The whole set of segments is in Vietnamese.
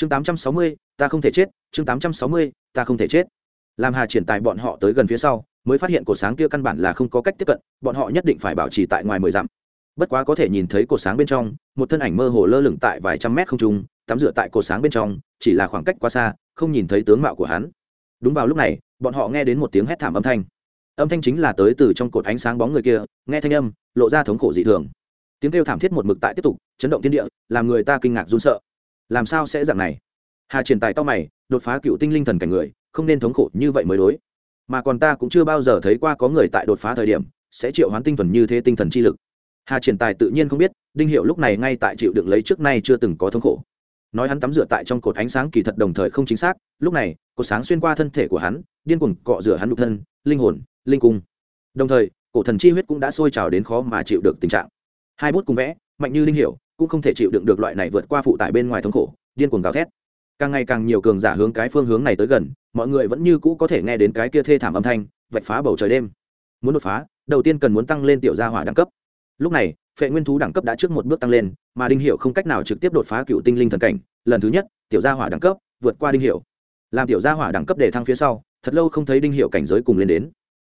chương tám trăm sáu mươi, ta không thể chết, chương tám trăm sáu mươi, ta không thể chết. Làm hà triển tài bọn họ tới gần phía sau, mới phát hiện cột sáng kia căn bản là không có cách tiếp cận, bọn họ nhất định phải bảo trì tại ngoài mười dặm. Bất quá có thể nhìn thấy cột sáng bên trong, một thân ảnh mơ hồ lơ lửng tại vài trăm mét không trung, tắm rửa tại cột sáng bên trong, chỉ là khoảng cách quá xa, không nhìn thấy tướng mạo của hắn. Đúng vào lúc này, bọn họ nghe đến một tiếng hét thảm âm thanh. Âm thanh chính là tới từ trong cột ánh sáng bóng người kia, nghe thanh âm, lộ ra thống khổ dị thường. Tiếng kêu thảm thiết một mực tại tiếp tục, chấn động thiên địa, làm người ta kinh ngạc run sợ làm sao sẽ dạng này? Hà triển tài to mày, đột phá cựu tinh linh thần cảnh người, không nên thống khổ như vậy mới đối. Mà còn ta cũng chưa bao giờ thấy qua có người tại đột phá thời điểm, sẽ triệu hoán tinh thuần như thế tinh thần chi lực. Hà triển tài tự nhiên không biết, đinh hiệu lúc này ngay tại chịu đựng lấy trước nay chưa từng có thống khổ. Nói hắn tắm rửa tại trong cột ánh sáng kỳ thật đồng thời không chính xác, lúc này, cột sáng xuyên qua thân thể của hắn, điên cuồng cọ rửa hắn đục thân, linh hồn, linh cung. Đồng thời, cổ thần chi huyết cũng đã sôi trào đến khó mà chịu được tình trạng. Hai bút cùng vẽ, mạnh như linh hiệu cũng không thể chịu đựng được loại này vượt qua phụ tải bên ngoài thống khổ, điên cuồng gào thét. Càng ngày càng nhiều cường giả hướng cái phương hướng này tới gần, mọi người vẫn như cũ có thể nghe đến cái kia thê thảm âm thanh, vạch phá bầu trời đêm. Muốn đột phá, đầu tiên cần muốn tăng lên tiểu gia hỏa đẳng cấp. Lúc này, phệ nguyên thú đẳng cấp đã trước một bước tăng lên, mà đinh hiệu không cách nào trực tiếp đột phá cựu tinh linh thần cảnh. Lần thứ nhất, tiểu gia hỏa đẳng cấp, vượt qua đinh hiệu làm tiểu gia hỏa đẳng cấp để thăng phía sau, thật lâu không thấy đinh hiệu cảnh giới cùng lên đến.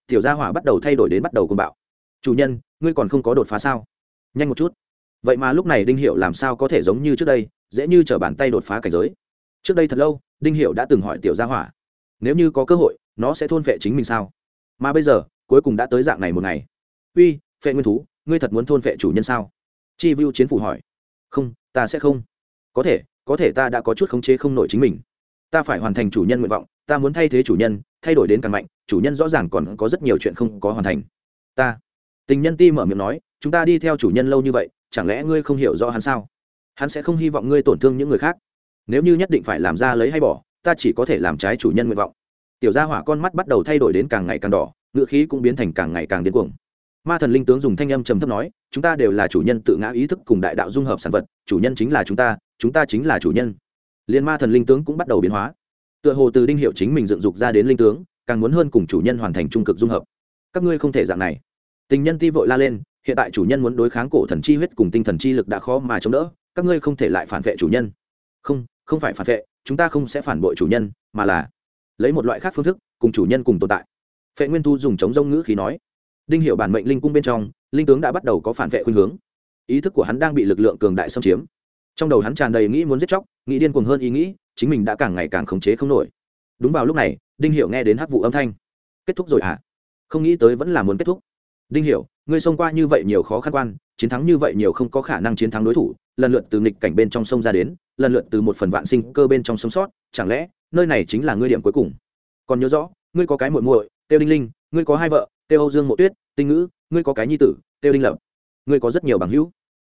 Tiểu gia hỏa bắt đầu thay đổi đến bắt đầu cùng bạo. Chủ nhân, ngươi còn không có đột phá sao? Nhanh một chút vậy mà lúc này đinh hiệu làm sao có thể giống như trước đây, dễ như t r ở bàn tay đột phá cảnh giới? Trước đây thật lâu, đinh hiệu đã từng hỏi tiểu gia hỏa, nếu như có cơ hội, nó sẽ thôn phệ chính mình sao? Mà bây giờ, cuối cùng đã tới dạng này một ngày. Uy, phệ nguyên thú, ngươi thật muốn thôn phệ chủ nhân sao? Chi vu chiến phủ hỏi. Không, ta sẽ không. Có thể có thể ta đã có chút khống chế không nổi chính mình. Ta phải hoàn thành chủ nhân nguyện vọng, ta muốn thay thế chủ nhân, thay đổi đến càng mạnh, chủ nhân rõ ràng còn có rất nhiều chuyện không có hoàn thành. Ta. Tình nhân ti mở miệng nói, chúng ta đi theo chủ nhân lâu như vậy chẳng lẽ ngươi không hiểu rõ hắn sao? Hắn sẽ không hy vọng ngươi tổn thương những người khác. Nếu như nhất định phải làm ra lấy hay bỏ, ta chỉ có thể làm trái chủ nhân nguyện vọng. Tiểu gia hỏa con mắt bắt đầu thay đổi đến càng ngày càng đỏ, ngựa khí cũng biến thành càng ngày càng điên cuồng. Ma thần linh tướng dùng thanh âm trầm thấp nói, chúng ta đều là chủ nhân tự ngã ý thức cùng đại đạo dung hợp sản vật, chủ nhân chính là chúng ta chúng ta chính là chủ nhân. Liên ma thần linh tướng cũng bắt đầu biến hóa. Tựa hồ từ đinh hiệu chính mình dựng dục ra đến linh tướng, càng muốn hơn cùng chủ nhân hoàn thành trung cực dung hợp. Các ngươi không thể dạng này. Tình nhân ti vội la lên hiện tại chủ nhân muốn đối kháng cổ thần chi huyết cùng tinh thần chi lực đã khó mà chống đỡ, các ngươi không thể lại phản vệ chủ nhân. Không không phải phản vệ, chúng ta không sẽ phản bội chủ nhân, mà là lấy một loại khác phương thức cùng chủ nhân cùng tồn tại. Phệ nguyên thu dùng chống rông ngữ khí nói, đinh hiệu bản mệnh linh cung bên trong, linh tướng đã bắt đầu có phản vệ khuynh hướng. Ý thức của hắn đang bị lực lượng cường đại xâm chiếm. Trong đầu hắn tràn đầy nghĩ muốn giết chóc, nghĩ điên cuồng hơn ý nghĩ, chính mình đã càng ngày càng khống chế không nổi. Đúng vào lúc này, đinh hiệu nghe đến hắc vụ âm thanh. Kết thúc rồi à không nghĩ tới vẫn là muốn kết thúc đinh hiểu, ngươi xông qua như vậy nhiều khó khăn quan, chiến thắng như vậy nhiều không có khả năng chiến thắng đối thủ, lần lượt từ nghịch cảnh bên trong sông ra đến, lần lượt từ một phần vạn sinh cơ bên trong sống sót, chẳng lẽ nơi này chính là ngươi điểm cuối cùng? Còn nhớ rõ, ngươi có cái muội muội tiêu đinh linh, ngươi có hai vợ tiêu âu dương mộ tuyết, tinh ngữ, ngươi có cái nhi tử tiêu đinh lập. Ngươi có rất nhiều bằng hữu.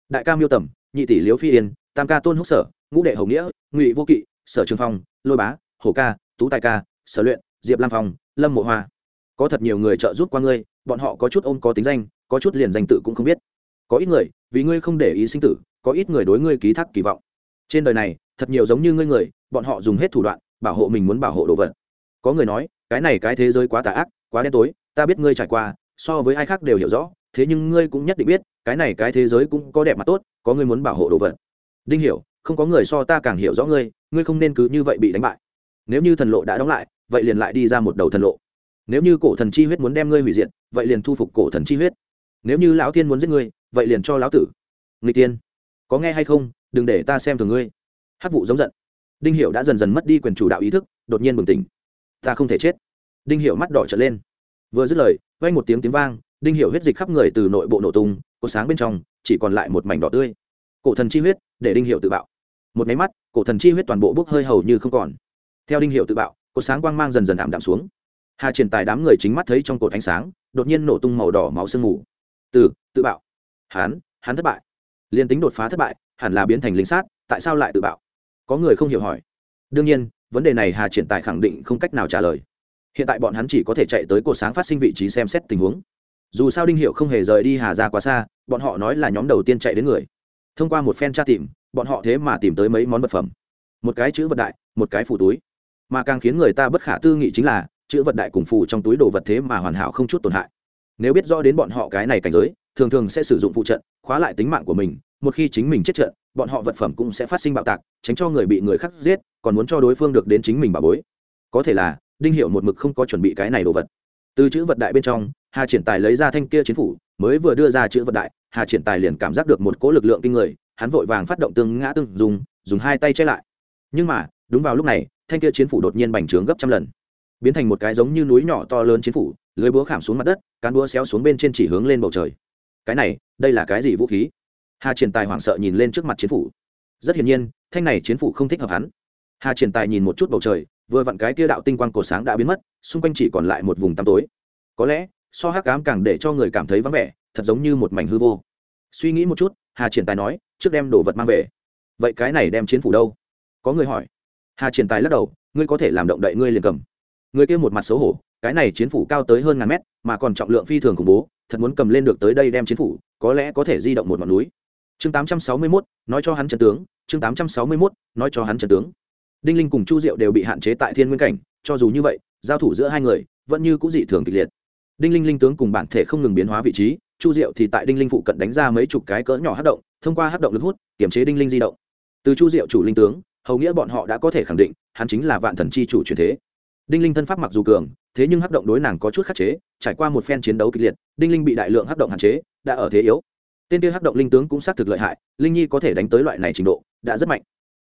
Đại ca miêu tầm, nhị tỷ liếu phi yên, tam ca tôn húc sở, ngũ đệ Hồng nghĩa, ngụy vô kỵ, sở trường phong, lôi bá, hổ ca, tú tài ca, sở luyện, diệp lam phong, lâm mộ hoa. Có thật nhiều người trợ giúp qua ngươi bọn họ có chút ôm có tính danh, có chút liền danh tự cũng không biết. Có ít người, vì ngươi không để ý sinh tử, có ít người đối ngươi ký thác kỳ vọng. Trên đời này, thật nhiều giống như ngươi người, bọn họ dùng hết thủ đoạn, bảo hộ mình muốn bảo hộ đồ vật. Có người nói, cái này cái thế giới quá tà ác, quá đen tối, ta biết ngươi trải qua, so với ai khác đều hiểu rõ, thế nhưng ngươi cũng nhất định biết, cái này cái thế giới cũng có đẹp mặt tốt, có ngươi muốn bảo hộ đồ vật. Đinh hiểu, không có người so ta càng hiểu rõ ngươi ngươi không nên cứ như vậy bị đánh bại. Nếu như thần lộ đã đóng lại, vậy liền lại đi ra một đầu thần lộ nếu như cổ thần chi huyết muốn đem ngươi hủy diệt, vậy liền thu phục cổ thần chi huyết. Nếu như lão tiên muốn giết ngươi, vậy liền cho lão tử. Người tiên, có nghe hay không? Đừng để ta xem thường ngươi. Hát vụ giống giận. Đinh hiệu đã dần dần mất đi quyền chủ đạo ý thức, đột nhiên bừng tỉnh. Ta không thể chết. Đinh hiệu mắt đỏ trở lên. Vừa dứt lời vay một tiếng tiếng vang, đinh hiệu huyết dịch khắp người từ nội bộ nổ tung, có sáng bên trong, chỉ còn lại một mảnh đỏ tươi. Cổ thần chi huyết, để đinh hiệu tự bạo. Một máy mắt, cổ thần chi huyết toàn bộ bốc hơi hầu như không còn. Theo đinh hiệu tự bạo, có sáng quang mang dần dần ảm đạm xuống hà triển tài đám người chính mắt thấy trong cột ánh sáng đột nhiên nổ tung màu đỏ máu sương mù. Từ tự bạo. Hán, hắn thất bại. Liên tính đột phá thất bại hẳn là biến thành lính sát tại sao lại tự bạo? Có người không hiểu hỏi. Đương nhiên vấn đề này hà triển tài khẳng định không cách nào trả lời. Hiện tại bọn hắn chỉ có thể chạy tới cột sáng phát sinh vị trí xem xét tình huống. Dù sao đinh hiệu không hề rời đi hà ra quá xa bọn họ nói là nhóm đầu tiên chạy đến người. Thông qua một phen tra tìm bọn họ thế mà tìm tới mấy món vật phẩm. Một cái chữ vật đại một cái phủ túi. Mà càng khiến người ta bất khả tư nghị chính là chữ vật đại cùng phù trong túi đồ vật thế mà hoàn hảo không chút tổn hại. Nếu biết rõ đến bọn họ cái này cảnh giới, thường thường sẽ sử dụng phụ trận, khóa lại tính mạng của mình, một khi chính mình chết trận, bọn họ vật phẩm cũng sẽ phát sinh bạo tạc, tránh cho người bị người khác giết, còn muốn cho đối phương được đến chính mình bà bối. Có thể là, đinh hiệu một mực không có chuẩn bị cái này đồ vật. Từ chữ vật đại bên trong, hà triển tài lấy ra thanh kia chiến phủ, mới vừa đưa ra chữ vật đại, hà triển tài liền cảm giác được một cỗ lực lượng kinh người, hắn vội vàng phát động tương ngã tương dùng dùng hai tay che lại. Nhưng mà, đúng vào lúc này, thanh kia chiến phủ đột nhiên bành trướng gấp trăm lần biến thành một cái giống như núi nhỏ to lớn chiến phủ, lưới búa khảm xuống mặt đất, cán búa xéo xuống bên trên chỉ hướng lên bầu trời. Cái này, đây là cái gì vũ khí? Hà triển tài hoảng sợ nhìn lên trước mặt chiến phủ. Rất hiển nhiên, thanh này chiến phủ không thích hợp hắn. Hà triển tài nhìn một chút bầu trời, vừa vặn cái kia đạo tinh quang cổ sáng đã biến mất, xung quanh chỉ còn lại một vùng tăm tối. Có lẽ, so hắc ám càng để cho người cảm thấy vắng vẻ, thật giống như một mảnh hư vô. Suy nghĩ một chút, hà triển tài nói, trước đem đồ vật mang về. Vậy cái này đem chiến phủ đâu? Có người hỏi. Hà triển tài lắc đầu, ngươi có thể làm động đậy ngươi liền cầm người kia một mặt xấu hổ cái này chiến phủ cao tới hơn ngàn mét mà còn trọng lượng phi thường khủng bố thật muốn cầm lên được tới đây đem chiến phủ có lẽ có thể di động một ngọn núi. Chương 861, nói cho hắn trận tướng chương 861, nói cho hắn trận tướng. Đinh linh cùng chu diệu đều bị hạn chế tại thiên nguyên cảnh cho dù như vậy giao thủ giữa hai người vẫn như cũng dị thường kịch liệt. Đinh linh linh tướng cùng bản thể không ngừng biến hóa vị trí chu diệu thì tại đinh linh phụ cận đánh ra mấy chục cái cỡ nhỏ hát động thông qua hát động lực hút kiểm chế đinh linh di động. Từ chu diệu chủ linh tướng hầu nghĩa bọn họ đã có thể khẳng định hắn chính là vạn thần chi chủ truyền thế đinh linh thân pháp mặc dù cường, thế nhưng hắc động đối nàng có chút khắc chế, trải qua một phen chiến đấu kịch liệt, đinh linh bị đại lượng hắc động hạn chế, đã ở thế yếu. Tên kia hắc động linh tướng cũng xác thực lợi hại, linh nhi có thể đánh tới loại này trình độ, đã rất mạnh.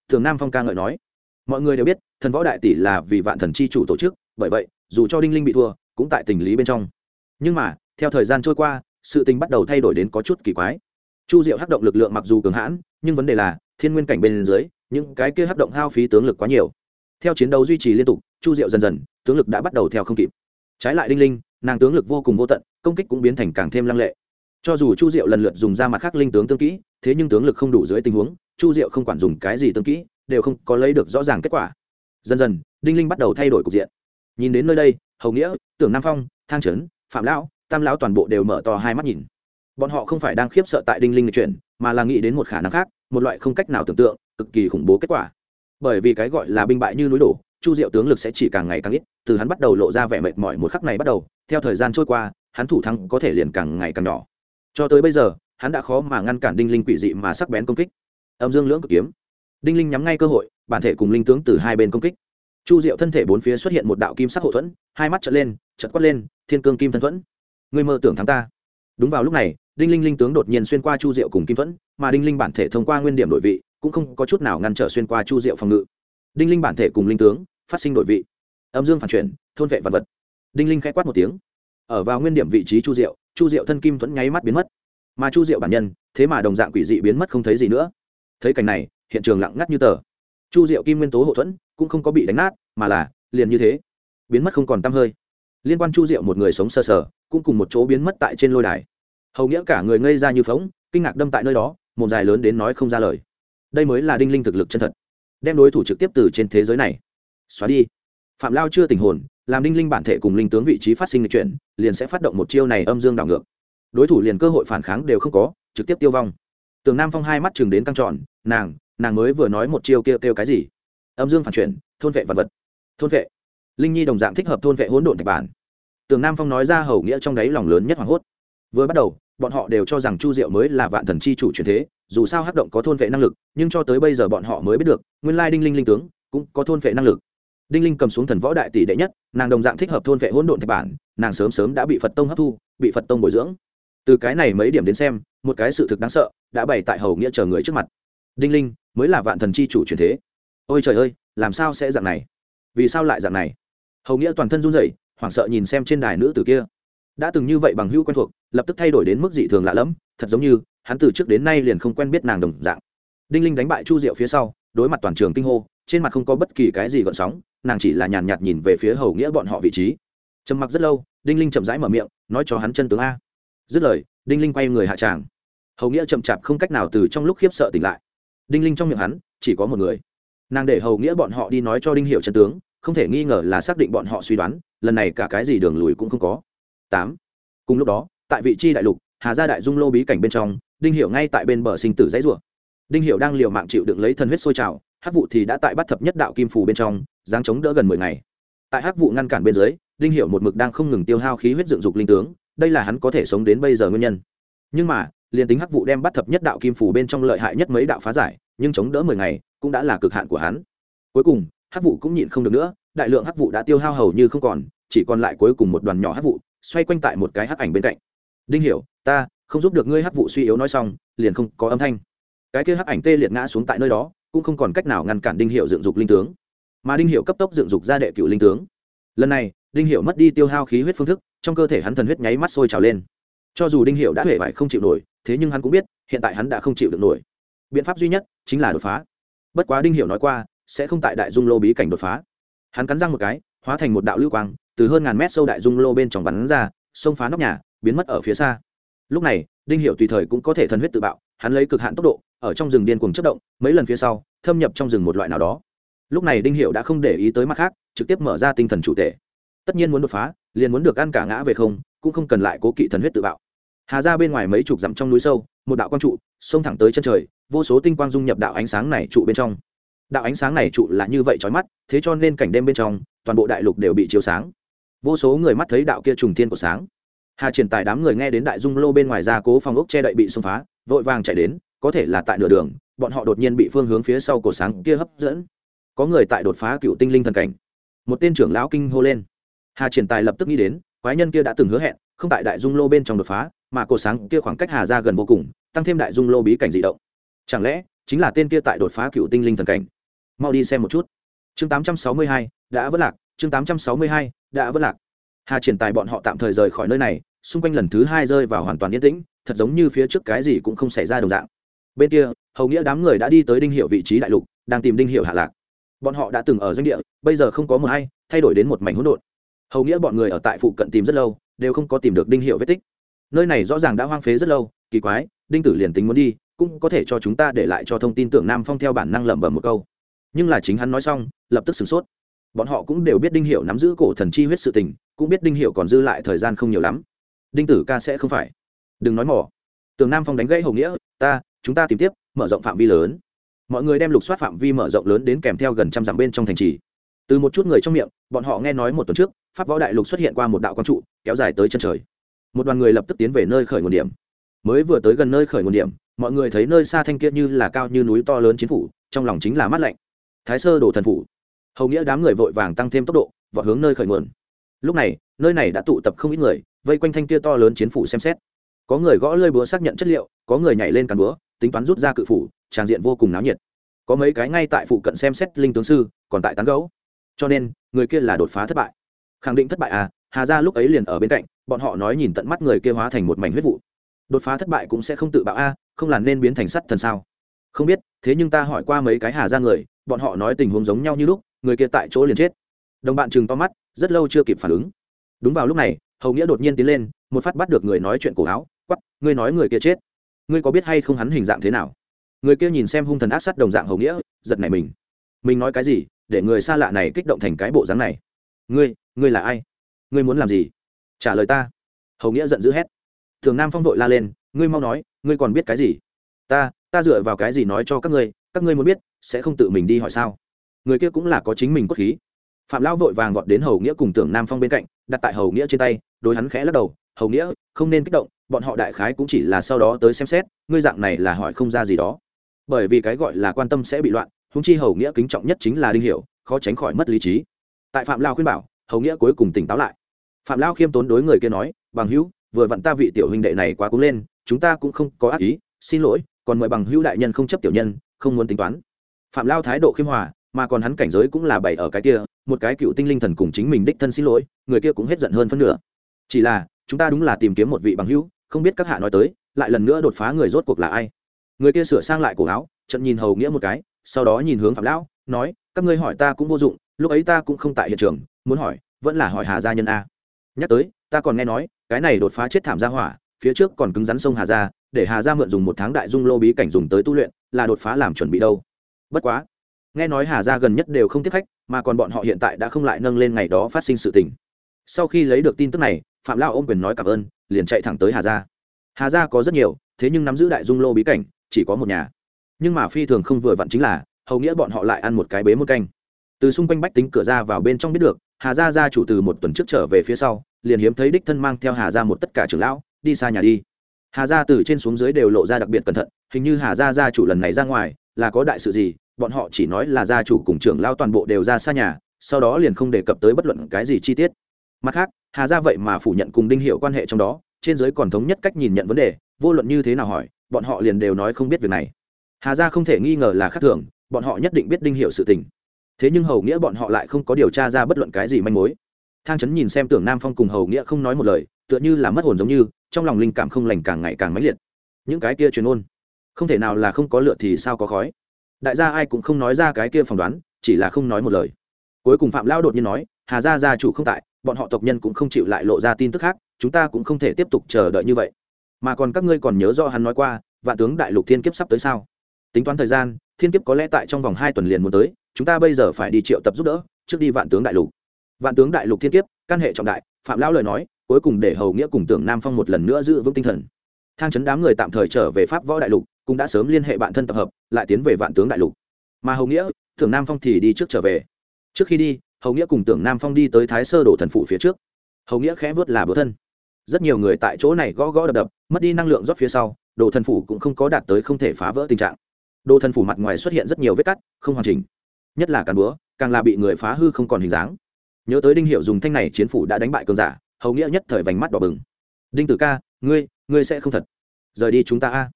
Thường nam phong ca ngợi nói, mọi người đều biết, thần võ đại tỷ là vì vạn thần chi chủ tổ chức, bởi vậy, dù cho đinh linh bị thua, cũng tại tình lý bên trong. Nhưng mà, theo thời gian trôi qua, sự tình bắt đầu thay đổi đến có chút kỳ quái. Chu diệu hắc động lực lượng mặc dù cường hãn, nhưng vấn đề là, thiên nguyên cảnh bên dưới, những cái kia hắc động hao phí tướng lực quá nhiều theo chiến đấu duy trì liên tục, chu diệu dần dần, tướng lực đã bắt đầu theo không kịp. Trái lại đinh linh, nàng tướng lực vô cùng vô tận, công kích cũng biến thành càng thêm lăng lệ. Cho dù chu diệu lần lượt dùng ra mặt khác linh tướng tương kỹ, thế nhưng tướng lực không đủ dưới tình huống, chu diệu không quản dùng cái gì tương kỹ, đều không có lấy được rõ ràng kết quả. Dần dần, đinh linh bắt đầu thay đổi cục diện. Nhìn đến nơi đây, hầu nghĩa, tưởng nam phong, thang trấn phạm lão, tam lão toàn bộ đều mở to hai mắt nhìn. Bọn họ không phải đang khiếp sợ tại đinh linh chuyển, mà là nghĩ đến một khả năng khác, một loại không cách nào tưởng tượng, cực kỳ khủng bố kết quả bởi vì cái gọi là binh bại như núi đổ, chu diệu tướng lực sẽ chỉ càng ngày càng ít, từ hắn bắt đầu lộ ra vẻ mệt mỏi một khắc này bắt đầu, theo thời gian trôi qua, hắn thủ thắng có thể liền càng ngày càng nhỏ. Cho tới bây giờ, hắn đã khó mà ngăn cản đinh linh quỷ dị mà sắc bén công kích. Âm dương lưỡng cực kiếm. Đinh linh nhắm ngay cơ hội, bản thể cùng linh tướng từ hai bên công kích. Chu diệu thân thể bốn phía xuất hiện một đạo kim sắc hậu thuẫn, hai mắt trợn lên trợn quát lên, thiên cương kim thân thuẫn người mơ tưởng thắng ta. Đúng vào lúc này, đinh linh linh tướng đột nhiên xuyên qua chu diệu cùng kim thuẫn, mà đinh linh bản thể thông qua nguyên điểm đổi vị cũng không có chút nào ngăn trở xuyên qua chu diệu phòng ngự. Đinh linh bản thể cùng linh tướng phát sinh đổi vị. Âm dương phản chuyển, thôn vệ vật vật. Đinh linh k h ẽ quát một tiếng. Ở vào nguyên điểm vị trí chu diệu chu diệu thân kim thuẫn nháy mắt biến mất. Mà chu diệu bản nhân, thế mà đồng dạng quỷ dị biến mất không thấy gì nữa. Thấy cảnh này, hiện trường lặng ngắt như tờ. Chu diệu kim nguyên tố hậu thuẫn cũng không có bị đánh nát, mà là liền như thế, biến mất không còn tăm hơi. Liên quan chu diệu một người sống sờ sờ, cũng cùng một chỗ biến mất tại trên lôi đài. Hầu nghĩa cả người ngây ra như phóng, kinh ngạc đâm tại nơi đó một dài lớn đến nói không ra lời đây mới là đinh linh thực lực chân thật. Đem đối thủ trực tiếp từ trên thế giới này. Xóa đi. Phạm lao chưa tình hồn, làm đinh linh bản thể cùng linh tướng vị trí phát sinh lịch chuyển liền sẽ phát động một chiêu này âm dương đảo ngược. Đối thủ liền cơ hội phản kháng đều không có, trực tiếp tiêu vong. Tường nam phong hai mắt chừng đến căng tròn, nàng nàng mới vừa nói một chiêu kêu kêu cái gì? Âm dương phản chuyển, thôn vệ vật vật. Thôn vệ. Linh nhi đồng dạng thích hợp thôn vệ hỗn độn thạch bản. Tường nam phong nói ra hầu nghĩa trong đáy lòng lớn nhất hoảng hốt. Vừa bắt đầu bọn họ đều cho rằng chu diệu mới là vạn thần chi chủ truyền thế, dù sao hắc động có thôn vệ năng lực, nhưng cho tới bây giờ bọn họ mới biết được, nguyên lai đinh linh linh tướng cũng có thôn vệ năng lực. Đinh linh cầm xuống thần võ đại tỷ đệ nhất, nàng đồng dạng thích hợp thôn vệ hỗn độn thạch bản, nàng sớm sớm đã bị phật tông hấp thu, bị phật tông bồi dưỡng. Từ cái này mấy điểm đến xem, một cái sự thực đáng sợ đã bày tại hầu nghĩa chờ người trước mặt. Đinh linh mới là vạn thần chi chủ truyền thế. Ôi trời ơi, làm sao sẽ dạng này? Vì sao lại dạng này? Hầu nghĩa toàn thân run rẩy, hoảng sợ nhìn xem trên đài nữ tử kia đã từng như vậy bằng hữu quen thuộc, lập tức thay đổi đến mức dị thường lạ lẫm, thật giống như, hắn từ trước đến nay liền không quen biết nàng đồng dạng. Đinh linh đánh bại chu diệu phía sau, đối mặt toàn trường kinh hô, trên mặt không có bất kỳ cái gì gợn sóng, nàng chỉ là nhàn nhạt nhìn về phía hầu nghĩa bọn họ vị trí. Trầm mặc rất lâu, đinh linh chậm rãi mở miệng, nói cho hắn chân tướng a. Dứt lời, đinh linh quay người hạ tràng. Hầu nghĩa chậm chạp không cách nào từ trong lúc khiếp sợ tỉnh lại. Đinh linh trong miệng hắn, chỉ có một người. Nàng để hầu nghĩa bọn họ đi nói cho đinh hiệu chân tướng, không thể nghi ngờ là xác định bọn họ suy đoán, lần này cả cái gì đường lùi cũng không có tám. Cùng lúc đó, tại vị trí đại lục, hà gia đại dung lô bí cảnh bên trong, đinh Hiểu ngay tại bên bờ sinh tử dãy rủa. Đinh Hiểu đang liều mạng chịu đựng lấy thần huyết sôi trào, hắc vụ thì đã tại bắt thập nhất đạo kim phù bên trong giáng chống đỡ gần mười ngày. Tại hắc vụ ngăn cản bên dưới, đinh Hiểu một mực đang không ngừng tiêu hao khí huyết dựng dục linh tướng, đây là hắn có thể sống đến bây giờ nguyên nhân. Nhưng mà, liền tính hắc vụ đem bắt thập nhất đạo kim phủ bên trong lợi hại nhất mấy đạo phá giải, nhưng chống đỡ mười ngày cũng đã là cực hạn của hắn. Cuối cùng, hắc vụ cũng nhịn không được nữa, đại lượng hắc vụ đã tiêu hao hầu như không còn, chỉ còn lại cuối cùng một đoàn nhỏ hắc vụ xoay quanh tại một cái hắc ảnh bên cạnh. Đinh hiểu, ta, không giúp được ngươi hắc vụ suy yếu nói xong, liền không có âm thanh. Cái kia hắc ảnh tê liệt ngã xuống tại nơi đó, cũng không còn cách nào ngăn cản đinh hiệu dựng dục linh tướng. Mà đinh hiệu cấp tốc dựng dục ra đệ cựu linh tướng. Lần này, đinh hiệu mất đi tiêu hao khí huyết phương thức, trong cơ thể hắn thần huyết nháy mắt sôi trào lên. Cho dù đinh hiệu đã hề vải không chịu nổi, thế nhưng hắn cũng biết, hiện tại hắn đã không chịu được nổi. Biện pháp duy nhất chính là đột phá. Bất quá đinh hiệu nói qua, sẽ không tại đại dung lô bí cảnh đột phá. Hắn cắn răng một cái, hóa thành một đạo lưu quang từ hơn ngàn mét sâu đại dung lô bên trong bắn ra, xông phá nóc nhà, biến mất ở phía xa. Lúc này, đinh hiệu tùy thời cũng có thể thần huyết tự bạo, hắn lấy cực hạn tốc độ, ở trong rừng điên cuồng chất động, mấy lần phía sau, thâm nhập trong rừng một loại nào đó. Lúc này đinh hiệu đã không để ý tới mặt khác, trực tiếp mở ra tinh thần chủ thể. tất nhiên muốn đột phá, liền muốn được ăn cả ngã về không, cũng không cần lại cố kỵ thần huyết tự bạo. Hà ra bên ngoài mấy chục dặm trong núi sâu, một đạo quang trụ, xông thẳng tới chân trời, vô số tinh quang dung nhập đạo ánh sáng này trụ bên trong. Đạo ánh sáng này trụ là như vậy trói mắt, thế cho nên cảnh đêm bên trong, toàn bộ đại lục đều bị chiếu sáng vô số người mắt thấy đạo kia trùng thiên của sáng. Hà triển tài đám người nghe đến đại dung lô bên ngoài ra cố phòng ốc che đậy bị xông phá vội vàng chạy đến có thể là tại nửa đường bọn họ đột nhiên bị phương hướng phía sau cổ sáng kia hấp dẫn. Có người tại đột phá cựu tinh linh thần cảnh. Một tên trưởng lão kinh hô lên. Hà triển tài lập tức nghĩ đến quái nhân kia đã từng hứa hẹn không tại đại dung lô bên trong đột phá mà cổ sáng kia khoảng cách hà ra gần vô cùng tăng thêm đại dung lô bí cảnh dị động. Chẳng lẽ chính là tên kia tại đột phá cựu tinh linh thần cảnh? Mau đi xem một chút. Chương 862, đã vất lạc. Chương 862, đã vất lạc. Hà triển tài bọn họ tạm thời rời khỏi nơi này, xung quanh lần thứ hai rơi vào hoàn toàn yên tĩnh, thật giống như phía trước cái gì cũng không xảy ra đồng dạng. Bên kia, hầu nghĩa đám người đã đi tới đinh hiệu vị trí đại lục, đang tìm đinh hiệu hạ lạc. Bọn họ đã từng ở doanh địa, bây giờ không có một hay, thay đổi đến một mảnh hỗn độn. Hầu nghĩa bọn người ở tại phụ cận tìm rất lâu, đều không có tìm được đinh hiệu vết tích. Nơi này rõ ràng đã hoang phế rất lâu, kỳ quái, đinh tử liền tính muốn đi, cũng có thể cho chúng ta để lại cho thông tin tưởng nam phong theo bản năng lẩm bẩm một câu. Nhưng là chính hắn nói xong, lập tức sửng sốt bọn họ cũng đều biết đinh hiệu nắm giữ cổ thần chi huyết sự tình, cũng biết đinh hiệu còn dư lại thời gian không nhiều lắm. Đinh tử ca sẽ không phải. Đừng nói mỏ tường nam phong đánh gãy hầu nghĩa, ta, chúng ta tìm tiếp, mở rộng phạm vi lớn. Mọi người đem lục soát phạm vi mở rộng lớn đến kèm theo gần trăm dặm bên trong thành trì. Từ một chút người trong miệng, bọn họ nghe nói một tuần trước, pháp võ đại lục xuất hiện qua một đạo quang trụ, kéo dài tới chân trời. Một đoàn người lập tức tiến về nơi khởi nguồn điểm. Mới vừa tới gần nơi khởi nguồn điểm, mọi người thấy nơi xa thanh kia như là cao như núi to lớn chiến phủ, trong lòng chính là mát lạnh. Thái sơ đổ thần phủ hầu nghĩa đám người vội vàng tăng thêm tốc độ và hướng nơi khởi nguồn. Lúc này, nơi này đã tụ tập không ít người, vây quanh thanh kia to lớn chiến phủ xem xét. Có người gõ lơi búa xác nhận chất liệu, có người nhảy lên càn búa, tính toán rút ra cự phủ tràng diện vô cùng náo nhiệt. Có mấy cái ngay tại phụ cận xem xét linh tướng sư, còn tại tán gấu cho nên, người kia là đột phá thất bại. Khẳng định thất bại à hà ra lúc ấy liền ở bên cạnh, bọn họ nói nhìn tận mắt người kia hóa thành một mảnh huyết vụ. Đột phá thất bại cũng sẽ không tự bạo a, không làm nên biến thành sắt thần sao? Không biết, thế nhưng ta hỏi qua mấy cái hà ra người, bọn họ nói tình huống giống nhau như lúc người kia tại chỗ liền chết. Đồng bạn chừng to mắt, rất lâu chưa kịp phản ứng. Đúng vào lúc này, hầu nghĩa đột nhiên tiến lên, một phát bắt được người nói chuyện cổ áo quắp ngươi nói người kia chết. Ngươi có biết hay không hắn hình dạng thế nào? Người kia nhìn xem hung thần ác sắt đồng dạng hầu nghĩa, giật này mình. Mình nói cái gì, để người xa lạ này kích động thành cái bộ dáng này? Ngươi ngươi là ai? Ngươi muốn làm gì? Trả lời ta. Hầu nghĩa giận dữ hét. Thường nam phong vội la lên, ngươi mau nói, ngươi còn biết cái gì? Ta ta dựa vào cái gì nói cho các ngươi? Các ngươi muốn biết, sẽ không tự mình đi hỏi sao? Người kia cũng là có chính mình cốt khí. Phạm lão vội vàng vọt đến hầu nghĩa cùng tưởng nam phong bên cạnh, đặt tại hầu nghĩa trên tay, đối hắn khẽ lắc đầu, hầu nghĩa, không nên kích động, bọn họ đại khái cũng chỉ là sau đó tới xem xét, ngươi dạng này là hỏi không ra gì đó. Bởi vì cái gọi là quan tâm sẽ bị loạn húng chi hầu nghĩa kính trọng nhất chính là đinh hiểu, khó tránh khỏi mất lý trí. Tại phạm lao khuyên bảo, hầu nghĩa cuối cùng tỉnh táo lại. Phạm lao khiêm tốn đối người kia nói, bằng hữu, vừa vặn ta vị tiểu huynh đệ này quá cúng lên, chúng ta cũng không có ác ý, xin lỗi, còn mời bằng hữu đại nhân không chấp tiểu nhân, không muốn tính toán. Phạm lao thái độ khiêm hòa mà còn hắn cảnh giới cũng là bày ở cái kia, một cái cựu tinh linh thần cùng chính mình đích thân xin lỗi, người kia cũng hết giận hơn phân nửa. Chỉ là, chúng ta đúng là tìm kiếm một vị bằng hữu, không biết các hạ nói tới, lại lần nữa đột phá người rốt cuộc là ai. Người kia sửa sang lại cổ áo trận nhìn hầu nghĩa một cái, sau đó nhìn hướng phạm lão, nói, các ngươi hỏi ta cũng vô dụng, lúc ấy ta cũng không tại hiện trường, muốn hỏi, vẫn là hỏi hà gia nhân a. Nhắc tới, ta còn nghe nói, cái này đột phá chết thảm gia hỏa, phía trước còn cứng rắn sông hà gia, để hà gia mượn dùng một tháng đại dung lô bí cảnh dùng tới tu luyện, là đột phá làm chuẩn bị đâu. Bất quá nghe nói hà gia gần nhất đều không tiếp khách, mà còn bọn họ hiện tại đã không lại nâng lên ngày đó phát sinh sự tình. Sau khi lấy được tin tức này, phạm lao ôm quyền nói cảm ơn, liền chạy thẳng tới hà gia. Hà gia có rất nhiều, thế nhưng nắm giữ đại dung lô bí cảnh, chỉ có một nhà. Nhưng mà phi thường không vừa vặn chính là, hầu nghĩa bọn họ lại ăn một cái bế một canh. Từ xung quanh bách tính cửa ra vào bên trong biết được, hà gia gia chủ từ một tuần trước trở về phía sau, liền hiếm thấy đích thân mang theo hà gia một tất cả trưởng lão, đi xa nhà đi. Hà gia từ trên xuống dưới đều lộ ra đặc biệt cẩn thận, hình như hà gia gia chủ lần này ra ngoài là có đại sự gì, bọn họ chỉ nói là gia chủ cùng trưởng lao toàn bộ đều ra xa nhà, sau đó liền không đề cập tới bất luận cái gì chi tiết. Mặt khác, hà gia vậy mà phủ nhận cùng đinh hiệu quan hệ trong đó, trên giới còn thống nhất cách nhìn nhận vấn đề, vô luận như thế nào hỏi, bọn họ liền đều nói không biết việc này. Hà gia không thể nghi ngờ là khác thường, bọn họ nhất định biết đinh hiệu sự tình. Thế nhưng hầu nghĩa bọn họ lại không có điều tra ra bất luận cái gì manh mối. Thang trấn nhìn xem tưởng nam phong cùng hầu nghĩa không nói một lời, tựa như là mất hồn giống như, trong lòng linh cảm không lành càng ngày càng mãnh liệt. Những cái kia truyền ôn không thể nào là không có lựa thì sao có khói. Đại gia ai cũng không nói ra cái kia phỏng đoán, chỉ là không nói một lời. Cuối cùng phạm lao đột nhiên nói, hà gia gia chủ không tại, bọn họ tộc nhân cũng không chịu lại lộ ra tin tức khác, chúng ta cũng không thể tiếp tục chờ đợi như vậy. Mà còn các ngươi còn nhớ do hắn nói qua, vạn tướng đại lục thiên kiếp sắp tới sao? Tính toán thời gian, thiên kiếp có lẽ tại trong vòng hai tuần liền muốn tới, chúng ta bây giờ phải đi triệu tập giúp đỡ, trước đi vạn tướng đại lục. Vạn tướng đại lục thiên kiếp, căn hệ trọng đại, phạm lão lời nói, cuối cùng để hầu nghĩa cùng tưởng nam phong một lần nữa giữ vững tinh thần thang chấn đám người tạm thời trở về pháp võ đại lục, cũng đã sớm liên hệ bạn thân tập hợp, lại tiến về vạn tướng đại lục. Mà hầu nghĩa tưởng nam phong thì đi trước trở về. Trước khi đi, hầu nghĩa cùng tưởng nam phong đi tới thái sơ đổ thần phủ phía trước. Hầu nghĩa khẽ vớt là bữa thân. Rất nhiều người tại chỗ này gõ gõ đập đập, mất đi năng lượng rót phía sau, đồ thần phủ cũng không có đạt tới không thể phá vỡ tình trạng. Đồ thần phủ mặt ngoài xuất hiện rất nhiều vết cắt, không hoàn chỉnh. Nhất là càn búa, càng là bị người phá hư không còn hình dáng. Nhớ tới đinh hiệu dùng thanh này chiến phủ đã đánh bại cường giả, hầu nghĩa nhất thời vành mắt đỏ bừng. Đinh tử ca, ngươi ngươi sẽ không thật. Rời đi chúng ta a.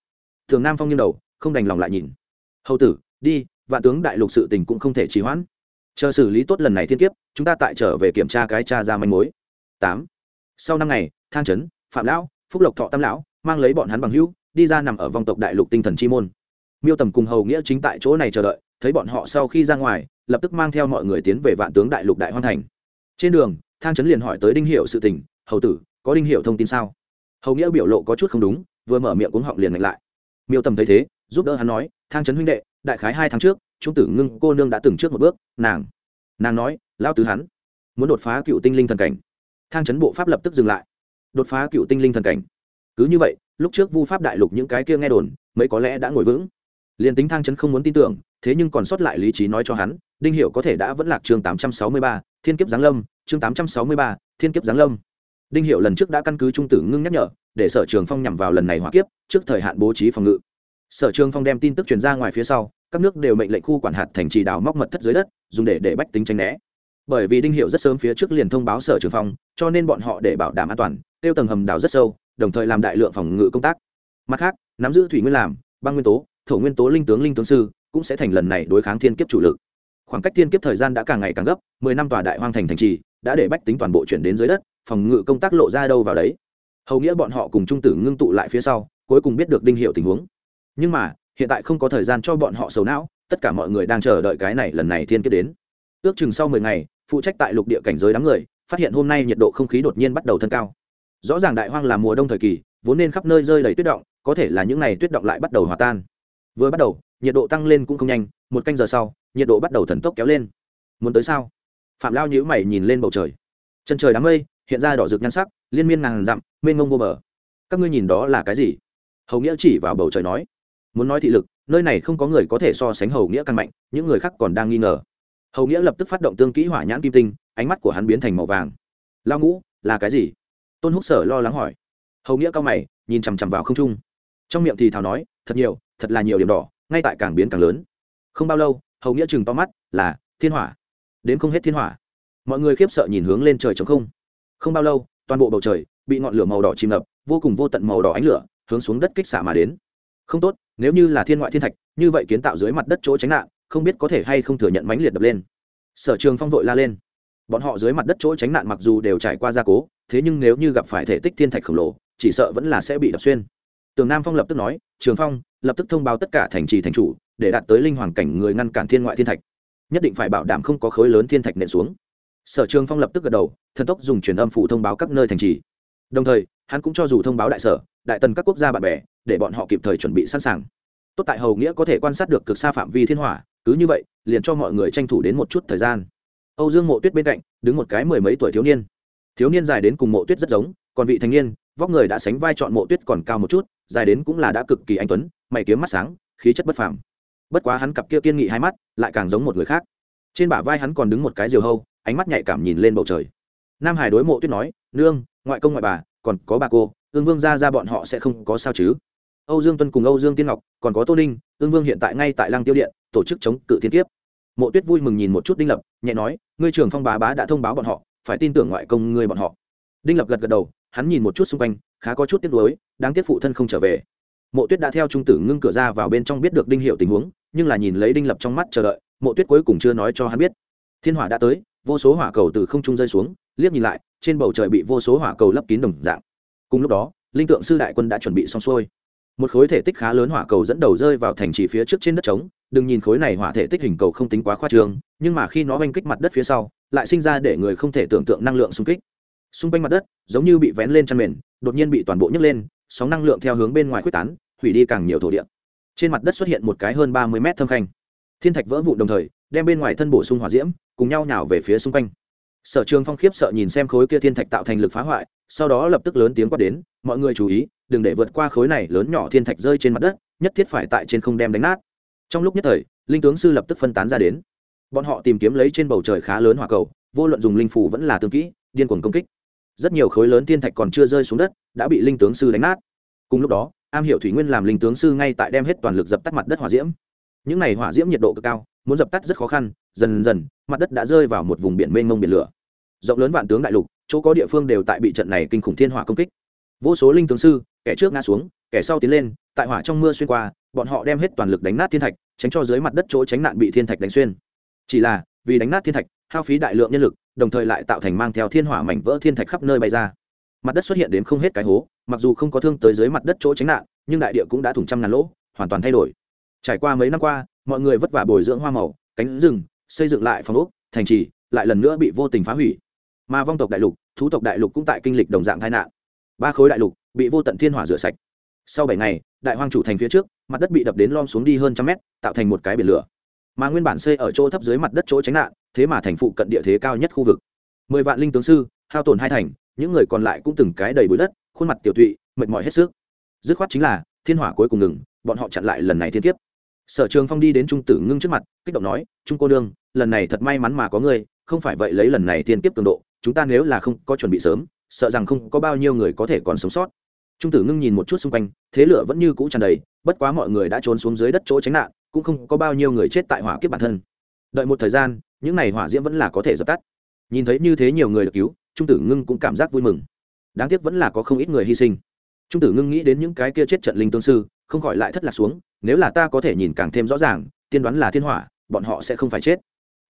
Thường nam phong nghiêng đầu, không đành lòng lại nhìn. Hầu tử, đi, vạn tướng đại lục sự tình cũng không thể trì hoãn. Chờ xử lý tốt lần này thiên kiếp, chúng ta tại trở về kiểm tra cái cha ra manh mối. Tám. Sau năm ngày, thang trấn phạm lão, phúc lộc thọ tam lão mang lấy bọn hắn bằng hữu, đi ra nằm ở vòng tộc đại lục tinh thần chi môn. Miêu tầm cùng hầu nghĩa chính tại chỗ này chờ đợi, thấy bọn họ sau khi ra ngoài, lập tức mang theo mọi người tiến về vạn tướng đại lục đại hoan thành. Trên đường, thang trấn liền hỏi tới đinh hiệu sự tình. Hầu tử, có đinh hiệu thông tin sao? Hầu nghĩa biểu lộ có chút không đúng, vừa mở miệng cuống họng liền ngạch lại. Miêu tầm thấy thế, giúp đỡ hắn nói, thang trấn huynh đệ, đại khái hai tháng trước, chúng tử ngưng cô nương đã từng trước một bước, nàng nàng nói lao tứ hắn muốn đột phá cựu tinh linh thần cảnh. Thang trấn bộ pháp lập tức dừng lại. Đột phá cựu tinh linh thần cảnh. Cứ như vậy, lúc trước vu pháp đại lục những cái kia nghe đồn, mấy có lẽ đã ngồi vững. Liền tính thang trấn không muốn tin tưởng, thế nhưng còn sót lại lý trí nói cho hắn, đinh Hiểu có thể đã vẫn lạc chương tám trăm sáu mươi ba, thiên kiếp giáng lâm, chương tám trăm sáu mươi ba, thiên kiếp giáng lâm đinh hiệu lần trước đã căn cứ trung tử ngưng nhắc nhở, để sở trường phong nhằm vào lần này hỏa kiếp, trước thời hạn bố trí phòng ngự. Sở trường phong đem tin tức truyền ra ngoài phía sau, các nước đều mệnh lệnh khu quản hạt thành trì đào móc mật thất dưới đất, dùng để để bách tính tranh né. Bởi vì đinh hiệu rất sớm phía trước liền thông báo sở trường phong, cho nên bọn họ để bảo đảm an toàn, tiêu tầng hầm đào rất sâu, đồng thời làm đại lượng phòng ngự công tác. Mặt khác, nắm giữ thủy nguyên làm, băng nguyên tố, thổ nguyên tố linh tướng linh tướng sư, cũng sẽ thành lần này đối kháng thiên kiếp chủ lực khoảng cách thiên kiếp thời gian đã càng ngày càng gấp, mười năm tòa đại hoang thành thành trì, đã để bách tính toàn bộ chuyển đến dưới đất, phòng ngự công tác lộ ra đâu vào đấy. Hầu nghĩa bọn họ cùng trung tử ngưng tụ lại phía sau, cuối cùng biết được đinh hiệu tình huống. Nhưng mà, hiện tại không có thời gian cho bọn họ sầu não, tất cả mọi người đang chờ đợi cái này lần này thiên kiếp đến. Ước chừng sau mười ngày, phụ trách tại lục địa cảnh giới đám người, phát hiện hôm nay nhiệt độ không khí đột nhiên bắt đầu thân cao. Rõ ràng đại hoang là mùa đông thời kỳ, vốn nên khắp nơi rơi đầy tuyết động, có thể là những ngày tuyết động lại bắt đầu hòa tan. Vừa bắt đầu nhiệt độ tăng lên cũng không nhanh, một canh giờ sau, nhiệt độ bắt đầu thần tốc kéo lên. Muốn tới sao? Phạm lao nhữ mày nhìn lên bầu trời. Chân trời đám mây, hiện ra đỏ rực nhan sắc, liên miên ngàn dặm, mênh ngông vô bờ. Các ngươi nhìn đó là cái gì? Hầu nghĩa chỉ vào bầu trời nói. Muốn nói thị lực, nơi này không có người có thể so sánh hầu nghĩa căn mạnh, những người khác còn đang nghi ngờ. Hầu nghĩa lập tức phát động tương kỹ hỏa nhãn kim tinh, ánh mắt của hắn biến thành màu vàng. Lao ngũ, là cái gì? Tôn húc sở lo lắng hỏi. Hầu nghĩa cao mày, nhìn chằm chằm vào không trung. Trong miệng thì thào nói, thật nhiều, thật là nhiều điểm đỏ ngay tại càng biến càng lớn. Không bao lâu, hầu nghĩa chừng to mắt, là, thiên hỏa. Đến không hết thiên hỏa. Mọi người khiếp sợ nhìn hướng lên trời trống không. Không bao lâu, toàn bộ bầu trời bị ngọn lửa màu đỏ chìm ngập, vô cùng vô tận màu đỏ ánh lửa hướng xuống đất kích xạ mà đến. Không tốt, nếu như là thiên ngoại thiên thạch, như vậy kiến tạo dưới mặt đất chỗ tránh nạn, không biết có thể hay không thừa nhận mãnh liệt đập lên. Sở trường phong vội la lên. Bọn họ dưới mặt đất chỗ tránh nạn mặc dù đều trải qua gia cố, thế nhưng nếu như gặp phải thể tích thiên thạch khổng lồ, chỉ sợ vẫn là sẽ bị đập xuyên tường nam phong lập tức nói, trường phong, lập tức thông báo tất cả thành trì thành chủ để đạt tới linh hoàng cảnh người ngăn cản thiên ngoại thiên thạch. Nhất định phải bảo đảm không có khối lớn thiên thạch nện xuống. Sở trường phong lập tức gật đầu, thần tốc dùng truyền âm phủ thông báo các nơi thành trì. Đồng thời, hắn cũng cho dù thông báo đại sở, đại tần các quốc gia bạn bè, để bọn họ kịp thời chuẩn bị sẵn sàng. Tốt tại hầu nghĩa có thể quan sát được cực xa phạm vi thiên hỏa, cứ như vậy, liền cho mọi người tranh thủ đến một chút thời gian. Âu dương mộ tuyết bên cạnh, đứng một cái mười mấy tuổi thiếu niên. Thiếu niên dài đến cùng mộ tuyết rất giống, còn vị thành niên, vóc người đã sánh vai chọn mộ tuyết còn cao một chút dài đến cũng là đã cực kỳ anh tuấn, mày kiếm mắt sáng, khí chất bất phàm. Bất quá hắn cặp kia kiên nghị hai mắt lại càng giống một người khác. Trên bả vai hắn còn đứng một cái diều hâu, ánh mắt nhạy cảm nhìn lên bầu trời. Nam hải đối mộ tuyết nói, nương, ngoại công ngoại bà, còn có bà cô, ương vương ra ra bọn họ sẽ không có sao chứ? Âu dương tuân cùng âu dương tiên ngọc, còn có tô ninh, ương vương hiện tại ngay tại lăng tiêu điện, tổ chức chống cự thiên kiếp. Mộ tuyết vui mừng nhìn một chút đinh lập, nhẹ nói, ngươi trưởng phong bá bá đã thông báo bọn họ, phải tin tưởng ngoại công ngươi bọn họ. Đinh lập gật gật đầu, hắn nhìn một chút xung quanh khá có chút tiếc nuối, đáng tiếc phụ thân không trở về. Mộ tuyết đã theo trung tử ngưng cửa ra vào bên trong biết được đinh hiệu tình huống, nhưng là nhìn lấy đinh lập trong mắt chờ đợi, mộ tuyết cuối cùng chưa nói cho hắn biết. Thiên hỏa đã tới, vô số hỏa cầu từ không trung rơi xuống, liếc nhìn lại, trên bầu trời bị vô số hỏa cầu lấp kín đồng dạng. Cùng lúc đó, linh tượng sư đại quân đã chuẩn bị xong xuôi. Một khối thể tích khá lớn hỏa cầu dẫn đầu rơi vào thành trì phía trước trên đất trống, đừng nhìn khối này hỏa thể tích hình cầu không tính quá khoa trương, nhưng mà khi nó oanh kích mặt đất phía sau, lại sinh ra để người không thể tưởng tượng năng lượng xung kích xung quanh mặt đất, giống như bị vén lên chăn mền, đột nhiên bị toàn bộ nhấc lên, sóng năng lượng theo hướng bên ngoài quyết tán, hủy đi càng nhiều thổ địa. Trên mặt đất xuất hiện một cái hơn ba mươi mét thâm khanh. Thiên thạch vỡ vụn đồng thời, đem bên ngoài thân bổ sung hỏa diễm, cùng nhau nhào về phía xung quanh. Sở trường phong khiếp sợ nhìn xem khối kia thiên thạch tạo thành lực phá hoại, sau đó lập tức lớn tiếng quát đến, mọi người chú ý, đừng để vượt qua khối này lớn nhỏ thiên thạch rơi trên mặt đất, nhất thiết phải tại trên không đem đánh nát. Trong lúc nhất thời, linh tướng sư lập tức phân tán ra đến. Bọn họ tìm kiếm lấy trên bầu trời khá lớn hỏa cầu, vô luận dùng linh phủ vẫn là tương kỹ, điên cuồng công kích rất nhiều khối lớn thiên thạch còn chưa rơi xuống đất, đã bị linh tướng sư đánh nát. Cùng lúc đó, am hiểu thủy nguyên làm linh tướng sư ngay tại đem hết toàn lực dập tắt mặt đất hỏa diễm. Những này hỏa diễm nhiệt độ cực cao, muốn dập tắt rất khó khăn, dần dần, mặt đất đã rơi vào một vùng biển mênh mông biển lửa. Rộng lớn vạn tướng đại lục, chỗ có địa phương đều tại bị trận này kinh khủng thiên hỏa công kích. Vô số linh tướng sư, kẻ trước ngã xuống, kẻ sau tiến lên, tại hỏa trong mưa xuyên qua, bọn họ đem hết toàn lực đánh nát thiên thạch, tránh cho dưới mặt đất chỗ tránh nạn bị thiên thạch đánh xuyên. Chỉ là, vì đánh nát thiên thạch, hao phí đại lượng nhân lực đồng thời lại tạo thành mang theo thiên hỏa mảnh vỡ thiên thạch khắp nơi bay ra. Mặt đất xuất hiện đến không hết cái hố, mặc dù không có thương tới dưới mặt đất chỗ tránh nạn, nhưng đại địa cũng đã thủng trăm ngàn lỗ, hoàn toàn thay đổi. Trải qua mấy năm qua, mọi người vất vả bồi dưỡng hoa màu, cánh rừng, xây dựng lại phòng ốc, thành trì, lại lần nữa bị vô tình phá hủy. Mà vong tộc đại lục, thú tộc đại lục cũng tại kinh lịch đồng dạng tai nạn. Ba khối đại lục bị vô tận thiên hỏa rửa sạch. Sau bảy ngày, đại hoang chủ thành phía trước, mặt đất bị đập đến lom xuống đi hơn trăm mét, tạo thành một cái biển lửa mà nguyên bản xây ở chỗ thấp dưới mặt đất chỗ tránh nạn, thế mà thành phụ cận địa thế cao nhất khu vực. Mười vạn linh tướng sư, hao tổn hai thành, những người còn lại cũng từng cái đầy bụi đất, khuôn mặt tiểu tụy, mệt mỏi hết sức. Dứt khoát chính là, thiên hỏa cuối cùng ngừng, bọn họ chặn lại lần này thiên kiếp. Sở trường phong đi đến trung tử ngưng trước mặt, kích động nói, trung cô đương lần này thật may mắn mà có ngươi, không phải vậy lấy lần này thiên kiếp cường độ, chúng ta nếu là không có chuẩn bị sớm, sợ rằng không có bao nhiêu người có thể còn sống sót. Trung tử ngưng nhìn một chút xung quanh, thế lửa vẫn như cũ tràn đầy, bất quá mọi người đã trốn xuống dưới đất chỗ tránh nạn cũng không có bao nhiêu người chết tại hỏa kiếp bản thân. Đợi một thời gian, những n à y hỏa diễm vẫn là có thể dập tắt. Nhìn thấy như thế nhiều người được cứu, trung tử ngưng cũng cảm giác vui mừng. Đáng tiếc vẫn là có không ít người hy sinh. Trung tử ngưng nghĩ đến những cái kia chết trận linh tương sư, không khỏi lại thất lạc xuống, nếu là ta có thể nhìn càng thêm rõ ràng, tiên đoán là thiên hỏa, bọn họ sẽ không phải chết.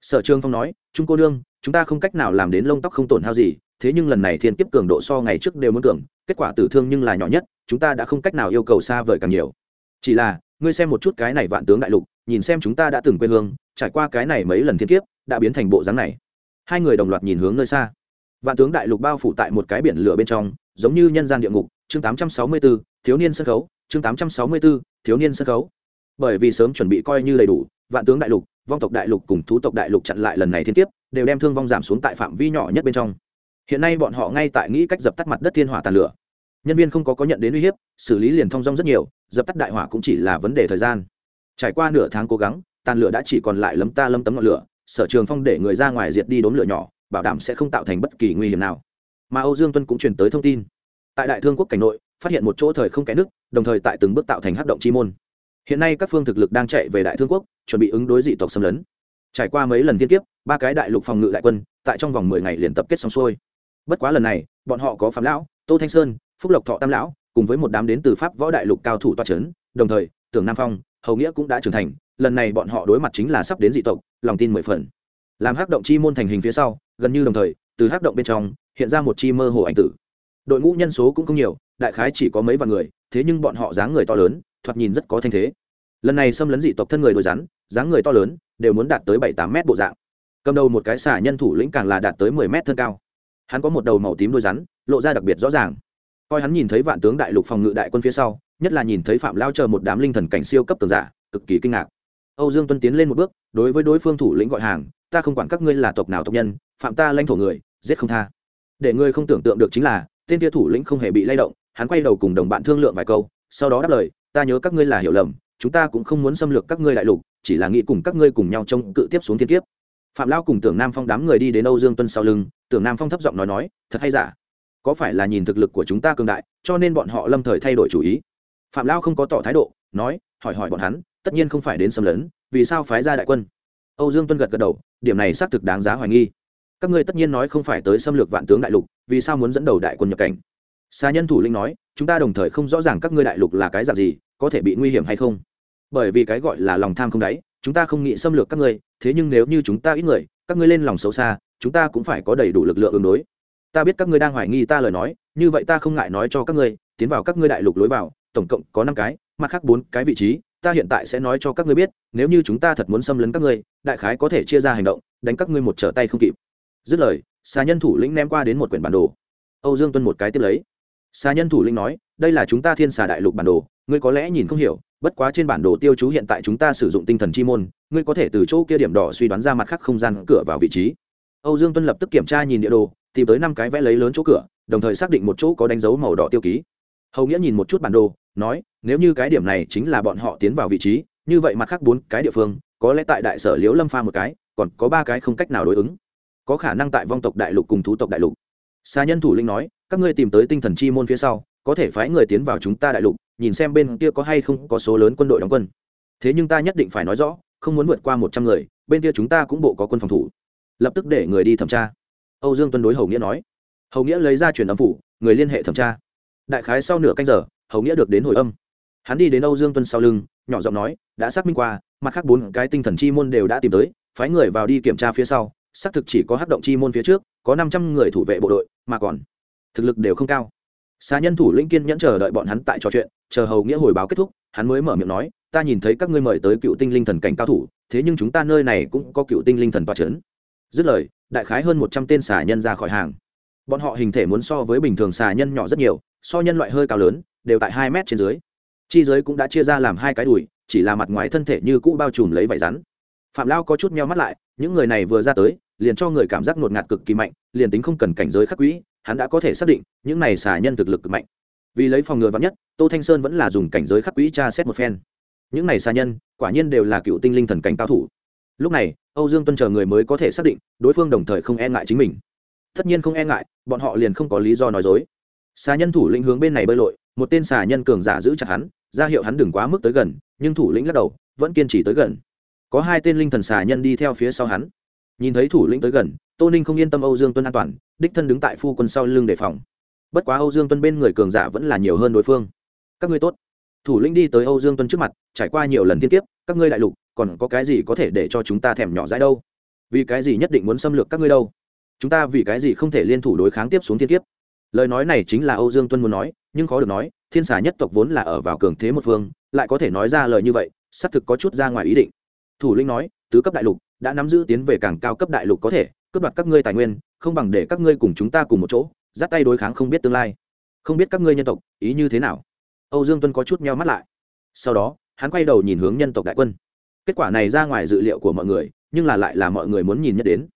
Sở trương phong nói, trung cô đương chúng ta không cách nào làm đến lông tóc không tổn hao gì, thế nhưng lần này thiên kiếp cường độ so ngày trước đều muốn cường, kết quả tử thương nhưng là nhỏ nhất, chúng ta đã không cách nào yêu cầu xa vời càng nhiều. Chỉ là ngươi xem một chút cái này vạn tướng đại lục nhìn xem chúng ta đã từng quê hương trải qua cái này mấy lần thiên kiếp đã biến thành bộ dáng này. Hai người đồng loạt nhìn hướng nơi xa. Vạn tướng đại lục bao phủ tại một cái biển lửa bên trong giống như nhân gian địa ngục chương 864, thiếu niên sân khấu chương 864, thiếu niên sân khấu. Bởi vì sớm chuẩn bị coi như đầy đủ vạn tướng đại lục vong tộc đại lục cùng thú tộc đại lục chặn lại lần này thiên kiếp đều đem thương vong giảm xuống tại phạm vi nhỏ nhất bên trong. Hiện nay bọn họ ngay tại nghĩ cách dập tắt mặt đất thiên hỏa tàn lửa. Nhân viên không có có nhận đến uy hiếp xử lý liền thong dong rất nhiều dập tắt đại hỏa cũng chỉ là vấn đề thời gian. Trải qua nửa tháng cố gắng, tàn lửa đã chỉ còn lại lấm ta lấm tấm ngọn lửa, sở trường phong để người ra ngoài diệt đi đốn lửa nhỏ, bảo đảm sẽ không tạo thành bất kỳ nguy hiểm nào. Mà âu dương tuân cũng truyền tới thông tin. Tại đại thương quốc cảnh nội, phát hiện một chỗ thời không kẽ nước, đồng thời tại từng bước tạo thành hát động chi môn. Hiện nay các phương thực lực đang chạy về đại thương quốc, chuẩn bị ứng đối dị tộc xâm lấn. Trải qua mấy lần thiên kiếp, ba cái đại lục phòng ngự đại quân, tại trong vòng mười ngày liền tập kết xong xuôi. Bất quá lần này, bọn họ có phạm lão, tô thanh sơn, phúc lộc thọ tam lão cùng với một đám đến từ pháp võ đại lục cao thủ toa c h ấ n đồng thời, tưởng nam phong, hầu nghĩa cũng đã trưởng thành, lần này bọn họ đối mặt chính là sắp đến dị tộc, lòng tin mười phần. Làm hắc động chi môn thành hình phía sau, gần như đồng thời, từ hắc động bên trong, hiện ra một chi mơ hồ ảnh tử. Đội ngũ nhân số cũng không nhiều, đại khái chỉ có mấy vạn người, thế nhưng bọn họ dáng người to lớn, thoạt nhìn rất có thanh thế. Lần này xâm lấn dị tộc thân người đôi rắn, dáng người to lớn, đều muốn đạt tới bảy tám mét bộ dạng. Cầm đầu một cái xả nhân thủ lĩnh càng là đạt tới mười mét thân cao. Hắn có một đầu màu tím đôi rắn, lộ ra đặc biệt rõ ràng coi hắn nhìn thấy vạn tướng đại lục phòng ngự đại quân phía sau, nhất là nhìn thấy phạm lao chờ một đám linh thần cảnh siêu cấp tường giả, cực kỳ kinh ngạc. Âu dương tuân tiến lên một bước, đối với đối phương thủ lĩnh gọi hàng, ta không quản các ngươi là tộc nào tộc nhân, phạm ta lanh thổ người, giết không tha. Để ngươi không tưởng tượng được chính là, tên tia thủ lĩnh không hề bị lay động, hắn quay đầu cùng đồng bạn thương lượng vài câu, sau đó đáp lời, ta nhớ các ngươi là hiểu lầm, chúng ta cũng không muốn xâm lược các ngươi đại lục, chỉ là nghĩ cùng các ngươi cùng nhau trông cự tiếp xuống thiên kiếp. Phạm lao cùng tưởng nam phong đám người đi đến âu dương tuân sau lưng, tưởng nam phong thấp giọng nói nói, thật hay giả? Có phải là nhìn thực lực của chúng ta cường đại, cho nên bọn họ lâm thời thay đổi chủ ý. Phạm lao không có tỏ thái độ, nói, hỏi hỏi bọn hắn, tất nhiên không phải đến xâm lấn, vì sao phái ra đại quân? Âu dương tuân gật gật đầu, điểm này xác thực đáng giá hoài nghi. Các ngươi tất nhiên nói không phải tới xâm lược vạn tướng đại lục, vì sao muốn dẫn đầu đại quân nhập cảnh? Xa nhân thủ linh nói, chúng ta đồng thời không rõ ràng các ngươi đại lục là cái dạng gì, có thể bị nguy hiểm hay không. Bởi vì cái gọi là lòng tham không đáy, chúng ta không nghĩ xâm lược các ngươi, thế nhưng nếu như chúng ta ít người, các ngươi lên lòng xấu xa, chúng ta cũng phải có đầy đủ lực lượng ứng đối ta biết các ngươi đang hoài nghi ta lời nói, như vậy ta không ngại nói cho các ngươi, tiến vào các ngươi đại lục lối vào, tổng cộng có năm cái, mặt khác bốn cái vị trí, ta hiện tại sẽ nói cho các ngươi biết, nếu như chúng ta thật muốn xâm lấn các ngươi, đại khái có thể chia ra hành động, đánh các ngươi một trở tay không kịp. Dứt lời, xà nhân thủ lĩnh ném qua đến một quyển bản đồ. Âu dương tuân một cái tiếp lấy. Xà nhân thủ lĩnh nói, đây là chúng ta thiên xà đại lục bản đồ, ngươi có lẽ nhìn không hiểu, bất quá trên bản đồ tiêu chú hiện tại chúng ta sử dụng tinh thần chi môn, ngươi có thể từ chỗ kia điểm đỏ suy đoán ra mặt khác không gian cửa vào vị trí. Âu dương tuân lập tức kiểm tra nhìn địa đồ tìm tới năm cái vẽ lấy lớn chỗ cửa, đồng thời xác định một chỗ có đánh dấu màu đỏ tiêu ký. Hầu nghĩa nhìn một chút bản đồ, nói, nếu như cái điểm này chính là bọn họ tiến vào vị trí, như vậy mặt khác bốn cái địa phương, có lẽ tại đại sở liễu lâm pha một cái, còn có ba cái không cách nào đối ứng. Có khả năng tại vong tộc đại lục cùng thú tộc đại lục. Xa nhân thủ linh nói, các ngươi tìm tới tinh thần chi môn phía sau, có thể phái người tiến vào chúng ta đại lục, nhìn xem bên kia có hay không có số lớn quân đội đóng quân. Thế nhưng ta nhất định phải nói rõ, không muốn vượt qua một trăm người, bên kia chúng ta cũng bộ có quân phòng thủ. Lập tức để người đi thẩm tra âu dương tuân đối hầu nghĩa nói. Hầu nghĩa lấy ra truyền âm phủ, người liên hệ thẩm tra. Đại khái sau nửa canh giờ, hầu nghĩa được đến hồi âm. Hắn đi đến âu dương tuân sau lưng, nhỏ giọng nói, đã xác minh qua, mặt khác bốn cái tinh thần chi môn đều đã tìm tới, phái người vào đi kiểm tra phía sau, xác thực chỉ có hát động chi môn phía trước, có năm trăm người thủ vệ bộ đội, mà còn thực lực đều không cao. Xa nhân thủ lĩnh kiên nhẫn chờ đợi bọn hắn tại trò chuyện, chờ hầu nghĩa hồi báo kết thúc, hắn mới mở miệng nói, ta nhìn thấy các ngươi mời tới cựu tinh linh thần cảnh cao thủ, thế nhưng chúng ta nơi này cũng có cựu tinh linh thần toa c dứt lời, đại khái hơn một trăm tên xà nhân ra khỏi hàng. Bọn họ hình thể muốn so với bình thường xà nhân nhỏ rất nhiều, so nhân loại hơi cao lớn, đều tại hai mét trên dưới. Chi giới cũng đã chia ra làm hai cái đùi, chỉ là mặt ngoài thân thể như cũ bao trùm lấy vải rắn. Phạm lao có chút meo mắt lại, những người này vừa ra tới, liền cho người cảm giác ngột ngạt cực kỳ mạnh, liền tính không cần cảnh giới khắc quỹ, hắn đã có thể xác định, những này xà nhân thực lực cực mạnh. Vì lấy phòng ngừa vắn nhất, tô thanh sơn vẫn là dùng cảnh giới khắc quỹ tra xét một phen. Những này xà nhân, quả nhiên đều là cựu tinh linh thần cảnh cao thủ lúc này, âu dương tuân chờ người mới có thể xác định, đối phương đồng thời không e ngại chính mình. Tất nhiên không e ngại, bọn họ liền không có lý do nói dối. Xà nhân thủ lĩnh hướng bên này bơi lội, một tên xà nhân cường giả giữ chặt hắn, ra hiệu hắn đừng quá mức tới gần, nhưng thủ lĩnh lắc đầu, vẫn kiên trì tới gần. Có hai tên linh thần xà nhân đi theo phía sau hắn. Nhìn thấy thủ lĩnh tới gần, tô ninh không yên tâm âu dương tuân an toàn, đích thân đứng tại phu quân sau lưng đề phòng. Bất quá âu dương tuân bên người cường giả vẫn là nhiều hơn đối phương. Các ngươi tốt. Thủ lĩnh đi tới âu dương tuân trước mặt, trải qua nhiều lần thiên kiếp, các ngươi đại lục còn có cái gì có thể để cho chúng ta thèm nhỏ dãi đâu? Vì cái gì nhất định muốn xâm lược các ngươi đâu? Chúng ta vì cái gì không thể liên thủ đối kháng tiếp xuống thiên kiếp? Lời nói này chính là âu dương tuân muốn nói, nhưng khó được nói, thiên xà nhất tộc vốn là ở vào cường thế một phương, lại có thể nói ra lời như vậy, xác thực có chút ra ngoài ý định. Thủ lĩnh nói, tứ cấp đại lục, đã nắm giữ tiến về càng cao cấp đại lục có thể, cướp đoạt các ngươi tài nguyên, không bằng để các ngươi cùng chúng ta cùng một chỗ, dắt tay đối kháng không biết tương lai. Không biết các ngươi nhân tộc, ý như thế nào? Âu dương tuân có chút meo mắt lại. Sau đó, hắn quay đầu nhìn hướng nhân tộc đại quân kết quả này ra ngoài dự liệu của mọi người, nhưng là lại là mọi người muốn nhìn nhất đến.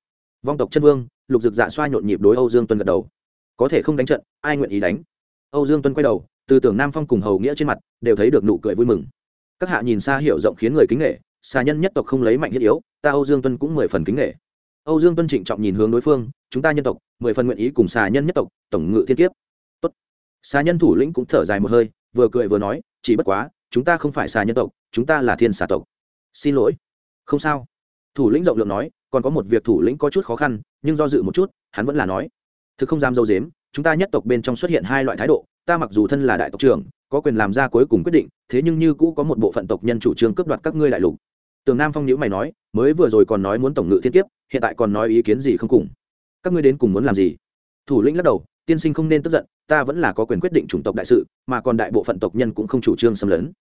Vong tộc chân vương, lục dực dạ xoa nhộn nhịp đối âu dương tuân gật đầu. Có thể không đánh trận, ai nguyện ý đánh? Âu dương tuân quay đầu, từ tưởng nam phong cùng hầu nghĩa trên mặt, đều thấy được nụ cười vui mừng. Các hạ nhìn xa hiểu rộng khiến người kính nghệ xà nhân nhất tộc không lấy mạnh thiết yếu, ta âu dương tuân cũng mười phần kính nghệ âu dương tuân trịnh trọng nhìn hướng đối phương, chúng ta nhân tộc, mười phần nguyện ý cùng xà nhân nhất tộc, tổng ngự thiên kiếp. Tốt. xà nhân thủ lĩnh cũng thở dài một hơi, vừa cười vừa nói, chỉ bất quá, chúng ta không phải xà nhân tộc, chúng ta là thiên xà tộc xin lỗi. Không sao. Thủ lĩnh rộng lượng nói, còn có một việc thủ lĩnh có chút khó khăn, nhưng do dự một chút, hắn vẫn là nói. Thực không dám dâu dếm, chúng ta nhất tộc bên trong xuất hiện hai loại thái độ, ta mặc dù thân là đại tộc trưởng, có quyền làm ra cuối cùng quyết định, thế nhưng như cũ có một bộ phận tộc nhân chủ trương cướp đoạt các ngươi đại lục. Tường nam phong nhữ mày nói, mới vừa rồi còn nói muốn tổng ngự thiên kiếp, hiện tại còn nói ý kiến gì không cùng. Các ngươi đến cùng muốn làm gì? Thủ lĩnh lắc đầu, tiên sinh không nên tức giận, ta vẫn là có quyền quyết định chủng tộc đại sự, mà còn đại bộ phận tộc nhân cũng không chủ trương xâm lấn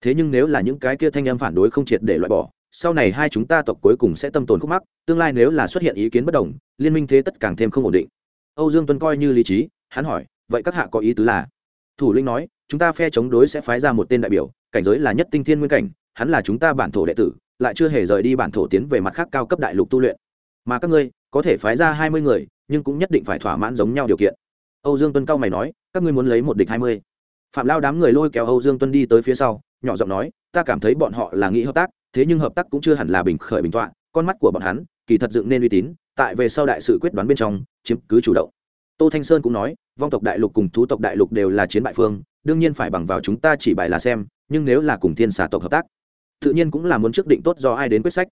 thế nhưng nếu là những cái kia thanh em phản đối không triệt để loại bỏ, sau này hai chúng ta tộc cuối cùng sẽ tâm tồn khúc mắc, tương lai nếu là xuất hiện ý kiến bất đồng, liên minh thế tất càng thêm không ổn định. Âu dương tuân coi như lý trí, hắn hỏi, vậy các hạ có ý tứ là? Thủ lĩnh nói, chúng ta phe chống đối sẽ phái ra một tên đại biểu, cảnh giới là nhất tinh thiên nguyên cảnh, hắn là chúng ta bản thổ đệ tử, lại chưa hề rời đi bản thổ tiến về mặt khác cao cấp đại lục tu luyện. Mà các ngươi, có thể phái ra hai mươi người, nhưng cũng nhất định phải thỏa mãn giống nhau điều kiện. Âu dương tuân cao mày nói, các ngươi muốn lấy một địch hai mươi phạm lao đám người lôi kéo âu dương tuân đi tới phía sau, nhỏ giọng nói, ta cảm thấy bọn họ là nghĩ hợp tác, thế nhưng hợp tác cũng chưa hẳn là bình khởi bình tọa, con mắt của bọn hắn, kỳ thật dựng nên uy tín, tại về sau đại sự quyết đoán bên trong, chiếm cứ chủ động. Tô thanh sơn cũng nói, vong tộc đại lục cùng thú tộc đại lục đều là chiến bại phương, đương nhiên phải bằng vào chúng ta chỉ bài là xem, nhưng nếu là cùng thiên xà tộc hợp tác, tự nhiên cũng là muốn trước định tốt do ai đến quyết sách.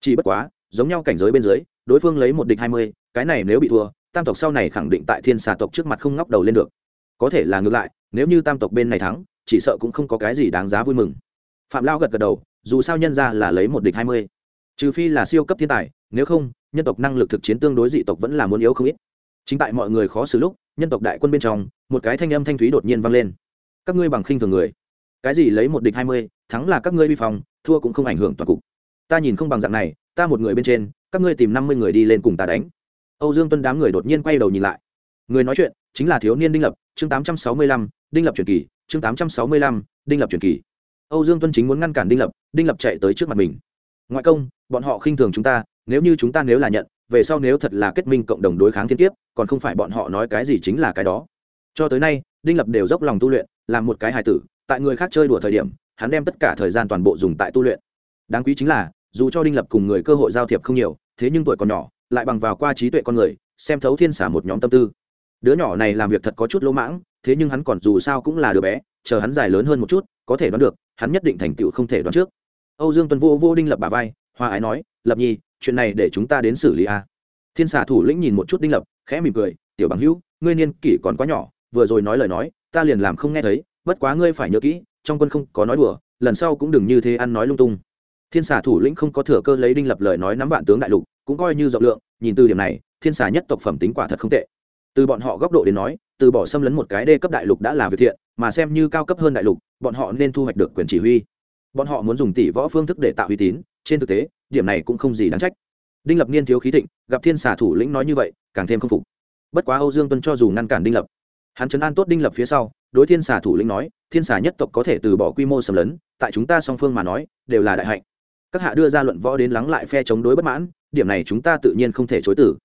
Chỉ bất quá, giống nhau cảnh giới bên dưới, đối phương lấy một địch hai mươi, cái này nếu bị thua, tam tộc sau này khẳng định tại thiên xà tộc trước mặt không ngóc đầu lên được. Có thể là ngược lại nếu như tam tộc bên này thắng, chỉ sợ cũng không có cái gì đáng giá vui mừng. Phạm lao gật gật đầu, dù sao nhân ra là lấy một địch hai mươi. Trừ phi là siêu cấp thiên tài, nếu không, nhân tộc năng lực thực chiến tương đối dị tộc vẫn là muốn yếu không ít. Chính tại mọi người khó xử lúc, nhân tộc đại quân bên trong, một cái thanh âm thanh thúy đột nhiên vang lên. Các ngươi bằng khinh thường người. Cái gì lấy một địch hai mươi, thắng là các ngươi vi phòng thua cũng không ảnh hưởng toàn cục. Ta nhìn không bằng dạng này, ta một người bên trên, các ngươi tìm năm mươi người đi lên cùng ta đánh. Âu dương tuân đám người đột nhiên quay đầu nhìn lại. Người nói chuyện chính là thiếu niên đinh lập, chương tám trăm sáu mươi lăm đinh lập truyền kỳ, chương tám trăm sáu mươi lăm, đinh lập truyền kỳ. Âu dương tuân chính muốn ngăn cản đinh lập đinh lập chạy tới trước mặt mình. Ngoại công, bọn họ khinh thường chúng ta, nếu như chúng ta nếu là nhận, về sau nếu thật là kết minh cộng đồng đối kháng thiên kiếp, còn không phải bọn họ nói cái gì chính là cái đó. Cho tới nay, đinh lập đều dốc lòng tu luyện, làm một cái hài tử, tại người khác chơi đùa thời điểm, hắn đem tất cả thời gian toàn bộ dùng tại tu luyện. Đáng quý chính là, dù cho đinh lập cùng người cơ hội giao thiệp không nhiều, thế nhưng tuổi còn nhỏ, lại bằng vào qua trí tuệ con người, xem thấu thiên xả một nhóm tâm tư. Đứa nhỏ này làm việc thật có chút lỗ mãng thế nhưng hắn còn dù sao cũng là đứa bé, chờ hắn dài lớn hơn một chút, có thể đoán được, hắn nhất định thành tựu không thể đoán trước. Âu dương tuân vô vô đinh lập bà vai hoa ái nói, lập nhi, chuyện này để chúng ta đến xử lý a. Thiên xà thủ lĩnh nhìn một chút đinh lập, khẽ mỉm cười, tiểu bằng hữu, ngươi niên kỷ còn quá nhỏ, vừa rồi nói lời nói, ta liền làm không nghe thấy, bất quá ngươi phải nhớ kỹ, trong quân không có nói đùa, lần sau cũng đừng như thế ăn nói lung tung. Thiên xà thủ lĩnh không có thừa cơ lấy đinh lập lời nói nắm vạn tướng đại lục, cũng coi như rộng lượng, nhìn từ điểm này, thiên xà nhất tộc phẩm tính quả thật không tệ. Từ bọn họ góc độ đến nói từ bỏ xâm lấn một cái đê cấp đại lục đã là việc thiện, mà xem như cao cấp hơn đại lục, bọn họ nên thu hoạch được quyền chỉ huy. Bọn họ muốn dùng tỷ võ phương thức để tạo uy tín, trên thực tế, điểm này cũng không gì đáng trách. Đinh lập niên thiếu khí thịnh, gặp thiên xà thủ lĩnh nói như vậy, càng thêm không phục. Bất quá âu dương tuân cho dù ngăn cản đinh lập, hắn chấn an tốt đinh lập phía sau, đối thiên xà thủ lĩnh nói, thiên xà nhất tộc có thể từ bỏ quy mô xâm lấn, tại chúng ta song phương mà nói, đều là đại hạnh. Các hạ đưa ra luận võ đến lắng lại phe chống đối bất mãn, điểm này chúng ta tự nhiên không thể chối tử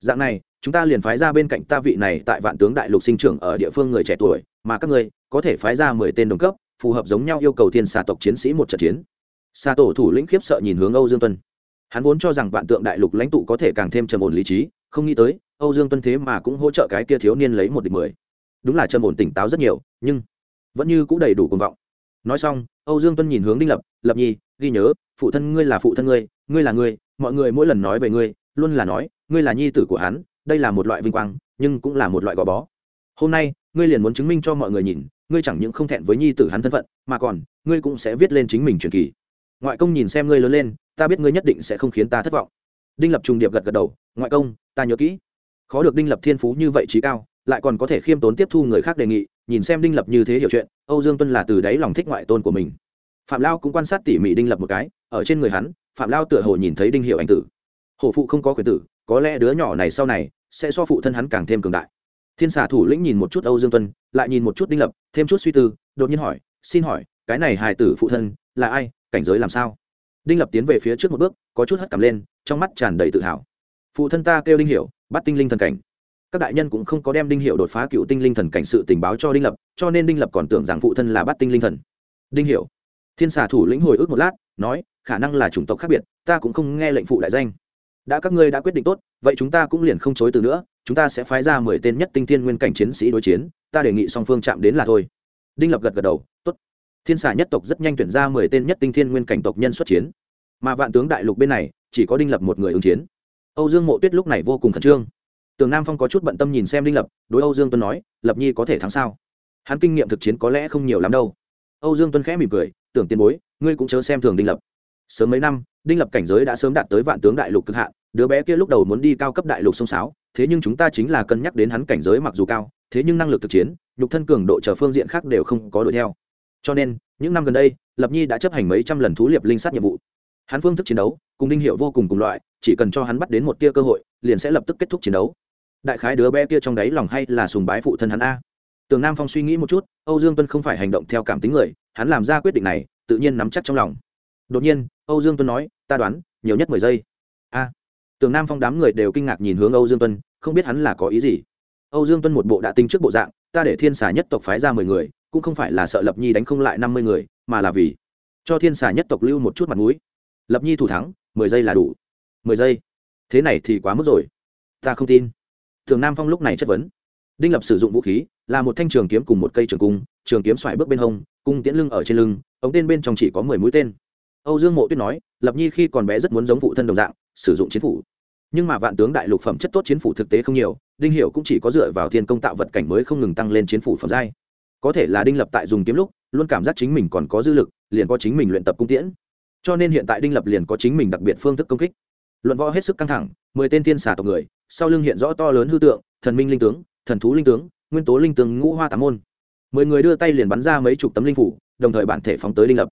dạng này chúng ta liền phái ra bên cạnh ta vị này tại vạn tướng đại lục sinh trưởng ở địa phương người trẻ tuổi, mà các ngươi có thể phái ra mười tên đồng cấp, phù hợp giống nhau yêu cầu thiên xà tộc chiến sĩ một trận chiến. Xà tổ thủ lĩnh khiếp sợ nhìn hướng âu dương tuân. Hắn vốn cho rằng vạn tượng đại lục lãnh tụ có thể càng thêm trầm ổn lý trí, không nghĩ tới, âu dương tuân thế mà cũng hỗ trợ cái kia thiếu niên lấy một địch mười. Đúng là trầm ổn tỉnh táo rất nhiều, nhưng vẫn như cũng đầy đủ cuồng vọng. Nói xong, âu dương tuân nhìn hướng đinh lập lập nhi, ghi nhớ, phụ thân ngươi là phụ thân ngươi ngươi là ngươi, mọi người mỗi lần nói về ngươi, luôn là nói, ngươi là nhi tử của hắn đây là một loại vinh quang, nhưng cũng là một loại gò bó. Hôm nay, ngươi liền muốn chứng minh cho mọi người nhìn, ngươi chẳng những không thẹn với nhi tử hắn thân phận, mà còn, ngươi cũng sẽ viết lên chính mình truyền kỳ. Ngoại công nhìn xem ngươi lớn lên, ta biết ngươi nhất định sẽ không khiến ta thất vọng. Đinh lập trùng điệp gật gật đầu, ngoại công, ta nhớ kỹ. Khó được đinh lập thiên phú như vậy trí cao, lại còn có thể khiêm tốn tiếp thu người khác đề nghị, nhìn xem đinh lập như thế hiểu chuyện, âu dương tuân là từ đáy lòng thích ngoại tôn của mình. Phạm lao cũng quan sát tỉ mỉ đinh lập một cái, ở trên người hắn, phạm lao tựa hồ nhìn thấy đinh hiệu anh tử. Hổ phụ không có quyền tử có lẽ đứa nhỏ này sau này sẽ so phụ thân hắn càng thêm cường đại. Thiên xà thủ lĩnh nhìn một chút âu dương tuân, lại nhìn một chút đinh lập, thêm chút suy tư, đột nhiên hỏi, xin hỏi, cái này hài tử phụ thân là ai, cảnh giới làm sao? Đinh lập tiến về phía trước một bước, có chút hất cầm lên, trong mắt tràn đầy tự hào. Phụ thân ta kêu đinh hiểu, bắt tinh linh thần cảnh. Các đại nhân cũng không có đem đinh hiểu đột phá cựu tinh linh thần cảnh sự tình báo cho đinh lập, cho nên đinh lập còn tưởng rằng phụ thân là bắt tinh linh thần. Đinh hiểu. Thiên xà thủ lĩnh hồi ức một lát, nói, khả năng là chủng tộc khác biệt, ta cũng không nghe lệnh phụ đại danh đã các ngươi đã quyết định tốt, vậy chúng ta cũng liền không chối từ nữa, chúng ta sẽ phái ra mười tên nhất tinh thiên nguyên cảnh chiến sĩ đối chiến, ta đề nghị song phương chạm đến là thôi. Đinh lập gật gật đầu, tốt. Thiên xà nhất tộc rất nhanh tuyển ra mười tên nhất tinh thiên nguyên cảnh tộc nhân xuất chiến. Mà vạn tướng đại lục bên này, chỉ có đinh lập một người ứng chiến. Âu dương mộ tuyết lúc này vô cùng khẩn trương. Tường nam phong có chút bận tâm nhìn xem đinh lập, đối âu dương tuân nói, lập nhi có thể thắng sao? Hắn kinh nghiệm thực chiến có lẽ không nhiều lắm đâu. Âu dương tuân khẽ mỉm cười, tưởng tiền bối, ngươi cũng chớ xem thường đinh lập sớm mấy năm, đinh lập cảnh giới đã sớm đạt tới vạn tướng đại lục cực hạn, đứa bé kia lúc đầu muốn đi cao cấp đại lục sông sáo, thế nhưng chúng ta chính là cân nhắc đến hắn cảnh giới mặc dù cao, thế nhưng năng lực thực chiến, nhục thân cường độ trở phương diện khác đều không có đuổi theo. Cho nên, những năm gần đây, lập nhi đã chấp hành mấy trăm lần thú liệp linh sát nhiệm vụ. Hắn phương thức chiến đấu, cùng đinh hiệu vô cùng cùng loại, chỉ cần cho hắn bắt đến một tia cơ hội, liền sẽ lập tức kết thúc chiến đấu. Đại khái đứa bé kia trong đáy lòng hay là sùng bái phụ thân hắn a. Tường nam phong suy nghĩ một chút, âu dương tuân không phải hành động theo cảm tính người, hắn làm ra quyết định này, tự nhiên nắm chắc trong lòng. Đột nhiên âu dương tuân nói, ta đoán, nhiều nhất mười giây. A. Tường nam phong đám người đều kinh ngạc nhìn hướng âu dương tuân, không biết hắn là có ý gì. Âu dương tuân một bộ đã tinh trước bộ dạng, ta để thiên xà nhất tộc phái ra mười người, cũng không phải là sợ lập nhi đánh không lại năm mươi người, mà là vì cho thiên xà nhất tộc lưu một chút mặt mũi. Lập nhi thủ thắng, mười giây là đủ. Mười giây. Thế này thì quá mức rồi. Ta không tin. Tường nam phong lúc này chất vấn. Đinh lập sử dụng vũ khí, là một thanh trường kiếm cùng một cây trường cung, trường kiếm xoài bước bên hông, cung tiễn lưng ở trên lưng, ống tên bên trong chỉ có mười mũi tên âu dương mộ tuyết nói, lập nhi khi còn bé rất muốn giống phụ thân đồng dạng, sử dụng chiến phủ. Nhưng mà vạn tướng đại lục phẩm chất tốt chiến phủ thực tế không nhiều, đinh Hiểu cũng chỉ có dựa vào thiên công tạo vật cảnh mới không ngừng tăng lên chiến phủ phẩm giai. Có thể là đinh lập tại dùng kiếm lúc, luôn cảm giác chính mình còn có dư lực, liền có chính mình luyện tập cung tiễn. Cho nên hiện tại đinh lập liền có chính mình đặc biệt phương thức công kích. Luận võ hết sức căng thẳng, mười tên tiên xà tộc người, sau lưng hiện rõ to lớn hư tượng, thần minh linh tướng, thần thú linh tướng, nguyên tố linh tướng ngũ hoa tám môn. Mười người đưa tay liền bắn ra mấy chục tấm linh phủ, đồng thời bản thể phóng tới đinh lập.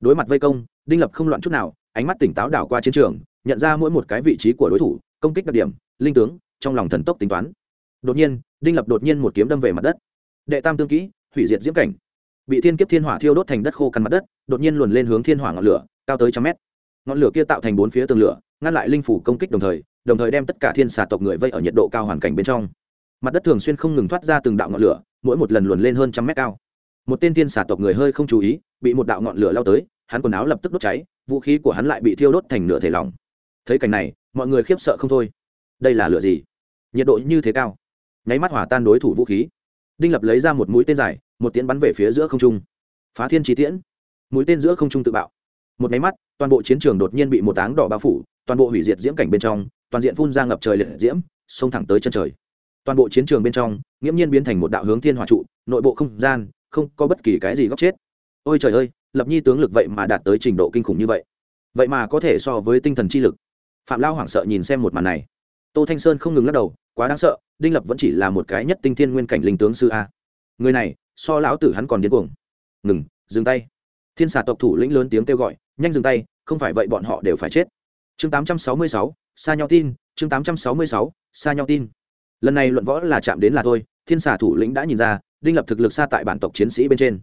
Đối mặt vây công đinh lập không loạn chút nào, ánh mắt tỉnh táo đảo qua chiến trường, nhận ra mỗi một cái vị trí của đối thủ, công kích đặc điểm, linh tướng, trong lòng thần tốc tính toán. Đột nhiên, đinh lập đột nhiên một kiếm đâm về mặt đất. Đệ tam tương kỹ, hủy diệt diễm cảnh. Bị thiên kiếp thiên hỏa thiêu đốt thành đất khô cằn mặt đất, đột nhiên luồn lên hướng thiên hỏa ngọn lửa, cao tới trăm mét. Ngọn lửa kia tạo thành bốn phía tường lửa, ngăn lại linh phủ công kích đồng thời đồng thời đem tất cả thiên xà tộc người vây ở nhiệt độ cao hoàn cảnh bên trong. Mặt đất thường xuyên không ngừng thoát ra từng đạo ngọn lửa, mỗi một lần luồn lên hơn trăm mét cao. Một tên thiên xà tộc người hơi không chú ý, bị một đạo ngọn lửa lao tới hắn quần áo lập tức đốt cháy, vũ khí của hắn lại bị thiêu đốt thành nửa thể lỏng. Thấy cảnh này, mọi người khiếp sợ không thôi. Đây là lửa gì? Nhiệt độ như thế cao. Nháy mắt hỏa tan đối thủ vũ khí. Đinh lập lấy ra một mũi tên dài, một tiễn bắn về phía giữa không trung. Phá thiên trí tiễn. Mũi tên giữa không trung tự bạo. Một nháy mắt, toàn bộ chiến trường đột nhiên bị một áng đỏ bao phủ, toàn bộ hủy diệt diễm cảnh bên trong, toàn diện phun ra ngập trời liệt diễm, xông thẳng tới chân trời. Toàn bộ chiến trường bên trong, nghiễm nhiên biến thành một đạo hướng thiên hỏa trụ, nội bộ không gian, không có bất kỳ cái gì góc chết. Ôi trời ơi! Lập nhi tướng lực vậy mà đạt tới trình độ kinh khủng như vậy. Vậy mà có thể so với tinh thần chi lực. Phạm lao hoảng sợ nhìn xem một màn này. Tô thanh sơn không ngừng lắc đầu quá đáng sợ đinh lập vẫn chỉ là một cái nhất tinh thiên nguyên cảnh linh tướng sư a. Người này so lão tử hắn còn điên cuồng. Ngừng dừng tay. Thiên xà tộc thủ lĩnh lớn tiếng kêu gọi nhanh dừng tay không phải vậy bọn họ đều phải chết. Chương 866, xa nhau tin chương 866, xa nhau tin. Lần này luận võ là chạm đến là thôi thiên xà thủ lĩnh đã nhìn ra đinh lập thực lực xa tại bản tộc chiến sĩ bên trên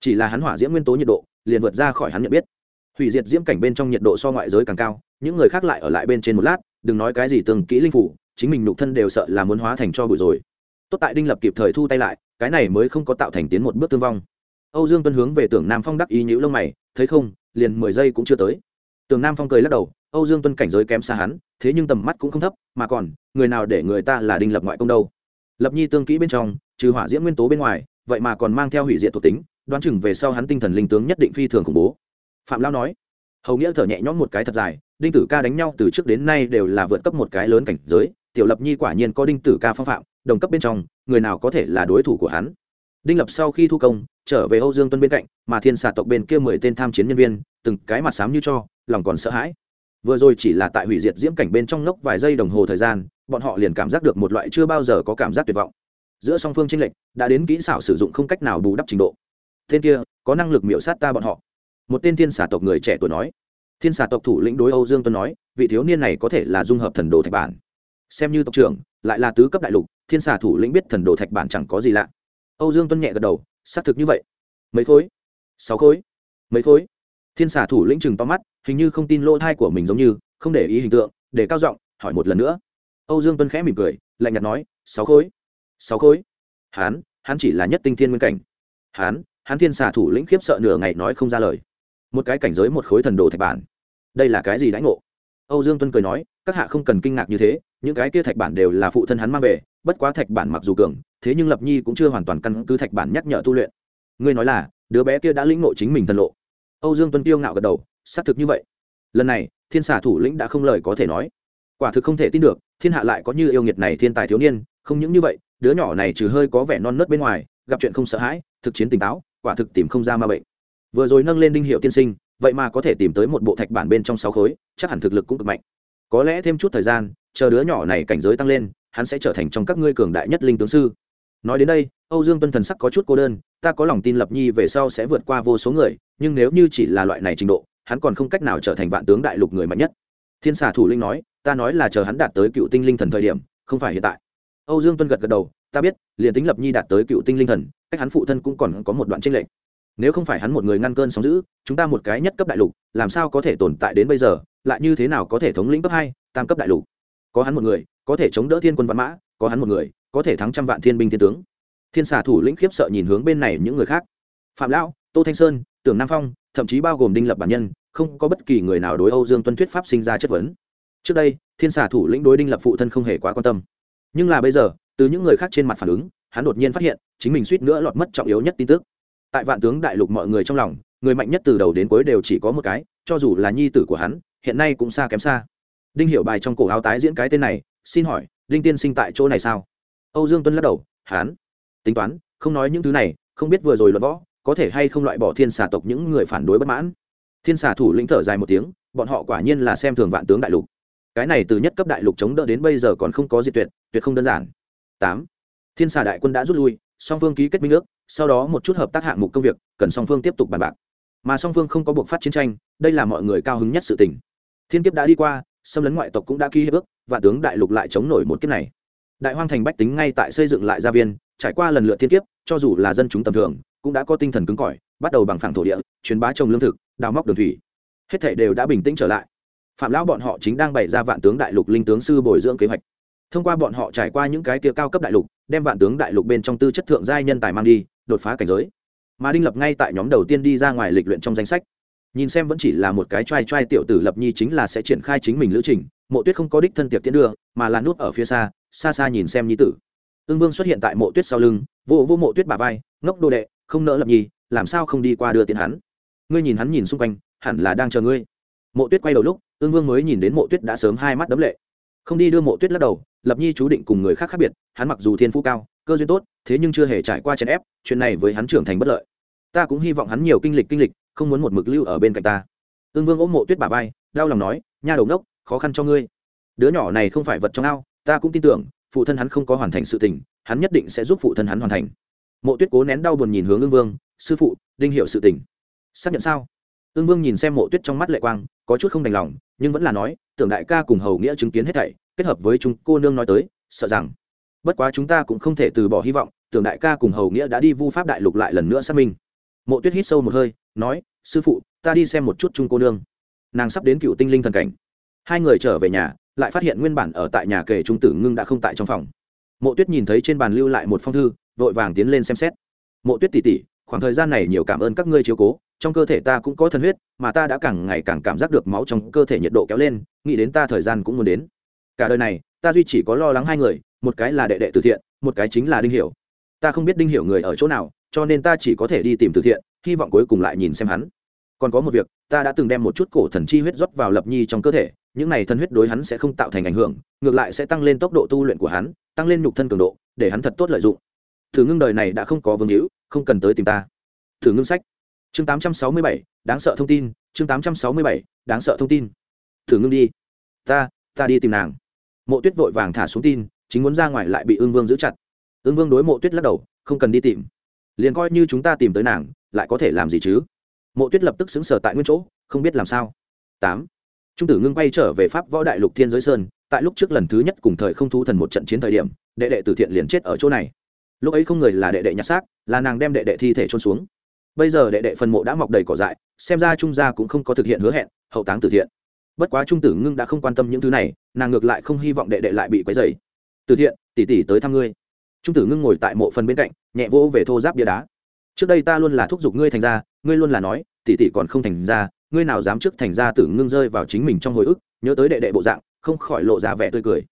chỉ là hắn hỏa diễm nguyên tố nhiệt độ, liền vượt ra khỏi hắn nhận biết. Hủy diệt diễm cảnh bên trong nhiệt độ so ngoại giới càng cao, những người khác lại ở lại bên trên một lát, đừng nói cái gì từng kỹ linh phủ, chính mình nục thân đều sợ là muốn hóa thành cho bụi rồi. Tốt tại đinh lập kịp thời thu tay lại, cái này mới không có tạo thành tiến một bước thương vong. Âu dương tuân hướng về tưởng nam phong đắc ý nhữ lông mày, thấy không, liền mười giây cũng chưa tới. Tưởng nam phong cười lắc đầu, âu dương tuân cảnh giới kém xa hắn, thế nhưng tầm mắt cũng không thấp, mà còn, người nào để người ta là đinh lập ngoại công đâu? Lập nhi tương kỹ bên trong, trừ hỏa diễm nguyên tố bên ngoài, vậy mà còn mang theo hủy diệt thuộc tính đoán chừng về sau hắn tinh thần linh tướng nhất định phi thường khủng bố. Phạm lao nói, hầu nghĩa thở nhẹ nhõm một cái thật dài, đinh tử ca đánh nhau từ trước đến nay đều là vượt cấp một cái lớn cảnh giới, tiểu lập nhi quả nhiên có đinh tử ca phong phạm, đồng cấp bên trong, người nào có thể là đối thủ của hắn. Đinh lập sau khi thu công, trở về âu dương tuân bên cạnh, mà thiên xà tộc bên kia mười tên tham chiến nhân viên, từng cái mặt xám như cho, lòng còn sợ hãi. Vừa rồi chỉ là tại hủy diệt diễm cảnh bên trong ngốc vài giây đồng hồ thời gian, bọn họ liền cảm giác được một loại chưa bao giờ có cảm giác tuyệt vọng. Giữa song phương tranh lệch, đã đến kỹ xảo sử dụng không cách nào bù đắp trình độ tên kia, có năng lực miễu sát ta bọn họ. Một tên thiên xà tộc người trẻ tuổi nói. Thiên xà tộc thủ lĩnh đối âu dương tuân nói, vị thiếu niên này có thể là dung hợp thần đồ thạch bản. Xem như tộc trưởng, lại là tứ cấp đại lục, thiên xà thủ lĩnh biết thần đồ thạch bản chẳng có gì lạ. Âu dương tuân nhẹ gật đầu, xác thực như vậy. Mấy khối? Sáu khối. Mấy khối? Thiên xà thủ lĩnh chừng to mắt, hình như không tin lỗ thai của mình giống như, không để ý hình tượng, để cao giọng, hỏi một lần nữa. Âu dương tuân khẽ mỉm cười, lạnh nhạt nói, sáu khối? Sáu khối? Hán hắn chỉ là nhất tinh thiên nguyên cảnh. Hán hắn thiên xà thủ lĩnh khiếp sợ nửa ngày nói không ra lời. Một cái cảnh giới một khối thần đồ thạch bản. Đây là cái gì đãi ngộ? Âu dương tuân cười nói, các hạ không cần kinh ngạc như thế, những cái kia thạch bản đều là phụ thân hắn mang về, bất quá thạch bản mặc dù cường, thế nhưng lập nhi cũng chưa hoàn toàn căn cứ thạch bản nhắc nhở tu luyện. Ngươi nói là, đứa bé kia đã lĩnh ngộ chính mình thần lộ. Âu dương tuân tiêu ngạo gật đầu, xác thực như vậy. Lần này, thiên xà thủ lĩnh đã không lời có thể nói. Quả thực không thể tin được, thiên hạ lại có như yêu nghiệt này thiên tài thiếu niên, không những như vậy, đứa nhỏ này trừ hơi có vẻ non nớt bên ngoài, gặp chuyện không sợ hãi, thực chiến tỉnh táo quả thực tìm không ra ma bệnh. Vừa rồi nâng lên đinh hiệu tiên sinh, vậy mà có thể tìm tới một bộ thạch bản bên trong sáu khối, chắc hẳn thực lực cũng cực mạnh. Có lẽ thêm chút thời gian, chờ đứa nhỏ này cảnh giới tăng lên, hắn sẽ trở thành trong các ngươi cường đại nhất linh tướng sư. Nói đến đây, âu dương tuân thần sắc có chút cô đơn, ta có lòng tin lập nhi về sau sẽ vượt qua vô số người, nhưng nếu như chỉ là loại này trình độ, hắn còn không cách nào trở thành vạn tướng đại lục người mạnh nhất. Thiên xà thủ linh nói, ta nói là chờ hắn đạt tới cựu tinh linh thần thời điểm, không phải hiện tại. Âu dương tuân gật gật đầu ta biết, liền tính lập nhi đạt tới cựu tinh linh thần, cách hắn phụ thân cũng còn có một đoạn tranh lệch. Nếu không phải hắn một người ngăn cơn sóng giữ chúng ta một cái nhất cấp đại lục, làm sao có thể tồn tại đến bây giờ, lại như thế nào có thể thống lĩnh cấp hai, tam cấp đại lục? Có hắn một người, có thể chống đỡ thiên quân văn mã, có hắn một người, có thể thắng trăm vạn thiên binh thiên tướng. Thiên xà thủ lĩnh khiếp sợ nhìn hướng bên này những người khác. Phạm lão, tô thanh sơn, tưởng nam phong, thậm chí bao gồm đinh lập bản nhân, không có bất kỳ người nào đối âu dương tuân thuyết pháp sinh ra chất vấn. Trước đây, thiên xà thủ lĩnh đối đinh lập phụ thân không hề quá quan tâm. Nhưng là bây giờ từ những người khác trên mặt phản ứng, hắn đột nhiên phát hiện, chính mình suýt nữa lọt mất trọng yếu nhất tin tức. Tại vạn tướng đại lục mọi người trong lòng, người mạnh nhất từ đầu đến cuối đều chỉ có một cái, cho dù là nhi tử của hắn, hiện nay cũng xa kém xa. Đinh hiểu bài trong cổ áo tái diễn cái tên này, xin hỏi, đinh tiên sinh tại chỗ này sao? Âu dương tuân lắc đầu, hắn. Tính toán, không nói những thứ này, không biết vừa rồi luận võ, có thể hay không loại bỏ thiên xà tộc những người phản đối bất mãn. Thiên xà thủ lĩnh thở dài một tiếng, bọn họ quả nhiên là xem thường vạn tướng đại lục. Cái này từ nhất cấp đại lục chống đỡ đến bây giờ còn không có diệt tuyệt tuyệt không đơn giản tám. Thiên xà đại quân đã rút lui, song phương ký kết minh ước, sau đó một chút hợp tác hạng mục công việc, cần song phương tiếp tục bàn bạc. Mà song phương không có buộc phát chiến tranh, đây là mọi người cao hứng nhất sự tình. Thiên kiếp đã đi qua, xâm lấn ngoại tộc cũng đã ký hiệp ước, và tướng đại lục lại chống nổi một kiếp này. Đại hoang thành bách tính ngay tại xây dựng lại gia viên, trải qua lần lượt thiên kiếp, cho dù là dân chúng tầm thường, cũng đã có tinh thần cứng cỏi, bắt đầu bằng phẳng thổ địa, truyền bá trồng lương thực, đào móc đường thủy. Hết thể đều đã bình tĩnh trở lại. Phạm lão bọn họ chính đang bày ra vạn tướng đại lục linh tướng sư bồi dưỡng kế hoạch thông qua bọn họ trải qua những cái kia cao cấp đại lục, đem vạn tướng đại lục bên trong tư chất thượng giai nhân tài mang đi, đột phá cảnh giới. Mà đinh lập ngay tại nhóm đầu tiên đi ra ngoài lịch luyện trong danh sách. Nhìn xem vẫn chỉ là một cái t r a i t r a i tiểu tử lập nhi chính là sẽ triển khai chính mình lữ trình, mộ tuyết không có đích thân tiệp tiến đưa, mà là nút ở phía xa xa xa nhìn xem nhi tử. Ương vương xuất hiện tại mộ tuyết sau lưng, vô vô mộ tuyết bà vai, ngốc đô đệ, không nỡ lập nhi, làm sao không đi qua đưa tiền hắn? Ngươi nhìn hắn nhìn xung quanh, hẳn là đang chờ ngươi. Mộ tuyết quay đầu lúc ương vương mới nhìn đến mộ tuyết đã sớm hai mắt đấm lệ không đi đưa mộ tuyết lắc đầu, lập nhi chú định cùng người khác khác biệt, hắn mặc dù thiên phú cao, cơ duyên tốt, thế nhưng chưa hề trải qua chèn ép, chuyện này với hắn trưởng thành bất lợi. Ta cũng hy vọng hắn nhiều kinh lịch kinh lịch, không muốn một mực lưu ở bên cạnh ta. Ương vương ôm mộ tuyết bà vai, đau lòng nói, nha đầu đốc khó khăn cho ngươi. Đứa nhỏ này không phải vật trong ao, ta cũng tin tưởng, phụ thân hắn không có hoàn thành sự tình, hắn nhất định sẽ giúp phụ thân hắn hoàn thành. Mộ tuyết cố nén đau buồn nhìn hướng ương vương, sư phụ, đinh hiểu sự tình. Xác nhận sao? Ương vương nhìn xem mộ tuyết trong mắt lệ quang, có chút không đành lòng nhưng vẫn là nói, tưởng đại ca cùng hầu nghĩa chứng kiến hết thảy, kết hợp với chúng cô nương nói tới, sợ rằng, bất quá chúng ta cũng không thể từ bỏ hy vọng, tưởng đại ca cùng hầu nghĩa đã đi vu pháp đại lục lại lần nữa xác minh. Mộ tuyết hít sâu một hơi, nói, sư phụ, ta đi xem một chút chung cô nương. Nàng sắp đến cựu tinh linh thần cảnh. Hai người trở về nhà, lại phát hiện nguyên bản ở tại nhà kể trung tử ngưng đã không tại trong phòng. Mộ tuyết nhìn thấy trên bàn lưu lại một phong thư, vội vàng tiến lên xem xét. Mộ tuyết tỉ tỉ, khoảng thời gian này nhiều cảm ơn các ngươi chiếu cố trong cơ thể ta cũng có thần huyết, mà ta đã càng ngày càng cảm giác được máu trong cơ thể nhiệt độ kéo lên, nghĩ đến ta thời gian cũng muốn đến. Cả đời này, ta duy chỉ có lo lắng hai người, một cái là đệ đệ từ thiện, một cái chính là đinh hiểu. Ta không biết đinh hiểu người ở chỗ nào, cho nên ta chỉ có thể đi tìm từ thiện, hy vọng cuối cùng lại nhìn xem hắn. Còn có một việc, ta đã từng đem một chút cổ thần chi huyết rót vào lập nhi trong cơ thể, những này thần huyết đối hắn sẽ không tạo thành ảnh hưởng, ngược lại sẽ tăng lên tốc độ tu luyện của hắn, tăng lên nhục thân cường độ, để hắn thật tốt lợi dụng. Thử ngưng đời này đã không có vương hữu, không cần tới tìm ta. Thử ngưng sách chương 867, đáng sợ thông tin chương 867, đáng sợ thông tin. Thử ngưng đi. Ta ta đi tìm nàng. Mộ tuyết vội vàng thả xuống tin chính muốn ra ngoài lại bị ương vương giữ chặt. Ương vương đối mộ tuyết lắc đầu không cần đi tìm. Liền coi như chúng ta tìm tới nàng lại có thể làm gì chứ? Mộ tuyết lập tức xứng sở tại nguyên chỗ không biết làm sao. Tám. Trung tử ngưng bay trở về pháp võ đại lục thiên giới sơn tại lúc trước lần thứ nhất cùng thời không thú thần một trận chiến thời điểm đệ đệ tử thiện liền chết ở chỗ này. Lúc ấy không người là đệ đệ nhặt xác là nàng đem đệ đệ thi thể trôn xuống bây giờ đệ đệ phần mộ đã mọc đầy cỏ dại, xem ra trung gia cũng không có thực hiện hứa hẹn, hậu táng từ thiện. Bất quá trung tử ngưng đã không quan tâm những thứ này, nàng ngược lại không hy vọng đệ đệ lại bị quấy dày từ thiện, tỷ tỷ tới thăm ngươi. Trung tử ngưng ngồi tại mộ phần bên cạnh, nhẹ vỗ về thô giáp bia đá. Trước đây ta luôn là thúc giục ngươi thành ra ngươi luôn là nói, tỷ tỷ còn không thành ra ngươi nào dám trước thành ra tử ngưng rơi vào chính mình trong hồi ức, nhớ tới đệ đệ bộ dạng, không khỏi lộ ra vẻ tươi cười.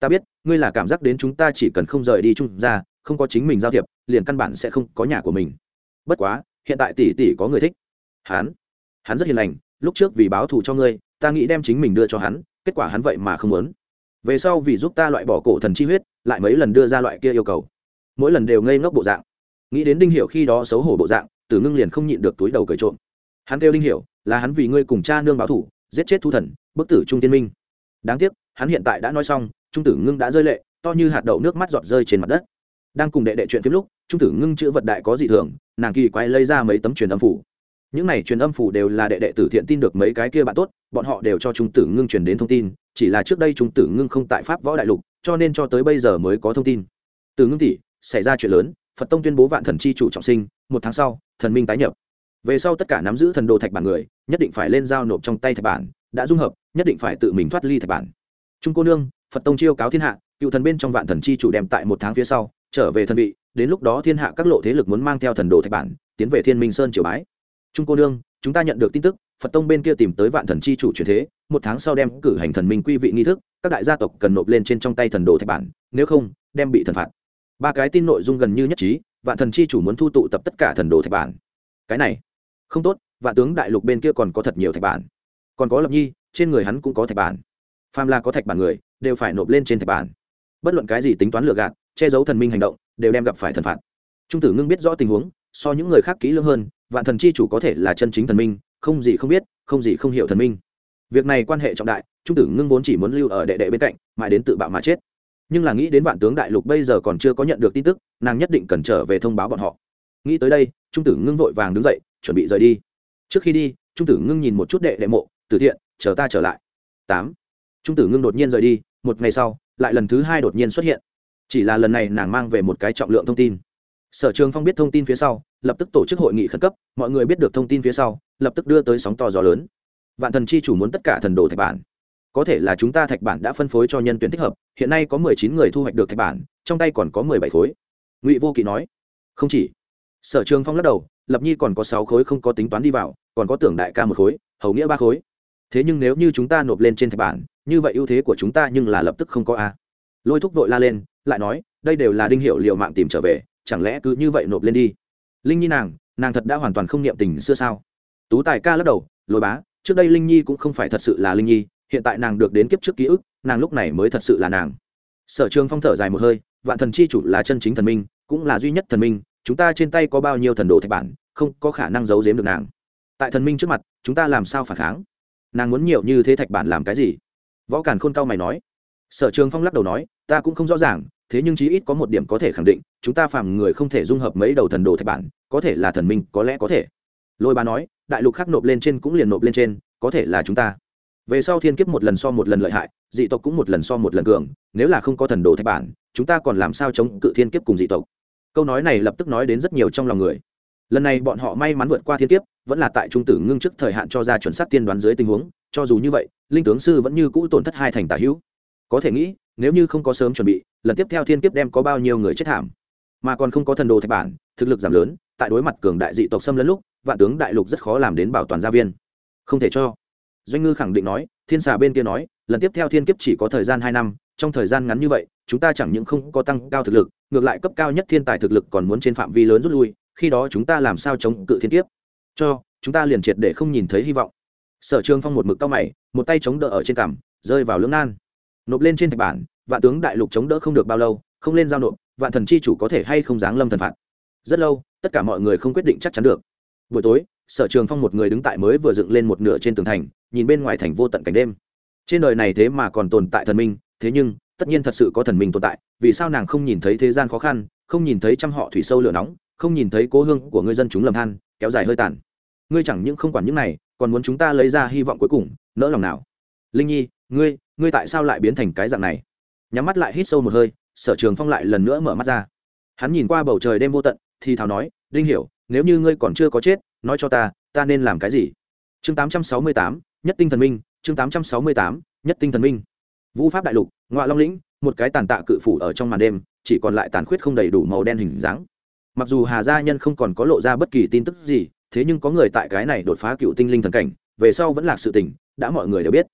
Ta biết, ngươi là cảm giác đến chúng ta chỉ cần không rời đi Trung ra không có chính mình giao thiệp, liền căn bản sẽ không có nhà của mình. Bất quá hiện tại tỷ tỷ có người thích. Hắn hắn rất hiền lành, lúc trước vì báo thù cho ngươi, ta nghĩ đem chính mình đưa cho hắn, kết quả hắn vậy mà không muốn. Về sau vì giúp ta loại bỏ cổ thần chi huyết, lại mấy lần đưa ra loại kia yêu cầu. Mỗi lần đều ngây ngốc bộ dạng. Nghĩ đến đinh hiểu khi đó xấu hổ bộ dạng tử ngưng liền không nhịn được túi đầu cười trộm. Hắn kêu đinh hiểu, là hắn vì ngươi cùng cha nương báo thủ giết chết thu thần, bức tử trung tiên minh. Đáng tiếc, hắn hiện tại đã nói xong, trung tử ngưng đã rơi lệ, to như hạt đậu nước mắt giọt rơi trên mặt đất. Đang cùng đệ đệ chuyện phim lúc trung tử ngưng chữ vật đại có dị thường, nàng kỳ quay lấy ra mấy tấm truyền âm phủ. Những này truyền âm phủ đều là đệ đệ tử thiện tin được mấy cái kia bạn tốt, bọn họ đều cho trung tử ngưng truyền đến thông tin, chỉ là trước đây trung tử ngưng không tại pháp võ đại lục, cho nên cho tới bây giờ mới có thông tin. Từ ngưng tỷ, xảy ra chuyện lớn, phật tông tuyên bố vạn thần chi chủ trọng sinh, một tháng sau, thần minh tái nhập. Về sau tất cả nắm giữ thần đồ thạch bản người, nhất định phải lên giao nộp trong tay thạch bản, đã dung hợp, nhất định phải tự mình thoát ly thạch bản. Trung cô nương, phật tông chiêu cáo thiên hạ, cựu thần bên trong vạn thần chi chủ đem tại một tháng phía sau, trở về thần vị đến lúc đó thiên hạ các lộ thế lực muốn mang theo thần đồ thạch bản, tiến về thiên minh sơn triều bái. Trung cô nương, chúng ta nhận được tin tức, phật tông bên kia tìm tới vạn thần chi chủ truyền thế, một tháng sau đem cử hành thần minh quy vị nghi thức, các đại gia tộc cần nộp lên trên trong tay thần đồ thạch bản, nếu không, đem bị thần phạt. Ba cái tin nội dung gần như nhất trí, vạn thần chi chủ muốn thu tụ tập tất cả thần đồ thạch bản. Cái này, không tốt, vạn tướng đại lục bên kia còn có thật nhiều thạch bản. Còn có lập nhi, trên người hắn cũng có thạch bản. Phàm là có thạch bản người, đều phải nộp lên trên thạch bản. Bất luận cái gì tính toán lừa gạt, che giấu thần minh hành động đều đem gặp phải thần phạt. Trung tử ngưng biết rõ tình huống, so những người khác kỹ lưỡng hơn, vạn thần chi chủ có thể là chân chính thần minh, không gì không biết, không gì không hiểu thần minh. Việc này quan hệ trọng đại, trung tử ngưng vốn chỉ muốn lưu ở đệ đệ bên cạnh, mãi đến tự bạo mà chết. Nhưng là nghĩ đến vạn tướng đại lục bây giờ còn chưa có nhận được tin tức, nàng nhất định cần trở về thông báo bọn họ. Nghĩ tới đây, trung tử ngưng vội vàng đứng dậy, chuẩn bị rời đi. Trước khi đi, trung tử ngưng nhìn một chút đệ đệ mộ, tử thiện, chờ ta trở lại. Tám. Trung tử ngưng đột nhiên rời đi, một ngày sau, lại lần thứ hai đột nhiên xuất hiện chỉ là lần này nàng mang về một cái trọng lượng thông tin. Sở trường phong biết thông tin phía sau, lập tức tổ chức hội nghị khẩn cấp, mọi người biết được thông tin phía sau, lập tức đưa tới sóng to gió lớn. Vạn thần chi chủ muốn tất cả thần đồ thạch bản. Có thể là chúng ta thạch bản đã phân phối cho nhân tuyển thích hợp, hiện nay có mười chín người thu hoạch được thạch bản, trong tay còn có mười bảy khối. Ngụy vô kỵ nói, không chỉ. Sở trường phong lắc đầu, lập nhi còn có sáu khối không có tính toán đi vào, còn có tưởng đại ca một khối, hầu nghĩa ba khối. Thế nhưng nếu như chúng ta nộp lên trên thạch bản, như vậy ưu thế của chúng ta nhưng là lập tức không có a. Lôi thúc vội la lên lại nói, đây đều là đinh hiệu liệu mạng tìm trở về, chẳng lẽ cứ như vậy nộp lên đi? Linh nhi nàng nàng thật đã hoàn toàn không niệm tình xưa sao? Tú tài ca lắc đầu, lôi bá, trước đây linh nhi cũng không phải thật sự là linh nhi, hiện tại nàng được đến kiếp trước ký ức, nàng lúc này mới thật sự là nàng. Sở trường phong thở dài một hơi, vạn thần chi chủ là chân chính thần minh, cũng là duy nhất thần minh, chúng ta trên tay có bao nhiêu thần đồ thạch bản, không có khả năng giấu giếm được nàng. Tại thần minh trước mặt, chúng ta làm sao phản kháng? Nàng muốn nhiều như thế thạch bản làm cái gì? Võ càn khôn cao mày nói. Sở trường phong lắc đầu nói, ta cũng không rõ ràng thế nhưng chí ít có một điểm có thể khẳng định, chúng ta phàm người không thể dung hợp mấy đầu thần đồ thạch bản, có thể là thần minh, có lẽ có thể. Lôi ba nói, đại lục khác nộp lên trên cũng liền nộp lên trên, có thể là chúng ta. Về sau thiên kiếp một lần so một lần lợi hại, dị tộc cũng một lần so một lần cường, nếu là không có thần đồ thạch bản, chúng ta còn làm sao chống cự thiên kiếp cùng dị tộc? Câu nói này lập tức nói đến rất nhiều trong lòng người. Lần này bọn họ may mắn vượt qua thiên kiếp, vẫn là tại trung tử ngưng trước thời hạn cho ra chuẩn xác tiên đoán dưới tình huống, cho dù như vậy, linh tướng sư vẫn như cũ tổn thất hai thành tả hữu có thể nghĩ, nếu như không có sớm chuẩn bị, lần tiếp theo thiên kiếp đem có bao nhiêu người chết thảm. Mà còn không có thần đồ thạch bản, thực lực giảm lớn, tại đối mặt cường đại dị tộc xâm lấn lúc, vạn tướng đại lục rất khó làm đến bảo toàn gia viên. Không thể cho. Doanh ngư khẳng định nói, thiên xà bên kia nói, lần tiếp theo thiên kiếp chỉ có thời gian hai năm, trong thời gian ngắn như vậy, chúng ta chẳng những không có tăng cao thực lực, ngược lại cấp cao nhất thiên tài thực lực còn muốn trên phạm vi lớn rút lui, khi đó chúng ta làm sao chống cự thiên kiếp? Cho, chúng ta liền triệt để không nhìn thấy hy vọng. Sở trường phong một mực cao mày, một tay chống đỡ ở trên cằm, rơi vào lưỡng nan nộp lên trên thạch bản, vạn tướng đại lục chống đỡ không được bao lâu, không lên giao nộp, vạn thần chi chủ có thể hay không giáng lâm thần phạt. Rất lâu, tất cả mọi người không quyết định chắc chắn được. Buổi tối, sở trường phong một người đứng tại mới vừa dựng lên một nửa trên tường thành, nhìn bên ngoài thành vô tận cảnh đêm. Trên đời này thế mà còn tồn tại thần minh, thế nhưng, tất nhiên thật sự có thần minh tồn tại, vì sao nàng không nhìn thấy thế gian khó khăn, không nhìn thấy trăm họ thủy sâu lửa nóng, không nhìn thấy cố hương của người dân chúng lầm than, kéo dài hơi tàn. Ngươi chẳng những không quản những này, còn muốn chúng ta lấy ra hy vọng cuối cùng, nỡ lòng nào? Linh nhi, ngươi ngươi tại sao lại biến thành cái dạng này? Nhắm mắt lại hít sâu một hơi, sở trường phong lại lần nữa mở mắt ra. Hắn nhìn qua bầu trời đêm vô tận, thì thào nói, đinh hiểu, nếu như ngươi còn chưa có chết, nói cho ta ta nên làm cái gì? Chương tám trăm sáu mươi tám, nhất tinh thần minh, chương tám trăm sáu mươi tám, nhất tinh thần minh. Vũ pháp đại lục ngoại long lĩnh, một cái tàn tạ cự phủ ở trong màn đêm, chỉ còn lại tàn khuyết không đầy đủ màu đen hình dáng. Mặc dù hà gia nhân không còn có lộ ra bất kỳ tin tức gì, thế nhưng có người tại cái này đột phá cựu tinh linh thần cảnh, về sau vẫn là sự tình, đã mọi người đều biết.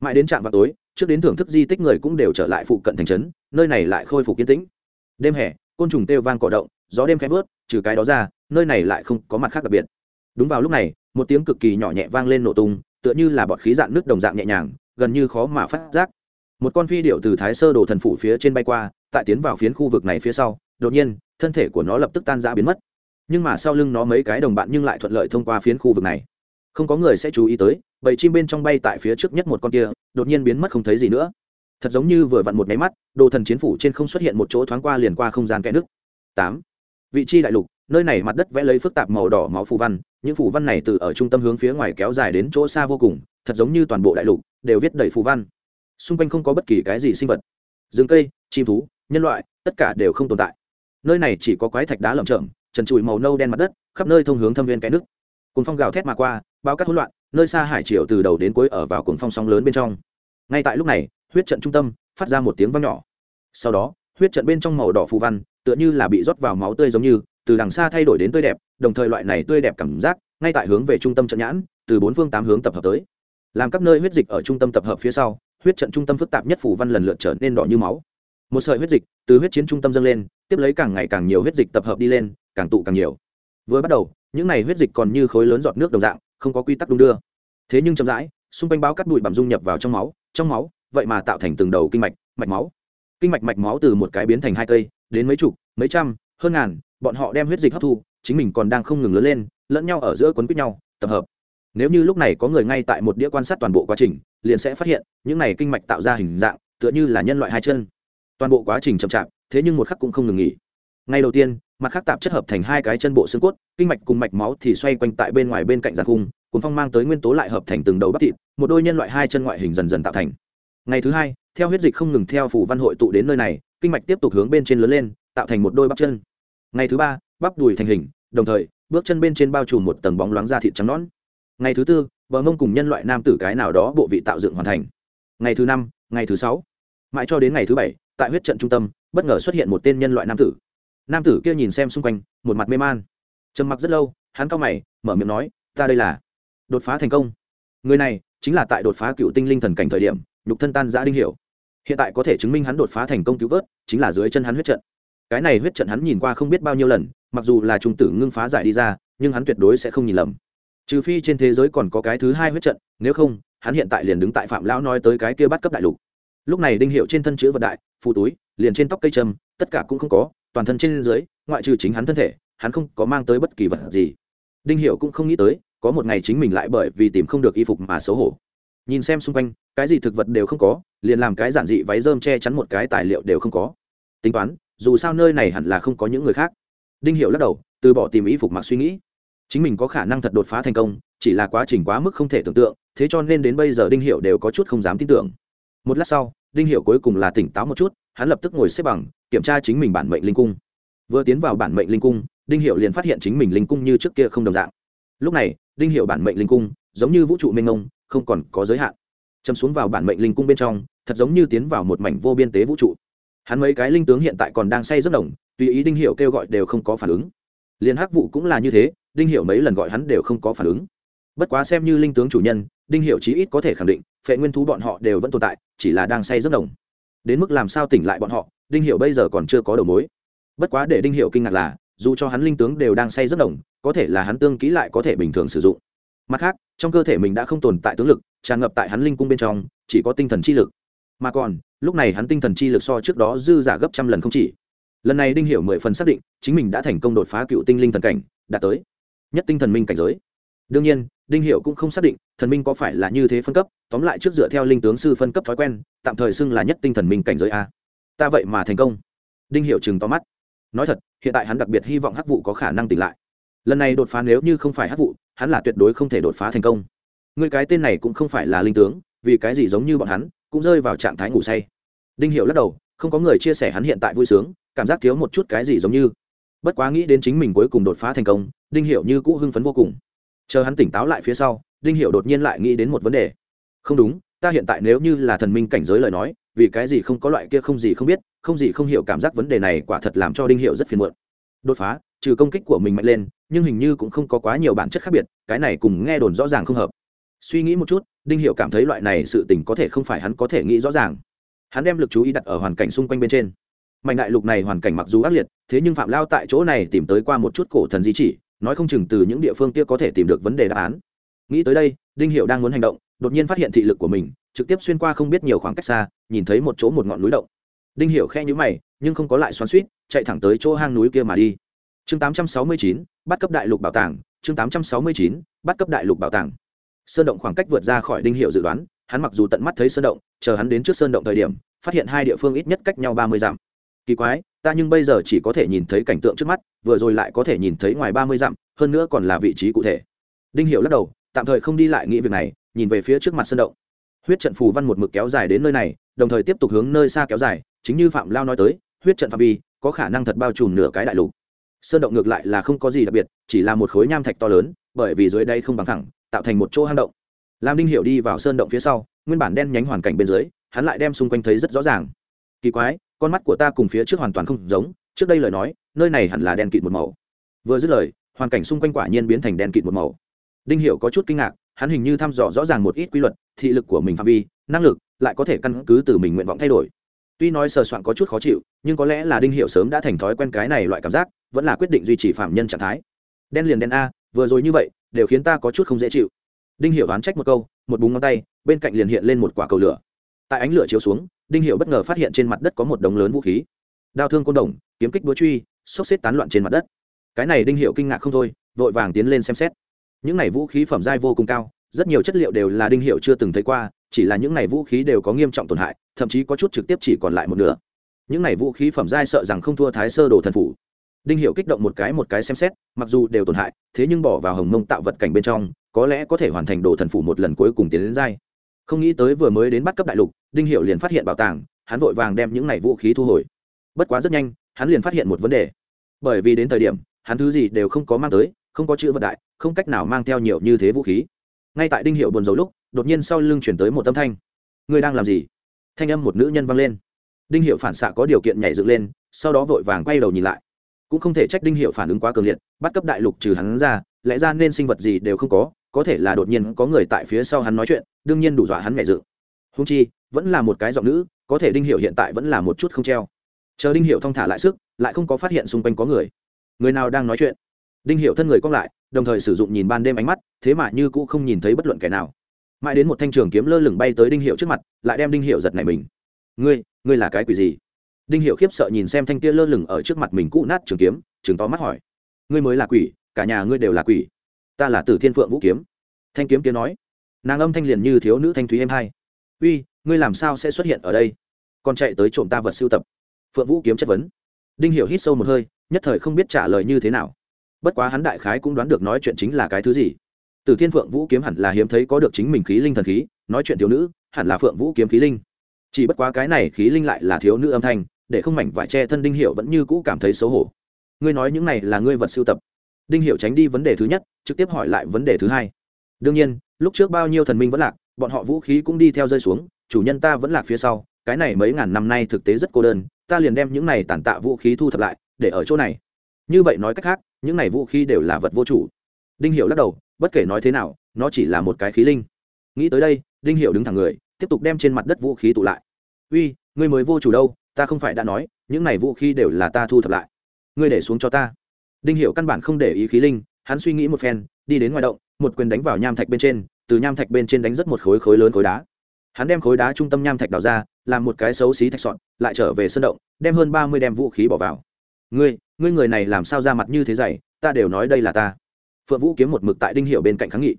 Mãi đến trạm vào tối trước đến thưởng thức di tích người cũng đều trở lại phụ cận thành trấn, nơi này lại khôi phục kiến tĩnh. Đêm hè, côn trùng kêu vang cỏ động, gió đêm khẽ vớt, trừ cái đó ra, nơi này lại không có mặt khác đặc biệt. Đúng vào lúc này, một tiếng cực kỳ nhỏ nhẹ vang lên nổ tung, tựa như là bọt khí dạng nước đồng dạng nhẹ nhàng, gần như khó mà phát giác. Một con phi điệu từ thái sơ đồ thần phủ phía trên bay qua, tại tiến vào phiến khu vực này phía sau, đột nhiên, thân thể của nó lập tức tan ra biến mất. Nhưng mà sau lưng nó mấy cái đồng bạn nhưng lại thuận lợi thông qua phiến khu vực này. Không có người sẽ chú ý tới bầy chim bên trong bay tại phía trước nhất một con kia, đột nhiên biến mất không thấy gì nữa. Thật giống như vừa vặn một máy mắt, đồ thần chiến phủ trên không xuất hiện một chỗ thoáng qua liền qua không gian kẽ nước. Tám. Vị trí đại lục, nơi này mặt đất vẽ lấy phức tạp màu đỏ máu phù văn, những phù văn này từ ở trung tâm hướng phía ngoài kéo dài đến chỗ xa vô cùng, thật giống như toàn bộ đại lục đều viết đầy phù văn. Xung quanh không có bất kỳ cái gì sinh vật. Rừng cây, chim thú, nhân loại, tất cả đều không tồn tại. Nơi này chỉ có quái thạch đá lởm chởm, trần trụi màu nâu đen mặt đất, khắp nơi thông hướng thâm viên cái nước. Cùng phong gào thét mà qua, bao cát hỗn loạn nơi xa hải triều từ đầu đến cuối ở vào cuồng phong sóng lớn bên trong. Ngay tại lúc này, huyết trận trung tâm phát ra một tiếng vang nhỏ. Sau đó, huyết trận bên trong màu đỏ phù văn tựa như là bị rót vào máu tươi giống như, từ đằng xa thay đổi đến tươi đẹp, đồng thời loại này tươi đẹp cảm giác ngay tại hướng về trung tâm trận nhãn, từ bốn phương tám hướng tập hợp tới. Làm các nơi huyết dịch ở trung tâm tập hợp phía sau, huyết trận trung tâm phức tạp nhất phủ văn lần lượt trở nên đỏ như máu. Một sợi huyết dịch từ huyết chiến trung tâm dâng lên, tiếp lấy càng ngày càng nhiều huyết dịch tập hợp đi lên, càng tụ càng nhiều vừa bắt đầu, những này huyết dịch còn như khối lớn giọt nước đồng dạng, không có quy tắc đung đưa. Thế nhưng chậm rãi, xung quanh báo cắt bụi bặm dung nhập vào trong máu trong máu, vậy mà tạo thành từng đầu kinh mạch mạch máu. Kinh mạch mạch máu từ một cái biến thành hai cây, đến mấy chục, mấy trăm, hơn ngàn, bọn họ đem huyết dịch hấp thu, chính mình còn đang không ngừng lớn lên, lẫn nhau ở giữa quấn quýt nhau, tập hợp. Nếu như lúc này có người ngay tại một đĩa quan sát toàn bộ quá trình, liền sẽ phát hiện, những này kinh mạch tạo ra hình dạng, tựa như là nhân loại hai chân. Toàn bộ quá trình chậm chạp, thế nhưng một khắc cũng không ngừng nghỉ. Ngay đầu tiên mặt khác tạp chất hợp thành hai cái chân bộ xương cốt, kinh mạch cùng mạch máu thì xoay quanh tại bên ngoài bên cạnh giàn khung, cuốn phong mang tới nguyên tố lại hợp thành từng đầu bắp thịt, một đôi nhân loại hai chân ngoại hình dần dần tạo thành. Ngày thứ hai, theo huyết dịch không ngừng theo phủ văn hội tụ đến nơi này, kinh mạch tiếp tục hướng bên trên lớn lên, tạo thành một đôi bắp chân. Ngày thứ ba, bắp đùi thành hình, đồng thời, bước chân bên trên bao trùm một tầng bóng loáng da thịt trắng nõn. Ngày thứ tư, bờ mông cùng nhân loại nam tử cái nào đó bộ vị tạo dựng hoàn thành. Ngày thứ năm, ngày thứ sáu. Mãi cho đến ngày thứ bảy, tại huyết trận trung tâm, bất ngờ xuất hiện một tên nhân loại nam tử nam tử kia nhìn xem xung quanh, một mặt mê man. Trầm mặc rất lâu, hắn cao mày, mở miệng nói, ta đây là đột phá thành công. Người này chính là tại đột phá cựu tinh linh thần cảnh thời điểm, nhục thân tan giã đinh hiểu. Hiện tại có thể chứng minh hắn đột phá thành công cứu vớt, chính là dưới chân hắn huyết trận. Cái này huyết trận hắn nhìn qua không biết bao nhiêu lần, mặc dù là trung tử ngưng phá giải đi ra, nhưng hắn tuyệt đối sẽ không nhìn lầm. Trừ phi trên thế giới còn có cái thứ hai huyết trận, nếu không, hắn hiện tại liền đứng tại phạm lão nói tới cái kia bắt cấp đại lục. Lúc này đinh hiệu trên thân chữ vật đại, phù túi, liền trên tóc cây trâm tất cả cũng không có toàn thân trên dưới, ngoại trừ chính hắn thân thể, hắn không có mang tới bất kỳ vật gì. Đinh Hiểu cũng không nghĩ tới, có một ngày chính mình lại bởi vì tìm không được y phục mà xấu hổ. Nhìn xem xung quanh, cái gì thực vật đều không có, liền làm cái giản dị váy rơm che chắn một cái tài liệu đều không có. Tính toán, dù sao nơi này hẳn là không có những người khác. Đinh Hiểu lắc đầu, từ bỏ tìm y phục mặc suy nghĩ. Chính mình có khả năng thật đột phá thành công, chỉ là quá trình quá mức không thể tưởng tượng, thế cho nên đến bây giờ đinh Hiểu đều có chút không dám tin tưởng. Một lát sau, đinh Hiểu cuối cùng là tỉnh táo một chút, hắn lập tức ngồi xếp bằng kiểm tra chính mình bản mệnh linh cung. Vừa tiến vào bản mệnh linh cung, đinh hiệu liền phát hiện chính mình linh cung như trước kia không đồng dạng. Lúc này, đinh hiệu bản mệnh linh cung, giống như vũ trụ mênh mông, không còn có giới hạn. Châm xuống vào bản mệnh linh cung bên trong, thật giống như tiến vào một mảnh vô biên tế vũ trụ. Hắn mấy cái linh tướng hiện tại còn đang say rất đồng, tùy ý đinh hiệu kêu gọi đều không có phản ứng. Liền hắc vụ cũng là như thế, đinh hiệu mấy lần gọi hắn đều không có phản ứng. Bất quá xem như linh tướng chủ nhân, đinh hiệu chí ít có thể khẳng định, phệ nguyên thú bọn họ đều vẫn tồn tại, chỉ là đang say rất đồng. Đến mức làm sao tỉnh lại bọn họ đinh hiệu bây giờ còn chưa có đầu mối. Bất quá để đinh hiệu kinh ngạc là, dù cho hắn linh tướng đều đang say rất đồng có thể là hắn tương ký lại có thể bình thường sử dụng. Mặt khác, trong cơ thể mình đã không tồn tại tướng lực, tràn ngập tại hắn linh cung bên trong, chỉ có tinh thần chi lực. Mà còn, lúc này hắn tinh thần chi lực so trước đó dư giả gấp trăm lần không chỉ. Lần này đinh hiểu mười phần xác định, chính mình đã thành công đột phá cựu tinh linh thần cảnh, đạt tới nhất tinh thần minh cảnh giới. Đương nhiên, đinh hiểu cũng không xác định, thần minh có phải là như thế phân cấp, tóm lại trước dựa theo linh tướng sư phân cấp thói quen, tạm thời xưng là nhất tinh thần minh cảnh giới a ta vậy mà thành công. Đinh hiệu chừng to mắt. Nói thật, hiện tại hắn đặc biệt hy vọng hắc vụ có khả năng tỉnh lại. Lần này đột phá nếu như không phải hắc vụ hắn là tuyệt đối không thể đột phá thành công. Người cái tên này cũng không phải là linh tướng, vì cái gì giống như bọn hắn, cũng rơi vào trạng thái ngủ say. Đinh hiệu lắc đầu, không có người chia sẻ hắn hiện tại vui sướng, cảm giác thiếu một chút cái gì giống như. Bất quá nghĩ đến chính mình cuối cùng đột phá thành công, đinh hiệu như cũ hưng phấn vô cùng. Chờ hắn tỉnh táo lại phía sau, đinh hiệu đột nhiên lại nghĩ đến một vấn đề. Không đúng, ta hiện tại nếu như là thần minh cảnh giới lời nói vì cái gì không có loại kia không gì không biết, không gì không hiểu cảm giác vấn đề này quả thật làm cho đinh hiệu rất phiền muộn. Đột phá, trừ công kích của mình mạnh lên, nhưng hình như cũng không có quá nhiều bản chất khác biệt, cái này cùng nghe đồn rõ ràng không hợp. Suy nghĩ một chút, đinh hiệu cảm thấy loại này sự tình có thể không phải hắn có thể nghĩ rõ ràng. Hắn đem lực chú ý đặt ở hoàn cảnh xung quanh bên trên. Mạnh đại lục này hoàn cảnh mặc dù ác liệt, thế nhưng phạm lao tại chỗ này tìm tới qua một chút cổ thần di chỉ, nói không chừng từ những địa phương kia có thể tìm được vấn đề đáp án. Nghĩ tới đây, đinh hiệu đang muốn hành động, đột nhiên phát hiện thị lực của mình trực tiếp xuyên qua không biết nhiều khoảng cách xa nhìn thấy một chỗ một ngọn núi động. Đinh Hiểu khe nhíu mày nhưng không có lại xoắn xuýt chạy thẳng tới chỗ hang núi kia mà đi. Chương 869, bắt cấp đại lục bảo tàng chương 869, bắt cấp đại lục bảo tàng. Sơn động khoảng cách vượt ra khỏi đinh Hiểu dự đoán hắn mặc dù tận mắt thấy sơn động chờ hắn đến trước sơn động thời điểm phát hiện hai địa phương ít nhất cách nhau ba mươi dặm. Kỳ quái ta nhưng bây giờ chỉ có thể nhìn thấy cảnh tượng trước mắt vừa rồi lại có thể nhìn thấy ngoài ba mươi dặm hơn nữa còn là vị trí cụ thể. Đinh Hiểu lắc đầu tạm thời không đi lại nghĩ việc này nhìn về phía trước mặt sơn động huyết trận phù văn một mực kéo dài đến nơi này, đồng thời tiếp tục hướng nơi xa kéo dài, chính như phạm lao nói tới, huyết trận phạm vi có khả năng thật bao trùm nửa cái đại lục. Sơn động ngược lại là không có gì đặc biệt, chỉ là một khối nham thạch to lớn, bởi vì dưới đây không bằng thẳng, tạo thành một chỗ hang động. Lam đinh Hiểu đi vào sơn động phía sau, nguyên bản đen nhánh hoàn cảnh bên dưới, hắn lại đem xung quanh thấy rất rõ ràng. Kỳ quái, con mắt của ta cùng phía trước hoàn toàn không giống, trước đây lời nói, nơi này hẳn là đen kịt một màu. Vừa dứt lời, hoàn cảnh xung quanh quả nhiên biến thành đen kịt một màu. Đinh hiểu có chút kinh ngạc hắn hình như thăm dò rõ ràng một ít quy luật, thị lực của mình phạm vi, năng lực, lại có thể căn cứ từ mình nguyện vọng thay đổi. Tuy nói sờ soạn có chút khó chịu, nhưng có lẽ là đinh hiệu sớm đã thành thói quen cái này loại cảm giác, vẫn là quyết định duy trì phạm nhân trạng thái. Đen liền đen a, vừa rồi như vậy, đều khiến ta có chút không dễ chịu. Đinh hiệu đoán trách một câu, một búng ngón tay, bên cạnh liền hiện lên một quả cầu lửa. Tại ánh lửa chiếu xuống, đinh hiệu bất ngờ phát hiện trên mặt đất có một đống lớn vũ khí. Đao thương côn đồng, kiếm kích búa truy, xốc xếp tán loạn trên mặt đất. Cái này đinh hiệu kinh ngạc không thôi, vội vàng tiến lên xem xét những này vũ khí phẩm giai vô cùng cao, rất nhiều chất liệu đều là đinh hiệu chưa từng thấy qua, chỉ là những này vũ khí đều có nghiêm trọng tổn hại, thậm chí có chút trực tiếp chỉ còn lại một nửa. Những này vũ khí phẩm giai sợ rằng không thua thái sơ đồ thần phủ. Đinh hiệu kích động một cái một cái xem xét, mặc dù đều tổn hại, thế nhưng bỏ vào hồng mông tạo vật cảnh bên trong, có lẽ có thể hoàn thành đồ thần phủ một lần cuối cùng tiến đến giai. Không nghĩ tới vừa mới đến bắt cấp đại lục, đinh hiệu liền phát hiện bảo tàng, hắn vội vàng đem những này vũ khí thu hồi. Bất quá rất nhanh, hắn liền phát hiện một vấn đề. Bởi vì đến thời điểm, hắn thứ gì đều không có mang tới, không có chữ vật đại không cách nào mang theo nhiều như thế vũ khí. Ngay tại đinh hiệu buồn rầu lúc, đột nhiên sau lưng chuyển tới một âm thanh. Ngươi đang làm gì? Thanh âm một nữ nhân vang lên. Đinh hiệu phản xạ có điều kiện nhảy dựng lên, sau đó vội vàng quay đầu nhìn lại. Cũng không thể trách đinh hiệu phản ứng quá cường liệt, bắt cấp đại lục trừ hắn ra, lẽ ra nên sinh vật gì đều không có có thể là đột nhiên có người tại phía sau hắn nói chuyện, đương nhiên đủ dọa hắn nhảy dựng. Húng chi, vẫn là một cái giọng nữ, có thể đinh hiệu hiện tại vẫn là một chút không treo. Chờ đinh hiệu thong thả lại sức, lại không có phát hiện xung quanh có người. Người nào đang nói chuyện? Đinh hiệu thân người cong lại đồng thời sử dụng nhìn ban đêm ánh mắt, thế mà như cũ không nhìn thấy bất luận kẻ nào. Mãi đến một thanh trường kiếm lơ lửng bay tới đinh hiệu trước mặt, lại đem đinh hiệu giật này mình. Ngươi ngươi là cái quỷ gì? Đinh hiệu khiếp sợ nhìn xem thanh kia lơ lửng ở trước mặt mình cũ nát trường kiếm chừng to mắt hỏi. Ngươi mới là quỷ, cả nhà ngươi đều là quỷ. Ta là tử thiên phượng vũ kiếm. Thanh kiếm kia nói. Nàng âm thanh liền như thiếu nữ thanh thúy em hai. Uy, ngươi làm sao sẽ xuất hiện ở đây? Còn chạy tới trộm ta vật sưu tập. Phượng vũ kiếm chất vấn. Đinh hiểu hít sâu một hơi, nhất thời không biết trả lời như thế nào bất quá hắn đại khái cũng đoán được nói chuyện chính là cái thứ gì. Từ thiên phượng vũ kiếm hẳn là hiếm thấy có được chính mình khí linh thần khí, nói chuyện thiếu nữ, hẳn là phượng vũ kiếm khí linh. Chỉ bất quá cái này khí linh lại là thiếu nữ âm thanh, để không mảnh vải che thân đinh hiệu vẫn như cũ cảm thấy xấu hổ. Ngươi nói những này là ngươi vật sưu tập. Đinh hiệu tránh đi vấn đề thứ nhất, trực tiếp hỏi lại vấn đề thứ hai. Đương nhiên, lúc trước bao nhiêu thần minh vẫn lạc, bọn họ vũ khí cũng đi theo rơi xuống, chủ nhân ta vẫn lạc phía sau, cái này mấy ngàn năm nay thực tế rất cô đơn, ta liền đem những này tàn tạ vũ khí thu thập lại, để ở chỗ này. Như vậy nói cách khác những này vũ khí đều là vật vô chủ. Đinh hiệu lắc đầu, bất kể nói thế nào, nó chỉ là một cái khí linh. Nghĩ tới đây, đinh hiệu đứng thẳng người, tiếp tục đem trên mặt đất vũ khí tụ lại. Uy, ngươi mới vô chủ đâu, ta không phải đã nói, những này vũ khí đều là ta thu thập lại. Ngươi để xuống cho ta. Đinh hiệu căn bản không để ý khí linh, hắn suy nghĩ một phen, đi đến ngoài động, một quyền đánh vào nham thạch bên trên, từ nham thạch bên trên đánh rất một khối khối lớn khối đá. Hắn đem khối đá trung tâm nham thạch đào ra, làm một cái xấu xí thạch sọn lại trở về sân động, đem hơn ba mươi đem vũ khí bỏ vào. Ngươi ngươi người này làm sao ra mặt như thế dày ta đều nói đây là ta. Phượng vũ kiếm một mực tại đinh hiệu bên cạnh kháng nghị.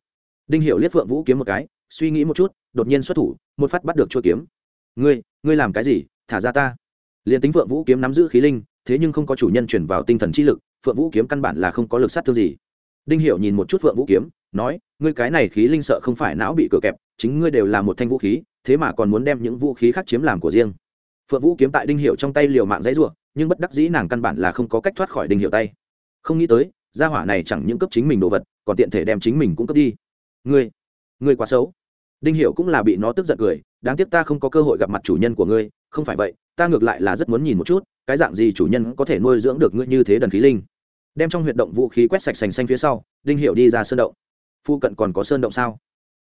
Đinh hiệu liếc phượng vũ kiếm một cái, suy nghĩ một chút, đột nhiên xuất thủ, một phát bắt được chuôi kiếm. Ngươi ngươi làm cái gì? Thả ra ta. Liền tính phượng vũ kiếm nắm giữ khí linh, thế nhưng không có chủ nhân chuyển vào tinh thần chi lực, phượng vũ kiếm căn bản là không có lực sát thương gì. Đinh hiệu nhìn một chút phượng vũ kiếm, nói, ngươi cái này khí linh sợ không phải não bị cửa kẹp, chính ngươi đều là một thanh vũ khí, thế mà còn muốn đem những vũ khí khác chiếm làm của riêng. Phượng vũ kiếm tại đinh hiệu trong tay liều mạng dãy ruộng nhưng bất đắc dĩ nàng căn bản là không có cách thoát khỏi đinh hiệu tay. Không nghĩ tới, gia hỏa này chẳng những cấp chính mình đồ vật, còn tiện thể đem chính mình cũng cấp đi. Ngươi ngươi quá xấu. Đinh hiệu cũng là bị nó tức giận cười, đáng tiếc ta không có cơ hội gặp mặt chủ nhân của ngươi, không phải vậy, ta ngược lại là rất muốn nhìn một chút, cái dạng gì chủ nhân có thể nuôi dưỡng được ngươi như thế đần khí linh. Đem trong huyệt động vũ khí quét sạch sành xanh phía sau, đinh hiệu đi ra sơn động. Phu cận còn có sơn động sao?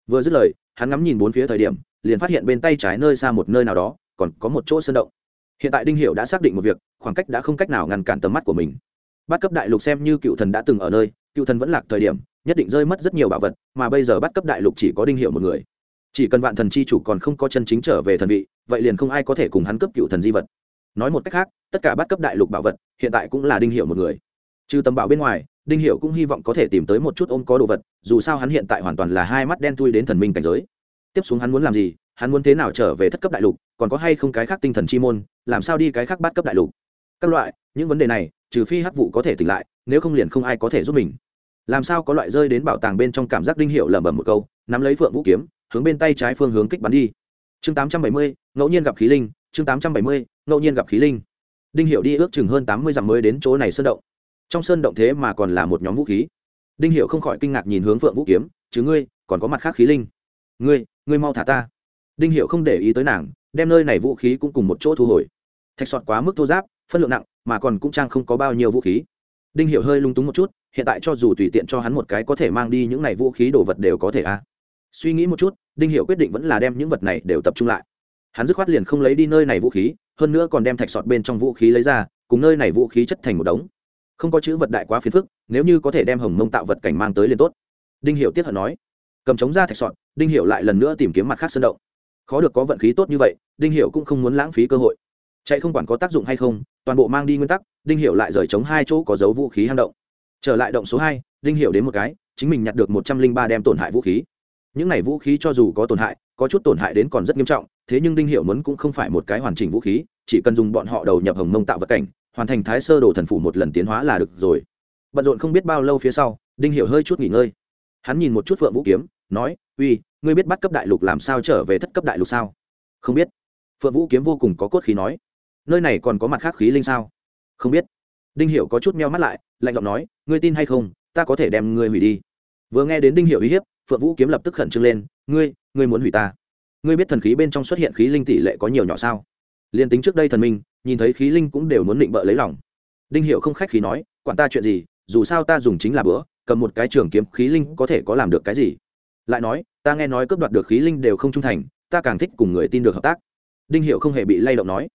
Vừa dứt lời, hắn ngắm nhìn bốn phía thời điểm, liền phát hiện bên tay trái nơi xa một nơi nào đó, còn có một chỗ sơn động hiện tại đinh hiệu đã xác định một việc, khoảng cách đã không cách nào ngăn cản tầm mắt của mình. Bắt cấp đại lục xem như cựu thần đã từng ở nơi, cựu thần vẫn lạc thời điểm, nhất định rơi mất rất nhiều bảo vật, mà bây giờ bắt cấp đại lục chỉ có đinh hiệu một người. Chỉ cần vạn thần chi chủ còn không có chân chính trở về thần vị, vậy liền không ai có thể cùng hắn cấp cựu thần di vật. Nói một cách khác, tất cả bắt cấp đại lục bảo vật, hiện tại cũng là đinh hiệu một người. Trừ tầm bảo bên ngoài, đinh hiệu cũng hy vọng có thể tìm tới một chút ôm có đồ vật, dù sao hắn hiện tại hoàn toàn là hai mắt đen thui đến thần minh cảnh giới tiếp xuống hắn muốn làm gì, hắn muốn thế nào trở về thất cấp đại lục, còn có hay không cái khác tinh thần chi môn, làm sao đi cái khác bát cấp đại lục? Các loại, những vấn đề này, trừ phi hắc vụ có thể tỉnh lại, nếu không liền không ai có thể giúp mình. Làm sao có loại rơi đến bảo tàng bên trong cảm giác đinh hiệu lẩm bẩm một câu, nắm lấy phượng vũ kiếm, hướng bên tay trái phương hướng kích bắn đi. Chương tám trăm bảy mươi, ngẫu nhiên gặp khí linh, chương tám trăm bảy mươi, ngẫu nhiên gặp khí linh. Đinh hiệu đi ước chừng hơn tám mươi dặm mới đến chỗ này sơn động. Trong sơn động thế mà còn là một nhóm vũ khí. Đinh hiệu không khỏi kinh ngạc nhìn hướng phượng vũ kiếm, chứ ngươi, còn có mặt khác khí linh? Ngươi ngươi mau thả ta. Đinh hiệu không để ý tới nàng, đem nơi này vũ khí cũng cùng một chỗ thu hồi. Thạch sọt quá mức thô giáp, phân lượng nặng, mà còn cũng trang không có bao nhiêu vũ khí. Đinh hiệu hơi lung túng một chút, hiện tại cho dù tùy tiện cho hắn một cái có thể mang đi những này vũ khí đồ vật đều có thể a. Suy nghĩ một chút, đinh hiệu quyết định vẫn là đem những vật này đều tập trung lại. Hắn dứt khoát liền không lấy đi nơi này vũ khí, hơn nữa còn đem thạch sọt bên trong vũ khí lấy ra, cùng nơi này vũ khí chất thành một đống. Không có chữ vật đại quá phiền phức, nếu như có thể đem hồng mông tạo vật cảnh mang tới liền tốt. Đinh hiệu tiết hận nói cầm chống ra thạch sọt, đinh hiệu lại lần nữa tìm kiếm mặt khác sơn động. Khó được có vận khí tốt như vậy, đinh hiệu cũng không muốn lãng phí cơ hội. Chạy không quản có tác dụng hay không, toàn bộ mang đi nguyên tắc, đinh hiệu lại rời chống hai chỗ có dấu vũ khí hang động. Trở lại động số hai, đinh hiệu đến một cái, chính mình nhặt được một trăm linh ba đem tổn hại vũ khí. Những này vũ khí cho dù có tổn hại, có chút tổn hại đến còn rất nghiêm trọng, thế nhưng đinh hiệu muốn cũng không phải một cái hoàn chỉnh vũ khí, chỉ cần dùng bọn họ đầu nhập hồng mông tạo vật cảnh, hoàn thành thái sơ đồ thần phủ một lần tiến hóa là được rồi. Bận rộn không biết bao lâu phía sau, đinh hiệu hơi chút nghỉ ngơi hắn nhìn một chút phượng vũ kiếm, nói, uy, ngươi biết bắt cấp đại lục làm sao trở về thất cấp đại lục sao? Không biết. Phượng vũ kiếm vô cùng có cốt khí nói, nơi này còn có mặt khác khí linh sao? Không biết. Đinh hiểu có chút meo mắt lại, lạnh giọng nói, ngươi tin hay không, ta có thể đem ngươi hủy đi. Vừa nghe đến đinh hiểu uy hiếp, phượng vũ kiếm lập tức khẩn trương lên, ngươi ngươi muốn hủy ta? Ngươi biết thần khí bên trong xuất hiện khí linh tỷ lệ có nhiều nhỏ sao? Liên tính trước đây thần minh, nhìn thấy khí linh cũng đều muốn định bợ lấy lòng. Đinh hiểu không khách khí nói, quản ta chuyện gì, dù sao ta dùng chính là bữa cầm một cái trường kiếm khí linh có thể có làm được cái gì? Lại nói, ta nghe nói cướp đoạt được khí linh đều không trung thành, ta càng thích cùng người tin được hợp tác. Đinh hiệu không hề bị lay động nói.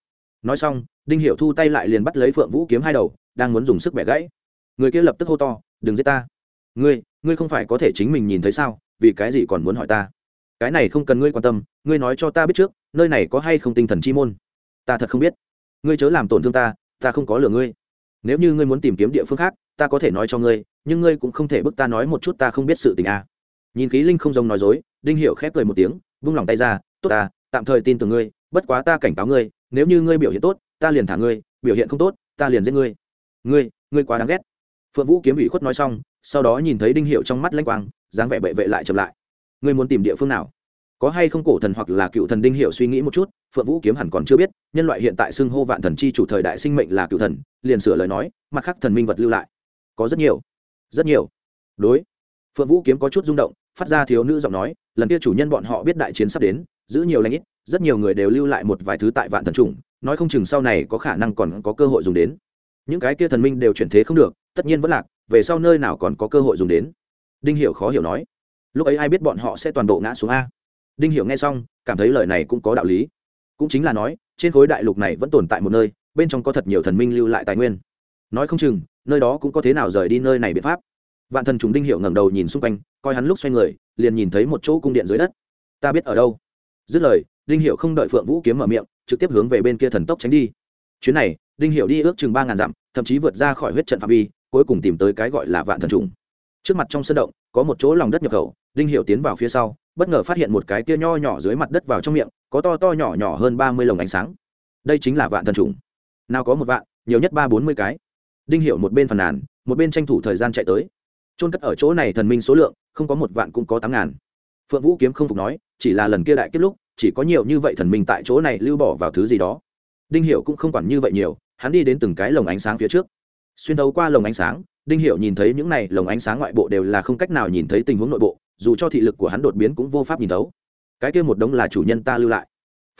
Nói xong, đinh hiệu thu tay lại liền bắt lấy phượng vũ kiếm hai đầu, đang muốn dùng sức bẻ gãy. Người kia lập tức hô to, đừng giết ta. Ngươi ngươi không phải có thể chính mình nhìn thấy sao? Vì cái gì còn muốn hỏi ta? Cái này không cần ngươi quan tâm, ngươi nói cho ta biết trước, nơi này có hay không tinh thần chi môn? Ta thật không biết. Ngươi chớ làm tổn thương ta ta không có lừa ngươi. Nếu như ngươi muốn tìm kiếm địa phương khác, ta có thể nói cho ngươi nhưng ngươi cũng không thể bức ta nói một chút ta không biết sự tình à. nhìn khí linh không giống nói dối, đinh hiểu khép cười một tiếng, vung lòng tay ra, tốt ta, tạm thời tin tưởng ngươi, bất quá ta cảnh cáo ngươi, nếu như ngươi biểu hiện tốt, ta liền thả ngươi, biểu hiện không tốt, ta liền giết ngươi. Ngươi ngươi quá đáng ghét. Phượng vũ kiếm ủy khuất nói xong, sau đó nhìn thấy đinh hiệu trong mắt lanh quang, dáng vẻ bệ vệ lại chậm lại. Ngươi muốn tìm địa phương nào? Có hay không cổ thần hoặc là cựu thần đinh hiệu suy nghĩ một chút, phượng vũ kiếm hẳn còn chưa biết, nhân loại hiện tại xưng hô vạn thần chi chủ thời đại sinh mệnh là cựu thần, liền sửa lời nói, mặt khác thần minh vật lưu lại. Có rất nhiều rất nhiều. Đối. Phượng vũ kiếm có chút rung động, phát ra thiếu nữ giọng nói, lần kia chủ nhân bọn họ biết đại chiến sắp đến, giữ nhiều lãnh ít, rất nhiều người đều lưu lại một vài thứ tại vạn thần trùng, nói không chừng sau này có khả năng còn có cơ hội dùng đến. Những cái kia thần minh đều chuyển thế không được, tất nhiên vẫn lạc, về sau nơi nào còn có cơ hội dùng đến. Đinh hiểu khó hiểu nói, lúc ấy ai biết bọn họ sẽ toàn bộ ngã xuống a? Đinh hiểu nghe xong, cảm thấy lời này cũng có đạo lý. Cũng chính là nói, trên khối đại lục này vẫn tồn tại một nơi, bên trong có thật nhiều thần minh lưu lại tài nguyên. Nói không chừng nơi đó cũng có thế nào rời đi nơi này biện pháp. Vạn thần trùng đinh hiệu ngẩng đầu nhìn xung quanh, coi hắn lúc xoay người, liền nhìn thấy một chỗ cung điện dưới đất. Ta biết ở đâu. Dứt lời, đinh hiệu không đợi phượng vũ kiếm mở miệng, trực tiếp hướng về bên kia thần tốc tránh đi. Chuyến này, đinh hiệu đi ước chừng ba ngàn dặm, thậm chí vượt ra khỏi huyết trận phạm vi, cuối cùng tìm tới cái gọi là vạn thần trùng. Trước mặt trong sân động, có một chỗ lòng đất nhập khẩu, đinh hiệu tiến vào phía sau, bất ngờ phát hiện một cái tia nho nhỏ dưới mặt đất vào trong miệng, có to to nhỏ nhỏ hơn ba mươi lồng ánh sáng. Đây chính là vạn thần trùng. Nào có một vạn, nhiều nhất ba bốn mươi cái đinh hiểu một bên phàn nàn, một bên tranh thủ thời gian chạy tới. Trôn cất ở chỗ này thần minh số lượng, không có một vạn cũng có tám ngàn. Phượng vũ kiếm không phục nói, chỉ là lần kia đại kết lúc, chỉ có nhiều như vậy thần minh tại chỗ này lưu bỏ vào thứ gì đó. Đinh hiểu cũng không quản như vậy nhiều, hắn đi đến từng cái lồng ánh sáng phía trước. Xuyên thấu qua lồng ánh sáng, đinh hiểu nhìn thấy những này lồng ánh sáng ngoại bộ đều là không cách nào nhìn thấy tình huống nội bộ, dù cho thị lực của hắn đột biến cũng vô pháp nhìn thấu. Cái kia một đống là chủ nhân ta lưu lại.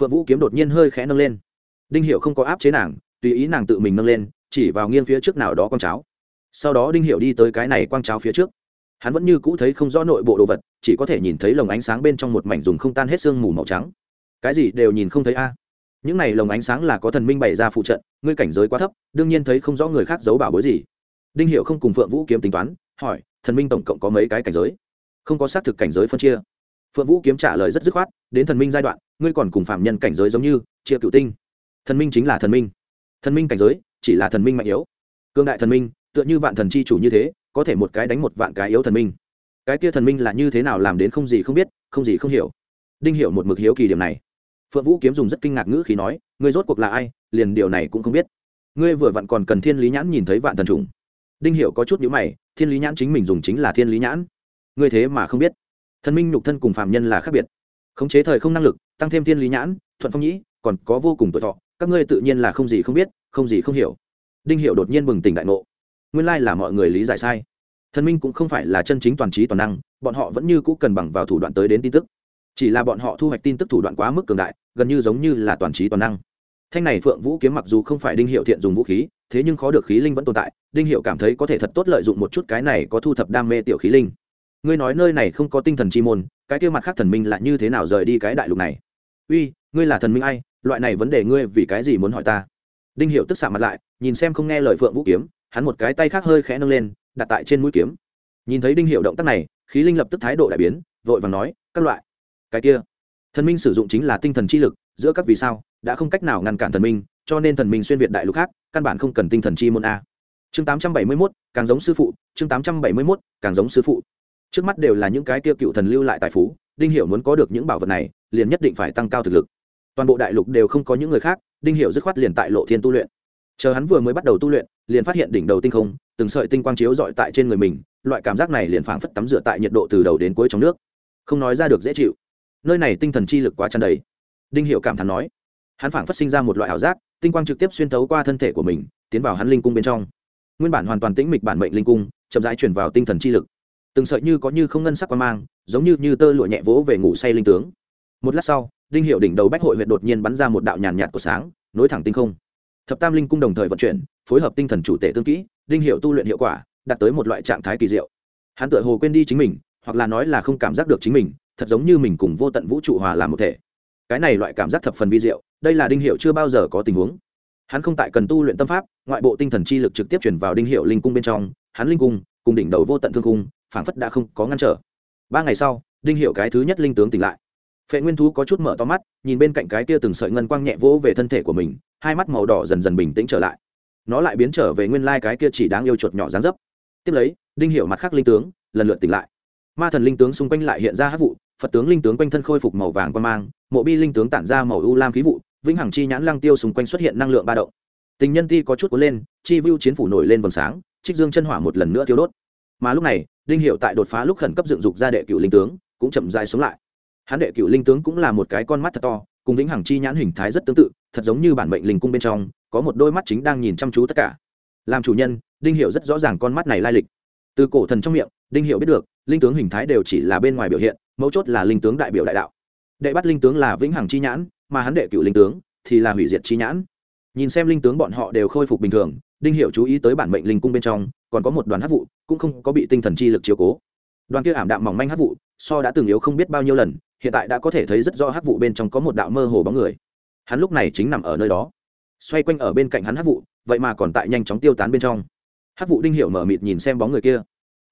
Phượng vũ kiếm đột nhiên hơi khẽ nâng lên. Đinh hiểu không có áp chế nàng, tùy ý nàng tự mình nâng lên chỉ vào nghiêng phía trước nào đó con cháo. Sau đó đinh hiểu đi tới cái này quang cháo phía trước. Hắn vẫn như cũ thấy không rõ nội bộ đồ vật, chỉ có thể nhìn thấy lồng ánh sáng bên trong một mảnh dùng không tan hết xương mù màu trắng. Cái gì đều nhìn không thấy a. Những này lồng ánh sáng là có thần minh bày ra phụ trận, ngươi cảnh giới quá thấp, đương nhiên thấy không rõ người khác giấu bảo bối gì. Đinh hiệu không cùng phượng vũ kiếm tính toán, hỏi, thần minh tổng cộng có mấy cái cảnh giới? Không có xác thực cảnh giới phân chia. Phượng vũ kiếm trả lời rất dứt khoát, đến thần minh giai đoạn, ngươi còn cùng phạm nhân cảnh giới giống như, chia cựu tinh. Thần minh chính là thần minh. Thần minh cảnh giới chỉ là thần minh mạnh yếu. Cương đại thần minh, tựa như vạn thần chi chủ như thế, có thể một cái đánh một vạn cái yếu thần minh. Cái kia thần minh là như thế nào làm đến không gì không biết, không gì không hiểu. Đinh hiểu một mực hiếu kỳ điểm này. Phượng vũ kiếm dùng rất kinh ngạc ngữ khi nói, ngươi rốt cuộc là ai, liền điều này cũng không biết. Ngươi vừa vặn còn cần thiên lý nhãn nhìn thấy vạn thần trùng đinh hiểu có chút nhíu mày, thiên lý nhãn chính mình dùng chính là thiên lý nhãn. Ngươi thế mà không biết. Thần minh nhục thân cùng phàm nhân là khác biệt. Khống chế thời không năng lực, tăng thêm thiên lý nhãn, thuận phong nhĩ, còn có vô cùng tuổi thọ các ngươi tự nhiên là không gì không biết, không gì không hiểu. Đinh hiểu đột nhiên bừng tỉnh đại ngộ. Nguyên lai là mọi người lý giải sai. Thần minh cũng không phải là chân chính toàn trí toàn năng, bọn họ vẫn như cũ cần bằng vào thủ đoạn tới đến tin tức. Chỉ là bọn họ thu hoạch tin tức thủ đoạn quá mức cường đại, gần như giống như là toàn trí toàn năng. Thanh này phượng vũ kiếm mặc dù không phải đinh hiệu thiện dùng vũ khí, thế nhưng khó được khí linh vẫn tồn tại, đinh hiệu cảm thấy có thể thật tốt lợi dụng một chút cái này có thu thập đam mê tiểu khí linh. Ngươi nói nơi này không có tinh thần chi môn, cái kia mặt khác thần minh lại như thế nào rời đi cái đại lục này? Uy, ngươi là thần minh ai? Loại này vấn đề ngươi vì cái gì muốn hỏi ta? Đinh hiệu tức xạ mặt lại nhìn xem không nghe lời phượng vũ kiếm hắn một cái tay khác hơi khẽ nâng lên đặt tại trên mũi kiếm. Nhìn thấy đinh hiệu động tác này khí linh lập tức thái độ đại biến vội và nói các loại. Cái kia thần minh sử dụng chính là tinh thần chi lực giữa các vì sao đã không cách nào ngăn cản thần minh cho nên thần minh xuyên việt đại lục khác căn bản không cần tinh thần chi môn a. Chương 871, càng giống sư phụ chương 871, càng giống sư phụ. Trước mắt đều là những cái kia cựu thần lưu lại tài phú đinh hiểu muốn có được những bảo vật này liền nhất định phải tăng cao thực lực toàn bộ đại lục đều không có những người khác, đinh hiểu dứt khoát liền tại lộ thiên tu luyện. Chờ hắn vừa mới bắt đầu tu luyện, liền phát hiện đỉnh đầu tinh không, từng sợi tinh quang chiếu dọi tại trên người mình, loại cảm giác này liền phảng phất tắm rửa tại nhiệt độ từ đầu đến cuối trong nước. Không nói ra được dễ chịu. Nơi này tinh thần chi lực quá tràn đầy. Đinh hiểu cảm thán nói. Hắn phảng phất sinh ra một loại ảo giác, tinh quang trực tiếp xuyên thấu qua thân thể của mình, tiến vào hắn linh cung bên trong. Nguyên bản hoàn toàn tĩnh mịch bản mệnh linh cung, chậm rãi chuyển vào tinh thần chi lực. Từng sợi như có như không ngân sắc quan mang, giống như như tơ lụa nhẹ vỗ về ngủ say linh tướng. Một lát sau đinh hiệu đỉnh đầu bách hội huyện đột nhiên bắn ra một đạo nhàn nhạt của sáng, nối thẳng tinh không. Thập tam linh cung đồng thời vận chuyển, phối hợp tinh thần chủ tể tương kỹ, đinh hiệu tu luyện hiệu quả, đạt tới một loại trạng thái kỳ diệu. Hắn tự hồ quên đi chính mình, hoặc là nói là không cảm giác được chính mình, thật giống như mình cùng vô tận vũ trụ hòa làm một thể. Cái này loại cảm giác thập phần vi diệu, đây là đinh hiệu chưa bao giờ có tình huống. Hắn không tại cần tu luyện tâm pháp, ngoại bộ tinh thần chi lực trực tiếp chuyển vào đinh hiệu linh cung bên trong, hắn linh cung, cùng đỉnh đầu vô tận thương cung phảng phất đã không có ngăn trở. Ba ngày sau, đinh hiệu cái thứ nhất linh tướng tỉnh lại phệ nguyên thú có chút mở to mắt, nhìn bên cạnh cái kia từng sợi ngân quang nhẹ vỗ về thân thể của mình, hai mắt màu đỏ dần dần bình tĩnh trở lại. Nó lại biến trở về nguyên lai cái kia chỉ đáng yêu chuột nhỏ dáng dấp. Tiếp lấy, đinh Hiểu mặt khác linh tướng, lần lượt tỉnh lại. Ma thần linh tướng xung quanh lại hiện ra hát vụ, phật tướng linh tướng quanh thân khôi phục màu vàng quan mang, mộ bi linh tướng tản ra màu u lam khí vụ, vĩnh hằng chi nhãn lăng tiêu xung quanh xuất hiện năng lượng ba động. Tình nhân ti có chút cuốn lên, chi vu chiến phủ nổi lên vầng sáng, trích dương chân hỏa một lần nữa tiêu đốt. Mà lúc này, đinh hiệu tại đột phá lúc khẩn cấp dựng dục ra đệ cựu linh tướng, cũng chậm dài sống lại hắn đệ cựu linh tướng cũng là một cái con mắt thật to, cùng vĩnh hằng chi nhãn hình thái rất tương tự, thật giống như bản mệnh linh cung bên trong, có một đôi mắt chính đang nhìn chăm chú tất cả. Làm chủ nhân, đinh hiệu rất rõ ràng con mắt này lai lịch. Từ cổ thần trong miệng, đinh hiệu biết được, linh tướng hình thái đều chỉ là bên ngoài biểu hiện, mấu chốt là linh tướng đại biểu đại đạo. Đệ bắt linh tướng là vĩnh hằng chi nhãn, mà hắn đệ cựu linh tướng thì là hủy diệt chi nhãn. Nhìn xem linh tướng bọn họ đều khôi phục bình thường, đinh hiệu chú ý tới bản mệnh linh cung bên trong, còn có một đoàn hát vụ, cũng không có bị tinh thần chi lực chiếu cố. Đoàn kia ảm đạm mỏng manh hát vụ, so đã từng yếu không biết bao nhiêu lần hiện tại đã có thể thấy rất rõ Hắc vụ bên trong có một đạo mơ hồ bóng người. Hắn lúc này chính nằm ở nơi đó. Xoay quanh ở bên cạnh hắn Hắc vụ, vậy mà còn tại nhanh chóng tiêu tán bên trong. Hắc vụ đinh hiệu mở mịt nhìn xem bóng người kia.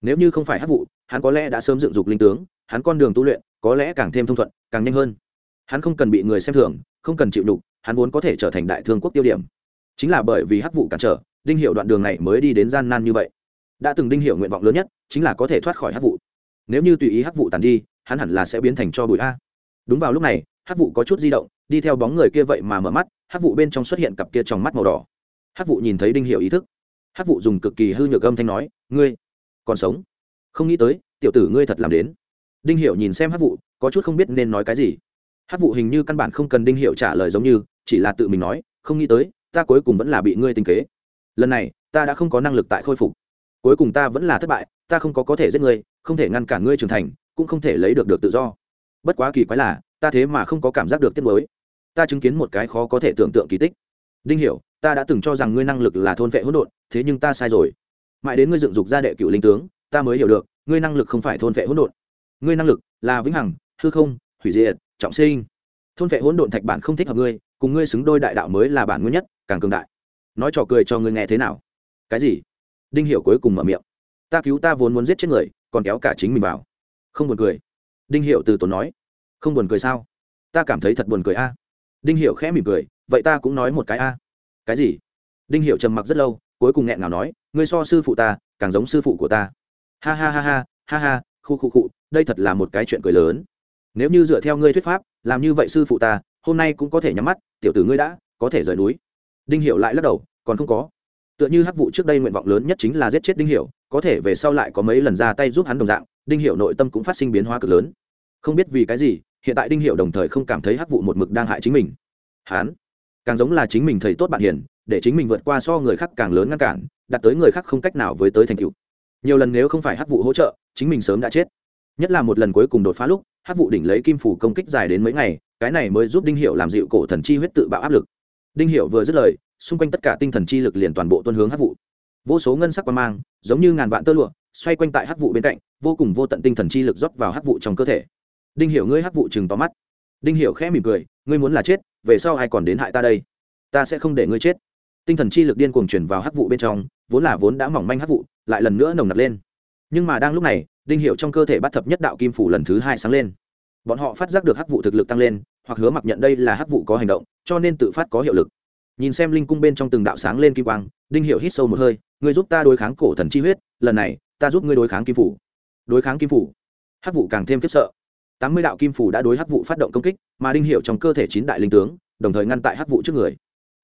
Nếu như không phải Hắc vụ, hắn có lẽ đã sớm dựng dục linh tướng, hắn con đường tu luyện có lẽ càng thêm thông thuận, càng nhanh hơn. Hắn không cần bị người xem thường, không cần chịu đục, hắn vốn có thể trở thành đại thương quốc tiêu điểm. Chính là bởi vì hắc vụ cản trở, đinh hiệu đoạn đường này mới đi đến gian nan như vậy. Đã từng đinh hiệu nguyện vọng lớn nhất chính là có thể thoát khỏi hắc vụ. Nếu như tùy ý hắc vụ tàn đi hắn hẳn là sẽ biến thành cho bụi a. Đúng vào lúc này, hắc vụ có chút di động, đi theo bóng người kia vậy mà mở mắt, hắc vụ bên trong xuất hiện cặp kia trong mắt màu đỏ. Hắc vụ nhìn thấy đinh hiểu ý thức. Hắc vụ dùng cực kỳ hư nhược âm thanh nói, ngươi còn sống? Không nghĩ tới, tiểu tử ngươi thật làm đến. Đinh hiểu nhìn xem hắc vụ có chút không biết nên nói cái gì. Hắc vụ hình như căn bản không cần đinh hiểu trả lời giống như, chỉ là tự mình nói, không nghĩ tới, ta cuối cùng vẫn là bị ngươi tinh kế. Lần này, ta đã không có năng lực tại khôi phục. Cuối cùng ta vẫn là thất bại, ta không có có thể giết ngươi, không thể ngăn cản ngươi trưởng thành cũng không thể lấy được được tự do. Bất quá kỳ quái là, ta thế mà không có cảm giác được tiết mới. Ta chứng kiến một cái khó có thể tưởng tượng kỳ tích. Đinh hiểu, ta đã từng cho rằng ngươi năng lực là thôn vệ hỗn độn, thế nhưng ta sai rồi. Mãi đến ngươi dựng dục ra đệ cựu linh tướng, ta mới hiểu được, ngươi năng lực không phải thôn vệ hỗn độn. Ngươi năng lực là vĩnh hằng, hư không, hủy diệt, trọng sinh. Thôn vệ hỗn độn thạch bản không thích hợp ngươi, cùng ngươi xứng đôi đại đạo mới là bản nguyên nhất, càng cường đại. Nói trò cười cho ngươi nghe thế nào? Cái gì? Đinh hiểu cuối cùng mở miệng. Ta cứu ta vốn muốn giết chết người, còn kéo cả chính mình vào không buồn cười. Đinh hiểu từ tốn nói, không buồn cười sao? Ta cảm thấy thật buồn cười a. À? Đinh hiểu khẽ mỉm cười, vậy ta cũng nói một cái a. À? Cái gì? Đinh hiểu trầm mặc rất lâu, cuối cùng nghẹn ngào nói, ngươi so sư phụ ta, càng giống sư phụ của ta. Ha ha ha ha ha ha, khu khu khu, đây thật là một cái chuyện cười lớn. Nếu như dựa theo ngươi thuyết pháp, làm như vậy sư phụ ta, hôm nay cũng có thể nhắm mắt, tiểu tử ngươi đã, có thể rời núi. Đinh hiểu lại lắc đầu, còn không có. Tựa như hắc vụ trước đây nguyện vọng lớn nhất chính là giết chết đinh hiểu, có thể về sau lại có mấy lần ra tay giúp hắn đồng dạng đinh Hiệu nội tâm cũng phát sinh biến hóa cực lớn. Không biết vì cái gì hiện tại đinh Hiệu đồng thời không cảm thấy hắc vụ một mực đang hại chính mình. Hán, càng giống là chính mình thầy tốt bạn hiền để chính mình vượt qua so người khác càng lớn ngăn cản đặt tới người khác không cách nào với tới thành tựu. Nhiều lần nếu không phải hắc vụ hỗ trợ chính mình sớm đã chết. Nhất là một lần cuối cùng đột phá lúc hắc vụ đỉnh lấy kim phủ công kích dài đến mấy ngày cái này mới giúp đinh hiệu làm dịu cổ thần chi huyết tự bạo áp lực. Đinh hiệu vừa dứt lời xung quanh tất cả tinh thần chi lực liền toàn bộ tuân hướng hắc vụ. Vô số ngân sắc quan mang giống như ngàn vạn tơ lụa xoay quanh tại hắc vụ bên cạnh, vô cùng vô tận tinh thần chi lực rót vào hắc vụ trong cơ thể. Đinh Hiểu ngươi hắc vụ chừng tóm mắt. Đinh Hiểu khẽ mỉm cười, ngươi muốn là chết, về sau ai còn đến hại ta đây? Ta sẽ không để ngươi chết. Tinh thần chi lực điên cuồng truyền vào hắc vụ bên trong, vốn là vốn đã mỏng manh hắc vụ, lại lần nữa nồng nặc lên. Nhưng mà đang lúc này, đinh Hiểu trong cơ thể bắt thập nhất đạo kim phủ lần thứ hai sáng lên. Bọn họ phát giác được hắc vụ thực lực tăng lên, hoặc hứa mặc nhận đây là hắc vụ có hành động, cho nên tự phát có hiệu lực. Nhìn xem linh cung bên trong từng đạo sáng lên kim quang, đinh Hiểu hít sâu một hơi ngươi giúp ta đối kháng cổ thần chi huyết, lần này, ta giúp ngươi đối kháng kim phủ. Đối kháng kim phủ. Hắc vụ càng thêm khiếp sợ. Tám mươi đạo kim phủ đã đối hắc vụ phát động công kích, mà đinh hiệu trong cơ thể chín đại linh tướng, đồng thời ngăn tại hắc vụ trước người.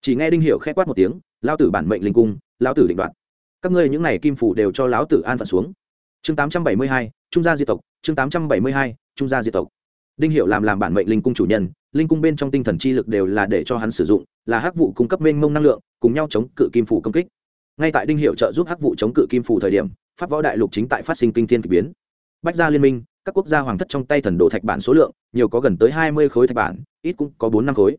Chỉ nghe đinh hiệu k h ẽ quát một tiếng lao tử bản mệnh linh cung lao tử định đoạt. Các ngươi những n à y kim phủ đều cho lão tử an phận xuống. Chương tám trăm bảy mươi hai, trung gia di tộc. Chương tám trăm bảy mươi hai, trung gia di tộc. Đinh hiệu làm làm bản mệnh linh cung chủ nhân, linh cung bên trong tinh thần chi lực đều là để cho hắn sử dụng, là hắc vụ cung cấp mênh mông năng lượng, cùng nhau chống cự kim phủ công kích ngay tại đinh hiệu trợ giúp hắc vụ chống cự kim phủ thời điểm, pháp võ đại lục chính tại phát sinh kinh thiên k ỳ biến. Bách gia liên minh, các quốc gia hoàng thất trong tay thần đồ thạch bản số lượng, nhiều có gần tới hai mươi khối thạch bản, ít cũng có bốn năm khối.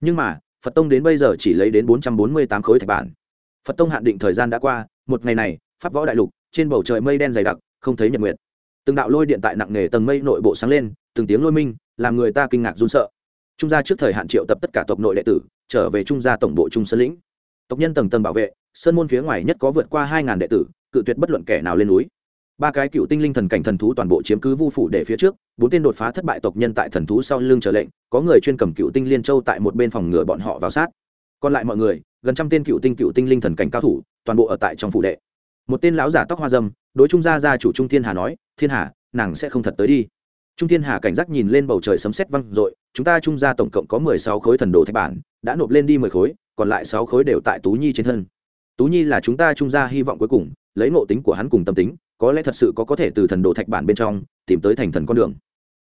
Nhưng mà, phật tông đến bây giờ chỉ lấy đến bốn trăm bốn mươi tám khối thạch bản. Phật tông hạn định thời gian đã qua, một ngày này, pháp võ đại lục, trên bầu trời mây đen dày đặc, không thấy nhật nguyệt. Từng đạo lôi điện tại nặng nề tầng mây nội bộ sáng lên, từng tiếng lôi minh, làm người ta kinh ngạc run sợ. Trung gia trước thời hạn triệu tập tất cả tộc nội đệ tử, trở về trung gia tổng bộ trung sơn lĩnh. Tộc nhân tầng tầng bảo vệ sơn môn phía ngoài nhất có vượt qua hai ngàn đệ tử, cự tuyệt bất luận kẻ nào lên núi. Ba cái cựu tinh linh thần cảnh thần thú toàn bộ chiếm cứ vu phủ để phía trước, bốn tên đột phá thất bại tộc nhân tại thần thú sau lưng trở lệnh, có người chuyên cầm cựu tinh liên châu tại một bên phòng ngừa bọn họ vào sát. Còn lại mọi người, gần trăm tên cựu tinh cựu tinh linh thần cảnh cao thủ, toàn bộ ở tại trong phủ đệ. Một tên lão giả tóc hoa dâm, đối trung gia gia chủ trung thiên hà nói, thiên hà, nàng sẽ không thật tới đi. Trung thiên hà cảnh giác nhìn lên bầu trời sấm sét văng dội, chúng ta trung gia tổng cộng có mười sáu khối thần đồ thạch bản, đã nộp lên đi mười khối, còn lại sáu khối đều tại tú nhi trên thân tú nhi là chúng ta trung gia hy vọng cuối cùng, lấy ngộ tính của hắn cùng tâm tính, có lẽ thật sự có có thể từ thần đồ thạch bản bên trong tìm tới thành thần con đường.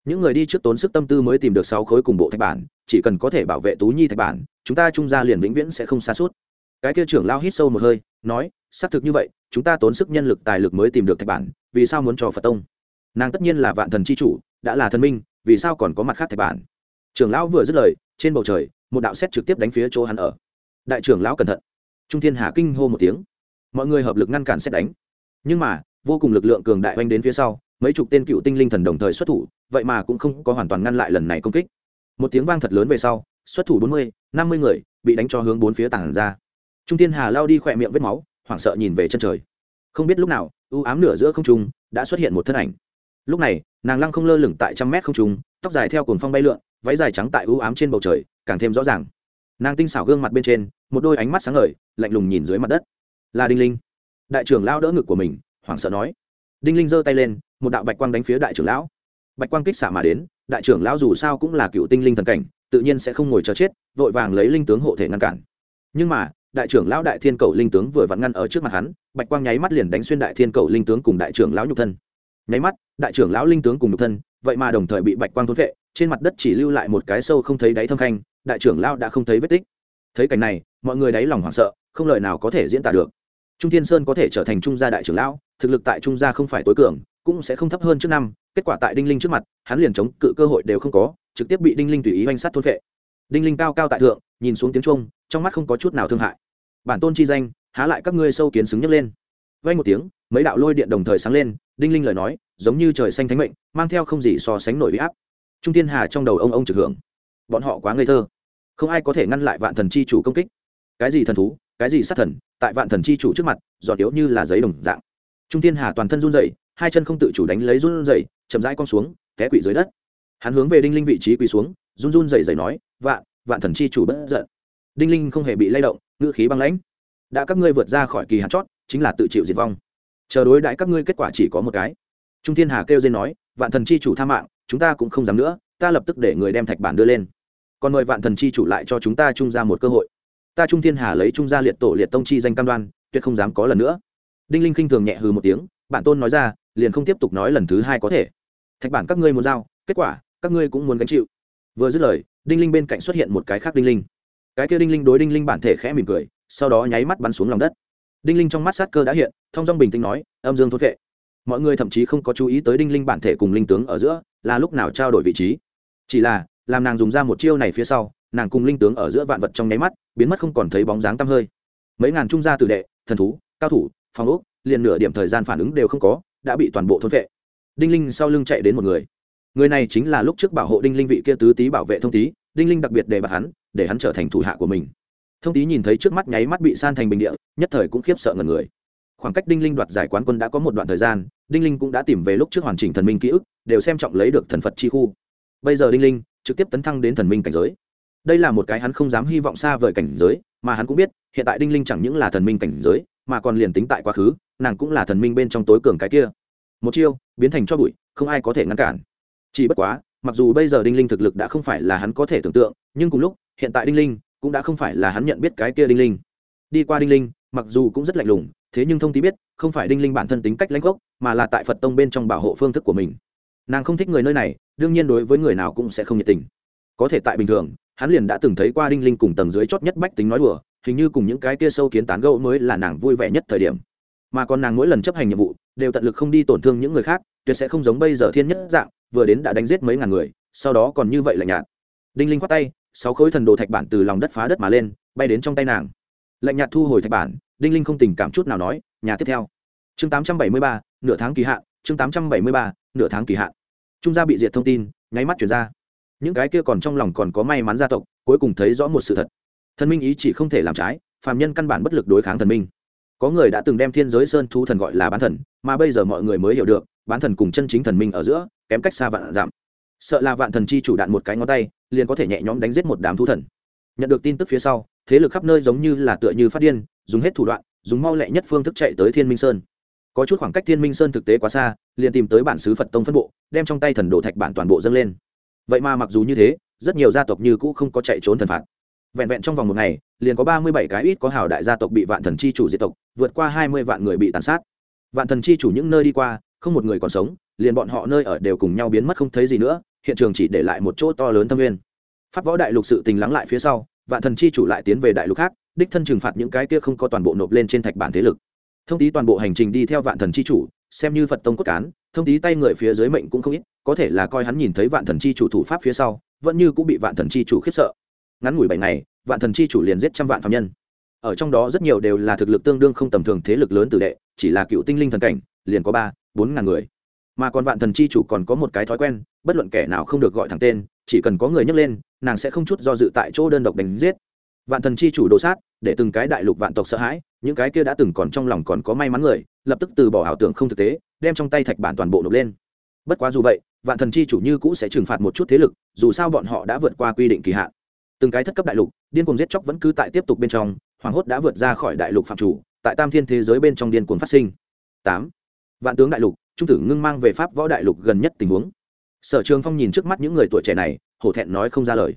Những người đi trước tốn sức tâm tư mới tìm được sáu khối cùng bộ thạch bản, chỉ cần có thể bảo vệ tú nhi thạch bản, chúng ta trung gia liền vĩnh viễn sẽ không xa suốt. Cái kia trưởng lao hít sâu một hơi, nói, xác thực như vậy, chúng ta tốn sức nhân lực tài lực mới tìm được thạch bản, vì sao muốn cho phật tông? Nàng tất nhiên là vạn thần c h i chủ, đã là thần minh, vì sao còn có mặt khác thạch bản? Trưởng lão vừa dứt lời, trên bầu trời, một đạo xét trực tiếp đánh phía chỗ hắn ở. Đại trưởng lão cẩn thận trung thiên hà kinh hô một tiếng. Mọi người hợp lực ngăn cản xét đánh. Nhưng mà, vô cùng lực lượng cường đại oanh đến phía sau, mấy chục tên cựu tinh linh thần đồng thời xuất thủ, vậy mà cũng không có hoàn toàn ngăn lại lần này công kích. Một tiếng vang thật lớn về sau, xuất thủ bốn mươi, năm mươi người bị đánh cho hướng bốn phía tảng ra. Trung thiên hà lao đi khỏe miệng vết máu, hoảng sợ nhìn về chân trời. Không biết lúc nào ưu ám nửa giữa không trung đã xuất hiện một thân ảnh. Lúc này, nàng lăng không lơ lửng tại trăm mét không trung, tóc dài theo cồn phong bay lượn, váy dài trắng tại ưu ám trên bầu trời, càng thêm rõ ràng nàng tinh xảo gương mặt bên trên, một đôi ánh mắt sáng ngời, lạnh lùng nhìn dưới mặt đất. Là đinh linh. Đại trưởng lao đỡ ngực của mình, hoảng sợ nói. Đinh linh giơ tay lên, một đạo bạch quang đánh phía đại trưởng lão. Bạch quang kích xạ mà đến, đại trưởng lão dù sao cũng là cựu tinh linh thần cảnh, tự nhiên sẽ không ngồi chờ chết, vội vàng lấy linh tướng hộ thể ngăn cản. Nhưng mà, đại trưởng lão đại thiên cầu linh tướng vừa vặn ngăn ở trước mặt hắn, bạch quang nháy mắt liền đánh xuyên đại thiên cầu linh tướng cùng đại trưởng lão nhục thân. Nháy mắt, đại trưởng lão linh tướng cùng nhục thân, vậy mà đồng thời bị bạch quang thốn vệ trên mặt đất chỉ lưu lại một cái sâu không thấy đáy thâm khanh đại trưởng lao đã không thấy vết tích. Thấy cảnh này, mọi người đáy lòng hoảng sợ, không lời nào có thể diễn tả được. Trung thiên sơn có thể trở thành trung gia đại trưởng lão, thực lực tại trung gia không phải tối cường, cũng sẽ không thấp hơn trước năm, kết quả tại đinh linh trước mặt, hắn liền chống cự cơ hội đều không có, trực tiếp bị đinh linh tùy ý oanh sát thôn vệ đinh linh cao cao tại thượng, nhìn xuống tiếng trung trong mắt không có chút nào thương hại. Bản tôn chi danh, há lại các ngươi sâu kiến xứng nhấc lên. Vay một tiếng, mấy đạo lôi điện đồng thời sáng lên, đinh linh lời nói, giống như trời xanh thánh mệnh, mang theo không gì so sánh nổi huy áp. Trung thiên hà trong đầu ông ông trực hưởng bọn họ quá ngây thơ. Không ai có thể ngăn lại vạn thần chi chủ công kích. Cái gì thần thú, cái gì sát thần, tại vạn thần chi chủ trước mặt, giọt yếu như là giấy đồng dạng. Trung thiên hà toàn thân run rẩy, hai chân không tự chủ đánh lấy run rẩy, chậm rãi con xuống, té quỵ dưới đất. Hắn hướng về đinh linh vị trí quỳ xuống, run run rẩy rẩy nói, vạn vạn thần chi chủ bất giận. Đinh linh không hề bị lay động, ngữ khí băng lãnh. Đã các ngươi vượt ra khỏi kỳ hạn chót, chính là tự chịu diệt vong. Chờ đối đãi các ngươi kết quả chỉ có một cái. Trung thiên hà kêu dên nói, vạn thần chi chủ tha mạng, chúng ta cũng không dám nữa, ta lập tức để người đem thạch bản đưa lên còn mời vạn thần chi chủ lại cho chúng ta trung ra một cơ hội. Ta trung thiên hà lấy trung gia liệt tổ liệt tông chi danh cam đoan, tuyệt không dám có lần nữa. Đinh linh khinh thường nhẹ hừ một tiếng bản tôn nói ra, liền không tiếp tục nói lần thứ hai có thể. Thạch bản các ngươi muốn giao, kết quả, các ngươi cũng muốn gánh chịu. Vừa dứt lời, đinh linh bên cạnh xuất hiện một cái khác đinh linh. Cái kia đinh linh đối đinh linh bản thể khẽ mỉm cười, sau đó nháy mắt bắn xuống lòng đất. Đinh linh trong mắt sát cơ đã hiện thong dong bình tĩnh nói, âm dương thốt vệ. Mọi người thậm chí không có chú ý tới đinh linh bản thể cùng linh tướng ở giữa, là lúc nào trao đổi vị trí. Chỉ là làm nàng dùng ra một chiêu này phía sau, nàng cùng linh tướng ở giữa vạn vật trong nháy mắt, biến mất không còn thấy bóng dáng tăm hơi. Mấy ngàn trung gia tử đệ, thần thú, cao thủ phòng ốc, liền nửa điểm thời gian phản ứng đều không có, đã bị toàn bộ thôn vệ. Đinh linh sau lưng chạy đến một người. Người này chính là lúc trước bảo hộ đinh linh vị kia tứ tý bảo vệ thông tý đinh linh đặc biệt đề bạt hắn, để hắn trở thành thủ hạ của mình. Thông tý nhìn thấy trước mắt nháy mắt bị san thành bình địa, nhất thời cũng khiếp sợ ngần người. Khoảng cách đinh linh đoạt giải quán quân đã có một đoạn thời gian, đinh linh cũng đã tìm về lúc trước hoàn chỉnh thần minh ký ức, đều xem trọng lấy được thần phật chi khu. Bây giờ đinh linh trực tiếp tấn thăng đến thần minh cảnh giới. Đây là một cái hắn không dám hy vọng xa vời cảnh giới, mà hắn cũng biết, hiện tại đinh linh chẳng những là thần minh cảnh giới, mà còn liền tính tại quá khứ, nàng cũng là thần minh bên trong tối cường cái kia. Một chiêu, biến thành cho bụi, không ai có thể ngăn cản. Chỉ bất quá, mặc dù bây giờ đinh linh thực lực đã không phải là hắn có thể tưởng tượng, nhưng cùng lúc, hiện tại đinh linh cũng đã không phải là hắn nhận biết cái kia đinh linh. Đi qua đinh linh, mặc dù cũng rất lạnh lùng, thế nhưng thông tí biết, không phải đinh linh bản thân tính cách lãnh gốc, mà là tại phật tông bên trong bảo hộ phương thức của mình. Nàng không thích người nơi này đương nhiên đối với người nào cũng sẽ không nhiệt tình. Có thể tại bình thường, hắn liền đã từng thấy qua đinh linh cùng tầng dưới chót nhất bách tính nói đùa, hình như cùng những cái kia sâu kiến tán gẫu mới là nàng vui vẻ nhất thời điểm. Mà còn nàng mỗi lần chấp hành nhiệm vụ, đều tận lực không đi tổn thương những người khác, tuyệt sẽ không giống bây giờ thiên nhất dạng, vừa đến đã đánh giết mấy ngàn người, sau đó còn như vậy lạnh nhạt. Đinh linh khoát tay, sáu khối thần đồ thạch bản từ lòng đất phá đất mà lên, bay đến trong tay nàng. Lạnh nhạt thu hồi thạch bản, đinh linh không tình cảm chút nào nói, nhà tiếp theo. Chương tám trăm bảy mươi ba, nửa tháng kỳ hạn, chương tám trăm bảy mươi ba, nửa tháng kỳ hạn trung gia bị diệt thông tin, nháy mắt chuyển ra. Những cái kia còn trong lòng còn có may mắn gia tộc, cuối cùng thấy rõ một sự thật. Thần minh ý chỉ không thể làm trái, phàm nhân căn bản bất lực đối kháng thần minh. Có người đã từng đem thiên giới sơn thu thần gọi là bán thần, mà bây giờ mọi người mới hiểu được, bán thần cùng chân chính thần minh ở giữa, kém cách xa vạn giảm. Sợ là vạn thần chi chủ đạn một cái ngón tay, liền có thể nhẹ nhõm đánh giết một đám thu thần. Nhận được tin tức phía sau, thế lực khắp nơi giống như là tựa như phát điên, dùng hết thủ đoạn, dùng mau lẹ nhất phương thức chạy tới thiên minh sơn có chút khoảng cách thiên minh sơn thực tế quá xa, liền tìm tới bản xứ phật tông phân bộ, đem trong tay thần đồ thạch bản toàn bộ dâng lên. Vậy mà mặc dù như thế, rất nhiều gia tộc như cũ không có chạy trốn thần phạt. Vẹn vẹn trong vòng một ngày, liền có ba mươi bảy cái ít có hào đại gia tộc bị vạn thần chi chủ diệt tộc, vượt qua hai mươi vạn người bị tàn sát. Vạn thần chi chủ những nơi đi qua, không một người còn sống, liền bọn họ nơi ở đều cùng nhau biến mất không thấy gì nữa, hiện trường chỉ để lại một chỗ to lớn thâm nguyên. Pháp võ đại lục sự tình lắng lại phía sau, vạn thần chi chủ lại tiến về đại lục khác, đích thân trừng phạt những cái kia không có toàn bộ nộp lên trên thạch bản thế lực thông tí toàn bộ hành trình đi theo vạn thần chi chủ, xem như phật tông cốt cán, thông tí tay người phía dưới mệnh cũng không ít, có thể là coi hắn nhìn thấy vạn thần chi chủ thủ pháp phía sau, vẫn như cũng bị vạn thần chi chủ khiếp sợ. Ngắn ngủi bảy ngày, vạn thần chi chủ liền giết trăm vạn phạm nhân. Ở trong đó rất nhiều đều là thực lực tương đương không tầm thường thế lực lớn tử đệ, chỉ là cựu tinh linh thần cảnh, liền có ba, bốn ngàn người. Mà còn vạn thần chi chủ còn có một cái thói quen, bất luận kẻ nào không được gọi thẳng tên, chỉ cần có người nhấc lên, nàng sẽ không chút do dự tại chỗ đơn độc đánh giết. Vạn thần chi chủ đồ sát, để từng cái đại lục vạn tộc sợ hãi những cái kia đã từng còn trong lòng còn có may mắn người, lập tức từ bỏ ảo tưởng không thực tế, đem trong tay thạch bản toàn bộ nộp lên. Bất quá dù vậy, vạn thần chi chủ như cũ sẽ trừng phạt một chút thế lực, dù sao bọn họ đã vượt qua quy định kỳ hạn. Từng cái thất cấp đại lục, điên cuồng giết chóc vẫn cứ tại tiếp tục bên trong, hoàng hốt đã vượt ra khỏi đại lục phạm chủ, tại tam thiên thế giới bên trong điên cuồng phát sinh. Tám. Vạn tướng đại lục, trung tử ngưng mang về pháp võ đại lục gần nhất tình huống. Sở trường phong nhìn trước mắt những người tuổi trẻ này, hổ thẹn nói không ra lời.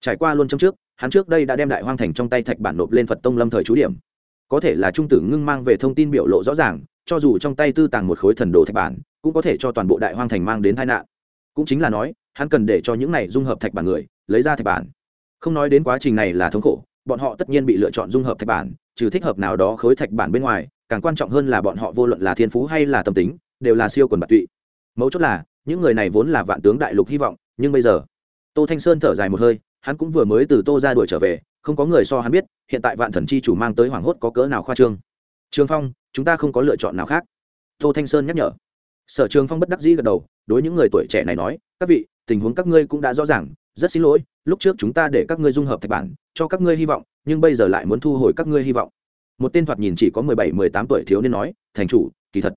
Trải qua luôn trong trước, hắn trước đây đã đem đại hoang thành trong tay thạch bản nộp lên phật tông lâm thời chú điểm có thể là trung tử ngưng mang về thông tin biểu lộ rõ ràng, cho dù trong tay tư tàng một khối thần đồ thạch bản, cũng có thể cho toàn bộ đại hoang thành mang đến tai nạn. Cũng chính là nói, hắn cần để cho những này dung hợp thạch bản người, lấy ra thạch bản. Không nói đến quá trình này là thống khổ, bọn họ tất nhiên bị lựa chọn dung hợp thạch bản, trừ thích hợp nào đó khối thạch bản bên ngoài, càng quan trọng hơn là bọn họ vô luận là thiên phú hay là tâm tính, đều là siêu quần bạc tụy. Mấu chốt là, những người này vốn là vạn tướng đại lục hy vọng, nhưng bây giờ, tô thanh sơn thở dài một hơi, hắn cũng vừa mới từ tô ra đuổi trở về không có người so hắn biết, hiện tại vạn thần chi chủ mang tới hoảng hốt có cỡ nào khoa trương. Trường phong, chúng ta không có lựa chọn nào khác. Tô thanh sơn nhắc nhở. Sở trường phong bất đắc dĩ gật đầu, đối những người tuổi trẻ này nói, các vị, tình huống các ngươi cũng đã rõ ràng, rất xin lỗi, lúc trước chúng ta để các ngươi dung hợp thạch bản, cho các ngươi hy vọng, nhưng bây giờ lại muốn thu hồi các ngươi hy vọng. Một tên thoạt nhìn chỉ có mười bảy, mười tám tuổi thiếu niên nói, thành chủ, kỳ thật,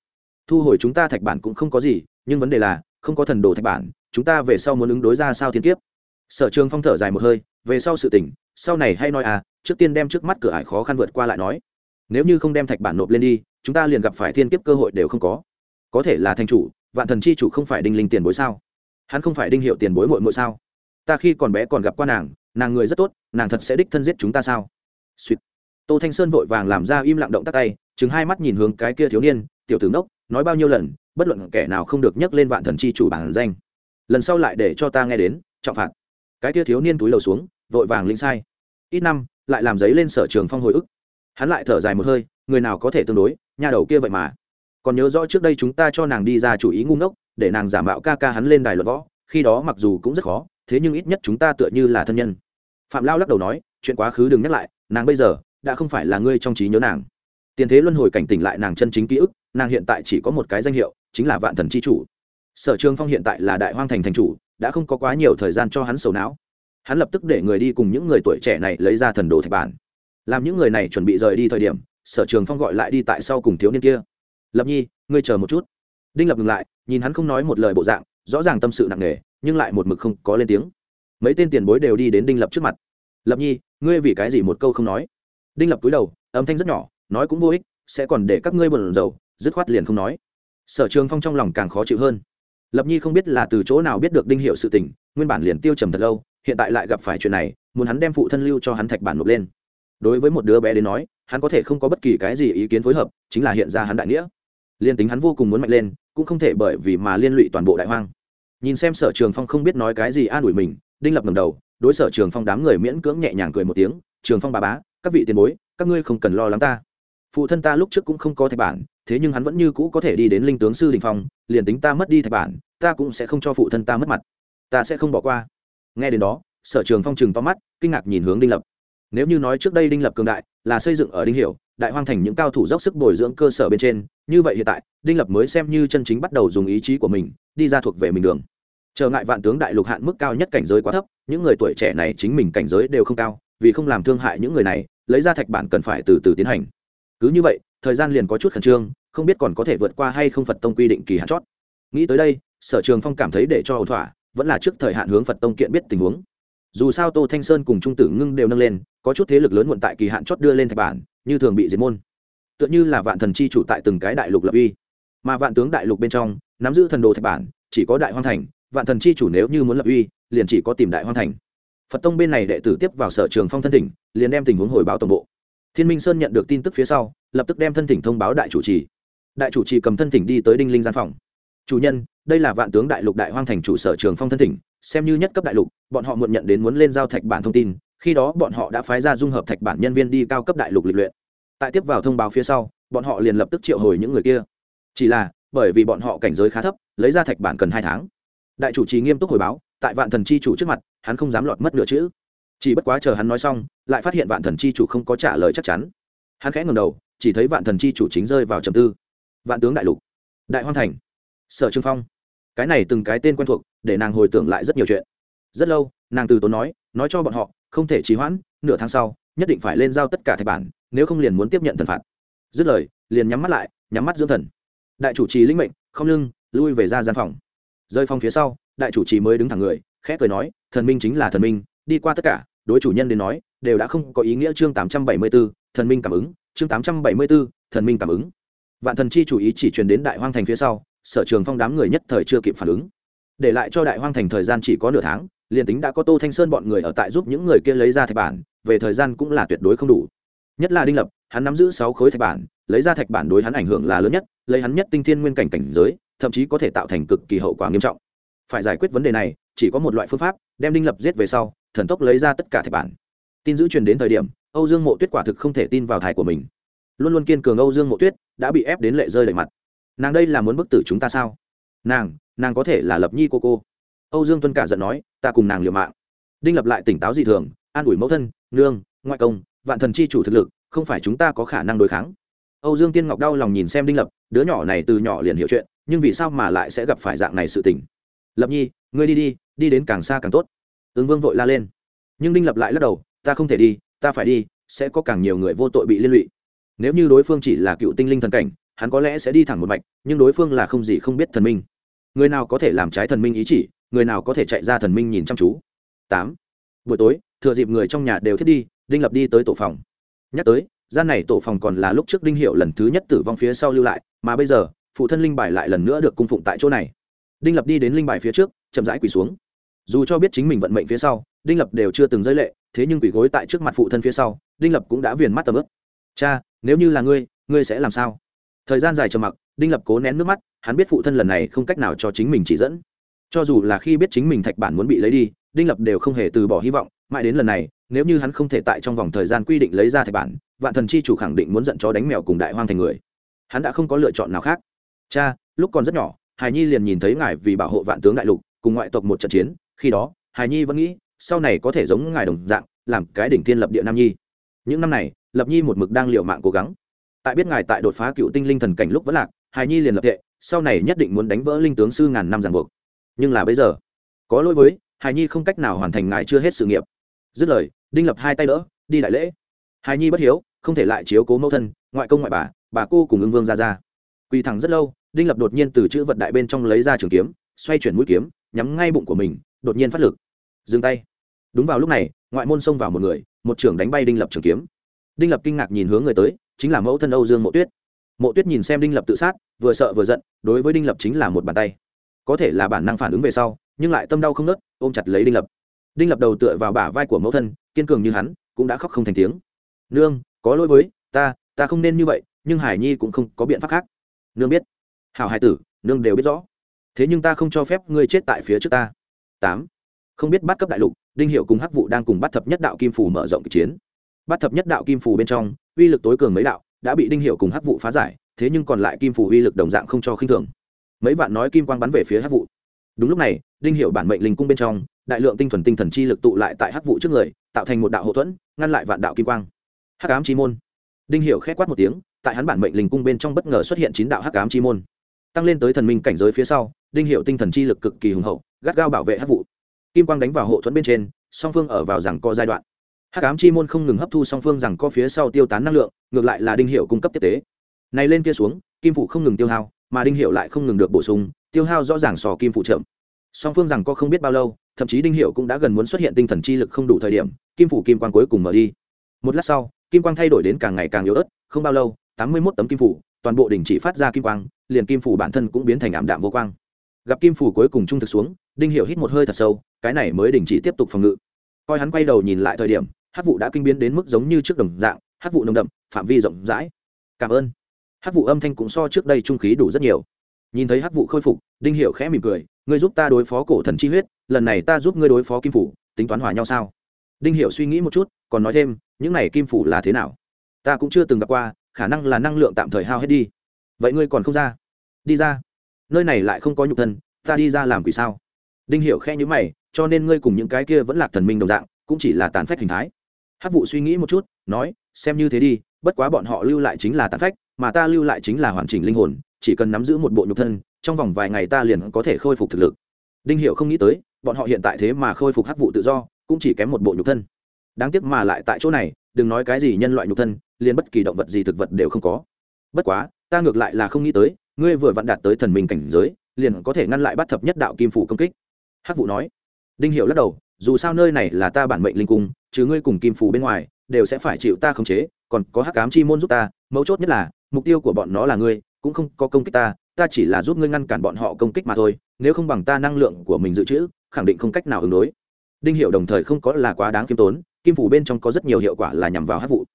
thu hồi chúng ta thạch bản cũng không có gì, nhưng vấn đề là, không có thần đồ thạch bản, chúng ta về sau muốn ứng đối ra sao thiên kiếp. Sở trường phong thở dài một hơi, về sau sự tỉnh sau này hay nói à trước tiên đem trước mắt cửa ải khó khăn vượt qua lại nói. Nếu như không đem thạch bản nộp lên đi, chúng ta liền gặp phải thiên kiếp cơ hội đều không có. Có thể là thành chủ, vạn thần chi chủ không phải đinh linh tiền bối sao? Hắn không phải đinh hiệu tiền bối mội mội sao? Ta khi còn bé còn gặp qua nàng nàng người rất tốt, nàng thật sẽ đích thân giết chúng ta sao? Suýt tô thanh sơn vội vàng làm ra im lặng động tắt tay, chừng hai mắt nhìn hướng cái kia thiếu niên, tiểu tướng đốc nói bao nhiêu lần, bất luận kẻ nào không được nhắc lên vạn thần chi chủ bản danh. Lần sau lại để cho ta nghe đến, trọng phạt. Cái kia thiếu niên túi lầu xuống vội vàng linh sai. Ít năm, lại làm giấy lên sở trường phong hồi ức. Hắn lại thở dài một hơi, người nào có thể tương đối, nhà đầu kia vậy mà. Còn nhớ rõ trước đây chúng ta cho nàng đi ra chủ ý ngu ngốc, để nàng giả mạo ca ca hắn lên đài luật võ, khi đó mặc dù cũng rất khó, thế nhưng ít nhất chúng ta tựa như là thân nhân. Phạm lao lắc đầu nói, chuyện quá khứ đừng nhắc lại, nàng bây giờ, đã không phải là ngươi trong trí nhớ nàng. Tiền thế luân hồi cảnh tỉnh lại nàng chân chính ký ức, nàng hiện tại chỉ có một cái danh hiệu, chính là vạn thần c h i chủ. Sở trường phong hiện tại là đại hoang thành thành chủ, đã không có quá nhiều thời gian cho hắn sầu não hắn lập tức để người đi cùng những người tuổi trẻ này lấy ra thần đồ thạch bản. Làm những người này chuẩn bị rời đi thời điểm, sở trường phong gọi lại đi tại sau cùng thiếu niên kia. Lập nhi, ngươi chờ một chút. Đinh lập ngừng lại, nhìn hắn không nói một lời bộ dạng, rõ ràng tâm sự nặng nề, nhưng lại một mực không có lên tiếng. Mấy tên tiền bối đều đi đến đinh lập trước mặt. Lập nhi, ngươi vì cái gì một câu không nói? Đinh lập cúi đầu, âm thanh rất nhỏ, nói cũng vô ích, sẽ còn để các ngươi bận rầu, dứt khoát liền không nói. Sở trường phong trong lòng càng khó chịu hơn. Lập nhi không biết là từ chỗ nào biết được đinh hiệu sự tình, nguyên bản liền tiêu trầm thật lâu hiện tại lại gặp phải chuyện này, muốn hắn đem phụ thân lưu cho hắn thạch bản nộp lên. Đối với một đứa bé đến nói, hắn có thể không có bất kỳ cái gì ý kiến phối hợp, chính là hiện ra hắn đại nghĩa. Liên tính hắn vô cùng muốn mạnh lên, cũng không thể bởi vì mà liên lụy toàn bộ đại hoang. Nhìn xem sở trường phong không biết nói cái gì an ủi mình, đinh lập ngầm đầu, đối sở trường phong đám người miễn cưỡng nhẹ nhàng cười một tiếng, trường phong bà bá, các vị tiền bối, các ngươi không cần lo lắng ta. Phụ thân ta lúc trước cũng không có thạch bản, thế nhưng hắn vẫn như cũ có thể đi đến linh tướng sư đình phong, liền tính ta mất đi thạch bản, ta cũng sẽ không cho phụ thân ta mất mặt. Ta sẽ không bỏ qua nghe đến đó, sở trường phong trừng to mắt, kinh ngạc nhìn hướng đinh lập. Nếu như nói trước đây đinh lập cường đại là xây dựng ở đinh hiểu, đại hoang thành những cao thủ dốc sức bồi dưỡng cơ sở bên trên, như vậy hiện tại, đinh lập mới xem như chân chính bắt đầu dùng ý chí của mình, đi ra thuộc về mình đường. Trở ngại vạn tướng đại lục hạn mức cao nhất cảnh giới quá thấp, những người tuổi trẻ này chính mình cảnh giới đều không cao, vì không làm thương hại những người này, lấy ra thạch bản cần phải từ từ tiến hành. Cứ như vậy, thời gian liền có chút khẩn trương, không biết còn có thể vượt qua hay không phật tông quy định kỳ hạn chót. Nghĩ tới đây, sở trường phong cảm thấy để cho ẩu thỏa vẫn là trước thời hạn hướng phật tông kiện biết tình huống. Dù sao tô thanh sơn cùng trung tử ngưng đều nâng lên, có chút thế lực lớn muộn tại kỳ hạn chót đưa lên thạch bản, như thường bị diệt môn. Tựa như là vạn thần chi chủ tại từng cái đại lục lập uy. Mà vạn tướng đại lục bên trong, nắm giữ thần đồ thạch bản, chỉ có đại hoang thành, vạn thần chi chủ nếu như muốn lập uy, liền chỉ có tìm đại hoang thành. Phật tông bên này đệ tử tiếp vào sở trường phong thân thỉnh, liền đem tình huống hồi báo tổng bộ. Thiên minh sơn nhận được tin tức phía sau, lập tức đem thân thỉnh thông báo đại chủ trì. Đại chủ trì cầm thân thỉnh đi tới đinh linh gian phòng chủ nhân, đây là vạn tướng đại lục đại hoang thành chủ sở trường phong thân thỉnh, xem như nhất cấp đại lục, bọn họ muộn nhận đến muốn lên giao thạch bản thông tin, khi đó bọn họ đã phái ra dung hợp thạch bản nhân viên đi cao cấp đại lục lịch luyện. Tại tiếp vào thông báo phía sau, bọn họ liền lập tức triệu hồi những người kia. Chỉ là, bởi vì bọn họ cảnh giới khá thấp, lấy ra thạch bản cần hai tháng. Đại chủ trì nghiêm túc hồi báo, tại vạn thần chi chủ trước mặt, hắn không dám lọt mất nửa chữ. Chỉ bất quá chờ hắn nói xong, lại phát hiện vạn thần chi chủ không có trả lời chắc chắn. Hắn khẽ ngầm đầu, chỉ thấy vạn thần chi chủ chính rơi vào trầm tư. Vạn tướng đại lục, đại hoang thành sở trương phong. Cái này từng cái tên quen thuộc để nàng hồi tưởng lại rất nhiều chuyện. Rất lâu nàng từ tốn nói nói cho bọn họ không thể trì hoãn nửa tháng sau nhất định phải lên giao tất cả thạch bản nếu không liền muốn tiếp nhận thần phạt. Dứt lời liền nhắm mắt lại nhắm mắt dưỡng thần. Đại chủ trì linh mệnh không lưng lui về ra gian phòng. Rơi phong phía sau đại chủ trì mới đứng thẳng người khẽ cười nói thần minh chính là thần minh đi qua tất cả đối chủ nhân đến nói đều đã không có ý nghĩa chương tám trăm bảy mươi 874, thần minh cảm ứng chương tám trăm bảy mươi 874, thần minh cảm ứng. Vạn thần chi chủ ý chỉ truyền đến đại hoang thành phía sau sở trường phong đám người nhất thời chưa kịp phản ứng. Để lại cho đại hoang thành thời gian chỉ có nửa tháng, liền tính đã có tô thanh sơn bọn người ở tại giúp những người kia lấy ra thạch bản, về thời gian cũng là tuyệt đối không đủ. Nhất là đinh lập, hắn nắm giữ sáu khối thạch bản, lấy ra thạch bản đối hắn ảnh hưởng là lớn nhất, lấy hắn nhất tinh thiên nguyên cảnh cảnh giới, thậm chí có thể tạo thành cực kỳ hậu quả nghiêm trọng. Phải giải quyết vấn đề này, chỉ có một loại phương pháp, đem đinh lập giết về sau, thần tốc lấy ra tất cả thạch bản. Tin giữ truyền đến thời điểm, âu dương mộ tuyết quả thực không thể tin vào thai của mình. Luôn luôn kiên cường âu dương mộ tuyết, đã bị ép đến lệ rơi đầy mặt nàng đây là muốn bức tử chúng ta sao? Nàng nàng có thể là lập nhi cô cô. Âu dương tuân cả giận nói, ta cùng nàng liều mạng. Đinh lập lại tỉnh táo dị thường, an ủi mẫu thân, nương, ngoại công, vạn thần chi chủ thực lực, không phải chúng ta có khả năng đối kháng. Âu dương tiên ngọc đau lòng nhìn xem đinh lập, đứa nhỏ này từ nhỏ liền hiểu chuyện, nhưng vì sao mà lại sẽ gặp phải dạng này sự tình? Lập nhi, ngươi đi đi đi đến càng xa càng tốt. Ứng vương vội la lên. Nhưng đinh lập lại lắc đầu, ta không thể đi, ta phải đi, sẽ có càng nhiều người vô tội bị liên lụy. Nếu như đối phương chỉ là cựu tinh linh thần cảnh hắn có lẽ sẽ đi thẳng một mạch, nhưng đối phương là không gì không biết thần minh. Người nào có thể làm trái thần minh ý chỉ, người nào có thể chạy ra thần minh nhìn chăm chú. Tám. Buổi tối, thừa dịp người trong nhà đều thiết đi, đinh lập đi tới tổ phòng. Nhắc tới, gian này tổ phòng còn là lúc trước đinh hiệu lần thứ nhất tử vong phía sau lưu lại, mà bây giờ, phụ thân linh bài lại lần nữa được cung phụng tại chỗ này. Đinh lập đi đến linh bài phía trước, chậm rãi quỳ xuống. Dù cho biết chính mình vận mệnh phía sau, đinh lập đều chưa từng rơi lệ, thế nhưng quỳ gối tại trước mặt phụ thân phía sau, đinh lập cũng đã viền mắt tầm ướp cha, nếu như là ngươi ngươi sẽ làm sao? Thời gian dài trầm mặc, đinh lập cố nén nước mắt, hắn biết phụ thân lần này không cách nào cho chính mình chỉ dẫn. Cho dù là khi biết chính mình thạch bản muốn bị lấy đi, đinh lập đều không hề từ bỏ hy vọng, mãi đến lần này, nếu như hắn không thể tại trong vòng thời gian quy định lấy ra thạch bản, vạn thần chi chủ khẳng định muốn giận chó đánh mèo cùng đại hoang thành người. Hắn đã không có lựa chọn nào khác. Cha, lúc còn rất nhỏ hài nhi liền nhìn thấy ngài vì bảo hộ vạn tướng đại lục, cùng ngoại tộc một trận chiến, khi đó hài nhi vẫn nghĩ, sau này có thể giống ngài đồng dạng, làm cái đỉnh thiên lập địa nam nhi. Những năm này, lập nhi một mực đang liệu mạng cố gắng tại biết ngài tại đột phá cựu tinh linh thần cảnh lúc vẫn lạc, hài nhi liền lập tệ sau này nhất định muốn đánh vỡ linh tướng sư ngàn năm ràng buộc. Nhưng là bây giờ, có lỗi với, hài nhi không cách nào hoàn thành ngài chưa hết sự nghiệp. Dứt lời, đinh lập hai tay đỡ, đi đại lễ. Hài nhi bất hiếu, không thể lại chiếu cố mẫu thân, ngoại công ngoại bà bà cô cùng ưng vương ra ra. Quỳ thẳng rất lâu, đinh lập đột nhiên từ chữ vật đại bên trong lấy ra trường kiếm, xoay chuyển mũi kiếm, nhắm ngay bụng của mình, đột nhiên phát lực. Dừng tay. Đúng vào lúc này, ngoại môn xông vào một người, một trưởng đánh bay đinh lập trường kiếm đinh lập kinh ngạc nhìn hướng người tới, chính là mẫu thân âu dương mộ tuyết. Mộ tuyết nhìn xem đinh lập tự sát, vừa sợ vừa giận, đối với đinh lập chính là một bàn tay. Có thể là bản năng phản ứng về sau, nhưng lại tâm đau không nớt ôm chặt lấy đinh lập. Đinh lập đầu tựa vào bả vai của mẫu thân, kiên cường như hắn, cũng đã khóc không thành tiếng. Nương, có lỗi với ta ta không nên như vậy, nhưng hải nhi cũng không có biện pháp khác. Nương biết. Hảo hải tử, nương đều biết rõ. Thế nhưng ta không cho phép ngươi chết tại phía trước ta. Tám. Không biết bắt cấp đại lục, đinh hiệu cùng hắc vụ đang cùng bắt thập nhất đạo kim phù mở rộng kịch chiến bắt thập nhất đạo kim phù bên trong, uy lực tối cường mấy đạo, đã bị đinh hiệu cùng hắc vụ phá giải, thế nhưng còn lại kim phù uy lực đồng dạng không cho khinh thường. Mấy vạn nói kim quang bắn về phía hắc vụ đúng lúc này, đinh hiệu bản mệnh linh cung bên trong, đại lượng tinh thuần tinh thần chi lực tụ lại tại hắc vụ trước người, tạo thành một đạo hậu thuẫn, ngăn lại vạn đạo kim quang. Hắc ám chi môn. Đinh hiệu khẽ quát một tiếng, tại hắn bản mệnh linh cung bên trong bất ngờ xuất hiện chín đạo hắc ám chi môn. Tăng lên tới thần minh cảnh giới phía sau, đinh hiệu tinh thần chi lực cực kỳ hùng hậu, gắt gao bảo vệ hắc vụ kim quang đánh vào hộ thuẫn bên trên, song phương ở vào rằng co giai đoạn hắc ám chi môn không ngừng hấp thu song phương rằng có phía sau tiêu tán năng lượng, ngược lại là đinh hiệu cung cấp tiếp tế. Này lên kia xuống, kim phụ không ngừng tiêu hao, mà đinh hiệu lại không ngừng được bổ sung, tiêu hao rõ ràng sò kim phụ chậm. Song phương rằng có không biết bao lâu, thậm chí đinh hiệu cũng đã gần muốn xuất hiện tinh thần chi lực không đủ thời điểm, kim phủ kim quang cuối cùng mở đi. Một lát sau, kim quang thay đổi đến càng ngày càng yếu ớt, không bao lâu, tám mươi mốt tấm kim phủ, toàn bộ đình chỉ phát ra kim quang, liền kim phủ bản thân cũng biến thành ảm đạm vô quang. Gặp kim phủ cuối cùng trung thực xuống, đinh hiệu hít một hơi thật sâu, cái này mới đình chỉ tiếp tục phòng ngự. Coi hắn quay đầu nhìn lại thời điểm hát vụ đã kinh biến đến mức giống như trước đồng dạng, hát vụ nồng đậm, phạm vi rộng rãi. Cảm ơn. Hát vụ âm thanh cũng so trước đây trung khí đủ rất nhiều. Nhìn thấy hát vụ khôi phục, đinh hiệu khẽ mỉm cười, ngươi giúp ta đối phó cổ thần chi huyết, lần này ta giúp ngươi đối phó kim phủ, tính toán hòa nhau sao? Đinh hiệu suy nghĩ một chút, còn nói thêm, những này kim phủ là thế nào? Ta cũng chưa từng gặp qua, khả năng là năng lượng tạm thời hao hết đi. Vậy ngươi còn không ra? Đi ra. Nơi này lại không có nhục thân, ta đi ra làm quỷ sao? Đinh hiệu khẽ nhữ mày, cho nên ngươi cùng những cái kia vẫn là thần minh đồng dạng, cũng chỉ là tàn phách hình thái hát vụ suy nghĩ một chút, nói, xem như thế đi, bất quá bọn họ lưu lại chính là tàn phách, mà ta lưu lại chính là hoàn chỉnh linh hồn, chỉ cần nắm giữ một bộ nhục thân, trong vòng vài ngày ta liền có thể khôi phục thực lực. Đinh hiệu không nghĩ tới, bọn họ hiện tại thế mà khôi phục hát vụ tự do, cũng chỉ kém một bộ nhục thân. Đáng tiếc mà lại tại chỗ này, đừng nói cái gì nhân loại nhục thân, liền bất kỳ động vật gì thực vật đều không có. Bất quá, ta ngược lại là không nghĩ tới, ngươi vừa vặn đạt tới thần minh cảnh giới, liền có thể ngăn lại bắt thập nhất đạo kim phủ công kích. Hắc vụ nói. Đinh hiệu lắc đầu dù sao nơi này là ta bản mệnh linh cung chứ ngươi cùng kim phủ bên ngoài, đều sẽ phải chịu ta khống chế, còn có hắc cám chi môn giúp ta, mấu chốt nhất là, mục tiêu của bọn nó là ngươi, cũng không có công kích ta ta chỉ là giúp ngươi ngăn cản bọn họ công kích mà thôi, nếu không bằng ta năng lượng của mình dự trữ, khẳng định không cách nào ứng đối. Đinh hiệu đồng thời không có là quá đáng khiêm tốn, kim phủ bên trong có rất nhiều hiệu quả là nhằm vào hát vụ.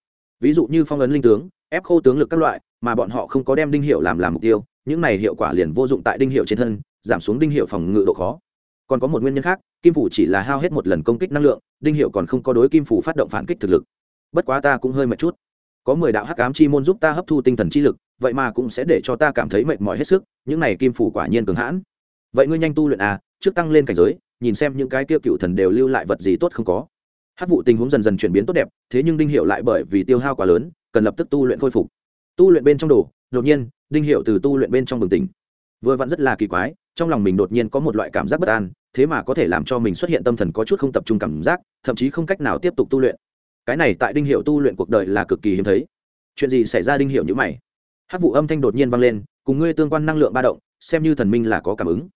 Ví dụ như phong ấn linh tướng, ép khô tướng lực các loại, mà bọn họ không có đem đinh hiệu làm làm mục tiêu, những này hiệu quả liền vô dụng tại đinh hiệu trên thân, giảm xuống đinh hiệu phòng ngự độ khó còn có một nguyên nhân khác, kim phủ chỉ là hao hết một lần công kích năng lượng, đinh hiệu còn không có đối kim phủ phát động phản kích thực lực. Bất quá ta cũng hơi mệt chút. Có mười đạo hắc ám chi môn giúp ta hấp thu tinh thần chi lực, vậy mà cũng sẽ để cho ta cảm thấy mệt mỏi hết sức, những này kim phủ quả nhiên cường hãn. Vậy ngươi nhanh tu luyện à trước tăng lên cảnh giới, nhìn xem những cái tiêu cựu thần đều lưu lại vật gì tốt không có. Hát vụ tình huống dần dần chuyển biến tốt đẹp, thế nhưng đinh hiệu lại bởi vì tiêu hao quá lớn, cần lập tức tu luyện khôi phục. Tu luyện bên trong đồ, đột nhiên, đinh hiệu từ tu luyện bên trong bừng tỉnh vừa vặn rất là kỳ quái, trong lòng mình đột nhiên có một loại cảm giác bất an, thế mà có thể làm cho mình xuất hiện tâm thần có chút không tập trung cảm giác, thậm chí không cách nào tiếp tục tu luyện. Cái này tại đinh hiệu tu luyện cuộc đời là cực kỳ hiếm thấy. Chuyện gì xảy ra đinh hiệu như mày. Hát vụ âm thanh đột nhiên vang lên, cùng ngươi tương quan năng lượng ba động, xem như thần minh là có cảm ứng.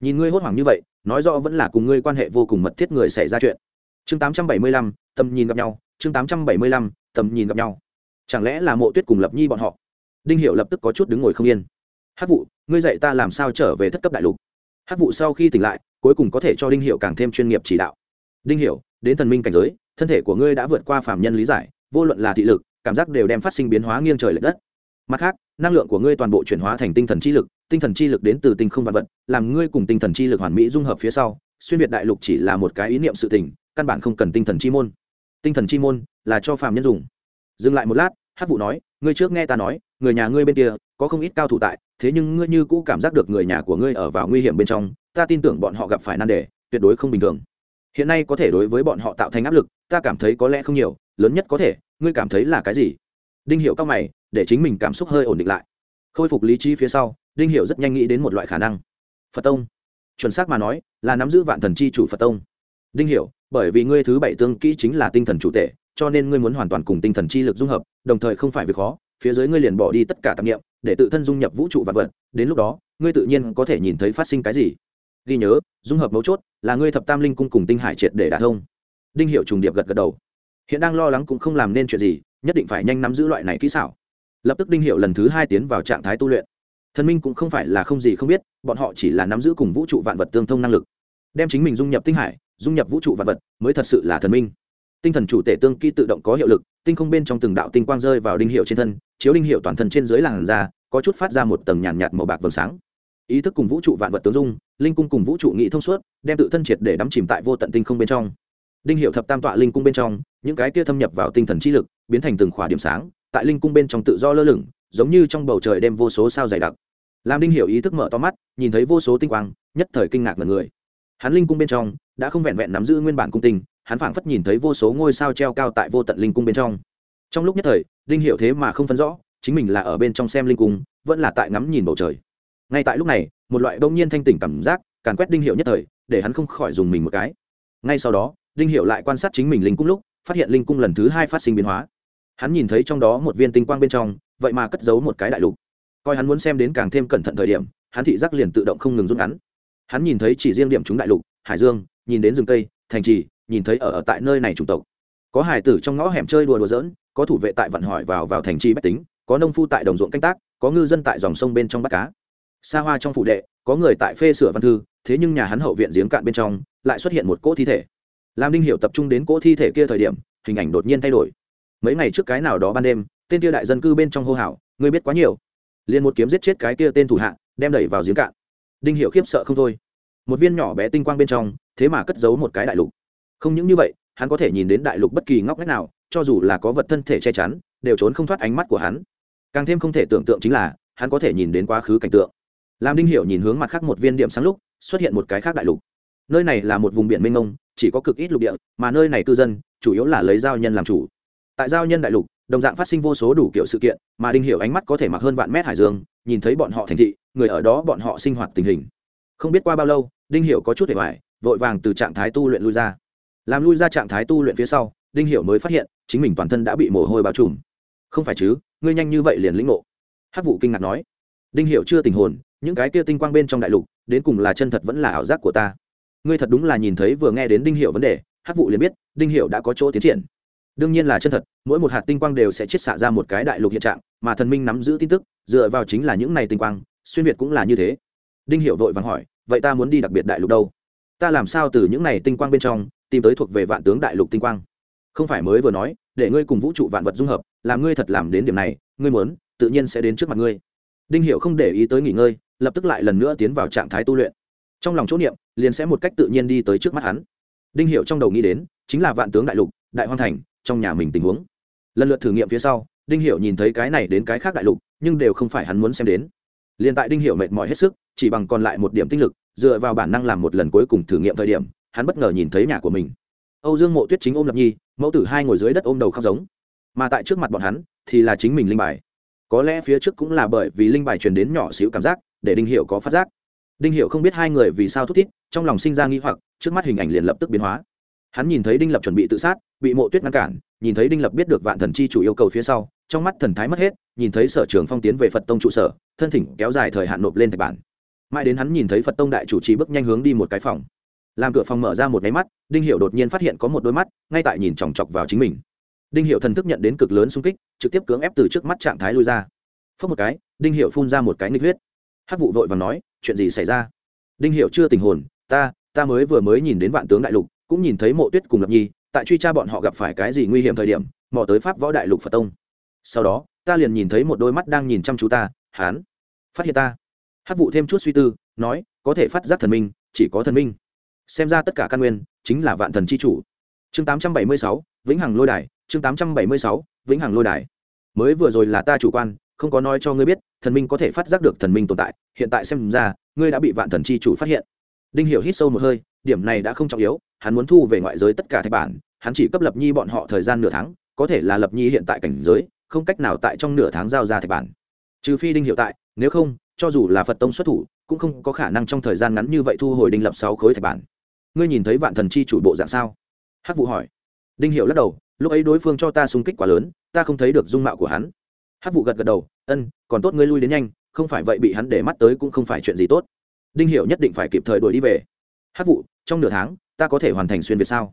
Nhìn ngươi hốt hoảng như vậy, nói rõ vẫn là cùng ngươi quan hệ vô cùng mật thiết người xảy ra chuyện. Chương tám trăm bảy mươi lăm, tầm nhìn gặp nhau. Chương tám trăm bảy mươi lăm, tầm nhìn gặp nhau. Chẳng lẽ là mộ tuyết cùng lập nhi bọn họ? Đinh hiệu lập tức có chút đứng ngồi không yên hát vụ ngươi dạy ta làm sao trở về thất cấp đại lục hát vụ sau khi tỉnh lại cuối cùng có thể cho đinh hiệu càng thêm chuyên nghiệp chỉ đạo đinh hiệu đến thần minh cảnh giới thân thể của ngươi đã vượt qua phạm nhân lý giải vô luận là thị lực cảm giác đều đem phát sinh biến hóa nghiêng trời l ệ đất mặt khác năng lượng của ngươi toàn bộ chuyển hóa thành tinh thần chi lực tinh thần chi lực đến từ tinh không vạn vật làm ngươi cùng tinh thần chi lực hoàn mỹ dung hợp phía sau xuyên việt đại lục chỉ là một cái ý niệm sự tình căn bản không cần tinh thần chi môn tinh thần chi môn là cho phàm nhân dùng dừng lại một lát hát vụ nói ngươi trước nghe ta nói người nhà ngươi bên kia có không ít cao thủ tại, thế nhưng ngươi như cũ cảm giác được người nhà của ngươi ở vào nguy hiểm bên trong, ta tin tưởng bọn họ gặp phải nan đề, tuyệt đối không bình thường. Hiện nay có thể đối với bọn họ tạo thành áp lực, ta cảm thấy có lẽ không nhiều, lớn nhất có thể, ngươi cảm thấy là cái gì? Đinh hiệu cao mày, để chính mình cảm xúc hơi ổn định lại. Khôi phục lý trí phía sau, đinh hiệu rất nhanh nghĩ đến một loại khả năng. Phật tông. Chuẩn xác mà nói, là nắm giữ vạn thần chi chủ phật tông. Đinh hiểu, bởi vì ngươi thứ bảy tương kỹ chính là tinh thần chủ tể, cho nên ngươi muốn hoàn toàn cùng tinh thần chi lực dung hợp, đồng thời không phải việc khó, phía dưới ngươi liền bỏ đi tất cả tạp nghiệm để tự thân dung nhập vũ trụ vạn vật, đến lúc đó, ngươi tự nhiên có thể nhìn thấy phát sinh cái gì. Ghi nhớ, dung hợp mấu chốt là ngươi thập tam linh cung cùng tinh hải triệt để đả thông. Đinh hiệu trùng điệp gật gật đầu. Hiện đang lo lắng cũng không làm nên chuyện gì, nhất định phải nhanh nắm giữ loại này kỹ xảo. Lập tức đinh hiệu lần thứ hai tiến vào trạng thái tu luyện. Thần minh cũng không phải là không gì không biết, bọn họ chỉ là nắm giữ cùng vũ trụ vạn vật tương thông năng lực. Đem chính mình dung nhập tinh hải, dung nhập vũ trụ vạn vật, mới thật sự là thần minh. Tinh thần chủ tể tương kỹ tự động có hiệu lực, tinh không bên trong từng đạo tinh quang rơi vào đinh hiệu trên thân chiếu linh hiệu toàn thân trên dưới làn da có chút phát ra một tầng nhàn nhạt, nhạt màu bạc vầng sáng. Ý thức cùng vũ trụ vạn vật tướng dung linh cung cùng vũ trụ nghị thông suốt đem tự thân triệt để đắm chìm tại vô tận tinh không bên trong. Đinh hiệu thập tam tọa linh cung bên trong những cái kia thâm nhập vào tinh thần trí lực biến thành từng khỏa điểm sáng tại linh cung bên trong tự do lơ lửng giống như trong bầu trời đem vô số sao dày đặc. Làm đinh hiệu ý thức mở to mắt nhìn thấy vô số tinh quang nhất thời kinh ngạc mật người. Hắn linh cung bên trong đã không vẹn vẹn nắm giữ nguyên bản cung tinh hắn phảng phất nhìn thấy vô số ngôi sao treo cao tại vô tận linh cung bên trong. Trong lúc nhất thời đinh hiệu thế mà không phân rõ chính mình là ở bên trong xem linh cung vẫn là tại ngắm nhìn bầu trời. Ngay tại lúc này một loại bỗng nhiên thanh tỉnh cảm giác càn quét đinh hiệu nhất thời để hắn không khỏi dùng mình một cái. Ngay sau đó đinh hiệu lại quan sát chính mình linh cung lúc phát hiện linh cung lần thứ hai phát sinh biến hóa. Hắn nhìn thấy trong đó một viên tinh quang bên trong vậy mà cất giấu một cái đại lục. Coi hắn muốn xem đến càng thêm cẩn thận thời điểm hắn thị giác liền tự động không ngừng rút ngắn. Hắn nhìn thấy chỉ riêng điểm chúng đại lục hải dương nhìn đến rừng tây, thành trì nhìn thấy ở, ở tại nơi này chủng tộc. Có hải tử trong ngõ hẻm chơi đùa đùa dỡn có thủ vệ tại vận hỏi vào vào thành trì bách tính, có nông phu tại đồng ruộng canh tác, có ngư dân tại dòng sông bên trong bắt cá. Xa hoa trong phủ đệ, có người tại phê sửa văn thư, thế nhưng nhà hắn hậu viện giếng cạn bên trong, lại xuất hiện một cỗ thi thể. Làm đinh hiệu tập trung đến cỗ thi thể kia thời điểm, hình ảnh đột nhiên thay đổi. Mấy ngày trước cái nào đó ban đêm, tên kia đại dân cư bên trong hô hào, ngươi biết quá nhiều. Liền một kiếm giết chết cái kia tên thủ hạ, đem đẩy vào giếng cạn. Đinh hiệu khiếp sợ không thôi. Một viên nhỏ bé tinh quang bên trong, thế mà cất giấu một cái đại lục. Không những như vậy, hắn có thể nhìn đến đại lục bất kỳ ngóc ngách nào cho dù là có vật thân thể che chắn, đều trốn không thoát ánh mắt của hắn. Càng thêm không thể tưởng tượng chính là, hắn có thể nhìn đến quá khứ cảnh tượng. Làm đinh hiểu nhìn hướng mặt khác một viên điểm sáng lúc, xuất hiện một cái khác đại lục. Nơi này là một vùng biển mênh mông, chỉ có cực ít lục địa, mà nơi này cư dân, chủ yếu là lấy giao nhân làm chủ. Tại giao nhân đại lục, đồng dạng phát sinh vô số đủ kiểu sự kiện, mà đinh hiểu ánh mắt có thể mặc hơn vạn mét hải dương, nhìn thấy bọn họ thành thị, người ở đó bọn họ sinh hoạt tình hình. Không biết qua bao lâu, đinh hiểu có chút hề hoài, vội vàng từ trạng thái tu luyện lui ra. Làm lui ra trạng thái tu luyện phía sau đinh hiểu mới phát hiện, chính mình toàn thân đã bị mồ hôi bao trùm. Không phải chứ, ngươi nhanh như vậy liền lĩnh ngộ. Hắc vụ kinh ngạc nói. Đinh hiểu chưa tình hồn, những cái kia tinh quang bên trong đại lục, đến cùng là chân thật vẫn là ảo giác của ta. Ngươi thật đúng là nhìn thấy vừa nghe đến đinh Hiểu vấn đề, hắc vụ liền biết, đinh Hiểu đã có chỗ tiến triển. Đương nhiên là chân thật, mỗi một hạt tinh quang đều sẽ chiết xạ ra một cái đại lục hiện trạng, mà thần minh nắm giữ tin tức, dựa vào chính là những này tinh quang, xuyên việt cũng là như thế. Đinh Hiểu vội vàng hỏi, vậy ta muốn đi đặc biệt đại lục đâu? Ta làm sao từ những này tinh quang bên trong, tìm tới thuộc về vạn tướng đại lục tinh quang? Không phải mới vừa nói, để ngươi cùng vũ trụ vạn vật dung hợp, làm ngươi thật làm đến điểm này, ngươi muốn, tự nhiên sẽ đến trước mặt ngươi. Đinh hiệu không để ý tới nghỉ ngơi, lập tức lại lần nữa tiến vào trạng thái tu luyện. Trong lòng chỗ niệm, liền sẽ một cách tự nhiên đi tới trước mắt hắn. Đinh hiệu trong đầu nghĩ đến, chính là vạn tướng đại lục, đại hoang thành, trong nhà mình tình huống. Lần lượt thử nghiệm phía sau, đinh hiệu nhìn thấy cái này đến cái khác đại lục, nhưng đều không phải hắn muốn xem đến. Liền tại đinh hiệu mệt mỏi hết sức, chỉ bằng còn lại một điểm tinh lực, dựa vào bản năng làm một lần cuối cùng thử nghiệm thời điểm, hắn bất ngờ nhìn thấy nhà của mình. Âu dương mộ tuyết chính ôm lập nhi mẫu tử hai ngồi dưới đất ôm đầu khóc giống. Mà tại trước mặt bọn hắn, thì là chính mình linh bài. Có lẽ phía trước cũng là bởi vì linh bài truyền đến nhỏ xíu cảm giác, để đinh hiệu có phát giác. Đinh hiệu không biết hai người vì sao thút thít, trong lòng sinh ra nghi hoặc, trước mắt hình ảnh liền lập tức biến hóa. Hắn nhìn thấy đinh lập chuẩn bị tự sát, bị mộ tuyết ngăn cản, nhìn thấy đinh lập biết được vạn thần chi chủ yêu cầu phía sau, trong mắt thần thái mất hết, nhìn thấy sở trường phong tiến về phật tông trụ sở, thân thỉnh kéo dài thời hạn nộp lên thạch bản. Mãi đến hắn nhìn thấy phật tông đại chủ trì bước nhanh hướng đi một cái phòng làm cửa phòng mở ra một nháy mắt, đinh hiệu đột nhiên phát hiện có một đôi mắt ngay tại nhìn chòng chọc vào chính mình. Đinh hiệu thần thức nhận đến cực lớn xung kích, trực tiếp cưỡng ép từ trước mắt trạng thái lui ra. Phớt một cái, đinh hiệu phun ra một cái nghịch huyết. Hát vụ vội và nói, chuyện gì xảy ra? Đinh hiệu chưa tình hồn, ta ta mới vừa mới nhìn đến vạn tướng đại lục, cũng nhìn thấy mộ tuyết cùng lập nhi, tại truy tra bọn họ gặp phải cái gì nguy hiểm thời điểm, mò tới pháp võ đại lục phật tông. Sau đó, ta liền nhìn thấy một đôi mắt đang nhìn chăm chú ta, hán, phát hiện ta. Hát vụ thêm chút suy tư, nói, có thể phát giác thần minh, chỉ có thần minh xem ra tất cả căn nguyên chính là vạn thần c h i chủ. Chương tám trăm bảy mươi sáu, vĩnh hằng lôi đài, chương tám trăm bảy mươi sáu, vĩnh hằng lôi đài. Mới vừa rồi là ta chủ quan, không có nói cho ngươi biết, thần minh có thể phát giác được thần minh tồn tại, hiện tại xem ra, ngươi đã bị vạn thần chi chủ phát hiện. Đinh hiểu hít sâu một hơi, điểm này đã không trọng yếu, hắn muốn thu về ngoại giới tất cả thạch bản, hắn chỉ cấp lập nhi bọn họ thời gian nửa tháng, có thể là lập nhi hiện tại cảnh giới, không cách nào tại trong nửa tháng giao ra thạch bản. Trừ phi đinh hiểu tại, nếu không, cho dù là phật tông xuất thủ, cũng không có khả năng trong thời gian ngắn như vậy thu hồi đinh lập sáu khối thạch bản ngươi nhìn thấy vạn thần chi chủ bộ dạng sao? Hắc vụ hỏi. Đinh hiệu lắc đầu, lúc ấy đối phương cho ta xung kích quá lớn, ta không thấy được dung mạo của hắn. Hắc vụ gật gật đầu, ân, còn tốt ngươi lui đến nhanh, không phải vậy bị hắn để mắt tới cũng không phải chuyện gì tốt. Đinh hiệu nhất định phải kịp thời đuổi đi về. Hắc vụ trong nửa tháng, ta có thể hoàn thành xuyên việt sao?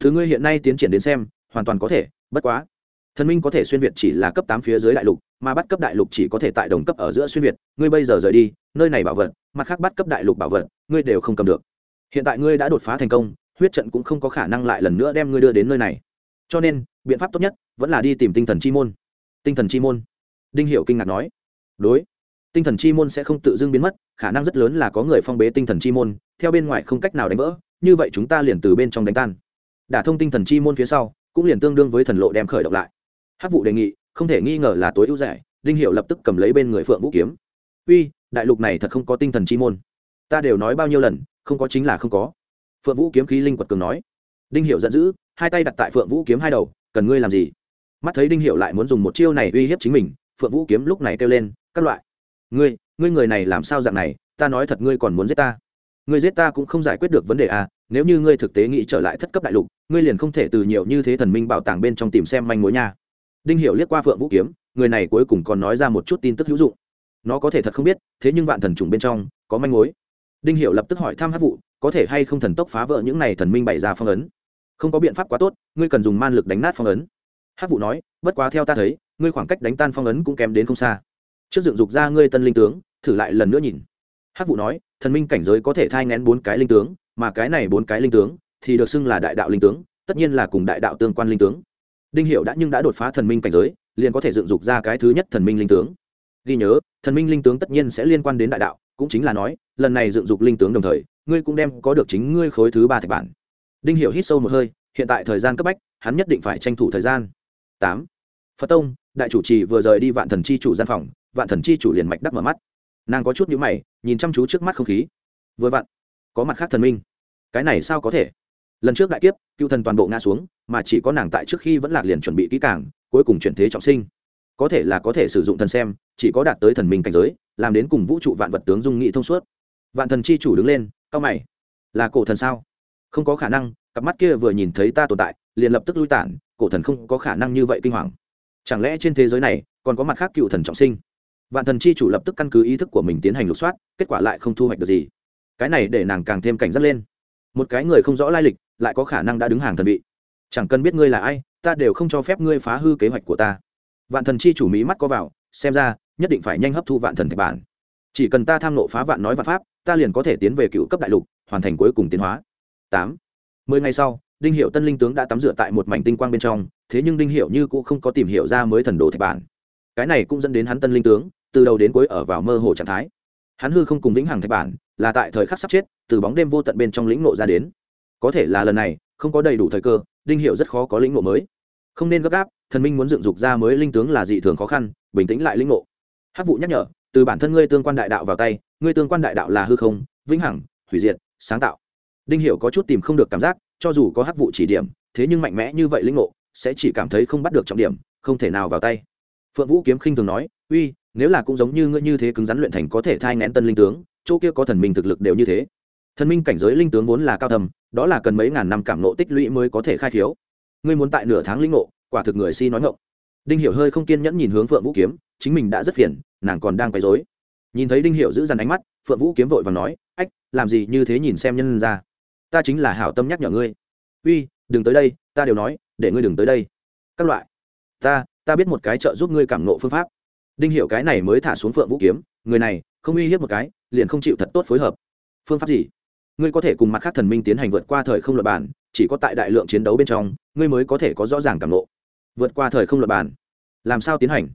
Thứ ngươi hiện nay tiến triển đến xem, hoàn toàn có thể, bất quá. Thần minh có thể xuyên việt chỉ là cấp tám phía dưới đại lục, mà bắt cấp đại lục chỉ có thể tại đồng cấp ở giữa xuyên việt. Ngươi bây giờ rời đi, nơi này bảo vật, mặt khác bắt cấp đại lục bảo vật, ngươi đều không cầm được hiện tại ngươi đã đột phá thành công, huyết trận cũng không có khả năng lại lần nữa đem ngươi đưa đến nơi này. Cho nên, biện pháp tốt nhất vẫn là đi tìm tinh thần chi môn. Tinh thần chi môn. Đinh hiệu kinh ngạc nói. Đối, tinh thần chi môn sẽ không tự dưng biến mất, khả năng rất lớn là có người phong bế tinh thần chi môn, theo bên ngoài không cách nào đánh vỡ, như vậy chúng ta liền từ bên trong đánh tan. Đả thông tinh thần chi môn phía sau, cũng liền tương đương với thần lộ đem khởi động lại. Hát vụ đề nghị, không thể nghi ngờ là tối ưu rẻ, đinh hiệu lập tức cầm lấy bên người phượng vũ kiếm. Uy, đại lục này thật không có tinh thần chi môn. Ta đều nói bao nhiêu lần không có chính là không có. Phượng vũ kiếm khí linh quật cường nói. Đinh hiệu giận dữ, hai tay đặt tại phượng vũ kiếm hai đầu, cần ngươi làm gì? Mắt thấy đinh hiệu lại muốn dùng một chiêu này uy hiếp chính mình, phượng vũ kiếm lúc này kêu lên, các loại, ngươi ngươi người này làm sao dạng này, ta nói thật ngươi còn muốn giết ta. Ngươi giết ta cũng không giải quyết được vấn đề à nếu như ngươi thực tế nghĩ trở lại thất cấp đại lục, ngươi liền không thể từ nhiều như thế thần minh bảo tàng bên trong tìm xem manh mối nha. Đinh hiểu liếc qua phượng vũ kiếm, người này cuối cùng còn nói ra một chút tin tức hữu dụng. Nó có thể thật không biết, thế nhưng vạn thần trùng bên trong có manh mối đinh Hiệu lập tức hỏi thăm hát vụ, có thể hay không thần tốc phá vỡ những này thần minh bày ra phong ấn? Không có biện pháp quá tốt, ngươi cần dùng man lực đánh nát phong ấn. Hát vụ nói, bất quá theo ta thấy, ngươi khoảng cách đánh tan phong ấn cũng kém đến không xa. Trước dựng dục ra ngươi tân linh tướng, thử lại lần nữa nhìn. Hát vụ nói, thần minh cảnh giới có thể thai ngén bốn cái linh tướng, mà cái này bốn cái linh tướng thì được xưng là đại đạo linh tướng, tất nhiên là cùng đại đạo tương quan linh tướng. Đinh hiệu đã nhưng đã đột phá thần minh cảnh giới, liền có thể dựng dục ra cái thứ nhất thần minh linh tướng. Ghi nhớ, thần minh linh tướng tất nhiên sẽ liên quan đến đại đạo, cũng chính là nói lần này dựng dục linh tướng đồng thời, ngươi cũng đem có được chính ngươi khối thứ ba thạch bản. Đinh Hiểu hít sâu một hơi, hiện tại thời gian cấp bách, hắn nhất định phải tranh thủ thời gian. Tám. Phật tông, đại chủ trì vừa rời đi vạn thần chi chủ gian phòng, vạn thần chi chủ liền mạch đắc mở mắt. Nàng có chút nhíu mày, nhìn chăm chú trước mắt không khí. Vừa vặn, có mặt khác thần minh. Cái này sao có thể? Lần trước đại kiếp, cựu thần toàn bộ ngã xuống, mà chỉ có nàng tại trước khi vẫn lạc liền chuẩn bị kỹ càng, cuối cùng chuyển thế trọng sinh. Có thể là có thể sử dụng thần xem, chỉ có đạt tới thần minh cảnh giới, làm đến cùng vũ trụ vạn vật tướng dung nghị thông suốt vạn thần chi chủ đứng lên cao mày. Là cổ thần sao? Không có khả năng, cặp mắt kia vừa nhìn thấy ta tồn tại, liền lập tức lui tản, cổ thần không có khả năng như vậy kinh hoàng. Chẳng lẽ trên thế giới này, còn có mặt khác cựu thần trọng sinh? Vạn thần chi chủ lập tức căn cứ ý thức của mình tiến hành lục soát, kết quả lại không thu hoạch được gì. Cái này để nàng càng thêm cảnh giác lên. Một cái người không rõ lai lịch, lại có khả năng đã đứng hàng thần vị. Chẳng cần biết ngươi là ai, ta đều không cho phép ngươi phá hư kế hoạch của ta. Vạn thần chi chủ mỹ mắt có vào, xem ra, nhất định phải nhanh hấp thu vạn thần thạch bản. Chỉ cần ta tham nộ phá vạn nói vạn pháp ta liền có thể tiến về cựu cấp đại lục, hoàn thành cuối cùng tiến hóa. Tám. Mười ngày sau, đinh hiệu tân linh tướng đã tắm rửa tại một mảnh tinh quang bên trong, thế nhưng đinh hiệu như cũng không có tìm hiểu ra mới thần đồ thạch bản. Cái này cũng dẫn đến hắn tân linh tướng, từ đầu đến cuối ở vào mơ hồ trạng thái. Hắn hư không cùng vĩnh hằng thạch bản, là tại thời khắc sắp chết, từ bóng đêm vô tận bên trong lĩnh nộ ra đến. Có thể là lần này, không có đầy đủ thời cơ, đinh hiệu rất khó có lĩnh nộ mới. Không nên gấp gáp, thần minh muốn dựng dục ra mới linh tướng là dị thường khó khăn, bình tĩnh lại lĩnh nộ hát vụ nhắc nhở, từ bản thân ngươi tương quan đại đạo vào tay ngươi tương quan đại đạo là hư không vĩnh hằng hủy diệt sáng tạo. Đinh Hiểu có chút tìm không được cảm giác cho dù có hắc vụ chỉ điểm thế nhưng mạnh mẽ như vậy linh ngộ, sẽ chỉ cảm thấy không bắt được trọng điểm không thể nào vào tay. Phượng vũ kiếm khinh thường nói uy nếu là cũng giống như ngươi như thế cứng rắn luyện thành có thể thai ngén tân linh tướng chỗ kia có thần minh thực lực đều như thế. Thần minh cảnh giới linh tướng vốn là cao thầm đó là cần mấy ngàn năm cảm nộ tích lũy mới có thể khai thiếu. ngươi muốn tại nửa tháng linh ngộ quả thực người si nói ngộng đinh hiểu hơi không kiên nhẫn nhìn hướng phượng vũ kiếm chính mình đã rất phiền nàng còn đang quấy rối nhìn thấy đinh hiểu giữ dằn ánh mắt, phượng vũ kiếm vội vàng nói, ách, làm gì như thế nhìn xem nhân ra? Ta chính là hảo tâm nhắc nhở ngươi. Uy, đừng tới đây, ta đều nói, để ngươi đừng tới đây. Các loại. Ta ta biết một cái trợ giúp ngươi cảm nộ phương pháp. Đinh hiểu cái này mới thả xuống phượng vũ kiếm, người này, không uy hiếp một cái, liền không chịu thật tốt phối hợp. Phương pháp gì? Ngươi có thể cùng mặt khác thần minh tiến hành vượt qua thời không luật bản, chỉ có tại đại lượng chiến đấu bên trong, ngươi mới có thể có rõ ràng cảm nộ vượt qua thời không luật bản, làm sao tiến hành?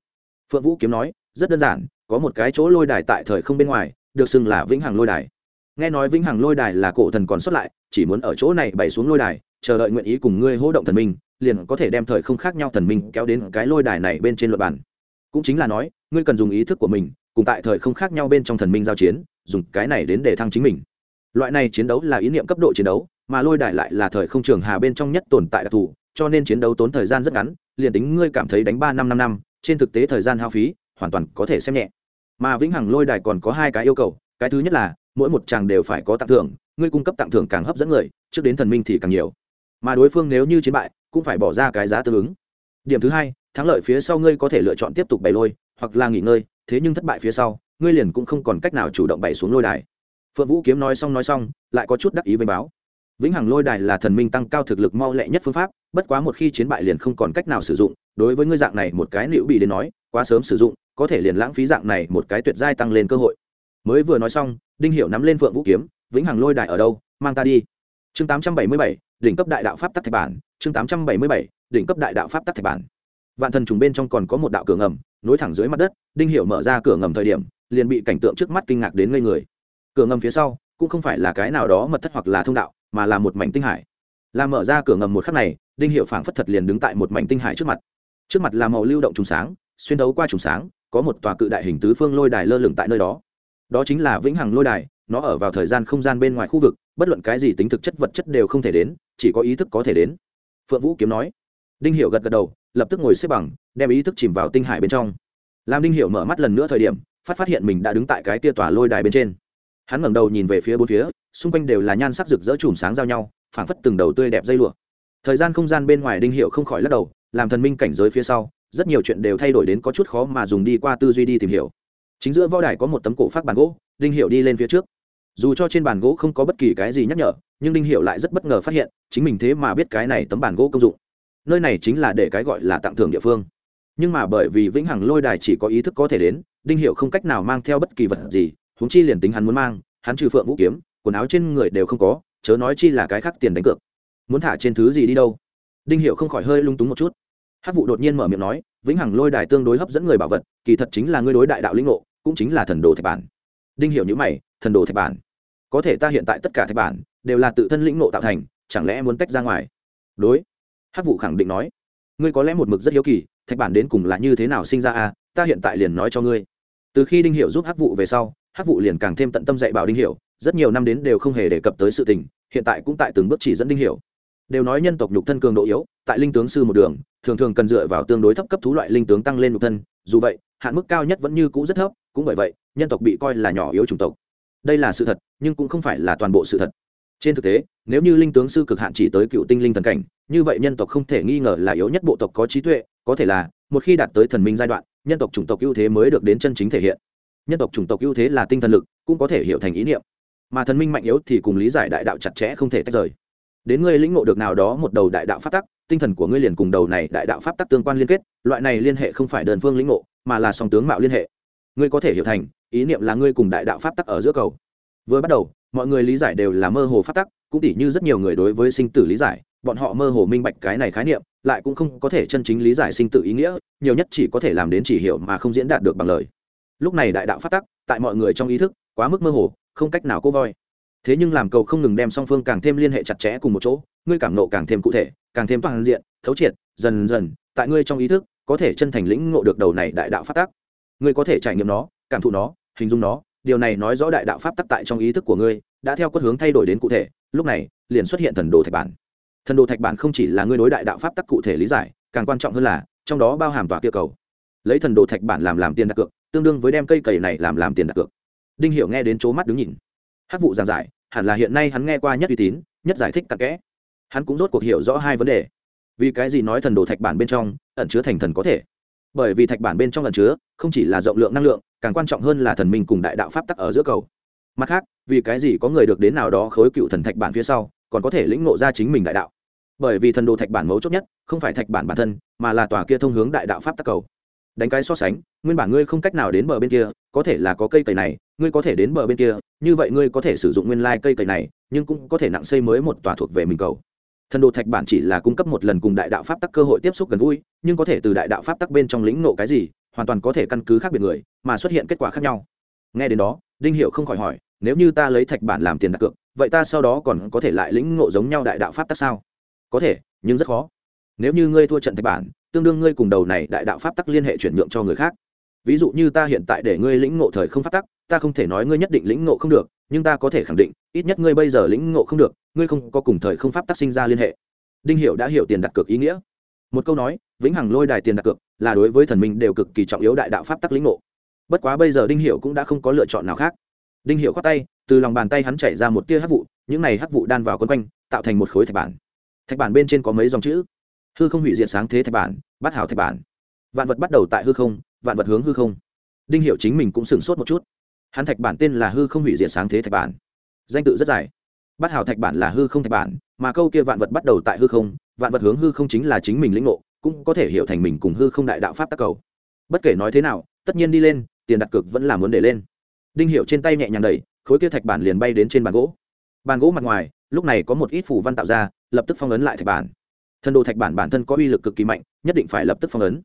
Phượng vũ kiếm nói rất đơn giản, có một cái chỗ lôi đài tại thời không bên ngoài, được xưng là vĩnh hằng lôi đài. Nghe nói vĩnh hằng lôi đài là cổ thần còn xuất lại, chỉ muốn ở chỗ này bày xuống lôi đài, chờ đợi nguyện ý cùng ngươi hỗ động thần minh, liền có thể đem thời không khác nhau thần minh kéo đến cái lôi đài này bên trên luật bản. Cũng chính là nói, ngươi cần dùng ý thức của mình, cùng tại thời không khác nhau bên trong thần minh giao chiến, dùng cái này đến để thăng chính mình. Loại này chiến đấu là ý niệm cấp độ chiến đấu, mà lôi đài lại là thời không trường hà bên trong nhất tồn tại đặc thù, cho nên chiến đấu tốn thời gian rất ngắn, liền tính ngươi cảm thấy đánh ba năm năm năm, trên thực tế thời gian hao phí hoàn toàn có thể xem nhẹ. Mà vĩnh hằng lôi đài còn có hai cái yêu cầu, cái thứ nhất là, mỗi một chàng đều phải có tặng thưởng ngươi cung cấp tặng thưởng càng hấp dẫn người, trước đến thần minh thì càng nhiều. Mà đối phương nếu như chiến bại, cũng phải bỏ ra cái giá tương ứng. Điểm thứ hai, thắng lợi phía sau ngươi có thể lựa chọn tiếp tục bày lôi, hoặc là nghỉ ngơi, thế nhưng thất bại phía sau, ngươi liền cũng không còn cách nào chủ động bày xuống lôi đài. Phượng vũ kiếm nói xong nói xong, lại có chút đắc ý với báo. Vĩnh hằng lôi đài là thần minh tăng cao thực lực mau lẹ nhất phương pháp, bất quá một khi chiến bại liền không còn cách nào sử dụng, đối với ngươi dạng này một cái liệu bị đến nói quá sớm sử dụng có thể liền lãng phí dạng này một cái tuyệt giai tăng lên cơ hội. Mới vừa nói xong đinh hiểu nắm lên phượng vũ kiếm vĩnh hằng lôi đài ở đâu? Mang ta đi. Chương 877, đỉnh cấp đại đạo pháp tắc thạch bản. Chương 877, đỉnh cấp đại đạo pháp tắc thạch bản. Vạn thần trùng bên trong còn có một đạo cửa ngầm nối thẳng dưới mặt đất đinh hiểu mở ra cửa ngầm thời điểm liền bị cảnh tượng trước mắt kinh ngạc đến ngây người. Cửa ngầm phía sau cũng không phải là cái nào đó mật thất hoặc là thông đạo mà là một mảnh tinh hải. Là mở ra cửa ngầm một khắc này đinh hiệu phảng phất thật liền đứng tại một mảnh tinh hải trước mặt. Trước mặt là màu lưu động trùng sáng xuyên đấu qua trùng sáng, có một tòa cự đại hình tứ phương lôi đài lơ lửng tại nơi đó. Đó chính là vĩnh hằng lôi đài, nó ở vào thời gian không gian bên ngoài khu vực, bất luận cái gì tính thực chất vật chất đều không thể đến, chỉ có ý thức có thể đến. Phượng vũ kiếm nói. Đinh hiệu gật gật đầu, lập tức ngồi xếp bằng, đem ý thức chìm vào tinh hải bên trong. Làm đinh hiệu mở mắt lần nữa thời điểm, phát phát hiện mình đã đứng tại cái tia tòa lôi đài bên trên. Hắn ngẩng đầu nhìn về phía bốn phía, xung quanh đều là nhan sắc rực rỡ chùm sáng giao nhau, phảng phất từng đầu tươi đẹp dây lụa. Thời gian không gian bên ngoài đinh hiệu không khỏi lắc đầu, làm thần minh cảnh giới phía sau rất nhiều chuyện đều thay đổi đến có chút khó mà dùng đi qua tư duy đi tìm hiểu. Chính giữa võ đài có một tấm cổ phát bàn gỗ, đinh hiệu đi lên phía trước. Dù cho trên bàn gỗ không có bất kỳ cái gì nhắc nhở, nhưng đinh hiệu lại rất bất ngờ phát hiện, chính mình thế mà biết cái này tấm bàn gỗ công dụng. Nơi này chính là để cái gọi là tặng thưởng địa phương. Nhưng mà bởi vì vĩnh hằng lôi đài chỉ có ý thức có thể đến, đinh hiệu không cách nào mang theo bất kỳ vật gì, huống chi liền tính hắn muốn mang, hắn trừ phượng vũ kiếm, quần áo trên người đều không có, chớ nói chi là cái khác tiền đánh cược. Muốn thả trên thứ gì đi đâu? Đinh hiệu không khỏi hơi lung túng một chút hát vụ đột nhiên mở miệng nói vĩnh hằng lôi đài tương đối hấp dẫn người bảo vật kỳ thật chính là ngươi đối đại đạo linh ngộ cũng chính là thần đồ thạch bản. Đinh Hiểu nhữ mày thần đồ thạch bản? Có thể ta hiện tại tất cả thạch bản đều là tự thân lĩnh ngộ tạo thành chẳng lẽ muốn tách ra ngoài? Đối. Hát vụ khẳng định nói ngươi có lẽ một mực rất hiếu kỳ thạch bản đến cùng là như thế nào sinh ra à ta hiện tại liền nói cho ngươi. Từ khi đinh Hiểu giúp hát vụ về sau hát vụ liền càng thêm tận tâm dạy bảo đinh Hiểu, rất nhiều năm đến đều không hề đề cập tới sự tình hiện tại cũng tại từng bước chỉ dẫn đinh Hiểu đều nói nhân tộc nhục thân cường độ yếu, tại linh tướng sư một đường, thường thường cần dựa vào tương đối thấp cấp thú loại linh tướng tăng lên nhục thân, dù vậy, hạn mức cao nhất vẫn như cũ rất thấp, cũng bởi vậy, nhân tộc bị coi là nhỏ yếu chủng tộc. Đây là sự thật, nhưng cũng không phải là toàn bộ sự thật. Trên thực tế, nếu như linh tướng sư cực hạn chỉ tới cựu tinh linh thần cảnh, như vậy nhân tộc không thể nghi ngờ là yếu nhất bộ tộc có trí tuệ, có thể là, một khi đạt tới thần minh giai đoạn, nhân tộc chủng tộc ưu thế mới được đến chân chính thể hiện. Nhân tộc chủng tộc ưu thế là tinh thần lực, cũng có thể hiểu thành ý niệm. Mà thần minh mạnh yếu thì cùng lý giải đại đạo chặt chẽ không thể tách rời đến ngươi lĩnh ngộ được nào đó một đầu đại đạo pháp tắc, tinh thần của ngươi liền cùng đầu này đại đạo pháp tắc tương quan liên kết, loại này liên hệ không phải đơn phương lĩnh ngộ, mà là song tướng mạo liên hệ. Ngươi có thể hiểu thành, ý niệm là ngươi cùng đại đạo pháp tắc ở giữa cầu. Vừa bắt đầu, mọi người lý giải đều là mơ hồ pháp tắc, cũng tỉ như rất nhiều người đối với sinh tử lý giải, bọn họ mơ hồ minh bạch cái này khái niệm, lại cũng không có thể chân chính lý giải sinh tử ý nghĩa, nhiều nhất chỉ có thể làm đến chỉ hiểu mà không diễn đạt được bằng lời. Lúc này đại đạo pháp tắc, tại mọi người trong ý thức, quá mức mơ hồ, không cách nào cố voi thế nhưng làm cầu không ngừng đem song phương càng thêm liên hệ chặt chẽ cùng một chỗ, ngươi cảm nộ càng thêm cụ thể, càng thêm toàn diện, thấu triệt, dần dần, tại ngươi trong ý thức, có thể chân thành lĩnh ngộ được đầu này đại đạo phát tắc. Ngươi có thể trải nghiệm nó, cảm thụ nó, hình dung nó, điều này nói rõ đại đạo pháp tắc tại trong ý thức của ngươi, đã theo quất hướng thay đổi đến cụ thể, lúc này, liền xuất hiện thần đồ thạch bản. Thần đồ thạch bản không chỉ là ngươi đối đại đạo pháp tắc cụ thể lý giải, càng quan trọng hơn là, trong đó bao hàm tòa kia cầu. Lấy thần đồ thạch bản làm làm tiền đặt cược, tương đương với đem cây cầy này làm làm tiền đặt cược. Đinh hiểu nghe đến chỗ mắt đứng nhìn hát vụ giảng giải, hẳn là hiện nay hắn nghe qua nhất uy tín, nhất giải thích cặn kẽ. Hắn cũng rốt cuộc hiểu rõ hai vấn đề. Vì cái gì nói thần đồ thạch bản bên trong, ẩn chứa thành thần có thể? Bởi vì thạch bản bên trong ẩn chứa, không chỉ là rộng lượng năng lượng, càng quan trọng hơn là thần minh cùng đại đạo pháp tắc ở giữa cầu. Mặt khác, vì cái gì có người được đến nào đó khối cựu thần thạch bản phía sau, còn có thể lĩnh ngộ ra chính mình đại đạo? Bởi vì thần đồ thạch bản mấu chốt nhất, không phải thạch bản bản thân, mà là tòa kia thông hướng đại đạo pháp tắc cầu. Đánh cái so sánh nguyên bản ngươi không cách nào đến bờ bên kia, có thể là có cây cầy này, ngươi có thể đến bờ bên kia, như vậy ngươi có thể sử dụng nguyên lai、like、cây cầy này, nhưng cũng có thể nặng xây mới một tòa thuộc về mình cầu. Thần đồ thạch bản chỉ là cung cấp một lần cùng đại đạo pháp tắc cơ hội tiếp xúc gần gũi, nhưng có thể từ đại đạo pháp tắc bên trong lĩnh nộ cái gì, hoàn toàn có thể căn cứ khác biệt người, mà xuất hiện kết quả khác nhau. Nghe đến đó, đinh hiệu không khỏi hỏi, nếu như ta lấy thạch bản làm tiền đặt cược, vậy ta sau đó còn có thể lại lĩnh ngộ giống nhau đại đạo pháp tắc sao? Có thể, nhưng rất khó. Nếu như ngươi thua trận thạch bản, tương đương ngươi cùng đầu này đại đạo pháp tắc liên hệ chuyển nhượng cho người khác ví dụ như ta hiện tại để ngươi lĩnh ngộ thời không pháp tắc, ta không thể nói ngươi nhất định lĩnh ngộ không được, nhưng ta có thể khẳng định, ít nhất ngươi bây giờ lĩnh ngộ không được, ngươi không có cùng thời không pháp tắc sinh ra liên hệ. Đinh hiểu đã hiểu tiền đặt cược ý nghĩa. Một câu nói, vĩnh hằng lôi đài tiền đặt cược là đối với thần minh đều cực kỳ trọng yếu đại đạo pháp tắc lĩnh ngộ. Bất quá bây giờ đinh hiểu cũng đã không có lựa chọn nào khác. Đinh hiểu khoát tay, từ lòng bàn tay hắn chảy ra một tia hắc vụ, những này hắc vụ đan vào quấn quanh, tạo thành một khối thạch bản. Thạch bản bên trên có mấy dòng chữ. Hư không hủy diệt sáng thế thạch bản, bát hảo thạch bản. Vạn vật bắt đầu tại hư không vạn vật hướng hư không. Đinh hiệu chính mình cũng sửng sốt một chút. Hắn thạch bản tên là hư không hủy diệt sáng thế thạch bản. Danh tự rất dài. Bát hào thạch bản là hư không thạch bản, mà câu kia vạn vật bắt đầu tại hư không, vạn vật hướng hư không chính là chính mình lĩnh ngộ, cũng có thể hiểu thành mình cùng hư không đại đạo pháp tác cầu. Bất kể nói thế nào, tất nhiên đi lên, tiền đặt cược vẫn là muốn để lên. Đinh hiệu trên tay nhẹ nhàng đẩy, khối kia thạch bản liền bay đến trên bàn gỗ. Bàn gỗ mặt ngoài, lúc này có một ít phủ văn tạo ra, lập tức phong ấn lại thạch bản. Thân đồ thạch bản bản thân có uy lực cực kỳ mạnh, nhất định phải lập tức phong ấn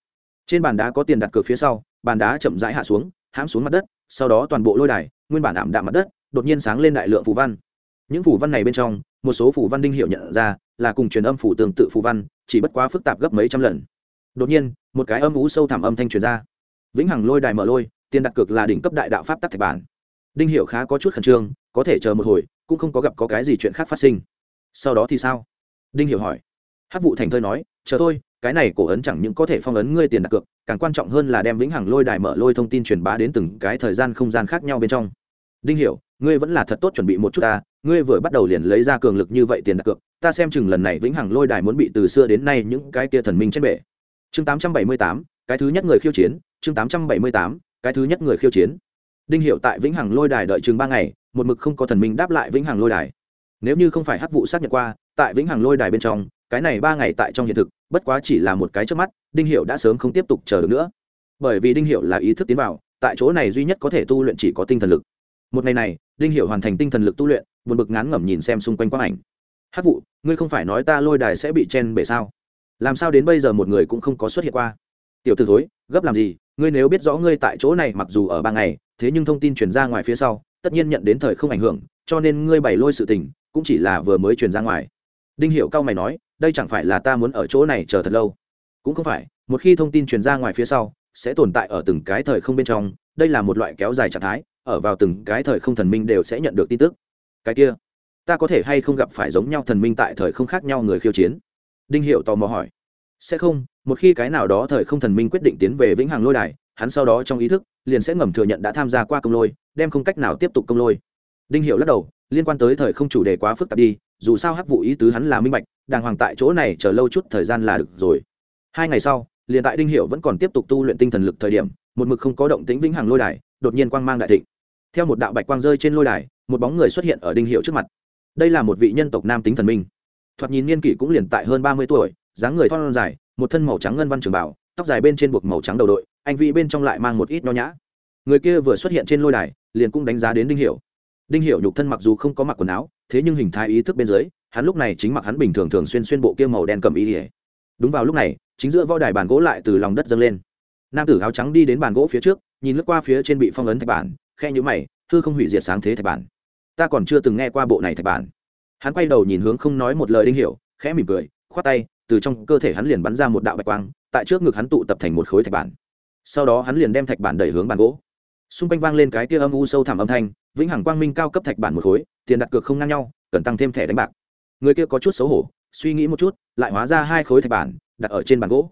trên bàn đá có tiền đặt cược phía sau, bàn đá chậm rãi hạ xuống, hãm xuống mặt đất, sau đó toàn bộ lôi đài, nguyên bản ảm đạm mặt đất, đột nhiên sáng lên đại lượng phù văn. Những phù văn này bên trong, một số phù văn đinh hiệu nhận ra, là cùng truyền âm phủ tương tự phù văn, chỉ bất quá phức tạp gấp mấy trăm lần. Đột nhiên, một cái âm ú sâu thẳm âm thanh truyền ra. Vĩnh hằng lôi đài mở lôi, tiền đặt cược là đỉnh cấp đại đạo pháp tắc thạch bản. Đinh hiệu khá có chút khẩn trương, có thể chờ một hồi, cũng không có gặp có cái gì chuyện khác phát sinh. Sau đó thì sao? Đinh hiệu hỏi. Hát vụ thành thơi nói, chờ thôi cái này cổ ấn chẳng những có thể phong ấn ngươi tiền đặt cược càng quan trọng hơn là đem vĩnh hằng lôi đài mở lôi thông tin truyền bá đến từng cái thời gian không gian khác nhau bên trong. Đinh hiểu ngươi vẫn là thật tốt chuẩn bị một chút ta ngươi vừa bắt đầu liền lấy ra cường lực như vậy tiền đặt cược ta xem chừng lần này vĩnh hằng lôi đài muốn bị từ xưa đến nay những cái kia thần minh trên bể chương 878, cái thứ nhất người khiêu chiến chương 878, cái thứ nhất người khiêu chiến. Đinh Hiểu tại vĩnh hằng lôi đài đợi chừng ba ngày một mực không có thần minh đáp lại vĩnh hằng lôi đài. Nếu như không phải hắc vụ xác nhận qua tại vĩnh hằng lôi đài bên trong cái này ba ngày tại trong hiện thực, bất quá chỉ là một cái trước mắt, đinh hiệu đã sớm không tiếp tục chờ được nữa. Bởi vì đinh hiệu là ý thức tiến vào, tại chỗ này duy nhất có thể tu luyện chỉ có tinh thần lực. Một ngày này, đinh hiệu hoàn thành tinh thần lực tu luyện, buồn bực ngán ngẩm nhìn xem xung quanh quang ảnh. Hát vụ, ngươi không phải nói ta lôi đài sẽ bị chen bể sao? Làm sao đến bây giờ một người cũng không có xuất hiện qua? Tiểu t ử thối, gấp làm gì? Ngươi nếu biết rõ ngươi tại chỗ này mặc dù ở ba ngày, thế nhưng thông tin truyền ra ngoài phía sau, tất nhiên nhận đến thời không ảnh hưởng, cho nên ngươi bày lôi sự tình, cũng chỉ là vừa mới truyền ra ngoài. Đinh hiệu cao mày nói đây chẳng phải là ta muốn ở chỗ này chờ thật lâu. Cũng không phải, một khi thông tin truyền ra ngoài phía sau, sẽ tồn tại ở từng cái thời không bên trong, đây là một loại kéo dài trạng thái, ở vào từng cái thời không thần minh đều sẽ nhận được tin tức. Cái kia, ta có thể hay không gặp phải giống nhau thần minh tại thời không khác nhau người khiêu chiến? Đinh hiệu tò mò hỏi. Sẽ không, một khi cái nào đó thời không thần minh quyết định tiến về vĩnh hằng lôi đài, hắn sau đó trong ý thức, liền sẽ ngầm thừa nhận đã tham gia qua công lôi, đem không cách nào tiếp tục công lôi. Đinh hiệu lắc đầu, liên quan tới thời không chủ đề quá phức tạp đi dù sao hắc vụ ý tứ hắn là minh bạch, đàng hoàng tại chỗ này chờ lâu chút thời gian là được rồi. Hai ngày sau, liền tại đinh hiệu vẫn còn tiếp tục tu luyện tinh thần lực thời điểm, một mực không có động tính vĩnh hằng lôi đài, đột nhiên quang mang đại thịnh. Theo một đạo bạch quang rơi trên lôi đài, một bóng người xuất hiện ở đinh hiệu trước mặt. Đây là một vị nhân tộc nam tính thần minh. Thoạt nhìn niên kỷ cũng liền tại hơn ba mươi tuổi, dáng người thon dài, một thân màu trắng ngân văn trường bảo tóc dài bên trên buộc màu trắng đầu đội, anh vị bên trong lại mang một ít nho nhã. Người kia vừa xuất hiện trên lôi đài, liền cũng đánh giá đến đinh hiệu đinh hiệu nhục thân mặc dù không có mặc quần áo thế nhưng hình thái ý thức bên dưới, hắn lúc này chính mặc hắn bình thường thường xuyên xuyên bộ kia màu đen cầm ý ỉa đúng vào lúc này, chính giữa võ đài bàn gỗ lại từ lòng đất dâng lên. Nam tử áo trắng đi đến bàn gỗ phía trước, nhìn lướt qua phía trên bị phong ấn thạch bản khe nhữ mày, hư không hủy diệt sáng thế thạch bản. Ta còn chưa từng nghe qua bộ này thạch bản. Hắn quay đầu nhìn hướng không nói một lời đinh hiểu, khẽ mỉm cười, khoát tay, từ trong cơ thể hắn liền bắn ra một đạo bạch quang, tại trước ngực hắn tụ tập thành một khối thạch bản. Sau đó hắn liền đem thạch bản đẩy hướng bàn gỗ. Xung quanh vang lên cái kia âm u sâu thẳm âm thanh, vĩnh hằng quang minh cao cấp thạch bản một khối tiền đặt cược không ngang nhau, cần tăng thêm thẻ đánh bạc. Người kia có chút xấu hổ, suy nghĩ một chút, lại hóa ra hai khối thạch bản, đặt ở trên bàn gỗ.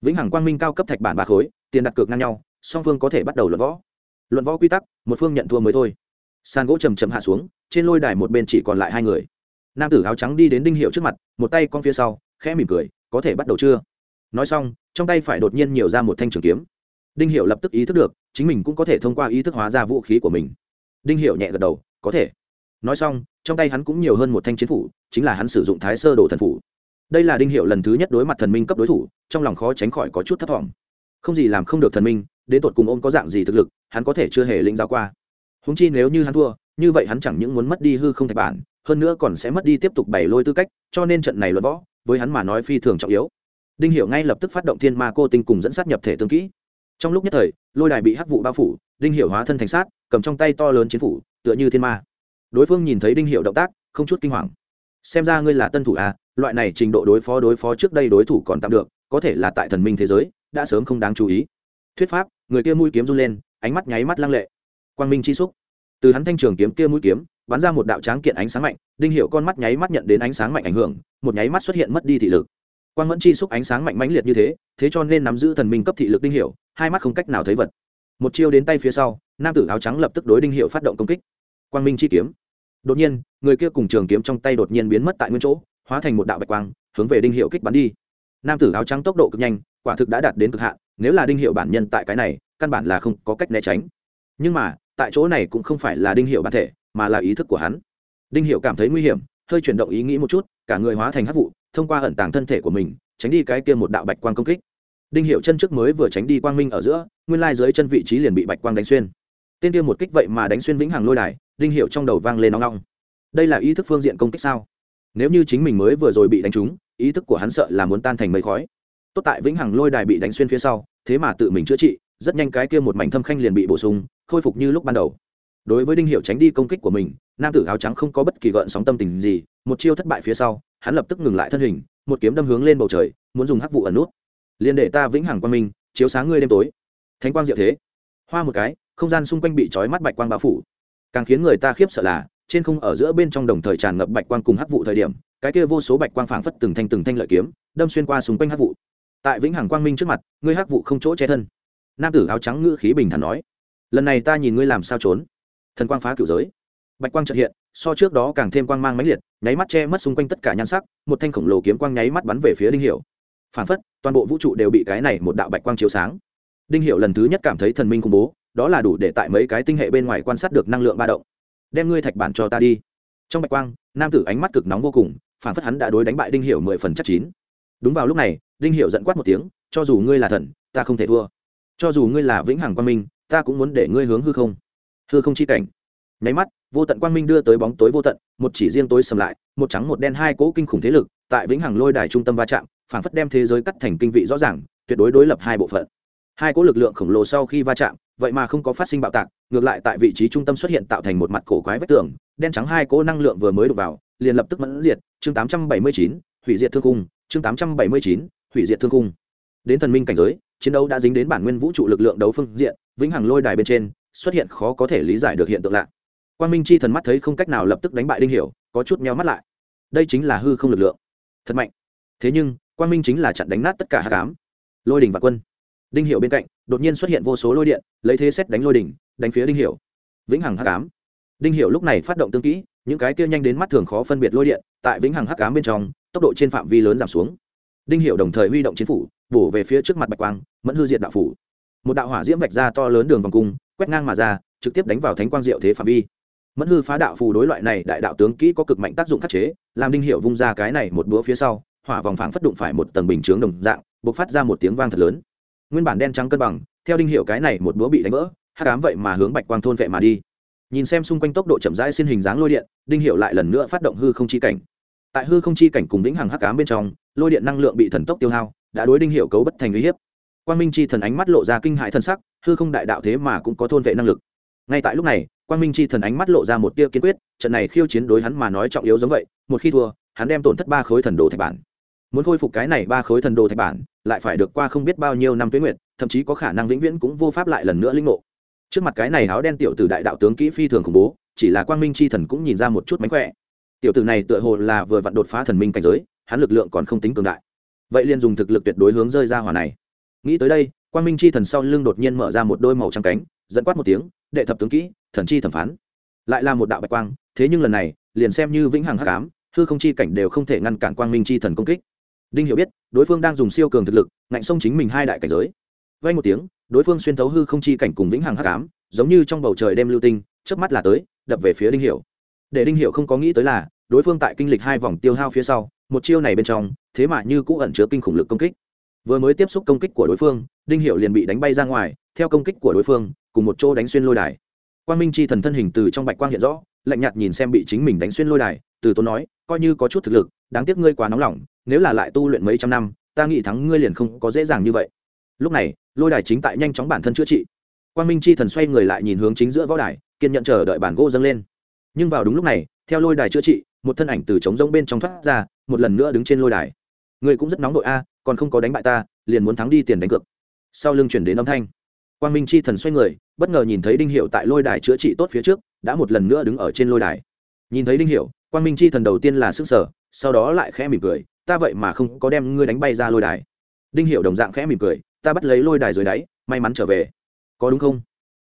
Vĩnh hằng quang minh cao cấp thạch bản ba khối, tiền đặt cược ngang nhau, song phương có thể bắt đầu luận võ. Luận võ quy tắc, một phương nhận thua mới thôi. Sàn gỗ chầm chậm hạ xuống, trên lôi đài một bên chỉ còn lại hai người. Nam tử áo trắng đi đến đinh hiệu trước mặt, một tay con phía sau, khẽ mỉm cười, có thể bắt đầu chưa? Nói xong, trong tay phải đột nhiên nhiều ra một thanh trường kiếm. Đinh hiệu lập tức ý thức được, chính mình cũng có thể thông qua ý thức hóa ra vũ khí của mình. Đinh hiệu nhẹ gật đầu, có thể nói xong, trong tay hắn cũng nhiều hơn một thanh chiến phủ, chính là hắn sử dụng thái sơ đồ thần phủ. Đây là đinh hiệu lần thứ nhất đối mặt thần minh cấp đối thủ, trong lòng khó tránh khỏi có chút thất vọng. Không gì làm không được thần minh, đến tột cùng ôm có dạng gì thực lực, hắn có thể chưa hề lĩnh giáo qua. Húng chi nếu như hắn thua, như vậy hắn chẳng những muốn mất đi hư không thạch bản, hơn nữa còn sẽ mất đi tiếp tục bày lôi tư cách, cho nên trận này luật võ, với hắn mà nói phi thường trọng yếu. Đinh Hiệu ngay lập tức phát động thiên ma cô tinh cùng dẫn sát nhập thể tương kỹ. Trong lúc nhất thời, lôi đài bị hắc vụ bao phủ, đinh Hiệu hóa thân thành sát, cầm trong tay to lớn chiến phủ, tựa như thiên ma đối phương nhìn thấy đinh Hiệu động tác, không chút kinh hoàng. Xem ra ngươi là tân thủ à loại này trình độ đối phó đối phó trước đây đối thủ còn tạm được, có thể là tại thần minh thế giới, đã sớm không đáng chú ý. Thuyết pháp, người kia mũi kiếm run lên, ánh mắt nháy mắt lăng lệ. Quang minh chi xúc. Từ hắn thanh trường kiếm kia mũi kiếm, bắn ra một đạo tráng kiện ánh sáng mạnh, đinh hiệu con mắt nháy mắt nhận đến ánh sáng mạnh ảnh hưởng, một nháy mắt xuất hiện mất đi thị lực. Quang mẫn chi xúc ánh sáng mạnh mãnh liệt như thế thế cho nên nắm giữ thần minh cấp thị lực đinh hiệu, hai mắt không cách nào thấy vật. Một chiêu đến tay phía sau, nam tử áo trắng lập tức đối đinh hiệu phát động công kích quang minh chi kiếm. Đột nhiên, người kia cùng trường kiếm trong tay đột nhiên biến mất tại nguyên chỗ, hóa thành một đạo bạch quang, hướng về đinh hiệu kích bắn đi. Nam tử áo trắng tốc độ cực nhanh, quả thực đã đạt đến cực hạn, nếu là đinh hiệu bản nhân tại cái này, căn bản là không có cách né tránh. Nhưng mà, tại chỗ này cũng không phải là đinh hiệu bản thể, mà là ý thức của hắn. Đinh hiệu cảm thấy nguy hiểm, hơi chuyển động ý nghĩ một chút, cả người hóa thành hát vụ, thông qua ẩn tàng thân thể của mình, tránh đi cái kia một đạo bạch quang công kích. Đinh hiệu chân trước mới vừa tránh đi quang minh ở giữa, nguyên lai dưới chân vị trí liền bị bạch quang đánh xuyên. Tên kia một kích vậy mà đánh xuyên vĩnh hằng lôi đài đinh hiệu trong đầu vang lên nóng nóng đây là ý thức phương diện công kích sao? Nếu như chính mình mới vừa rồi bị đánh trúng, ý thức của hắn sợ là muốn tan thành mây khói. Tốt tại vĩnh hằng lôi đài bị đánh xuyên phía sau, thế mà tự mình chữa trị, rất nhanh cái kia một mảnh thâm khanh liền bị bổ sung, khôi phục như lúc ban đầu. Đối với đinh hiệu tránh đi công kích của mình, nam tử áo trắng không có bất kỳ gợn sóng tâm tình gì, một chiêu thất bại phía sau, hắn lập tức ngừng lại thân hình, một kiếm đâm hướng lên bầu trời, muốn dùng hắc vụ ẩn nút. Liền để ta vĩnh hằng quang minh, chiếu sáng ngươi đêm tối. Thánh quang diệu thế. Hoa một cái, không gian xung quanh bị trói mắt bạch quang bao phủ càng khiến người ta khiếp sợ là, trên không ở giữa bên trong đồng thời tràn ngập bạch quang cùng hắc vụ thời điểm, cái kia vô số bạch quang phảng phất từng thanh từng thanh lợi kiếm, đâm xuyên qua xung quanh hắc vụ. Tại vĩnh hằng quang minh trước mặt, ngươi hắc vụ không chỗ che thân. Nam tử áo trắng ngữ khí bình thản nói, lần này ta nhìn ngươi làm sao trốn. Thần quang phá cửu giới. Bạch quang trợ hiện, so trước đó càng thêm quang mang mãnh liệt, nháy mắt che mất xung quanh tất cả nhan sắc, một thanh khổng lồ kiếm quang nháy mắt bắn về phía đinh hiểu. Phản phất, toàn bộ vũ trụ đều bị cái này một đạo bạch quang chiếu sáng. Đinh hiểu lần thứ nhất cảm thấy thần minh khủng bố đó là đủ để tại mấy cái tinh hệ bên ngoài quan sát được năng lượng ba động. Đem ngươi thạch bản cho ta đi. Trong bạch quang, nam tử ánh mắt cực nóng vô cùng, phản phất hắn đã đối đánh bại đinh hiểu mười phần chắc chín. Đúng vào lúc này, đinh hiểu giận quát một tiếng, cho dù ngươi là thần, ta không thể thua. Cho dù ngươi là vĩnh hằng quang minh, ta cũng muốn để ngươi hướng hư không. Hư không chi cảnh. Nháy mắt, vô tận quang minh đưa tới bóng tối vô tận, một chỉ riêng tối sầm lại, một trắng một đen hai cỗ kinh khủng thế lực, tại vĩnh hằng lôi đài trung tâm va chạm phảng phất đem thế giới cắt thành kinh vị rõ ràng, tuyệt đối đối lập hai bộ phận. Hai cỗ lực lượng khổng lồ sau khi va chạm vậy mà không có phát sinh bạo tạc ngược lại tại vị trí trung tâm xuất hiện tạo thành một mặt cổ quái vách tường đen trắng hai cỗ năng lượng vừa mới đục vào liền lập tức mẫn diệt. Chương 879, hủy diệt thương cung chương 879, hủy diệt thương cung đến thần minh cảnh giới chiến đấu đã dính đến bản nguyên vũ trụ lực lượng đấu phương diện vĩnh hằng lôi đài bên trên xuất hiện khó có thể lý giải được hiện tượng lạ. Quan minh chi thần mắt thấy không cách nào lập tức đánh bại đinh hiểu có chút meo mắt lại. Đây chính là hư không lực lượng. Thật mạnh. Thế nhưng quan minh chính là chặn đánh nát tất cả hạ cám lôi đỉnh và quân. Đinh hiểu bên cạnh đột nhiên xuất hiện vô số lôi điện, lấy thế xét đánh lôi đỉnh, đánh phía đinh hiểu. Vĩnh hằng hắc ám. Đinh hiểu lúc này phát động tương kỹ, những cái kia nhanh đến mắt thường khó phân biệt lôi điện, tại vĩnh hằng hắc ám bên trong, tốc độ trên phạm vi lớn giảm xuống. Đinh hiểu đồng thời huy động chiến phủ, bổ về phía trước mặt bạch quang, mẫn hư diệt đạo phủ. Một đạo hỏa diễm vạch ra to lớn đường vòng cung, quét ngang mà ra, trực tiếp đánh vào thánh quang diệu thế phạm vi. Mẫn hư phá đạo phù đối loại này đại đạo tướng kỹ có cực mạnh tác dụng khắc chế, làm đinh hiệu vung ra cái này một búa phía sau, hỏa vòng phảng phất đụng phải một tầng bình chướng đồng dạng, bộc phát ra một tiếng vang thật lớn nguyên bản đen trắng cân bằng, theo đinh hiệu cái này một búa bị đánh vỡ hát cám vậy mà hướng bạch quang thôn vệ mà đi. Nhìn xem xung quanh tốc độ chậm rãi xin hình dáng lôi điện, đinh hiệu lại lần nữa phát động hư không chi cảnh. Tại hư không chi cảnh cùng vĩnh hằng hắc cám bên trong, lôi điện năng lượng bị thần tốc tiêu hao, đã đối đinh hiệu cấu bất thành uy hiếp. Quang minh chi thần ánh mắt lộ ra kinh hại thân sắc, hư không đại đạo thế mà cũng có thôn vệ năng lực. Ngay tại lúc này, quang minh chi thần ánh mắt lộ ra một tia kiên quyết, trận này khiêu chiến đối hắn mà nói trọng yếu giống vậy, một khi thua, hắn đem tổn thất ba khối thần đồ thạch bản. Muốn khôi phục cái này ba khối thần đồ thạch bản lại phải được qua không biết bao nhiêu năm tuế nguyệt, thậm chí có khả năng vĩnh viễn cũng vô pháp lại lần nữa linh ngộ. Trước mặt cái này áo đen tiểu tử đại đạo tướng kỹ phi thường khủng bố, chỉ là quang minh chi thần cũng nhìn ra một chút mánh khỏe. Tiểu tử này tựa hồ là vừa vặn đột phá thần minh cảnh giới, hắn lực lượng còn không tính cường đại. Vậy liền dùng thực lực tuyệt đối hướng rơi ra hỏa này. Nghĩ tới đây, quang minh chi thần sau lưng đột nhiên mở ra một đôi màu trắng cánh, dẫn quát một tiếng, đệ thập tướng kỹ, thần chi thẩm phán. Lại là một đạo bạch quang, thế nhưng lần này, liền xem như vĩnh hằng hắc ám, hư không chi cảnh đều không thể ngăn cản quang minh chi thần công kích đinh hiểu biết, đối phương đang dùng siêu cường thực lực, ngạnh xông chính mình hai đại cảnh giới. Vay một tiếng, đối phương xuyên thấu hư không chi cảnh cùng vĩnh hằng hắc ám, giống như trong bầu trời đêm lưu tinh, chớp mắt là tới, đập về phía đinh hiểu. Để đinh hiểu không có nghĩ tới là, đối phương tại kinh lịch hai vòng tiêu hao phía sau, một chiêu này bên trong, thế mà như cũ ẩn chứa kinh khủng lực công kích. Vừa mới tiếp xúc công kích của đối phương, đinh hiểu liền bị đánh bay ra ngoài, theo công kích của đối phương, cùng một chỗ đánh xuyên lôi đài. Quang minh chi thần thân hình từ trong bạch quang hiện rõ, lạnh nhạt nhìn xem bị chính mình đánh xuyên lôi đài, từ tốn nói, coi như có chút thực lực, đáng tiếc ngươi quá nóng lòng nếu là lại tu luyện mấy trăm năm, ta nghĩ thắng ngươi liền không có dễ dàng như vậy. Lúc này, lôi đài chính tại nhanh chóng bản thân chữa trị. Quang minh chi thần xoay người lại nhìn hướng chính giữa võ đài, kiên nhận chờ đợi bản gỗ dâng lên. Nhưng vào đúng lúc này, theo lôi đài chữa trị, một thân ảnh từ trống rỗng bên trong thoát ra, một lần nữa đứng trên lôi đài. Người cũng rất nóng đội a, còn không có đánh bại ta, liền muốn thắng đi tiền đánh cược. Sau lưng chuyển đến âm thanh. Quang minh chi thần xoay người, bất ngờ nhìn thấy đinh hiệu tại lôi đài chữa trị tốt phía trước, đã một lần nữa đứng ở trên lôi đài. Nhìn thấy đinh hiệu quang minh chi thần đầu tiên là sức sở sau đó lại khẽ mỉm cười ta vậy mà không có đem ngươi đánh bay ra lôi đài. Đinh hiệu đồng dạng khẽ mỉm cười, ta bắt lấy lôi đài dưới đáy, may mắn trở về. Có đúng không?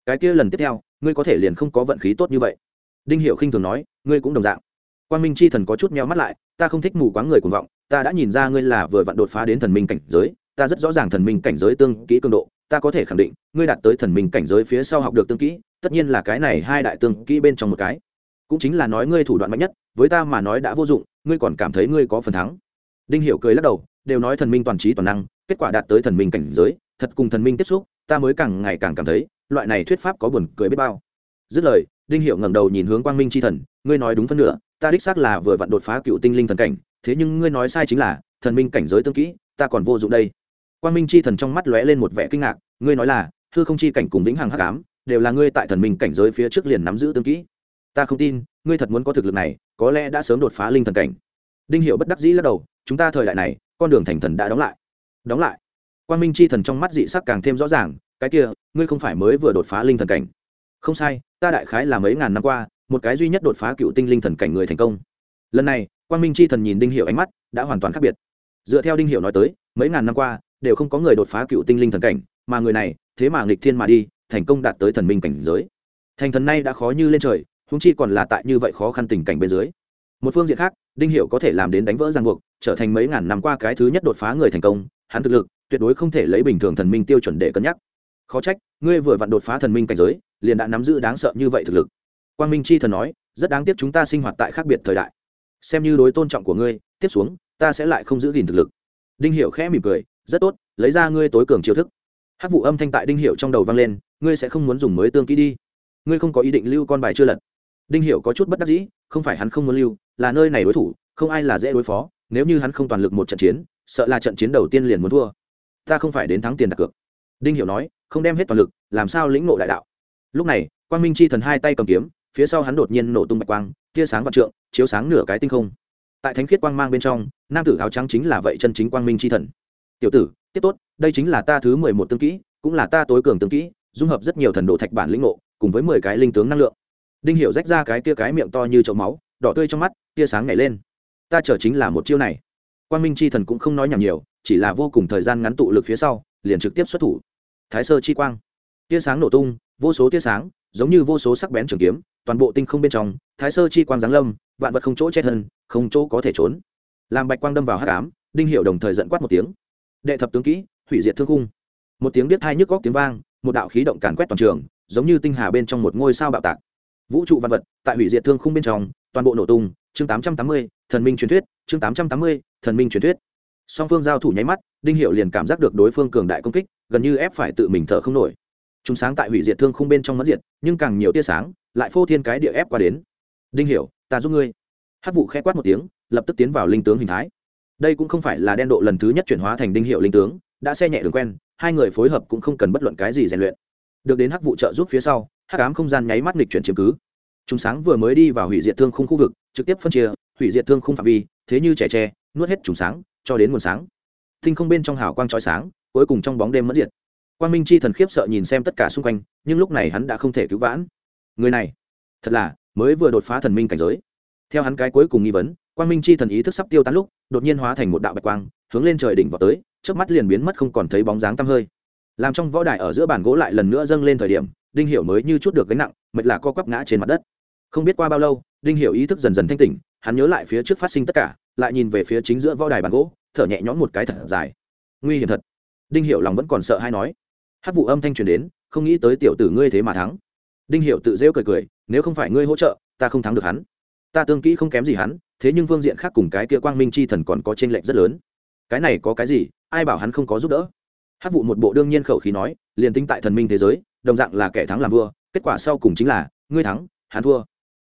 Cái kia lần tiếp theo, ngươi có thể liền không có vận khí tốt như vậy. Đinh hiệu khinh thường nói, ngươi cũng đồng dạng. Quang minh Chi thần có chút meo mắt lại, ta không thích mù quáng người cuồng vọng, ta đã nhìn ra ngươi là vừa vặn đột phá đến thần minh cảnh giới, ta rất rõ ràng thần minh cảnh giới tương kỹ cường độ, ta có thể khẳng định, ngươi đạt tới thần minh cảnh giới phía sau học được tương kỹ, tất nhiên là cái này hai đại tương kỹ bên trong một cái. Cũng chính là nói ngươi thủ đoạn mạnh nhất, với ta mà nói đã vô dụng, ngươi còn cảm thấy ngươi có phần thắng đinh hiểu cười lắc đầu, đều nói thần minh toàn trí toàn năng, kết quả đạt tới thần minh cảnh giới, thật cùng thần minh tiếp xúc, ta mới càng ngày càng cảm thấy, loại này thuyết pháp có buồn cười biết bao. Dứt lời, đinh hiểu ngẩng đầu nhìn hướng quang minh chi thần, ngươi nói đúng phân nửa, ta đích xác là vừa vặn đột phá cựu tinh linh thần cảnh, thế nhưng ngươi nói sai chính là, thần minh cảnh giới tương kỹ, ta còn vô dụng đây. Quang minh chi thần trong mắt lóe lên một vẻ kinh ngạc, ngươi nói là, hư không chi cảnh cùng vĩnh hằng hắc ám, đều là ngươi tại thần minh cảnh giới phía trước liền nắm giữ tương kỹ. Ta không tin, ngươi thật muốn có thực lực này, có lẽ đã sớm đột phá linh thần cảnh đinh hiệu bất đắc dĩ lắc đầu, chúng ta thời đại này, con đường thành thần đã đóng lại. Đóng lại. Quang minh chi thần trong mắt dị sắc càng thêm rõ ràng, cái kia, ngươi không phải mới vừa đột phá linh thần cảnh? Không sai, ta đại khái là mấy ngàn năm qua, một cái duy nhất đột phá cựu tinh linh thần cảnh người thành công. Lần này, quang minh chi thần nhìn đinh hiệu ánh mắt, đã hoàn toàn khác biệt. Dựa theo đinh hiệu nói tới, mấy ngàn năm qua, đều không có người đột phá cựu tinh linh thần cảnh, mà người này, thế mà nghịch thiên mà đi, thành công đạt tới thần minh cảnh giới. Thành thần nay đã khó như lên trời húng chi còn là tại như vậy khó khăn tình cảnh bên dưới một phương diện khác, đinh hiệu có thể làm đến đánh vỡ ràng buộc, trở thành mấy ngàn năm qua cái thứ nhất đột phá người thành công, hắn thực lực tuyệt đối không thể lấy bình thường thần minh tiêu chuẩn để cân nhắc. Khó trách, ngươi vừa vặn đột phá thần minh cảnh giới, liền đã nắm giữ đáng sợ như vậy thực lực. Quang minh chi thần nói, rất đáng tiếc chúng ta sinh hoạt tại khác biệt thời đại. Xem như đối tôn trọng của ngươi, tiếp xuống, ta sẽ lại không giữ gìn thực lực. Đinh hiệu khẽ mỉm cười, rất tốt, lấy ra ngươi tối cường chiêu thức. Hát vụ âm thanh tại đinh hiệu trong đầu vang lên, ngươi sẽ không muốn dùng mới tương kỹ đi. Ngươi không có ý định lưu con bài chưa lật. Đinh hiệu có chút bất đắc dĩ, không phải hắn không muốn lưu là nơi này đối thủ, không ai là dễ đối phó, nếu như hắn không toàn lực một trận chiến, sợ là trận chiến đầu tiên liền muốn thua. Ta không phải đến thắng tiền đặt cược. Đinh Hiểu nói, không đem hết toàn lực, làm sao lĩnh ngộ đại đạo? Lúc này, quang minh chi thần hai tay cầm kiếm, phía sau hắn đột nhiên nổ tung bạch quang, tia sáng vạn trượng, chiếu sáng nửa cái tinh không. Tại thánh khiết quang mang bên trong, nam tử áo trắng chính là vậy chân chính quang minh chi thần. Tiểu tử, tiếp tốt, đây chính là ta thứ mười một tương kỹ, cũng là ta tối cường tương kỹ, dung hợp rất nhiều thần độ thạch bản lĩnh ngộ, cùng với mười cái linh tướng năng lượng. Đinh hiểu rách ra cái kia cái miệng to như chậu máu đỏ tươi trong mắt, tia sáng nhảy lên. Ta chờ chính là một chiêu này. Quang minh chi thần cũng không nói nhảm nhiều, chỉ là vô cùng thời gian ngắn tụ lực phía sau, liền trực tiếp xuất thủ. Thái sơ chi quang. Tia sáng nổ tung, vô số tia sáng, giống như vô số sắc bén trường kiếm, toàn bộ tinh không bên trong, thái sơ chi quang giáng lâm, vạn vật không chỗ chết hơn không chỗ có thể trốn. Làm bạch quang đâm vào hắc ám, đinh hiệu đồng thời giận quát một tiếng. Đệ thập tướng kỹ, hủy diệt thương khung một tiếng biết hai nhức góc tiếng vang, một đạo khí động càn quét toàn trường, giống như tinh hà bên trong một ngôi sao bạo tạc. Vũ trụ vạn vật, tại hủy diệt thương khung bên trong toàn bộ nổ tung, chương tám trăm tám mươi, thần minh truyền thuyết, chương tám trăm tám mươi, thần minh truyền thuyết. Song phương giao thủ nháy mắt, đinh hiệu liền cảm giác được đối phương cường đại công kích, gần như ép phải tự mình thở không nổi. Chúng sáng tại hủy diệt thương khung bên trong mất diệt, nhưng càng nhiều tia sáng, lại phô thiên cái địa ép qua đến. Đinh hiểu, ta giúp ngươi. Hát vụ khẽ quát một tiếng, lập tức tiến vào linh tướng hình thái. Đây cũng không phải là đen độ lần thứ nhất chuyển hóa thành đinh hiệu linh tướng, đã xe nhẹ đường quen, hai người phối hợp cũng không cần bất luận cái gì rèn luyện. Được đến hắc vụ trợ giúp phía sau, hắc ám không gian nháy mắt nghịch chuyển chiếm cứ chúng sáng vừa mới đi vào hủy diệt thương khung khu vực, trực tiếp phân chia, hủy diệt thương khung phạm vi, thế như trẻ tre, nuốt hết trùng sáng, cho đến nguồn sáng. Tinh không bên trong hào quang trói sáng, cuối cùng trong bóng đêm mất diệt. Quang minh chi thần khiếp sợ nhìn xem tất cả xung quanh, nhưng lúc này hắn đã không thể cứu vãn. Người này, thật là, mới vừa đột phá thần minh cảnh giới. Theo hắn cái cuối cùng nghi vấn, quang minh chi thần ý thức sắp tiêu tán lúc, đột nhiên hóa thành một đạo bạch quang, hướng lên trời đỉnh vào tới trước mắt liền biến mất không còn thấy bóng dáng tăm hơi. Làm trong võ đài ở giữa bàn gỗ lại lần nữa dâng lên thời điểm đinh hiểu mới như chút được gánh nặng, mệt là co quắp ngã trên mặt đất. Không biết qua bao lâu, đinh hiểu ý thức dần dần thanh tỉnh, hắn nhớ lại phía trước phát sinh tất cả, lại nhìn về phía chính giữa võ đài bàn gỗ, thở nhẹ nhõm một cái thật dài. Nguy hiểm thật. Đinh hiểu lòng vẫn còn sợ hay nói. Hát vụ âm thanh truyền đến, không nghĩ tới tiểu tử ngươi thế mà thắng. Đinh hiểu tự rêu cười cười, nếu không phải ngươi hỗ trợ, ta không thắng được hắn. Ta tương kỹ không kém gì hắn, thế nhưng phương diện khác cùng cái kia quang minh chi thần còn có trên lệnh rất lớn. Cái này có cái gì, ai bảo hắn không có giúp đỡ? Hát vụ một bộ đương nhiên khẩu khí nói, liền tính tại thần minh thế giới đồng dạng là kẻ thắng làm vua, kết quả sau cùng chính là, ngươi thắng, hắn thua.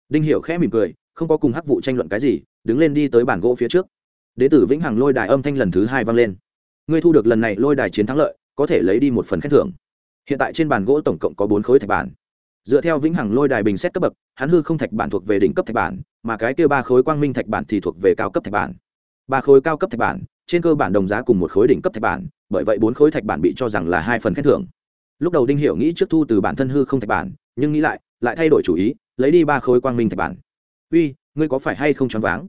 Đinh hiểu khẽ mỉm cười, không có cùng hắc vụ tranh luận cái gì, đứng lên đi tới bàn gỗ phía trước. Đế tử vĩnh hằng lôi đài âm thanh lần thứ hai vang lên. Ngươi thu được lần này lôi đài chiến thắng lợi, có thể lấy đi một phần khen thưởng. Hiện tại trên bàn gỗ tổng cộng có bốn khối thạch bản. Dựa theo vĩnh hằng lôi đài bình xét cấp bậc, hắn hư không thạch bản thuộc về đỉnh cấp thạch bản, mà cái kia ba khối quang minh thạch bản thì thuộc về cao cấp thạch bản. Ba khối cao cấp thạch bản, trên cơ bản đồng giá cùng một khối đỉnh cấp thạch bản, bởi vậy bốn khối thạch bản bị cho rằng là hai phần khen thưởng lúc đầu đinh hiểu nghĩ trước thu từ bản thân hư không thạch bản, nhưng nghĩ lại lại thay đổi chủ ý, lấy đi ba khối quang minh thạch bản. Uy, ngươi có phải hay không choáng váng?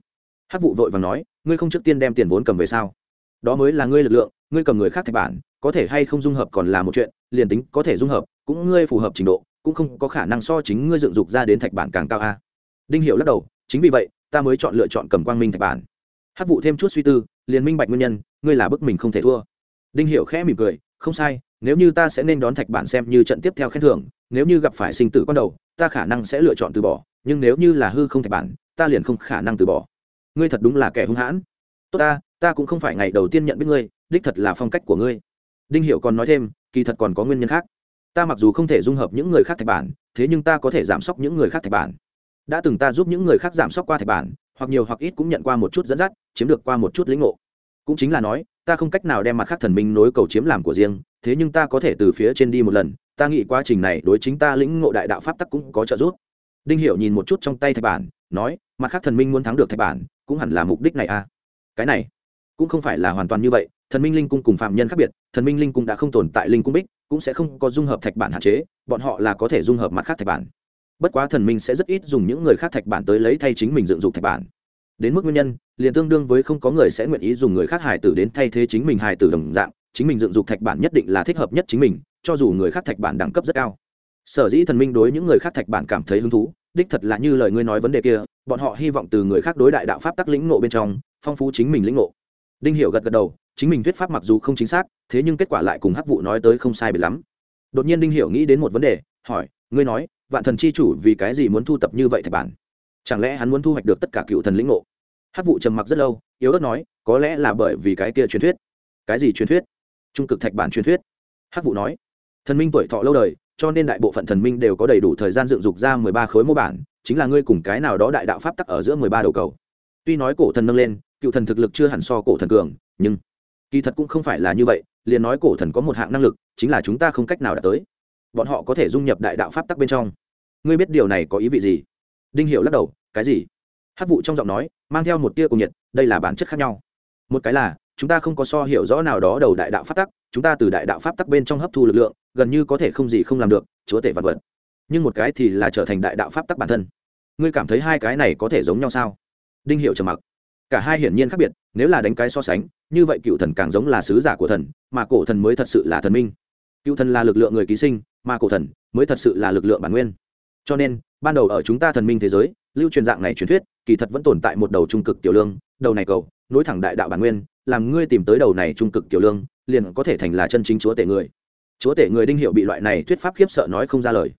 Hắc vụ vội vàng nói, ngươi không trước tiên đem tiền vốn cầm về sao? Đó mới là ngươi lực lượng, ngươi cầm người khác thạch bản, có thể hay không dung hợp còn là một chuyện, liền tính có thể dung hợp, cũng ngươi phù hợp trình độ, cũng không có khả năng so chính ngươi dựng dục ra đến thạch bản càng cao a. Đinh hiệu lắc đầu, chính vì vậy, ta mới chọn lựa chọn cầm quang minh thạch bản. Hắc vụ thêm chút suy tư, liền minh bạch nguyên nhân, ngươi là bức mình không thể thua. Đinh hiểu khẽ mỉm cười, không sai nếu như ta sẽ nên đón thạch bản xem như trận tiếp theo khen thưởng, nếu như gặp phải sinh tử con đầu, ta khả năng sẽ lựa chọn từ bỏ, nhưng nếu như là hư không thạch bản, ta liền không khả năng từ bỏ. Ngươi thật đúng là kẻ hung hãn. Tốt ta ta cũng không phải ngày đầu tiên nhận biết ngươi, đích thật là phong cách của ngươi. Đinh hiểu còn nói thêm, kỳ thật còn có nguyên nhân khác. Ta mặc dù không thể dung hợp những người khác thạch bản, thế nhưng ta có thể giảm sốc những người khác thạch bản. Đã từng ta giúp những người khác giảm sốc qua thạch bản, hoặc nhiều hoặc ít cũng nhận qua một chút dẫn dắt, chiếm được qua một chút lĩnh ngộ. Cũng chính là nói ta không cách nào đem mặt khác thần minh nối cầu chiếm làm của riêng, thế nhưng ta có thể từ phía trên đi một lần, ta nghĩ quá trình này đối chính ta lĩnh ngộ đại đạo pháp tắc cũng có trợ giúp. Đinh hiểu nhìn một chút trong tay thạch bản, nói, mặt khác thần minh muốn thắng được thạch bản, cũng hẳn là mục đích này à? Cái này cũng không phải là hoàn toàn như vậy, thần minh linh cung cùng phạm nhân khác biệt, thần minh linh cung đã không tồn tại linh cung bích, cũng sẽ không có dung hợp thạch bản hạn chế, bọn họ là có thể dung hợp mặt khác thạch bản. Bất quá thần minh sẽ rất ít dùng những người khác thạch bản tới lấy thay chính mình dựng dục thạch bản đến mức nguyên nhân, liền tương đương với không có người sẽ nguyện ý dùng người khác hài tử đến thay thế chính mình hài tử đồng dạng, chính mình dựng dục thạch bản nhất định là thích hợp nhất chính mình, cho dù người khác thạch bản đẳng cấp rất cao. Sở dĩ thần minh đối những người khác thạch bản cảm thấy hứng thú, đích thật là như lời ngươi nói vấn đề kia, bọn họ hy vọng từ người khác đối đại đạo pháp tắc lĩnh ngộ bên trong, phong phú chính mình lĩnh ngộ. Đinh hiểu gật gật đầu, chính mình thuyết pháp mặc dù không chính xác, thế nhưng kết quả lại cùng hắc vụ nói tới không sai biệt lắm. Đột nhiên đinh hiểu nghĩ đến một vấn đề, hỏi, ngươi nói, vạn thần chi chủ vì cái gì muốn thu tập như vậy thạch bản? Chẳng lẽ hắn muốn thu hoạch được tất cả cựu thần lĩnh ngộ? Hắc vụ trầm mặc rất lâu, yếu ớt nói, có lẽ là bởi vì cái kia truyền thuyết. Cái gì truyền thuyết? Trung cực thạch bản truyền thuyết. Hắc vụ nói, thần minh tuổi thọ lâu đời, cho nên đại bộ phận thần minh đều có đầy đủ thời gian dựng dục ra mười ba khối mô bản, chính là ngươi cùng cái nào đó đại đạo pháp tắc ở giữa mười ba đầu cầu. Tuy nói cổ thần nâng lên, cựu thần thực lực chưa hẳn so cổ thần cường, nhưng kỳ thật cũng không phải là như vậy, liền nói cổ thần có một hạng năng lực, chính là chúng ta không cách nào đạt tới. Bọn họ có thể dung nhập đại đạo pháp tắc bên trong. Ngươi biết điều này có ý vị gì? Đinh hiệu lắc đầu, cái gì? Hát vụ trong giọng nói mang theo một tia cùng nhiệt, đây là bản chất khác nhau. Một cái là, chúng ta không có so hiểu rõ nào đó đầu đại đạo pháp tắc, chúng ta từ đại đạo pháp tắc bên trong hấp thu lực lượng, gần như có thể không gì không làm được, chúa tể vật vật. Nhưng một cái thì là trở thành đại đạo pháp tắc bản thân. Ngươi cảm thấy hai cái này có thể giống nhau sao? Đinh hiệu trầm mặc. Cả hai hiển nhiên khác biệt, nếu là đánh cái so sánh, như vậy cựu thần càng giống là sứ giả của thần, mà cổ thần mới thật sự là thần minh. Cựu thần là lực lượng người ký sinh, mà cổ thần mới thật sự là lực lượng bản nguyên cho nên, ban đầu ở chúng ta thần minh thế giới, lưu truyền dạng này truyền thuyết, kỳ thật vẫn tồn tại một đầu trung cực tiểu lương, đầu này cầu, nối thẳng đại đạo bản nguyên, làm ngươi tìm tới đầu này trung cực tiểu lương, liền có thể thành là chân chính chúa tể người. Chúa tể người đinh hiệu bị loại này thuyết pháp khiếp sợ nói không ra lời.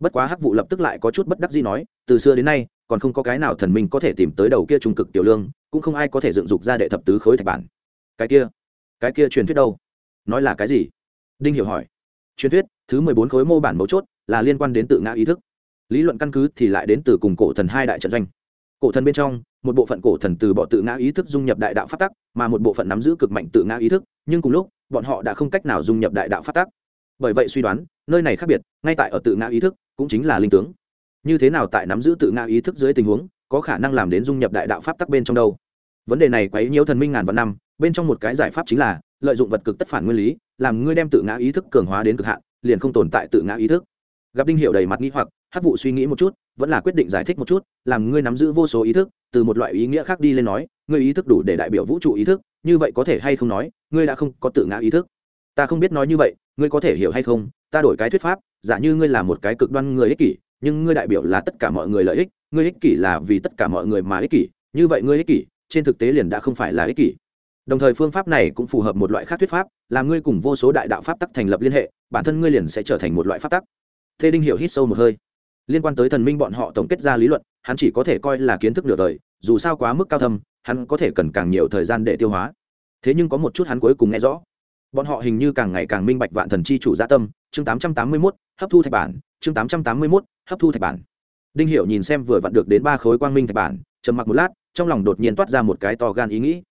Bất quá hắc vụ lập tức lại có chút bất đắc gì nói, từ xưa đến nay, còn không có cái nào thần minh có thể tìm tới đầu kia trung cực tiểu lương, cũng không ai có thể dựng dục ra đệ thập tứ khối thạch bản. Cái kia cái kia truyền thuyết đâu? Nói là cái gì? Đinh hiểu hỏi. Truyền thuyết, thứ mười bốn khối mô bản mấu chốt là liên quan đến tự ngã ý thức lý luận căn cứ thì lại đến từ cùng cổ thần hai đại trận doanh. Cổ thần bên trong, một bộ phận cổ thần từ bỏ tự ngã ý thức dung nhập đại đạo phát tắc, mà một bộ phận nắm giữ cực mạnh tự ngã ý thức, nhưng cùng lúc, bọn họ đã không cách nào dung nhập đại đạo phát tắc. Bởi vậy suy đoán, nơi này khác biệt, ngay tại ở tự ngã ý thức cũng chính là linh tướng. Như thế nào tại nắm giữ tự ngã ý thức dưới tình huống, có khả năng làm đến dung nhập đại đạo pháp tắc bên trong đâu? Vấn đề này quấy nhiễu thần minh ngàn vạn năm, bên trong một cái giải pháp chính là, lợi dụng vật cực tất phản nguyên lý, làm ngươi đem tự ngã ý thức cường hóa đến cực hạn, liền không tồn tại tự ngã ý thức. Gặp đinh hiệu đầy mặt nghi hoặc hát vụ suy nghĩ một chút, vẫn là quyết định giải thích một chút, làm ngươi nắm giữ vô số ý thức, từ một loại ý nghĩa khác đi lên nói, ngươi ý thức đủ để đại biểu vũ trụ ý thức, như vậy có thể hay không nói, ngươi đã không có tự ngã ý thức. Ta không biết nói như vậy, ngươi có thể hiểu hay không, ta đổi cái thuyết pháp, giả như ngươi là một cái cực đoan người ích kỷ, nhưng ngươi đại biểu là tất cả mọi người lợi ích, ngươi ích kỷ là vì tất cả mọi người mà ích kỷ, như vậy ngươi ích kỷ, trên thực tế liền đã không phải là ích kỷ. Đồng thời phương pháp này cũng phù hợp một loại khác thuyết pháp là ngươi cùng vô số đại đạo pháp tắc thành lập liên hệ, bản thân ngươi liền sẽ trở thành một loại pháp tắc. Thế đinh hiểu hít sâu một hơi liên quan tới thần minh bọn họ tổng kết ra lý luận hắn chỉ có thể coi là kiến thức nửa đời dù sao quá mức cao thâm hắn có thể cần càng nhiều thời gian để tiêu hóa. Thế nhưng có một chút hắn cuối cùng nghe rõ. Bọn họ hình như càng ngày càng minh bạch vạn thần chi chủ gia tâm chương 881, hấp thu thạch bản chương 881, hấp thu thạch bản. Đinh hiểu nhìn xem vừa vặn được đến ba khối quang minh thạch bản trầm mặc một lát trong lòng đột nhiên toát ra một cái to gan ý nghĩ.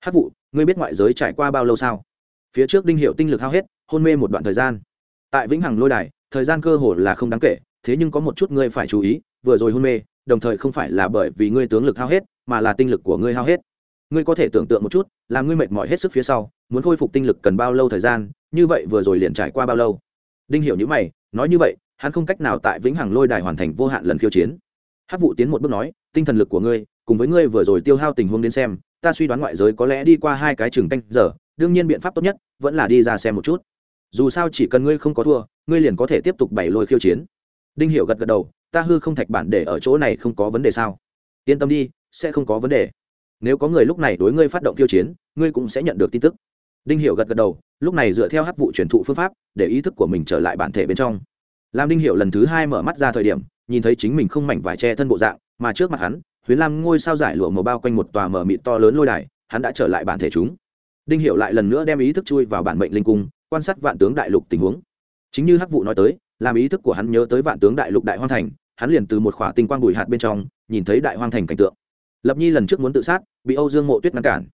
Hát vụ ngươi biết ngoại giới trải qua bao lâu sao? Phía trước đinh hiệu tinh lực hao hết hôn mê một đoạn thời gian. Tại vĩnh hằng lôi đài thời gian cơ hồ là không đáng kể thế nhưng có một chút ngươi phải chú ý, vừa rồi hôn mê, đồng thời không phải là bởi vì ngươi tướng lực hao hết, mà là tinh lực của ngươi hao hết. Ngươi có thể tưởng tượng một chút là ngươi mệt mỏi hết sức phía sau, muốn khôi phục tinh lực cần bao lâu thời gian, như vậy vừa rồi liền trải qua bao lâu? Đinh hiểu như mày, nói như vậy, hắn không cách nào tại vĩnh hằng lôi đài hoàn thành vô hạn lần khiêu chiến. Hát vụ tiến một bước nói, tinh thần lực của ngươi, cùng với ngươi vừa rồi tiêu hao tình huống đến xem, ta suy đoán ngoại giới có lẽ đi qua hai cái chừng canh giờ, đương nhiên biện pháp tốt nhất vẫn là đi ra xem một chút. Dù sao chỉ cần ngươi không có thua, ngươi liền có thể tiếp tục bày lôi khiêu chiến đinh hiểu gật gật đầu, ta hư không thạch bản để ở chỗ này không có vấn đề sao? Yên tâm đi, sẽ không có vấn đề. Nếu có người lúc này đối ngươi phát động tiêu chiến, ngươi cũng sẽ nhận được tin tức. Đinh hiểu gật gật đầu, lúc này dựa theo hấp vụ truyền thụ phương pháp, để ý thức của mình trở lại bản thể bên trong. Lam đinh hiểu lần thứ hai mở mắt ra thời điểm, nhìn thấy chính mình không mảnh vải che thân bộ dạng, mà trước mặt hắn huyến lam ngôi sao giải lụa màu bao quanh một tòa mở mịt to lớn lôi đài, hắn đã trở lại bản thể chúng. Đinh hiểu lại lần nữa đem ý thức chui vào bản mệnh linh cung, quan sát vạn tướng đại lục tình huống. Chính như hắc vụ nói tới làm ý thức của hắn nhớ tới vạn tướng đại lục đại hoang thành, hắn liền từ một khỏa tinh quang bùi hạt bên trong, nhìn thấy đại hoang thành cảnh tượng. Lập nhi lần trước muốn tự sát, bị âu dương mộ tuyết ngăn cản.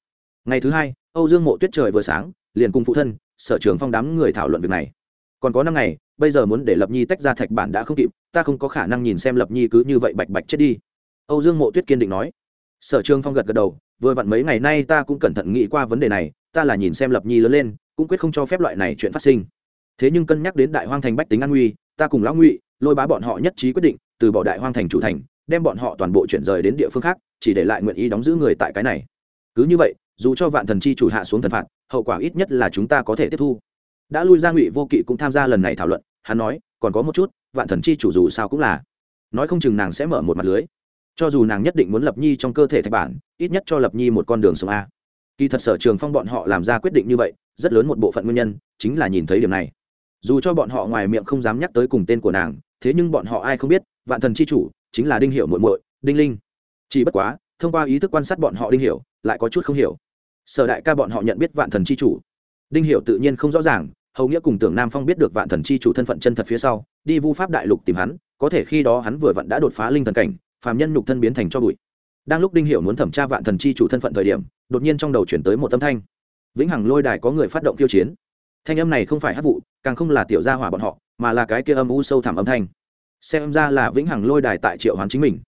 Ngày thứ hai, âu dương mộ tuyết trời vừa sáng, liền cùng phụ thân, sở trường phong đám người thảo luận việc này. Còn có năm ngày, bây giờ muốn để lập nhi tách ra thạch bản đã không kịp, ta không có khả năng nhìn xem lập nhi cứ như vậy bạch bạch chết đi. Âu dương mộ tuyết kiên định nói. Sở trường phong gật gật đầu, vừa vặn mấy ngày nay ta cũng cẩn thận nghĩ qua vấn đề này, ta là nhìn xem lập nhi lớn lên, cũng quyết không cho phép loại này chuyện phát sinh thế nhưng cân nhắc đến đại hoang thành bách tính an nguy, ta cùng lão ngụy, lôi bá bọn họ nhất trí quyết định, từ bỏ đại hoang thành chủ thành, đem bọn họ toàn bộ chuyển rời đến địa phương khác, chỉ để lại nguyện ý đóng giữ người tại cái này. Cứ như vậy, dù cho vạn thần chi chủ hạ xuống thần phạt, hậu quả ít nhất là chúng ta có thể tiếp thu. Đã lui ra ngụy vô kỵ cũng tham gia lần này thảo luận, hắn nói, còn có một chút, vạn thần chi chủ dù sao cũng là. Nói không chừng nàng sẽ mở một mặt lưới. Cho dù nàng nhất định muốn lập nhi trong cơ thể thạch bản, ít nhất cho lập nhi một con đường sống a. Kỳ thật sở trường phong bọn họ làm ra quyết định như vậy, rất lớn một bộ phận nguyên nhân, chính là nhìn thấy điểm này dù cho bọn họ ngoài miệng không dám nhắc tới cùng tên của nàng, thế nhưng bọn họ ai không biết, vạn thần c h i chủ chính là đinh hiệu muội muội, đinh linh. Chỉ bất quá, thông qua ý thức quan sát bọn họ đinh hiểu, lại có chút không hiểu. Sở đại ca bọn họ nhận biết vạn thần c h i chủ. Đinh hiểu tự nhiên không rõ ràng, hầu nghĩa cùng tưởng nam phong biết được vạn thần c h i chủ thân phận chân thật phía sau, đi vu pháp đại lục tìm hắn, có thể khi đó hắn vừa vặn đã đột phá linh thần cảnh, phàm nhân nhục thân biến thành cho bụi. Đang lúc đinh hiểu muốn thẩm tra vạn thần chi chủ thân phận thời điểm, đột nhiên trong đầu chuyển tới một âm thanh. Vĩnh hằng lôi đài có người phát động kiêu chiến thanh âm này không phải hát vụ, càng không là tiểu gia hỏa bọn họ, mà là cái kia âm u sâu thẳm âm thanh. Xem ra là vĩnh hằng lôi đài tại triệu hoán chính mình.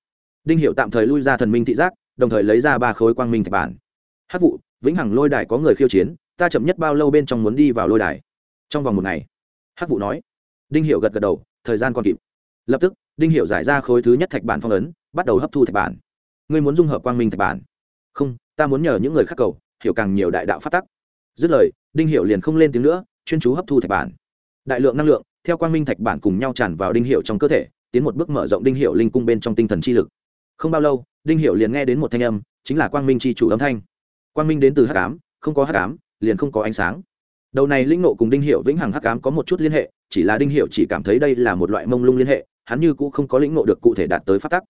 Đinh hiệu tạm thời lui ra thần minh thị giác, đồng thời lấy ra ba khối quang minh thạch bản. Hát vụ, vĩnh hằng lôi đài có người khiêu chiến, ta chậm nhất bao lâu bên trong muốn đi vào lôi đài? Trong vòng một ngày. Hát vụ nói. Đinh hiệu gật gật đầu, thời gian còn kịp. Lập tức, đinh hiệu giải ra khối thứ nhất thạch bản phong ấn, bắt đầu hấp thu thạch bản. Ngươi muốn dung hợp quang minh thạch bản? Không, ta muốn nhờ những người khác cầu, hiểu càng nhiều đại đạo phát tắc. Dứt lời đinh hiệu liền không lên tiếng nữa, chuyên chú hấp thu thạch bản. Đại lượng năng lượng, theo quang minh thạch bản cùng nhau tràn vào đinh hiệu trong cơ thể, tiến một bước mở rộng đinh hiệu linh cung bên trong tinh thần chi lực. Không bao lâu, đinh hiệu liền nghe đến một thanh âm, chính là quang minh chi chủ âm thanh. Quang minh đến từ hắc ám, không có hắc ám, liền không có ánh sáng. Đầu này linh nộ cùng đinh hiệu vĩnh hằng hắc ám có một chút liên hệ, chỉ là đinh hiệu chỉ cảm thấy đây là một loại mông lung liên hệ, hắn như cũ không có lĩnh nộ được cụ thể đạt tới phát tắc.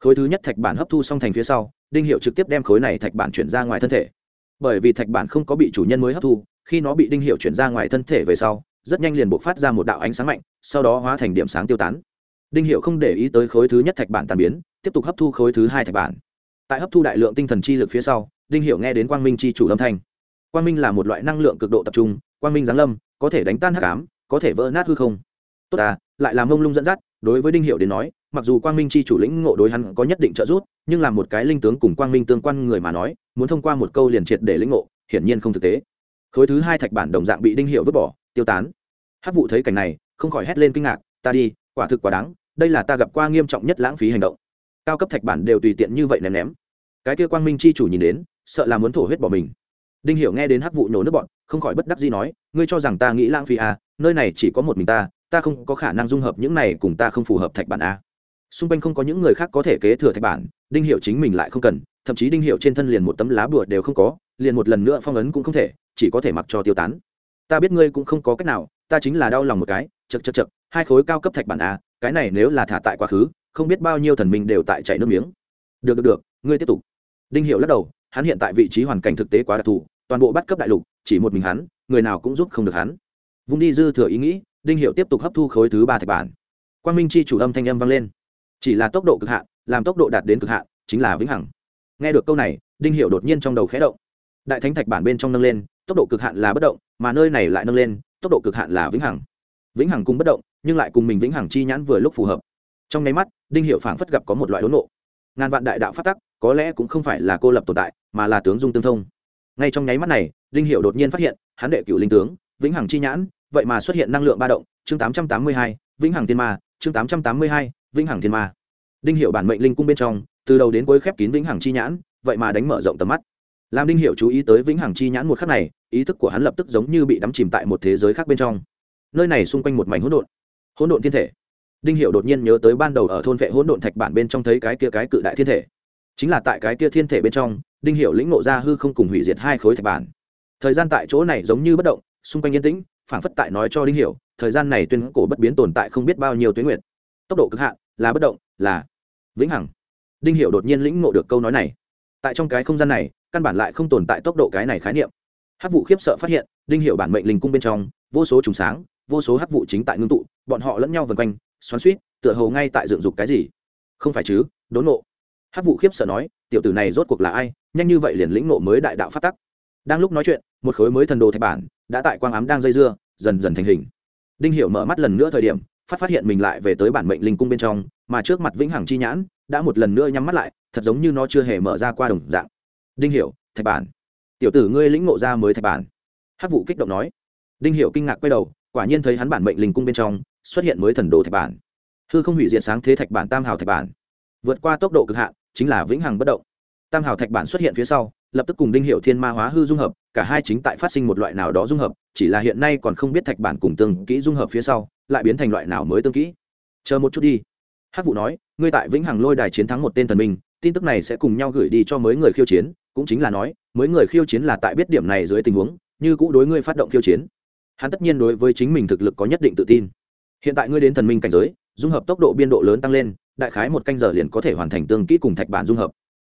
Khối thứ nhất thạch bản hấp thu xong thành phía sau, đinh hiệu trực tiếp đem khối này thạch bản chuyển ra ngoài thân thể. Bởi vì thạch bản không có bị chủ nhân mới hấp thu khi nó bị đinh hiệu chuyển ra ngoài thân thể về sau, rất nhanh liền buộc phát ra một đạo ánh sáng mạnh, sau đó hóa thành điểm sáng tiêu tán. Đinh hiệu không để ý tới khối thứ nhất thạch bản tàn biến, tiếp tục hấp thu khối thứ hai thạch bản. Tại hấp thu đại lượng tinh thần chi lực phía sau, đinh hiệu nghe đến quang minh chi chủ âm thanh. Quang minh là một loại năng lượng cực độ tập trung, quang minh giáng lâm, có thể đánh tan hắc ám, có thể vỡ nát hư không. Tốt à lại làm mông lung dẫn dắt, đối với đinh hiệu đến nói, mặc dù quang minh chi chủ lĩnh ngộ đối hắn có nhất định trợ giúp, nhưng là một cái linh tướng cùng quang minh tương quan người mà nói, muốn thông qua một câu liền triệt để lĩnh ngộ, hiển nhiên không thực tế khối thứ hai thạch bản đồng dạng bị đinh hiệu vứt bỏ, tiêu tán. Hát vụ thấy cảnh này, không khỏi hét lên kinh ngạc, ta đi, quả thực quá đáng, đây là ta gặp qua nghiêm trọng nhất lãng phí hành động. Cao cấp thạch bản đều tùy tiện như vậy ném ném. Cái kia quang minh chi chủ nhìn đến, sợ là muốn thổ huyết bỏ mình. Đinh hiểu nghe đến hắc vụ nhổ nước bọn, không khỏi bất đắc dĩ nói, ngươi cho rằng ta nghĩ lãng phí à nơi này chỉ có một mình ta ta không có khả năng dung hợp những này cùng ta không phù hợp thạch bản à. Xung quanh không có những người khác có thể kế thừa thạch bản, đinh hiểu chính mình lại không cần, thậm chí đinh hiểu trên thân liền một tấm lá bùa đều không có, liền một lần nữa phong ấn cũng không thể chỉ có thể mặc cho tiêu tán. Ta biết ngươi cũng không có cách nào, ta chính là đau lòng một cái chật chật chật hai khối cao cấp thạch bản a, cái này nếu là thả tại quá khứ, không biết bao nhiêu thần minh đều tại chảy nước miếng. Được được được, ngươi tiếp tục. Đinh hiệu lắc đầu, hắn hiện tại vị trí hoàn cảnh thực tế quá đặc thù, toàn bộ bắt cấp đại lục, chỉ một mình hắn, người nào cũng giúp không được hắn. Vung đi dư thừa ý nghĩ, đinh hiệu tiếp tục hấp thu khối thứ ba thạch bản. Quang minh chi chủ âm thanh âm vang lên. Chỉ là tốc độ cực hạn, làm tốc độ đạt đến cực hạn, chính là vĩnh hằng. Nghe được câu này, đinh hiệu đột nhiên trong đầu khẽ động. Đại thánh thạch bản bên trong nâng lên tốc độ cực hạn là bất động, mà nơi này lại nâng lên, tốc độ cực hạn là vĩnh hằng. Vĩnh hằng cùng bất động, nhưng lại cùng mình vĩnh hằng chi nhãn vừa lúc phù hợp. Trong nháy mắt, đinh hiệu phảng phất gặp có một loại đốn nộ ngàn vạn đại đạo phát tắc, có lẽ cũng không phải là cô lập tồn tại, mà là tướng dung tương thông. Ngay trong nháy mắt này, đinh hiệu đột nhiên phát hiện, hắn đệ cựu linh tướng, vĩnh hằng chi nhãn, vậy mà xuất hiện năng lượng ba động, chương tám trăm tám mươi hai, vĩnh hằng thiên ma, chương tám trăm tám mươi hai, vĩnh hằng thiên ma. Đinh hiệu bản mệnh linh cung bên trong, từ đầu đến cuối khép kín vĩnh hằng chi nhãn, vậy mà đánh mở rộng tầm mắt làm đinh hiệu chú ý tới vĩnh hằng chi nhãn một khắc này, ý thức của hắn lập tức giống như bị đắm chìm tại một thế giới khác bên trong. Nơi này xung quanh một mảnh hỗn độn. Hỗn độn thiên thể. Đinh hiệu đột nhiên nhớ tới ban đầu ở thôn vệ hỗn độn thạch bản bên trong thấy cái kia cái cự đại thiên thể. Chính là tại cái kia thiên thể bên trong, đinh hiệu lĩnh ngộ ra hư không cùng hủy diệt hai khối thạch bản. Thời gian tại chỗ này giống như bất động, xung quanh yên tĩnh, phảng phất tại nói cho đinh hiểu, thời gian này tuyên cổ bất biến tồn tại không biết bao nhiêu tuyến nguyệt. Tốc độ cực hạn, là bất động, là vĩnh hằng. Đinh hiểu đột nhiên lĩnh ngộ được câu nói này. Tại trong cái không gian này căn bản lại không tồn tại tốc độ cái này khái niệm. Hắc vụ khiếp sợ phát hiện, đinh hiểu bản mệnh linh cung bên trong, vô số trùng sáng, vô số hắc vụ chính tại ngưng tụ, bọn họ lẫn nhau vần quanh, xoắn suýt tựa hồ ngay tại dựng dục cái gì. Không phải chứ, đốn nộ hắc vụ khiếp sợ nói, tiểu tử này rốt cuộc là ai, nhanh như vậy liền lĩnh nộ mới đại đạo phát tắc. Đang lúc nói chuyện, một khối mới thần đồ thạch bản đã tại quang ám đang dây dưa, dần dần thành hình. Đinh hiểu mở mắt lần nữa thời điểm, phát phát hiện mình lại về tới bản mệnh linh cung bên trong, mà trước mặt vĩnh hằng chi nhãn đã một lần nữa nhắm mắt lại, thật giống như nó chưa hề mở ra qua đồng dạng đinh hiểu, thạch bản. Tiểu tử ngươi lĩnh ngộ ra mới thạch bản. Hắc vụ kích động nói. Đinh hiểu kinh ngạc quay đầu, quả nhiên thấy hắn bản mệnh linh cung bên trong xuất hiện mới thần đồ thạch bản. Hư không hủy diệt sáng thế thạch bản tam hào thạch bản. Vượt qua tốc độ cực hạn, chính là vĩnh hằng bất động. Tam hào thạch bản xuất hiện phía sau, lập tức cùng đinh hiệu thiên ma hóa hư dung hợp, cả hai chính tại phát sinh một loại nào đó dung hợp, chỉ là hiện nay còn không biết thạch bản cùng tương kỹ dung hợp phía sau, lại biến thành loại nào mới tương kỹ. Chờ một chút đi. Hắc vụ nói, ngươi tại vĩnh hằng lôi đài chiến thắng một tên thần minh tin tức này sẽ cùng nhau gửi đi cho mới người khiêu chiến, cũng chính là nói, mới người khiêu chiến là tại biết điểm này dưới tình huống, như cũ đối ngươi phát động khiêu chiến. Hắn tất nhiên đối với chính mình thực lực có nhất định tự tin. Hiện tại ngươi đến thần minh cảnh giới, dung hợp tốc độ biên độ lớn tăng lên, đại khái một canh giờ liền có thể hoàn thành tương kỹ cùng thạch bản dung hợp.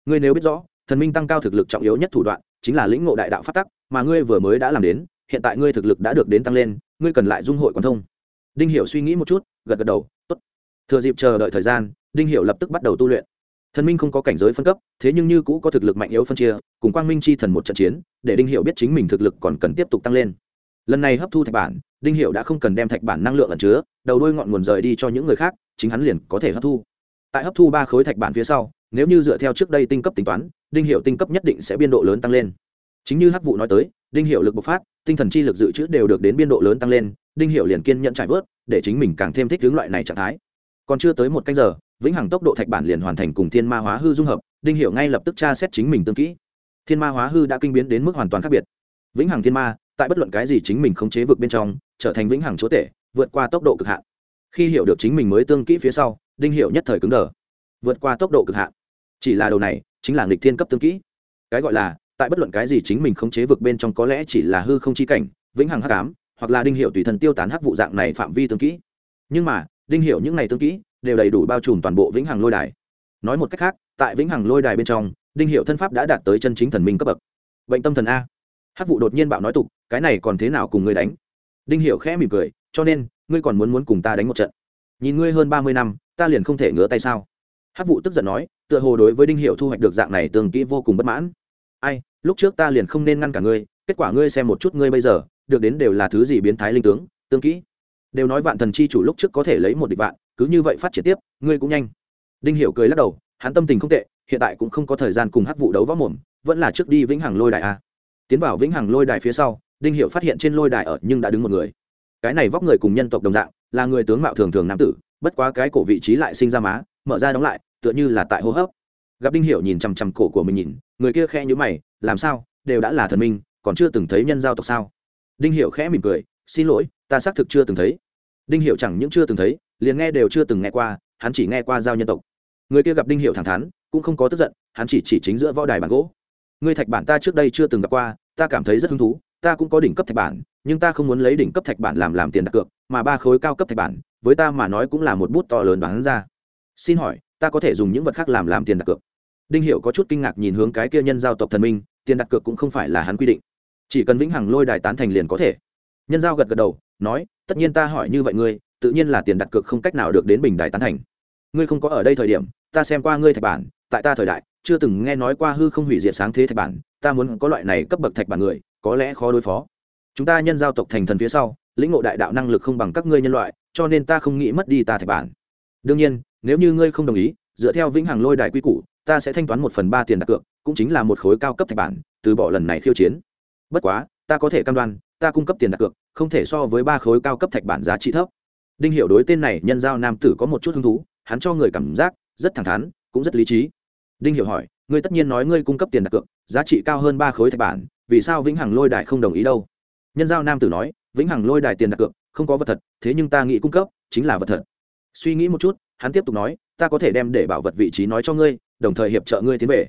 Ngươi nếu biết rõ, thần minh tăng cao thực lực trọng yếu nhất thủ đoạn, chính là lĩnh ngộ đại đạo phát tắc, mà ngươi vừa mới đã làm đến, hiện tại ngươi thực lực đã được đến tăng lên, ngươi cần lại dung hội quan thông. Đinh hiểu suy nghĩ một chút, gật gật đầu, tốt. Thừa dịp chờ đợi thời gian, đinh hiểu lập tức bắt đầu tu luyện thần minh không có cảnh giới phân cấp, thế nhưng như cũ có thực lực mạnh yếu phân chia, cùng quang minh chi thần một trận chiến, để đinh Hiệu biết chính mình thực lực còn cần tiếp tục tăng lên. Lần này hấp thu thạch bản, đinh Hiệu đã không cần đem thạch bản năng lượng ẩn chứa, đầu đôi ngọn nguồn rời đi cho những người khác, chính hắn liền có thể hấp thu. Tại hấp thu ba khối thạch bản phía sau, nếu như dựa theo trước đây tinh cấp tính toán, đinh hiệu tinh cấp nhất định sẽ biên độ lớn tăng lên. Chính như hắc vụ nói tới, đinh hiệu lực bộc phát, tinh thần chi lực dự trữ đều được đến biên độ lớn tăng lên, đinh hiệu liền kiên nhận trải vớt, để chính mình càng thêm thích hướng loại này trạng thái. Còn chưa tới một canh giờ vĩnh hằng tốc độ thạch bản liền hoàn thành cùng thiên ma hóa hư dung hợp, đinh hiệu ngay lập tức tra xét chính mình tương kỹ. Thiên ma hóa hư đã kinh biến đến mức hoàn toàn khác biệt. Vĩnh hằng thiên ma, tại bất luận cái gì chính mình khống chế vực bên trong, trở thành vĩnh hằng chúa tể, vượt qua tốc độ cực hạn. Khi hiểu được chính mình mới tương kỹ phía sau, đinh hiệu nhất thời cứng đờ. Vượt qua tốc độ cực hạn. Chỉ là đầu này, chính là nghịch thiên cấp tương kỹ. Cái gọi là, tại bất luận cái gì chính mình khống chế vực bên trong có lẽ chỉ là hư không chi cảnh, vĩnh hằng hắc ám, hoặc là đinh hiệu tùy thần tiêu tán hắc vụ dạng này phạm vi tương kỹ. Nhưng mà, đinh hiệu những này tương kỹ đều đầy đủ bao trùm toàn bộ vĩnh hằng lôi đài. Nói một cách khác, tại vĩnh hằng lôi đài bên trong, đinh hiệu thân pháp đã đạt tới chân chính thần minh cấp bậc. Bệnh tâm thần a. Hắc vụ đột nhiên bạo nói tục, cái này còn thế nào cùng ngươi đánh? Đinh hiệu khẽ mỉm cười, cho nên, ngươi còn muốn muốn cùng ta đánh một trận. Nhìn ngươi hơn ba mươi năm, ta liền không thể ngứa tay sao? Hắc vụ tức giận nói, tựa hồ đối với đinh hiệu thu hoạch được dạng này tương kỹ vô cùng bất mãn. Ai, lúc trước ta liền không nên ngăn cả ngươi, kết quả ngươi xem một chút ngươi bây giờ, được đến đều là thứ gì biến thái linh tướng, tương kỹ. Đều nói vạn thần chi chủ lúc trước có thể lấy một địch vạn cứ như vậy phát triển tiếp, ngươi cũng nhanh. Đinh hiểu cười lắc đầu, hắn tâm tình không tệ, hiện tại cũng không có thời gian cùng hắc vụ đấu võ mồm, vẫn là trước đi vĩnh hằng lôi đài a. Tiến vào vĩnh hằng lôi đài phía sau, đinh hiểu phát hiện trên lôi đài ở nhưng đã đứng một người. Cái này vóc người cùng nhân tộc đồng dạng, là người tướng mạo thường thường nam tử, bất quá cái cổ vị trí lại sinh ra má, mở ra đóng lại, tựa như là tại hô hấp. Gặp đinh hiểu nhìn chằm chằm cổ của mình nhìn, người kia khẽ nhíu mày, làm sao, đều đã là thần minh, còn chưa từng thấy nhân giao tộc sao? Đinh hiểu khẽ mỉm cười, xin lỗi, ta xác thực chưa từng thấy. Đinh hiểu chẳng những chưa từng thấy liền nghe đều chưa từng nghe qua, hắn chỉ nghe qua giao nhân tộc. Người kia gặp đinh hiệu thẳng thắn, cũng không có tức giận, hắn chỉ chỉ chính giữa võ đài bàn gỗ. Ngươi thạch bản ta trước đây chưa từng gặp qua, ta cảm thấy rất hứng thú, ta cũng có đỉnh cấp thạch bản, nhưng ta không muốn lấy đỉnh cấp thạch bản làm làm tiền đặt cược, mà ba khối cao cấp thạch bản, với ta mà nói cũng là một bút to lớn bán ra. Xin hỏi, ta có thể dùng những vật khác làm làm tiền đặt cược? Đinh hiệu có chút kinh ngạc nhìn hướng cái kia nhân giao tộc thần minh, tiền đặt cược cũng không phải là hắn quy định. Chỉ cần vĩnh hằng lôi đài tán thành liền có thể. Nhân giao gật gật đầu, nói, tất nhiên ta hỏi như vậy ngươi tự nhiên là tiền đặt cược không cách nào được đến bình đài tán thành. Ngươi không có ở đây thời điểm, ta xem qua ngươi thạch bản, tại ta thời đại, chưa từng nghe nói qua hư không hủy diệt sáng thế thạch bản, ta muốn có loại này cấp bậc thạch bản người, có lẽ khó đối phó. Chúng ta nhân giao tộc thành thần phía sau, lĩnh ngộ đại đạo năng lực không bằng các ngươi nhân loại, cho nên ta không nghĩ mất đi ta thạch bản. Đương nhiên, nếu như ngươi không đồng ý, dựa theo vĩnh hằng lôi đài quy củ, ta sẽ thanh toán một phần ba tiền đặt cược, cũng chính là một khối cao cấp thạch bản, từ bỏ lần này khiêu chiến. Bất quá, ta có thể cam đoan, ta cung cấp tiền đặt cược, không thể so với ba khối cao cấp thạch bản giá trị thấp đinh hiểu đối tên này nhân giao nam tử có một chút hứng thú, hắn cho người cảm giác rất thẳng thắn, cũng rất lý trí. Đinh hiểu hỏi, ngươi tất nhiên nói ngươi cung cấp tiền đặt cược, giá trị cao hơn ba khối thạch bản, vì sao vĩnh hằng lôi đài không đồng ý đâu? Nhân giao nam tử nói, vĩnh hằng lôi đài tiền đặt cược, không có vật thật, thế nhưng ta nghĩ cung cấp chính là vật thật. Suy nghĩ một chút, hắn tiếp tục nói, ta có thể đem để bảo vật vị trí nói cho ngươi, đồng thời hiệp trợ ngươi tiến về.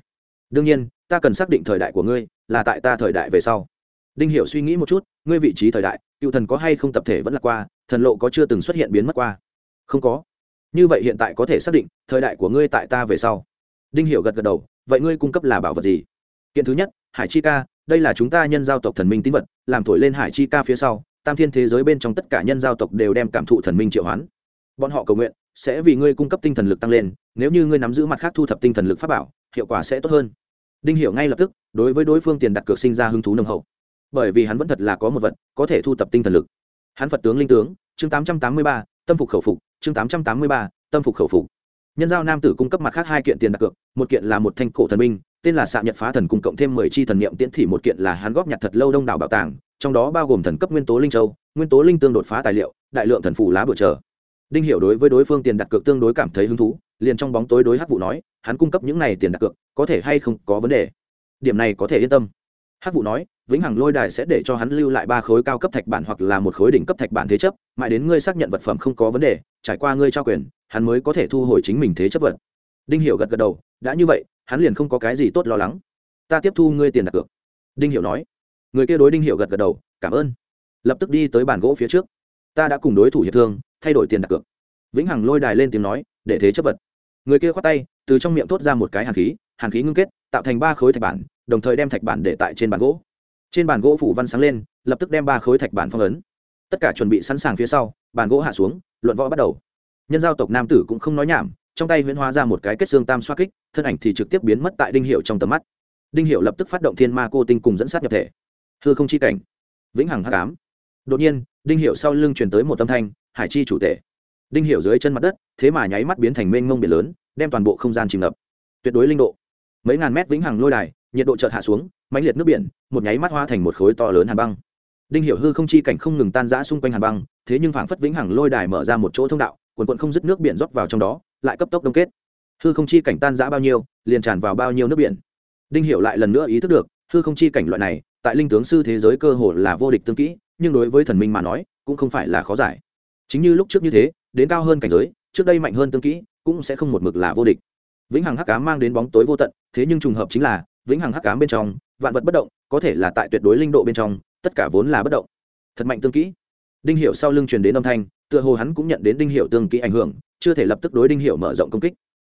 Đương nhiên, ta cần xác định thời đại của ngươi, là tại ta thời đại về sau. Đinh hiểu suy nghĩ một chút, ngươi vị trí thời đại cựu thần có hay không tập thể vẫn là qua, thần lộ có chưa từng xuất hiện biến mất qua? Không có. Như vậy hiện tại có thể xác định, thời đại của ngươi tại ta về sau. Đinh hiểu gật gật đầu, vậy ngươi cung cấp là bảo vật gì? Kiện thứ nhất, hải chi ca, đây là chúng ta nhân giao tộc thần minh tín vật, làm thổi lên hải chi ca phía sau, tam thiên thế giới bên trong tất cả nhân giao tộc đều đem cảm thụ thần minh triệu hoán. Bọn họ cầu nguyện, sẽ vì ngươi cung cấp tinh thần lực tăng lên, nếu như ngươi nắm giữ mặt khác thu thập tinh thần lực pháp bảo, hiệu quả sẽ tốt hơn. Đinh hiểu ngay lập tức, đối với đối phương tiền đặt cược sinh ra hứng thú nồng hậu bởi vì hắn vẫn thật là có một vật có thể thu tập tinh thần lực. Hắn phật tướng linh tướng chương 883, tâm phục khẩu phục chương 883, tâm phục khẩu phục. Nhân giao nam tử cung cấp mặt khác hai kiện tiền đặt cược một kiện là một thanh cổ thần minh tên là xạ nhật phá thần cung cộng thêm mười chi thần niệm tiễn thị một kiện là hắn góp nhặt thật lâu đông đảo bảo tàng trong đó bao gồm thần cấp nguyên tố linh châu nguyên tố linh tương đột phá tài liệu đại lượng thần phủ lá bửa chờ đinh hiểu đối với đối phương tiền đặt cược tương đối cảm thấy hứng thú liền trong bóng tối đối hắc vụ nói hắn cung cấp những này tiền đặt cược có thể hay không có vấn đề? Điểm này có thể yên tâm hắc vụ nói, vĩnh hằng lôi đài sẽ để cho hắn lưu lại ba khối cao cấp thạch bản hoặc là một khối đỉnh cấp thạch bản thế chấp, mãi đến ngươi xác nhận vật phẩm không có vấn đề, trải qua ngươi trao quyền, hắn mới có thể thu hồi chính mình thế chấp vật. Đinh hiểu gật gật đầu, đã như vậy, hắn liền không có cái gì tốt lo lắng. Ta tiếp thu ngươi tiền đặt cược. Đinh hiểu nói. Người kia đối đinh hiểu gật gật đầu, cảm ơn. Lập tức đi tới bàn gỗ phía trước. Ta đã cùng đối thủ hiệp thương, thay đổi tiền đặt cược. Vĩnh hằng lôi đài lên tiếng nói, để thế chấp vật. Người kia khoát tay, từ trong miệng thốt ra một cái hàn khí hàn khí ngưng kết, tạo thành ba khối thạch bản đồng thời đem thạch bản để tại trên bàn gỗ. Trên bàn gỗ phủ văn sáng lên, lập tức đem ba khối thạch bản phong ấn. Tất cả chuẩn bị sẵn sàng phía sau, bàn gỗ hạ xuống, luận võ bắt đầu. Nhân giao tộc nam tử cũng không nói nhảm, trong tay huyễn hóa ra một cái kết xương tam xoa kích, thân ảnh thì trực tiếp biến mất tại đinh hiệu trong tầm mắt. Đinh hiệu lập tức phát động thiên ma cô tinh cùng dẫn sát nhập thể. Hư không chi cảnh. Vĩnh hằng hắc ám. Đột nhiên, đinh hiệu sau lưng truyền tới một tâm thanh, hải chi chủ tể. Đinh hiệu dưới chân mặt đất, thế mà nháy mắt biến thành mênh mông biển lớn, đem toàn bộ không gian chìm ngập. Tuyệt đối linh độ. Mấy ngàn mét vĩnh hằng lôi đài nhiệt độ chợt hạ xuống, mãnh liệt nước biển, một nháy mắt hoa thành một khối to lớn hàn băng. Đinh Hiểu hư không chi cảnh không ngừng tan rã xung quanh hàn băng, thế nhưng phảng phất vĩnh hằng lôi đài mở ra một chỗ thông đạo, quần quận không dứt nước biển rót vào trong đó, lại cấp tốc đông kết. Hư không chi cảnh tan rã bao nhiêu, liền tràn vào bao nhiêu nước biển. Đinh Hiểu lại lần nữa ý thức được, hư không chi cảnh loại này, tại linh tướng sư thế giới cơ hồ là vô địch tương kỹ, nhưng đối với thần minh mà nói, cũng không phải là khó giải. Chính như lúc trước như thế, đến cao hơn cảnh giới, trước đây mạnh hơn tương kỹ, cũng sẽ không một mực là vô địch. Vĩnh hằng hắc ám mang đến bóng tối vô tận, thế nhưng trùng hợp chính là vĩnh hằng hắc cám bên trong, vạn vật bất động, có thể là tại tuyệt đối linh độ bên trong, tất cả vốn là bất động. Thật mạnh tương kỹ. Đinh hiệu sau lưng truyền đến âm thanh, tựa hồ hắn cũng nhận đến đinh hiệu tương kỹ ảnh hưởng, chưa thể lập tức đối đinh hiệu mở rộng công kích.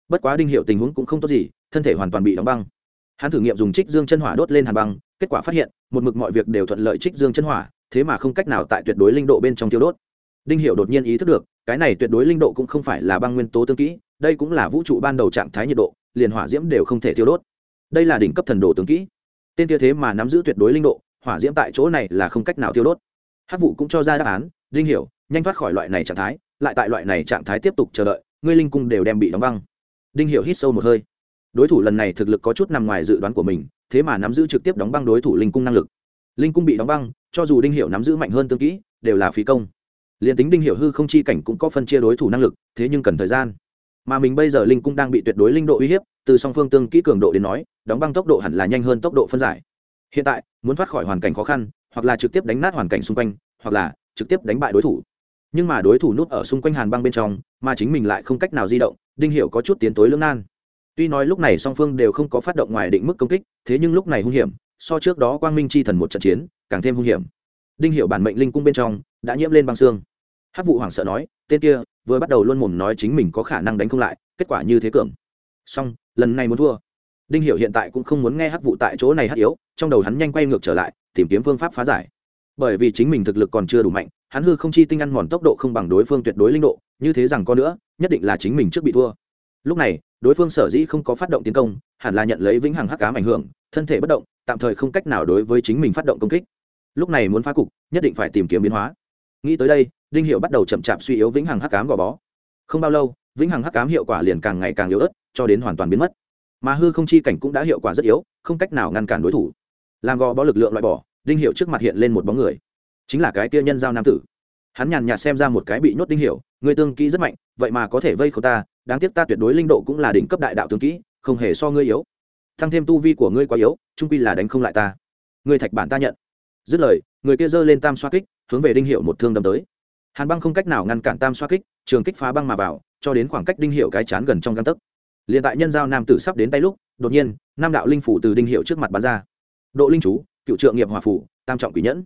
Bất quá đinh hiệu tình huống cũng không tốt gì, thân thể hoàn toàn bị đóng băng. Hắn thử nghiệm dùng trích dương chân hỏa đốt lên hàn băng, kết quả phát hiện, một mực mọi việc đều thuận lợi trích dương chân hỏa, thế mà không cách nào tại tuyệt đối linh độ bên trong tiêu đốt. Đinh hiệu đột nhiên ý thức được, cái này tuyệt đối linh độ cũng không phải là băng nguyên tố tương kỹ, đây cũng là vũ trụ ban đầu trạng thái nhiệt độ, liền hỏa diễm đều không thể tiêu đốt đây là đỉnh cấp thần đồ tướng kỹ. Tên kia thế mà nắm giữ tuyệt đối linh độ, hỏa diễm tại chỗ này là không cách nào tiêu đốt. Hát vụ cũng cho ra đáp án đinh hiểu, nhanh thoát khỏi loại này trạng thái, lại tại loại này trạng thái tiếp tục chờ đợi, ngươi linh cung đều đem bị đóng băng. Đinh hiểu hít sâu một hơi. Đối thủ lần này thực lực có chút nằm ngoài dự đoán của mình, thế mà nắm giữ trực tiếp đóng băng đối thủ linh cung năng lực. Linh cung bị đóng băng, cho dù đinh hiểu nắm giữ mạnh hơn tương kỹ, đều là phí công. Liền tính đinh hiểu hư không chi cảnh cũng có phân chia đối thủ năng lực, thế nhưng cần thời gian mà mình bây giờ linh cung đang bị tuyệt đối linh độ uy hiếp, từ song phương tương kỹ cường độ đến nói, đóng băng tốc độ hẳn là nhanh hơn tốc độ phân giải. Hiện tại, muốn thoát khỏi hoàn cảnh khó khăn, hoặc là trực tiếp đánh nát hoàn cảnh xung quanh, hoặc là trực tiếp đánh bại đối thủ. Nhưng mà đối thủ núp ở xung quanh hàn băng bên trong, mà chính mình lại không cách nào di động, đinh hiểu có chút tiến tối lưỡng nan. Tuy nói lúc này song phương đều không có phát động ngoài định mức công kích, thế nhưng lúc này hung hiểm, so trước đó quang minh chi thần một trận chiến, càng thêm hung hiểm. Đinh hiểu bản mệnh linh cung bên trong, đã nhiễm lên băng xương hắc vụ hoảng sợ nói, tên kia vừa bắt đầu luôn mồm nói chính mình có khả năng đánh không lại, kết quả như thế cường. Song lần này muốn thua. Đinh hiểu hiện tại cũng không muốn nghe hắc vụ tại chỗ này hát yếu, trong đầu hắn nhanh quay ngược trở lại, tìm kiếm phương pháp phá giải. Bởi vì chính mình thực lực còn chưa đủ mạnh, hắn hư không chi tinh ăn mòn tốc độ không bằng đối phương tuyệt đối linh độ, như thế rằng có nữa, nhất định là chính mình trước bị thua. Lúc này, đối phương sở dĩ không có phát động tiến công, hẳn là nhận lấy vĩnh hằng hắc cám ảnh hưởng, thân thể bất động, tạm thời không cách nào đối với chính mình phát động công kích. Lúc này muốn phá cục, nhất định phải tìm kiếm biến hóa. Nghĩ tới đây đinh hiệu bắt đầu chậm chạp suy yếu vĩnh hằng hắc cám gò bó. Không bao lâu, vĩnh hằng hắc cám hiệu quả liền càng ngày càng yếu ớt, cho đến hoàn toàn biến mất. Mà hư không chi cảnh cũng đã hiệu quả rất yếu, không cách nào ngăn cản đối thủ. Làm gò bó lực lượng loại bỏ, đinh hiệu trước mặt hiện lên một bóng người. Chính là cái kia nhân giao nam tử. Hắn nhàn nhạt xem ra một cái bị nhốt đinh hiệu, người tương kỹ rất mạnh, vậy mà có thể vây khâu ta, đáng tiếc ta tuyệt đối linh độ cũng là đỉnh cấp đại đạo tương kỹ, không hề so ngươi yếu. Thăng thêm tu vi của ngươi quá yếu, trung quy là đánh không lại ta. Ngươi thạch bản ta nhận. Dứt lời, người kia giơ lên tam xoa kích, hướng về đinh hiệu một thương đâm tới hàn băng không cách nào ngăn cản tam xoa kích, trường kích phá băng mà vào, cho đến khoảng cách đinh hiệu cái chán gần trong găng tấc. Liền tại nhân giao nam tử sắp đến tay lúc, đột nhiên, nam đạo linh phủ từ đinh hiệu trước mặt bắn ra. Độ linh chú, cựu trượng nghiệp hỏa phủ, tam trọng quỷ nhẫn.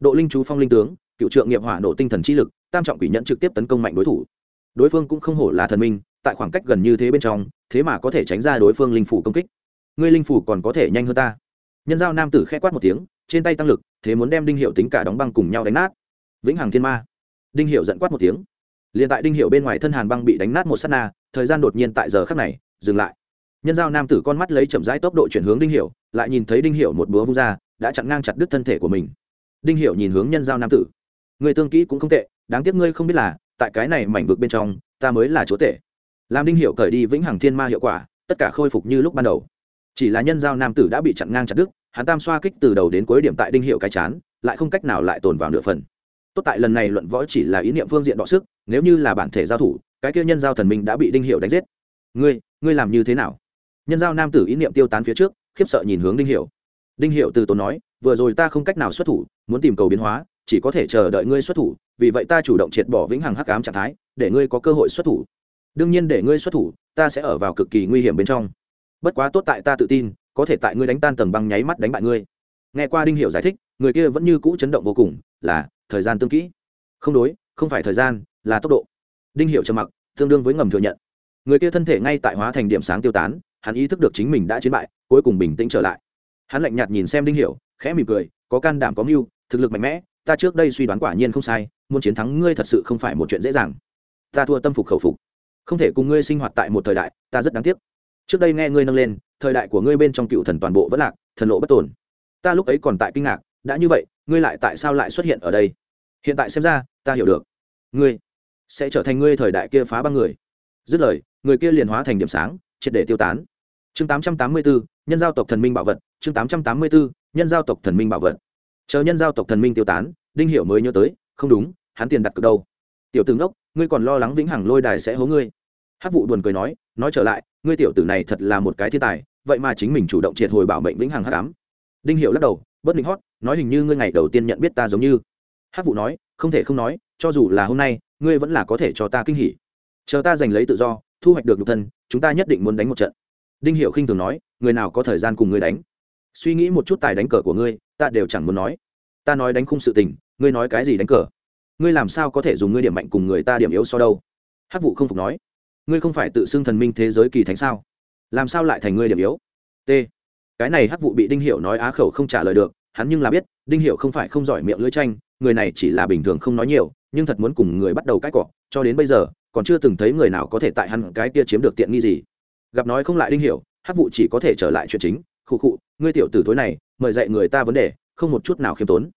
Độ linh chú phong linh tướng, cựu trượng nghiệp hỏa nổ tinh thần chi lực, tam trọng quỷ nhẫn trực tiếp tấn công mạnh đối thủ. Đối phương cũng không hổ là thần minh, tại khoảng cách gần như thế bên trong, thế mà có thể tránh ra đối phương linh phủ công kích. Ngươi linh phủ còn có thể nhanh hơn ta. Nhân giao nam tử k h ẽ quát một tiếng, trên tay tăng lực, thế muốn đem đinh hiệu tính cả đóng băng cùng nhau đánh nát. Vĩnh hằng thiên ma đinh hiệu giận quát một tiếng. Liền tại đinh hiệu bên ngoài thân hàn băng bị đánh nát một s á t na, thời gian đột nhiên tại giờ khắc này, dừng lại. Nhân giao nam tử con mắt lấy chậm rãi tốc độ chuyển hướng đinh hiệu lại nhìn thấy đinh hiệu một búa vung ra, đã chặn ngang chặt đứt thân thể của mình. Đinh hiệu nhìn hướng nhân giao nam tử. Người tương kỹ cũng không tệ, đáng tiếc ngươi không biết là, tại cái này mảnh vực bên trong, ta mới là chúa tể. Làm đinh hiệu cởi đi vĩnh hằng thiên ma hiệu quả, tất cả khôi phục như lúc ban đầu. Chỉ là nhân giao nam tử đã bị chặn ngang chặt đứt, hắn tam xoa kích từ đầu đến cuối điểm tại đinh hiệu cái chán, lại không cách nào lại tồn vào nửa phần tốt tại lần này luận võ chỉ là ý niệm phương diện đọ sức, nếu như là bản thể giao thủ, cái kia nhân giao thần minh đã bị đinh hiệu đánh giết. Ngươi ngươi làm như thế nào? Nhân giao nam tử ý niệm tiêu tán phía trước, khiếp sợ nhìn hướng đinh hiệu đinh hiệu từ tốn nói, vừa rồi ta không cách nào xuất thủ, muốn tìm cầu biến hóa, chỉ có thể chờ đợi ngươi xuất thủ, vì vậy ta chủ động triệt bỏ vĩnh hằng hắc ám trạng thái, để ngươi có cơ hội xuất thủ. Đương nhiên để ngươi xuất thủ, ta sẽ ở vào cực kỳ nguy hiểm bên trong. Bất quá tốt tại ta tự tin, có thể tại ngươi đánh tan tầng băng nháy mắt đánh bại ngươi. Nghe qua đinh hiệu giải thích, người kia vẫn như cũ chấn động vô cùng, là thời gian tương kỹ. Không đối, không phải thời gian, là tốc độ. Đinh hiệu trầm mặc, tương đương với ngầm thừa nhận. Người kia thân thể ngay tại hóa thành điểm sáng tiêu tán, hắn ý thức được chính mình đã chiến bại, cuối cùng bình tĩnh trở lại. Hắn lạnh nhạt nhìn xem đinh hiệu khẽ mỉm cười, có can đảm có mưu, thực lực mạnh mẽ, ta trước đây suy đoán quả nhiên không sai, muốn chiến thắng ngươi thật sự không phải một chuyện dễ dàng. Ta thua tâm phục khẩu phục. Không thể cùng ngươi sinh hoạt tại một thời đại, ta rất đáng tiếc. Trước đây nghe ngươi nâng lên, thời đại của ngươi bên trong cựu thần toàn bộ vẫn lạc, thần lộ bất tổn ta lúc ấy còn tại kinh ngạc, đã như vậy ngươi lại tại sao lại xuất hiện ở đây? Hiện tại xem ra ta hiểu được. Ngươi sẽ trở thành ngươi thời đại kia phá băng người. Dứt lời người kia liền hóa thành điểm sáng triệt để tiêu tán. Chương 884, nhân giao tộc thần minh bảo vật. Chương 884, nhân giao tộc thần minh bảo vật. Chờ nhân giao tộc thần minh tiêu tán đinh hiểu mới nhớ tới không đúng hắn tiền đặt cược đâu. Tiểu tướng đốc ngươi còn lo lắng vĩnh hằng lôi đài sẽ hố ngươi. Hát vụ buồn cười nói nói trở lại ngươi tiểu tử này thật là một cái thiên tài vậy mà chính mình chủ động triệt hồi bảo mệnh vĩnh hằng hát cám đinh hiểu lắc đầu bất định hót, nói hình như ngươi ngày đầu tiên nhận biết ta giống như. Hát vụ nói, không thể không nói, cho dù là hôm nay, ngươi vẫn là có thể cho ta kinh hỉ. Chờ ta giành lấy tự do, thu hoạch được nhục thân, chúng ta nhất định muốn đánh một trận. Đinh hiệu khinh thường nói, người nào có thời gian cùng ngươi đánh? Suy nghĩ một chút tài đánh cờ của ngươi, ta đều chẳng muốn nói. Ta nói đánh khung sự tình, ngươi nói cái gì đánh cờ? Ngươi làm sao có thể dùng ngươi điểm mạnh cùng người ta điểm yếu so đâu? Hát vụ không phục nói. Ngươi không phải tự xưng thần minh thế giới kỳ thánh sao? Làm sao lại thành ngươi điểm yếu? T cái này hát vụ bị đinh hiệu nói á khẩu không trả lời được, hắn nhưng là biết, đinh hiệu không phải không giỏi miệng lưỡi tranh, người này chỉ là bình thường không nói nhiều, nhưng thật muốn cùng người bắt đầu cãi cọ, cho đến bây giờ, còn chưa từng thấy người nào có thể tại hắn cái kia chiếm được tiện nghi gì. Gặp nói không lại đinh hiểu hát vụ chỉ có thể trở lại chuyện chính, khụ khụ, ngươi tiểu tử thối này, mời dạy người ta vấn đề, không một chút nào khiêm tốn.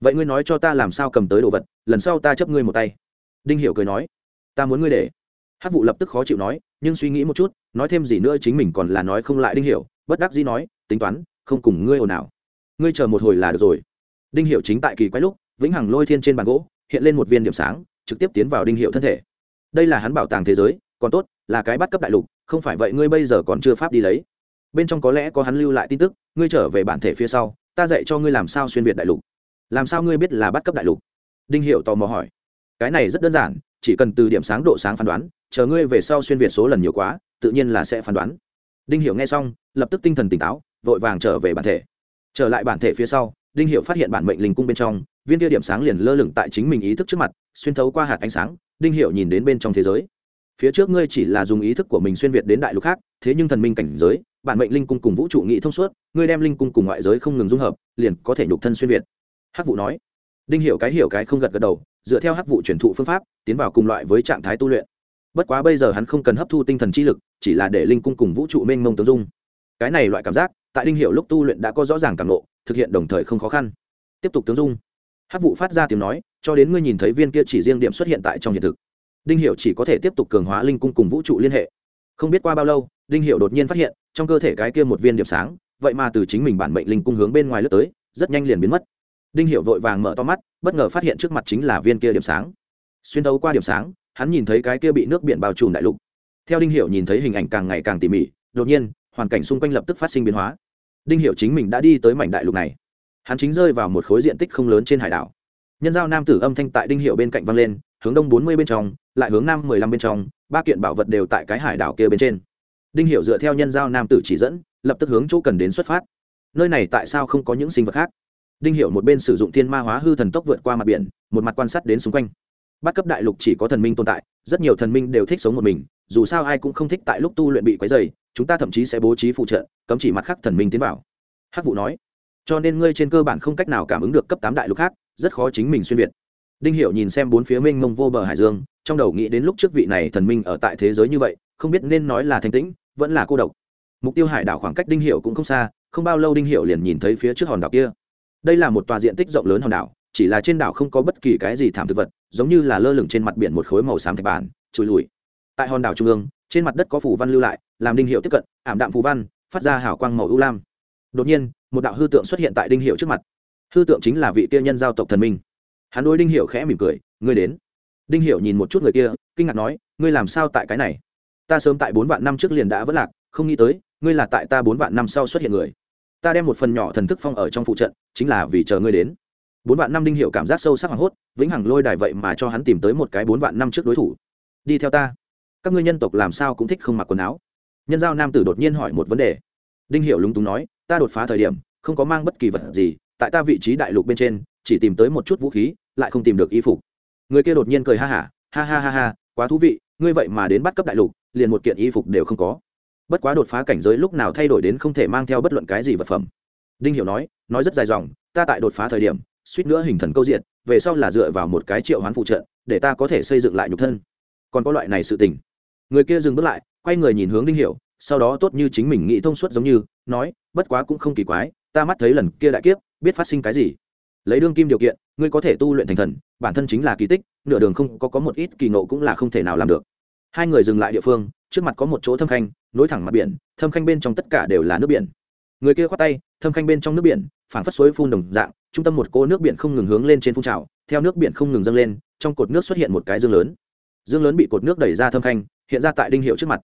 Vậy ngươi nói cho ta làm sao cầm tới đồ vật, lần sau ta chấp ngươi một tay. Đinh hiểu cười nói, ta muốn ngươi để. Hát vụ lập tức khó chịu nói, nhưng suy nghĩ một chút, nói thêm gì nữa chính mình còn là nói không lại đinh hiểu, bất đắc dĩ nói tính toán, không cùng ngươi ồn ào. Ngươi chờ một hồi là được rồi. Đinh Hiệu chính tại kỳ quái lúc, vĩnh hằng lôi thiên trên bàn gỗ, hiện lên một viên điểm sáng, trực tiếp tiến vào đinh hiệu thân thể. Đây là hắn bảo tàng thế giới, còn tốt, là cái bắt cấp đại lục, không phải vậy ngươi bây giờ còn chưa pháp đi lấy. Bên trong có lẽ có hắn lưu lại tin tức, ngươi trở về bản thể phía sau, ta dạy cho ngươi làm sao xuyên việt đại lục. Làm sao ngươi biết là bắt cấp đại lục? Đinh hiệu tò mò hỏi. Cái này rất đơn giản, chỉ cần từ điểm sáng độ sáng phán đoán, chờ ngươi về sau xuyên việt số lần nhiều quá, tự nhiên là sẽ phán đoán. Đinh hiệu nghe xong, lập tức tinh thần tỉnh táo vội vàng trở về bản thể. Trở lại bản thể phía sau, đinh hiệu phát hiện bản mệnh linh cung bên trong, viên tia điểm sáng liền lơ lửng tại chính mình ý thức trước mặt, xuyên thấu qua hạt ánh sáng, đinh hiệu nhìn đến bên trong thế giới. Phía trước ngươi chỉ là dùng ý thức của mình xuyên việt đến đại lục khác, thế nhưng thần minh cảnh giới, bản mệnh linh cung cùng vũ trụ nghị thông suốt, ngươi đem linh cung cùng ngoại giới không ngừng dung hợp, liền có thể nhục thân xuyên việt. Hắc vụ nói. Đinh hiểu cái hiểu cái không gật gật đầu, dựa theo hắc vụ truyền thụ phương pháp, tiến vào cùng loại với trạng thái tu luyện. Bất quá bây giờ hắn không cần hấp thu tinh thần chi lực, chỉ là để linh cung cùng vũ trụ mênh mông tương dung. Cái này loại cảm giác tại đinh hiểu lúc tu luyện đã có rõ ràng cảm ngộ, thực hiện đồng thời không khó khăn. Tiếp tục tướng dung. Hát vụ phát ra tiếng nói cho đến ngươi nhìn thấy viên kia chỉ riêng điểm xuất hiện tại trong hiện thực. Đinh hiệu chỉ có thể tiếp tục cường hóa linh cung cùng vũ trụ liên hệ. Không biết qua bao lâu đinh hiệu đột nhiên phát hiện trong cơ thể cái kia một viên điểm sáng vậy mà từ chính mình bản mệnh linh cung hướng bên ngoài lướt tới rất nhanh liền biến mất. Đinh hiệu vội vàng mở to mắt bất ngờ phát hiện trước mặt chính là viên kia điểm sáng. Xuyên tấu qua điểm sáng hắn nhìn thấy cái kia bị nước biển bao trùm đại lục. Theo đinh hiệu nhìn thấy hình ảnh càng ngày càng tỉ mỉ đột nhiên hoàn cảnh xung quanh lập tức phát sinh biến hóa. Đinh hiệu chính mình đã đi tới mảnh đại lục này. Hắn chính rơi vào một khối diện tích không lớn trên hải đảo. Nhân giao nam tử âm thanh tại đinh hiệu bên cạnh văng lên, hướng đông bốn mươi bên trong, lại hướng nam mười lăm bên trong, ba kiện bảo vật đều tại cái hải đảo kia bên trên. Đinh hiểu dựa theo nhân giao nam tử chỉ dẫn, lập tức hướng chỗ cần đến xuất phát. Nơi này tại sao không có những sinh vật khác? Đinh hiểu một bên sử dụng thiên ma hóa hư thần tốc vượt qua mặt biển, một mặt quan sát đến xung quanh. Bát cấp đại lục chỉ có thần minh tồn tại, rất nhiều thần minh đều thích sống một mình, dù sao ai cũng không thích tại lúc tu luyện bị quấy rầy chúng ta thậm chí sẽ bố trí phụ trợ, cấm chỉ mặt khác thần minh tiến vào. Hắc vụ nói. Cho nên ngươi trên cơ bản không cách nào cảm ứng được cấp tám đại lục khác, rất khó chính mình xuyên việt. Đinh hiểu nhìn xem bốn phía mênh mông vô bờ hải dương, trong đầu nghĩ đến lúc trước vị này thần minh ở tại thế giới như vậy, không biết nên nói là thanh tĩnh, vẫn là cô độc. Mục tiêu hải đảo khoảng cách đinh hiểu cũng không xa, không bao lâu đinh hiểu liền nhìn thấy phía trước hòn đảo kia. Đây là một tòa diện tích rộng lớn hòn đảo, chỉ là trên đảo không có bất kỳ cái gì thảm thực vật, giống như là lơ lửng trên mặt biển một khối màu xám thạch bản trùi lùi tại hòn đảo trung ương trên mặt đất có phủ văn lưu lại, làm đinh hiệu tiếp cận, ảm đạm phù văn, phát ra hào quang màu ưu lam. Đột nhiên, một đạo hư tượng xuất hiện tại đinh hiệu trước mặt. Hư tượng chính là vị kia nhân giao tộc thần minh. Hắn đối đinh hiệu khẽ mỉm cười, ngươi đến. Đinh hiệu nhìn một chút người kia, kinh ngạc nói, ngươi làm sao tại cái này? Ta sớm tại bốn vạn năm trước liền đã vất lạc, không nghĩ tới, ngươi là tại ta bốn vạn năm sau xuất hiện người. Ta đem một phần nhỏ thần thức phong ở trong phụ trận, chính là vì chờ ngươi đến. Bốn vạn năm đinh hiệu cảm giác sâu sắc hoảng hốt, vĩnh hằng lôi đài vậy mà cho hắn tìm tới một cái bốn vạn năm trước đối thủ. Đi theo ta các ngươi nhân tộc làm sao cũng thích không mặc quần áo. Nhân giao nam tử đột nhiên hỏi một vấn đề. Đinh hiệu lúng túng nói ta đột phá thời điểm không có mang bất kỳ vật gì tại ta vị trí đại lục bên trên chỉ tìm tới một chút vũ khí lại không tìm được y phục. Người kia đột nhiên cười ha hả ha, ha ha ha ha quá thú vị ngươi vậy mà đến bắt cấp đại lục liền một kiện y phục đều không có. Bất quá đột phá cảnh giới lúc nào thay đổi đến không thể mang theo bất luận cái gì vật phẩm. Đinh hiểu nói nói rất dài dòng ta tại đột phá thời điểm suýt nữa hình thần câu diện về sau là dựa vào một cái triệu hoán phụ trợ để ta có thể xây dựng lại nhục thân. Còn có loại này sự tình người kia dừng bước lại, quay người nhìn hướng đinh hiểu, sau đó tốt như chính mình nghĩ thông suốt giống như, nói, bất quá cũng không kỳ quái, ta mắt thấy lần kia đại kiếp, biết phát sinh cái gì. Lấy đương kim điều kiện, ngươi có thể tu luyện thành thần, bản thân chính là kỳ tích, nửa đường không có có một ít kỳ nộ cũng là không thể nào làm được. Hai người dừng lại địa phương, trước mặt có một chỗ thâm khanh, nối thẳng mặt biển, thâm khanh bên trong tất cả đều là nước biển. Người kia khoát tay, thâm khanh bên trong nước biển, phảng phất suối phun đồng dạng, trung tâm một cô nước biển không ngừng hướng lên trên phun trào, theo nước biển không ngừng dâng lên, trong cột nước xuất hiện một cái dương lớn dương lớn bị cột nước đẩy ra thâm khanh, hiện ra tại đinh hiệu trước mặt.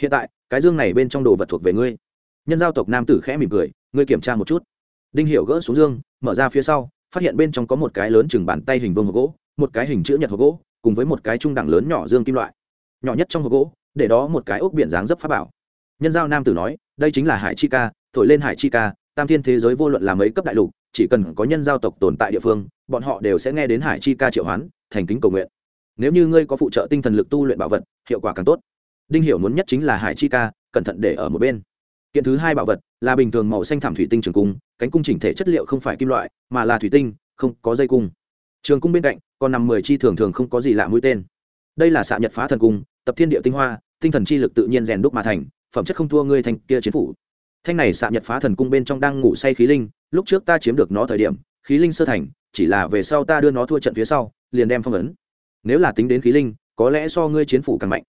Hiện tại, cái dương này bên trong đồ vật thuộc về ngươi. Nhân giao tộc nam tử khẽ mỉm cười, ngươi kiểm tra một chút. Đinh hiệu gỡ xuống dương, mở ra phía sau, phát hiện bên trong có một cái lớn chừng bàn tay hình vương hộp gỗ, một cái hình chữ nhật hộp gỗ, cùng với một cái trung đẳng lớn nhỏ dương kim loại. Nhỏ nhất trong hộp gỗ, để đó một cái ốc biển dáng dấp pháp bảo. Nhân giao nam tử nói, đây chính là hải chi ca, thổi lên hải chi ca, tam thiên thế giới vô luận là mấy cấp đại lục, chỉ cần có nhân giao tộc tồn tại địa phương, bọn họ đều sẽ nghe đến hải chi ca triệu hoán, thành kính cầu nguyện nếu như ngươi có phụ trợ tinh thần lực tu luyện bảo vật, hiệu quả càng tốt. Đinh hiểu muốn nhất chính là hải chi ca, cẩn thận để ở một bên. Kiện thứ hai bảo vật là bình thường màu xanh thảm thủy tinh trường cung, cánh cung chỉnh thể chất liệu không phải kim loại, mà là thủy tinh, không có dây cung. Trường cung bên cạnh còn nằm mười chi thường thường không có gì lạ mũi tên. Đây là xạ nhật phá thần cung, tập thiên địa tinh hoa, tinh thần chi lực tự nhiên rèn đúc mà thành, phẩm chất không thua ngươi thành kia chiến phủ. Thanh này xạ nhật phá thần cung bên trong đang ngủ say khí linh, lúc trước ta chiếm được nó thời điểm, khí linh sơ thành, chỉ là về sau ta đưa nó thua trận phía sau, liền đem phong ấn nếu là tính đến khí linh, có lẽ so ngươi chiến phủ càng mạnh.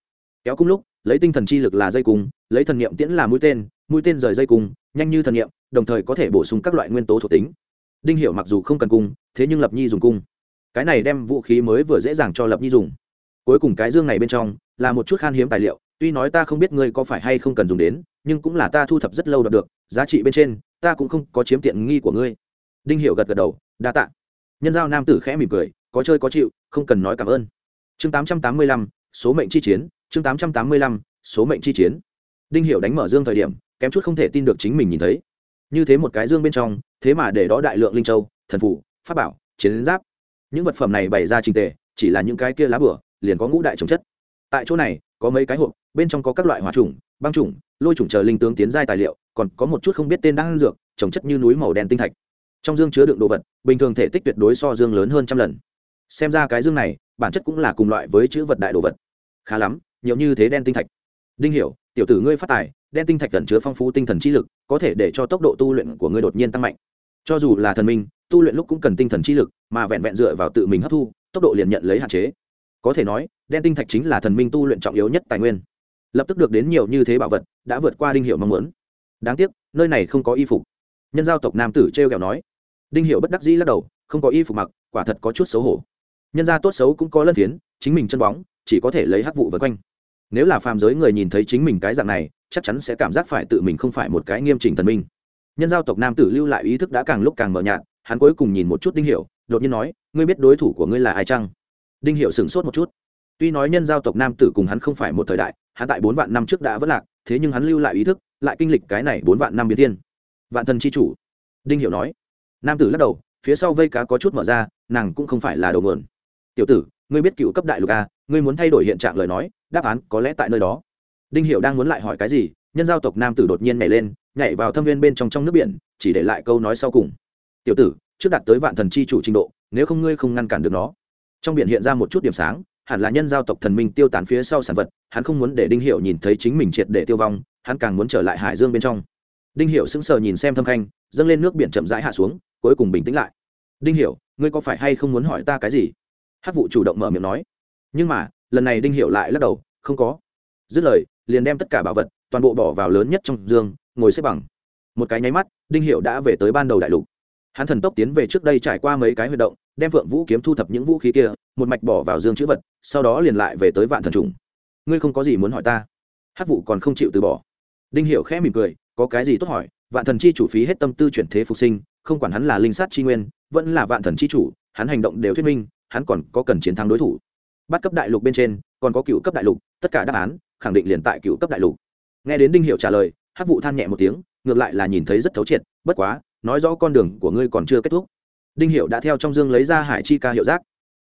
Kéo cung lúc, lấy tinh thần chi lực là dây cung, lấy thần niệm tiễn là mũi tên mũi tên rời dây cung, nhanh như thần niệm, đồng thời có thể bổ sung các loại nguyên tố thuộc tính. Đinh hiểu mặc dù không cần cung, thế nhưng lập nhi dùng cung. Cái này đem vũ khí mới vừa dễ dàng cho lập nhi dùng. Cuối cùng cái dương này bên trong, là một chút khan hiếm tài liệu, tuy nói ta không biết ngươi có phải hay không cần dùng đến, nhưng cũng là ta thu thập rất lâu đạt được, giá trị bên trên, ta cũng không có chiếm tiện nghi của ngươi. Đinh hiểu gật gật đầu, đa tạ. Nhân giao nam tử khẽ mỉm cười có chơi có chịu không cần nói cảm ơn. Chương 885, số mệnh chi chiến chương 885, số mệnh chi chiến. Đinh hiểu đánh mở dương thời điểm kém chút không thể tin được chính mình nhìn thấy. Như thế một cái dương bên trong thế mà để đó đại lượng linh châu thần phủ pháp bảo chiến giáp. Những vật phẩm này bày ra trình tề chỉ là những cái kia lá bửa liền có ngũ đại trồng chất. Tại chỗ này có mấy cái hộp bên trong có các loại hỏa trùng băng trùng lôi trùng chờ linh tướng tiến giai tài liệu còn có một chút không biết tên đang dược trồng chất như núi màu đen tinh thạch. Trong dương chứa đựng đồ vật bình thường thể tích tuyệt đối so dương lớn hơn trăm lần xem ra cái dương này, bản chất cũng là cùng loại với chữ vật đại đồ vật. Khá lắm, nhiều như thế đen tinh thạch. Đinh hiểu, tiểu tử ngươi phát tài, đen tinh thạch cần chứa phong phú tinh thần chi lực, có thể để cho tốc độ tu luyện của ngươi đột nhiên tăng mạnh. Cho dù là thần minh, tu luyện lúc cũng cần tinh thần chi lực, mà vẹn vẹn dựa vào tự mình hấp thu, tốc độ liền nhận lấy hạn chế. Có thể nói, đen tinh thạch chính là thần minh tu luyện trọng yếu nhất tài nguyên. Lập tức được đến nhiều như thế bảo vật, đã vượt qua đinh hiệu mong muốn. Đáng tiếc, nơi này không có y phục. Nhân giao tộc nam tử t r e o kẹo nói. Đinh hiệu bất đắc dĩ lắc đầu, không có y phục mặc, quả thật có chút xấu hổ nhân gia tốt xấu cũng có lân phiến chính mình chân bóng chỉ có thể lấy hắc vụ vượt quanh. Nếu là phàm giới người nhìn thấy chính mình cái dạng này chắc chắn sẽ cảm giác phải tự mình không phải một cái nghiêm chỉnh thần minh. Nhân giao tộc nam tử lưu lại ý thức đã càng lúc càng mờ nhạt hắn cuối cùng nhìn một chút đinh Hiểu, đột nhiên nói ngươi biết đối thủ của ngươi là ai chăng? Đinh Hiểu sửng sốt một chút. Tuy nói nhân giao tộc nam tử cùng hắn không phải một thời đại hắn tại bốn vạn năm trước đã vất lạc thế nhưng hắn lưu lại ý thức lại kinh lịch cái này bốn vạn năm biến thiên. Vạn thần chi chủ. Đinh hiểu nói. Nam tử lắc đầu phía sau vây cá có chút mở ra nàng cũng không phải là đầu nguồn tiểu tử, ngươi biết cựu cấp đại lục a, ngươi muốn thay đổi hiện trạng lời nói, đáp án có lẽ tại nơi đó. Đinh Hiệu đang muốn lại hỏi cái gì, nhân giao tộc nam tử đột nhiên nhảy lên, nhảy vào thâm viên bên trong trong nước biển, chỉ để lại câu nói sau cùng. Tiểu tử, trước đạt tới vạn thần chi chủ trình độ, nếu không ngươi không ngăn cản được nó. Trong biển hiện ra một chút điểm sáng, hẳn là nhân giao tộc thần minh tiêu tán phía sau sản vật, hắn không muốn để đinh hiệu nhìn thấy chính mình triệt để tiêu vong, hắn càng muốn trở lại hải dương bên trong. Đinh hiệu sững sờ nhìn xem thâm khanh, dâng lên nước biển chậm rãi hạ xuống, cuối cùng bình tĩnh lại. Đinh hiệu ngươi có phải hay không muốn hỏi ta cái gì? Hát vụ chủ động mở miệng nói. Nhưng mà, lần này đinh hiệu lại lắc đầu, không có. Dứt lời, liền đem tất cả bảo vật, toàn bộ bỏ vào lớn nhất trong dương, ngồi xếp bằng. Một cái nháy mắt, đinh hiệu đã về tới ban đầu đại lục. Hắn thần tốc tiến về trước đây trải qua mấy cái huy động, đem phượng vũ kiếm thu thập những vũ khí kia, một mạch bỏ vào dương chữ vật, sau đó liền lại về tới vạn thần trùng. Ngươi không có gì muốn hỏi ta? Hát vụ còn không chịu từ bỏ. Đinh hiểu khẽ mỉm cười, có cái gì tốt hỏi? Vạn thần chi chủ phí hết tâm tư chuyển thế phục sinh, không quản hắn là linh sát chi nguyên, vẫn là vạn thần chi chủ, hắn hành động đều thuyết minh hắn còn có cần chiến thắng đối thủ. Bắt cấp đại lục bên trên còn có cựu cấp đại lục tất cả đáp án khẳng định liền tại cựu cấp đại lục. Nghe đến đinh hiểu trả lời hát vụ than nhẹ một tiếng ngược lại là nhìn thấy rất thấu triệt bất quá nói rõ con đường của ngươi còn chưa kết thúc. Đinh hiệu đã theo trong dương lấy ra hải chi ca hiệu giác.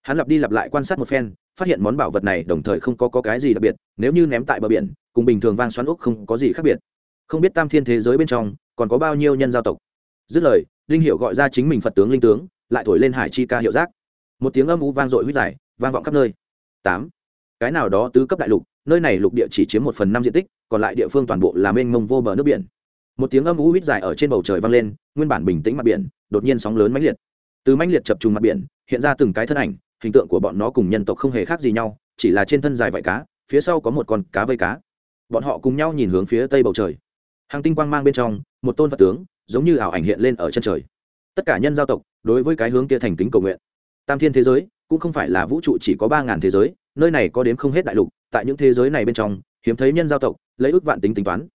Hắn lặp đi lặp lại quan sát một phen phát hiện món bảo vật này đồng thời không có, có cái gì đặc biệt nếu như ném tại bờ biển cùng bình thường vang xoắn úc không có gì khác biệt. Không biết tam thiên thế giới bên trong còn có bao nhiêu nhân giao tộc. Dứt lời đinh hiệu gọi ra chính mình phật tướng linh tướng lại thổi lên hải chi ca hiệu giác một tiếng âm u vang dội huyết dài, vang vọng khắp nơi. Tám. Cái nào đó tứ cấp đại lục, nơi này lục địa chỉ chiếm một phần năm diện tích, còn lại địa phương toàn bộ là mênh mông vô bờ nước biển. Một tiếng âm u huyết dài ở trên bầu trời vang lên, nguyên bản bình tĩnh mặt biển, đột nhiên sóng lớn mãnh liệt. Từ mãnh liệt chập trùng mặt biển, hiện ra từng cái thân ảnh, hình tượng của bọn nó cùng nhân tộc không hề khác gì nhau, chỉ là trên thân dài vải cá, phía sau có một con cá vây cá. Bọn họ cùng nhau nhìn hướng phía tây bầu trời. Hàng tinh quang mang bên trong, một tôn vật tướng, giống như ảo ảnh hiện lên ở chân trời. Tất cả nhân giao tộc, đối với cái hướng kia thành kính cầu nguyện tam thiên thế giới, cũng không phải là vũ trụ chỉ có ba ngàn thế giới, nơi này có đến không hết đại lục, tại những thế giới này bên trong, hiếm thấy nhân giao tộc, lấy ước vạn tính tính toán.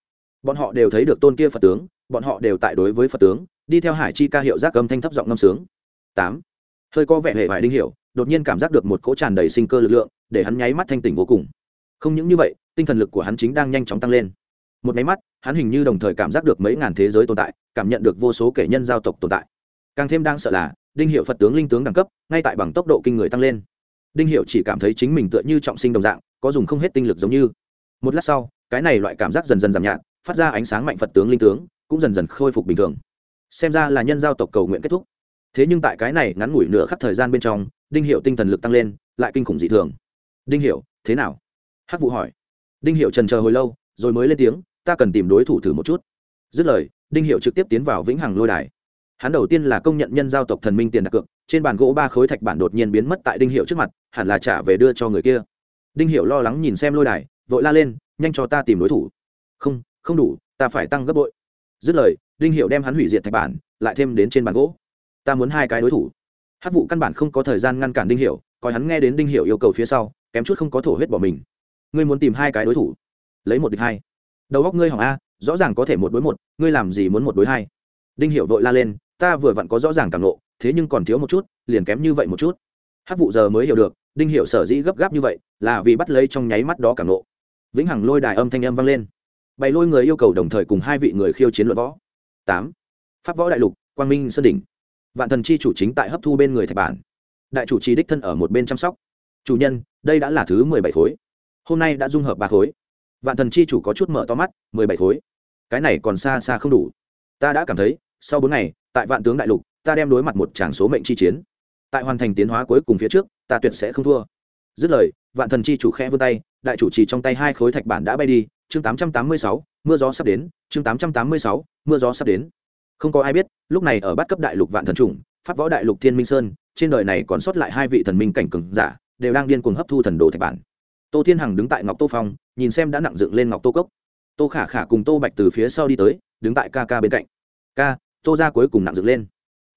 Bọn họ đều thấy được tôn kia phật tướng, bọn họ đều tại đối với phật tướng, đi theo hải chi ca hiệu giác âm thanh thấp giọng ngâm sướng. Tám. Hơi có vẻ hệ vải đinh hiểu, đột nhiên cảm giác được một cỗ tràn đầy sinh cơ lực lượng, để hắn nháy mắt thanh tỉnh vô cùng. Không những như vậy, tinh thần lực của hắn chính đang nhanh chóng tăng lên. Một máy mắt, hắn hình như đồng thời cảm giác được mấy ngàn thế giới tồn tại, cảm nhận được vô số kể nhân giao tộc tồn tại càng thêm đang sợ là, đinh hiệu phật tướng linh tướng đẳng cấp, ngay tại bằng tốc độ kinh người tăng lên. Đinh hiệu chỉ cảm thấy chính mình tựa như trọng sinh đồng dạng, có dùng không hết tinh lực giống như. Một lát sau, cái này loại cảm giác dần dần giảm nhạt, phát ra ánh sáng mạnh phật tướng linh tướng, cũng dần dần khôi phục bình thường. Xem ra là nhân giao tộc cầu nguyện kết thúc. Thế nhưng tại cái này ngắn ngủi nửa khắc thời gian bên trong, đinh hiệu tinh thần lực tăng lên, lại kinh khủng dị thường. Đinh hiệu, thế nào? Hắc vụ hỏi. Đinh hiệu trần chờ hồi lâu, rồi mới lên tiếng, ta cần tìm đối thủ thử một chút. Dứt lời, đinh hiệu trực tiếp tiến vào vĩnh hằng lôi đài hắn đầu tiên là công nhận nhân giao tộc thần minh tiền đặt cược, trên bàn gỗ ba khối thạch bản đột nhiên biến mất tại đinh hiệu trước mặt, hẳn là trả về đưa cho người kia. Đinh hiệu lo lắng nhìn xem lôi đài, vội la lên, nhanh cho ta tìm đối thủ. Không không đủ, ta phải tăng gấp bội. Dứt lời, đinh hiệu đem hắn hủy diệt thạch bản, lại thêm đến trên bàn gỗ. Ta muốn hai cái đối thủ. Hát vụ căn bản không có thời gian ngăn cản đinh hiệu coi hắn nghe đến đinh hiệu yêu cầu phía sau, kém chút không có thổ huyết bỏ mình. Ngươi muốn tìm hai cái đối thủ? Lấy một địch hai. Đầu góc ngươi hỏng a, rõ ràng có thể một đối một, ngươi làm gì muốn một đối hai? Đinh hiệu vội la lên ta vừa vặn có rõ ràng cảm nộ, thế nhưng còn thiếu một chút, liền kém như vậy một chút. Hát vụ giờ mới hiểu được, đinh hiểu sở dĩ gấp gáp như vậy, là vì bắt lấy trong nháy mắt đó cảm nộ. Vĩnh hằng lôi đài âm thanh âm vang lên. Bày lôi người yêu cầu đồng thời cùng hai vị người khiêu chiến luận võ. Tám. Pháp võ đại lục, quang minh sơn đỉnh. Vạn thần chi chủ chính tại hấp thu bên người thạch bản. Đại chủ trì đích thân ở một bên chăm sóc. Chủ nhân, đây đã là thứ mười bảy khối. Hôm nay đã dung hợp ba khối. Vạn thần chi chủ có chút mở to mắt, mười bảy khối. Cái này còn xa xa không đủ. Ta đã cảm thấy, sau bốn ngày tại vạn tướng đại lục, ta đem đối mặt một tràng số mệnh chi chiến. Tại hoàn thành tiến hóa cuối cùng phía trước, ta tuyệt sẽ không thua. Dứt lời, vạn thần chi chủ khẽ vươn tay, đại chủ trì trong tay hai khối thạch bản đã bay đi, chương tám trăm tám mươi sáu, mưa gió sắp đến, chương tám trăm tám mươi sáu, mưa gió sắp đến. Không có ai biết, lúc này ở bát cấp đại lục vạn thần chủng, pháp võ đại lục thiên minh sơn, trên đời này còn sót lại hai vị thần minh cảnh cường giả, đều đang điên cuồng hấp thu thần đồ thạch bản. Tô thiên hằng đứng tại ngọc tô phong, nhìn xem đã nặng dựng lên ngọc tô cốc. Tô khả khả cùng tô bạch từ phía sau đi tới, đứng tại ca ca bên cạnh. Ca tô ra cuối cùng nặng dựng lên.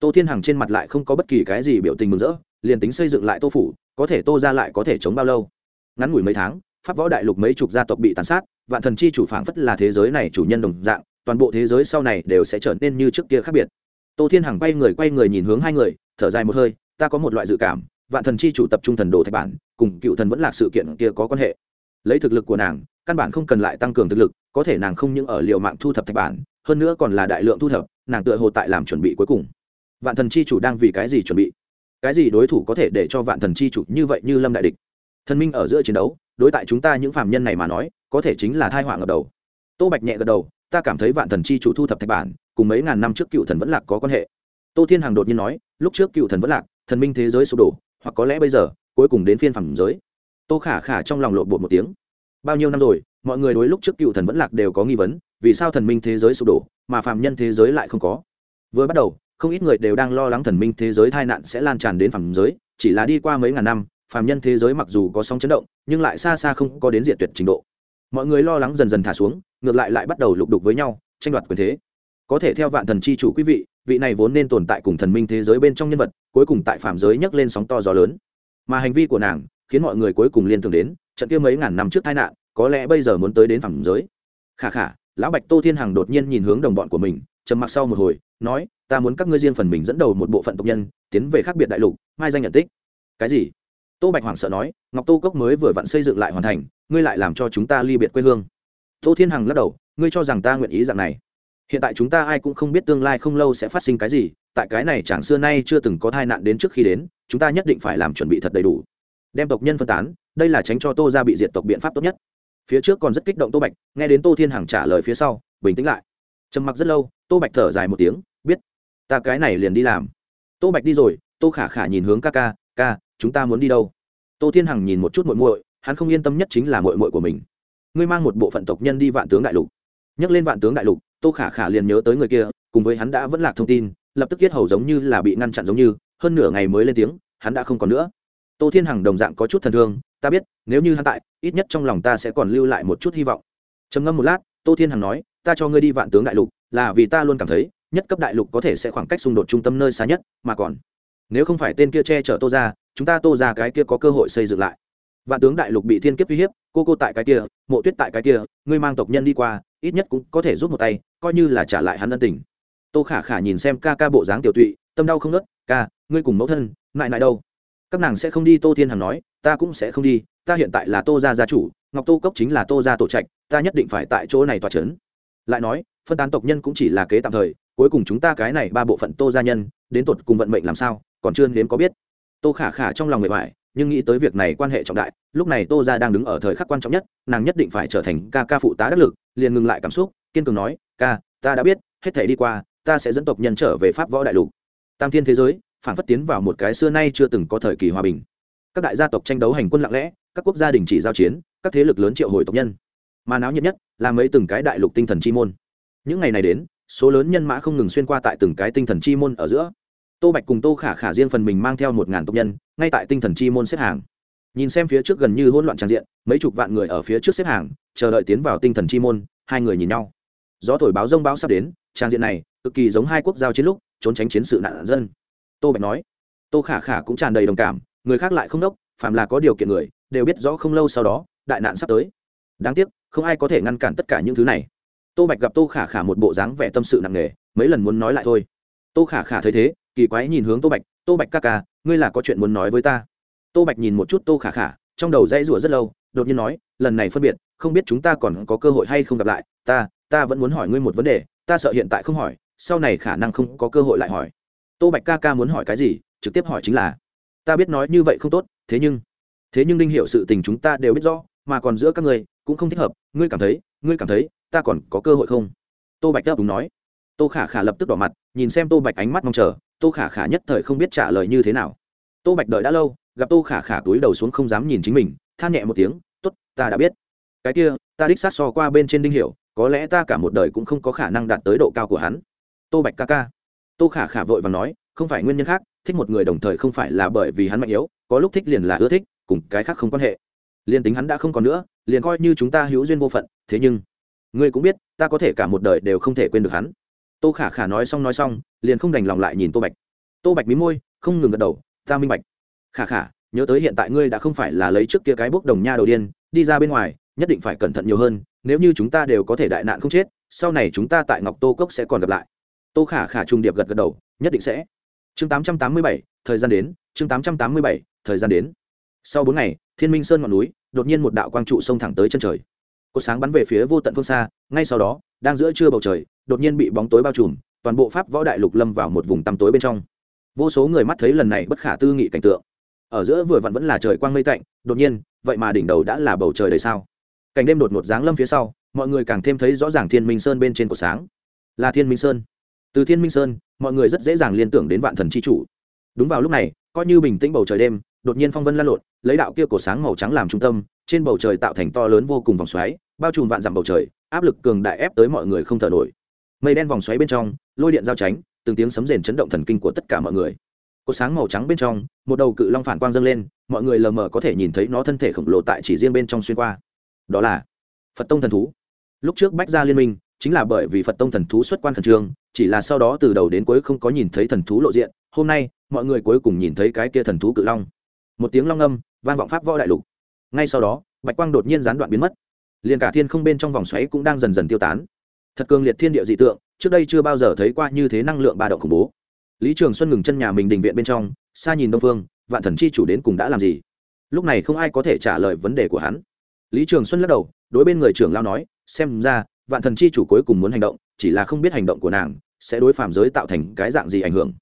Tô thiên hằng trên mặt lại không có bất kỳ cái gì biểu tình mừng rỡ, liền tính xây dựng lại tô phủ, có thể tô ra lại có thể chống bao lâu? Ngắn ngủi mấy tháng, pháp võ đại lục mấy chục gia tộc bị tàn sát, vạn thần chi chủ phảng phất là thế giới này chủ nhân đồng dạng, toàn bộ thế giới sau này đều sẽ trở nên như trước kia khác biệt. Tô thiên hằng quay người quay người nhìn hướng hai người, thở dài một hơi, ta có một loại dự cảm, vạn thần chi chủ tập trung thần đồ thạch bản, cùng cựu thần vẫn là sự kiện kia có quan hệ. Lấy thực lực của nàng, căn bản không cần lại tăng cường thực lực, có thể nàng không những ở liệu mạng thu thập thạch bản, hơn nữa còn là đại lượng thu thập nàng tựa hồ tại làm chuẩn bị cuối cùng. Vạn thần chi chủ đang vì cái gì chuẩn bị? Cái gì đối thủ có thể để cho vạn thần chi chủ như vậy như lâm đại địch? Thần minh ở giữa chiến đấu, đối tại chúng ta những phạm nhân này mà nói, có thể chính là thai họa ngập đầu. Tô bạch nhẹ gật đầu, ta cảm thấy vạn thần chi chủ thu thập thạch bản, cùng mấy ngàn năm trước cựu thần vẫn lạc có quan hệ. Tô thiên hằng đột nhiên nói, lúc trước cựu thần vẫn lạc, thần minh thế giới sụp đổ, hoặc có lẽ bây giờ, cuối cùng đến phiên phẳng giới. Tô khả khả trong lòng lộn bột một tiếng. Bao nhiêu năm rồi, mọi người đối lúc trước cựu thần vẫn lạc đều có nghi vấn vì sao thần minh thế giới sụp đổ mà phạm nhân thế giới lại không có? Vừa bắt đầu, không ít người đều đang lo lắng thần minh thế giới tai nạn sẽ lan tràn đến phạm giới, chỉ là đi qua mấy ngàn năm phạm nhân thế giới mặc dù có sóng chấn động, nhưng lại xa xa không có đến diện tuyệt trình độ. Mọi người lo lắng dần dần thả xuống, ngược lại lại bắt đầu lục đục với nhau, tranh đoạt quyền thế. Có thể theo vạn thần chi chủ quý vị vị này vốn nên tồn tại cùng thần minh thế giới bên trong nhân vật, cuối cùng tại phạm giới nhấc lên sóng to gió lớn. Mà hành vi của nàng khiến mọi người cuối cùng liên tưởng đến trận kia mấy ngàn năm trước tai nạn, có lẽ bây giờ muốn tới đến phạm giới. Khả khả lão bạch tô thiên hằng đột nhiên nhìn hướng đồng bọn của mình, trầm mặc sau một hồi, nói, ta muốn các ngươi riêng phần mình dẫn đầu một bộ phận tộc nhân, tiến về khác biệt đại lục, mai danh nhận tích. Cái gì? Tô bạch hoảng sợ nói, ngọc tô cốc mới vừa vặn xây dựng lại hoàn thành, ngươi lại làm cho chúng ta ly biệt quê hương. Tô thiên hằng lắc đầu, ngươi cho rằng ta nguyện ý dạng này? Hiện tại chúng ta ai cũng không biết tương lai không lâu sẽ phát sinh cái gì, tại cái này chẳng xưa nay chưa từng có tai nạn đến trước khi đến, chúng ta nhất định phải làm chuẩn bị thật đầy đủ. Đem tộc nhân phân tán, đây là tránh cho tô ra bị diệt tộc biện pháp tốt nhất phía trước còn rất kích động tô bạch, nghe đến tô thiên hằng trả lời phía sau, bình tĩnh lại. Trầm mặc rất lâu, tô bạch thở dài một tiếng, biết, ta cái này liền đi làm. Tô bạch đi rồi, tô khả khả nhìn hướng ca ca ca, chúng ta muốn đi đâu? Tô thiên hằng nhìn một chút muội muội, hắn không yên tâm nhất chính là muội muội của mình. Ngươi mang một bộ phận tộc nhân đi vạn tướng đại lục. Nhắc lên vạn tướng đại lục, tô khả khả liền nhớ tới người kia, cùng với hắn đã vẫn lạc thông tin, lập tức yết hầu giống như là bị ngăn chặn giống như, hơn nửa ngày mới lên tiếng, hắn đã không còn nữa tô thiên hằng đồng dạng có chút thần thương, ta biết, nếu như hắn tại, ít nhất trong lòng ta sẽ còn lưu lại một chút hy vọng. Trầm ngâm một lát, tô thiên hằng nói, ta cho ngươi đi vạn tướng đại lục, là vì ta luôn cảm thấy, nhất cấp đại lục có thể sẽ khoảng cách xung đột trung tâm nơi xa nhất, mà còn, nếu không phải tên kia che chở tô ra, chúng ta tô ra cái kia có cơ hội xây dựng lại. Vạn tướng đại lục bị thiên kiếp uy hiếp, cô cô tại cái kia, mộ tuyết tại cái kia, ngươi mang tộc nhân đi qua, ít nhất cũng có thể giúp một tay, coi như là trả lại hắn ân tình. Tô khả khả nhìn xem ca ca bộ dáng tiểu tụy, tâm đau không nớt ca, ngươi cùng mẫu thân ngại ngại đâu? Các nàng sẽ không đi tô thiên hằng nói, ta cũng sẽ không đi, ta hiện tại là tô gia gia chủ, ngọc tô cốc chính là tô gia tổ trạch, ta nhất định phải tại chỗ này tòa c h ấ n lại nói, phân tán tộc nhân cũng chỉ là kế tạm thời, cuối cùng chúng ta cái này ba bộ phận tô gia nhân, đến tột cùng vận mệnh làm sao, còn chưa đến có biết. Tô khả khả trong lòng người mại nhưng nghĩ tới việc này quan hệ trọng đại, lúc này tô gia đang đứng ở thời khắc quan trọng nhất, nàng nhất định phải trở thành ca ca phụ tá đắc lực, liền ngừng lại cảm xúc, kiên cường nói, ca, ta đã biết, hết thể đi qua, ta sẽ dẫn tộc nhân trở về pháp võ đại lục. Tam thiên thế giới phản phất tiến vào một cái xưa nay chưa từng có thời kỳ hòa bình. Các đại gia tộc tranh đấu hành quân lặng lẽ, các quốc gia đình chỉ giao chiến, các thế lực lớn triệu hồi tộc nhân. Mà náo nhiệt nhất là mấy từng cái đại lục tinh thần chi môn. Những ngày này đến, số lớn nhân mã không ngừng xuyên qua tại từng cái tinh thần chi môn ở giữa. Tô bạch cùng tô khả khả riêng phần mình mang theo một ngàn tộc nhân, ngay tại tinh thần chi môn xếp hàng. Nhìn xem phía trước gần như hỗn loạn tràn diện, mấy chục vạn người ở phía trước xếp hàng, chờ đợi tiến vào tinh thần chi môn, hai người nhìn nhau. Gió thổi báo rông báo sắp đến, tràn diện này, cực kỳ giống hai quốc giao chiến lúc, trốn tránh chiến sự nạn dân tô bạch nói. Tô khả khả cũng tràn đầy đồng cảm, người khác lại không đốc, phàm là có điều kiện người, đều biết rõ không lâu sau đó, đại nạn sắp tới. Đáng tiếc, không ai có thể ngăn cản tất cả những thứ này. Tô bạch gặp tô khả khả một bộ dáng vẻ tâm sự nặng nề, mấy lần muốn nói lại thôi. Tô khả khả thấy thế, kỳ quái nhìn hướng tô bạch tô bạch ca ca, ngươi là có chuyện muốn nói với ta? Tô bạch nhìn một chút tô khả khả, trong đầu dãy rủa rất lâu, đột nhiên nói, lần này phân biệt, không biết chúng ta còn có cơ hội hay không gặp lại. Ta ta vẫn muốn hỏi ngươi một vấn đề, ta sợ hiện tại không hỏi, sau này khả năng không có cơ hội lại hỏi tô bạch ca ca muốn hỏi cái gì trực tiếp hỏi chính là ta biết nói như vậy không tốt thế nhưng thế nhưng đinh Hiểu sự tình chúng ta đều biết rõ mà còn giữa các ngươi cũng không thích hợp ngươi cảm thấy ngươi cảm thấy ta còn có cơ hội không? Tô bạch đáp đúng nói. Tô khả khả lập tức đỏ mặt nhìn xem tô bạch ánh mắt mong chờ tô khả khả nhất thời không biết trả lời như thế nào. Tô bạch đợi đã lâu gặp tô khả khả túi đầu xuống không dám nhìn chính mình than nhẹ một tiếng t ố t ta đã biết. Cái kia ta đích sát so qua bên trên đinh Hiểu, có lẽ ta cả một đời cũng không có khả năng đạt tới độ cao của hắn. Tô bạch ca ca tô khả khả vội và nói, không phải nguyên nhân khác, thích một người đồng thời không phải là bởi vì hắn mạnh yếu, có lúc thích liền là ưa thích, cùng cái khác không quan hệ. Liền tính hắn đã không còn nữa, liền coi như chúng ta hữu duyên vô phận, thế nhưng, ngươi cũng biết, ta có thể cả một đời đều không thể quên được hắn. Tô khả khả nói xong nói xong, liền không đành lòng lại nhìn tô bạch. Tô bạch mí môi, không ngừng gật đầu, ta minh bạch. Khả khả, nhớ tới hiện tại ngươi đã không phải là lấy trước kia cái bốc đồng nha đầu điên, đi ra bên ngoài, nhất định phải cẩn thận nhiều hơn, nếu như chúng ta đều có thể đại nạn không chết, sau này chúng ta tại ngọc tô cốc sẽ còn gặp lại tô khả khả trung điệp gật gật đầu nhất định sẽ. Chương 887, thời gian đến chương 887, thời gian đến. Sau bốn ngày thiên minh sơn ngọn núi đột nhiên một đạo quang trụ xông thẳng tới chân trời. Cột sáng bắn về phía vô tận phương xa ngay sau đó đang giữa trưa bầu trời đột nhiên bị bóng tối bao trùm toàn bộ pháp võ đại lục lâm vào một vùng tăm tối bên trong. Vô số người mắt thấy lần này bất khả tư nghị cảnh tượng. Ở giữa vừa vặn vẫn là trời quang mây tạnh đột nhiên vậy mà đỉnh đầu đã là bầu trời đầy sao. Cảnh đêm đột ngột giáng lâm phía sau mọi người càng thêm thấy rõ ràng thiên minh sơn bên trên cột sáng. Là thiên minh sơn từ thiên minh sơn, mọi người rất dễ dàng liên tưởng đến vạn thần c h i chủ. Đúng vào lúc này, coi như bình tĩnh bầu trời đêm, đột nhiên phong vân lan lộn, lấy đạo kia cổ sáng màu trắng làm trung tâm, trên bầu trời tạo thành to lớn vô cùng vòng xoáy, bao trùm vạn dặm bầu trời, áp lực cường đại ép tới mọi người không thở nổi. Mây đen vòng xoáy bên trong, lôi điện giao tránh, từng tiếng sấm rền chấn động thần kinh của tất cả mọi người. Có sáng màu trắng bên trong, một đầu cự long phản quang dâng lên, mọi người lờ mờ có thể nhìn thấy nó thân thể khổng lồ tại chỉ riêng bên trong xuyên qua. Đó là phật tông thần thú. Lúc trước bách gia liên minh chính là bởi vì phật tông thần thú xuất quan khẩn trương, chỉ là sau đó từ đầu đến cuối không có nhìn thấy thần thú lộ diện, hôm nay, mọi người cuối cùng nhìn thấy cái kia thần thú cự long. Một tiếng long âm, vang vọng pháp võ đại lục. Ngay sau đó, bạch quang đột nhiên gián đoạn biến mất. Liền cả thiên không bên trong vòng xoáy cũng đang dần dần tiêu tán. Thật cường liệt thiên địa dị tượng, trước đây chưa bao giờ thấy qua như thế năng lượng ba động khủng bố. Lý trường xuân ngừng chân nhà mình đình viện bên trong, xa nhìn đông phương, vạn thần chi chủ đến cùng đã làm gì? Lúc này không ai có thể trả lời vấn đề của hắn. Lý trường xuân lắc đầu, đối bên người trưởng lao nói, xem ra vạn thần chi chủ cuối cùng muốn hành động, chỉ là không biết hành động của nàng sẽ đối phàm giới tạo thành cái dạng gì ảnh hưởng.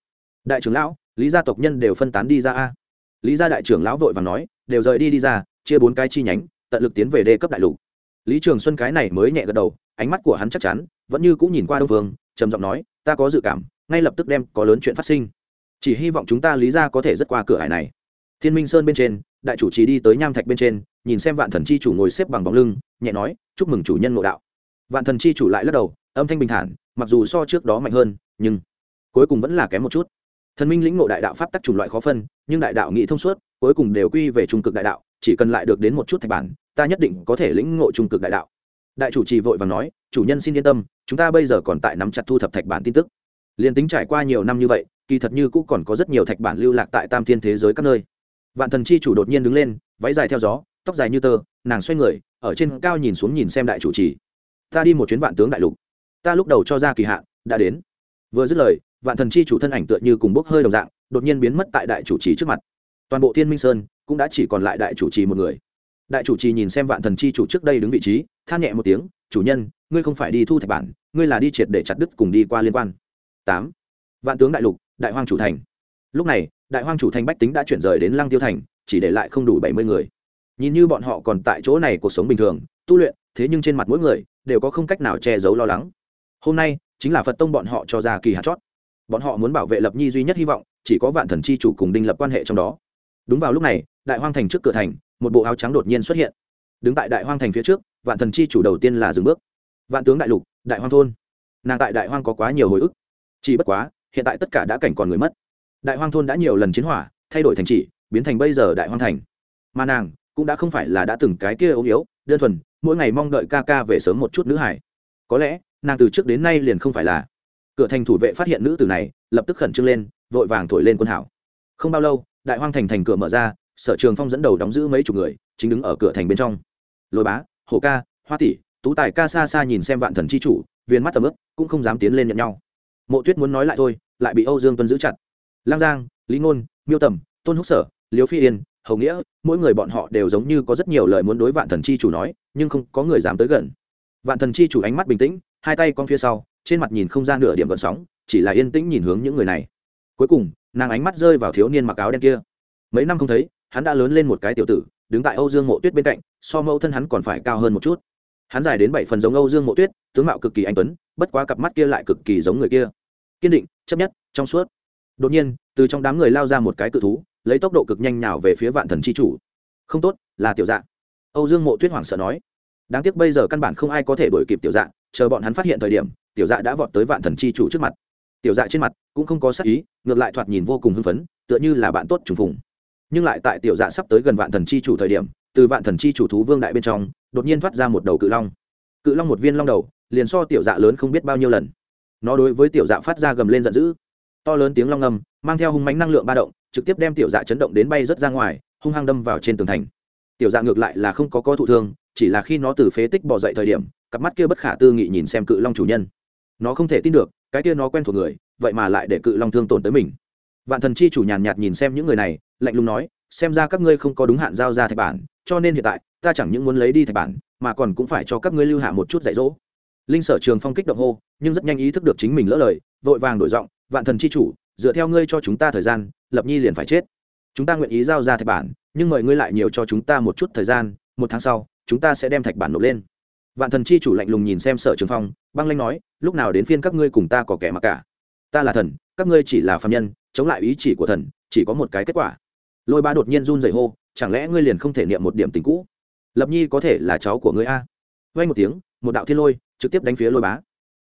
Đại trưởng lão, lý gia tộc nhân đều phân tán đi ra a. Lý gia đại trưởng lão vội và nói, đều rời đi đi ra, chia bốn cái chi nhánh, tận lực tiến về đê cấp đại lục. Lý trường xuân cái này mới nhẹ gật đầu, ánh mắt của hắn chắc chắn, vẫn như cũng nhìn qua đông phương trầm giọng nói, ta có dự cảm, ngay lập tức đem có lớn chuyện phát sinh. Chỉ hy vọng chúng ta lý ra có thể rất qua cửa hải này. Thiên minh sơn bên trên, đại chủ trì đi tới nham thạch bên trên, nhìn xem vạn thần chi chủ ngồi xếp bằng bóng lưng, nhẹ nói, chúc mừng chủ nhân ngộ đạo vạn thần chi chủ lại lắc đầu, âm thanh bình thản, mặc dù so trước đó mạnh hơn, nhưng cuối cùng vẫn là kém một chút. Thần minh lĩnh ngộ đại đạo pháp tắc chủng loại khó phân, nhưng đại đạo nghị thông suốt, cuối cùng đều quy về trung cực đại đạo, chỉ cần lại được đến một chút thạch bản, ta nhất định có thể lĩnh ngộ trung cực đại đạo. Đại chủ trì vội và nói, chủ nhân xin yên tâm, chúng ta bây giờ còn tại nắm chặt thu thập thạch bản tin tức. Liền tính trải qua nhiều năm như vậy, kỳ thật như cũng còn có rất nhiều thạch bản lưu lạc tại tam thiên thế giới các nơi. Vạn thần chi chủ đột nhiên đứng lên, váy dài theo gió, tóc dài như tơ, nàng xoay người, ở trên cao nhìn xuống nhìn xem đại chủ trì ta đi một chuyến vạn tướng đại lục. Ta lúc đầu cho ra kỳ hạn, đã đến. Vừa dứt lời, vạn thần chi chủ thân ảnh tựa như cùng bốc hơi đồng dạng, đột nhiên biến mất tại đại chủ trì trước mặt. Toàn bộ thiên minh sơn cũng đã chỉ còn lại đại chủ trì một người. Đại chủ trì nhìn xem vạn thần chi chủ trước đây đứng vị trí, than nhẹ một tiếng, chủ nhân, ngươi không phải đi thu thạch bản, ngươi là đi triệt để chặt đứt cùng đi qua liên quan. Tám. Vạn tướng đại lục, đại hoang chủ thành. Lúc này, đại hoang chủ thành bách tính đã chuyển rời đến lăng tiêu thành, chỉ để lại không đủ bảy mươi người. Nhìn như bọn họ còn tại chỗ này cuộc sống bình thường, tu luyện, thế nhưng trên mặt mỗi người đều có không cách nào che giấu lo lắng. Hôm nay, chính là phật tông bọn họ cho ra kỳ hạt chót. Bọn họ muốn bảo vệ lập nhi duy nhất hy vọng, chỉ có vạn thần chi chủ cùng đinh lập quan hệ trong đó. Đúng vào lúc này, đại hoang thành trước cửa thành, một bộ áo trắng đột nhiên xuất hiện. Đứng tại đại hoang thành phía trước, vạn thần chi chủ đầu tiên là dừng bước. Vạn tướng đại lục, đại hoang thôn. Nàng tại đại hoang có quá nhiều hồi ức. Chỉ bất quá, hiện tại tất cả đã cảnh còn người mất. Đại hoang thôn đã nhiều lần chiến hỏa, thay đổi thành trị biến thành bây giờ đại hoang thành. Mà nàng cũng đã không phải là đã từng cái kia ốm yếu đơn thuần, mỗi ngày mong đợi ca ca về sớm một chút nữ hải. Có lẽ, nàng từ trước đến nay liền không phải là. Cửa thành thủ vệ phát hiện nữ tử này, lập tức khẩn trương lên, vội vàng thổi lên quân hảo không bao lâu, đại hoang thành thành cửa mở ra, sở trường phong dẫn đầu đóng giữ mấy chục người, chính đứng ở cửa thành bên trong. Lôi bá hồ ca, hoa tỷ, tú tài ca xa xa nhìn xem vạn thần chi chủ, viên mắt tầm ướp cũng không dám tiến lên nhận nhau. Mộ tuyết muốn nói lại thôi, lại bị âu dương tuân giữ chặt. Lang giang, lý ngôn, miêu tầm, tôn húc sở, liêu phi yên hầu nghĩa, mỗi người bọn họ đều giống như có rất nhiều lời muốn đối vạn thần chi chủ nói, nhưng không có người dám tới gần. Vạn thần chi chủ ánh mắt bình tĩnh, hai tay con phía sau, trên mặt nhìn không ra nửa điểm gợn sóng, chỉ là yên tĩnh nhìn hướng những người này. Cuối cùng, nàng ánh mắt rơi vào thiếu niên mặc áo đen kia. Mấy năm không thấy, hắn đã lớn lên một cái tiểu tử, đứng tại âu dương mộ tuyết bên cạnh, so mẫu thân hắn còn phải cao hơn một chút. Hắn dài đến bảy phần giống âu dương mộ tuyết, tướng mạo cực kỳ anh tuấn, bất quá cặp mắt kia lại cực kỳ giống người kia. Kiên định, chấp nhất, trong suốt. Đột nhiên, từ trong đám người lao ra một cái cự thú lấy tốc độ cực nhanh nào về phía vạn thần chi chủ. Không tốt, là tiểu dạ âu dương mộ tuyết hoảng sợ nói. Đáng tiếc bây giờ căn bản không ai có thể đổi kịp tiểu dạ chờ bọn hắn phát hiện thời điểm, tiểu dạ đã vọt tới vạn thần chi chủ trước mặt. Tiểu dạ trên mặt cũng không có sắc ý, ngược lại thoạt nhìn vô cùng hưng phấn, tựa như là bạn tốt trùng phùng. Nhưng lại tại tiểu dạ sắp tới gần vạn thần chi chủ thời điểm, từ vạn thần chi chủ thú vương đại bên trong, đột nhiên thoát ra một đầu cự long. Cự long một viên long đầu, liền so tiểu dạ lớn không biết bao nhiêu lần. Nó đối với tiểu dạ phát ra gầm lên giận dữ. To lớn tiếng long ngầm mang theo hung mánh năng lượng ba động, trực tiếp đem tiểu dạ chấn động đến bay rớt ra ngoài, hung hăng đâm vào trên tường thành. Tiểu dạ ngược lại là không có có thụ thương, chỉ là khi nó từ phế tích bỏ dậy thời điểm, cặp mắt kia bất khả tư nghị nhìn xem cự long chủ nhân. Nó không thể tin được, cái kia nó quen thuộc người, vậy mà lại để cự long thương tổn tới mình. Vạn thần chi chủ nhàn nhạt nhìn xem những người này, lạnh lùng nói, xem ra các ngươi không có đúng hạn giao ra thạch bản, cho nên hiện tại, ta chẳng những muốn lấy đi thạch bản, mà còn cũng phải cho các ngươi lưu hạ một chút dạy dỗ. Linh sở trường phong kích động hô, nhưng rất nhanh ý thức được chính mình lỡ lời, vội vàng đổi giọng, vạn thần chi chủ dựa theo ngươi cho chúng ta thời gian, lập nhi liền phải chết. Chúng ta nguyện ý giao ra thạch bản, nhưng mời ngươi lại nhiều cho chúng ta một chút thời gian, một tháng sau, chúng ta sẽ đem thạch bản nộp lên. Vạn thần chi chủ lạnh lùng nhìn xem sở trường phong, băng lanh nói, lúc nào đến phiên các ngươi cùng ta có kẻ mặc cả? Ta là thần, các ngươi chỉ là phạm nhân, chống lại ý chỉ của thần, chỉ có một cái kết quả. Lôi ba đột nhiên run dày hô, chẳng lẽ ngươi liền không thể niệm một điểm tình cũ? Lập nhi có thể là cháu của ngươi a? Vay một tiếng, một đạo thiên lôi trực tiếp đánh phía lôi bá.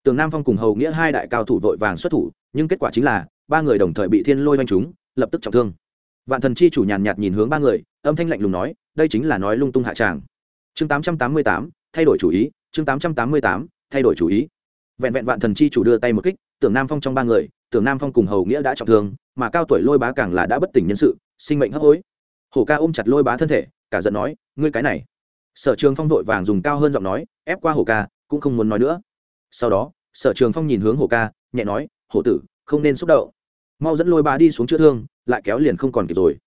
Tường nam phong cùng hầu nghĩa hai đại cao thủ vội vàng xuất thủ, nhưng kết quả chính là ba người đồng thời bị thiên lôi oanh chúng lập tức trọng thương. Vạn thần chi chủ nhàn nhạt nhìn hướng ba người, âm thanh lạnh lùng nói, đây chính là nói lung tung hạ tràng. Chương tám trăm tám mươi tám, thay đổi chủ ý, chương tám trăm tám mươi tám, thay đổi chủ ý. Vẹn vẹn vạn thần chi chủ đưa tay một kích, tưởng nam phong trong ba người, tưởng nam phong cùng hầu nghĩa đã trọng thương, mà cao tuổi lôi bá càng là đã bất tỉnh nhân sự, sinh mệnh hấp hối. Hổ ca ôm chặt lôi bá thân thể, cả giận nói, ngươi cái này. Sở trường phong vội vàng dùng cao hơn giọng nói, ép qua hổ ca, cũng không muốn nói nữa. Sau đó, sở trường phong nhìn hướng hổ ca, nhẹ nói, hổ tử, không nên xúc động mau dẫn lôi bá đi xuống chữa thương, lại kéo liền không còn kịp rồi.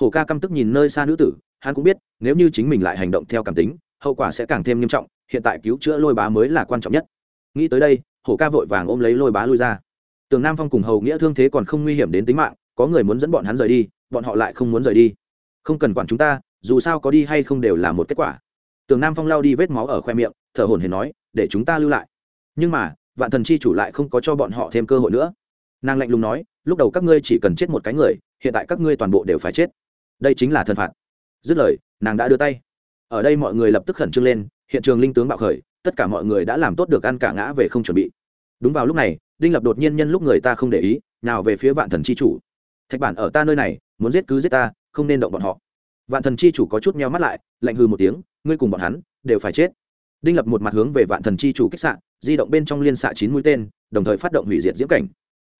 Hổ ca căm tức nhìn nơi xa nữ tử, hắn cũng biết, nếu như chính mình lại hành động theo cảm tính, hậu quả sẽ càng thêm nghiêm trọng, hiện tại cứu chữa lôi bá mới là quan trọng nhất. Nghĩ tới đây, hổ ca vội vàng ôm lấy lôi bá lui ra. Tường nam phong cùng hầu nghĩa thương thế còn không nguy hiểm đến tính mạng, có người muốn dẫn bọn hắn rời đi, bọn họ lại không muốn rời đi. Không cần quản chúng ta, dù sao có đi hay không đều là một kết quả. Tường nam phong lao đi vết máu ở khoe miệng, thở hồn hển nói, để chúng ta lưu lại. Nhưng mà, vạn thần chi chủ lại không có cho bọn họ thêm cơ hội nữa. Nàng lạnh lùng nói lúc đầu các ngươi chỉ cần chết một cái người, hiện tại các ngươi toàn bộ đều phải chết. Đây chính là thân phạt. Dứt lời, nàng đã đưa tay. Ở đây mọi người lập tức khẩn trương lên, hiện trường linh tướng bạo khởi, tất cả mọi người đã làm tốt được ăn cả ngã về không chuẩn bị. Đúng vào lúc này, đinh lập đột nhiên nhân lúc người ta không để ý, nào về phía vạn thần chi chủ. Thạch bản, ở ta nơi này, muốn giết cứ giết ta, không nên động bọn họ. Vạn thần chi chủ có chút meo mắt lại, lạnh hư một tiếng, ngươi cùng bọn hắn, đều phải chết. Đinh lập một mặt hướng về vạn thần chi chủ kích sạn di động bên trong liên xạ chín mũi tên, đồng thời phát động hủy diệt diễm cảnh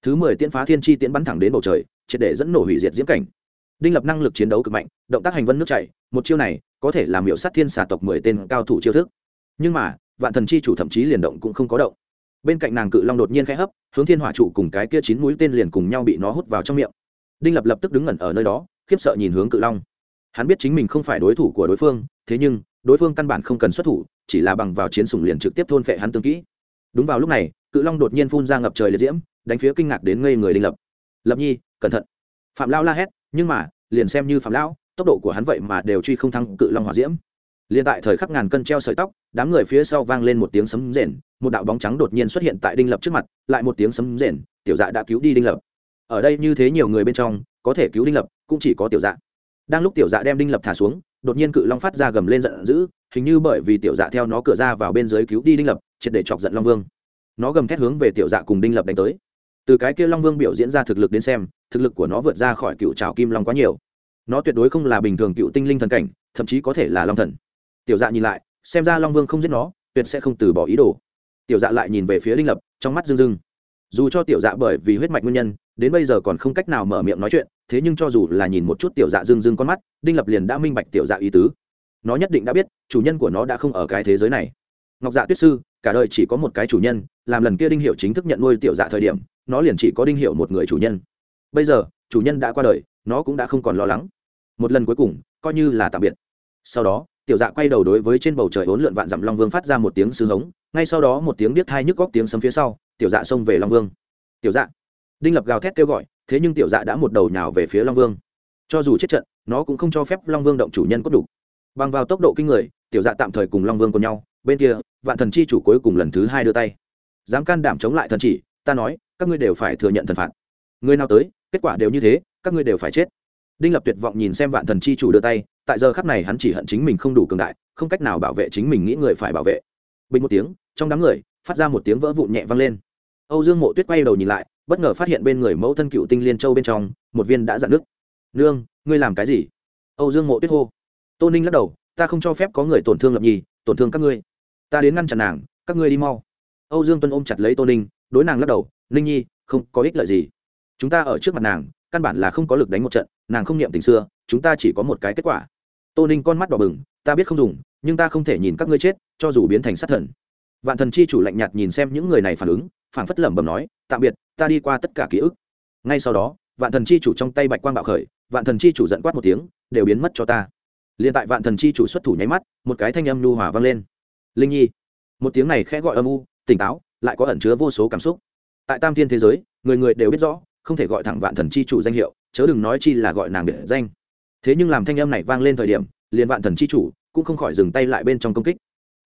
thứ mười tiễn phá thiên chi tiễn bắn thẳng đến bầu trời, triệt để dẫn nổ hủy diệt diễm cảnh. Đinh lập năng lực chiến đấu cực mạnh, động tác hành vân nước chảy, một chiêu này có thể làm hiệu sát thiên xà tộc mười tên cao thủ chiêu thức. Nhưng mà, vạn thần chi chủ thậm chí liền động cũng không có động. Bên cạnh nàng cự long đột nhiên khẽ hấp, hướng thiên hỏa trụ cùng cái kia chín mũi tên liền cùng nhau bị nó hút vào trong miệng. Đinh lập lập tức đứng ngẩn ở nơi đó, khiếp sợ nhìn hướng cự long. Hắn biết chính mình không phải đối thủ của đối phương, thế nhưng, đối phương căn bản không cần xuất thủ, chỉ là bằng vào chiến sùng liền trực tiếp thôn phệ hắn tương kỹ. Đúng vào lúc này, cự long đột nhiên phun ra ngập trời liệt diễm đánh phía kinh ngạc đến ngây người đinh lập. Lập nhi, cẩn thận. Phạm lao la hét, nhưng mà, liền xem như phạm lão, tốc độ của hắn vậy mà đều truy không thắng cự long hỏa diễm. Liền tại thời khắc ngàn cân treo sợi tóc, đám người phía sau vang lên một tiếng sấm rền, một đạo bóng trắng đột nhiên xuất hiện tại đinh lập trước mặt, lại một tiếng sấm rền, tiểu dạ đã cứu đi đinh lập. Ở đây như thế nhiều người bên trong, có thể cứu đinh lập, cũng chỉ có tiểu dạ. Đang lúc tiểu dạ đem đinh lập thả xuống, đột nhiên cự long phát ra gầm lên giận dữ, hình như bởi vì tiểu dạ theo nó cửa ra vào bên dưới cứu đi đinh lập, triệt để chọc giận long vương. Nó gầm thét hướng về tiểu dạ cùng đinh lập đánh tới từ cái kia long vương biểu diễn ra thực lực đến xem, thực lực của nó vượt ra khỏi cựu trào kim long quá nhiều. Nó tuyệt đối không là bình thường cựu tinh linh thần cảnh, thậm chí có thể là long thần. Tiểu dạ nhìn lại, xem ra long vương không giết nó, tuyệt sẽ không từ bỏ ý đồ. Tiểu dạ lại nhìn về phía đinh lập, trong mắt rưng rưng. Dù cho tiểu dạ bởi vì huyết mạch nguyên nhân, đến bây giờ còn không cách nào mở miệng nói chuyện, thế nhưng cho dù là nhìn một chút tiểu dạ rưng rưng con mắt đinh lập liền đã minh bạch tiểu dạ ý tứ. Nó nhất định đã biết, chủ nhân của nó đã không ở cái thế giới này. Ngọc dạ tuyết sư cả đời chỉ có một cái chủ nhân, làm lần kia đinh hiệu chính thức nhận nuôi tiểu dạ thời điểm, nó liền chỉ có đinh hiệu một người chủ nhân. Bây giờ, chủ nhân đã qua đời, nó cũng đã không còn lo lắng. Một lần cuối cùng, coi như là tạm biệt. Sau đó, tiểu dạ quay đầu đối với trên bầu trời hỗn lượn vạn dặm long vương phát ra một tiếng sư hống, ngay sau đó một tiếng biết thai nhức góc tiếng sấm phía sau, tiểu dạ xông về long vương. Tiểu dạ. Đinh lập gào thét kêu gọi, thế nhưng tiểu dạ đã một đầu nhào về phía long vương. Cho dù chết trận, nó cũng không cho phép long vương động chủ nhân cốt đủ. Bằng vào tốc độ kinh người, tiểu dạ tạm thời cùng long vương cùng nhau bên kia, vạn thần chi chủ cuối cùng lần thứ hai đưa tay. Dám can đảm chống lại thần chỉ, ta nói, các ngươi đều phải thừa nhận thần phạt. Người nào tới, kết quả đều như thế, các ngươi đều phải chết. Đinh lập tuyệt vọng nhìn xem vạn thần chi chủ đưa tay, tại giờ khắc này hắn chỉ hận chính mình không đủ cường đại, không cách nào bảo vệ chính mình nghĩ người phải bảo vệ. Bình một tiếng, trong đám người, phát ra một tiếng vỡ vụn nhẹ vang lên. Âu dương mộ tuyết quay đầu nhìn lại, bất ngờ phát hiện bên người mẫu thân cựu tinh liên châu bên trong, một viên đã dạn nước. Nương, ngươi làm cái gì? Âu dương mộ tuyết hô. Tô ninh lắc đầu, ta không cho phép có người tổn thương lập nhi, tổn thương các ngươi ta đến ngăn chặn nàng, các ngươi đi mau. Âu dương tuân ôm chặt lấy tô ninh, đối nàng lắc đầu, ninh nhi, không có ích lợi gì. Chúng ta ở trước mặt nàng, căn bản là không có lực đánh một trận, nàng không niệm tình xưa, chúng ta chỉ có một cái kết quả. Tô ninh con mắt đỏ bừng, ta biết không dùng, nhưng ta không thể nhìn các ngươi chết, cho dù biến thành sát thần. Vạn thần chi chủ lạnh nhạt nhìn xem những người này phản ứng phản phất lẩm bẩm nói, tạm biệt, ta đi qua tất cả ký ức. Ngay sau đó, vạn thần chi chủ trong tay bạch quang bạo khởi, vạn thần chi chủ giận quát một tiếng, đều biến mất cho ta. Liền tại vạn thần chi chủ xuất thủ nháy mắt, một cái thanh âm nhu hòa vang lên linh nhi một tiếng này khẽ gọi âm u tỉnh táo lại có ẩn chứa vô số cảm xúc tại tam thiên thế giới người người đều biết rõ không thể gọi thẳng vạn thần chi chủ danh hiệu chớ đừng nói chi là gọi nàng biệt danh thế nhưng làm thanh âm này vang lên thời điểm liền vạn thần chi chủ cũng không khỏi dừng tay lại bên trong công kích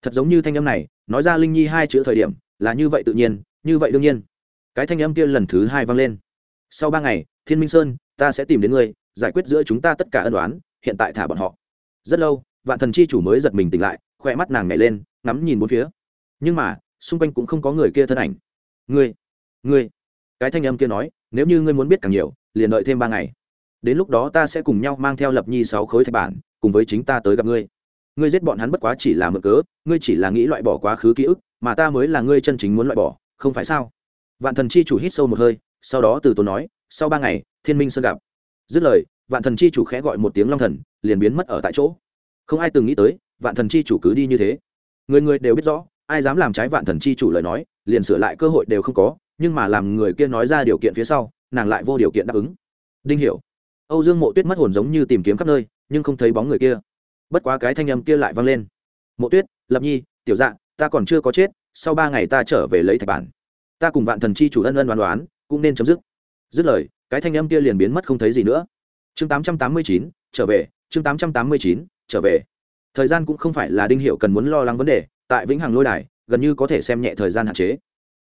thật giống như thanh âm này nói ra linh nhi hai chữ thời điểm là như vậy tự nhiên như vậy đương nhiên cái thanh âm kia lần thứ hai vang lên sau ba ngày thiên minh sơn ta sẽ tìm đến ngươi giải quyết giữa chúng ta tất cả ân đoán hiện tại thả bọn họ rất lâu vạn thần chi chủ mới giật mình tỉnh lại khoe mắt nàng nhảy lên ngắm nhìn bốn phía. Nhưng mà, xung quanh cũng không có người kia thân ảnh. Ngươi ngươi. Cái thanh âm kia nói, nếu như ngươi muốn biết càng nhiều, liền đợi thêm ba ngày. Đến lúc đó ta sẽ cùng nhau mang theo lập nhi sáu khối thạch bản, cùng với chính ta tới gặp ngươi. Ngươi giết bọn hắn bất quá chỉ là mượn cớ, ngươi chỉ là nghĩ loại bỏ quá khứ ký ức, mà ta mới là ngươi chân chính muốn loại bỏ, không phải sao? Vạn thần chi chủ hít sâu một hơi, sau đó từ tốn nói, sau ba ngày, thiên minh sơn gặp. Dứt lời, vạn thần chi chủ khẽ gọi một tiếng long thần, liền biến mất ở tại chỗ. Không ai từng nghĩ tới, vạn thần chi chủ cứ đi như thế người người đều biết rõ, ai dám làm trái vạn thần chi chủ lời nói, liền sửa lại cơ hội đều không có, nhưng mà làm người kia nói ra điều kiện phía sau, nàng lại vô điều kiện đáp ứng. Đinh hiểu, âu dương mộ tuyết mất hồn giống như tìm kiếm khắp nơi, nhưng không thấy bóng người kia. Bất quá cái thanh âm kia lại vang lên. Mộ tuyết, lập nhi, tiểu dạ ta còn chưa có chết, sau ba ngày ta trở về lấy thạch bản. Ta cùng vạn thần chi chủ ân ân đoán đoán, cũng nên chấm dứt. Dứt lời, cái thanh âm kia liền biến mất không thấy gì nữa. Chương tám trăm tám mươi chín, trở về, chương tám trăm tám mươi chín, trở về thời gian cũng không phải là đinh hiệu cần muốn lo lắng vấn đề, tại vĩnh hằng lôi đài, gần như có thể xem nhẹ thời gian hạn chế.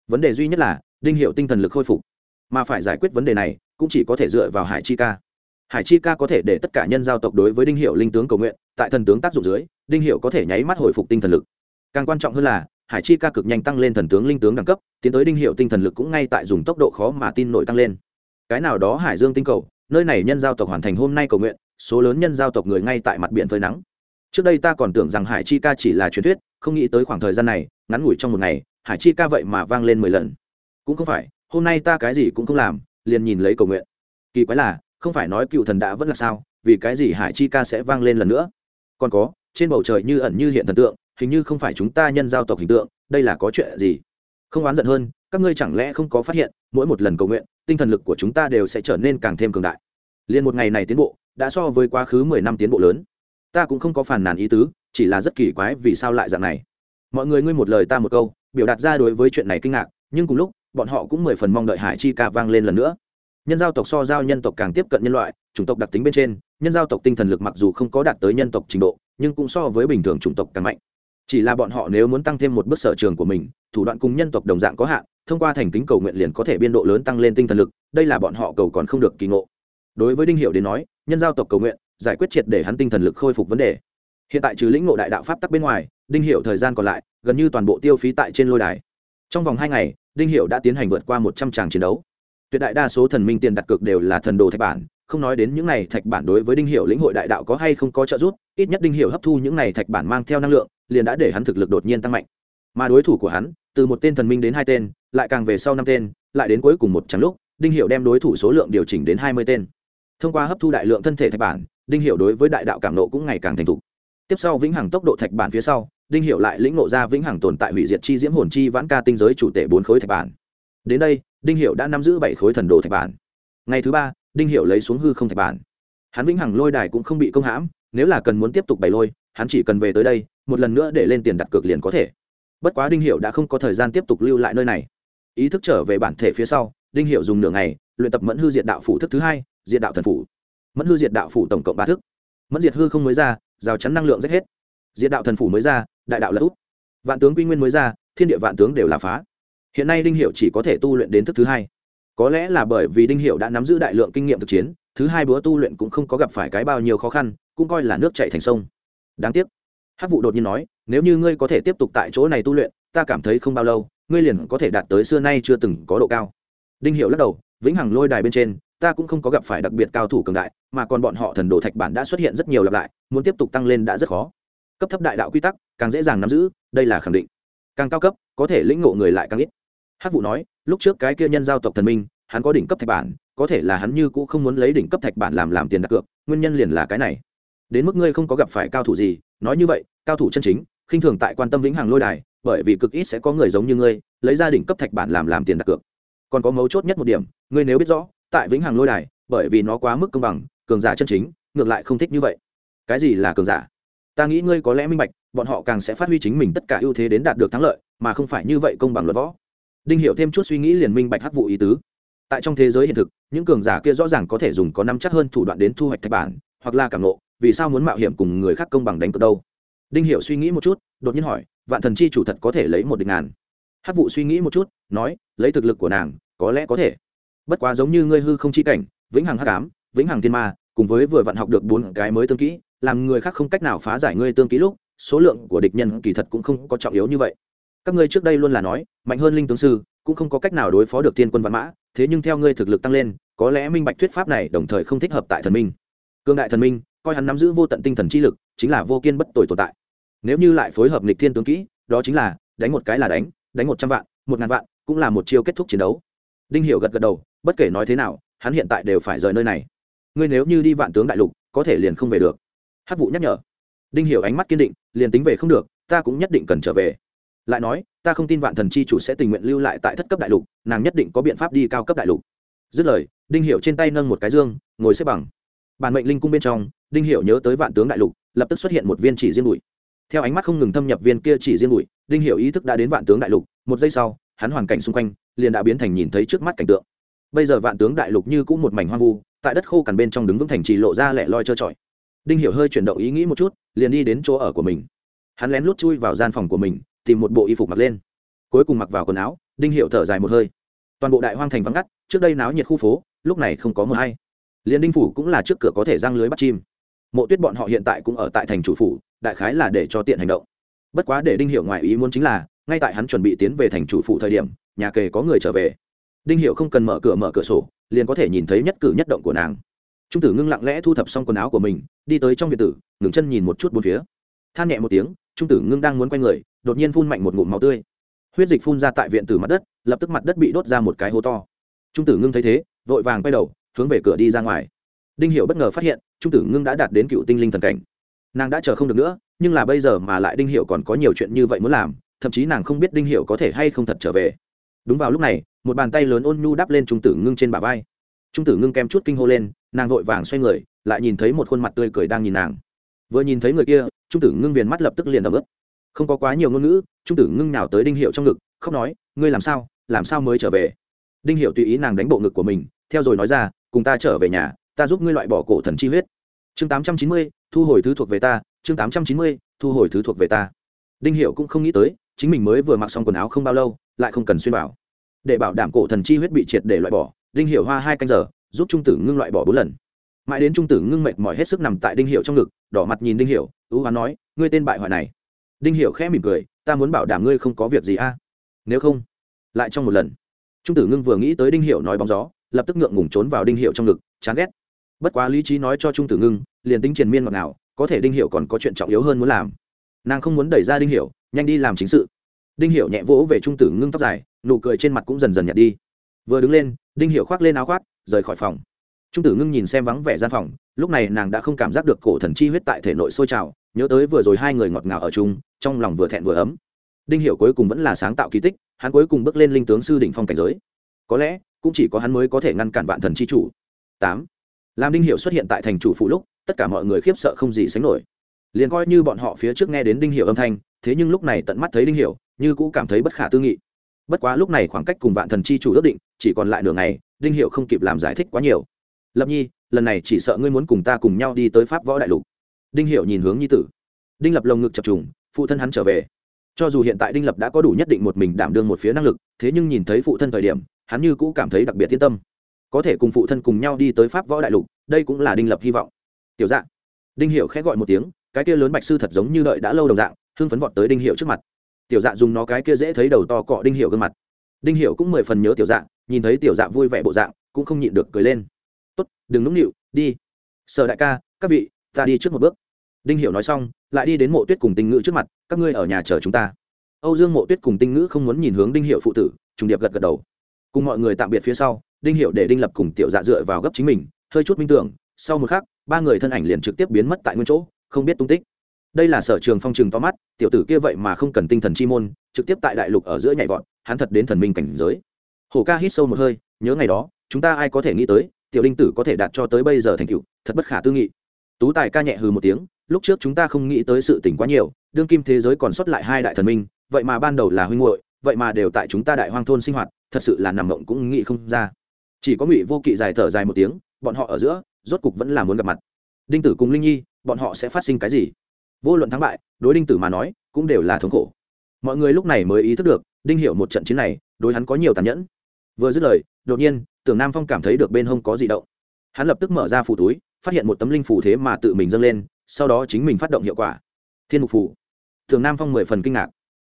Vấn đề duy nhất là, đinh hiệu tinh thần lực khôi phục. Mà phải giải quyết vấn đề này, cũng chỉ có thể dựa vào hải chi ca. Hải chi ca có thể để tất cả nhân giao tộc đối với đinh hiệu linh tướng cầu nguyện, tại thần tướng tác dụng dưới, đinh hiệu có thể nháy mắt hồi phục tinh thần lực. Càng quan trọng hơn là, hải chi ca cực nhanh tăng lên thần tướng linh tướng đẳng cấp, tiến tới đinh hiệu tinh thần lực cũng ngay tại dùng tốc độ khó mà tin nổi tăng lên. Cái nào đó hải dương tinh cầu, nơi này nhân giao tộc hoàn thành hôm nay cầu nguyện, số lớn nhân giao tộc người ngay tại mặt biển phơi nắng trước đây ta còn tưởng rằng hải chi ca chỉ là truyền thuyết, không nghĩ tới khoảng thời gian này, ngắn ngủi trong một ngày, hải chi ca vậy mà vang lên mười lần. Cũng không phải, hôm nay ta cái gì cũng không làm, liền nhìn lấy cầu nguyện. Kỳ quái là, không phải nói cựu thần đã vẫn là sao, vì cái gì hải chi ca sẽ vang lên lần nữa? Còn có, trên bầu trời như ẩn như hiện thần tượng, hình như không phải chúng ta nhân giao tộc hình tượng, đây là có chuyện gì? Không oán giận hơn, các ngươi chẳng lẽ không có phát hiện, mỗi một lần cầu nguyện, tinh thần lực của chúng ta đều sẽ trở nên càng thêm cường đại. Liền một ngày này tiến bộ, đã so với quá khứ mười năm tiến bộ lớn ta cũng không có phản nàn ý tứ, chỉ là rất kỳ quái vì sao lại dạng này. Mọi người ngươi một lời ta một câu, biểu đạt ra đối với chuyện này kinh ngạc, nhưng cùng lúc, bọn họ cũng mười phần mong đợi hải chi ca vang lên lần nữa. Nhân giao tộc so giao nhân tộc càng tiếp cận nhân loại, chủng tộc đặc tính bên trên, nhân giao tộc tinh thần lực mặc dù không có đạt tới nhân tộc trình độ, nhưng cũng so với bình thường chủng tộc càng mạnh. Chỉ là bọn họ nếu muốn tăng thêm một bước sở trường của mình, thủ đoạn cùng nhân tộc đồng dạng có hạn, thông qua thành kính cầu nguyện liền có thể biên độ lớn tăng lên tinh thần lực, đây là bọn họ cầu còn không được kỳ ngộ. Đối với đinh hiệu đến nói, nhân giao tộc cầu nguyện giải quyết triệt để hắn tinh thần lực khôi phục vấn đề. Hiện tại trừ lĩnh ngộ đại đạo pháp tắc bên ngoài, đinh hiệu thời gian còn lại, gần như toàn bộ tiêu phí tại trên lôi đài. Trong vòng hai ngày, đinh hiệu đã tiến hành vượt qua một trăm tràng chiến đấu. Tuyệt đại đa số thần minh tiền đặt cược đều là thần đồ thạch bản, không nói đến những này thạch bản đối với đinh hiệu lĩnh hội đại đạo có hay không có trợ giúp, ít nhất đinh hiệu hấp thu những này thạch bản mang theo năng lượng, liền đã để hắn thực lực đột nhiên tăng mạnh. Mà đối thủ của hắn, từ một tên thần minh đến hai tên, lại càng về sau năm tên, lại đến cuối cùng một trắng lúc, đinh hiệu đem đối thủ số lượng điều chỉnh đến hai mươi tên. Thông qua hấp thu đại lượng thân thể thạch bản đinh hiệu đối với đại đạo cảm nộ cũng ngày càng thành thục. Tiếp sau vĩnh hằng tốc độ thạch bản phía sau, đinh hiệu lại lĩnh ngộ ra vĩnh hằng tồn tại hủy diệt chi diễm hồn chi vãn ca tinh giới chủ tể bốn khối thạch bản. Đến đây, đinh hiệu đã nắm giữ bảy khối thần đồ thạch bản. Ngày thứ ba, đinh hiệu lấy xuống hư không thạch bản. Hắn vĩnh hằng lôi đài cũng không bị công hãm, nếu là cần muốn tiếp tục bày lôi, hắn chỉ cần về tới đây, một lần nữa để lên tiền đặt cược liền có thể. Bất quá đinh hiệu đã không có thời gian tiếp tục lưu lại nơi này. Ý thức trở về bản thể phía sau, đinh hiệu dùng nửa ngày, luyện tập mẫn hư diệt đạo phủ thức thứ hai, diệt đạo thần phủ mẫn hư diệt đạo phủ tổng cộng ba thức. Mẫn diệt hư không mới ra, rào chắn năng lượng rách hết. Diệt đạo thần phủ mới ra, đại đạo là út. Vạn tướng quy nguyên mới ra, thiên địa vạn tướng đều là phá. Hiện nay đinh hiệu chỉ có thể tu luyện đến thức thứ hai. Có lẽ là bởi vì đinh hiệu đã nắm giữ đại lượng kinh nghiệm thực chiến, thứ hai bữa tu luyện cũng không có gặp phải cái bao nhiêu khó khăn, cũng coi là nước chạy thành sông. Đáng tiếc. Hát vụ đột nhiên nói, nếu như ngươi có thể tiếp tục tại chỗ này tu luyện, ta cảm thấy không bao lâu, ngươi liền có thể đạt tới xưa nay chưa từng có độ cao. Đinh hiệu lắc đầu, vĩnh hằng lôi đài bên trên ta cũng không có gặp phải đặc biệt cao thủ cường đại, mà còn bọn họ thần đồ thạch bản đã xuất hiện rất nhiều lặp lại, muốn tiếp tục tăng lên đã rất khó. Cấp thấp đại đạo quy tắc, càng dễ dàng nắm giữ, đây là khẳng định. Càng cao cấp, có thể lĩnh ngộ người lại càng ít. Hát vụ nói, lúc trước cái kia nhân giao tộc thần minh, hắn có đỉnh cấp thạch bản, có thể là hắn như cũng không muốn lấy đỉnh cấp thạch bản làm làm tiền đặt cược, nguyên nhân liền là cái này. Đến mức ngươi không có gặp phải cao thủ gì, nói như vậy, cao thủ chân chính, khinh thường tại quan tâm vĩnh hằng lôi đài, bởi vì cực ít sẽ có người giống như ngươi, lấy ra đỉnh cấp thạch bản làm làm tiền đặt cược. Còn có mấu chốt nhất một điểm, ngươi nếu biết rõ tại vĩnh hằng lôi đài, bởi vì nó quá mức công bằng, cường giả chân chính, ngược lại không thích như vậy. Cái gì là cường giả? Ta nghĩ ngươi có lẽ minh bạch, bọn họ càng sẽ phát huy chính mình tất cả ưu thế đến đạt được thắng lợi, mà không phải như vậy công bằng luật võ. Đinh hiểu thêm chút suy nghĩ liền minh bạch hắc vụ ý tứ. Tại trong thế giới hiện thực, những cường giả kia rõ ràng có thể dùng có năm chắc hơn thủ đoạn đến thu hoạch thạch bản, hoặc là cảm nộ vì sao muốn mạo hiểm cùng người khác công bằng đánh cược đâu? Đinh hiểu suy nghĩ một chút, đột nhiên hỏi, vạn thần chi chủ thật có thể lấy một địch ngàn? Hắc vụ suy nghĩ một chút, nói, lấy thực lực của nàng, có lẽ có thể bất quá giống như ngươi hư không chi cảnh, vĩnh hằng hắc ám, vĩnh hằng thiên ma, cùng với vừa vặn học được bốn cái mới tương kỹ, làm người khác không cách nào phá giải ngươi tương kỹ lúc, số lượng của địch nhân kỳ thật cũng không có trọng yếu như vậy. Các ngươi trước đây luôn là nói, mạnh hơn linh tướng sư, cũng không có cách nào đối phó được thiên quân văn mã, thế nhưng theo ngươi thực lực tăng lên, có lẽ minh bạch thuyết pháp này đồng thời không thích hợp tại thần minh. Cương đại thần minh, coi hắn nắm giữ vô tận tinh thần chi lực, chính là vô kiên bất tội tồn tại. Nếu như lại phối hợp nghịch thiên tướng kỹ, đó chính là đánh một cái là đánh đánh một trăm vạn, một ngàn vạn, cũng là một chiêu kết thúc chiến đấu đinh hiểu gật gật đầu, bất kể nói thế nào, hắn hiện tại đều phải rời nơi này. Ngươi nếu như đi vạn tướng đại lục, có thể liền không về được. Hát vụ nhắc nhở. Đinh hiểu ánh mắt kiên định, liền tính về không được, ta cũng nhất định cần trở về. Lại nói, ta không tin vạn thần chi chủ sẽ tình nguyện lưu lại tại thất cấp đại lục, nàng nhất định có biện pháp đi cao cấp đại lục. Dứt lời, đinh hiểu trên tay nâng một cái dương, ngồi xếp bằng. Bản mệnh linh cung bên trong, đinh hiểu nhớ tới vạn tướng đại lục, lập tức xuất hiện một viên chỉ riêng bụi. Theo ánh mắt không ngừng thâm nhập viên kia chỉ riêng bụi, đinh hiểu ý thức đã đến vạn tướng đại lục, một giây sau hắn hoàn cảnh xung quanh, liền đã biến thành nhìn thấy trước mắt cảnh tượng. Bây giờ vạn tướng đại lục như cũng một mảnh hoang vu, tại đất khô cằn bên trong đứng vững thành trì lộ ra lẻ loi trơ trọi. Đinh hiểu hơi chuyển động ý nghĩ một chút, liền đi đến chỗ ở của mình. Hắn lén lút chui vào gian phòng của mình, tìm một bộ y phục mặc lên. Cuối cùng mặc vào quần áo, đinh hiểu thở dài một hơi. Toàn bộ đại hoang thành vắng ngắt, trước đây náo nhiệt khu phố, lúc này không có mưa hay. Liền đinh phủ cũng là trước cửa có thể răng lưới bắt chim. Mộ tuyết bọn họ hiện tại cũng ở tại thành chủ phủ, đại khái là để cho tiện hành động. Bất quá để đinh hiểu ngoài ý muốn chính là ngay tại hắn chuẩn bị tiến về thành chủ phủ thời điểm, nhà kề có người trở về. Đinh hiểu không cần mở cửa mở cửa sổ, liền có thể nhìn thấy nhất cử nhất động của nàng. Trung tử ngưng lặng lẽ thu thập xong quần áo của mình, đi tới trong viện tử, ngừng chân nhìn một chút bốn phía. Than nhẹ một tiếng, trung tử ngưng đang muốn quay người, đột nhiên phun mạnh một ngụm máu tươi. Huyết dịch phun ra tại viện tử mặt đất, lập tức mặt đất bị đốt ra một cái hố to. Trung tử ngưng thấy thế, vội vàng quay đầu, hướng về cửa đi ra ngoài. Đinh hiểu bất ngờ phát hiện, trung tử ngưng đã đạt đến cựu tinh linh thần cảnh. Nàng đã chờ không được nữa, nhưng là bây giờ mà lại đinh hiểu còn có nhiều chuyện như vậy muốn làm thậm chí nàng không biết đinh hiểu có thể hay không thật trở về đúng vào lúc này một bàn tay lớn ôn nhu đắp lên trung tử ngưng trên bả vai trung tử ngưng kem chút kinh hô lên nàng vội vàng xoay người lại nhìn thấy một khuôn mặt tươi cười đang nhìn nàng vừa nhìn thấy người kia trung tử ngưng viền mắt lập tức liền ấm ức không có quá nhiều ngôn ngữ trung tử ngưng nào tới đinh hiệu trong ngực khóc nói ngươi làm sao làm sao mới trở về đinh hiệu tùy ý nàng đánh bộ ngực của mình theo rồi nói ra cùng ta trở về nhà ta giúp ngươi loại bỏ cổ thần chi huyết chương tám trăm chín mươi thu hồi thứ thuộc về ta chương tám trăm chín mươi thu hồi thứ thuộc về ta đinh hiệu cũng không nghĩ tới chính mình mới vừa mặc xong quần áo không bao lâu, lại không cần xuyên bảo để bảo đảm cổ thần chi huyết bị triệt để loại bỏ, đinh hiệu hoa hai canh giờ, giúp trung tử ngưng loại bỏ bốn lần. Mãi đến trung tử ngưng mệt mỏi hết sức nằm tại đinh hiệu trong ngực, đỏ mặt nhìn đinh hiệu ưu hoán nói, ngươi tên bại hoại này. Đinh hiệu khẽ mỉm cười, ta muốn bảo đảm ngươi không có việc gì a. Nếu không? Lại trong một lần. Trung tử ngưng vừa nghĩ tới đinh hiệu nói bóng gió, lập tức ngượng ngùng trốn vào đinh hiệu trong ngực, chán ghét. Bất quá lý trí nói cho trung tử ngưng, liền tính triền miên ngọt nào có thể đinh hiệu còn có chuyện trọng yếu hơn muốn làm. Nàng không muốn đẩy ra đinh hiệu nhanh đi làm chính sự. Đinh Hiểu nhẹ vỗ về trung tử ngưng tóc dài, nụ cười trên mặt cũng dần dần nhạt đi. Vừa đứng lên, đinh Hiểu khoác lên áo khoác, rời khỏi phòng. Trung tử ngưng nhìn xem vắng vẻ gian phòng, lúc này nàng đã không cảm giác được cổ thần chi huyết tại thể nội sôi trào, nhớ tới vừa rồi hai người ngọt ngào ở chung, trong lòng vừa thẹn vừa ấm. Đinh hiểu cuối cùng vẫn là sáng tạo kỳ tích, hắn cuối cùng bước lên linh tướng sư đỉnh phong cảnh giới. Có lẽ, cũng chỉ có hắn mới có thể ngăn cản vạn thần chi chủ. Tám. Làm đinh hiểu xuất hiện tại thành chủ phụ lúc, tất cả mọi người khiếp sợ không gì sánh nổi. Liền coi như bọn họ phía trước nghe đến đinh hiểu âm thanh thế nhưng lúc này tận mắt thấy đinh hiểu, như cũ cảm thấy bất khả tư nghị. Bất quá lúc này khoảng cách cùng vạn thần chi chủ ước định, chỉ còn lại nửa ngày, đinh hiệu không kịp làm giải thích quá nhiều. Lập nhi, lần này chỉ sợ ngươi muốn cùng ta cùng nhau đi tới pháp võ đại lục. Đinh hiệu nhìn hướng nhi tử. Đinh lập lồng ngực chập trùng, phụ thân hắn trở về. Cho dù hiện tại đinh lập đã có đủ nhất định một mình đảm đương một phía năng lực, thế nhưng nhìn thấy phụ thân thời điểm, hắn như cũ cảm thấy đặc biệt yên tâm. Có thể cùng phụ thân cùng nhau đi tới pháp võ đại lục, đây cũng là đinh lập hy vọng. Tiểu dạng đinh hiệu khẽ gọi một tiếng, cái kia lớn bạch sư thật giống như đợi đã lâu đồng dạng hưng phấn vọt tới đinh hiệu trước mặt. Tiểu dạ dùng nó cái kia dễ thấy đầu to cọ đinh hiệu gương mặt. Đinh hiệu cũng mười phần nhớ tiểu dạ nhìn thấy tiểu dạ vui vẻ bộ dạng, cũng không nhịn được cười lên. Tốt, đừng nũng nịu, đi. Sở đại ca, các vị, ta đi trước một bước. Đinh hiệu nói xong, lại đi đến mộ tuyết cùng tinh ngữ trước mặt, các ngươi ở nhà chờ chúng ta. Âu dương mộ tuyết cùng tinh ngữ không muốn nhìn hướng đinh hiệu phụ tử, trùng điệp gật gật đầu. Cùng mọi người tạm biệt phía sau, đinh hiệu để đinh lập cùng tiểu dạ dựa vào gấp chính mình, hơi chút minh tưởng, sau một khắc, ba người thân ảnh liền trực tiếp biến mất tại nguyên chỗ, không biết tung tích đây là sở trường phong trừng to mắt, tiểu tử kia vậy mà không cần tinh thần chi môn, trực tiếp tại đại lục ở giữa nhảy vọt, hắn thật đến thần minh cảnh giới. Hổ ca hít sâu một hơi, nhớ ngày đó, chúng ta ai có thể nghĩ tới, tiểu đinh tử có thể đạt cho tới bây giờ thành tựu, thật bất khả tư nghị. Tú tài ca nhẹ hừ một tiếng, lúc trước chúng ta không nghĩ tới sự tỉnh quá nhiều, đương kim thế giới còn sót lại hai đại thần minh, vậy mà ban đầu là huynh hội vậy mà đều tại chúng ta đại hoang thôn sinh hoạt, thật sự là nằm mộng cũng nghĩ không ra. Chỉ có ngụy vô kỵ dài thở dài một tiếng, bọn họ ở giữa, rốt cục vẫn là muốn gặp mặt. Đinh tử cùng linh nhi, bọn họ sẽ phát sinh cái gì? Vô luận thắng bại, đối đinh tử mà nói, cũng đều là thống khổ. Mọi người lúc này mới ý thức được, đinh hiểu một trận chiến này, đối hắn có nhiều tàn nhẫn. Vừa dứt lời, đột nhiên, tưởng nam phong cảm thấy được bên hông có gì động. Hắn lập tức mở ra phủ túi, phát hiện một tấm linh phủ thế mà tự mình dâng lên, sau đó chính mình phát động hiệu quả. Thiên mục phủ. tưởng nam phong mười phần kinh ngạc.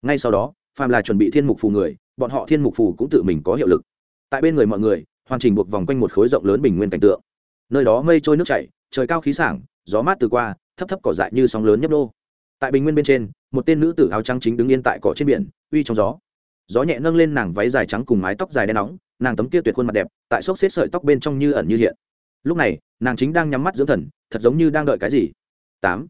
Ngay sau đó, phàm là chuẩn bị thiên mục phù người, bọn họ thiên mục phù cũng tự mình có hiệu lực. Tại bên người mọi người, hoàn chỉnh buộc vòng quanh một khối rộng lớn bình nguyên cảnh tượng. Nơi đó mây trôi nước chảy, trời cao khí sảng, gió mát từ qua thấp thấp cỏ dại như sóng lớn nhấp nô. Tại bình nguyên bên trên, một tên nữ tử áo trắng chính đứng yên tại cỏ trên biển, uy trong gió. Gió nhẹ nâng lên nàng váy dài trắng cùng mái tóc dài đen nóng, nàng tấm kia tuyệt khuôn mặt đẹp, tại xốc xếp sợi tóc bên trong như ẩn như hiện. Lúc này, nàng chính đang nhắm mắt dưỡng thần, thật giống như đang đợi cái gì. Tám.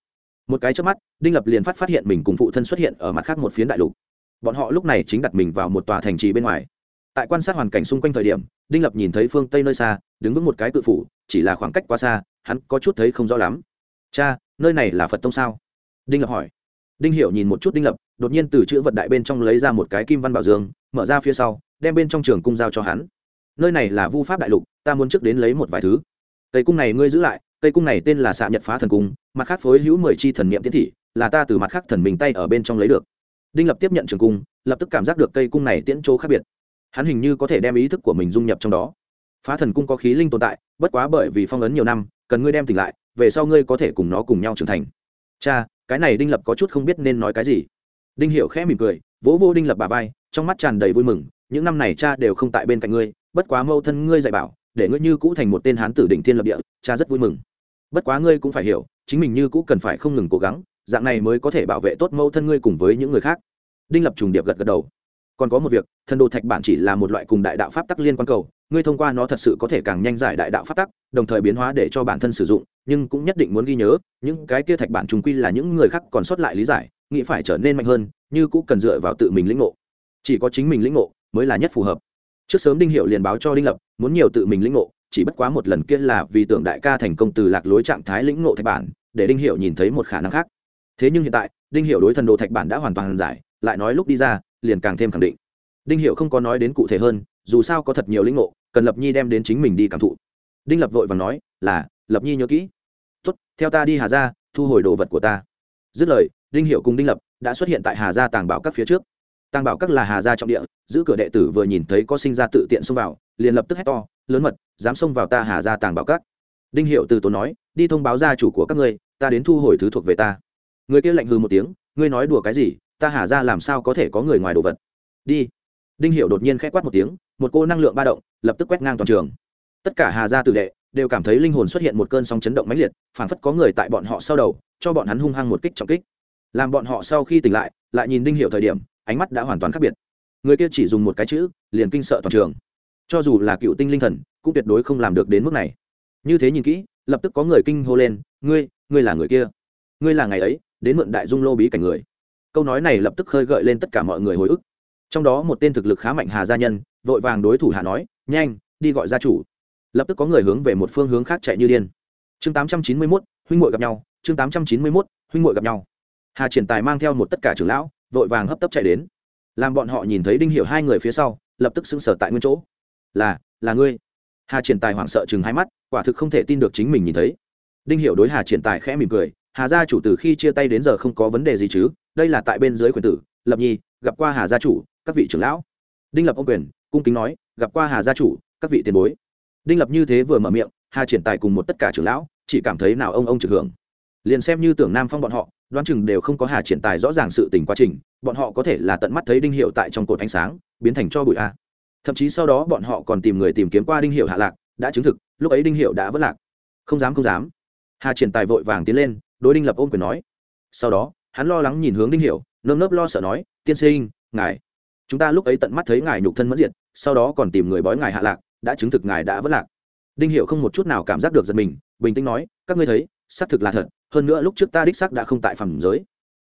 Một cái trước mắt, đinh lập liền phát phát hiện mình cùng phụ thân xuất hiện ở mặt khác một phiến đại lục. Bọn họ lúc này chính đặt mình vào một tòa thành trì bên ngoài. Tại quan sát hoàn cảnh xung quanh thời điểm, đinh lập nhìn thấy phương tây nơi xa, đứng vững một cái cự phủ, chỉ là khoảng cách quá xa, hắn có chút thấy không rõ lắm. Cha nơi này là phật tông sao đinh lập hỏi đinh hiểu nhìn một chút đinh lập đột nhiên từ chữ vật đại bên trong lấy ra một cái kim văn bảo dương mở ra phía sau đem bên trong trường cung giao cho hắn nơi này là vu pháp đại lục ta muốn trước đến lấy một vài thứ cây cung này ngươi giữ lại cây cung này tên là xạ nhật phá thần cung mặt khác phối hữu mười chi thần niệm tiến thị là ta từ mặt khác thần mình tay ở bên trong lấy được đinh lập tiếp nhận trường cung lập tức cảm giác được cây cung này tiễn chỗ khác biệt hắn hình như có thể đem ý thức của mình dung nhập trong đó phá thần cung có khí linh tồn tại, bất quá bởi vì phong ấn nhiều năm, cần ngươi đem tỉnh lại, về sau ngươi có thể cùng nó cùng nhau trưởng thành. Cha, cái này đinh lập có chút không biết nên nói cái gì. Đinh hiểu khẽ mỉm cười, vỗ vô đinh lập bà vai, trong mắt tràn đầy vui mừng, những năm này cha đều không tại bên cạnh ngươi, bất quá mâu thân ngươi dạy bảo, để ngươi như cũ thành một tên hán tử đỉnh thiên lập địa, cha rất vui mừng. Bất quá ngươi cũng phải hiểu, chính mình như cũ cần phải không ngừng cố gắng, dạng này mới có thể bảo vệ tốt mâu thân ngươi cùng với những người khác. Đinh lập trùng điệp gật gật đầu. Còn có một việc, thần đồ thạch bản chỉ là một loại cùng đại đạo pháp tắc liên quan cầu ngươi thông qua nó thật sự có thể càng nhanh giải đại đạo pháp tắc, đồng thời biến hóa để cho bản thân sử dụng, nhưng cũng nhất định muốn ghi nhớ, những cái kia thạch bản trùng quy là những người khác còn sót lại lý giải, nghĩ phải trở nên mạnh hơn, như cũng cần dựa vào tự mình lĩnh ngộ. Chỉ có chính mình lĩnh ngộ mới là nhất phù hợp. Trước sớm đinh hiệu liền báo cho đinh lập, muốn nhiều tự mình lĩnh ngộ, chỉ bất quá một lần kia là vì tưởng đại ca thành công từ lạc lối trạng thái lĩnh ngộ thạch bản, để đinh hiệu nhìn thấy một khả năng khác. Thế nhưng hiện tại, đinh hiệu đối thần đồ thạch bản đã hoàn toàn giải, lại nói lúc đi ra, liền càng thêm khẳng định. Đinh hiệu không có nói đến cụ thể hơn, dù sao có thật nhiều lĩnh ngộ cần lập nhi đem đến chính mình đi cảm thụ. Đinh lập vội và nói, là, lập nhi nhớ kỹ. Tốt, theo ta đi hà ra thu hồi đồ vật của ta. Dứt lời, đinh hiệu cùng đinh lập đã xuất hiện tại hà gia tàng bảo các phía trước. Tàng bảo các là hà gia trọng địa, giữ cửa đệ tử vừa nhìn thấy có sinh ra tự tiện xông vào, liền lập tức hét to, lớn mật, dám xông vào ta hà gia tàng bảo các. Đinh hiệu từ tốn nói, đi thông báo gia chủ của các ngươi, ta đến thu hồi thứ thuộc về ta. Người kia lạnh hư một tiếng, ngươi nói đùa cái gì, ta hà gia làm sao có thể có người ngoài đồ vật? Đi. Đinh hiệu đột nhiên k h ẽ quát một tiếng một cô năng lượng ba động, lập tức quét ngang toàn trường. Tất cả hà gia tử đệ đều cảm thấy linh hồn xuất hiện một cơn sóng chấn động mãnh liệt, phảng phất có người tại bọn họ sau đầu, cho bọn hắn hung hăng một kích trọng kích. Làm bọn họ sau khi tỉnh lại lại nhìn đinh hiệu thời điểm, ánh mắt đã hoàn toàn khác biệt. Người kia chỉ dùng một cái chữ, liền kinh sợ toàn trường. Cho dù là cựu tinh linh thần, cũng tuyệt đối không làm được đến mức này. Như thế nhìn kỹ, lập tức có người kinh hô lên, ngươi ngươi là người kia. Ngươi là ngày ấy, đến mượn đại dung lô bí cảnh người. Câu nói này lập tức khơi gợi lên tất cả mọi người hồi ức trong đó một tên thực lực khá mạnh hà gia nhân, vội vàng đối thủ hà nói, nhanh, đi gọi gia chủ. Lập tức có người hướng về một phương hướng khác chạy như điên. Chương tám trăm chín mươi mốt, huynh muội gặp nhau. Chương tám trăm chín mươi mốt, huynh muội gặp nhau. Hà triển tài mang theo một tất cả trưởng lão, vội vàng hấp tấp chạy đến. Làm bọn họ nhìn thấy đinh hiểu hai người phía sau, lập tức sững sờ tại nguyên chỗ. Là là ngươi. Hà triển tài hoảng sợ chừng hai mắt, quả thực không thể tin được chính mình nhìn thấy. Đinh hiểu đối hà triển tài khẽ mỉm cười, hà gia chủ từ khi chia tay đến giờ không có vấn đề gì chứ, đây là tại bên dưới quyền tử, lập nhi, gặp qua hà gia chủ các vị trưởng lão. Đinh lập ông quyền, cung kính nói, gặp qua hà gia chủ, các vị tiền bối. Đinh lập như thế vừa mở miệng, hà triển tài cùng một tất cả trưởng lão, chỉ cảm thấy nào ông ông trực hưởng. Liền xem như tưởng nam phong bọn họ, đoán chừng đều không có hà triển tài rõ ràng sự tình quá trình, bọn họ có thể là tận mắt thấy đinh hiệu tại trong cột ánh sáng, biến thành cho bụi a. Thậm chí sau đó bọn họ còn tìm người tìm kiếm qua đinh hiệu hạ lạc, đã chứng thực, lúc ấy đinh hiệu đã vất lạc. Không dám không dám. Hà triển tài vội vàng tiến lên, đối đinh lập ôm quyền nói. Sau đó, hắn lo lắng nhìn hướng đinh hiệu nơm nớp lo sợ nói, tiên sinh, ngài chúng ta lúc ấy tận mắt thấy ngài nhục thân mất diệt, sau đó còn tìm người bói ngài hạ lạc, đã chứng thực ngài đã vất lạc. Đinh hiệu không một chút nào cảm giác được giật mình, bình tĩnh nói, các ngươi thấy, xác thực là thật, hơn nữa lúc trước ta đích xác đã không tại phàm giới.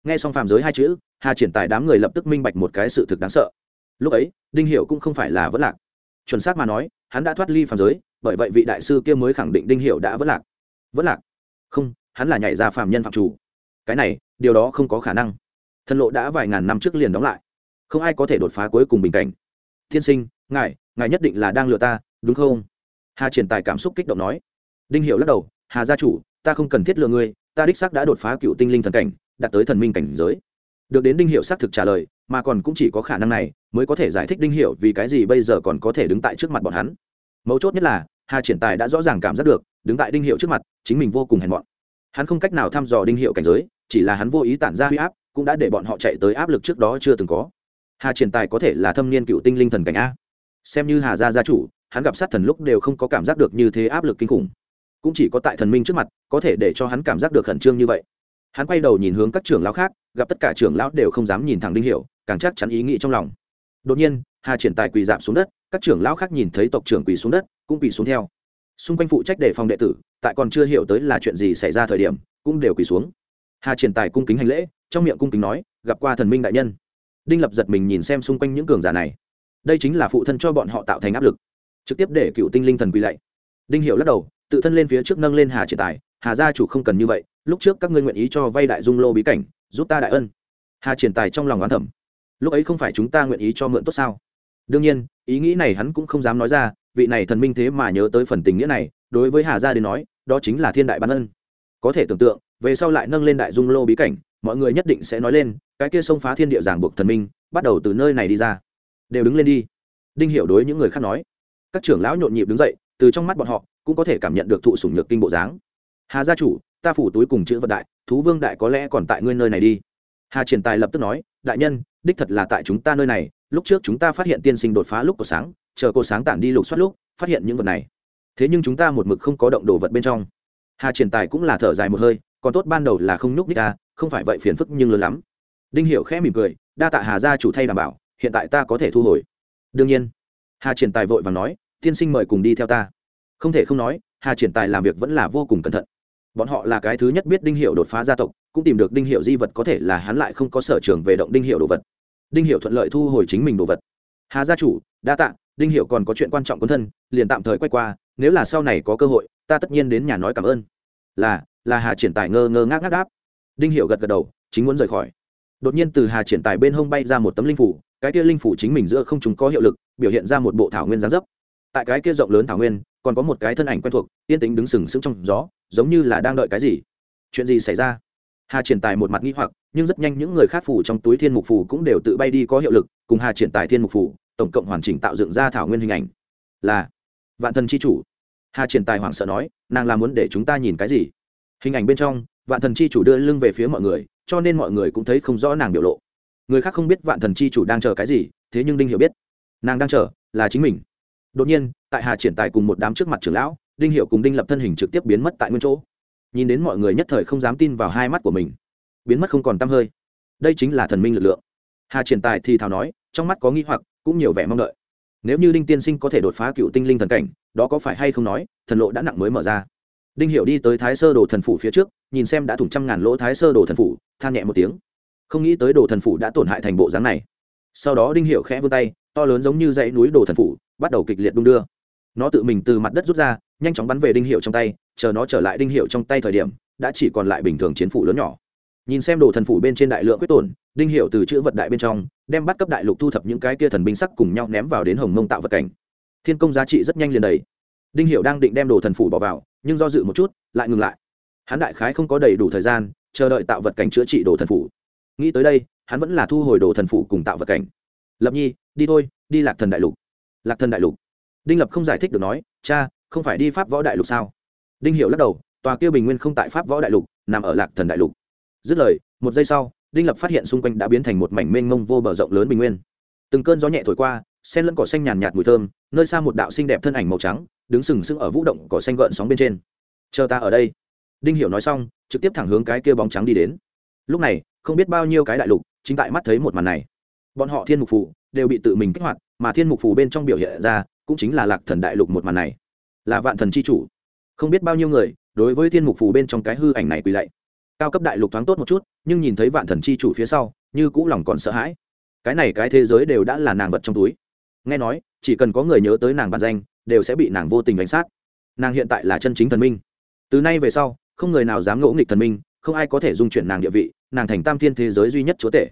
Nghe xong phàm giới hai chữ, hà triển tài đám người lập tức minh bạch một cái sự thực đáng sợ. Lúc ấy, đinh hiệu cũng không phải là vất lạc. Chuẩn xác mà nói, hắn đã thoát ly phàm giới, bởi vậy vị đại sư kia mới khẳng định đinh hiệu đã vất lạc. Vất lạc? Không, hắn là nhảy ra phạm nhân phạm chủ. Cái này, điều đó không có khả năng. Thần lộ đã vài ngàn năm trước liền đóng lại không ai có thể đột phá cuối cùng bình cảnh. Tiên sinh, ngài ngài nhất định là đang lừa ta, đúng không? Hà triển tài cảm xúc kích động nói. Đinh hiệu lắc đầu, hà gia chủ, ta không cần thiết lừa ngươi, ta đích xác đã đột phá cựu tinh linh thần cảnh, đạt tới thần minh cảnh giới. Được đến đinh hiệu xác thực trả lời, mà còn cũng chỉ có khả năng này, mới có thể giải thích đinh hiệu vì cái gì bây giờ còn có thể đứng tại trước mặt bọn hắn. Mấu chốt nhất là, hà triển tài đã rõ ràng cảm giác được, đứng tại đinh hiệu trước mặt, chính mình vô cùng hèn mọn. Hắn không cách nào thăm dò đinh hiệu cảnh giới, chỉ là hắn vô ý tản ra huy áp, cũng đã để bọn họ chạy tới áp lực trước đó chưa từng có hà triển tài có thể là thâm niên cựu tinh linh thần cảnh a. Xem như hà gia gia chủ, hắn gặp sát thần lúc đều không có cảm giác được như thế áp lực kinh khủng. Cũng chỉ có tại thần minh trước mặt, có thể để cho hắn cảm giác được khẩn trương như vậy. Hắn quay đầu nhìn hướng các trưởng lão khác, gặp tất cả trưởng lão đều không dám nhìn thẳng đinh hiểu, càng chắc chắn ý nghĩ trong lòng. Đột nhiên, hà triển tài quỳ dạp xuống đất, các trưởng lão khác nhìn thấy tộc trưởng quỳ xuống đất, cũng quỳ xuống theo. Xung quanh phụ trách đề phòng đệ tử, tại còn chưa hiểu tới là chuyện gì xảy ra thời điểm, cũng đều quỳ xuống. Hà triển tài cung kính hành lễ, trong miệng cung kính nói, gặp qua thần minh đại nhân đinh lập giật mình nhìn xem xung quanh những cường giả này. Đây chính là phụ thân cho bọn họ tạo thành áp lực. Trực tiếp để cựu tinh linh thần quỳ lạy. Đinh Hiệu lắc đầu, tự thân lên phía trước nâng lên hà triển tài. Hà gia chủ không cần như vậy, lúc trước các ngươi nguyện ý cho vay đại dung lô bí cảnh, giúp ta đại ân. Hà triển tài trong lòng oán thẩm lúc ấy không phải chúng ta nguyện ý cho mượn tốt sao? Đương nhiên, ý nghĩ này hắn cũng không dám nói ra, vị này thần minh thế mà nhớ tới phần tình nghĩa này, đối với hà gia đến nói, đó chính là thiên đại ban ân. Có thể tưởng tượng, về sau lại nâng lên đại dung lô bí cảnh mọi người nhất định sẽ nói lên, cái kia xông phá thiên địa giảng buộc thần minh, bắt đầu từ nơi này đi ra. Đều đứng lên đi. Đinh hiểu đối những người khác nói. Các trưởng lão nhộn nhịp đứng dậy, từ trong mắt bọn họ, cũng có thể cảm nhận được thụ sủng nhược kinh bộ dáng. Hà gia chủ, ta phủ túi cùng chữ vật đại, thú vương đại có lẽ còn tại ngươi nơi này đi. Hà triển tài lập tức nói, đại nhân, đích thật là tại chúng ta nơi này, lúc trước chúng ta phát hiện tiên sinh đột phá lúc của sáng, chờ cô sáng tản đi lục soát lúc, phát hiện những vật này. Thế nhưng chúng ta một mực không có động đồ vật bên trong. Hà triển tài cũng là thở dài một hơi còn tốt ban đầu là không nhúc ních ta, không phải vậy phiền phức nhưng lớn lắm. Đinh hiểu khẽ mỉm cười, đa tạ hà gia chủ thay đảm bảo, hiện tại ta có thể thu hồi. Đương nhiên, hà triển tài vội vàng nói, tiên sinh mời cùng đi theo ta. Không thể không nói, hà triển tài làm việc vẫn là vô cùng cẩn thận. Bọn họ là cái thứ nhất biết đinh hiệu đột phá gia tộc, cũng tìm được đinh hiệu di vật có thể là hắn lại không có sở trường về động đinh hiệu đồ vật. Đinh hiệu thuận lợi thu hồi chính mình đồ vật. Hà gia chủ, đa tạ, đinh hiệu còn có chuyện quan trọng quân thân, liền tạm thời quay qua, nếu là sau này có cơ hội, ta tất nhiên đến nhà nói cảm ơn. Là là hà triển tài ngơ ngơ ngác ngác đáp. Đinh hiệu gật gật đầu, chính muốn rời khỏi. Đột nhiên từ hà triển tài bên hông bay ra một tấm linh phủ, cái kia linh phủ chính mình giữa không chúng có hiệu lực, biểu hiện ra một bộ thảo nguyên gián dấp. Tại cái kia rộng lớn thảo nguyên, còn có một cái thân ảnh quen thuộc, yên tính đứng sừng sững trong gió, giống như là đang đợi cái gì. Chuyện gì xảy ra? Hà triển tài một mặt nghi hoặc, nhưng rất nhanh những người khác phủ trong túi thiên mục phủ cũng đều tự bay đi có hiệu lực, cùng hà triển tài thiên mục phủ, tổng cộng hoàn chỉnh tạo dựng ra thảo nguyên hình ảnh. Là vạn thần c h i chủ. Hà triển tài hoảng sợ nói, nàng là muốn để chúng ta nhìn cái gì? Hình ảnh bên trong, vạn thần c h i chủ đưa lưng về phía mọi người, cho nên mọi người cũng thấy không rõ nàng biểu lộ. Người khác không biết vạn thần c h i chủ đang chờ cái gì, thế nhưng đinh hiểu biết, nàng đang chờ là chính mình. Đột nhiên, tại hà triển tài cùng một đám trước mặt trưởng lão, đinh hiệu cùng đinh lập thân hình trực tiếp biến mất tại nguyên chỗ. Nhìn đến mọi người nhất thời không dám tin vào hai mắt của mình. Biến mất không còn tăm hơi. Đây chính là thần minh lực lượng. Hà triển tài thì thào nói, trong mắt có nghi hoặc, cũng nhiều vẻ mong đợi. Nếu như đinh tiên sinh có thể đột phá cựu tinh linh thần cảnh, đó có phải hay không nói, thần lộ đã nặng mới mở ra đinh Hiểu đi tới thái sơ đồ thần phủ phía trước, nhìn xem đã thủng trăm ngàn lỗ thái sơ đồ thần phủ, than nhẹ một tiếng. Không nghĩ tới đồ thần phủ đã tổn hại thành bộ dáng này. Sau đó đinh Hiểu khẽ vươn tay, to lớn giống như dãy núi đồ thần phủ, bắt đầu kịch liệt đung đưa. Nó tự mình từ mặt đất rút ra, nhanh chóng bắn về đinh hiệu trong tay, chờ nó trở lại đinh hiệu trong tay thời điểm, đã chỉ còn lại bình thường chiến phủ lớn nhỏ. Nhìn xem đồ thần phủ bên trên đại lượng quyết tổn, đinh hiệu từ chữ vật đại bên trong, đem bắt cấp đại lục thu thập những cái kia thần binh sắc cùng nhau ném vào đến hồng mông tạo vật cảnh. Thiên công giá trị rất nhanh liền đầy. Đinh hiệu đang định đem đồ thần phủ bỏ vào nhưng do dự một chút, lại ngừng lại. Hắn đại khái không có đầy đủ thời gian, chờ đợi tạo vật cảnh chữa trị đồ thần phủ. Nghĩ tới đây, hắn vẫn là thu hồi đồ thần phủ cùng tạo vật cảnh. Lập nhi, đi thôi, đi lạc thần đại lục. Lạc thần đại lục. Đinh lập không giải thích được nói, cha, không phải đi pháp võ đại lục sao? Đinh hiệu lắc đầu, tòa kia bình nguyên không tại pháp võ đại lục, nằm ở lạc thần đại lục. Dứt lời, một giây sau, đinh lập phát hiện xung quanh đã biến thành một mảnh mênh mông vô bờ rộng lớn bình nguyên. Từng cơn gió nhẹ thổi qua sen lẫn cỏ xanh nhàn nhạt mùi thơm, nơi xa một đạo xinh đẹp thân ảnh màu trắng, đứng sừng sững ở vũ động cỏ xanh gợn sóng bên trên. Chờ ta ở đây. Đinh hiểu nói xong, trực tiếp thẳng hướng cái kia bóng trắng đi đến. Lúc này, không biết bao nhiêu cái đại lục, chính tại mắt thấy một màn này. Bọn họ thiên mục phù đều bị tự mình kích hoạt, mà thiên mục phù bên trong biểu hiện ra, cũng chính là lạc thần đại lục một màn này. Là vạn thần chi chủ. Không biết bao nhiêu người, đối với thiên mục phù bên trong cái hư ảnh này quỳ lạy. Cao cấp đại lục thoáng tốt một chút, nhưng nhìn thấy vạn thần chi chủ phía sau, như cũ lòng còn sợ hãi. Cái này cái thế giới đều đã là nàng vật trong túi nghe nói, chỉ cần có người nhớ tới nàng bản danh, đều sẽ bị nàng vô tình đánh sát. Nàng hiện tại là chân chính thần minh. Từ nay về sau, không người nào dám ngỗ nghịch thần minh, không ai có thể dung chuyển nàng địa vị, nàng thành tam thiên thế giới duy nhất chúa tể.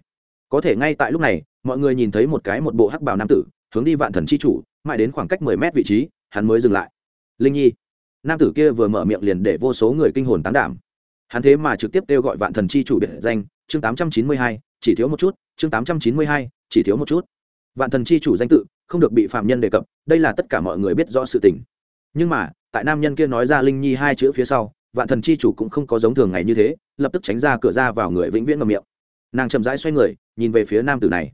Có thể ngay tại lúc này, mọi người nhìn thấy một cái một bộ hắc bào nam tử, hướng đi vạn thần chi chủ, mãi đến khoảng cách mười mét vị trí, hắn mới dừng lại. Linh nhi. Nam tử kia vừa mở miệng liền để vô số người kinh hồn tán đảm. Hắn thế mà trực tiếp kêu gọi vạn thần chi chủ biệt danh, chương tám trăm chín mươi hai, chỉ thiếu một chút, chương tám trăm chín mươi hai, chỉ thiếu một chút. Vạn thần chi chủ danh tự không được bị phạm nhân đề cập, đây là tất cả mọi người biết rõ sự tình. Nhưng mà, tại nam nhân kia nói ra linh nhi hai chữ phía sau, vạn thần chi chủ cũng không có giống thường ngày như thế, lập tức tránh ra cửa ra vào người vĩnh viễn ngầm miệng. Nàng chậm rãi xoay người, nhìn về phía nam tử này.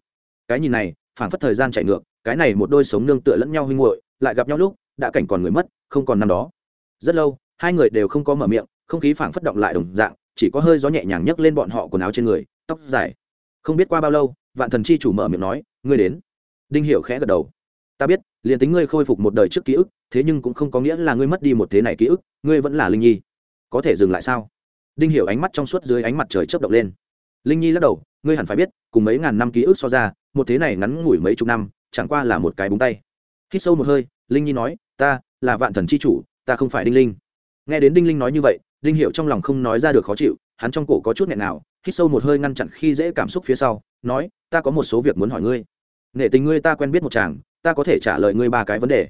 Cái nhìn này, phảng phất thời gian chạy ngược, cái này một đôi sống nương tựa lẫn nhau huynh hội lại gặp nhau lúc, đã cảnh còn người mất, không còn năm đó. Rất lâu, hai người đều không có mở miệng, không khí phảng phất động lại đồng dạng, chỉ có hơi gió nhẹ nhàng nhấc lên bọn họ quần áo trên người, tóc dài. Không biết qua bao lâu, vạn thần chi chủ mở miệng nói, ngươi đến đinh hiểu khẽ gật đầu. Ta biết, liền tính ngươi khôi phục một đời trước ký ức, thế nhưng cũng không có nghĩa là ngươi mất đi một thế này ký ức, ngươi vẫn là linh nhi. Có thể dừng lại sao? Đinh hiểu ánh mắt trong suốt dưới ánh mặt trời chớp động lên. Linh nhi lắc đầu, ngươi hẳn phải biết, cùng mấy ngàn năm ký ức so ra, một thế này ngắn ngủi mấy chục năm, chẳng qua là một cái búng tay. Hít sâu một hơi, linh nhi nói, ta là vạn thần chi chủ, ta không phải đinh linh. Nghe đến đinh linh nói như vậy, đinh Hiểu trong lòng không nói ra được khó chịu, hắn trong cổ có chút nghẹn nào hít sâu một hơi ngăn chặn khi dễ cảm xúc phía sau, nói, ta có một số việc muốn hỏi ngươi nể tình ngươi ta quen biết một chàng, ta có thể trả lời ngươi ba cái vấn đề.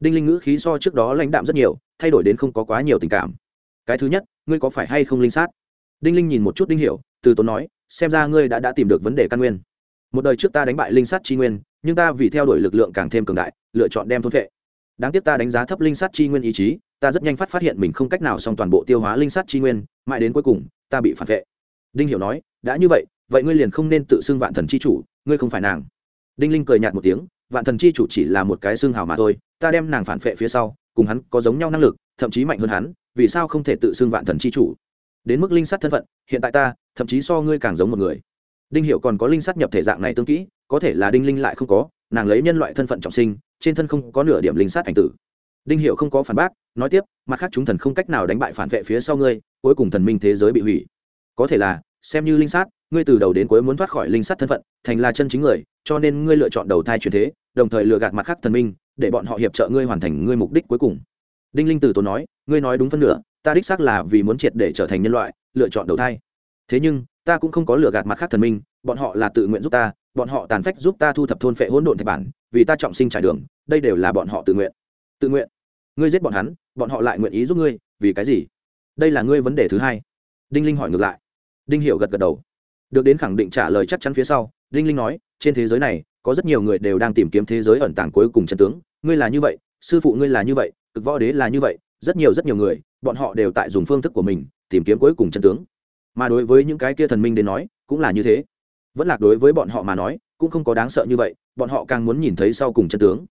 Đinh linh ngữ khí so trước đó lãnh đạm rất nhiều, thay đổi đến không có quá nhiều tình cảm. Cái thứ nhất, ngươi có phải hay không linh sát? Đinh linh nhìn một chút đinh hiểu, từ tốn nói, xem ra ngươi đã đã tìm được vấn đề căn nguyên. Một đời trước ta đánh bại linh sát chi nguyên, nhưng ta vì theo đuổi lực lượng càng thêm cường đại, lựa chọn đem thôn vệ. Đáng tiếc ta đánh giá thấp linh sát chi nguyên ý chí, ta rất nhanh phát phát hiện mình không cách nào xong toàn bộ tiêu hóa linh sát chi nguyên, mãi đến cuối cùng, ta bị phản vệ. Đinh hiểu nói, đã như vậy vậy ngươi liền không nên tự xưng vạn thần chi chủ, ngươi không phải nàng đinh linh cười nhạt một tiếng, vạn thần chi chủ chỉ là một cái xương hào mà thôi, ta đem nàng phản vệ phía sau, cùng hắn có giống nhau năng lực, thậm chí mạnh hơn hắn, vì sao không thể tự xưng vạn thần chi chủ? Đến mức linh sát thân phận, hiện tại ta, thậm chí so ngươi càng giống một người. Đinh hiệu còn có linh sát nhập thể dạng này tương kỹ, có thể là đinh linh lại không có, nàng lấy nhân loại thân phận trọng sinh, trên thân không có nửa điểm linh sát ảnh tử. Đinh hiệu không có phản bác, nói tiếp, mặt khác chúng thần không cách nào đánh bại phản vệ phía sau ngươi, cuối cùng thần minh thế giới bị hủy. Có thể là xem như linh sát, ngươi từ đầu đến cuối muốn thoát khỏi linh sát thân phận, thành là chân chính người, cho nên ngươi lựa chọn đầu thai truyền thế, đồng thời lừa gạt mặt khác thần minh, để bọn họ hiệp trợ ngươi hoàn thành ngươi mục đích cuối cùng. Đinh linh từ tốn nói, ngươi nói đúng phân nửa, ta đích xác là vì muốn triệt để trở thành nhân loại, lựa chọn đầu thai. Thế nhưng, ta cũng không có lừa gạt mặt khác thần minh, bọn họ là tự nguyện giúp ta, bọn họ tàn phách giúp ta thu thập thôn phệ hỗn độn thạch bản, vì ta trọng sinh trải đường, đây đều là bọn họ tự nguyện. Tự nguyện? Ngươi giết bọn hắn, bọn họ lại nguyện ý giúp ngươi, vì cái gì? Đây là ngươi vấn đề thứ hai. Đinh linh hỏi ngược lại đinh hiểu gật gật đầu. Được đến khẳng định trả lời chắc chắn phía sau, đinh linh nói, trên thế giới này, có rất nhiều người đều đang tìm kiếm thế giới ẩn tàng cuối cùng chân tướng. Ngươi là như vậy, sư phụ ngươi là như vậy, cực võ đế là như vậy, rất nhiều rất nhiều người, bọn họ đều tại dùng phương thức của mình tìm kiếm cuối cùng chân tướng. Mà đối với những cái kia thần minh đến nói, cũng là như thế. Vẫn là đối với bọn họ mà nói, cũng không có đáng sợ như vậy, bọn họ càng muốn nhìn thấy sau cùng chân tướng.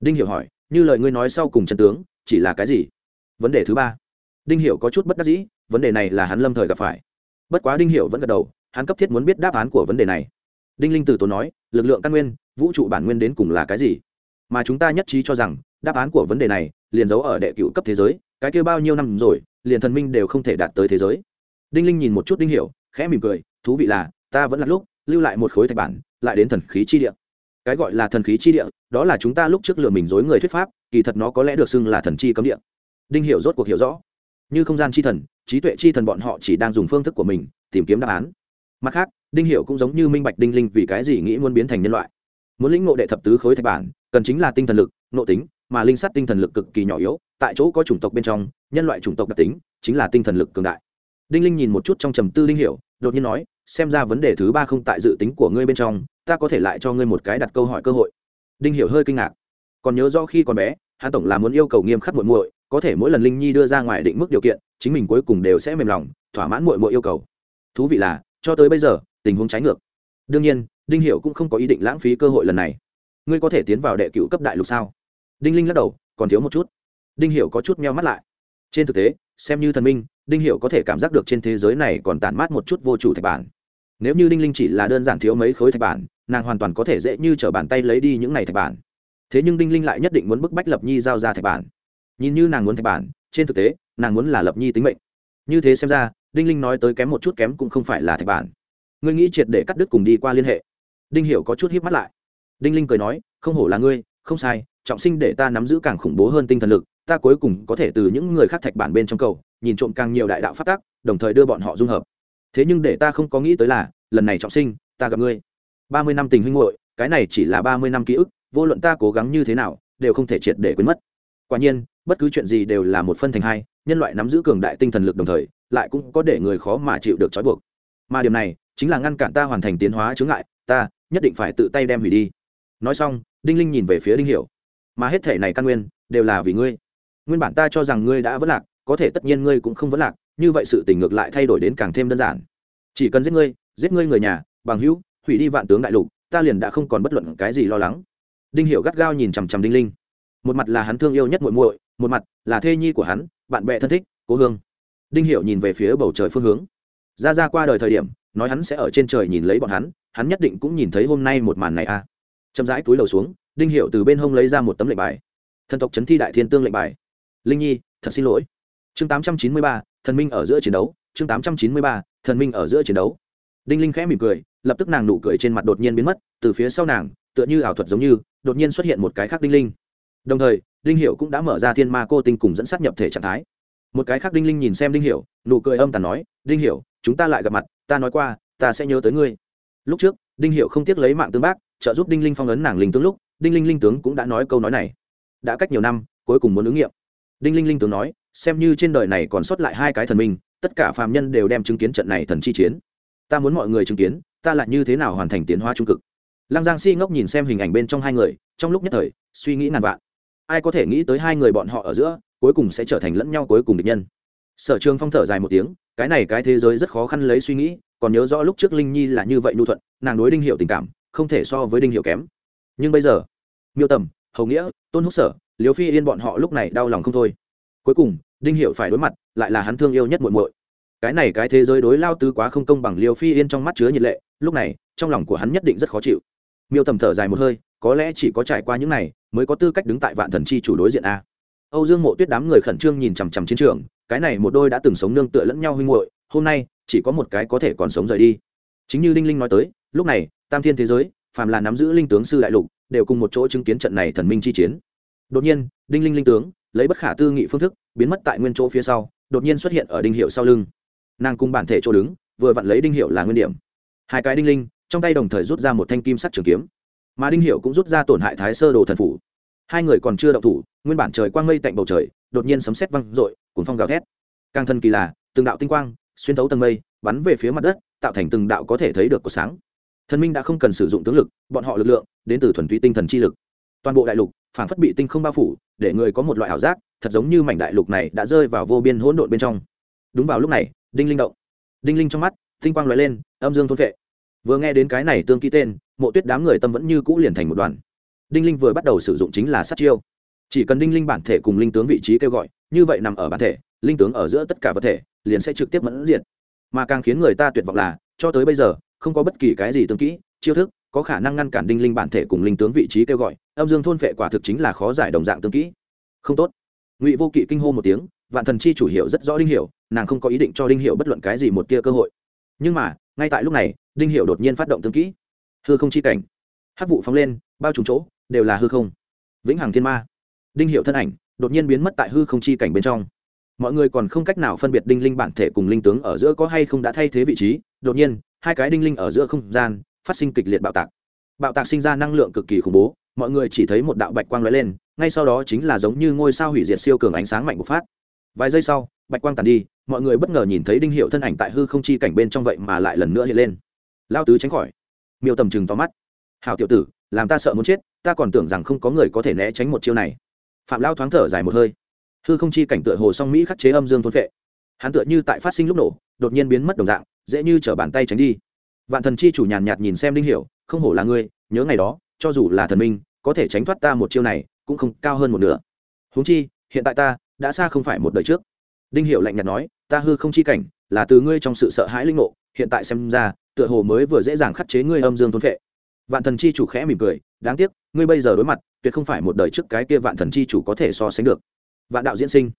Đinh hiểu hỏi, như lời ngươi nói sau cùng chân tướng, chỉ là cái gì? Vấn đề thứ ba. Đinh hiểu có chút bất đắc dĩ, vấn đề này là hắn lâm thời gặp phải bất quá đinh hiểu vẫn gật đầu, hắn cấp thiết muốn biết đáp án của vấn đề này. Đinh linh từ tốn nói, lực lượng căn nguyên, vũ trụ bản nguyên đến cùng là cái gì? Mà chúng ta nhất trí cho rằng, đáp án của vấn đề này, liền giấu ở đệ cựu cấp thế giới, cái kia bao nhiêu năm rồi, liền thần minh đều không thể đạt tới thế giới. Đinh linh nhìn một chút đinh hiểu, khẽ mỉm cười, thú vị là, ta vẫn là lúc, lưu lại một khối thạch bản, lại đến thần khí chi địa. Cái gọi là thần khí chi địa, đó là chúng ta lúc trước lừa mình dối người thuyết pháp, kỳ thật nó có lẽ được xưng là thần chi cấm địa. Đinh hiểu rốt cuộc hiểu rõ như không gian chi thần, trí tuệ chi thần bọn họ chỉ đang dùng phương thức của mình tìm kiếm đáp án. Mặt khác, đinh hiểu cũng giống như minh bạch đinh linh vì cái gì nghĩ muốn biến thành nhân loại. Muốn lĩnh ngộ đệ thập tứ khối thạch bản, cần chính là tinh thần lực, nội tính, mà linh sát tinh thần lực cực kỳ nhỏ yếu, tại chỗ có chủng tộc bên trong, nhân loại chủng tộc đặc tính chính là tinh thần lực cường đại. Đinh linh nhìn một chút trong trầm tư đinh hiểu, đột nhiên nói, xem ra vấn đề thứ ba không tại dự tính của ngươi bên trong, ta có thể lại cho ngươi một cái đặt câu hỏi cơ hội. Đinh hiểu hơi kinh ngạc. Còn nhớ do khi còn bé, hắn tổng là muốn yêu cầu nghiêm khắc muội muội có thể mỗi lần linh nhi đưa ra ngoài định mức điều kiện, chính mình cuối cùng đều sẽ mềm lòng, thỏa mãn muội muội yêu cầu. Thú vị là, cho tới bây giờ, tình huống trái ngược. Đương nhiên, đinh hiểu cũng không có ý định lãng phí cơ hội lần này. Ngươi có thể tiến vào đệ cửu cấp đại lục sao? Đinh linh lắc đầu, còn thiếu một chút. Đinh hiểu có chút meo mắt lại. Trên thực tế, xem như thần minh, đinh hiểu có thể cảm giác được trên thế giới này còn tàn mát một chút vô chủ thạch bản. Nếu như đinh linh chỉ là đơn giản thiếu mấy khối thạch bản, nàng hoàn toàn có thể dễ như trở bàn tay lấy đi những này thạch bản. Thế nhưng đinh linh lại nhất định muốn bức bách lập nhi giao ra thạch bản nhìn như nàng muốn thạch bản, trên thực tế, nàng muốn là lập nhi tính mệnh. Như thế xem ra, đinh linh nói tới kém một chút kém cũng không phải là thạch bản. Ngươi nghĩ triệt để cắt đứt cùng đi qua liên hệ. Đinh hiểu có chút híp mắt lại. Đinh linh cười nói, không hổ là ngươi, không sai, trọng sinh để ta nắm giữ càng khủng bố hơn tinh thần lực, ta cuối cùng có thể từ những người khác thạch bản bên trong cầu, nhìn trộm càng nhiều đại đạo phát tác đồng thời đưa bọn họ dung hợp. Thế nhưng để ta không có nghĩ tới là, lần này trọng sinh, ta gặp ngươi. Ba mươi năm tình huynh hội cái này chỉ là ba mươi năm ký ức, vô luận ta cố gắng như thế nào, đều không thể triệt để quên mất. Quả nhiên bất cứ chuyện gì đều là một phân thành hai, nhân loại nắm giữ cường đại tinh thần lực đồng thời, lại cũng có để người khó mà chịu được trói buộc. Mà điểm này chính là ngăn cản ta hoàn thành tiến hóa chướng ngại, ta nhất định phải tự tay đem hủy đi. Nói xong, đinh linh nhìn về phía đinh hiểu. Mà hết thể này căn nguyên đều là vì ngươi. Nguyên bản ta cho rằng ngươi đã vỡ lạc, có thể tất nhiên ngươi cũng không vỡ lạc, như vậy sự tình ngược lại thay đổi đến càng thêm đơn giản. Chỉ cần giết ngươi giết ngươi người nhà, bằng hữu, hủy đi vạn tướng đại lục, ta liền đã không còn bất luận cái gì lo lắng. Đinh hiểu gắt gao nhìn chằm chằm đinh linh. Một mặt là hắn thương yêu nhất muội muội một mặt là thê nhi của hắn bạn bè thân thích cố hương. Đinh Hiệu nhìn về phía bầu trời phương hướng. Ra ra qua đời thời điểm nói hắn sẽ ở trên trời nhìn lấy bọn hắn hắn nhất định cũng nhìn thấy hôm nay một màn này a à. chậm rãi túi đầu xuống đinh Hiệu từ bên hông lấy ra một tấm lệnh bài. Thần tộc chấn thi đại thiên tương lệnh bài. Linh nhi thật xin lỗi. Chương 893, thần minh ở giữa chiến đấu. Chương 893, thần minh ở giữa chiến đấu. Đinh linh khẽ mỉm cười lập tức nàng nụ cười trên mặt đột nhiên biến mất từ phía sau nàng tựa như ảo thuật giống như đột nhiên xuất hiện một cái khác đinh linh. Đồng thời đinh hiệu cũng đã mở ra thiên ma cô tinh cùng dẫn sát nhập thể trạng thái. Một cái khác đinh linh nhìn xem đinh hiểu, nụ cười âm tàn nói, đinh hiểu, chúng ta lại gặp mặt, ta nói qua, ta sẽ nhớ tới ngươi. Lúc trước, đinh hiểu không tiếc lấy mạng tương bác, trợ giúp đinh linh phong ấn nàng linh tướng lúc, đinh linh linh tướng cũng đã nói câu nói này. Đã cách nhiều năm, cuối cùng muốn ứng nghiệm. Đinh linh linh tướng nói, xem như trên đời này còn sót lại hai cái thần minh, tất cả phàm nhân đều đem chứng kiến trận này thần chi chiến. Ta muốn mọi người chứng kiến, ta lại như thế nào hoàn thành tiến hóa trung cực? Lăng giang si ngốc nhìn xem hình ảnh bên trong hai người, trong lúc nhất thời, suy nghĩ ngàn vạn ai có thể nghĩ tới hai người bọn họ ở giữa, cuối cùng sẽ trở thành lẫn nhau cuối cùng địch nhân. Sở trường phong thở dài một tiếng, cái này cái thế giới rất khó khăn lấy suy nghĩ, còn nhớ rõ lúc trước linh nhi là như vậy nhu thuận, nàng đối đinh hiệu tình cảm, không thể so với đinh hiệu kém. Nhưng bây giờ, miêu tầm, hầu nghĩa, tôn húc sở liều phi yên bọn họ lúc này đau lòng không thôi. Cuối cùng, đinh hiệu phải đối mặt, lại là hắn thương yêu nhất muộn muội. Cái này cái thế giới đối lao tứ quá không công bằng liều phi yên trong mắt chứa nhiệt lệ, lúc này, trong lòng của hắn nhất định rất khó chịu. Miêu tầm thở dài một hơi có lẽ chỉ có trải qua những này mới có tư cách đứng tại vạn thần chi chủ đối diện a. Âu dương mộ tuyết đám người khẩn trương nhìn chằm chằm chiến trường, cái này một đôi đã từng sống nương tựa lẫn nhau huynh muội, hôm nay chỉ có một cái có thể còn sống rời đi. Chính như đinh linh nói tới, lúc này, tam thiên thế giới, phàm là nắm giữ linh tướng sư đại lục, đều cùng một chỗ chứng kiến trận này thần minh chi chiến. Đột nhiên, đinh linh linh tướng, lấy bất khả tư nghị phương thức, biến mất tại nguyên chỗ phía sau, đột nhiên xuất hiện ở đinh hiệu sau lưng. Nàng cùng bản thể chỗ đứng, vừa vặn lấy đinh hiệu là nguyên điểm. Hai cái đinh linh, trong tay đồng thời rút ra một thanh kim sắt trường kiếm mà đinh hiệu cũng rút ra tổn hại thái sơ đồ thần phủ. Hai người còn chưa động thủ, nguyên bản trời quang mây tạnh bầu trời, đột nhiên sấm sét văng rội cuốn phong gào thét. Càng thân kỳ là, từng đạo tinh quang, xuyên thấu tầng mây, bắn về phía mặt đất, tạo thành từng đạo có thể thấy được của sáng. Thần minh đã không cần sử dụng tướng lực, bọn họ lực lượng, đến từ thuần túy tinh thần chi lực. Toàn bộ đại lục phản phất bị tinh không bao phủ, để người có một loại ảo giác, thật giống như mảnh đại lục này đã rơi vào vô biên hỗn độn bên trong. Đúng vào lúc này, đinh linh động. Đinh linh trong mắt, tinh quang loại lên, âm dương thôn vệ vừa nghe đến cái này tương ký tên, mộ tuyết đám người tâm vẫn như cũ liền thành một đoàn. Đinh linh vừa bắt đầu sử dụng chính là sát chiêu. Chỉ cần đinh linh bản thể cùng linh tướng vị trí kêu gọi, như vậy nằm ở bản thể, linh tướng ở giữa tất cả vật thể, liền sẽ trực tiếp mẫn diện mà càng khiến người ta tuyệt vọng là, cho tới bây giờ, không có bất kỳ cái gì tương kỹ, chiêu thức, có khả năng ngăn cản đinh linh bản thể cùng linh tướng vị trí kêu gọi, âm dương thôn vệ quả thực chính là khó giải đồng dạng tương kỹ. Không tốt. Ngụy vô kỵ kinh hô một tiếng, vạn thần chi chủ hiệu rất rõ đinh hiểu, nàng không có ý định cho đinh hiểu bất luận cái gì một tia cơ hội. Nhưng mà ngay tại lúc này, đinh hiểu đột nhiên phát động tương kỹ. Hư không chi cảnh. Hát vụ phóng lên, bao trùm chỗ, đều là hư không. Vĩnh hằng thiên ma. Đinh hiệu thân ảnh đột nhiên biến mất tại hư không chi cảnh bên trong. Mọi người còn không cách nào phân biệt đinh linh bản thể cùng linh tướng ở giữa có hay không đã thay thế vị trí. Đột nhiên, hai cái đinh linh ở giữa không gian phát sinh kịch liệt bạo tạc. Bạo tạc sinh ra năng lượng cực kỳ khủng bố, mọi người chỉ thấy một đạo bạch quang lóe lên, ngay sau đó chính là giống như ngôi sao hủy diệt siêu cường ánh sáng mạnh bộc phát. Vài giây sau, bạch quang tàn đi mọi người bất ngờ nhìn thấy đinh hiệu thân ảnh tại hư không chi cảnh bên trong vậy mà lại lần nữa hiện lên. Lao tứ tránh khỏi. Miêu tầm chừng to mắt. Hào tiểu tử, làm ta sợ muốn chết, ta còn tưởng rằng không có người có thể né tránh một chiêu này. Phạm lao thoáng thở dài một hơi. Hư không chi cảnh tựa hồ song mỹ khắc chế âm dương thôn vệ hắn tựa như tại phát sinh lúc nổ, đột nhiên biến mất đồng dạng, dễ như t bàn tay tránh đi. Vạn thần chi chủ nhàn nhạt nhìn xem đinh hiểu không hổ là ngươi, nhớ ngày đó, cho dù là thần minh, có thể tránh thoát ta một chiêu này, cũng không cao hơn một nửa. Huống chi, hiện tại ta, đã xa không phải một đời trước đinh hiểu lạnh nhạt nói, ta hư không chi cảnh, là từ ngươi trong sự sợ hãi linh ngộ, hiện tại xem ra, tựa hồ mới vừa dễ dàng khắc chế ngươi âm dương thôn vệ. Vạn thần chi chủ khẽ mỉm cười, đáng tiếc, ngươi bây giờ đối mặt, tuyệt không phải một đời trước cái kia vạn thần chi chủ có thể so sánh được. Vạn đạo diễn sinh.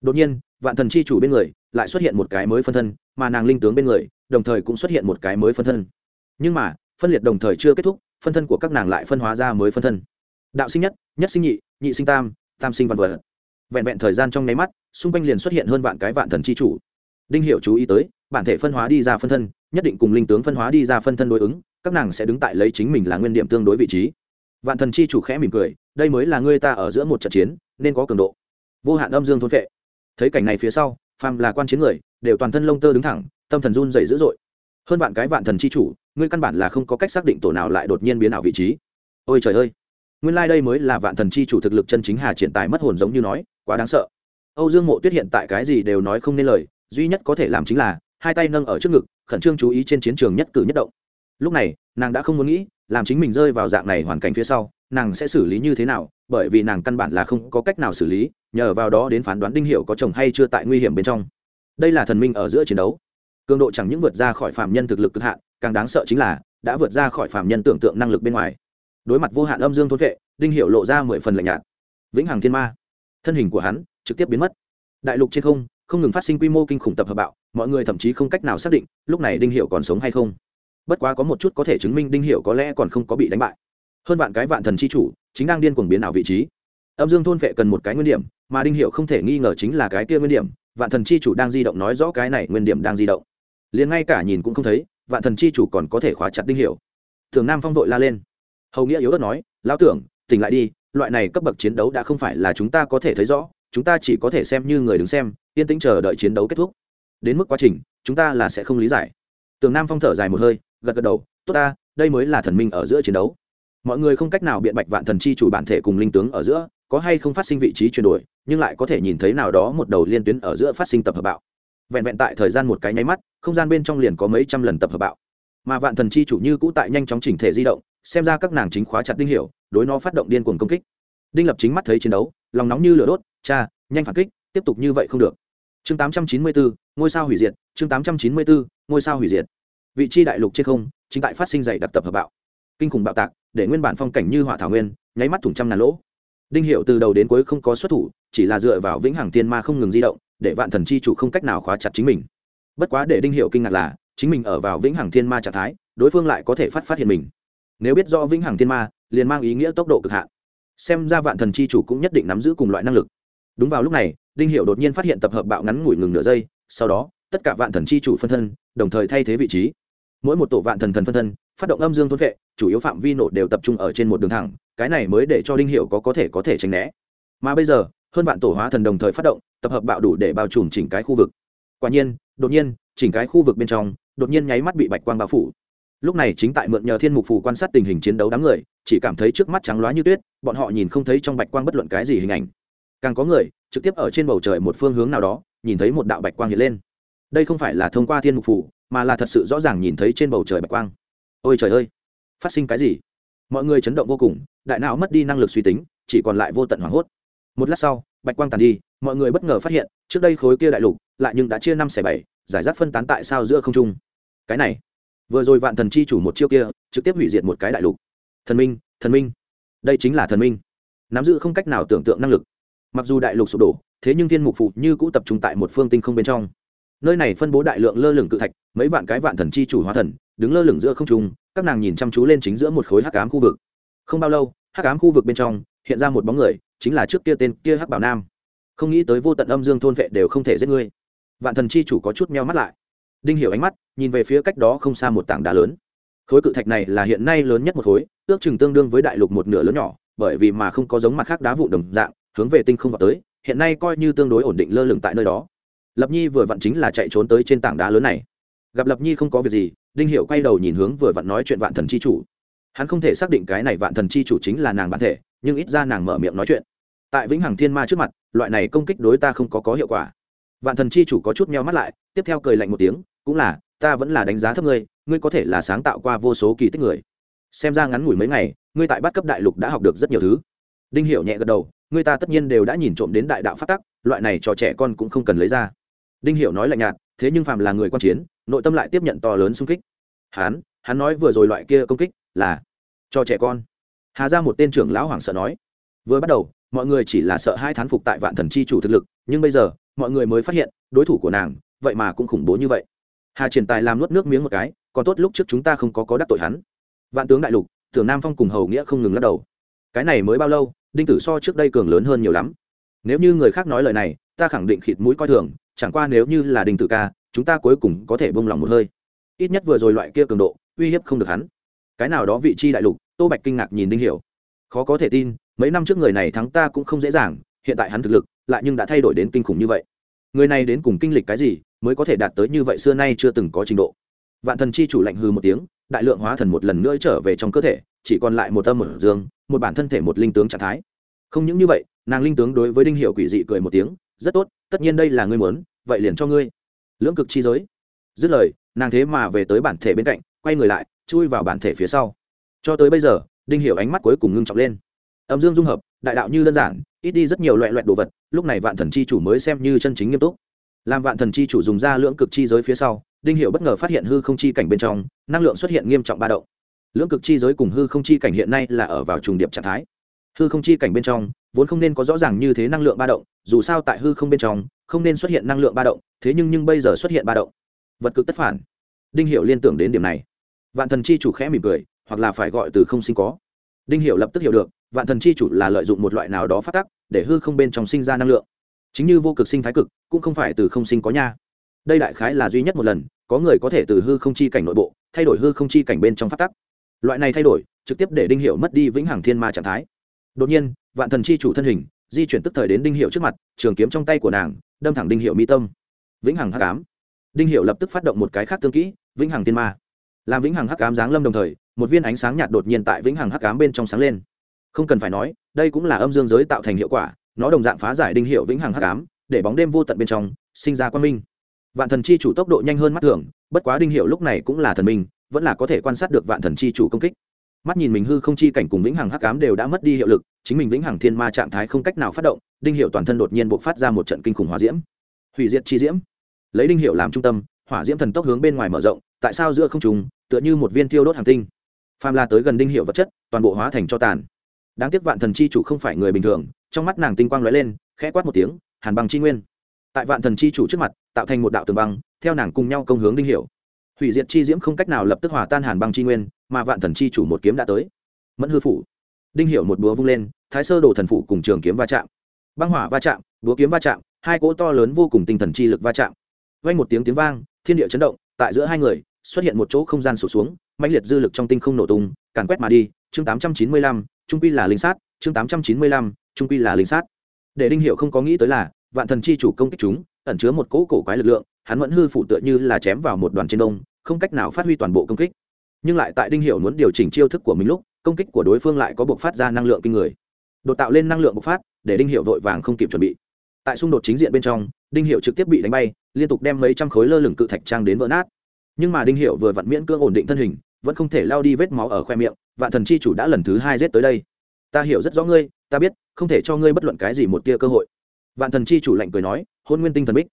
Đột nhiên, vạn thần chi chủ bên người lại xuất hiện một cái mới phân thân, mà nàng linh tướng bên người, đồng thời cũng xuất hiện một cái mới phân thân. Nhưng mà, phân liệt đồng thời chưa kết thúc, phân thân của các nàng lại phân hóa ra mới phân thân. Đạo sinh nhất nhất sinh nhị nhị sinh tam tam sinh văn vật vẹn vẹn thời gian trong nháy mắt, xung quanh liền xuất hiện hơn vạn cái vạn thần chi chủ. Đinh hiệu chú ý tới, bản thể phân hóa đi ra phân thân, nhất định cùng linh tướng phân hóa đi ra phân thân đối ứng, các nàng sẽ đứng tại lấy chính mình là nguyên điểm tương đối vị trí. Vạn thần chi chủ khẽ mỉm cười, đây mới là ngươi ta ở giữa một trận chiến, nên có cường độ. Vô hạn âm dương thôn vệ thấy cảnh này phía sau, phàm là quan chiến người, đều toàn thân lông tơ đứng thẳng, tâm thần run dày dữ dội. Hơn vạn cái vạn thần chi chủ, ngươi căn bản là không có cách xác định tổ nào lại đột nhiên biến ảo vị trí. Ôi trời ơi! Nguyên lai、like、đây mới là vạn thần chi chủ thực lực chân chính hà triển tài mất hồn giống như nói, quá đáng sợ. Âu dương mộ tuyết hiện tại cái gì đều nói không nên lời, duy nhất có thể làm chính là, hai tay nâng ở trước ngực, khẩn trương chú ý trên chiến trường nhất cử nhất động. Lúc này, nàng đã không muốn nghĩ, làm chính mình rơi vào dạng này hoàn cảnh phía sau, nàng sẽ xử lý như thế nào, bởi vì nàng căn bản là không có cách nào xử lý, nhờ vào đó đến phán đoán đinh hiệu có chồng hay chưa tại nguy hiểm bên trong. Đây là thần minh ở giữa chiến đấu. Cường độ chẳng những vượt ra khỏi phạm nhân thực lực cực hạn, càng đáng sợ chính là, đã vượt ra khỏi phạm nhân tưởng tượng năng lực bên ngoài đối mặt vô hạn âm dương thôn vệ đinh hiệu lộ ra mười phần lạnh nhạt. Vĩnh hằng thiên ma. Thân hình của hắn trực tiếp biến mất. Đại lục trên không không ngừng phát sinh quy mô kinh khủng tập hợp bạo, mọi người thậm chí không cách nào xác định lúc này đinh hiệu còn sống hay không. Bất quá có một chút có thể chứng minh đinh hiệu có lẽ còn không có bị đánh bại. Hơn vạn cái vạn thần chi chủ chính đang điên cuồng biến ảo vị trí. Âm dương thôn vệ cần một cái nguyên điểm, mà đinh hiệu không thể nghi ngờ chính là cái kia nguyên điểm, vạn thần chi chủ đang di động nói rõ cái này nguyên điểm đang di động. Liền ngay cả nhìn cũng không thấy, vạn thần chi chủ còn có thể khóa chặt đinh hiệu. Thường nam phong vội la lên hầu nghĩa yếu đất nói, lão tưởng, tỉnh lại đi, loại này cấp bậc chiến đấu đã không phải là chúng ta có thể thấy rõ, chúng ta chỉ có thể xem như người đứng xem, yên tĩnh chờ đợi chiến đấu kết thúc. Đến mức quá trình, chúng ta là sẽ không lý giải. Tường nam phong thở dài một hơi, gật gật đầu, tốt ta, đây mới là thần minh ở giữa chiến đấu. Mọi người không cách nào biện bạch vạn thần chi chủ bản thể cùng linh tướng ở giữa, có hay không phát sinh vị trí chuyển đổi, nhưng lại có thể nhìn thấy nào đó một đầu liên tuyến ở giữa phát sinh tập hợp bạo. Vẹn vẹn tại thời gian một cái nháy mắt, không gian bên trong liền có mấy trăm lần tập hợp bạo. Mà vạn thần chi chủ như cũ tại nhanh chóng chỉnh thể di động xem ra các nàng chính khóa chặt đinh hiểu đối nó phát động điên cuồng công kích. Đinh lập chính mắt thấy chiến đấu lòng nóng như lửa đốt cha nhanh phản kích tiếp tục như vậy không được. Chương 894, ngôi sao hủy diệt chương 894, ngôi sao hủy diệt. Vị trí đại lục trên không chính tại phát sinh dày đặc tập hợp bạo. Kinh khủng bạo tạc để nguyên bản phong cảnh như hỏa thảo nguyên nháy mắt thủng trăm ngàn lỗ. Đinh hiệu từ đầu đến cuối không có xuất thủ chỉ là dựa vào vĩnh hằng tiên ma không ngừng di động để vạn thần chi chủ không cách nào khóa chặt chính mình. Bất quá để đinh hiệu kinh ngạc là chính mình ở vào vĩnh hằng thiên ma trạng thái đối phương lại có thể phát phát hiện mình nếu biết rõ vĩnh hằng thiên ma, liền mang ý nghĩa tốc độ cực hạn. Xem ra vạn thần chi chủ cũng nhất định nắm giữ cùng loại năng lực. Đúng vào lúc này, đinh hiệu đột nhiên phát hiện tập hợp bạo ngắn ngủi ngừng nửa giây, sau đó, tất cả vạn thần chi chủ phân thân, đồng thời thay thế vị trí. Mỗi một tổ vạn thần thần phân thân, phát động âm dương thôn vệ, chủ yếu phạm vi nổ đều tập trung ở trên một đường thẳng, cái này mới để cho đinh hiệu có có thể có thể tránh né. Mà bây giờ, hơn vạn tổ hóa thần đồng thời phát động, tập hợp bạo đủ để bao trùm chỉnh cái khu vực. Quả nhiên, đột nhiên, chỉnh cái khu vực bên trong, đột nhiên nháy mắt bị bạch quang bao phủ lúc này chính tại mượn nhờ thiên mục phủ quan sát tình hình chiến đấu đám người, chỉ cảm thấy trước mắt trắng loá như tuyết, bọn họ nhìn không thấy trong bạch quang bất luận cái gì hình ảnh. Càng có người, trực tiếp ở trên bầu trời một phương hướng nào đó, nhìn thấy một đạo bạch quang hiện lên. Đây không phải là thông qua thiên mục phủ mà là thật sự rõ ràng nhìn thấy trên bầu trời bạch quang. Ôi trời ơi! Phát sinh cái gì? Mọi người chấn động vô cùng, đại não mất đi năng lực suy tính, chỉ còn lại vô tận hoảng hốt. Một lát sau, bạch quang tàn đi, mọi người bất ngờ phát hiện, trước đây khối kia đại lục, lại nhưng đã chia năm xẻ bảy, giải rác phân tán tại sao giữa không trung. Cái này vừa rồi vạn thần chi chủ một chiêu kia, trực tiếp hủy diệt một cái đại lục. Thần minh thần minh. Đây chính là thần minh. Nắm giữ không cách nào tưởng tượng năng lực. Mặc dù đại lục sụp đổ, thế nhưng thiên mục phụ như cũ tập trung tại một phương tinh không bên trong. Nơi này phân bố đại lượng lơ lửng cự thạch, mấy vạn cái vạn thần chi chủ hóa thần, đứng lơ lửng giữa không trung, các nàng nhìn chăm chú lên chính giữa một khối hắc ám khu vực. Không bao lâu, hắc ám khu vực bên trong, hiện ra một bóng người, chính là trước kia tên kia hắc bảo nam. Không nghĩ tới vô tận âm dương thôn vệ đều không thể giết ngươi. Vạn thần chi chủ có chút meo mắt lại đinh hiểu ánh mắt nhìn về phía cách đó không xa một tảng đá lớn. Khối cự thạch này là hiện nay lớn nhất một khối, ước chừng tương đương với đại lục một nửa lớn nhỏ, bởi vì mà không có giống mặt khác đá vụn đồng dạng, hướng về tinh không vào tới, hiện nay coi như tương đối ổn định lơ lửng tại nơi đó. Lập nhi vừa vặn chính là chạy trốn tới trên tảng đá lớn này. Gặp lập nhi không có việc gì, đinh hiệu quay đầu nhìn hướng vừa vặn nói chuyện vạn thần chi chủ. Hắn không thể xác định cái này vạn thần chi chủ chính là nàng bản thể, nhưng ít ra nàng mở miệng nói chuyện. Tại vĩnh hằng thiên ma trước mặt, loại này công kích đối ta không có có hiệu quả vạn thần chi chủ có chút meo mắt lại, tiếp theo cười lạnh một tiếng, cũng là, ta vẫn là đánh giá thấp ngươi ngươi có thể là sáng tạo qua vô số kỳ tích người. Xem ra ngắn ngủi mấy ngày, ngươi tại bát cấp đại lục đã học được rất nhiều thứ. Đinh hiểu nhẹ gật đầu, ngươi ta tất nhiên đều đã nhìn trộm đến đại đạo phát tắc, loại này cho trẻ con cũng không cần lấy ra. Đinh hiểu nói lạnh nhạt, thế nhưng phàm là người quan chiến, nội tâm lại tiếp nhận to lớn xung kích. Hắn hắn nói vừa rồi loại kia công kích là cho trẻ con. Hà ra một tên trưởng lão hoảng sợ nói, vừa bắt đầu, mọi người chỉ là sợ hai thán phục tại vạn thần chi chủ thực lực, nhưng bây giờ mọi người mới phát hiện, đối thủ của nàng, vậy mà cũng khủng bố như vậy. Hà triển tài làm nuốt nước miếng một cái, còn tốt lúc trước chúng ta không có có đắc tội hắn. Vạn tướng đại lục, tưởng nam phong cùng hầu nghĩa không ngừng lắc đầu. Cái này mới bao lâu, đinh tử so trước đây cường lớn hơn nhiều lắm. Nếu như người khác nói lời này, ta khẳng định khịt mũi coi thường, chẳng qua nếu như là đinh tử ca, chúng ta cuối cùng có thể bông lòng một hơi. Ít nhất vừa rồi loại kia cường độ, uy hiếp không được hắn. Cái nào đó vị chi đại lục, tô bạch kinh ngạc nhìn đinh hiểu. Khó có thể tin, mấy năm trước người này thắng ta cũng không dễ dàng hiện tại hắn thực lực lại nhưng đã thay đổi đến kinh khủng như vậy. Người này đến cùng kinh lịch cái gì mới có thể đạt tới như vậy xưa nay chưa từng có trình độ. Vạn thần chi chủ lạnh hư một tiếng, đại lượng hóa thần một lần nữa trở về trong cơ thể, chỉ còn lại một tâm một dương, một bản thân thể một linh tướng trạng thái. Không những như vậy, nàng linh tướng đối với đinh hiệu quỷ dị cười một tiếng, rất tốt, tất nhiên đây là ngươi muốn, vậy liền cho ngươi. Lưỡng cực chi giới. Dứt lời, nàng thế mà về tới bản thể bên cạnh, quay người lại, chui vào bản thể phía sau. Cho tới bây giờ, đinh hiệu ánh mắt cuối cùng ngưng trọng lên. Âm dương dung hợp, đại đạo như đơn giản ít đi rất nhiều loại loại đồ vật, lúc này vạn thần chi chủ mới xem như chân chính nghiêm túc. Làm vạn thần chi chủ dùng ra lưỡng cực chi giới phía sau, đinh hiểu bất ngờ phát hiện hư không chi cảnh bên trong, năng lượng xuất hiện nghiêm trọng ba động. Lưỡng cực chi giới cùng hư không chi cảnh hiện nay là ở vào trùng điệp trạng thái. Hư không chi cảnh bên trong, vốn không nên có rõ ràng như thế năng lượng ba động, dù sao tại hư không bên trong, không nên xuất hiện năng lượng ba động, thế nhưng nhưng bây giờ xuất hiện ba động. Vật cực tất phản. Đinh hiểu liên tưởng đến điểm này. Vạn thần chi chủ khẽ mỉm cười, hoặc là phải gọi từ không sinh có. Đinh hiểu lập tức hiểu được vạn thần chi chủ là lợi dụng một loại nào đó phát tắc để hư không bên trong sinh ra năng lượng. Chính như vô cực sinh thái cực, cũng không phải từ không sinh có nha. Đây đại khái là duy nhất một lần, có người có thể từ hư không chi cảnh nội bộ, thay đổi hư không chi cảnh bên trong phát tắc. Loại này thay đổi, trực tiếp để đinh hiệu mất đi vĩnh hằng thiên ma trạng thái. Đột nhiên, vạn thần chi chủ thân hình, di chuyển tức thời đến đinh hiệu trước mặt, trường kiếm trong tay của nàng, đâm thẳng đinh hiệu mi tâm. Vĩnh hằng hắc ám. Đinh hiệu lập tức phát động một cái khác tương kỹ, vĩnh hằng thiên ma. Làm vĩnh hằng hắc ám giáng lâm đồng thời, một viên ánh sáng nhạt đột nhiên tại vĩnh hằng hắc ám bên trong sáng lên không cần phải nói, đây cũng là âm dương giới tạo thành hiệu quả, nó đồng dạng phá giải đinh hiệu vĩnh hằng hắc ám, để bóng đêm vô tận bên trong, sinh ra quan minh. Vạn thần chi chủ tốc độ nhanh hơn mắt thường, bất quá đinh hiệu lúc này cũng là thần minh, vẫn là có thể quan sát được vạn thần chi chủ công kích. Mắt nhìn mình hư không chi cảnh cùng vĩnh hằng hắc ám đều đã mất đi hiệu lực, chính mình vĩnh hằng thiên ma trạng thái không cách nào phát động, đinh hiệu toàn thân đột nhiên bộc phát ra một trận kinh khủng hỏa diễm. Hủy diệt chi diễm. Lấy đinh hiệu làm trung tâm, hỏa diễm thần tốc hướng bên ngoài mở rộng, tại sao giữa không trùng tựa như một viên thiêu đốt hàng tinh. Phàm la tới gần đinh hiệu vật chất, toàn bộ hóa thành cho tàn đáng tiếc vạn thần chi chủ không phải người bình thường, trong mắt nàng tinh quang lóe lên, khẽ quát một tiếng, hàn băng chi nguyên. Tại vạn thần chi chủ trước mặt, tạo thành một đạo tường băng, theo nàng cùng nhau công hướng đinh hiểu. Hủy diệt chi diễm không cách nào lập tức hòa tan hàn băng chi nguyên, mà vạn thần chi chủ một kiếm đã tới. Mẫn hư phủ. Đinh hiểu một búa vung lên, thái sơ đồ thần phủ cùng trường kiếm va chạm. Băng hỏa va chạm, búa kiếm va chạm, hai cỗ to lớn vô cùng tinh thần chi lực va chạm. Vang một tiếng tiếng vang, thiên địa chấn động, tại giữa hai người, xuất hiện một chỗ không gian sụp xuống, mãnh liệt dư lực trong tinh không nổ tung, càn quét mà đi, chương 895 trung quy là linh sát, chương tám trăm chín mươi lăm, trung quy là linh sát. Để đinh hiệu không có nghĩ tới là, vạn thần chi chủ công kích chúng, ẩn chứa một cỗ cổ quái lực lượng, hắn vẫn hư phụ tựa như là chém vào một đoàn trên đông không cách nào phát huy toàn bộ công kích. Nhưng lại tại đinh hiệu muốn điều chỉnh chiêu thức của mình lúc, công kích của đối phương lại có buộc phát ra năng lượng kinh người. Đột tạo lên năng lượng bộc phát, để đinh hiệu vội vàng không kịp chuẩn bị. Tại xung đột chính diện bên trong, đinh hiệu trực tiếp bị đánh bay, liên tục đem mấy trăm khối lơ lửng cự thạch trang đến vỡ nát. Nhưng mà đinh hiệu vừa vặn miễn cưỡng ổn định thân hình, vẫn không thể lao đi vết máu ở khoe miệng vạn thần chi chủ đã lần thứ hai giết tới đây. Ta hiểu rất rõ ngươi, ta biết, không thể cho ngươi bất luận cái gì một tia cơ hội. Vạn thần chi chủ lạnh cười nói, hôn nguyên tinh thần bích.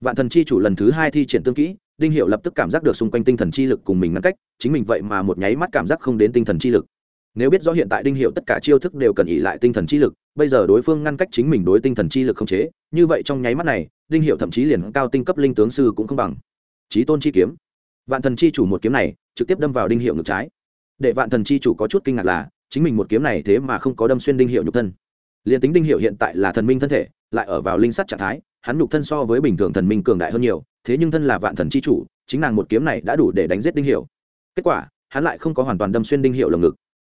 Vạn thần chi chủ lần thứ hai thi triển tương kỹ, đinh hiệu lập tức cảm giác được xung quanh tinh thần chi lực cùng mình ngăn cách, chính mình vậy mà một nháy mắt cảm giác không đến tinh thần chi lực. Nếu biết rõ hiện tại đinh hiệu tất cả chiêu thức đều cần ỉ lại tinh thần chi lực, bây giờ đối phương ngăn cách chính mình đối tinh thần chi lực không chế, như vậy trong nháy mắt này, đinh hiệu thậm chí liền cao tinh cấp linh tướng sư cũng không bằng. Trí tôn chi kiếm. Vạn thần chi chủ một kiếm này, trực tiếp đâm vào đinh hiệu ngực trái để vạn thần chi chủ có chút kinh ngạc là, chính mình một kiếm này thế mà không có đâm xuyên đinh hiệu nhục thân. Liền tính đinh hiệu hiện tại là thần minh thân thể, lại ở vào linh sắt trạng thái, hắn nhục thân so với bình thường thần minh cường đại hơn nhiều, thế nhưng thân là vạn thần chi chủ, chính nàng một kiếm này đã đủ để đánh giết đinh hiệu. Kết quả, hắn lại không có hoàn toàn đâm xuyên đinh hiệu lồng ngực.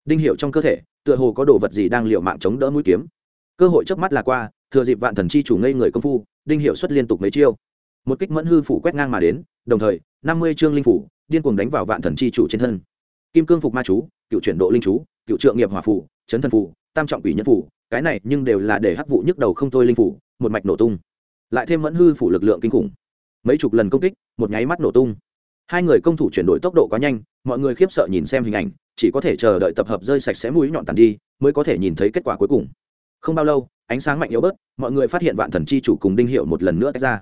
Đinh hiệu trong cơ thể, tựa hồ có đồ vật gì đang liệu mạng chống đỡ mũi kiếm. Cơ hội trước mắt là qua, thừa dịp vạn thần chi chủ ngây người công phu, đinh hiệu xuất liên tục mấy chiêu. Một kích mẫn hư phủ quét ngang mà đến, đồng thời, năm mươi chương linh phủ, điên cuồng đánh vào vạn thần chi chủ trên thân kim cương phục ma chú, cựu chuyển độ linh chú, cựu trượng nghiệp hòa phủ chấn thần phủ tam trọng quỷ nhân phủ cái này nhưng đều là để hắc vụ nhức đầu không thôi linh phủ một mạch nổ tung. Lại thêm mẫn hư phủ lực lượng kinh khủng. Mấy chục lần công kích, một nháy mắt nổ tung. Hai người công thủ chuyển đổi tốc độ quá nhanh, mọi người khiếp sợ nhìn xem hình ảnh, chỉ có thể chờ đợi tập hợp rơi sạch sẽ mũi nhọn tàn đi, mới có thể nhìn thấy kết quả cuối cùng. Không bao lâu, ánh sáng mạnh yếu bớt, mọi người phát hiện vạn thần chi chủ cùng đinh hiệu một lần nữa tách ra.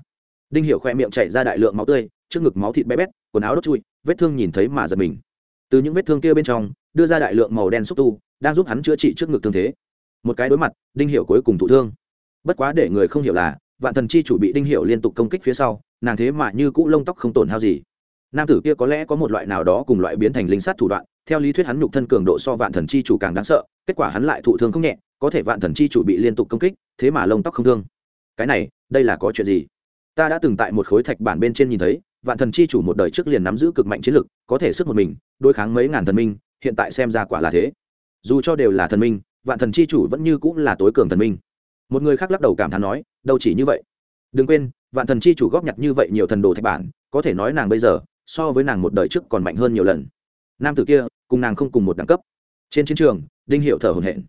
Đinh hiệu khoe miệng chảy ra đại lượng máu tươi, trước ngực máu thịt bé bét, quần áo đốt chui, vết thương nhìn thấy mà giật mình từ những vết thương kia bên trong, đưa ra đại lượng màu đen xúc tu, đang giúp hắn chữa trị trước ngực thương thế. Một cái đối mặt, đinh hiệu cuối cùng thụ thương. Bất quá để người không hiểu là, vạn thần chi chủ bị đinh hiệu liên tục công kích phía sau, nàng thế mà như cũ lông tóc không tổn hao gì. Nam tử kia có lẽ có một loại nào đó cùng loại biến thành linh sát thủ đoạn, theo lý thuyết hắn nhục thân cường độ so vạn thần chi chủ càng đáng sợ, kết quả hắn lại thụ thương không nhẹ, có thể vạn thần chi chủ bị liên tục công kích, thế mà lông tóc không thương. Cái này, đây là có chuyện gì? Ta đã từng tại một khối thạch bản bên trên nhìn thấy vạn thần chi chủ một đời trước liền nắm giữ cực mạnh chiến lực, có thể sức một mình, đối kháng mấy ngàn thần minh, hiện tại xem ra quả là thế. Dù cho đều là thần minh, vạn thần chi chủ vẫn như cũng là tối cường thần minh. Một người khác lắc đầu cảm thán nói, đâu chỉ như vậy. Đừng quên, vạn thần chi chủ góp nhặt như vậy nhiều thần đồ thạch bản, có thể nói nàng bây giờ, so với nàng một đời trước còn mạnh hơn nhiều lần. Nam tử kia, cùng nàng không cùng một đẳng cấp. Trên chiến trường, đinh hiệu thở hổn hển.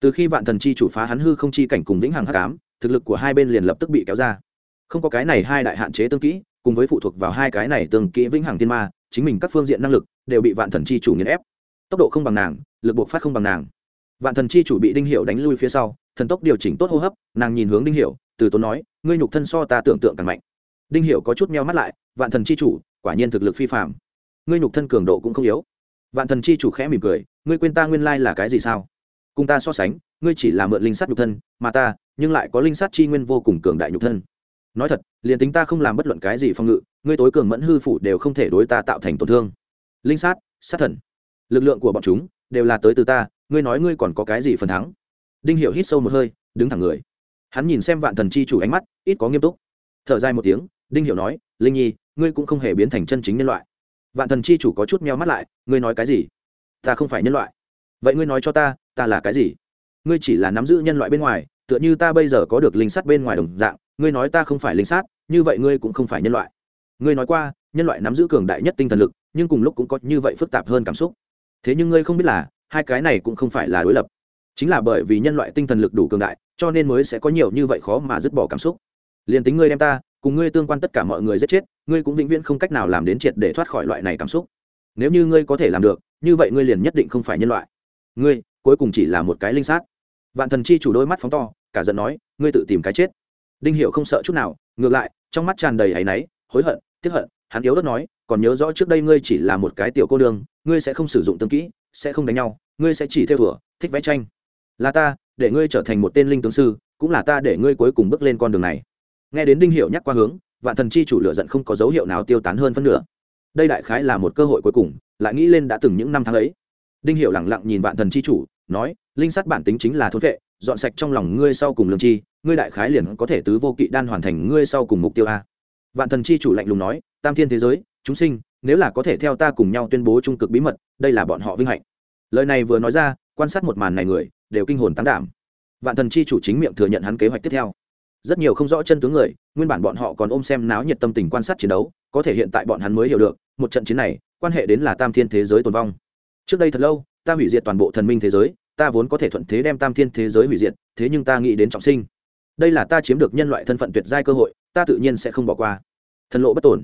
Từ khi vạn thần chi chủ phá hắn hư không chi cảnh cùng vĩnh hằng hắc ám, thực lực của hai bên liền lập tức bị kéo ra. Không có cái này hai đại hạn chế tương kỹ cùng với phụ thuộc vào hai cái này tương kỹ vĩnh hằng thiên ma, chính mình các phương diện năng lực đều bị vạn thần chi chủ nghiền ép. Tốc độ không bằng nàng, lực buộc phát không bằng nàng. Vạn thần chi chủ bị đinh hiệu đánh lui phía sau, thần tốc điều chỉnh tốt hô hấp, nàng nhìn hướng đinh hiệu từ tốn nói, ngươi nhục thân so ta tưởng tượng càng mạnh. Đinh hiệu có chút meo mắt lại, vạn thần chi chủ, quả nhiên thực lực phi phạm ngươi nhục thân cường độ cũng không yếu. Vạn thần chi chủ khẽ mỉm cười, ngươi quên ta nguyên lai là cái gì sao? Cùng ta so sánh, ngươi chỉ là mượn linh sắt nhục thân, mà ta nhưng lại có linh sắt chi nguyên vô cùng cường đại nhục thân nói thật, liền tính ta không làm bất luận cái gì phong ngự, ngươi tối cường mẫn hư phủ đều không thể đối ta tạo thành tổn thương. Linh sát sát thần. Lực lượng của bọn chúng đều là tới từ ta, ngươi nói ngươi còn có cái gì phần thắng? Đinh hiểu hít sâu một hơi, đứng thẳng người. Hắn nhìn xem vạn thần chi chủ ánh mắt, ít có nghiêm túc. Thở dài một tiếng, đinh hiểu nói, linh nhi, ngươi cũng không hề biến thành chân chính nhân loại. Vạn thần chi chủ có chút meo mắt lại, ngươi nói cái gì? Ta không phải nhân loại. Vậy ngươi nói cho ta ta là cái gì? Ngươi chỉ là nắm giữ nhân loại bên ngoài, tựa như ta bây giờ có được linh sắt bên ngoài đồng dạng ngươi nói ta không phải linh sát, như vậy ngươi cũng không phải nhân loại. Ngươi nói qua, nhân loại nắm giữ cường đại nhất tinh thần lực, nhưng cùng lúc cũng có như vậy phức tạp hơn cảm xúc. Thế nhưng ngươi không biết là, hai cái này cũng không phải là đối lập. Chính là bởi vì nhân loại tinh thần lực đủ cường đại, cho nên mới sẽ có nhiều như vậy khó mà dứt bỏ cảm xúc. Liền tính ngươi đem ta, cùng ngươi tương quan tất cả mọi người giết chết, ngươi cũng vĩnh viễn không cách nào làm đến triệt để thoát khỏi loại này cảm xúc. Nếu như ngươi có thể làm được, như vậy ngươi liền nhất định không phải nhân loại. Ngươi, cuối cùng chỉ là một cái linh sát. Vạn thần chi chủ đôi mắt phóng to, cả giận nói, ngươi tự tìm cái chết đinh hiệu không sợ chút nào, ngược lại, trong mắt tràn đầy áy náy, hối hận, tiếc hận, hắn yếu đất nói, còn nhớ rõ trước đây ngươi chỉ là một cái tiểu cô đường ngươi sẽ không sử dụng tương kỹ, sẽ không đánh nhau, ngươi sẽ chỉ theo thủa, thích vẽ tranh. Là ta, để ngươi trở thành một tên linh tướng sư, cũng là ta để ngươi cuối cùng bước lên con đường này. Nghe đến đinh hiệu nhắc qua hướng, vạn thần chi chủ lựa giận không có dấu hiệu nào tiêu tán hơn phân nửa. Đây đại khái là một cơ hội cuối cùng, lại nghĩ lên đã từng những năm tháng ấy. Đinh hiệu lẳng lặng nhìn vạn thần chi chủ, nói, linh sắt bản tính chính là thốn vệ, dọn sạch trong lòng ngươi sau cùng lương chi ngươi đại khái liền có thể tứ vô kỵ đan hoàn thành ngươi sau cùng mục tiêu a. Vạn thần chi chủ lạnh lùng nói, tam thiên thế giới, chúng sinh, nếu là có thể theo ta cùng nhau tuyên bố trung cực bí mật, đây là bọn họ vinh hạnh. Lời này vừa nói ra, quan sát một màn này người, đều kinh hồn tán đảm. Vạn thần chi chủ chính miệng thừa nhận hắn kế hoạch tiếp theo. Rất nhiều không rõ chân tướng người, nguyên bản bọn họ còn ôm xem náo nhiệt tâm tình quan sát chiến đấu, có thể hiện tại bọn hắn mới hiểu được, một trận chiến này, quan hệ đến là tam thiên thế giới tồn vong. Trước đây thật lâu, ta hủy diệt toàn bộ thần minh thế giới, ta vốn có thể thuận thế đem tam thiên thế giới hủy diệt, thế nhưng ta nghĩ đến trọng sinh đây là ta chiếm được nhân loại thân phận tuyệt giai cơ hội, ta tự nhiên sẽ không bỏ qua. Thần lộ bất tổn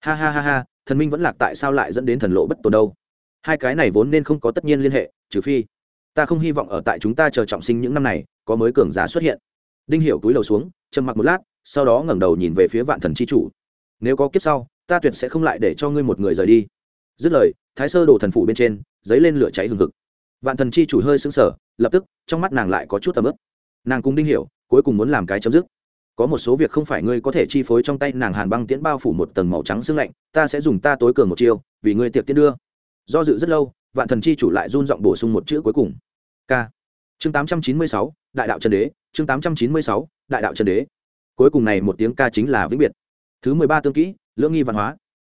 ha ha ha ha, thần minh vẫn lạc tại sao lại dẫn đến thần lộ bất tổn đâu? Hai cái này vốn nên không có tất nhiên liên hệ, trừ phi, ta không hy vọng ở tại chúng ta chờ trọng sinh những năm này, có mới cường giá xuất hiện. Đinh hiểu túi đầu xuống, trầm mặc một lát, sau đó ngẩng đầu nhìn về phía vạn thần chi chủ. Nếu có kiếp sau, ta tuyệt sẽ không lại để cho ngươi một người rời đi. Dứt lời, thái sơ đổ thần phủ bên trên giấy lên lửa cháy hừng hực. Vạn thần chi chủ hơi sững sờ, lập tức, trong mắt nàng lại có chút tầm ướp nàng cùng đinh hiểu cuối cùng muốn làm cái chấm dứt. Có một số việc không phải ngươi có thể chi phối trong tay, nàng hàn băng tiễn bao phủ một tầng màu trắng sương lạnh, ta sẽ dùng ta tối cường một chiêu, vì ngươi tiệc tiễn đưa. Do dự rất lâu, vạn thần chi chủ lại run giọng bổ sung một chữ cuối cùng. K. Chương tám trăm chín mươi sáu, đại đạo trần đế, chương tám trăm chín mươi sáu, đại đạo trần đế. Cuối cùng này một tiếng ca chính là vĩnh biệt. Thứ mười ba tương kỹ, lưỡng nghi văn hóa.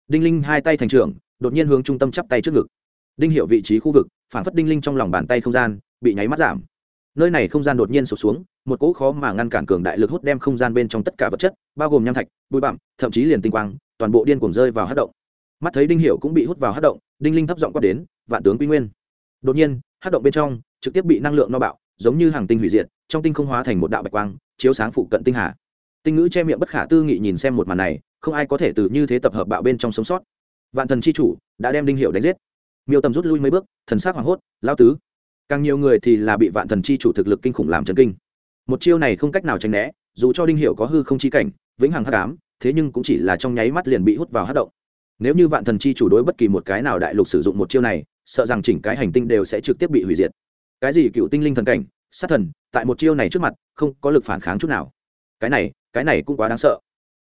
Đinh linh hai tay thành trưởng, đột nhiên hướng trung tâm chắp tay trước ngực. Đinh hiệu vị trí khu vực, phản phất đinh linh trong lòng bàn tay không gian, bị nháy mắt giảm. Nơi này không gian đột nhiên sụp xuống một cỗ khó mà ngăn cản cường đại lực hút đem không gian bên trong tất cả vật chất, bao gồm nham thạch, bụi bặm, thậm chí liền tinh quang, toàn bộ điên cuồng rơi vào hát động. Mắt thấy đinh hiệu cũng bị hút vào hát động, đinh linh thấp giọng quát đến, vạn tướng quy nguyên. Đột nhiên hát động bên trong trực tiếp bị năng lượng no bạo, giống như hàng tinh hủy diệt, trong tinh không hóa thành một đạo bạch quang, chiếu sáng phụ cận tinh hà. Tinh ngữ che miệng bất khả tư nghị nhìn xem một màn này, không ai có thể từ như thế tập hợp bạo bên trong sống sót. Vạn thần chi chủ đã đem đinh hiệu đánh giết. Miêu tầm rút lui mấy bước, thần s á c hoảng hốt lao tứ. Càng nhiều người thì là bị vạn thần chi chủ thực lực kinh khủng làm chấn kinh một chiêu này không cách nào tránh né, dù cho đinh hiệu có hư không chi cảnh, vĩnh hằng hắc ám, thế nhưng cũng chỉ là trong nháy mắt liền bị hút vào hát động. Nếu như vạn thần chi chủ đối bất kỳ một cái nào đại lục sử dụng một chiêu này, sợ rằng chỉnh cái hành tinh đều sẽ trực tiếp bị hủy diệt. Cái gì cựu tinh linh thần cảnh, sát thần, tại một chiêu này trước mặt, không có lực phản kháng chút nào. Cái này cái này cũng quá đáng sợ.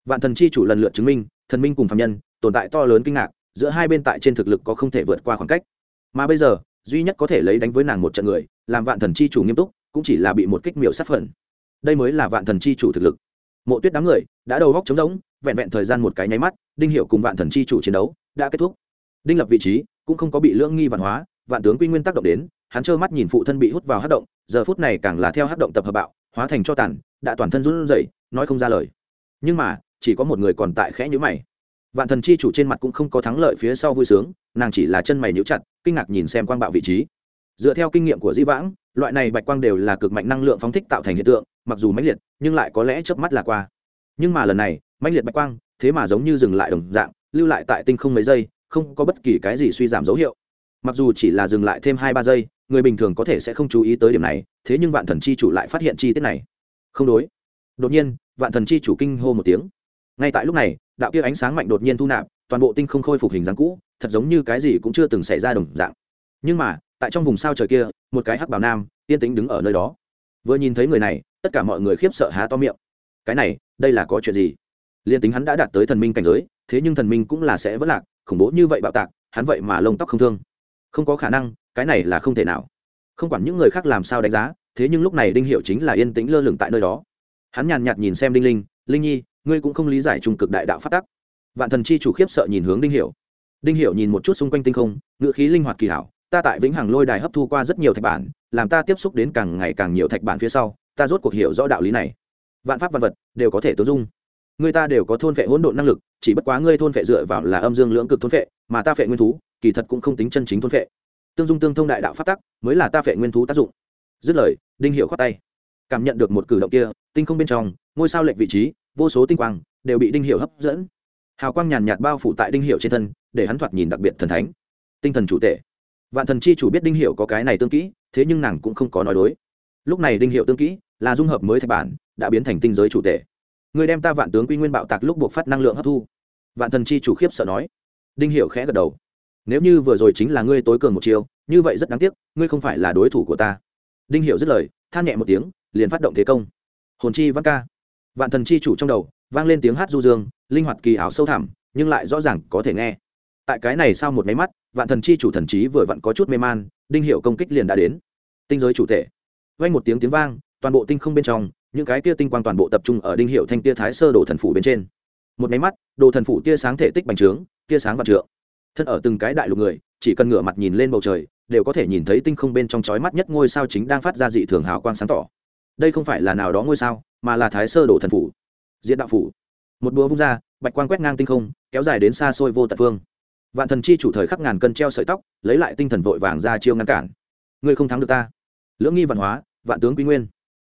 Vạn thần chi chủ lần lượt chứng minh, thần minh cùng phạm nhân, tồn tại to lớn kinh ngạc, giữa hai bên tại trên thực lực có không thể vượt qua khoảng cách. Mà bây giờ, duy nhất có thể lấy đánh với nàng một trận người, làm vạn thần chi chủ nghiêm túc cũng chỉ là bị một kích miểu sát phần. Đây mới là vạn thần chi chủ thực lực. Mộ tuyết đám người đã đầu góc trống rỗng, vẹn vẹn thời gian một cái nháy mắt, đinh hiệu cùng vạn thần chi chủ chiến đấu đã kết thúc. Đinh lập vị trí cũng không có bị lưỡng nghi văn hóa, vạn tướng quy nguyên tác động đến, hắn trơ mắt nhìn phụ thân bị hút vào hát động, giờ phút này càng là theo hát động tập hợp bạo, hóa thành cho tàn, đã toàn thân run rẩy, nói không ra lời. Nhưng mà, chỉ có một người còn tại khẽ nhíu mày. Vạn thần chi chủ trên mặt cũng không có thắng lợi phía sau vui sướng, nàng chỉ là chân mày nhíu chặt, kinh ngạc nhìn xem quang bạo vị trí dựa theo kinh nghiệm của di vãng, loại này bạch quang đều là cực mạnh năng lượng phóng thích tạo thành hiện tượng, mặc dù mãnh liệt, nhưng lại có lẽ chớp mắt là qua. Nhưng mà lần này, mãnh liệt bạch quang, thế mà giống như dừng lại đồng dạng, lưu lại tại tinh không mấy giây, không có bất kỳ cái gì suy giảm dấu hiệu. Mặc dù chỉ là dừng lại thêm hai ba giây, người bình thường có thể sẽ không chú ý tới điểm này, thế nhưng vạn thần chi chủ lại phát hiện chi tiết này. Không đối. Đột nhiên, vạn thần chi chủ kinh hô một tiếng. Ngay tại lúc này, đạo kia ánh sáng mạnh đột nhiên thu nạp, toàn bộ tinh không khôi phục hình dáng cũ, thật giống như cái gì cũng chưa từng xảy ra đồng dạng. Nhưng mà tại trong vùng sao trời kia, một cái hắc bảo nam, yên tĩnh đứng ở nơi đó. Vừa nhìn thấy người này, tất cả mọi người khiếp sợ há to miệng. Cái này, đây là có chuyện gì? Liên tính hắn đã đạt tới thần minh cảnh giới, thế nhưng thần minh cũng là sẽ vất lạc, khủng bố như vậy bạo tạc, hắn vậy mà lông tóc không thương. Không có khả năng, cái này là không thể nào. Không quản những người khác làm sao đánh giá, thế nhưng lúc này đinh hiệu chính là yên tĩnh lơ lửng tại nơi đó. Hắn nhàn nhạt nhìn xem đinh linh linh nhi, ngươi cũng không lý giải trung cực đại đạo phát tắc. Vạn thần chi chủ khiếp sợ nhìn hướng đinh hiệu đinh hiệu nhìn một chút xung quanh tinh không ngựa khí linh hoạt kỳ hảo ta tại vĩnh hằng lôi đài hấp thu qua rất nhiều thạch bản, làm ta tiếp xúc đến càng ngày càng nhiều thạch bản phía sau, ta rốt cuộc hiểu rõ đạo lý này. Vạn pháp văn vật đều có thể tứ dung. Người ta đều có thôn vệ hỗn độn năng lực, chỉ bất quá ngươi thôn vệ dựa vào là âm dương lưỡng cực thôn vệ mà ta vệ nguyên thú, kỳ thật cũng không tính chân chính thôn vệ tương dung tương thông đại đạo pháp tắc, mới là ta vệ nguyên thú tác dụng. Dứt lời, đinh hiệu khoát tay. Cảm nhận được một cử động kia, tinh không bên trong, ngôi sao lệch vị trí, vô số tinh quang đều bị đinh hiệu hấp dẫn. Hào quang nhàn nhạt bao phủ tại đinh hiệu trên thân, để hắn thoạt nhìn đặc biệt thần thánh. Tinh thần chủ tệ vạn thần chi chủ biết đinh hiệu có cái này tương kỹ, thế nhưng nàng cũng không có nói đối. Lúc này đinh hiệu tương kỹ là dung hợp mới thạch bản, đã biến thành tinh giới chủ tệ người đem ta vạn tướng quy nguyên bạo tạc lúc buộc phát năng lượng hấp thu. Vạn thần chi chủ khiếp sợ nói. Đinh hiệu khẽ gật đầu. Nếu như vừa rồi chính là ngươi tối cường một chiều như vậy rất đáng tiếc, ngươi không phải là đối thủ của ta. Đinh hiệu dứt lời, than nhẹ một tiếng, liền phát động thế công. Hồn chi văn ca. Vạn thần chi chủ trong đầu vang lên tiếng hát du dương, linh hoạt kỳ ảo sâu thẳm, nhưng lại rõ ràng có thể nghe tại cái này sau một máy mắt, vạn thần chi chủ thần trí vừa vặn có chút mê man, đinh hiệu công kích liền đã đến. Tinh giới chủ thể. Vang một tiếng tiếng vang, toàn bộ tinh không bên trong, những cái tia tinh quang toàn bộ tập trung ở đinh hiệu thanh tia thái sơ đồ thần phủ bên trên. Một máy mắt, đồ thần phủ tia sáng thể tích bành trướng, tia sáng vạn trượng. Thân ở từng cái đại lục người, chỉ cần ngửa mặt nhìn lên bầu trời, đều có thể nhìn thấy tinh không bên trong chói mắt nhất ngôi sao chính đang phát ra dị thường hào quang sáng tỏ. Đây không phải là nào đó ngôi sao, mà là thái sơ đồ thần phủ. Diễn đạo phủ. Một búa vung ra, bạch quang quét ngang tinh không, kéo dài đến xa xôi vô tận phương vạn thần chi chủ thời khắc ngàn cân treo sợi tóc, lấy lại tinh thần vội vàng ra chiêu ngăn cản. Ngươi không thắng được ta. Lưỡng nghi văn hóa, vạn tướng quy nguyên.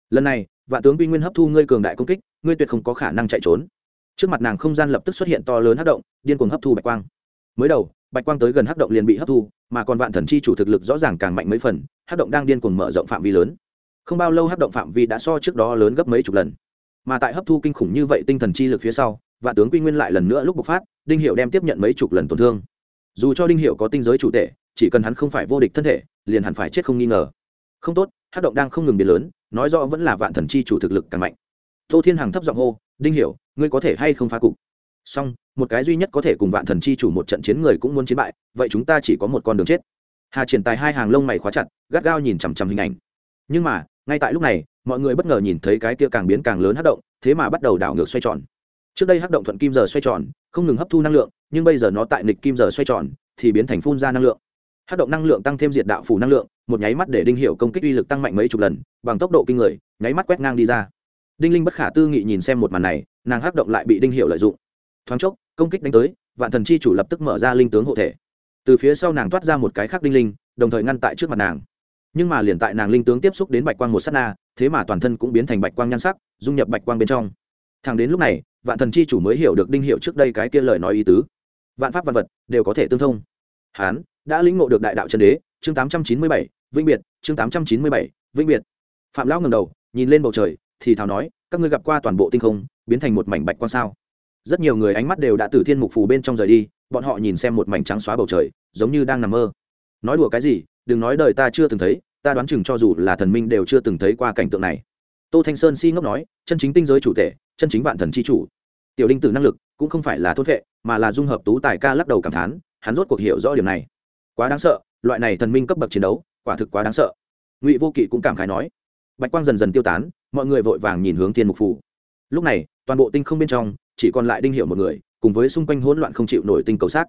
Lần này, vạn tướng quy nguyên hấp thu ngươi cường đại công kích, ngươi tuyệt không có khả năng chạy trốn. Trước mặt nàng không gian lập tức xuất hiện to lớn hấp động, điên cuồng hấp thu bạch quang. Mới đầu, bạch quang tới gần hấp động liền bị hấp thu, mà còn vạn thần chi chủ thực lực rõ ràng càng mạnh mấy phần hấp động đang điên cuồng mở rộng phạm vi lớn. Không bao lâu hấp động phạm vi đã so trước đó lớn gấp mấy chục lần. Mà tại hấp thu kinh khủng như vậy tinh thần chi lực phía sau, vạn tướng quy nguyên lại lần nữa lúc bộc phát, đinh hiệu đem tiếp nhận mấy chục lần tổn thương dù cho đinh hiệu có tinh giới chủ tệ chỉ cần hắn không phải vô địch thân thể, liền hẳn phải chết không nghi ngờ. Không tốt, hát động đang không ngừng biến lớn, nói rõ vẫn là vạn thần chi chủ thực lực càng mạnh. Tô thiên hằng thấp giọng hô, đinh hiểu ngươi có thể hay không phá cục? Song một cái duy nhất có thể cùng vạn thần chi chủ một trận chiến người cũng muốn chiến bại, vậy chúng ta chỉ có một con đường chết. Hà triển tài hai hàng lông mày khóa chặt, gắt gao nhìn chằm chằm hình ảnh. Nhưng mà, ngay tại lúc này, mọi người bất ngờ nhìn thấy cái kia càng biến càng lớn hát động, thế mà bắt đầu đảo ngược xoay tròn. Trước đây hát động thuận kim giờ xoay tròn, không ngừng hấp thu năng lượng nhưng bây giờ nó tại nịch kim giờ xoay tròn, thì biến thành phun ra năng lượng. Hát động năng lượng tăng thêm diệt đạo phủ năng lượng, một nháy mắt để đinh hiệu công kích uy lực tăng mạnh mấy chục lần, bằng tốc độ kinh người, nháy mắt quét ngang đi ra. Đinh linh bất khả tư nghị nhìn xem một màn này, nàng hát động lại bị đinh hiệu lợi dụng. Thoáng chốc, công kích đánh tới, vạn thần chi chủ lập tức mở ra linh tướng hộ thể. Từ phía sau nàng toát ra một cái khác đinh linh, đồng thời ngăn tại trước mặt nàng. Nhưng mà liền tại nàng linh tướng tiếp xúc đến bạch quang một s á t na, thế mà toàn thân cũng biến thành bạch quang nhan sắc, dung nhập bạch quang bên trong. Thằng đến lúc này, vạn thần chi chủ mới hiểu được đinh hiệu trước đây cái kia lời nói ý tứ vạn pháp vạn vật đều có thể tương thông. Hán đã lĩnh ngộ được đại đạo chân đế, chương tám trăm chín mươi bảy, vĩnh biệt, chương tám trăm chín mươi bảy, vĩnh biệt. Phạm lão ngầm đầu, nhìn lên bầu trời, thì thào nói, các ngươi gặp qua toàn bộ tinh không, biến thành một mảnh bạch quang sao? Rất nhiều người ánh mắt đều đã từ thiên mục phù bên trong rời đi, bọn họ nhìn xem một mảnh trắng xóa bầu trời, giống như đang nằm mơ. Nói đùa cái gì, đừng nói đời ta chưa từng thấy, ta đoán chừng cho dù là thần minh đều chưa từng thấy qua cảnh tượng này. Tô thanh sơn si ngốc nói, chân chính tinh giới chủ thể chân chính vạn thần chi chủ. Tiểu đinh tử năng lực cũng không phải là thốt vệ mà là dung hợp tú tài ca lắc đầu cảm thán, hắn rốt cuộc hiểu rõ điểm này. Quá đáng sợ, loại này thần minh cấp bậc chiến đấu, quả thực quá đáng sợ. Ngụy vô kỵ cũng cảm khái nói. Bạch quang dần dần tiêu tán, mọi người vội vàng nhìn hướng thiên mục phủ lúc này, toàn bộ tinh không bên trong, chỉ còn lại đinh hiệu một người, cùng với xung quanh hỗn loạn không chịu nổi tinh cầu xác.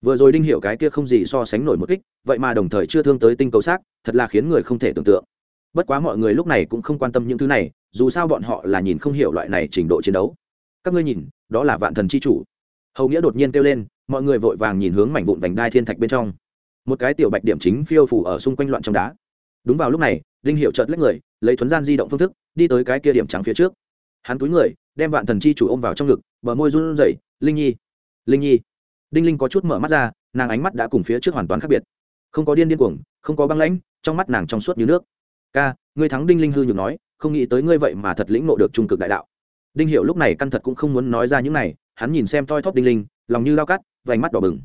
Vừa rồi đinh hiệu cái kia không gì so sánh nổi một kích, vậy mà đồng thời chưa thương tới tinh cầu xác, thật là khiến người không thể tưởng tượng. Bất quá mọi người lúc này cũng không quan tâm những thứ này, dù sao bọn họ là nhìn không hiểu loại này trình độ chiến đấu. Các ngươi nhìn đó là vạn thần c h i chủ. Hầu nghĩa đột nhiên kêu lên, mọi người vội vàng nhìn hướng mảnh vụn vành đai thiên thạch bên trong. Một cái tiểu bạch điểm chính phiêu phủ ở xung quanh loạn trong đá. Đúng vào lúc này, đinh hiệu chợt lách người, lấy thuấn gian di động phương thức, đi tới cái kia điểm trắng phía trước. Hắn túi người, đem vạn thần chi chủ ôm vào trong ngực, bờ môi run rẩy, linh nhi linh nhi. Đinh linh có chút mở mắt ra, nàng ánh mắt đã cùng phía trước hoàn toàn khác biệt. Không có điên điên cuồng, không có băng lãnh, trong mắt nàng trong suốt như nước. Ca, ngươi thắng đinh linh hư nhược nói, không nghĩ tới ngươi vậy mà thật lĩnh ngộ được trung cực đại đạo đinh hiệu lúc này căn thật cũng không muốn nói ra những này, hắn nhìn xem toi thóp đinh linh, lòng như lao cắt, vành mắt đỏ bừng.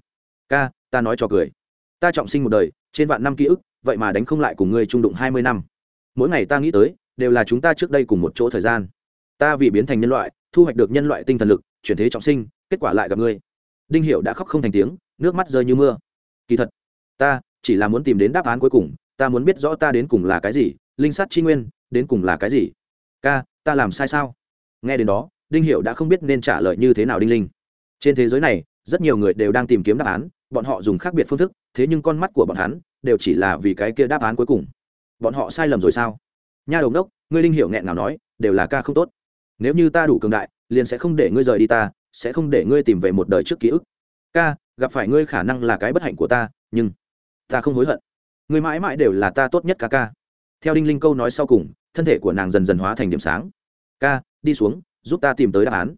Ca, ta nói cho cười. Ta trọng sinh một đời, trên vạn năm ký ức, vậy mà đánh không lại cùng ngươi trung đụng hai mươi năm. Mỗi ngày ta nghĩ tới, đều là chúng ta trước đây cùng một chỗ thời gian. Ta vì biến thành nhân loại, thu hoạch được nhân loại tinh thần lực, chuyển thế trọng sinh, kết quả lại gặp ngươi. Đinh hiệu đã khóc không thành tiếng, nước mắt rơi như mưa. Kỳ thật, ta chỉ là muốn tìm đến đáp án cuối cùng, ta muốn biết rõ ta đến cùng là cái gì, linh sát chi nguyên, đến cùng là cái gì. Ca, ta làm sai sao? Nghe đến đó, đinh hiệu đã không biết nên trả lời như thế nào đinh linh. Trên thế giới này, rất nhiều người đều đang tìm kiếm đáp án, bọn họ dùng khác biệt phương thức, thế nhưng con mắt của bọn hắn đều chỉ là vì cái kia đáp án cuối cùng. Bọn họ sai lầm rồi sao? Nha đồng đốc, ngươi linh hiệu nghẹn nào nói, đều là ca không tốt. Nếu như ta đủ cường đại, liền sẽ không để ngươi rời đi ta, sẽ không để ngươi tìm về một đời trước ký ức. Ca, gặp phải ngươi khả năng là cái bất hạnh của ta, nhưng ta không hối hận. Ngươi mãi mãi đều là ta tốt nhất ca ca. Theo đinh linh câu nói sau cùng, thân thể của nàng dần dần hóa thành điểm sáng. Ca đi xuống, giúp ta tìm tới đáp án.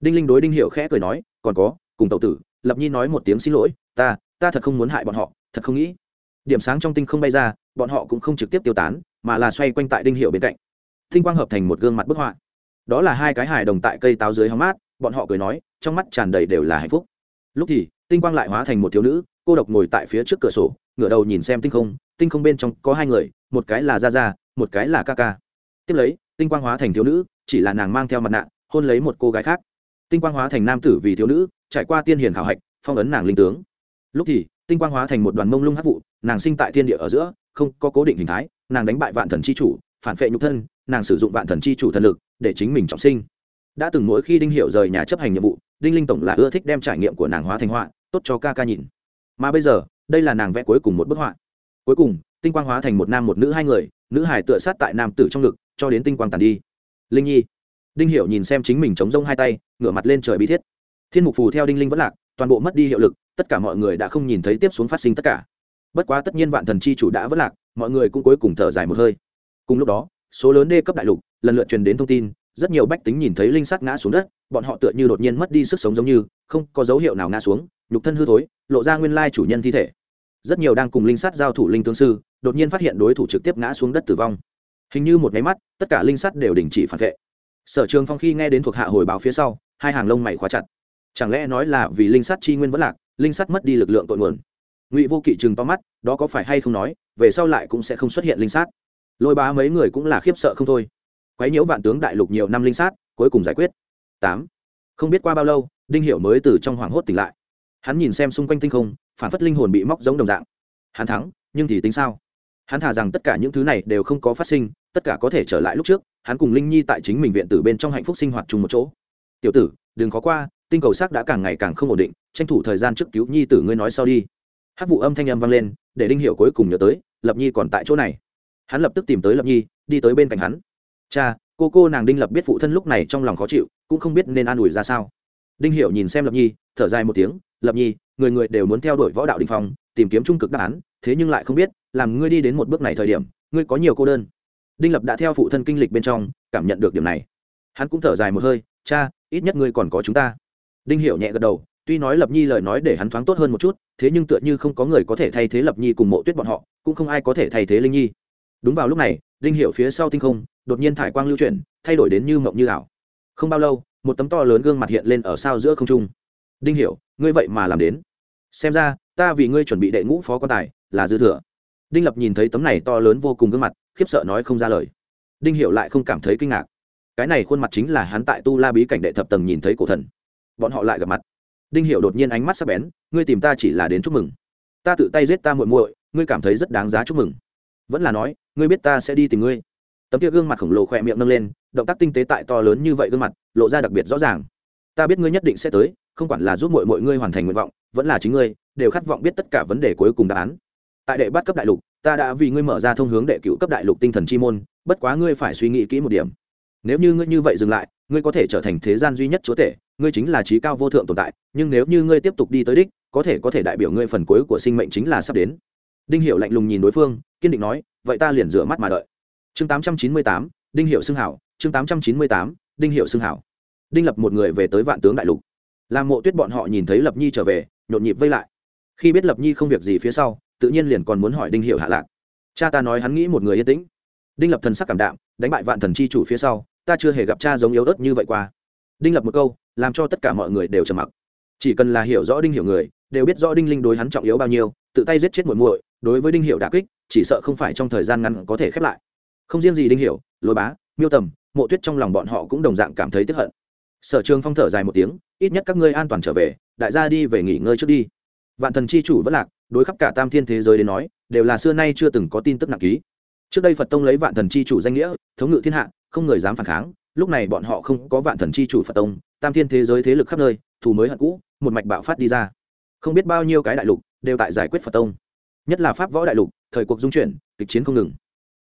Đinh linh đối đinh hiệu khẽ cười nói, còn có, cùng tàu tử, lập nhi nói một tiếng xin lỗi, ta ta thật không muốn hại bọn họ, thật không nghĩ. Điểm sáng trong tinh không bay ra, bọn họ cũng không trực tiếp tiêu tán, mà là xoay quanh tại đinh hiệu bên cạnh. Tinh quang hợp thành một gương mặt bức họa. Đó là hai cái hài đồng tại cây táo dưới hóng mát, bọn họ cười nói, trong mắt tràn đầy đều là hạnh phúc. Lúc thì, tinh quang lại hóa thành một thiếu nữ, cô độc ngồi tại phía trước cửa sổ, ngửa đầu nhìn xem tinh không tinh không bên trong có hai người, một cái là gia gia, một cái là ca ca. Tiếp lấy, tinh quang hóa thành thiếu nữ chỉ là nàng mang theo mặt nạ, hôn lấy một cô gái khác. Tinh quang hóa thành nam tử vì thiếu nữ, trải qua tiên hiền khảo hạch, phong ấn nàng linh tướng. Lúc thì, tinh quang hóa thành một đoàn mông lung hát vụ, nàng sinh tại thiên địa ở giữa, không có cố định hình thái, nàng đánh bại vạn thần c h i chủ, phản vệ nhục thân, nàng sử dụng vạn thần c h i chủ thần lực để chính mình trọng sinh. Đã từng mỗi khi đinh hiệu rời nhà chấp hành nhiệm vụ, đinh linh tổng là ưa thích đem trải nghiệm của nàng hóa thành họa, tốt cho ca ca nhìn. Mà bây giờ, đây là nàng vẽ cuối cùng một bức họa. Cuối cùng, tinh quang hóa thành một nam một nữ hai người, nữ hải tựa sát tại nam tử trong ngực, cho đến tinh quang tàn đi linh nhi. Đinh hiệu nhìn xem chính mình chống rông hai tay, ngửa mặt lên trời bi thiết. Thiên mục phù theo đinh linh vẫn lạc, toàn bộ mất đi hiệu lực, tất cả mọi người đã không nhìn thấy tiếp xuống phát sinh tất cả. Bất quá tất nhiên vạn thần chi chủ đã vẫn lạc, mọi người cũng cuối cùng thở dài một hơi. Cùng lúc đó, số lớn đê cấp đại lục lần lượt truyền đến thông tin, rất nhiều bách tính nhìn thấy linh sắt ngã xuống đất, bọn họ tựa như đột nhiên mất đi sức sống giống như, không có dấu hiệu nào ngã xuống, nhục thân hư thối, lộ ra nguyên lai chủ nhân thi thể. Rất nhiều đang cùng linh sắt giao thủ linh tướng sư, đột nhiên phát hiện đối thủ trực tiếp ngã xuống đất tử vong hình như một máy mắt, tất cả linh sắt đều đình chỉ phản vệ. Sở trường phong khi nghe đến thuộc hạ hồi báo phía sau, hai hàng lông mày khóa chặt. Chẳng lẽ nói là vì linh sắt chi nguyên vẫn lạc, linh sắt mất đi lực lượng tội nguồn? Ngụy vô kỵ chừng to mắt, đó có phải hay không nói, về sau lại cũng sẽ không xuất hiện linh sát lôi bá mấy người cũng là khiếp sợ không thôi. Quấy nhiễu vạn tướng đại lục nhiều năm linh sát cuối cùng giải quyết. Tám. Không biết qua bao lâu, đinh Hiểu mới từ trong hoảng hốt tỉnh lại. Hắn nhìn xem xung quanh tinh không, phản phất linh hồn bị móc giống đồng dạng. Hắn thắng, nhưng thì tính sao? Hắn thả rằng tất cả những thứ này đều không có phát sinh tất cả có thể trở lại lúc trước, hắn cùng linh nhi tại chính mình viện tử bên trong hạnh phúc sinh hoạt chung một chỗ. Tiểu tử, đừng khó qua, tinh cầu xác đã càng ngày càng không ổn định, tranh thủ thời gian trước cứu nhi tử ngươi nói sau đi. Hát vụ âm thanh âm vang lên, để đinh hiệu cuối cùng nhớ tới, lập nhi còn tại chỗ này. Hắn lập tức tìm tới lập nhi, đi tới bên cạnh hắn. Cha, cô cô nàng đinh lập biết phụ thân lúc này trong lòng khó chịu, cũng không biết nên an ủi ra sao. Đinh hiệu nhìn xem lập nhi, thở dài một tiếng, lập nhi, người người đều muốn theo đuổi võ đạo đình phong, tìm kiếm trung cực đáp án, thế nhưng lại không biết, làm ngươi đi đến một bước này thời điểm, ngươi có nhiều cô đơn đinh lập đã theo phụ thân kinh lịch bên trong, cảm nhận được điểm này. Hắn cũng thở dài một hơi, cha, ít nhất ngươi còn có chúng ta. Đinh hiểu nhẹ gật đầu, tuy nói lập nhi lời nói để hắn thoáng tốt hơn một chút, thế nhưng tựa như không có người có thể thay thế lập nhi cùng mộ tuyết bọn họ, cũng không ai có thể thay thế linh nhi. Đúng vào lúc này, đinh hiểu phía sau tinh không, đột nhiên thải quang lưu chuyển, thay đổi đến như mộng như ảo. Không bao lâu, một tấm to lớn gương mặt hiện lên ở sao giữa không trung. Đinh hiểu, ngươi vậy mà làm đến. Xem ra, ta vì ngươi chuẩn bị đệ ngũ phó quan tài là dư thừa. Đinh lập nhìn thấy tấm này to lớn vô cùng gương mặt khiếp sợ nói không ra lời. Đinh hiệu lại không cảm thấy kinh ngạc. Cái này khuôn mặt chính là hắn tại tu la bí cảnh đệ thập tầng nhìn thấy cổ thần. Bọn họ lại gặp mặt. Đinh hiệu đột nhiên ánh mắt sắc bén, ngươi tìm ta chỉ là đến chúc mừng. Ta tự tay giết ta muội muội, ngươi cảm thấy rất đáng giá chúc mừng. Vẫn là nói, ngươi biết ta sẽ đi tìm ngươi. Tấm kia gương mặt khổng lồ khỏe miệng nâng lên, động tác tinh tế tại to lớn như vậy gương mặt, lộ ra đặc biệt rõ ràng. Ta biết ngươi nhất định sẽ tới, không quản là giúp mọi mọi ngươi hoàn thành nguyện vọng, vẫn là chính ngươi, đều khát vọng biết tất cả vấn đề cuối cùng đáp án tại đệ bắt cấp đại lục, ta đã vì ngươi mở ra thông hướng đệ cựu cấp đại lục tinh thần chi môn, bất quá ngươi phải suy nghĩ kỹ một điểm. Nếu như ngươi như vậy dừng lại, ngươi có thể trở thành thế gian duy nhất chúa tể, ngươi chính là trí cao vô thượng tồn tại, nhưng nếu như ngươi tiếp tục đi tới đích, có thể có thể đại biểu ngươi phần cuối của sinh mệnh chính là sắp đến. Đinh hiệu lạnh lùng nhìn đối phương, kiên định nói, vậy ta liền rửa mắt mà đợi. Chương tám trăm chín mươi tám, đinh hiệu xưng hảo, chương tám trăm chín mươi tám, đinh hiệu xưng hảo. Đinh lập một người về tới vạn tướng đại lục. Làm mộ tuyết bọn họ nhìn thấy lập nhi trở về, nhộn nhịp vây lại. Khi biết lập nhi không việc gì phía sau tự nhiên liền còn muốn hỏi đinh hiệu hạ lạc. Cha ta nói hắn nghĩ một người yên tĩnh. Đinh lập thần sắc cảm đạm, đánh bại vạn thần chi chủ phía sau, ta chưa hề gặp cha giống yếu ớt như vậy qua. Đinh lập một câu, làm cho tất cả mọi người đều trầm mặc. Chỉ cần là hiểu rõ đinh hiểu người, đều biết rõ đinh linh đối hắn trọng yếu bao nhiêu, tự tay giết chết muội muội, đối với đinh hiểu đả kích, chỉ sợ không phải trong thời gian ngắn có thể khép lại. Không riêng gì đinh hiểu, lôi bá, miêu tầm, mộ tuyết trong lòng bọn họ cũng đồng dạng cảm thấy tức hận. Sở trường phong thở dài một tiếng, ít nhất các ngươi an toàn trở về, đại gia đi về nghỉ ngơi trước đi. Vạn thần chi chủ vẫn lạc đối khắp cả tam thiên thế giới đến nói, đều là xưa nay chưa từng có tin tức nặng ký. Trước đây phật tông lấy vạn thần chi chủ danh nghĩa, thống ngự thiên hạ, không người dám phản kháng, lúc này bọn họ không có vạn thần chi chủ phật tông, tam thiên thế giới thế lực khắp nơi, thù mới hận cũ, một mạch bạo phát đi ra. Không biết bao nhiêu cái đại lục đều tại giải quyết phật tông. Nhất là pháp võ đại lục, thời cuộc dung chuyển, kịch chiến không ngừng.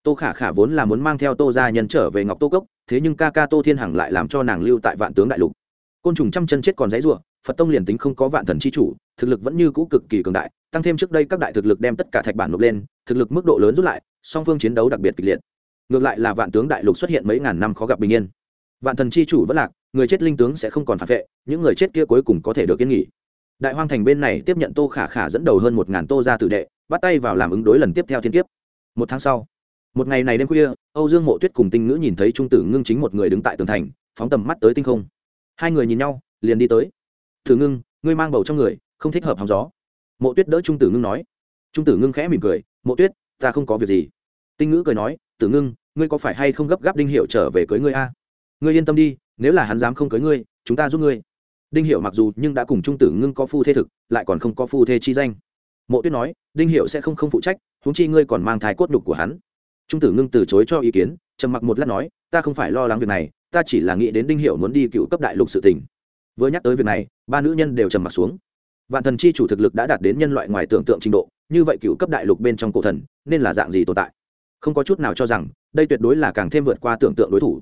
Tô khả khả vốn là muốn mang theo tô gia nhân trở về ngọc tô cốc, thế nhưng ca ca tô thiên hằng lại làm cho nàng lưu tại vạn tướng đại lục. Côn trùng trăm chân chết còn dãy ruộng phật tông liền tính không có vạn thần chi chủ, thực lực vẫn như cũ cực kỳ cường đại tăng thêm trước đây các đại thực lực đem tất cả thạch bản nộp lên, thực lực mức độ lớn rút lại, song phương chiến đấu đặc biệt kịch liệt. Ngược lại là vạn tướng đại lục xuất hiện mấy ngàn năm khó gặp bình yên. Vạn thần chi chủ vẫn lạc, người chết linh tướng sẽ không còn phản vệ, những người chết kia cuối cùng có thể được yên nghỉ. Đại hoang thành bên này tiếp nhận tô khả khả dẫn đầu hơn một ngàn tô ra tử đệ, bắt tay vào làm ứng đối lần tiếp theo thiên kiếp. Một tháng sau, một ngày này đêm khuya, âu dương mộ tuyết cùng tinh ngữ nhìn thấy trung tử ngưng chính một người đứng tại tường thành, phóng tầm mắt tới tinh không. Hai người nhìn nhau, liền đi tới. Thử ngưng, ngươi mang bầu trong người, không thích hợp hóng gió mộ tuyết đỡ trung tử ngưng nói. Trung tử ngưng khẽ mỉm cười, mộ tuyết, ta không có việc gì. Tinh ngữ cười nói, tử ngưng, ngươi có phải hay không gấp gáp đinh hiệu trở về cưới ngươi a? Ngươi yên tâm đi, nếu là hắn dám không cưới ngươi, chúng ta giúp ngươi. Đinh hiệu mặc dù nhưng đã cùng trung tử ngưng có phu thê thực, lại còn không có phu thê chi danh. Mộ tuyết nói, đinh hiệu sẽ không không phụ trách, huống chi ngươi còn mang thai cốt nhục của hắn. Trung tử ngưng từ chối cho ý kiến, trầm mặc một lát nói, ta không phải lo lắng việc này, ta chỉ là nghĩ đến đinh hiệu muốn đi cựu cấp đại lục sự tình. Vừa nhắc tới việc này, ba nữ nhân đều trầm mặc xuống vạn thần chi chủ thực lực đã đạt đến nhân loại ngoài tưởng tượng trình độ, như vậy cựu cấp đại lục bên trong cổ thần, nên là dạng gì tồn tại? Không có chút nào cho rằng, đây tuyệt đối là càng thêm vượt qua tưởng tượng đối thủ.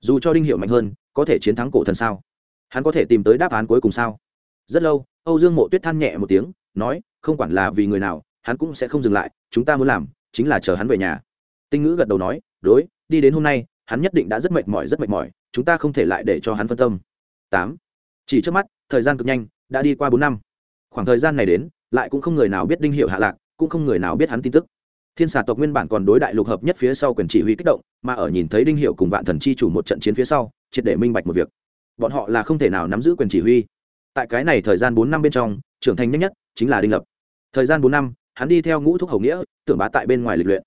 Dù cho đinh hiệu mạnh hơn, có thể chiến thắng cổ thần sao? Hắn có thể tìm tới đáp án cuối cùng sao? Rất lâu, âu dương mộ tuyết than nhẹ một tiếng, nói, không quản là vì người nào, hắn cũng sẽ không dừng lại, chúng ta muốn làm, chính là chờ hắn về nhà. Tinh ngữ gật đầu nói, đối, đi đến hôm nay, hắn nhất định đã rất mệt mỏi, rất mệt mỏi, chúng ta không thể lại để cho hắn phân tâm. Tám. Chỉ trước mắt, thời gian cực nhanh, đã đi qua bốn năm khoảng thời gian này đến, lại cũng không người nào biết đinh hiệu hạ lạc, cũng không người nào biết hắn tin tức. Thiên xà tộc nguyên bản còn đối đại lục hợp nhất phía sau quyền chỉ huy kích động, mà ở nhìn thấy đinh hiệu cùng vạn thần chi chủ một trận chiến phía sau, triệt để minh bạch một việc. Bọn họ là không thể nào nắm giữ quyền chỉ huy. Tại cái này thời gian bốn năm bên trong, trưởng thành nhanh nhất chính là đinh lập. Thời gian bốn năm, hắn đi theo ngũ thúc hầu nghĩa, tưởng bá tại bên ngoài lịch luyện.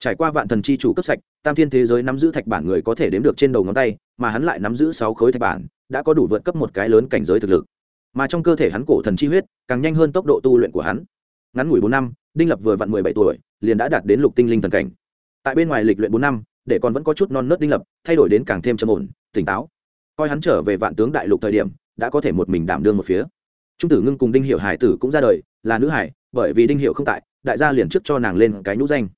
Trải qua vạn thần chi chủ cấp sạch, tam thiên thế giới nắm giữ thạch bản người có thể đếm được trên đầu ngón tay, mà hắn lại nắm giữ sáu khối thạch bản, đã có đủ vượt cấp một cái lớn cảnh giới thực lực mà trong cơ thể hắn cổ thần chi huyết, càng nhanh hơn tốc độ tu luyện của hắn. Ngắn ngủi bốn năm, đinh lập vừa vặn mười bảy tuổi, liền đã đạt đến lục tinh linh thần cảnh. Tại bên ngoài lịch luyện bốn năm, để còn vẫn có chút non nớt đinh lập, thay đổi đến càng thêm trầm ổn, tỉnh táo. Coi hắn trở về vạn tướng đại lục thời điểm, đã có thể một mình đảm đương một phía. Trung tử ngưng cùng đinh hiệu hải tử cũng ra đời, là nữ hải, bởi vì đinh hiệu không tại, đại gia liền trước cho nàng lên cái nhũ danh.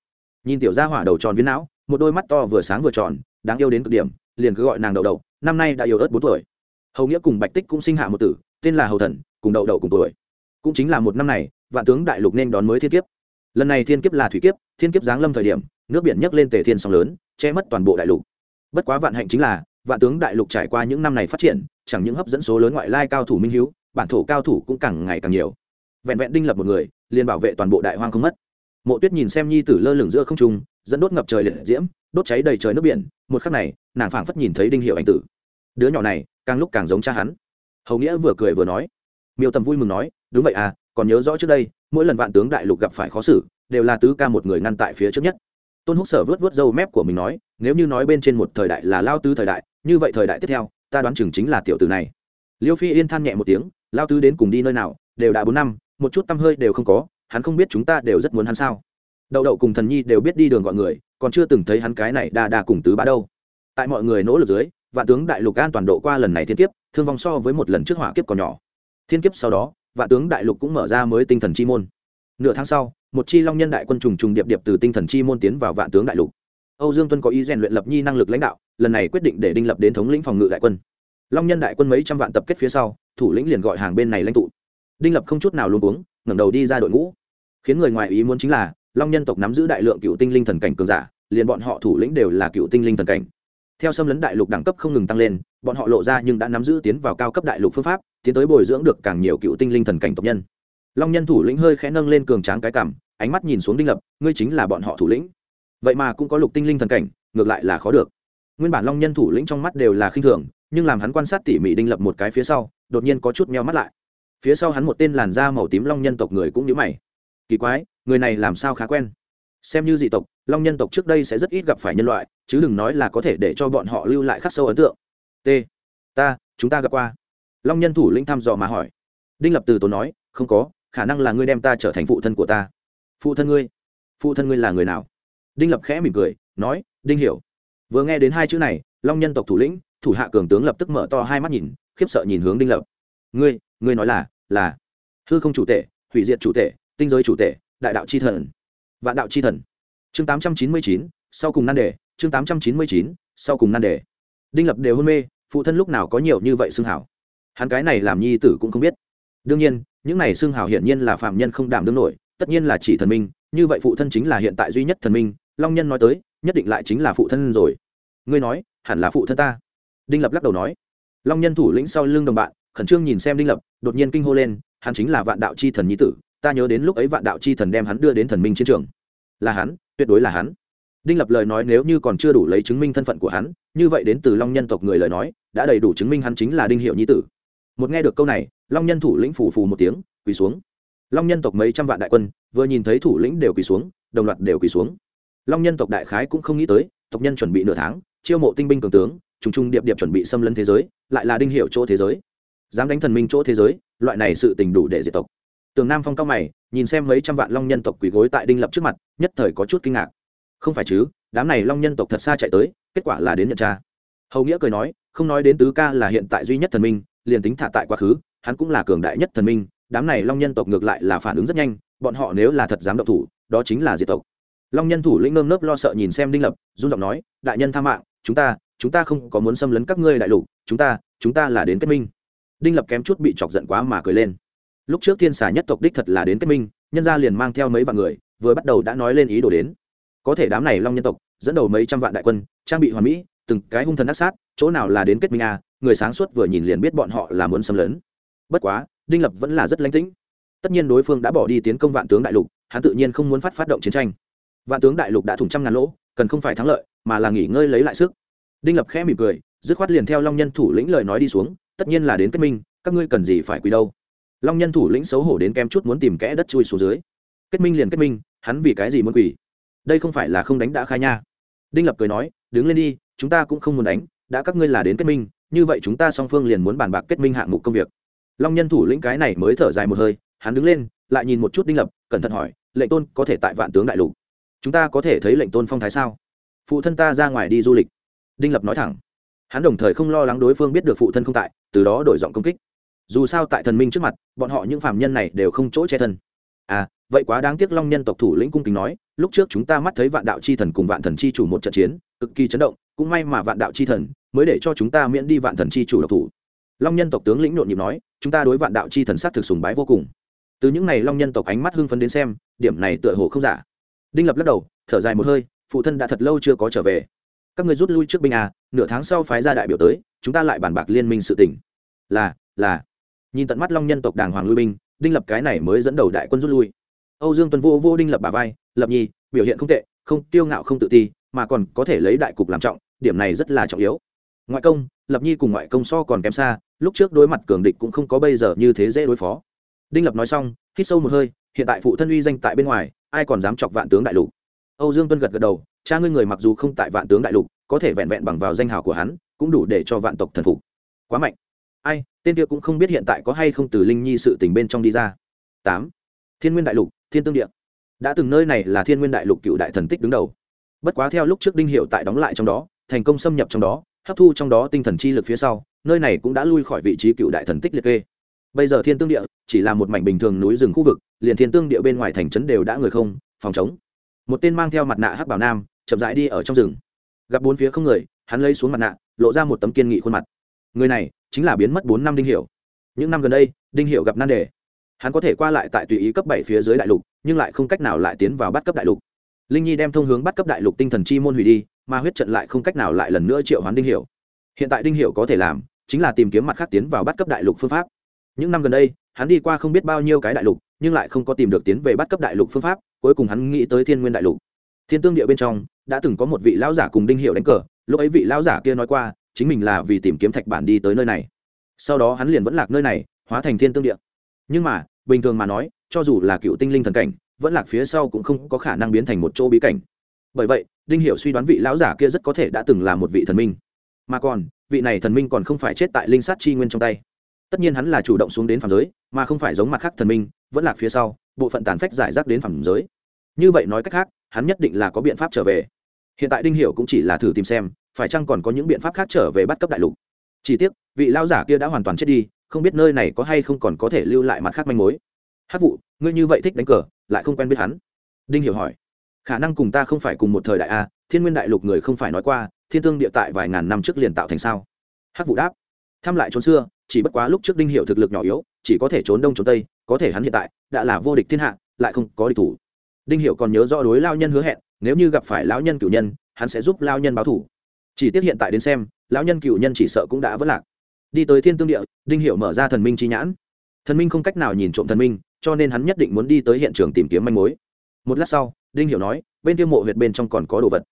Nhìn tiểu gia hỏa đầu tròn viên não, một đôi mắt to vừa sáng vừa tròn, đáng yêu đến cực điểm, liền cứ gọi nàng đầu đầu, năm nay đã yêu ớt bốn tuổi. Hầu nghĩa cùng bạch tích cũng sinh hạ một tử tên là hầu thần, cùng đậu đậu cùng tuổi. Cũng chính là một năm này, vạn tướng đại lục nên đón mới thiên kiếp. Lần này thiên kiếp là thủy kiếp, thiên kiếp giáng lâm thời điểm, nước biển nhấc lên tề thiên sóng lớn, che mất toàn bộ đại lục. Bất quá vạn hạnh chính là, vạn tướng đại lục trải qua những năm này phát triển, chẳng những hấp dẫn số lớn ngoại lai cao thủ minh hiếu, bản thổ cao thủ cũng càng ngày càng nhiều. Vẹn vẹn đinh lập một người, liền bảo vệ toàn bộ đại hoang không mất. Mộ tuyết nhìn xem nhi tử lơ lửng giữa không trung, dẫn đốt ngập trời liệt diễm, đốt cháy đầy trời nước biển, một khắc này, nàng phảng phất nhìn thấy đinh hiệu anh tử. Đứa nhỏ này, càng lúc càng giống cha hắn hầu nghĩa vừa cười vừa nói. Miêu tầm vui mừng nói, đúng vậy à còn nhớ rõ trước đây, mỗi lần vạn tướng đại lục gặp phải khó xử, đều là tứ ca một người ngăn tại phía trước nhất. Tôn húc sở vớt vớt râu mép của mình nói, nếu như nói bên trên một thời đại là lao tứ thời đại, như vậy thời đại tiếp theo, ta đoán chừng chính là tiểu tử này. Liêu phi yên than nhẹ một tiếng, lao tứ đến cùng đi nơi nào, đều đã bốn năm, một chút tâm hơi đều không có, hắn không biết chúng ta đều rất muốn hắn sao. Đậu đậu cùng thần nhi đều biết đi đường gọi người, còn chưa từng thấy hắn cái này đa đa cùng tứ bá đâu. Tại mọi người nỗ lực dưới vạn tướng đại lục an toàn độ qua lần này thiên kiếp, thương vong so với một lần trước hỏa kiếp còn nhỏ. Thiên kiếp sau đó, vạn tướng đại lục cũng mở ra mới tinh thần chi môn. Nửa tháng sau, một chi long nhân đại quân trùng trùng điệp điệp từ tinh thần chi môn tiến vào vạn tướng đại lục. Âu dương tuân có ý rèn luyện lập nhi năng lực lãnh đạo, lần này quyết định để đinh lập đến thống lĩnh phòng ngự đại quân. Long nhân đại quân mấy trăm vạn tập kết phía sau, thủ lĩnh liền gọi hàng bên này lãnh tụ. Đinh lập không chút nào luôn uống ngẩng đầu đi ra đội ngũ. Khiến người ngoài ý muốn chính là, long nhân tộc nắm giữ đại lượng cựu tinh linh thần cảnh cường giả, liền bọn họ thủ lĩnh đều là cựu tinh linh thần cảnh theo xâm lấn đại lục đẳng cấp không ngừng tăng lên, bọn họ lộ ra nhưng đã nắm giữ tiến vào cao cấp đại lục phương pháp, tiến tới bồi dưỡng được càng nhiều cựu tinh linh thần cảnh tộc nhân. Long nhân thủ lĩnh hơi khẽ nâng lên cường tráng cái cảm ánh mắt nhìn xuống đinh lập, ngươi chính là bọn họ thủ lĩnh. Vậy mà cũng có lục tinh linh thần cảnh, ngược lại là khó được. Nguyên bản long nhân thủ lĩnh trong mắt đều là khinh thường, nhưng làm hắn quan sát tỉ mỉ đinh lập một cái phía sau, đột nhiên có chút meo mắt lại. Phía sau hắn một tên làn da màu tím long nhân tộc người cũng nhớ mày. Kỳ quái, người này làm sao khá quen? Xem như dị tộc, long nhân tộc trước đây sẽ rất ít gặp phải nhân loại, chứ đừng nói là có thể để cho bọn họ lưu lại khắc sâu ấn tượng. T, ta, chúng ta gặp qua. Long nhân thủ lĩnh thăm dò mà hỏi. Đinh lập từ tốn nói, không có, khả năng là ngươi đem ta trở thành phụ thân của ta. Phụ thân ngươi? Phụ thân ngươi là người nào? Đinh lập khẽ mỉm cười, nói, đinh hiểu. Vừa nghe đến hai chữ này, long nhân tộc thủ lĩnh, thủ hạ cường tướng lập tức mở to hai mắt nhìn, khiếp sợ nhìn hướng đinh lập. Ngươi ngươi nói là là, hư không chủ tể, hủy diệt chủ tể, tinh giới chủ tể, đại đạo c h i thần vạn đạo c h i thần. Chương tám trăm chín mươi chín, sau cùng nan đề, chương tám trăm chín mươi chín, sau cùng nan đề. Đinh lập đều hôn mê, phụ thân lúc nào có nhiều như vậy xương hảo? Hắn cái này làm nhi tử cũng không biết. Đương nhiên, những này xương hảo hiển nhiên là phạm nhân không đảm đương nổi, tất nhiên là chỉ thần minh, như vậy phụ thân chính là hiện tại duy nhất thần minh, long nhân nói tới, nhất định lại chính là phụ thân rồi. Ngươi nói, hẳn là phụ thân ta. Đinh lập lắc đầu nói. Long nhân thủ lĩnh sau lưng đồng bạn, khẩn trương nhìn xem đinh lập, đột nhiên kinh hô lên, hắn chính là vạn đạo c h i thần nhi tử ta nhớ đến lúc ấy vạn đạo chi thần đem hắn đưa đến thần minh chiến trường. Là hắn, tuyệt đối là hắn. Đinh lập lời nói nếu như còn chưa đủ lấy chứng minh thân phận của hắn, như vậy đến từ long nhân tộc người lời nói, đã đầy đủ chứng minh hắn chính là đinh hiệu nhi tử. Một nghe được câu này, long nhân thủ lĩnh phủ phù một tiếng, quỳ xuống. Long nhân tộc mấy trăm vạn đại quân, vừa nhìn thấy thủ lĩnh đều quỳ xuống, đồng loạt đều quỳ xuống. Long nhân tộc đại khái cũng không nghĩ tới, tộc nhân chuẩn bị nửa tháng, chiêu mộ tinh binh cường tướng, trùng trùng điệp điệp chuẩn bị xâm lấn thế giới, lại là đinh hiệu chỗ thế giới. Dám đánh thần minh chỗ thế giới, loại này sự tình đủ để diệt tộc tường nam phong cao mày, nhìn xem mấy trăm vạn long nhân tộc quỳ gối tại đinh lập trước mặt, nhất thời có chút kinh ngạc. Không phải chứ, đám này long nhân tộc thật xa chạy tới, kết quả là đến nhận cha. Hầu nghĩa cười nói, không nói đến tứ ca là hiện tại duy nhất thần minh, liền tính thả tại quá khứ, hắn cũng là cường đại nhất thần minh, đám này long nhân tộc ngược lại là phản ứng rất nhanh, bọn họ nếu là thật dám động thủ, đó chính là diệt tộc. Long nhân thủ lĩnh nơm nớp lo sợ nhìn xem đinh lập, run giọng nói, đại nhân tha mạng, chúng ta chúng ta không có muốn xâm lấn các ngươi đại lục, chúng ta chúng ta là đến kết minh. Đinh lập kém chút bị chọc giận quá mà cười lên lúc trước thiên xà nhất tộc đích thật là đến kết minh, nhân gia liền mang theo mấy vạn người, vừa bắt đầu đã nói lên ý đồ đến. Có thể đám này long nhân tộc, dẫn đầu mấy trăm vạn đại quân, trang bị hoàn mỹ, từng cái hung thần ác sát, chỗ nào là đến kết minh à người sáng suốt vừa nhìn liền biết bọn họ là muốn xâm lấn. Bất quá, đinh lập vẫn là rất lánh tĩnh. Tất nhiên đối phương đã bỏ đi tiến công vạn tướng đại lục, hắn tự nhiên không muốn phát phát động chiến tranh. Vạn tướng đại lục đã thủng trăm ngàn lỗ, cần không phải thắng lợi, mà là nghỉ ngơi lấy lại sức. Đinh lập khẽ mỉm cười, dứt khoát liền theo long nhân thủ lĩnh lời nói đi xuống, tất nhiên là đến kết minh, các ngươi cần gì phải quỳ đâu? Long nhân thủ lĩnh xấu hổ đến kem chút muốn tìm kẽ đất chui xuống dưới. Kết minh liền kết minh, hắn vì cái gì muốn quỷ đây không phải là không đánh đã khai nha. Đinh lập cười nói, đứng lên đi, chúng ta cũng không muốn đánh, đã các ngươi là đến kết minh, như vậy chúng ta song phương liền muốn bàn bạc kết minh hạng mục công việc. Long nhân thủ lĩnh cái này mới thở dài một hơi, hắn đứng lên, lại nhìn một chút đinh lập, cẩn thận hỏi, lệnh tôn có thể tại vạn tướng đại lục? Chúng ta có thể thấy lệnh tôn phong thái sao? Phụ thân ta ra ngoài đi du lịch. Đinh lập nói thẳng. Hắn đồng thời không lo lắng đối phương biết được phụ thân không tại, từ đó đổi giọng công kích dù sao tại thần minh trước mặt, bọn họ những phạm nhân này đều không chỗ che thân. À vậy quá đáng tiếc long nhân tộc thủ lĩnh cung kính nói, lúc trước chúng ta mắt thấy vạn đạo chi thần cùng vạn thần chi chủ một trận chiến, cực kỳ chấn động, cũng may mà vạn đạo chi thần mới để cho chúng ta miễn đi vạn thần chi chủ độc thủ. Long nhân tộc tướng lĩnh nhộn nhịp nói, chúng ta đối vạn đạo chi thần sát thực sùng bái vô cùng. Từ những n à y long nhân tộc ánh mắt hưng phấn đến xem, điểm này tựa hồ không giả. Đinh lập lắc đầu, thở dài một hơi, phụ thân đã thật lâu chưa có trở về. Các người rút lui trước binh à nửa tháng sau phái ra đại biểu tới, chúng ta lại bàn bạc liên minh sự tỉnh là là nhìn tận mắt long nhân tộc đàng hoàng lui binh, đinh lập cái này mới dẫn đầu đại quân rút lui. Âu dương tuấn vô vô đinh lập bà vai, lập nhi biểu hiện không tệ, không tiêu ngạo không tự ti, mà còn có thể lấy đại cục làm trọng, điểm này rất là trọng yếu. Ngoại công, lập nhi cùng ngoại công so còn kém xa, lúc trước đối mặt cường địch cũng không có bây giờ như thế dễ đối phó. Đinh lập nói xong, hít sâu một hơi, hiện tại phụ thân uy danh tại bên ngoài, ai còn dám chọc vạn tướng đại lục? Âu dương tuân gật gật đầu, cha ngươi người mặc dù không tại vạn tướng đại lục, có thể vẹn vẹn bằng vào danh hào của hắn, cũng đủ để cho vạn tộc thần phục. Quá mạnh ai, tên kia cũng không biết hiện tại có hay không từ linh nhi sự tình bên trong đi ra. Tám, thiên nguyên đại lục, thiên tương địa. Đã từng nơi này là thiên nguyên đại lục cựu đại thần tích đứng đầu. Bất quá theo lúc trước đinh hiệu tại đóng lại trong đó, thành công xâm nhập trong đó, hấp thu trong đó tinh thần chi lực phía sau, nơi này cũng đã lui khỏi vị trí cựu đại thần tích liệt kê. Bây giờ thiên tương địa chỉ là một mảnh bình thường núi rừng khu vực, liền thiên tương địa bên ngoài thành trấn đều đã người không, phòng chống một tên mang theo mặt nạ hắc bảo nam, chậm rãi đi ở trong rừng. Gặp bốn phía không người, hắn lấy xuống mặt nạ, lộ ra một tấm kiên nghị khuôn mặt. Người này chính là biến mất bốn năm đinh hiệu những năm gần đây, đinh hiệu gặp nan đề. Hắn có thể qua lại tại tùy ý cấp bảy phía dưới đại lục, nhưng lại không cách nào lại tiến vào bắt cấp đại lục. Linh nhi đem thông hướng bắt cấp đại lục tinh thần chi môn hủy đi, mà huyết trận lại không cách nào lại lần nữa triệu hoán đinh hiệu hiện tại đinh hiệu có thể làm, chính là tìm kiếm mặt khác tiến vào bắt cấp đại lục phương pháp. Những năm gần đây, hắn đi qua không biết bao nhiêu cái đại lục, nhưng lại không có tìm được tiến về bắt cấp đại lục phương pháp, cuối cùng hắn nghĩ tới thiên nguyên đại lục. Thiên tương địa bên trong, đã từng có một vị lão giả cùng đinh hiệu đánh cờ, lúc ấy vị lão giả kia nói qua chính mình là vì tìm kiếm thạch bản đi tới nơi này. Sau đó hắn liền vẫn lạc nơi này, hóa thành thiên tương địa. Nhưng mà, bình thường mà nói, cho dù là cựu tinh linh thần cảnh, vẫn lạc phía sau cũng không có khả năng biến thành một chỗ bí cảnh. Bởi vậy, đinh hiệu suy đoán vị lão giả kia rất có thể đã từng là một vị thần minh. Mà còn, vị này thần minh còn không phải chết tại linh sát chi nguyên trong tay. Tất nhiên hắn là chủ động xuống đến phạm giới, mà không phải giống mặt khác thần minh, vẫn lạc phía sau, bộ phận tàn phách giải rác đến phạm giới. Như vậy nói cách khác, hắn nhất định là có biện pháp trở về hiện tại đinh hiểu cũng chỉ là thử tìm xem, phải chăng còn có những biện pháp khác trở về bắt cấp đại lục. Chỉ tiếc, vị lao giả kia đã hoàn toàn chết đi, không biết nơi này có hay không còn có thể lưu lại mặt khác manh mối. Hát vụ ngươi như vậy thích đánh cờ, lại không quen biết hắn. Đinh hiểu hỏi. Khả năng cùng ta không phải cùng một thời đại a thiên nguyên đại lục người không phải nói qua, thiên tương địa tại vài ngàn năm trước liền tạo thành sao? Hát vụ đáp. Thăm lại trốn xưa, chỉ bất quá lúc trước đinh hiểu thực lực nhỏ yếu, chỉ có thể trốn đông trốn tây, có thể hắn hiện tại đã là vô địch thiên hạ, lại không có địch thủ. Đinh hiểu còn nhớ rõ đối lao nhân hứa hẹn nếu như gặp phải lão nhân cựu nhân, hắn sẽ giúp lao nhân báo thủ. Chỉ tiếc hiện tại đến xem, lão nhân cựu nhân chỉ sợ cũng đã vất lạc. Đi tới thiên tương địa, đinh hiệu mở ra thần minh chi nhãn. Thần minh không cách nào nhìn trộm thần minh, cho nên hắn nhất định muốn đi tới hiện trường tìm kiếm manh mối. Một lát sau, đinh hiệu nói, bên tiêu mộ huyệt bên trong còn có đồ vật.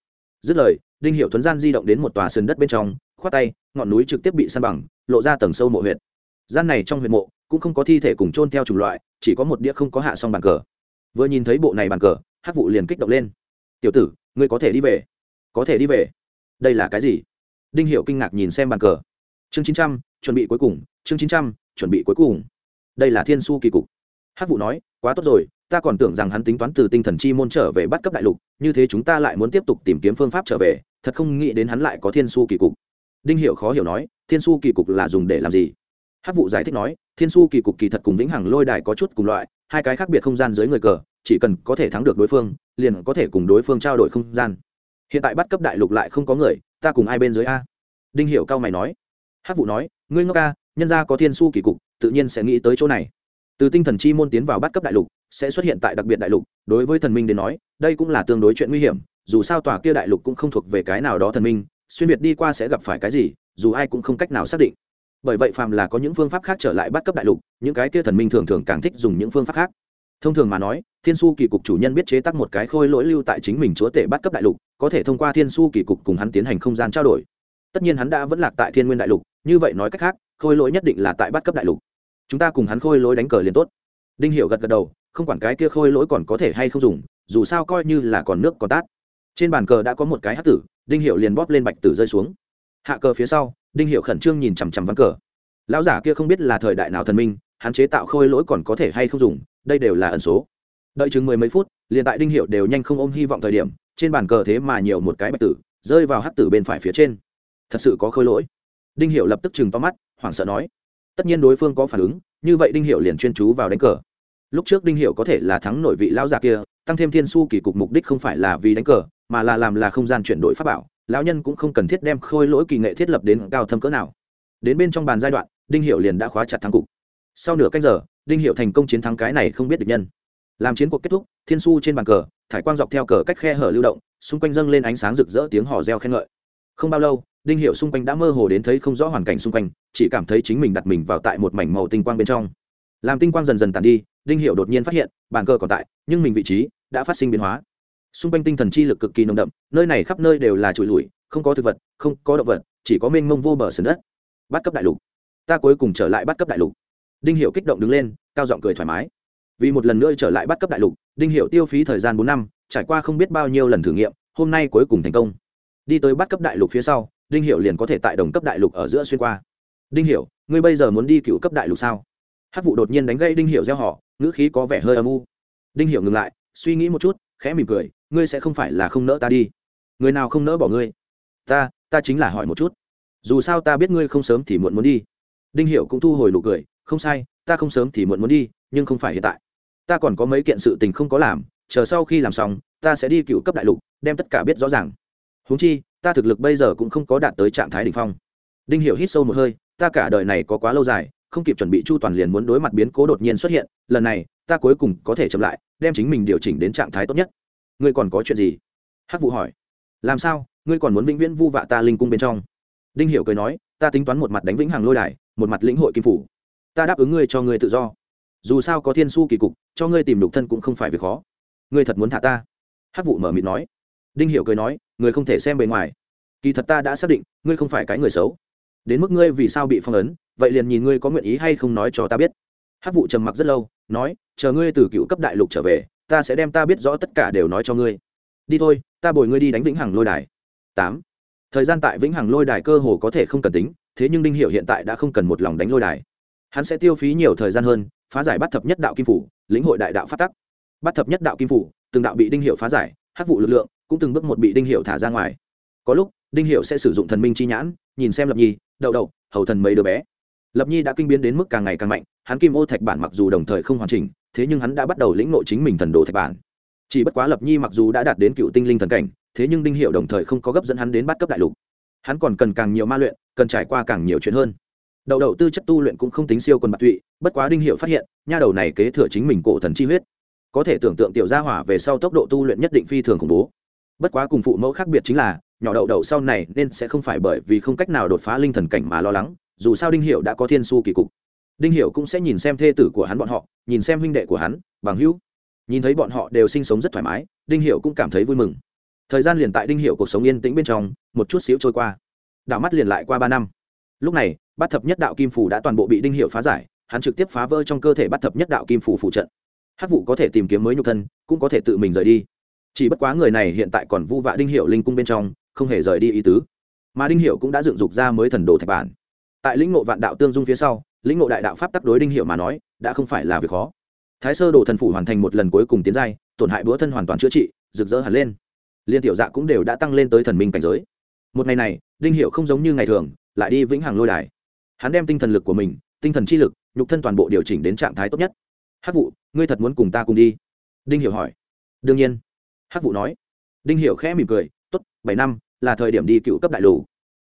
Dứt lời, đinh hiệu thuấn gian di động đến một tòa sườn đất bên trong, khoát tay, ngọn núi trực tiếp bị săn bằng, lộ ra tầng sâu mộ huyệt. Gian này trong huyệt mộ, cũng không có thi thể cùng chôn theo chủng loại, chỉ có một đĩa không có hạ xong bàn cờ. Vừa nhìn thấy bộ này bàn cờ hát vụ liền kích động lên tiểu tử, ngươi có thể đi về. Có thể đi về. Đây là cái gì? Đinh hiệu kinh ngạc nhìn xem bàn cờ. Chương chín trăm, chuẩn bị cuối cùng, chương chín trăm, chuẩn bị cuối cùng. Đây là thiên su kỳ cục. Hát vụ nói, quá tốt rồi, ta còn tưởng rằng hắn tính toán từ tinh thần chi môn trở về bắt cấp đại lục, như thế chúng ta lại muốn tiếp tục tìm kiếm phương pháp trở về, thật không nghĩ đến hắn lại có thiên su kỳ cục. Đinh hiệu khó hiểu nói, thiên su kỳ cục là dùng để làm gì? Hát vụ giải thích nói, thiên su kỳ cục kỳ thật cùng vĩnh hằng lôi đài có chút cùng loại, hai cái khác biệt không gian dưới người cờ, chỉ cần có thể thắng được đối phương liền có thể cùng đối phương trao đổi không gian. Hiện tại bắt cấp đại lục lại không có người, ta cùng ai bên dưới a? Đinh hiểu cao mày nói. Hát vụ nói, ngươi ngốc ca nhân gia có thiên su kỳ cục, tự nhiên sẽ nghĩ tới chỗ này. Từ tinh thần chi môn tiến vào bắt cấp đại lục, sẽ xuất hiện tại đặc biệt đại lục, đối với thần minh đến nói, đây cũng là tương đối chuyện nguy hiểm, dù sao tòa kia đại lục cũng không thuộc về cái nào đó thần minh, xuyên việt đi qua sẽ gặp phải cái gì, dù ai cũng không cách nào xác định. Bởi vậy phàm là có những phương pháp khác trở lại bắt cấp đại lục, những cái kia thần minh thường thường càng thích dùng những phương pháp khác. Thông thường mà nói thiên su kỳ cục chủ nhân biết chế tác một cái khôi lỗi lưu tại chính mình chúa tể bắt cấp đại lục, có thể thông qua thiên su kỳ cục cùng hắn tiến hành không gian trao đổi. Tất nhiên hắn đã vẫn lạc tại thiên nguyên đại lục, như vậy nói cách khác, khôi lỗi nhất định là tại bắt cấp đại lục. Chúng ta cùng hắn khôi lỗi đánh cờ liền tốt. Đinh hiểu gật gật đầu, không quản cái kia khôi lỗi còn có thể hay không dùng, dù sao coi như là còn nước còn tát. Trên bàn cờ đã có một cái hát tử, đinh hiệu liền bóp lên bạch tử rơi xuống. Hạ cờ phía sau, đinh hiệu khẩn trương nhìn chằm chằm ván cờ. Lão giả kia không biết là thời đại nào thần minh, hắn chế tạo khôi lỗi còn có thể hay không dùng, đây đều là ẩn số đợi chừng mười mấy phút, liền tại đinh hiệu đều nhanh không ôm hy vọng thời điểm, trên bàn cờ thế mà nhiều một cái bạch tử, rơi vào hát tử bên phải phía trên. Thật sự có khôi lỗi. Đinh hiệu lập tức chừng to mắt, hoảng sợ nói. Tất nhiên đối phương có phản ứng, như vậy đinh hiệu liền chuyên chú vào đánh cờ. Lúc trước đinh hiệu có thể là thắng nổi vị lão già kia, tăng thêm thiên su kỳ cục mục đích không phải là vì đánh cờ, mà là làm là không gian chuyển đổi pháp bảo, lão nhân cũng không cần thiết đem khôi lỗi kỳ nghệ thiết lập đến cao thâm cỡ nào. Đến bên trong bàn giai đoạn, đinh hiệu liền đã khóa chặt thắng cục. Sau nửa canh giờ, đinh hiệu thành công chiến thắng cái này không biết được nhân làm chiến cuộc kết thúc, thiên su trên bàn cờ, thải quang dọc theo cờ cách khe hở lưu động, xung quanh dâng lên ánh sáng rực rỡ tiếng hò reo khen ngợi. Không bao lâu, đinh hiệu xung quanh đã mơ hồ đến thấy không rõ hoàn cảnh xung quanh, chỉ cảm thấy chính mình đặt mình vào tại một mảnh màu tinh quang bên trong. Làm tinh quang dần dần tàn đi, đinh hiệu đột nhiên phát hiện, bàn cờ còn tại, nhưng mình vị trí đã phát sinh biến hóa. Xung quanh tinh thần chi lực cực kỳ nồng đậm, nơi này khắp nơi đều là trụi lùi không có thực vật, không có động vật, chỉ có mênh mông vô bờ sườn đất. Bắt cấp đại lục. Ta cuối cùng trở lại bắt cấp đại lục. Đinh hiệu kích động đứng lên, cao giọng cười thoải mái vì một lần nữa trở lại bắt cấp đại lục, đinh hiệu tiêu phí thời gian bốn năm, trải qua không biết bao nhiêu lần thử nghiệm, hôm nay cuối cùng thành công. Đi tới bắt cấp đại lục phía sau, đinh hiệu liền có thể tại đồng cấp đại lục ở giữa xuyên qua. Đinh hiệu ngươi bây giờ muốn đi cựu cấp đại lục sao? Hát vụ đột nhiên đánh gây đinh hiệu gieo họ, ngữ khí có vẻ hơi âm u. Đinh hiệu ngừng lại, suy nghĩ một chút, khẽ mỉm cười, ngươi sẽ không phải là không nỡ ta đi. Người nào không nỡ bỏ ngươi? Ta ta chính là hỏi một chút. Dù sao ta biết ngươi không sớm thì muộn muốn đi. Đinh hiệu cũng thu hồi nụ cười, không sai, ta không sớm thì muộn muốn đi, nhưng không phải hiện tại ta còn có mấy kiện sự tình không có làm, chờ sau khi làm xong, ta sẽ đi cựu cấp đại lục, đem tất cả biết rõ ràng. Huống chi, ta thực lực bây giờ cũng không có đạt tới trạng thái đ ỉ n h phong. Đinh hiểu hít sâu một hơi, ta cả đời này có quá lâu dài, không kịp chuẩn bị chu toàn liền muốn đối mặt biến cố đột nhiên xuất hiện, lần này, ta cuối cùng có thể chậm lại, đem chính mình điều chỉnh đến trạng thái tốt nhất. Ngươi còn có chuyện gì? Hắc vụ hỏi. Làm sao? Ngươi còn muốn vĩnh viễn vu vạ ta linh cung bên trong? Đinh hiểu cười nói, ta tính toán một mặt đánh vĩnh hằng lôi đài, một mặt lĩnh hội kim phủ. Ta đáp ứng ngươi cho ngươi tự do dù sao có thiên su kỳ cục, cho ngươi tìm đục thân cũng không phải việc khó. Ngươi thật muốn thả ta? Hát vụ mở mịt nói. Đinh hiểu cười nói ngươi không thể xem bề ngoài. Kỳ thật ta đã xác định, ngươi không phải cái người xấu. Đến mức ngươi vì sao bị phong ấn, vậy liền nhìn ngươi có nguyện ý hay không nói cho ta biết. Hát vụ trầm mặc rất lâu, nói, chờ ngươi từ cựu cấp đại lục trở về, ta sẽ đem ta biết rõ tất cả đều nói cho ngươi. Đi thôi, ta bồi ngươi đi đánh vĩnh hằng lôi đài. Tám. Thời gian tại vĩnh hằng lôi đài cơ hồ có thể không cần tính, thế nhưng đinh hiệu hiện tại đã không cần một lòng đánh lôi đài hắn sẽ tiêu phí nhiều thời gian hơn, phá giải bắt thập nhất đạo kim phủ, lĩnh hội đại đạo phát tắc. Bắt thập nhất đạo kim phủ, từng đạo bị đinh hiệu phá giải, hắc vụ lực lượng cũng từng bước một bị đinh hiệu thả ra ngoài. Có lúc, đinh hiệu sẽ sử dụng thần minh chi nhãn, nhìn xem lập nhi, đậu đậu, hầu thần mấy đứa bé. Lập nhi đã kinh biến đến mức càng ngày càng mạnh, hắn kim ô thạch bản mặc dù đồng thời không hoàn chỉnh, thế nhưng hắn đã bắt đầu lĩnh nội chính mình thần đồ thạch bản. Chỉ bất quá lập nhi mặc dù đã đạt đến cựu tinh linh thần cảnh, thế nhưng đinh hiệu đồng thời không có gấp dẫn hắn đến bắt cấp đại lục. Hắn còn cần càng nhiều ma luyện, cần trải qua càng nhiều chuyện hơn đậu đậu tư chất tu luyện cũng không tính siêu quần bạc tụy, bất quá đinh hiệu phát hiện, nha đầu này kế thừa chính mình cổ thần chi huyết. Có thể tưởng tượng tiểu gia hỏa về sau tốc độ tu luyện nhất định phi thường khủng bố. Bất quá cùng phụ mẫu khác biệt chính là, nhỏ đậu đậu sau này nên sẽ không phải bởi vì không cách nào đột phá linh thần cảnh mà lo lắng, dù sao đinh hiệu đã có thiên su kỳ cục. Đinh hiệu cũng sẽ nhìn xem thê tử của hắn bọn họ, nhìn xem huynh đệ của hắn, bằng hữu. Nhìn thấy bọn họ đều sinh sống rất thoải mái, đinh hiệu cũng cảm thấy vui mừng. Thời gian liền tại đinh hiệu cuộc sống yên tĩnh bên trong, một chút xíu trôi qua. Đảo mắt liền lại qua ba năm lúc này, bắt thập nhất đạo kim phủ đã toàn bộ bị đinh hiệu phá giải, hắn trực tiếp phá vỡ trong cơ thể bắt thập nhất đạo kim phủ phụ trận. Hát vụ có thể tìm kiếm mới nhục thân, cũng có thể tự mình rời đi. Chỉ bất quá người này hiện tại còn vu vạ đinh hiệu linh cung bên trong, không hề rời đi ý tứ. Mà đinh hiệu cũng đã dựng dục ra mới thần đồ thạch bản. Tại lĩnh ngộ vạn đạo tương dung phía sau, lĩnh ngộ đại đạo pháp tắc đối đinh hiệu mà nói, đã không phải là việc khó. Thái sơ đồ thần phủ hoàn thành một lần cuối cùng tiến giai, tổn hại búa thân hoàn toàn chữa trị, rực rỡ hẳn lên. Liên tiểu dạ cũng đều đã tăng lên tới thần minh cảnh giới. Một ngày này, đinh hiệu không giống như ngày thường lại đi vĩnh hằng lôi đài. Hắn đem tinh thần lực của mình, tinh thần chi lực, nhục thân toàn bộ điều chỉnh đến trạng thái tốt nhất. Hát vụ ngươi thật muốn cùng ta cùng đi? Đinh Hiểu hỏi. Đương nhiên. Hát vụ nói. Đinh Hiểu khẽ mỉm cười. T ố t bảy năm, là thời điểm đi cựu cấp đại lục.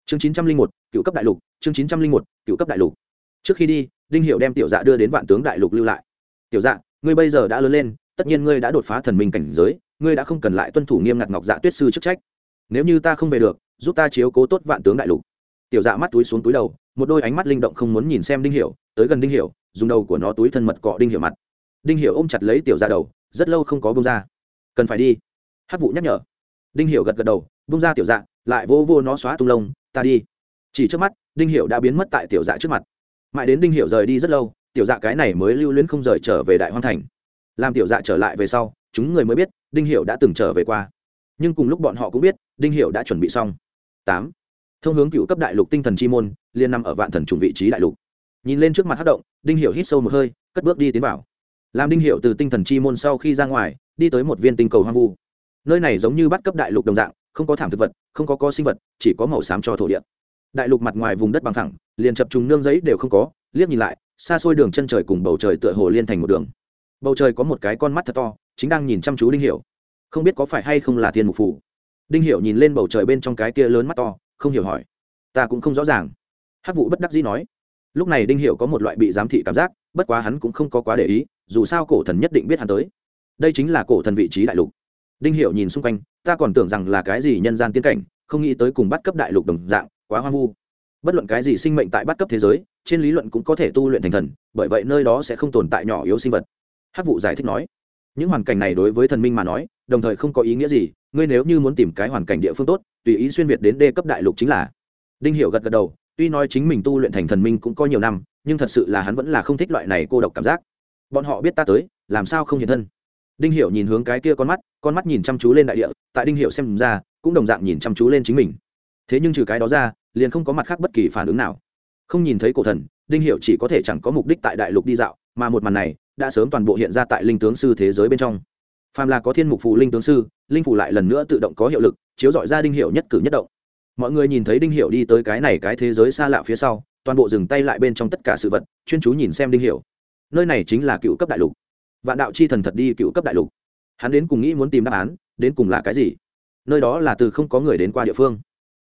Chương chín trăm linh một, cựu cấp đại lục. Chương chín trăm linh một, cựu cấp đại lục. Trước khi đi, đinh Hiểu đem tiểu dạ đưa đến vạn tướng đại lục lưu lại. Tiểu dạ ngươi bây giờ đã lớn lên, tất nhiên ngươi đã đột phá thần minh cảnh giới, ngươi đã không cần lại tuân thủ nghiêm ngặt ngọc dạ tuyết sư chức trách. Nếu như ta không về được, giúp ta chiếu cố tốt vạn tướng đại lục tiểu dạ mắt túi xuống túi đầu, một đôi ánh mắt linh động không muốn nhìn xem đinh hiểu, tới gần đinh hiểu, dùng đầu của nó túi thân mật cọ đinh hiểu mặt. Đinh hiểu ôm chặt lấy tiểu dạ đầu, rất lâu không có bông ra. Cần phải đi. Hát vụ nhắc nhở. Đinh hiểu gật gật đầu bông ra tiểu dạ lại vô vô nó xóa tung lông, ta đi. Chỉ trước mắt, đinh hiểu đã biến mất tại tiểu dạ trước mặt. Mãi đến đinh hiểu rời đi rất lâu, tiểu dạ cái này mới lưu luyến không rời trở về đại hoang thành. Làm tiểu dạ trở lại về sau, chúng người mới biết, đinh hiểu đã từng trở về qua. Nhưng cùng lúc bọn họ cũng biết, đinh hiểu đã chuẩn bị xong. Tám thông hướng cựu cấp đại lục tinh thần chi môn liên nằm ở vạn thần trùng vị trí đại lục. Nhìn lên trước mặt hát động, đinh hiệu hít sâu một hơi, cất bước đi tiến vào. Làm đinh hiệu từ tinh thần chi môn sau khi ra ngoài, đi tới một viên tinh cầu hoang vu. Nơi này giống như bắt cấp đại lục đồng dạng, không có thảm thực vật, không có co sinh vật, chỉ có màu xám cho thổ địa. Đại lục mặt ngoài vùng đất bằng thẳng, liền chập trùng nương giấy đều không có, liếc nhìn lại, xa xôi đường chân trời cùng bầu trời tựa hồ liên thành một đường. Bầu trời có một cái con mắt thật to, chính đang nhìn chăm chú đinh hiệu không biết có phải hay không là thiên mục phủ đinh hiệu nhìn lên bầu trời bên trong cái kia lớn mắt to không hiểu hỏi. Ta cũng không rõ ràng. Hát vụ bất đắc dĩ nói. Lúc này đinh Hiểu có một loại bị giám thị cảm giác, bất quá hắn cũng không có quá để ý, dù sao cổ thần nhất định biết hắn tới. Đây chính là cổ thần vị trí đại lục. Đinh Hiểu nhìn xung quanh, ta còn tưởng rằng là cái gì nhân gian tiên cảnh, không nghĩ tới cùng bắt cấp đại lục đồng dạng, quá hoang vu. Bất luận cái gì sinh mệnh tại bắt cấp thế giới, trên lý luận cũng có thể tu luyện thành thần, bởi vậy nơi đó sẽ không tồn tại nhỏ yếu sinh vật. Hát vụ giải thích nói. Những hoàn cảnh này đối với thần minh mà nói, đồng thời không có ý nghĩa gì, ngươi nếu như muốn tìm cái hoàn cảnh địa phương tốt tùy ý xuyên việt đến đê cấp đại lục chính là. Đinh hiểu gật gật đầu, tuy nói chính mình tu luyện thành thần minh cũng có nhiều năm, nhưng thật sự là hắn vẫn là không thích loại này cô độc cảm giác. Bọn họ biết ta tới, làm sao không hiện thân? Đinh hiểu nhìn hướng cái kia con mắt con mắt nhìn chăm chú lên đại địa, tại đinh hiểu xem ra, cũng đồng dạng nhìn chăm chú lên chính mình. Thế nhưng trừ cái đó ra, liền không có mặt khác bất kỳ phản ứng nào. Không nhìn thấy cổ thần, đinh hiểu chỉ có thể chẳng có mục đích tại đại lục đi dạo, mà một màn này, đã sớm toàn bộ hiện ra tại linh tướng sư thế giới bên trong phàm là có thiên mục phù linh tướng sư, linh phù lại lần nữa tự động có hiệu lực, chiếu dọi ra đinh hiệu nhất cử nhất động. Mọi người nhìn thấy đinh hiệu đi tới cái này cái thế giới xa lạ phía sau, toàn bộ dừng tay lại bên trong tất cả sự vật, chuyên chú nhìn xem đinh hiệu. Nơi này chính là cựu cấp đại lục. Vạn đạo chi thần thật đi cựu cấp đại lục. Hắn đến cùng nghĩ muốn tìm đáp án, đến cùng là cái gì? Nơi đó là từ không có người đến qua địa phương.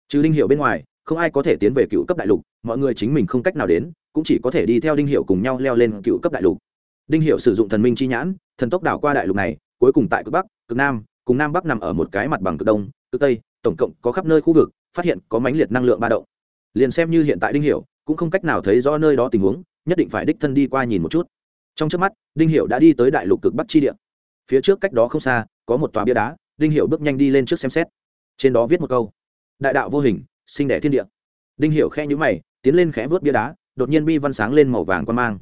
Trừ đinh hiệu bên ngoài, không ai có thể tiến về cựu cấp đại lục, mọi người chính mình không cách nào đến, cũng chỉ có thể đi theo đinh hiệu cùng nhau leo lên cựu cấp đại lục. Đinh hiệu sử dụng thần minh chi nhãn, thần tốc đảo qua đại lục này cuối cùng tại cực bắc, cực nam, cùng nam bắc nằm ở một cái mặt bằng cực đông, cực tây, tổng cộng có khắp nơi khu vực, phát hiện có mãnh liệt năng lượng ba động. Liền xem như hiện tại đinh hiểu cũng không cách nào thấy rõ nơi đó tình huống, nhất định phải đích thân đi qua nhìn một chút. Trong trước mắt, đinh hiểu đã đi tới đại lục cực bắc chi địa. Phía trước cách đó không xa, có một tòa bia đá, đinh hiểu bước nhanh đi lên trước xem xét. Trên đó viết một câu, đại đạo vô hình, sinh đẻ thiên địa. Đinh hiểu khẽ nhũ mày, tiến lên khẽ vớt bia đá, đột nhiên bi văn sáng lên màu vàng quan mang.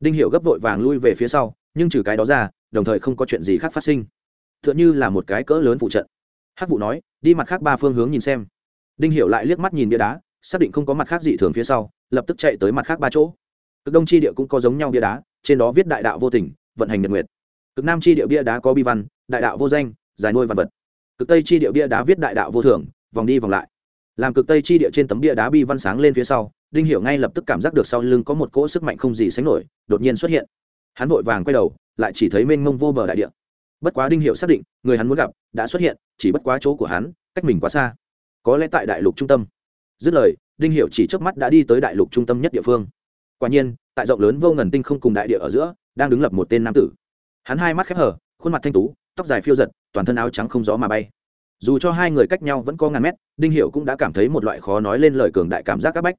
Đinh hiểu gấp vội vàng lui về phía sau, nhưng trừ cái đó ra đồng thời không có chuyện gì khác phát sinh. T h ư ợ n là một cái cỡ lớn phụ trận. Hắc vụ nói, đi mặt khác ba phương hướng nhìn xem. Đinh Hiểu lại liếc mắt nhìn bia đá, xác định không có mặt khác gì thường phía sau, lập tức chạy tới mặt khác ba chỗ. Cực đông chi địa cũng có giống nhau bia đá, trên đó viết đại đạo vô tình, vận hành nhật nguyệt. Cực nam chi địa bia đá có bi văn, đại đạo vô danh giải nuôi văn vật. Cực tây chi địa bia đá viết đại đạo vô thường, vòng đi vòng lại. Làm cực tây chi địa trên tấm bia đá bi văn sáng lên phía sau, đinh hiểu ngay lập tức cảm giác được sau lưng có một cỗ sức mạnh không gì sánh nổi, đột nhiên xuất hiện. Hắn vội vàng quay đầu lại chỉ thấy mênh mông vô bờ đại địa. Bất quá đinh hiểu xác định, người hắn muốn gặp, đã xuất hiện, chỉ bất quá chỗ của hắn, cách mình quá xa. Có lẽ tại đại lục trung tâm. Dứt lời, đinh hiểu chỉ chớp mắt đã đi tới đại lục trung tâm nhất địa phương. Quả nhiên, tại rộng lớn vô ngần tinh không cùng đại địa ở giữa, đang đứng lập một tên nam tử. Hắn hai mắt khép hờ, khuôn mặt thanh tú, tóc dài phiêu giật, toàn thân áo trắng không gió mà bay. Dù cho hai người cách nhau vẫn có ngàn mét, đinh hiểu cũng đã cảm thấy một loại khó nói lên lời cường đại cảm giác áp bách.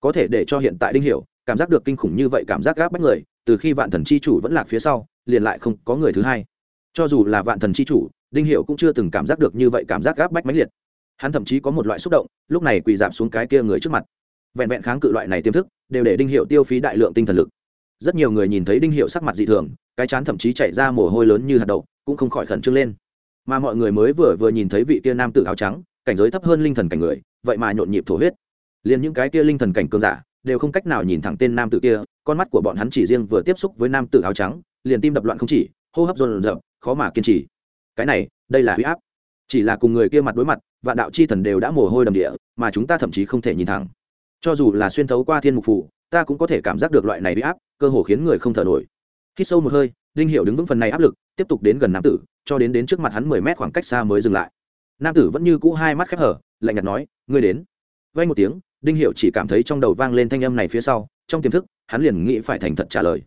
Có thể để cho hiện tại đinh hiểu cảm giác được kinh khủng như vậy cảm giác áp bách người, từ khi vạn thần chi chủ vẫn lạc phía sau liền lại không có người thứ hai. Cho dù là vạn thần chi chủ, đinh hiểu cũng chưa từng cảm giác được như vậy cảm giác áp bách mãnh liệt. Hắn thậm chí có một loại xúc động, lúc này quỳ giảm xuống cái kia người trước mặt. Vẹn vẹn kháng cự loại này tiềm thức, đều để đinh hiệu tiêu phí đại lượng tinh thần lực. Rất nhiều người nhìn thấy đinh hiệu sắc mặt dị thường, cái chán thậm chí chạy ra mồ hôi lớn như hạt đậu, cũng không khỏi khẩn trương lên. Mà mọi người mới vừa vừa nhìn thấy vị kia nam tử áo trắng, cảnh giới thấp hơn linh thần cảnh người, vậy mà nhộn nhịp thổ huyết. Liền những cái kia linh thần cảnh cường giả, đều không cách nào nhìn thẳng tên nam tử kia, con mắt của bọn hắn chỉ riêng vừa tiếp xúc với nam tử áo trắng liền tim đập loạn không chỉ, hô hấp dồn dập khó mà kiên trì. Cái này, đây là huy áp. Chỉ là cùng người kia mặt đối mặt, vạn đạo chi thần đều đã mồ hôi đầm địa, mà chúng ta thậm chí không thể nhìn thẳng. Cho dù là xuyên thấu qua thiên mục phủ, ta cũng có thể cảm giác được loại này huy áp, cơ hồ khiến người không thở nổi. Khi sâu một hơi linh hiệu đứng vững phần này áp lực, tiếp tục đến gần nam tử, cho đến đến trước mặt hắn mười mét khoảng cách xa mới dừng lại. Nam tử vẫn như cũ hai mắt khép hở, lạnh nhạt nói, ngươi đến. Vay một tiếng, đinh hiệu chỉ cảm thấy trong đầu vang lên thanh âm này phía sau, trong tiềm thức, hắn liền nghĩ phải thành thật trả lời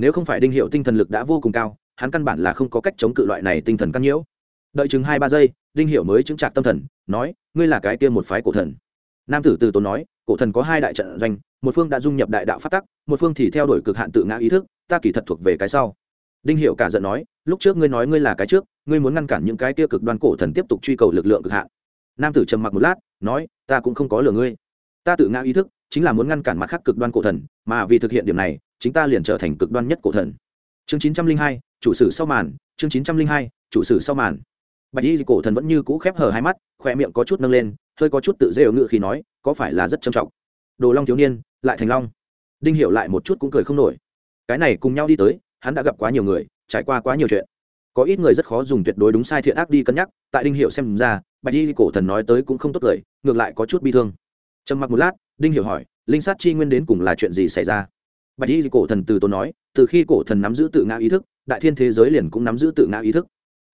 nếu không phải đinh hiệu tinh thần lực đã vô cùng cao, hắn căn bản là không có cách chống cự loại này tinh thần căn nhiễu. Đợi chừng hai ba giây, đinh hiệu mới chứng trạc tâm thần, nói, ngươi là cái kia một phái cổ thần. Nam tử từ tốn nói, cổ thần có hai đại trận doanh, một phương đã dung nhập đại đạo phát tắc, một phương thì theo đuổi cực hạn tự ngã ý thức, ta kỳ thật thuộc về cái sau. Đinh hiệu cả giận nói, lúc trước ngươi nói ngươi là cái trước, ngươi muốn ngăn cản những cái kia cực đoan cổ thần tiếp tục truy cầu lực lượng cực hạn. Nam tử trầm mặc một lát, nói, ta cũng không có lừa ngươi. Ta tự ngã ý thức, chính là muốn ngăn cản mặt khác cực đoan cổ thần, mà vì thực hiện điểm này chính ta liền trở thành cực đoan nhất cổ thần. Chương chín trăm linh hai, chủ sử sau màn, chương chín trăm linh hai, chủ sử sau màn. Bạch y cổ thần vẫn như cũ khép hờ hai mắt, khoe miệng có chút nâng lên, hơi có chút tự rêu ngự khi nói, có phải là rất trầm trọng? Đồ long thiếu niên, lại thành long. Đinh hiểu lại một chút cũng cười không nổi. Cái này cùng nhau đi tới, hắn đã gặp quá nhiều người, trải qua quá nhiều chuyện. Có ít người rất khó dùng tuyệt đối đúng sai thiện ác đi cân nhắc, tại đinh hiểu xem ra, bạch y cổ thần nói tới cũng không tốt lời, ngược lại có chút bi thương. Trầm mặc một lát, đinh hiểu hỏi, linh sát chi nguyên đến cùng là chuyện gì xảy ra? Bạch y cổ thần từ tốn nói, từ khi cổ thần nắm giữ tự ngã ý thức, đại thiên thế giới liền cũng nắm giữ tự ngã ý thức.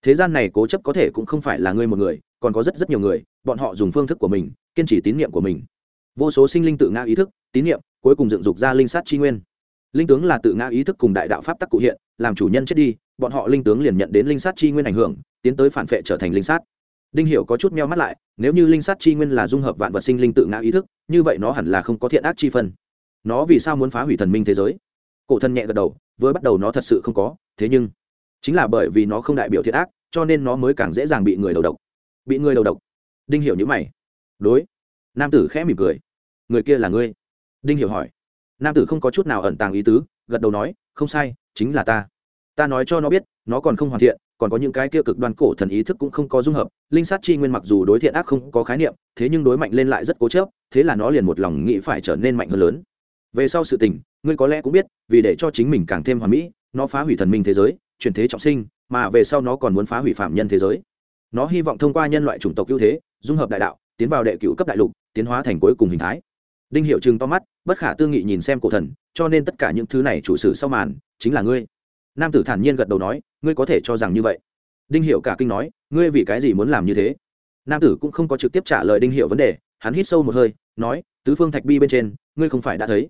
Thế gian này cố chấp có thể cũng không phải là ngươi một người, còn có rất rất nhiều người, bọn họ dùng phương thức của mình, kiên trì tín nhiệm của mình. Vô số sinh linh tự ngã ý thức, tín nhiệm cuối cùng dựng dục ra linh sát chi nguyên. Linh tướng là tự ngã ý thức cùng đại đạo pháp tắc cụ hiện, làm chủ nhân chết đi, bọn họ linh tướng liền nhận đến linh sát chi nguyên ảnh hưởng, tiến tới phản vệ trở thành linh sát. Đinh hiểu có chút meo mắt lại, nếu như linh sát chi nguyên là dung hợp vạn vật sinh linh tự ngã ý thức, như vậy nó hẳn là không có thiện ác chi phân nó vì sao muốn phá hủy thần minh thế giới? Cổ thân nhẹ gật đầu với bắt đầu nó thật sự không có thế nhưng chính là bởi vì nó không đại biểu thiện ác cho nên nó mới càng dễ dàng bị người đầu độc. Bị người đầu độc. Đinh hiểu như mày. Đối. Nam tử khẽ mỉm cười. Người kia là ngươi? Đinh hiểu hỏi. Nam tử không có chút nào ẩn tàng ý tứ gật đầu nói không sai chính là ta. Ta nói cho nó biết nó còn không hoàn thiện còn có những cái kia cực đoan cổ thần ý thức cũng không có dung hợp linh sát chi nguyên mặc dù đối thiện ác không có khái niệm thế nhưng đối mạnh lên lại rất cố chấp, thế là nó liền một lòng nghĩ phải trở nên mạnh hơn lớn về sau sự tình, ngươi có lẽ cũng biết, vì để cho chính mình càng thêm hoàn mỹ, nó phá hủy thần minh thế giới, chuyển thế trọng sinh, mà về sau nó còn muốn phá hủy phạm nhân thế giới. Nó hy vọng thông qua nhân loại chủng tộc ưu thế, dung hợp đại đạo, tiến vào đệ cựu cấp đại lục, tiến hóa thành cuối cùng hình thái. Đinh hiệu chừng to mắt, bất khả tư nghị nhìn xem cổ thần, cho nên tất cả những thứ này chủ sử sau màn, chính là ngươi. Nam tử thản nhiên gật đầu nói, ngươi có thể cho rằng như vậy. Đinh hiệu cả kinh nói, ngươi vì cái gì muốn làm như thế? Nam tử cũng không có trực tiếp trả lời đinh hiệu vấn đề, hắn hít sâu một hơi, nói, tứ phương thạch bi bên trên, ngươi không phải đã thấy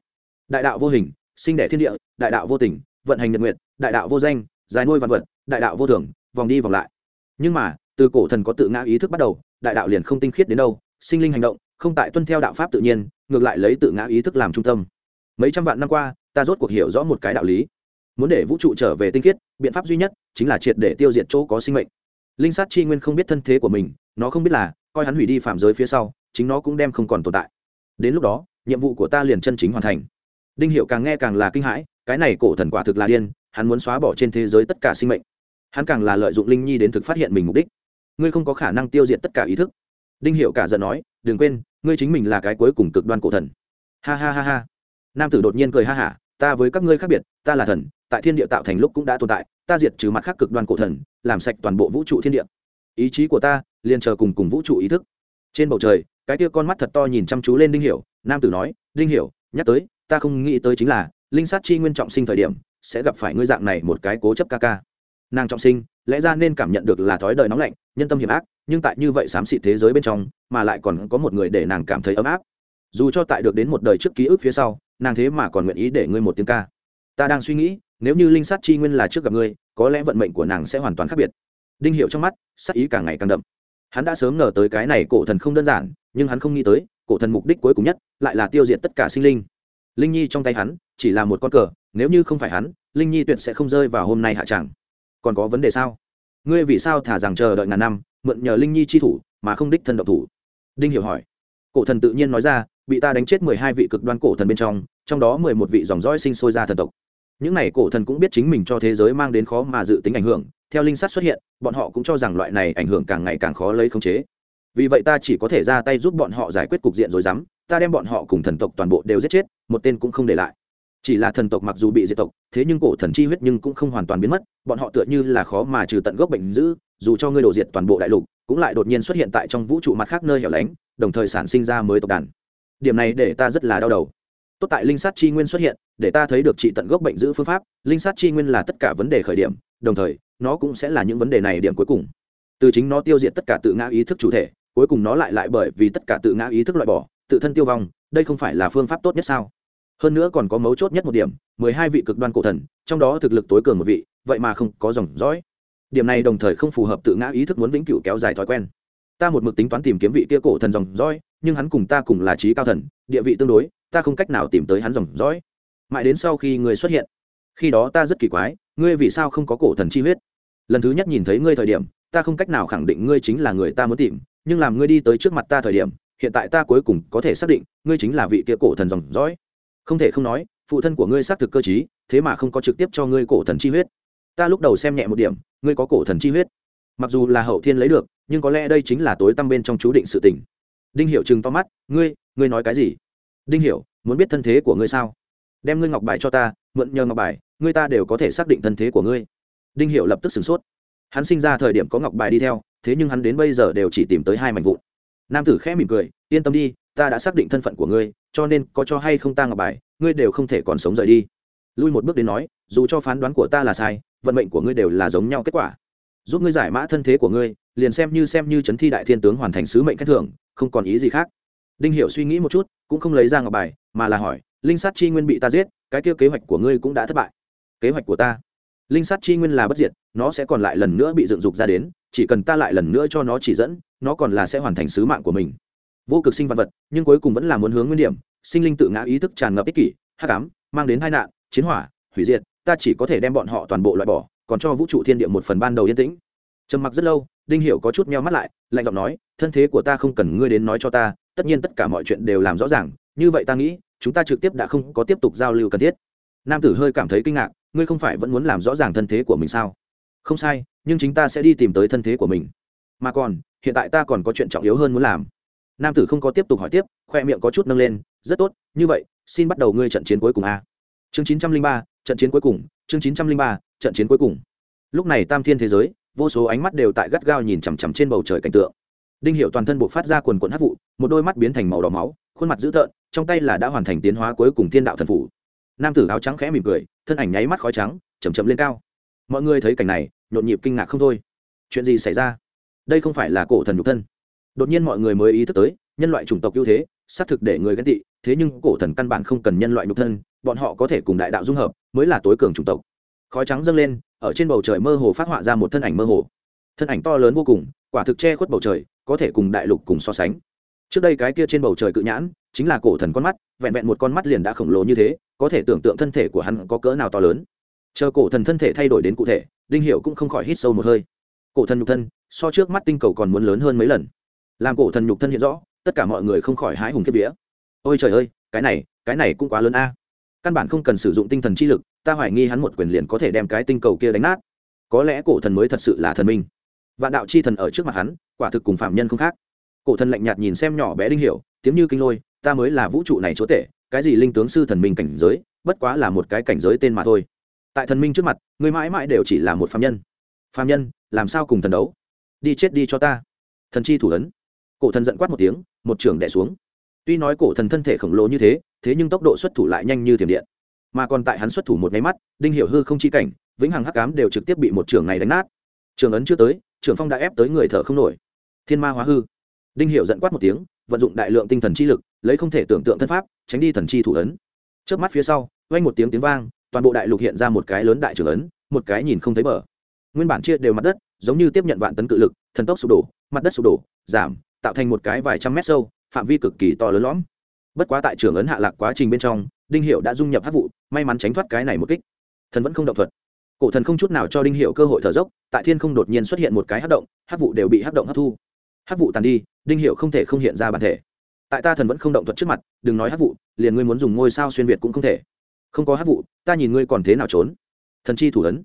đại đạo vô hình, sinh đẻ thiên địa, đại đạo vô tình, vận hành nhật nguyện đại đạo vô danh, dài nuôi vạn vật, đại đạo vô thường, vòng đi vòng lại. Nhưng mà, từ cổ thần có tự ngã ý thức bắt đầu, đại đạo liền không tinh khiết đến đâu, sinh linh hành động, không tại tuân theo đạo pháp tự nhiên, ngược lại lấy tự ngã ý thức làm trung tâm. Mấy trăm vạn năm qua, ta rốt cuộc hiểu rõ một cái đạo lý. Muốn để vũ trụ trở về tinh khiết, biện pháp duy nhất chính là triệt để tiêu diệt chỗ có sinh mệnh. Linh sát chi nguyên không biết thân thế của mình, nó không biết là, coi hắn hủy đi phạm giới phía sau, chính nó cũng đem không còn tồn tại. Đến lúc đó, nhiệm vụ của ta liền chân chính hoàn thành đinh hiệu càng nghe càng là kinh hãi, cái này cổ thần quả thực là điên, hắn muốn xóa bỏ trên thế giới tất cả sinh mệnh. Hắn càng là lợi dụng linh nhi đến thực phát hiện mình mục đích. Ngươi không có khả năng tiêu diệt tất cả ý thức. Đinh hiệu cả giận nói, đừng quên, ngươi chính mình là cái cuối cùng cực đoan cổ thần. Ha ha ha ha. Nam tử đột nhiên cười ha hả, ta với các ngươi khác biệt, ta là thần, tại thiên địa tạo thành lúc cũng đã tồn tại, ta diệt trừ mặt khác cực đoan cổ thần, làm sạch toàn bộ vũ trụ thiên địa. Ý chí của ta liền chờ cùng cùng vũ trụ ý thức. Trên bầu trời, cái kia con mắt thật to nhìn chăm chú lên đinh hiểu nam tử nói, đinh hiểu nhắc tới ta không nghĩ tới chính là, linh sát chi nguyên trọng sinh thời điểm, sẽ gặp phải ngươi dạng này một cái cố chấp ca ca. Nàng trọng sinh, lẽ ra nên cảm nhận được là thói đời nóng lạnh, nhân tâm hiểm ác, nhưng tại như vậy xám xịt thế giới bên trong, mà lại còn có một người để nàng cảm thấy ấm áp. Dù cho tại được đến một đời trước ký ức phía sau, nàng thế mà còn nguyện ý để ngươi một tiếng ca. Ta đang suy nghĩ, nếu như linh sát chi nguyên là trước gặp ngươi, có lẽ vận mệnh của nàng sẽ hoàn toàn khác biệt. Đinh hiệu trong mắt, sắc ý càng ngày càng đậm. Hắn đã sớm ngờ tới cái này cổ thần không đơn giản, nhưng hắn không nghĩ tới, cổ thần mục đích cuối cùng nhất, lại là tiêu diệt tất cả sinh linh linh nhi trong tay hắn chỉ là một con cờ, nếu như không phải hắn, linh nhi tuyệt sẽ không rơi vào hôm nay hạ chẳng còn có vấn đề sao? Ngươi vì sao thả rằng chờ đợi ngàn năm, mượn nhờ linh nhi chi thủ mà không đích thân độc thủ? Đinh hiểu hỏi. Cổ thần tự nhiên nói ra, bị ta đánh chết mười hai vị cực đoan cổ thần bên trong trong đó mười một vị dòng dõi sinh sôi ra thần tộc. Những này cổ thần cũng biết chính mình cho thế giới mang đến khó mà dự tính ảnh hưởng, theo linh sát xuất hiện, bọn họ cũng cho rằng loại này ảnh hưởng càng ngày càng khó lấy khống chế. Vì vậy ta chỉ có thể ra tay giúp bọn họ giải quyết cục diện rồi dám ta đem bọn họ cùng thần tộc toàn bộ đều giết chết, một tên cũng không để lại. Chỉ là thần tộc mặc dù bị diệt tộc, thế nhưng cổ thần chi huyết nhưng cũng không hoàn toàn biến mất, bọn họ tựa như là khó mà trừ tận gốc bệnh dữ, dù cho ngươi đổ diệt toàn bộ đại lục, cũng lại đột nhiên xuất hiện tại trong vũ trụ mặt khác nơi hẻo lánh, đồng thời sản sinh ra mới tộc đàn. Điểm này để ta rất là đau đầu. Tốt tại linh sát chi nguyên xuất hiện, để ta thấy được trị tận gốc bệnh dữ phương pháp, linh sát chi nguyên là tất cả vấn đề khởi điểm, đồng thời, nó cũng sẽ là những vấn đề này điểm cuối cùng. Từ chính nó tiêu diệt tất cả tự ngã ý thức chủ thể, cuối cùng nó lại lại bởi vì tất cả tự ngã ý thức loại bỏ tự thân tiêu vong, đây không phải là phương pháp tốt nhất sao? Hơn nữa còn có mấu chốt nhất một điểm, mười hai vị cực đoan cổ thần, trong đó thực lực tối cường một vị, vậy mà không có dòng dõi. Điểm này đồng thời không phù hợp tự ngã ý thức muốn vĩnh cửu kéo dài thói quen. Ta một mực tính toán tìm kiếm vị kia cổ thần dòng dõi, nhưng hắn cùng ta cùng là trí cao thần, địa vị tương đối, ta không cách nào tìm tới hắn dòng dõi. Mãi đến sau khi người xuất hiện, khi đó ta rất kỳ quái, ngươi vì sao không có cổ thần chi huyết? Lần thứ nhất nhìn thấy ngươi thời điểm, ta không cách nào khẳng định ngươi chính là người ta muốn tìm, nhưng làm ngươi đi tới trước mặt ta thời điểm hiện tại ta cuối cùng có thể xác định, ngươi chính là vị kia cổ thần dòng dõi. Không thể không nói, phụ thân của ngươi xác thực cơ t thế mà không có trực tiếp cho ngươi cổ thần chi huyết. Ta lúc đầu xem nhẹ một điểm, ngươi có cổ thần chi huyết. Mặc dù là hậu thiên lấy được, nhưng có lẽ đây chính là tối tăm bên trong chú định sự tình. Đinh hiệu chừng to mắt, ngươi ngươi nói cái gì? Đinh hiểu, muốn biết thân thế của ngươi sao? Đem ngươi ngọc bài cho ta, mượn nhờ ngọc bài, ngươi ta đều có thể xác định thân thế của ngươi. Đinh hiểu lập tức sửng sốt. Hắn sinh ra thời điểm có ngọc bài đi theo, thế nhưng hắn đến bây giờ đều chỉ tìm tới hai mảnh vụn nam tử khẽ mỉm cười, yên tâm đi, ta đã xác định thân phận của ngươi, cho nên có cho hay không ta ngọc bài, ngươi đều không thể còn sống rời đi. Lui một bước đến nói, dù cho phán đoán của ta là sai, vận mệnh của ngươi đều là giống nhau kết quả. Giúp ngươi giải mã thân thế của ngươi, liền xem như xem như chấn thi đại thiên tướng hoàn thành sứ mệnh khen thưởng, không còn ý gì khác. Đinh hiểu suy nghĩ một chút, cũng không lấy ra ngọc bài, mà là hỏi, linh sát chi nguyên bị ta giết, cái kia kế hoạch của ngươi cũng đã thất bại. Kế hoạch của ta? Linh sát chi nguyên là bất diệt, nó sẽ còn lại lần nữa bị dựng dục ra đến, chỉ cần ta lại lần nữa cho nó chỉ dẫn, nó còn là sẽ hoàn thành sứ mạng của mình. Vô cực sinh vật vật, nhưng cuối cùng vẫn là muốn hướng nguyên điểm, sinh linh tự ngã ý thức tràn ngập ích kỷ, hắc ám, mang đến tai nạn, chiến hỏa, hủy diệt, ta chỉ có thể đem bọn họ toàn bộ loại bỏ, còn cho vũ trụ thiên địa một phần ban đầu yên tĩnh. Trầm mặc rất lâu, đinh hiểu có chút meo mắt lại, lạnh giọng nói, thân thế của ta không cần ngươi đến nói cho ta, tất nhiên tất cả mọi chuyện đều làm rõ ràng, như vậy ta nghĩ, chúng ta trực tiếp đã không có tiếp tục giao lưu cần thiết nam tử hơi cảm thấy kinh ngạc, ngươi không phải vẫn muốn làm rõ ràng thân thế của mình sao? Không sai, nhưng chính ta sẽ đi tìm tới thân thế của mình. Mà còn, hiện tại ta còn có chuyện trọng yếu hơn muốn làm. Nam tử không có tiếp tục hỏi tiếp, khoe miệng có chút nâng lên, rất tốt, như vậy, xin bắt đầu ngươi trận chiến cuối cùng a. Chương chín trăm linh ba, trận chiến cuối cùng, chương chín trăm linh ba, trận chiến cuối cùng. Lúc này tam thiên thế giới, vô số ánh mắt đều tại gắt gao nhìn chằm chằm trên bầu trời cảnh tượng. Đinh hiệu toàn thân buộc phát ra quần quận hát vụ, một đôi mắt biến thành màu đỏ máu, khuôn mặt dữ tợn, trong tay là đã hoàn thành tiến hóa cuối cùng thiên đạo thần phủ nam tử áo trắng khẽ mỉm cười, thân ảnh nháy mắt khói trắng chầm chậm lên cao. Mọi người thấy cảnh này, nhộn nhịp kinh ngạc không thôi. Chuyện gì xảy ra? Đây không phải là cổ thần nhục thân. Đột nhiên mọi người mới ý thức tới, nhân loại chủng tộc ưu thế, xác thực để người ghen tị, thế nhưng cổ thần căn bản không cần nhân loại nhục thân, bọn họ có thể cùng đại đạo dung hợp, mới là tối cường chủng tộc. Khói trắng dâng lên, ở trên bầu trời mơ hồ phát họa ra một thân ảnh mơ hồ. Thân ảnh to lớn vô cùng, quả thực che khuất bầu trời, có thể cùng đại lục cùng so sánh. Trước đây cái kia trên bầu trời cự nhãn chính là cổ thần con mắt, vẹn vẹn một con mắt liền đã khổng lồ như thế, có thể tưởng tượng thân thể của hắn có cỡ nào to lớn. Chờ cổ thần thân thể thay đổi đến cụ thể, đinh hiệu cũng không khỏi hít sâu một hơi. Cổ thần nhục thân, so trước mắt tinh cầu còn muốn lớn hơn mấy lần. Làm cổ thần nhục thân hiện rõ, tất cả mọi người không khỏi hái hùng kiếp vía. Ôi trời ơi, cái này cái này cũng quá lớn a. Căn bản không cần sử dụng tinh thần chi lực, ta hoài nghi hắn một quyền liền có thể đem cái tinh cầu kia đánh nát. Có lẽ cổ thần mới thật sự là thần minh. Vạn đạo chi thần ở trước mặt hắn, quả thực cùng phạm nhân không khác. Cổ thần lạnh nhạt nhìn xem nhỏ bé đinh hiểu, tiếng như kinh lôi ta mới là vũ trụ này chúa tể, cái gì linh tướng sư thần minh cảnh giới, bất quá là một cái cảnh giới tên mà thôi. Tại thần minh trước mặt, người mãi mãi đều chỉ là một phạm nhân. Phạm nhân, làm sao cùng thần đấu? Đi chết đi cho ta. Thần chi thủ ấn. Cổ thần giận quát một tiếng, một trường đẻ xuống. Tuy nói cổ thần thân thể khổng lồ như thế thế nhưng tốc độ xuất thủ lại nhanh như thiểm điện. Mà còn tại hắn xuất thủ một nháy mắt, đinh hiểu hư không chi cảnh, vĩnh hằng hắc ám đều trực tiếp bị một trường này đánh nát. Trường ấn chưa tới, trường phong đã ép tới người thở không nổi. Thiên ma hóa hư. Đinh hiểu giận quát một tiếng vận dụng đại lượng tinh thần chi lực, lấy không thể tưởng tượng thân pháp, tránh đi thần chi thủ ấn. Trước mắt phía sau, vang một tiếng tiếng vang, toàn bộ đại lục hiện ra một cái lớn đại trường ấn, một cái nhìn không thấy bờ. Nguyên bản chia đều mặt đất, giống như tiếp nhận vạn tấn cự lực, thần tốc sụp đổ, mặt đất sụp đổ, giảm, tạo thành một cái vài trăm mét sâu, phạm vi cực kỳ to lớn lõm. Bất quá tại trường ấn hạ lạc quá trình bên trong, đinh hiệu đã dung nhập hát vụ, may mắn tránh thoát cái này một kích. Thần vẫn không động thuật. Cổ thần không chút nào cho đinh hiệu cơ hội thở dốc, tại thiên không đột nhiên xuất hiện một cái hát động hát vụ đều bị hát động hấp thu hát vụ tàn đi, đinh hiệu không thể không hiện ra bản thể. Tại ta thần vẫn không động thuật trước mặt, đừng nói hát vụ, liền ngươi muốn dùng ngôi sao xuyên việt cũng không thể. Không có hát vụ, ta nhìn ngươi còn thế nào trốn. Thần chi thủ ấn.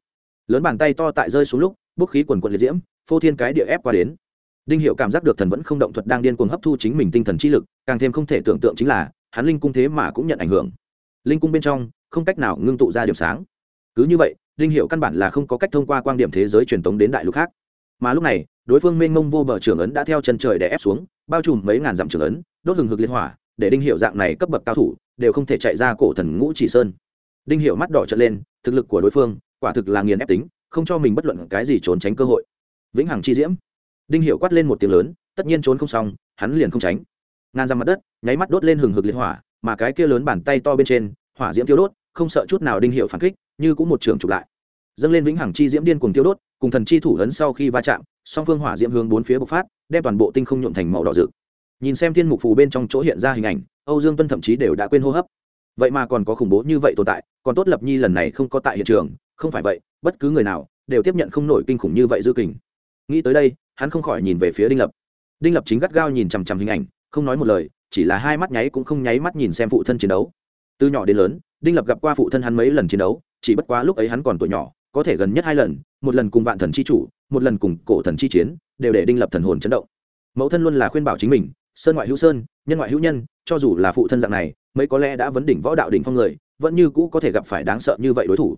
Lớn bàn tay to tại rơi xuống lúc, bốc khí quần quần liệt diễm, phô thiên cái địa ép qua đến. Đinh hiệu cảm giác được thần vẫn không động thuật đang điên cuồng hấp thu chính mình tinh thần chi lực, càng thêm không thể tưởng tượng chính là, hắn linh cung thế mà cũng nhận ảnh hưởng. Linh cung bên trong, không cách nào ngưng tụ ra điểm sáng. Cứ như vậy, đinh hiệu căn bản là không có cách thông qua quan điểm thế giới truyền tống đến đại lục khác. Mà lúc này đối phương mênh mông vô bờ trưởng ấn đã theo chân trời để ép xuống, bao trùm mấy ngàn dặm trưởng ấn, đốt hừng hực liên hỏa, để đinh hiệu dạng này cấp bậc cao thủ đều không thể chạy ra cổ thần ngũ chỉ sơn. Đinh hiệu mắt đỏ trợn lên, thực lực của đối phương quả thực là nghiền ép tính, không cho mình bất luận cái gì trốn tránh cơ hội. Vĩnh hằng chi diễm. Đinh hiệu quát lên một tiếng lớn, tất nhiên trốn không xong, hắn liền không tránh. Ngàn dặm mặt đất, nháy mắt đốt lên hừng hực liệt hỏa, mà cái kia lớn bàn tay to bên trên, hỏa diễm tiêu đốt, không sợ chút nào đinh hiệu phản kích, như cũng một trường chụp lại. Dâng lên vĩnh hằng chi diễm điên cùng tiêu đốt, cùng thần chi thủ ấn sau khi va chạm song phương hỏa diễm hướng bốn phía bộc phát, đem toàn bộ tinh không nhuộm thành màu đỏ rực. Nhìn xem thiên mục phù bên trong chỗ hiện ra hình ảnh, âu dương tuân thậm chí đều đã quên hô hấp. Vậy mà còn có khủng bố như vậy tồn tại, còn tốt lập nhi lần này không có tại hiện trường, không phải vậy, bất cứ người nào đều tiếp nhận không nổi kinh khủng như vậy dư kình. Nghĩ tới đây, hắn không khỏi nhìn về phía đinh lập. Đinh lập chính gắt gao nhìn chằm chằm hình ảnh, không nói một lời, chỉ là hai mắt nháy cũng không nháy mắt nhìn xem phụ thân chiến đấu. Từ nhỏ đến lớn, đinh lập gặp qua phụ thân hắn mấy lần chiến đấu, chỉ bất quá lúc ấy hắn còn tuổi nhỏ có thể gần nhất hai lần, một lần cùng vạn thần chi chủ, một lần cùng cổ thần chi chiến, đều để đinh lập thần hồn chấn động. Mẫu thân luôn là khuyên bảo chính mình, sơn ngoại hữu sơn, nhân ngoại hữu nhân, cho dù là phụ thân dạng này, mấy có lẽ đã vấn đỉnh võ đạo đỉnh phong người, vẫn như cũ có thể gặp phải đáng sợ như vậy đối thủ.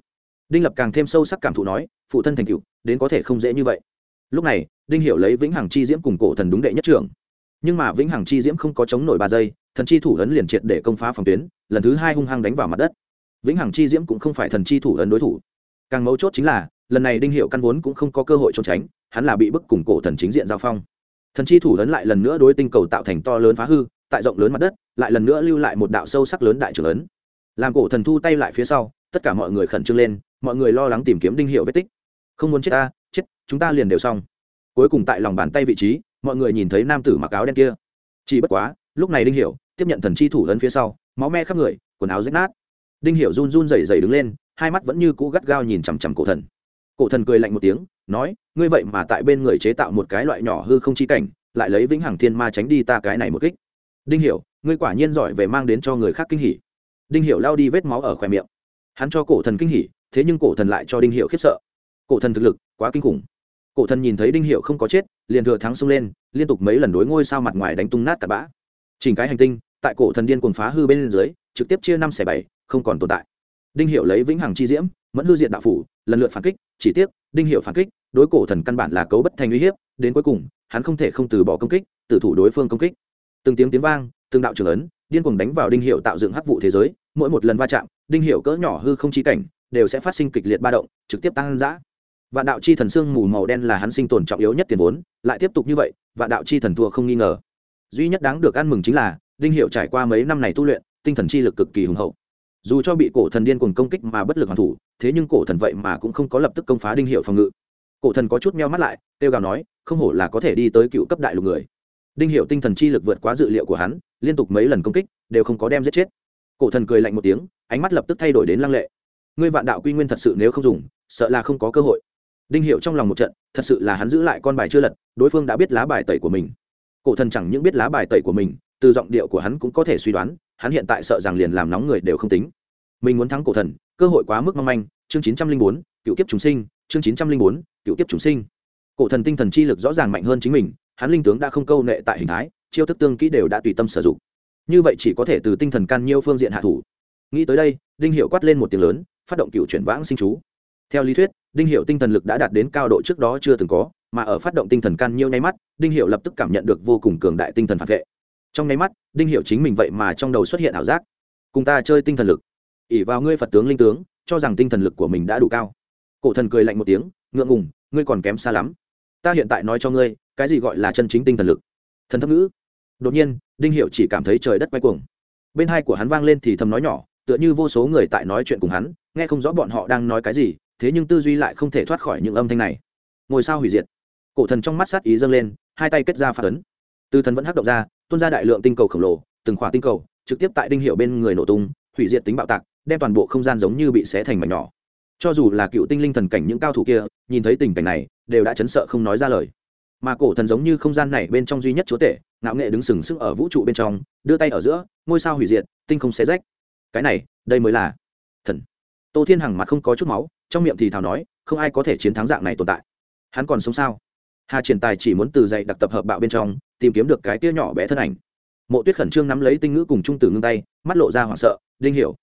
Đinh lập càng thêm sâu sắc cảm thụ nói, phụ thân thành cựu đến có thể không dễ như vậy. Lúc này, đinh hiểu lấy vĩnh hằng chi diễm cùng cổ thần đúng đệ nhất trưởng. Nhưng mà vĩnh hằng chi diễm không có chống nổi ba giây, thần chi thủ ấn liền triệt để công phá phòng tuyến, lần thứ hai hung hăng đánh vào mặt đất. Vĩnh hằng chi diễm cũng không phải thần chi thủ ấn đối thủ càng mấu chốt chính là, lần này đinh hiệu căn vốn cũng không có cơ hội trốn tránh, hắn là bị bức cùng cổ thần chính diện giao phong. Thần chi thủ lớn lại lần nữa đối tinh cầu tạo thành to lớn phá hư, tại rộng lớn mặt đất, lại lần nữa lưu lại một đạo sâu sắc lớn đại trưởng lớn làm cổ thần thu tay lại phía sau, tất cả mọi người khẩn trương lên, mọi người lo lắng tìm kiếm đinh hiệu vết tích. Không muốn chết ta, chết, chúng ta liền đều xong. Cuối cùng tại lòng bàn tay vị trí, mọi người nhìn thấy nam tử mặc áo đen kia. Chỉ bất quá, lúc này đinh hiệu tiếp nhận thần chi thủ lớn phía sau, máu me khắp người, quần áo rách nát. Đinh hiệu run run rẩy rẩy đứng lên hai mắt vẫn như cũ gắt gao nhìn chằm chằm cổ thần. Cổ thần cười lạnh một tiếng, nói, ngươi vậy mà tại bên người chế tạo một cái loại nhỏ hư không chi cảnh, lại lấy vĩnh hằng thiên ma tránh đi ta cái này một kích. Đinh hiểu, ngươi quả nhiên giỏi về mang đến cho người khác kinh hỉ. Đinh hiểu lao đi vết máu ở khóe miệng. Hắn cho cổ thần kinh hỉ, thế nhưng cổ thần lại cho đinh hiểu khiếp sợ. Cổ thần thực lực quá kinh khủng. Cổ thần nhìn thấy đinh hiệu không có chết, liền thừa thắng xông lên, liên tục mấy lần đối ngôi sao mặt ngoài đánh tung nát cả bã. Chỉnh cái hành tinh, tại cổ thần điên cuồng phá hư bên dưới, trực tiếp chia năm xẻ bảy, không còn tồn tại đinh hiệu lấy vĩnh hằng chi diễm, mẫn hư diện đạo phủ, lần lượt phản kích, chỉ tiếc, đinh hiệu phản kích, đối cổ thần căn bản là cấu bất thành uy hiếp, đến cuối cùng, hắn không thể không từ bỏ công kích tự thủ đối phương công kích. Từng tiếng tiếng vang, từng đạo trường ấn, điên cuồng đánh vào đinh hiệu tạo dựng hắc vụ thế giới, mỗi một lần va chạm, đinh hiệu cỡ nhỏ hư không chi cảnh, đều sẽ phát sinh kịch liệt ba động, trực tiếp tăng giã vạn đạo chi thần xương mù màu đen là hắn sinh tồn trọng yếu nhất tiền vốn, lại tiếp tục như vậy, vạn đạo chi thần thua không nghi ngờ. Duy nhất đáng được ăn mừng chính là, đinh hiệu trải qua mấy năm này tu luyện, tinh thần chi lực cực kỳ hùng hậu dù cho bị cổ thần điên cuồng công kích mà bất lực hoàn thủ, thế nhưng cổ thần vậy mà cũng không có lập tức công phá đinh hiệu phòng ngự. Cổ thần có chút meo mắt lại, kêu gào nói, không hổ là có thể đi tới cựu cấp đại lục người. Đinh hiệu tinh thần chi lực vượt quá dự liệu của hắn, liên tục mấy lần công kích, đều không có đem giết chết. Cổ thần cười lạnh một tiếng, ánh mắt lập tức thay đổi đến lăng lệ. Ngươi vạn đạo quy nguyên thật sự nếu không dùng, sợ là không có cơ hội. Đinh hiệu trong lòng một trận, thật sự là hắn giữ lại con bài chưa lật, đối phương đã biết lá bài tẩy của mình. Cổ thần chẳng những biết lá bài tẩy của mình, từ giọng điệu của hắn cũng có thể suy đoán hắn hiện tại sợ rằng liền làm nóng người đều không tính. Mình muốn thắng cổ thần, cơ hội quá mức mong manh. Chương chín trăm linh bốn, cựu kiếp chúng sinh. Chương chín trăm linh bốn, cựu kiếp chúng sinh. Cổ thần tinh thần chi lực rõ ràng mạnh hơn chính mình, hắn linh tướng đã không câu nệ tại hình thái, chiêu thức tương kỹ đều đã tùy tâm sử dụng. Như vậy chỉ có thể từ tinh thần can nhiêu phương diện hạ thủ. Nghĩ tới đây, đinh hiệu quát lên một tiếng lớn, phát động cựu chuyển vãng sinh chú. Theo lý thuyết, đinh hiệu tinh thần lực đã đạt đến cao độ trước đó chưa từng có, mà ở phát động tinh thần can nhiêu nháy mắt, đinh hiệu lập tức cảm nhận được vô cùng cường đại tinh thần phản vệ trong nháy mắt, đinh hiểu chính mình vậy mà trong đầu xuất hiện ảo giác. Cùng ta chơi tinh thần lực. ỉ vào ngươi phật tướng linh tướng, cho rằng tinh thần lực của mình đã đủ cao. Cổ thần cười lạnh một tiếng, ngượng ngùng, ngươi còn kém xa lắm. Ta hiện tại nói cho ngươi, cái gì gọi là chân chính tinh thần lực? Thần thấp ngữ. Đột nhiên, đinh hiệu chỉ cảm thấy trời đất quay cuồng. Bên hai của hắn vang lên thì thầm nói nhỏ, tựa như vô số người tại nói chuyện cùng hắn, nghe không rõ bọn họ đang nói cái gì, thế nhưng tư duy lại không thể thoát khỏi những âm thanh này. Ngồi sao hủy diệt. Cổ thần trong mắt sát ý dâng lên, hai tay kết ra phản ấn. Tư thần vẫn hắc động ra tuôn ra đại lượng tinh cầu khổng lồ, từng khỏa tinh cầu, trực tiếp tại đinh hiệu bên người nổ tung, hủy diệt tính bạo tạc, đem toàn bộ không gian giống như bị xé thành mảnh nhỏ. Cho dù là cựu tinh linh thần cảnh những cao thủ kia, nhìn thấy tình cảnh này, đều đã chấn sợ không nói ra lời. Mà cổ thần giống như không gian này bên trong duy nhất chúa tể, ngạo nghệ đứng sừng sững ở vũ trụ bên trong, đưa tay ở giữa, ngôi sao hủy diệt, tinh không xé rách. Cái này, đây mới là thần. Tô thiên hằng mặt không có chút máu, trong miệng thì thào nói, không ai có thể chiến thắng dạng này tồn tại. Hắn còn sống sao? Hà triển tài chỉ muốn từ dạy đặc tập hợp bạo bên trong tìm kiếm được cái tia nhỏ bé thân ảnh. Mộ tuyết khẩn trương nắm lấy tinh ngữ cùng trung tử ngưng tay, mắt lộ ra hoảng sợ, đinh hiểu,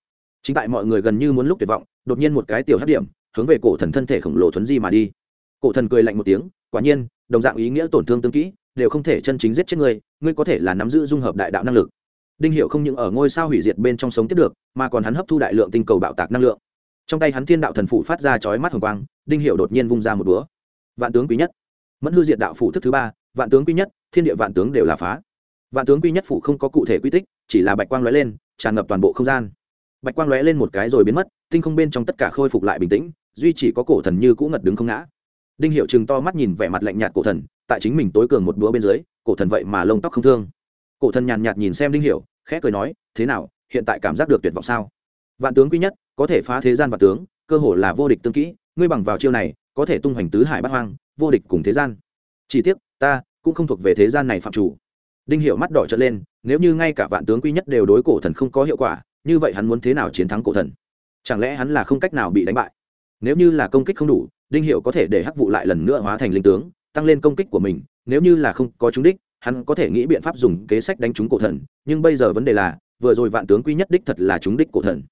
chính tại mọi người gần như muốn lúc tuyệt vọng, đột nhiên một cái tiểu hấp điểm, hướng về cổ thần thân thể khổng lồ thuấn di mà đi. Cổ thần cười lạnh một tiếng, quả nhiên, đồng dạng ý nghĩa tổn thương tương kỹ, đều không thể chân chính giết chết ngươi ngươi có thể là nắm giữ dung hợp đại đạo năng lực. Đinh hiệu không những ở ngôi sao hủy diệt bên trong sống tiếp được, mà còn hắn hấp thu đại lượng tinh cầu bạo tạc năng lượng. Trong tay hắn thiên đạo thần phụ phát ra chói mắt hồng quang, đinh hiệu đột nhiên vung ra một búa. Vạn tướng quý nhất. Mẫn hư diệt đạo phụ thức thứ ba, vạn tướng quý nhất thiên địa vạn tướng đều là phá. Vạn tướng quy nhất phụ không có cụ thể quy tích, chỉ là bạch quang lóe lên, tràn ngập toàn bộ không gian. Bạch quang lóe lên một cái rồi biến mất, tinh không bên trong tất cả khôi phục lại bình tĩnh, duy chỉ có cổ thần như cũ ngật đứng không ngã. Đinh hiệu chừng to mắt nhìn vẻ mặt lạnh nhạt cổ thần, tại chính mình tối cường một búa bên dưới, cổ thần vậy mà lông tóc không thương. Cổ thần nhàn nhạt nhìn xem đinh hiệu, khẽ cười nói, thế nào, hiện tại cảm giác được tuyệt vọng sao? Vạn tướng quy nhất, có thể phá thế gian và tướng, cơ hồ là vô địch tương kỹ, ngươi bằng vào chiêu này, có thể tung hoành tứ hải bát hoang, vô địch cùng thế gian. Chỉ tiếc, ta cũng không thuộc về thế gian này phạm chủ. Đinh Hiểu mắt đỏ trở lên, nếu như ngay cả vạn tướng quy nhất đều đối cổ thần không có hiệu quả, như vậy hắn muốn thế nào chiến thắng cổ thần? Chẳng lẽ hắn là không cách nào bị đánh bại? Nếu như là công kích không đủ, đinh Hiểu có thể để hắc vụ lại lần nữa hóa thành linh tướng, tăng lên công kích của mình, nếu như là không có trúng đích, hắn có thể nghĩ biện pháp dùng kế sách đánh trúng cổ thần, nhưng bây giờ vấn đề là, vừa rồi vạn tướng quy nhất đích thật là trúng đích cổ thần.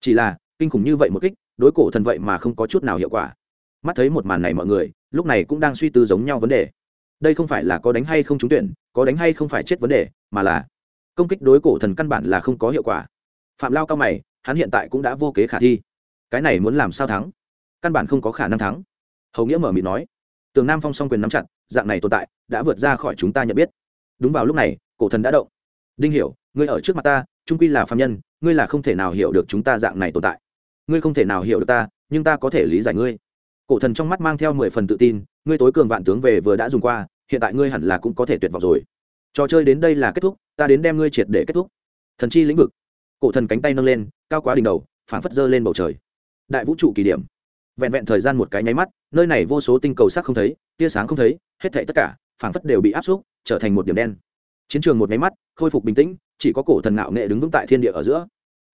Chỉ là, kinh khủng như vậy một kích, đối cổ thần vậy mà không có chút nào hiệu quả. Mắt thấy một màn này mọi người, lúc này cũng đang suy tư giống nhau vấn đề đây không phải là có đánh hay không trúng tuyển, có đánh hay không phải chết vấn đề, mà là công kích đối cổ thần căn bản là không có hiệu quả. Phạm lao cao mày, hắn hiện tại cũng đã vô kế khả thi. Cái này muốn làm sao thắng? Căn bản không có khả năng thắng. Hầu nghĩa mở miệng nói, tường nam phong song quyền nắm chặt, dạng này tồn tại, đã vượt ra khỏi chúng ta nhận biết. Đúng vào lúc này, cổ thần đã động. Đinh hiểu, ngươi ở trước mặt ta, trung quy là phạm nhân, ngươi là không thể nào hiểu được chúng ta dạng này tồn tại. Ngươi không thể nào hiểu được ta, nhưng ta có thể lý giải ngươi cổ thần trong mắt mang theo mười phần tự tin, ngươi tối cường vạn tướng về vừa đã dùng qua, hiện tại ngươi hẳn là cũng có thể tuyệt vọng rồi. Trò chơi đến đây là kết thúc, ta đến đem ngươi triệt để kết thúc. Thần chi lĩnh vực. Cổ thần cánh tay nâng lên, cao quá đỉnh đầu, phảng phất dơ lên bầu trời. Đại vũ trụ kỳ điểm. Vẹn vẹn thời gian một cái nháy mắt, nơi này vô số tinh cầu sắc không thấy, tia sáng không thấy, hết thảy tất cả, phảng phất đều bị áp xúc, trở thành một điểm đen. Chiến trường một nháy mắt, khôi phục bình tĩnh, chỉ có cổ thần ngạo nghệ đứng vững tại thiên địa ở giữa.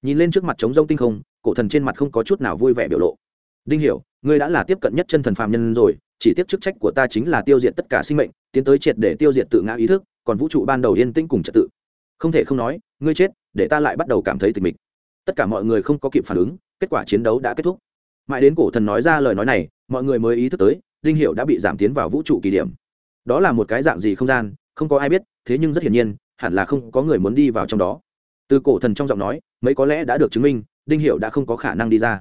Nhìn lên trước mặt trống rông tinh không, cổ thần trên mặt không có chút nào vui vẻ biểu lộ. Đinh hiểu ngươi đã là tiếp cận nhất chân thần phàm nhân rồi, chỉ tiếp chức trách của ta chính là tiêu diệt tất cả sinh mệnh, tiến tới triệt để tiêu diệt tự ngã ý thức, còn vũ trụ ban đầu yên tĩnh cùng trật tự. Không thể không nói, ngươi chết, để ta lại bắt đầu cảm thấy tịch mịch. Tất cả mọi người không có kịp phản ứng, kết quả chiến đấu đã kết thúc. Mãi đến cổ thần nói ra lời nói này, mọi người mới ý thức tới, linh hiệu đã bị giảm tiến vào vũ trụ kỳ điểm. Đó là một cái dạng gì không gian, không có ai biết, thế nhưng rất hiển nhiên, hẳn là không có người muốn đi vào trong đó. Từ cổ thần trong giọng nói, mấy có lẽ đã được chứng minh đinh hiệu đã không có khả năng đi ra.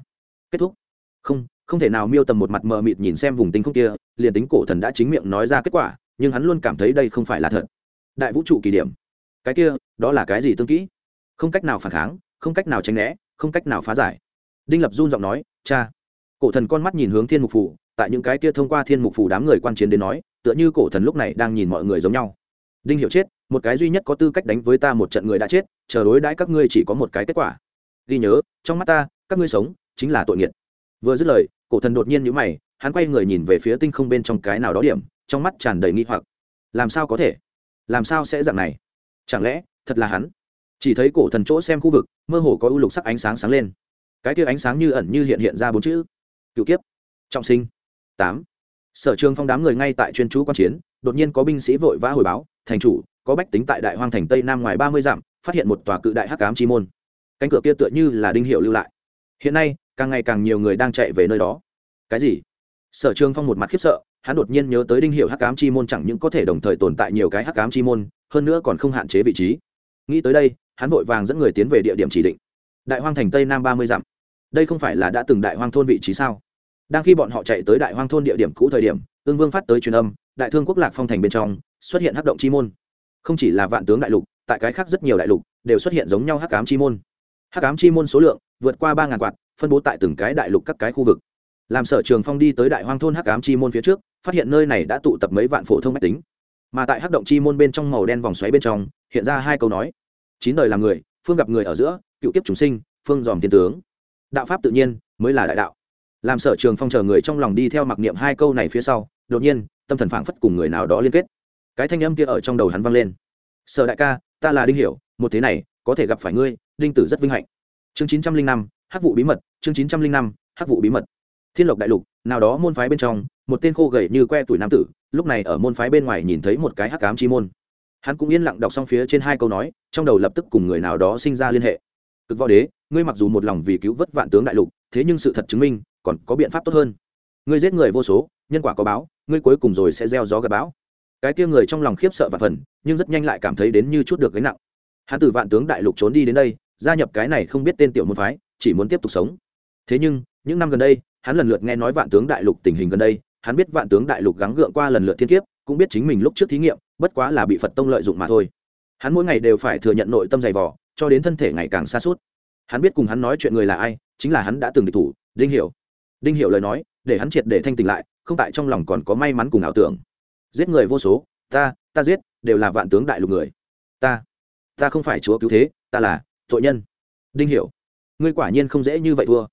Kết thúc. Không không thể nào miêu tầm một mặt mờ mịt nhìn xem vùng tinh không kia, liền tính cổ thần đã chính miệng nói ra kết quả, nhưng hắn luôn cảm thấy đây không phải là thật. Đại vũ trụ kỳ điểm. Cái kia, đó là cái gì tương kỹ? Không cách nào phản kháng, không cách nào tránh né, không cách nào phá giải. Đinh lập run giọng nói, cha. Cổ thần con mắt nhìn hướng thiên mục phủ, tại những cái kia thông qua thiên mục phủ đám người quan chiến đến nói, tựa như cổ thần lúc này đang nhìn mọi người giống nhau. Đinh hiểu chết, một cái duy nhất có tư cách đánh với ta một trận người đã chết, chờ đối đãi các ngươi chỉ có một cái kết quả. Ghi nhớ, trong mắt ta, các ngươi sống, chính là tội nghiệt. Vừa dứt lời cổ thần đột nhiên nhíu mày, hắn quay người nhìn về phía tinh không bên trong cái nào đó điểm, trong mắt tràn đầy nghi hoặc. Làm sao có thể? Làm sao sẽ dạng này? Chẳng lẽ, thật là hắn? Chỉ thấy cổ thần chỗ xem khu vực, mơ hồ có ưu lục sắc ánh sáng sáng lên. Cái kia ánh sáng như ẩn như hiện hiện ra bốn chữ. Cựu kiếp. Trọng sinh. Tám. Sở trường phong đám người ngay tại chuyên chú quan chiến, đột nhiên có binh sĩ vội vã hồi báo, thành chủ, có bách tính tại đại hoang thành tây nam ngoài ba mươi dặm, phát hiện một tòa cự đại hắc cám chi môn. Cánh cửa kia tựa như là đinh hiệu lưu lại. Hiện nay càng ngày càng nhiều người đang chạy về nơi đó. Cái gì? Sở trường phong một mặt khiếp sợ, hắn đột nhiên nhớ tới đinh hiệu hắc cám chi môn chẳng những có thể đồng thời tồn tại nhiều cái hắc cám chi môn, hơn nữa còn không hạn chế vị trí. Nghĩ tới đây, hắn vội vàng dẫn người tiến về địa điểm chỉ định. Đại hoang thành tây nam ba mươi dặm. Đây không phải là đã từng đại hoang thôn vị trí sao? Đang khi bọn họ chạy tới đại hoang thôn địa điểm cũ thời điểm ương vương phát tới truyền âm, đại thương quốc lạc phong thành bên trong, xuất hiện hắc động chi môn. Không chỉ là vạn tướng đại lục, tại cái khác rất nhiều đại lục, đều xuất hiện giống nhau hắc ám chi môn. Hắc ám chi môn số lượng vượt qua ba ngàn quạt phân bố tại từng cái đại lục các cái khu vực. Làm sở trường phong đi tới đại hoang thôn hắc ám chi môn phía trước, phát hiện nơi này đã tụ tập mấy vạn phổ thông máy tính. Mà tại hắc động chi môn bên trong màu đen vòng xoáy bên trong, hiện ra hai câu nói. Chín đời làm người, phương gặp người ở giữa, cựu kiếp chúng sinh, phương dòm thiên tướng. Đạo pháp tự nhiên, mới là đại đạo. Làm sở trường phong chờ người trong lòng đi theo mặc niệm hai câu này phía sau, đột nhiên, tâm thần phảng phất cùng người nào đó liên kết. Cái thanh âm kia ở trong đầu hắn vang lên. Sở đại ca, ta là đinh hiểu, một thế này, có thể gặp phải ngươi, đinh tử rất vinh hạnh. Chương chín trăm linh năm hắc vụ bí mật, chương chín trăm linh năm, hắc vụ bí mật. Thiên lộc đại lục, nào đó môn phái bên trong, một tên khô gầy như que tuổi nam tử, lúc này ở môn phái bên ngoài nhìn thấy một cái hắc ám chi môn. Hắn cũng yên lặng đọc xong phía trên hai câu nói, trong đầu lập tức cùng người nào đó sinh ra liên hệ. Cực võ đế, ngươi mặc dù một lòng vì cứu vớt vạn tướng đại lục, thế nhưng sự thật chứng minh, còn có biện pháp tốt hơn. Ngươi giết người vô số, nhân quả có báo, ngươi cuối cùng rồi sẽ gieo gió gặp bão. Cái kia người trong lòng khiếp sợ và phần, nhưng rất nhanh lại cảm thấy đến như chút được gánh nặng. Hắn từ vạn tướng đại lục trốn đi đến đây, gia nhập cái này không biết tên tiểu môn phái chỉ muốn tiếp tục sống. Thế nhưng, những năm gần đây, hắn lần lượt nghe nói vạn tướng đại lục tình hình gần đây, hắn biết vạn tướng đại lục gắng gượng qua lần lượt thiên kiếp, cũng biết chính mình lúc trước thí nghiệm, bất quá là bị phật tông lợi dụng mà thôi. Hắn mỗi ngày đều phải thừa nhận nội tâm dày vỏ cho đến thân thể ngày càng xa suốt hắn biết cùng hắn nói chuyện người là ai, chính là hắn đã từng địch thủ, đinh hiểu. Đinh hiểu lời nói, để hắn triệt để thanh tỉnh lại, không tại trong lòng còn có may mắn cùng ảo tưởng. Giết người vô số, ta ta giết, đều là vạn tướng đại lục người. Ta ta không phải chúa cứu thế, ta là tội nhân. Đinh hiểu ngươi quả nhiên không dễ như vậy thua.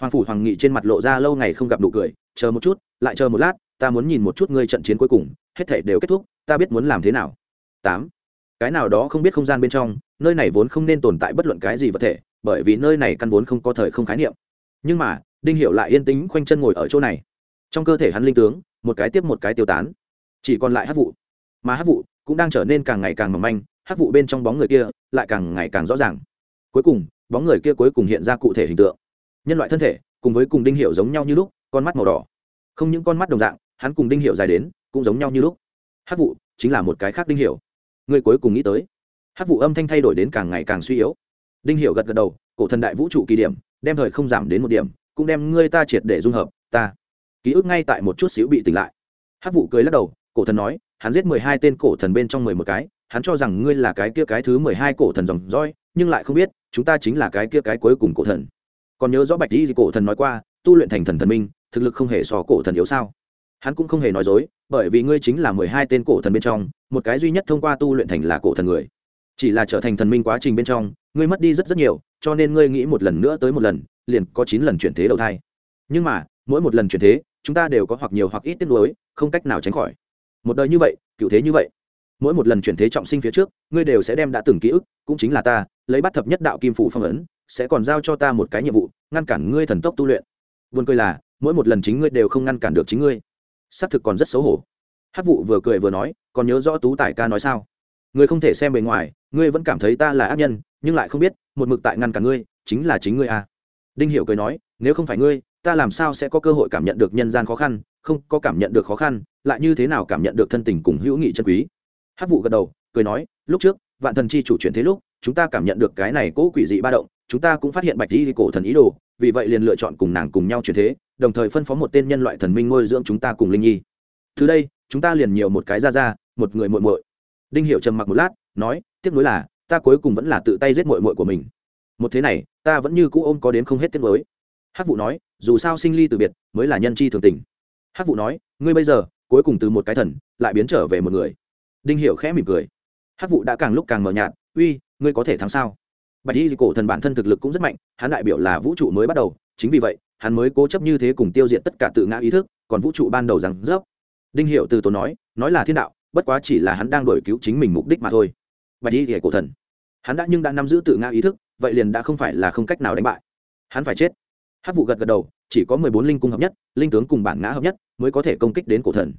Hoàng phủ hoàng nghị trên mặt lộ ra lâu ngày không gặp nụ cười, chờ một chút, lại chờ một lát, ta muốn nhìn một chút ngươi trận chiến cuối cùng, hết thể đều kết thúc, ta biết muốn làm thế nào. Tám. Cái nào đó không biết không gian bên trong, nơi này vốn không nên tồn tại bất luận cái gì vật thể, bởi vì nơi này căn vốn không có thời không khái niệm. Nhưng mà, đinh hiểu lại yên tĩnh khoanh chân ngồi ở chỗ này. Trong cơ thể hắn linh tướng, một cái tiếp một cái tiêu tán. Chỉ còn lại hát vụ mà hát vụ cũng đang trở nên càng ngày càng mỏng manh hát vụ bên trong bóng người kia lại càng ngày càng rõ ràng. Cuối cùng bóng người kia cuối cùng hiện ra cụ thể hình tượng. Nhân loại thân thể, cùng với cùng đinh hiệu giống nhau như lúc, con mắt màu đỏ. Không những con mắt đồng dạng, hắn cùng đinh hiệu dài đến, cũng giống nhau như lúc. Hát vụ, chính là một cái khác đinh hiệu. Người cuối cùng nghĩ tới. Hát vụ âm thanh thay đổi đến càng ngày càng suy yếu. Đinh hiệu gật gật đầu, cổ thần đại vũ trụ kỳ điểm, đem thời không giảm đến một điểm, cũng đem ngươi ta triệt để dung hợp, ta. Ký ức ngay tại một chút xíu bị tỉnh lại. Hát vụ cười lắc đầu, cổ thần nói, hắn giết mười hai tên cổ thần bên trong mười một cái, hắn cho rằng ngươi là cái kia cái thứ mười hai cổ thần dòng roi nhưng lại không biết, chúng ta chính là cái kia cái cuối cùng cổ thần. Còn nhớ rõ bạch di cổ thần nói qua, tu luyện thành thần thần minh, thực lực không hề so cổ thần yếu sao? Hắn cũng không hề nói dối, bởi vì ngươi chính là mười hai tên cổ thần bên trong, một cái duy nhất thông qua tu luyện thành là cổ thần người. Chỉ là trở thành thần minh quá trình bên trong, ngươi mất đi rất rất nhiều, cho nên ngươi nghĩ một lần nữa tới một lần, liền có chín lần chuyển thế đầu thai. Nhưng mà, mỗi một lần chuyển thế, chúng ta đều có hoặc nhiều hoặc ít tiết nuối, không cách nào tránh khỏi. Một đời như vậy, cựu thế như vậy mỗi một lần chuyển thế trọng sinh phía trước, ngươi đều sẽ đem đã từng ký ức, cũng chính là ta, lấy bắt thập nhất đạo kim phủ phong ấn, sẽ còn giao cho ta một cái nhiệm vụ, ngăn cản ngươi thần tốc tu luyện. Vườn cười là, mỗi một lần chính ngươi đều không ngăn cản được chính ngươi. Xác thực còn rất xấu hổ. Hát vụ vừa cười vừa nói, còn nhớ rõ tú tài ca nói sao? Ngươi không thể xem bề ngoài, ngươi vẫn cảm thấy ta là ác nhân, nhưng lại không biết, một mực tại ngăn cản ngươi, chính là chính ngươi à. đinh hiểu cười nói, nếu không phải ngươi, ta làm sao sẽ có cơ hội cảm nhận được nhân gian khó khăn, không có cảm nhận được khó khăn, lại như thế nào cảm nhận được thân tình cùng hữu nghị chân quý? Hát vụ gật đầu, cười nói, lúc trước, vạn thần chi chủ chuyển thế lúc, chúng ta cảm nhận được cái này cố quỷ dị ba động, chúng ta cũng phát hiện bạch di cổ thần ý đồ, vì vậy liền lựa chọn cùng nàng cùng nhau chuyển thế, đồng thời phân phó một tên nhân loại thần minh nuôi dưỡng chúng ta cùng linh nhi. Từ đây, chúng ta liền nhiều một cái ra ra, một người muội muội. Đinh hiệu trầm mặc một lát, nói, tiếc nuối là, ta cuối cùng vẫn là tự tay giết muội muội của mình. Một thế này, ta vẫn như cũ ôm có đến không hết tiếc nuối. Hắc vụ nói, dù sao sinh ly từ biệt mới là nhân chi thường tình. Hắc vụ nói, ngươi bây giờ, cuối cùng từ một cái thần, lại biến trở về một người đinh hiểu khẽ mỉm cười. Hắc vụ đã càng lúc càng mờ nhạt, uy, ngươi có thể thắng sao? Bạch y cổ thần bản thân thực lực cũng rất mạnh, hắn đại biểu là vũ trụ mới bắt đầu, chính vì vậy, hắn mới cố chấp như thế cùng tiêu diệt tất cả tự ngã ý thức, còn vũ trụ ban đầu rằng rớp. Đinh hiệu từ tốn nói nói là thiên đạo, bất quá chỉ là hắn đang đổi cứu chính mình mục đích mà thôi. Bạch y cổ thần. Hắn đã nhưng đã nắm giữ tự ngã ý thức, vậy liền đã không phải là không cách nào đánh bại. Hắn phải chết. Hát vụ gật gật đầu, chỉ có mười bốn linh cung hợp nhất, linh tướng cùng bản ngã hợp nhất mới có thể công kích đến cổ thần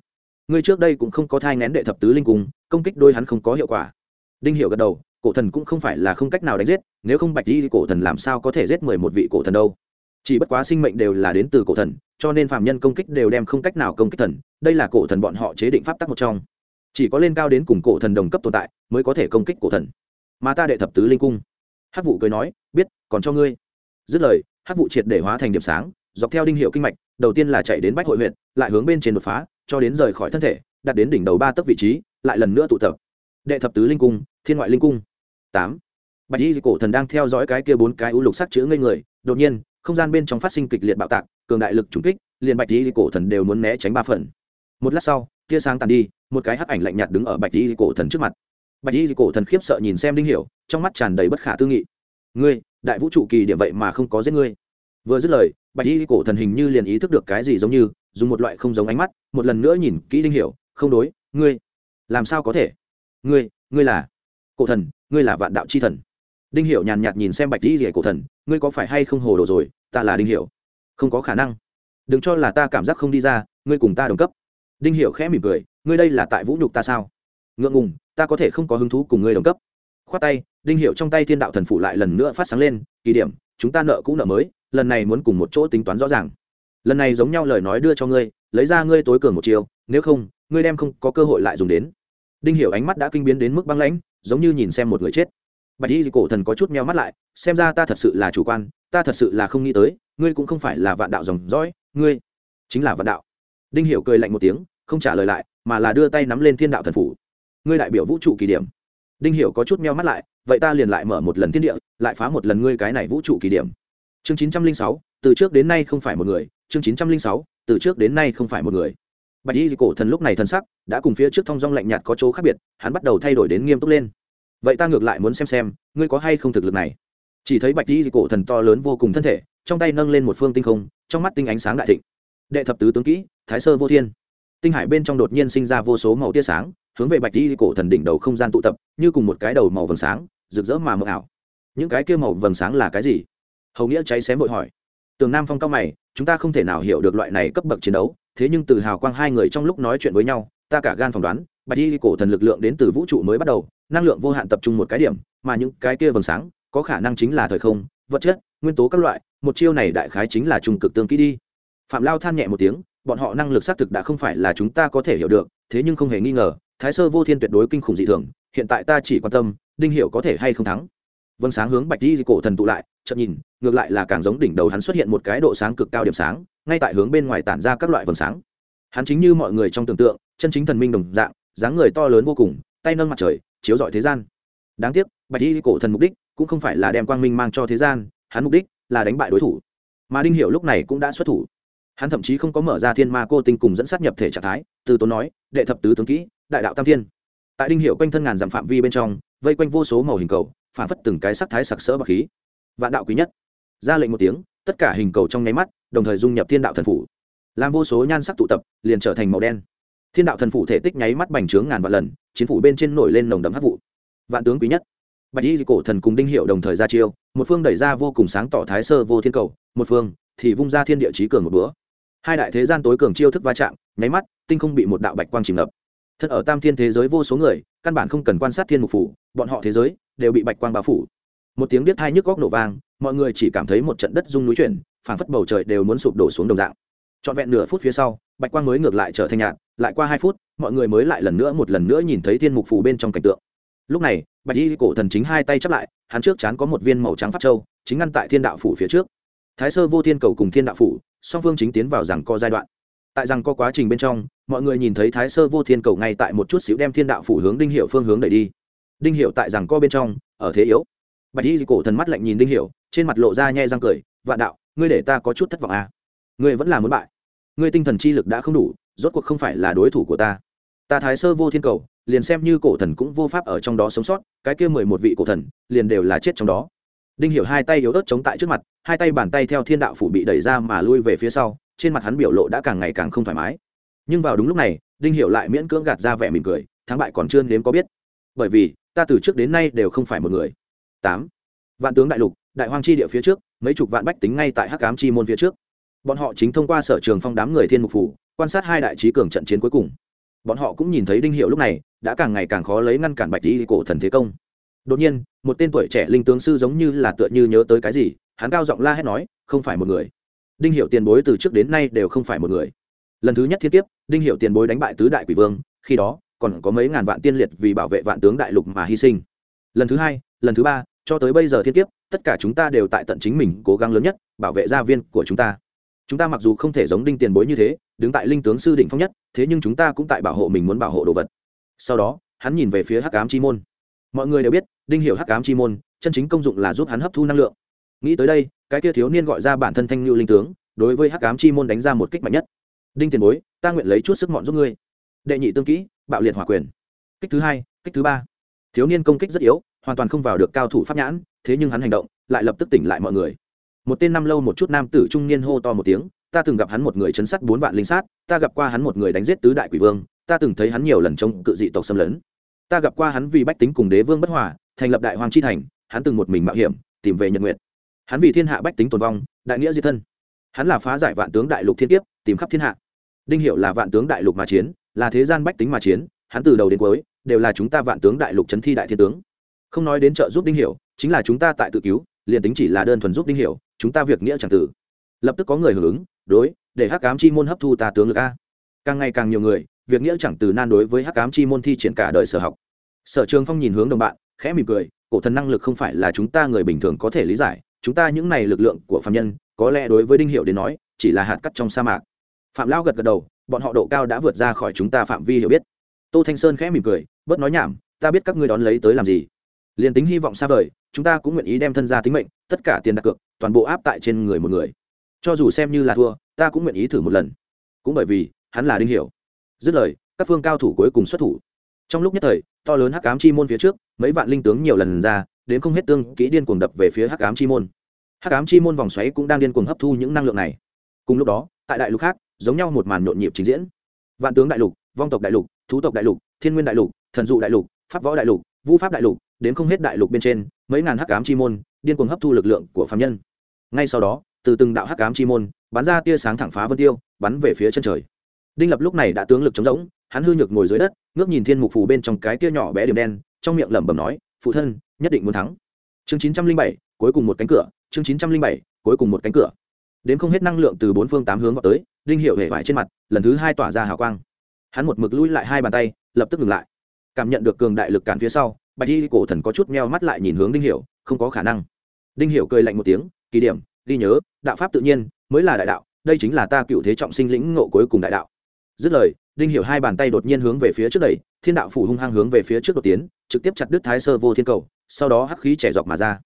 ngươi trước đây cũng không có thai ngén đệ thập tứ linh cung, công kích đôi hắn không có hiệu quả. Đinh hiệu gật đầu, cổ thần cũng không phải là không cách nào đánh giết, nếu không bạch di cổ thần làm sao có thể giết mười một vị cổ thần đâu? Chỉ bất quá sinh mệnh đều là đến từ cổ thần, cho nên phạm nhân công kích đều đem không cách nào công kích thần, đây là cổ thần bọn họ chế định pháp tắc một trong. Chỉ có lên cao đến cùng cổ thần đồng cấp tồn tại, mới có thể công kích cổ thần. Mà ta đệ thập tứ linh cung. Hát vụ cười nói, biết, còn cho ngươi. Dứt lời hát vụ triệt để hóa thành điểm sáng, dọc theo đinh hiệu kinh mạch, đầu tiên là chạy đến bách hội huyện, lại hướng bên trên đột phá cho đến rời khỏi thân thể, đặt đến đỉnh đầu ba tấc vị trí, lại lần nữa tụ tập. Đệ thập tứ linh cung, thiên ngoại linh cung. Tám. Bạch y cổ thần đang theo dõi cái kia bốn cái u lục sắc chữ ngây người, đột nhiên, không gian bên trong phát sinh kịch liệt bạo tạc, cường đại lực trúng kích, liền bạch y cổ thần đều muốn né tránh ba phần. Một lát sau, tia sáng tàn đi, một cái hắc ảnh lạnh nhạt đứng ở bạch y cổ thần trước mặt. Bạch y cổ thần khiếp sợ nhìn xem đinh hiểu, trong mắt tràn đầy bất khả tư nghị. Ngươi, đại vũ trụ kỳ điểm vậy mà không có giết ngươi. Vừa dứt lời, bạch y cổ thần hình như liền ý thức được cái gì giống như dùng một loại không giống ánh mắt, một lần nữa nhìn kỹ đinh hiểu, không đối, ngươi, làm sao có thể? Ngươi ngươi là cổ thần, ngươi là vạn đạo c h i thần. Đinh hiểu nhàn nhạt nhìn xem bạch di rỉa cổ thần, ngươi có phải hay không hồ đồ rồi? Ta là đinh hiểu. Không có khả năng. Đừng cho là ta cảm giác không đi ra, ngươi cùng ta đồng cấp. Đinh hiểu khẽ mỉm cười, ngươi đây là tại vũ nhục ta sao? Ngượng ngùng, ta có thể không có hứng thú cùng ngươi đồng cấp. Khoát tay, đinh hiểu trong tay thiên đạo thần phụ lại lần nữa phát sáng lên kỳ điểm, chúng ta nợ cũ nợ mới, lần này muốn cùng một chỗ tính toán rõ ràng lần này giống nhau lời nói đưa cho ngươi, lấy ra ngươi tối cường một chiều, nếu không, ngươi đem không có cơ hội lại dùng đến. Đinh hiểu ánh mắt đã kinh biến đến mức băng lãnh, giống như nhìn xem một người chết. Bạch y cổ thần có chút meo mắt lại, xem ra ta thật sự là chủ quan, ta thật sự là không nghĩ tới, ngươi cũng không phải là vạn đạo dòng dõi, ngươi chính là vạn đạo. Đinh hiểu cười lạnh một tiếng, không trả lời lại, mà là đưa tay nắm lên thiên đạo thần phủ. Ngươi đại biểu vũ trụ kỳ điểm. Đinh hiểu có chút meo mắt lại, vậy ta liền lại mở một lần thiên địa, lại phá một lần ngươi cái này vũ trụ kỳ điểm. Chương chín trăm linh sáu, từ trước đến nay không phải một người chương chín trăm linh sáu, từ trước đến nay không phải một người. Bạch y cổ thần lúc này thần sắc đã cùng phía trước thong dong lạnh nhạt có chỗ khác biệt, hắn bắt đầu thay đổi đến nghiêm túc lên. Vậy ta ngược lại muốn xem xem, ngươi có hay không thực lực này? Chỉ thấy bạch y cổ thần to lớn vô cùng thân thể, trong tay nâng lên một phương tinh không, trong mắt tinh ánh sáng đại thịnh. Đệ thập tứ tướng kỹ, thái sơ vô thiên. Tinh hải bên trong đột nhiên sinh ra vô số màu tia sáng, hướng về bạch y cổ thần đỉnh đầu không gian tụ tập, như cùng một cái đầu màu vầng sáng, rực rỡ mà mờ ảo. Những cái kia màu vầng sáng là cái gì? Hầu nghĩa cháy xém vội hỏi. Tường nam phong cao mày chúng ta không thể nào hiểu được loại này cấp bậc chiến đấu, thế nhưng từ hào quang hai người trong lúc nói chuyện với nhau, ta cả gan phỏng đoán, bạch y cổ thần lực lượng đến từ vũ trụ mới bắt đầu, năng lượng vô hạn tập trung một cái điểm, mà những cái kia vầng sáng, có khả năng chính là thời không, vật chất, nguyên tố các loại, một chiêu này đại khái chính là trung cực tương kỹ đi. Phạm lao than nhẹ một tiếng, bọn họ năng lực xác thực đã không phải là chúng ta có thể hiểu được, thế nhưng không hề nghi ngờ, thái sơ vô thiên tuyệt đối kinh khủng dị thường, hiện tại ta chỉ quan tâm, đinh hiểu có thể hay không thắng. Vâng sáng hướng bạch di cổ thần tụ lại chậm nhìn, ngược lại là càng giống đỉnh đầu hắn xuất hiện một cái độ sáng cực cao điểm sáng, ngay tại hướng bên ngoài tản ra các loại vầng sáng. Hắn chính như mọi người trong tưởng tượng, chân chính thần minh đồng dạng, dáng người to lớn vô cùng, tay nâng mặt trời, chiếu rọi thế gian. Đáng tiếc, bạch y cổ thần mục đích cũng không phải là đem quang minh mang cho thế gian, hắn mục đích là đánh bại đối thủ. Mà đinh Hiểu lúc này cũng đã xuất thủ. Hắn thậm chí không có mở ra thiên ma cô tinh cùng dẫn sát nhập thể trạng thái, từ tốn nói, đệ thập tứ tướng kỹ, đại đạo tam thiên. Tại đinh hiệu quanh thân ngàn dặm phạm vi bên trong, vây quanh vô số màu hình cầu, phản phất từng cái sắc thái sặc sỡ bá khí vạn đạo quý nhất. Ra lệnh một tiếng, tất cả hình cầu trong nháy mắt, đồng thời dung nhập thiên đạo thần phủ. Làm vô số nhan sắc tụ tập, liền trở thành màu đen. Thiên đạo thần phủ thể tích nháy mắt bành trướng ngàn vạn lần, chiến phủ bên trên nổi lên nồng đậm hắc vụ. Vạn tướng quý nhất. Bạch y cổ thần cùng đinh hiệu đồng thời ra chiêu, một phương đẩy ra vô cùng sáng tỏ thái sơ vô thiên cầu, một phương thì vung ra thiên địa trí cường một bữa. hai đại thế gian tối cường chiêu thức va chạm, nháy mắt, tinh không bị một đạo bạch quang chìm ngập. Thật ở tam thiên thế giới vô số người, căn bản không cần quan sát thiên mục phủ, bọn họ thế giới đều bị bạch quang bao phủ một tiếng biết thai nhức góc nổ vang, mọi người chỉ cảm thấy một trận đất rung núi chuyển, phảng phất bầu trời đều muốn sụp đổ xuống đồng dạng. Trọn vẹn nửa phút phía sau, bạch quang mới ngược lại trở thành nhạt, lại qua hai phút, mọi người mới lại lần nữa một lần nữa nhìn thấy thiên mục phù bên trong cảnh tượng. Lúc này, bạch y cổ thần chính hai tay chắp lại, hắn trước chán có một viên màu trắng phát châu, chính ngăn tại thiên đạo phủ phía trước. Thái sơ vô thiên cầu cùng thiên đạo phủ, song phương chính tiến vào rằng co giai đoạn. Tại rằng có quá trình bên trong, mọi người nhìn thấy thái sơ vô thiên cầu ngay tại một chút xíu đem thiên đạo phủ hướng đinh hiệu phương hướng đẩy đi. Đinh hiệu tại rằng co bên trong, ở thế yếu bạch y cổ thần mắt lạnh nhìn đinh hiểu, trên mặt lộ ra nhe răng cười, vạn đạo, ngươi để ta có chút thất vọng à. ngươi vẫn là muốn bại. Ngươi tinh thần chi lực đã không đủ, rốt cuộc không phải là đối thủ của ta. Ta thái sơ vô thiên cầu, liền xem như cổ thần cũng vô pháp ở trong đó sống sót, cái kia mười một vị cổ thần, liền đều là chết trong đó. Đinh hiểu hai tay yếu ớt chống tại trước mặt, hai tay bàn tay theo thiên đạo phủ bị đẩy ra mà lui về phía sau, trên mặt hắn biểu lộ đã càng ngày càng không thoải mái. Nhưng vào đúng lúc này, đinh hiểu lại miễn cưỡng gạt ra vẻ mỉm cười, thắng bại còn chưa nếm có biết. Bởi vì, ta từ trước đến nay đều không phải một người tám. Vạn tướng đại lục, đại hoang chi địa phía trước, mấy chục vạn bách tính ngay tại hắc ám chi môn phía trước. Bọn họ chính thông qua sở trường phong đám người thiên mục phủ, quan sát hai đại trí cường trận chiến cuối cùng. Bọn họ cũng nhìn thấy đinh hiệu lúc này, đã càng ngày càng khó lấy ngăn cản bạch di cổ thần thế công. Đột nhiên, một tên tuổi trẻ linh tướng sư giống như là tựa như nhớ tới cái gì, hắn cao giọng la hét nói, không phải một người. Đinh hiệu tiền bối từ trước đến nay đều không phải một người. Lần thứ nhất thiên kiếp, đinh hiệu tiền bối đánh bại tứ đại quỷ vương, khi đó, còn có mấy ngàn vạn tiên liệt vì bảo vệ vạn tướng đại lục mà hy sinh. Lần thứ hai, lần thứ ba cho tới bây giờ thiên kiếp, tất cả chúng ta đều tại tận chính mình cố gắng lớn nhất, bảo vệ gia viên của chúng ta. Chúng ta mặc dù không thể giống đinh tiền bối như thế, đứng tại linh tướng sư đỉnh phong nhất, thế nhưng chúng ta cũng tại bảo hộ mình muốn bảo hộ đồ vật. Sau đó, hắn nhìn về phía hắc ám chi môn. Mọi người đều biết, đinh hiểu hắc ám chi môn, chân chính công dụng là giúp hắn hấp thu năng lượng. Nghĩ tới đây, cái kia thiếu niên gọi ra bản thân thanh lưu linh tướng, đối với hắc ám chi môn đánh ra một kích mạnh nhất. Đinh tiền bối, ta nguyện lấy chút sức mọn giúp ngươi. Đệ nhị tương kỹ, bạo liệt hỏa quyền. Kích thứ hai, kích thứ ba. Thiếu niên công kích rất yếu hoàn toàn không vào được cao thủ pháp nhãn, thế nhưng hắn hành động lại lập tức tỉnh lại mọi người. Một tên năm lâu một chút nam tử trung niên hô to một tiếng, ta từng gặp hắn một người chấn sát bốn vạn linh sát, ta gặp qua hắn một người đánh giết tứ đại quỷ vương, ta từng thấy hắn nhiều lần chống cự dị tộc xâm lấn. Ta gặp qua hắn vì bách tính cùng đế vương bất hòa, thành lập đại hoàng chi thành, hắn từng một mình mạo hiểm, tìm về nhật nguyện hắn vì thiên hạ bách tính tồn vong, đại nghĩa diệt thân. Hắn là phá giải vạn tướng đại lục thiên tiếp tìm khắp thiên hạ. Đinh hiệu là vạn tướng đại lục mà chiến, là thế gian bách tính mà chiến, hắn từ đầu đến cuối đều là chúng ta vạn tướng đại lục trấn thi đại thiên tướng không nói đến trợ giúp đinh Hiểu, chính là chúng ta tại tự cứu liền tính chỉ là đơn thuần giúp đinh Hiểu, chúng ta việc nghĩa chẳng tử lập tức có người hưởng ứng đối để hắc cám chi môn hấp thu ta tướng lực a. Càng ngày càng nhiều người việc nghĩa chẳng từ nan đối với hắc cám chi môn thi triển cả đời sở học. Sở trường phong nhìn hướng đồng bạn khẽ mỉm cười cổ thần năng lực không phải là chúng ta người bình thường có thể lý giải chúng ta những này lực lượng của phạm nhân có lẽ đối với đinh hiệu đến nói chỉ là hạt cắt trong sa mạc. Phạm lao gật gật đầu bọn họ độ cao đã vượt ra khỏi chúng ta phạm vi hiểu biết. Tô thanh sơn khẽ mỉm cười bớt nói nhảm ta biết các ngươi đón lấy tới làm gì liền tính hy vọng xa vời, chúng ta cũng nguyện ý đem thân ra tính mệnh, tất cả tiền đặt cược, toàn bộ áp tại trên người một người. Cho dù xem như là thua, ta cũng nguyện ý thử một lần. Cũng bởi vì, hắn là đinh hiểu. Dứt lời, các phương cao thủ cuối cùng xuất thủ. Trong lúc nhất thời, to lớn hắc ám chi môn phía trước, mấy vạn linh tướng nhiều lần ra, đến không hết tương kỹ điên cuồng đập về phía hắc ám chi môn. Hắc ám chi môn vòng xoáy cũng đang điên cuồng hấp thu những năng lượng này. Cùng lúc đó, tại đại lục khác, giống nhau một màn nhộn nhịp trình diễn. Vạn tướng đại lục, vong tộc đại lục, thú tộc đại lục, thiên nguyên đại lục, thần dụ đại lục, pháp võ đại lục vũ pháp đại lục đến không hết đại lục bên trên, mấy ngàn hắc ám chi môn, điên cuồng hấp thu lực lượng của phạm nhân. Ngay sau đó, từ từng đạo hắc ám chi môn, bắn ra tia sáng thẳng phá vân tiêu, bắn về phía chân trời. Đinh lập lúc này đã tướng lực chống rỗng, hắn hư nhược ngồi dưới đất, ngước nhìn thiên mục phủ bên trong cái tia nhỏ bé điểm đen, trong miệng lẩm bẩm nói, phụ thân, nhất định muốn thắng. Chương chín trăm linh bảy, cuối cùng một cánh cửa, chương chín trăm linh bảy, cuối cùng một cánh cửa. Đến không hết năng lượng từ bốn phương tám hướng vào tới, đinh hiệu hề vải trên mặt, lần thứ hai tỏa ra hào quang. Hắn một mực lui lại hai bàn tay, lập tức ngừng lại. Cảm nhận được cường đại lực cản phía sau bạch y cổ thần có chút meo mắt lại nhìn hướng đinh hiểu, không có khả năng. Đinh hiểu cười lạnh một tiếng, kỳ điểm, ghi nhớ, đạo pháp tự nhiên, mới là đại đạo, đây chính là ta cựu thế trọng sinh lĩnh ngộ cuối cùng đại đạo. Dứt lời, đinh hiểu hai bàn tay đột nhiên hướng về phía trước đẩy, thiên đạo phủ hung hăng hướng về phía trước đột tiến, trực tiếp chặt đứt thái sơ vô thiên cầu, sau đó hắc khí trẻ dọc mà ra.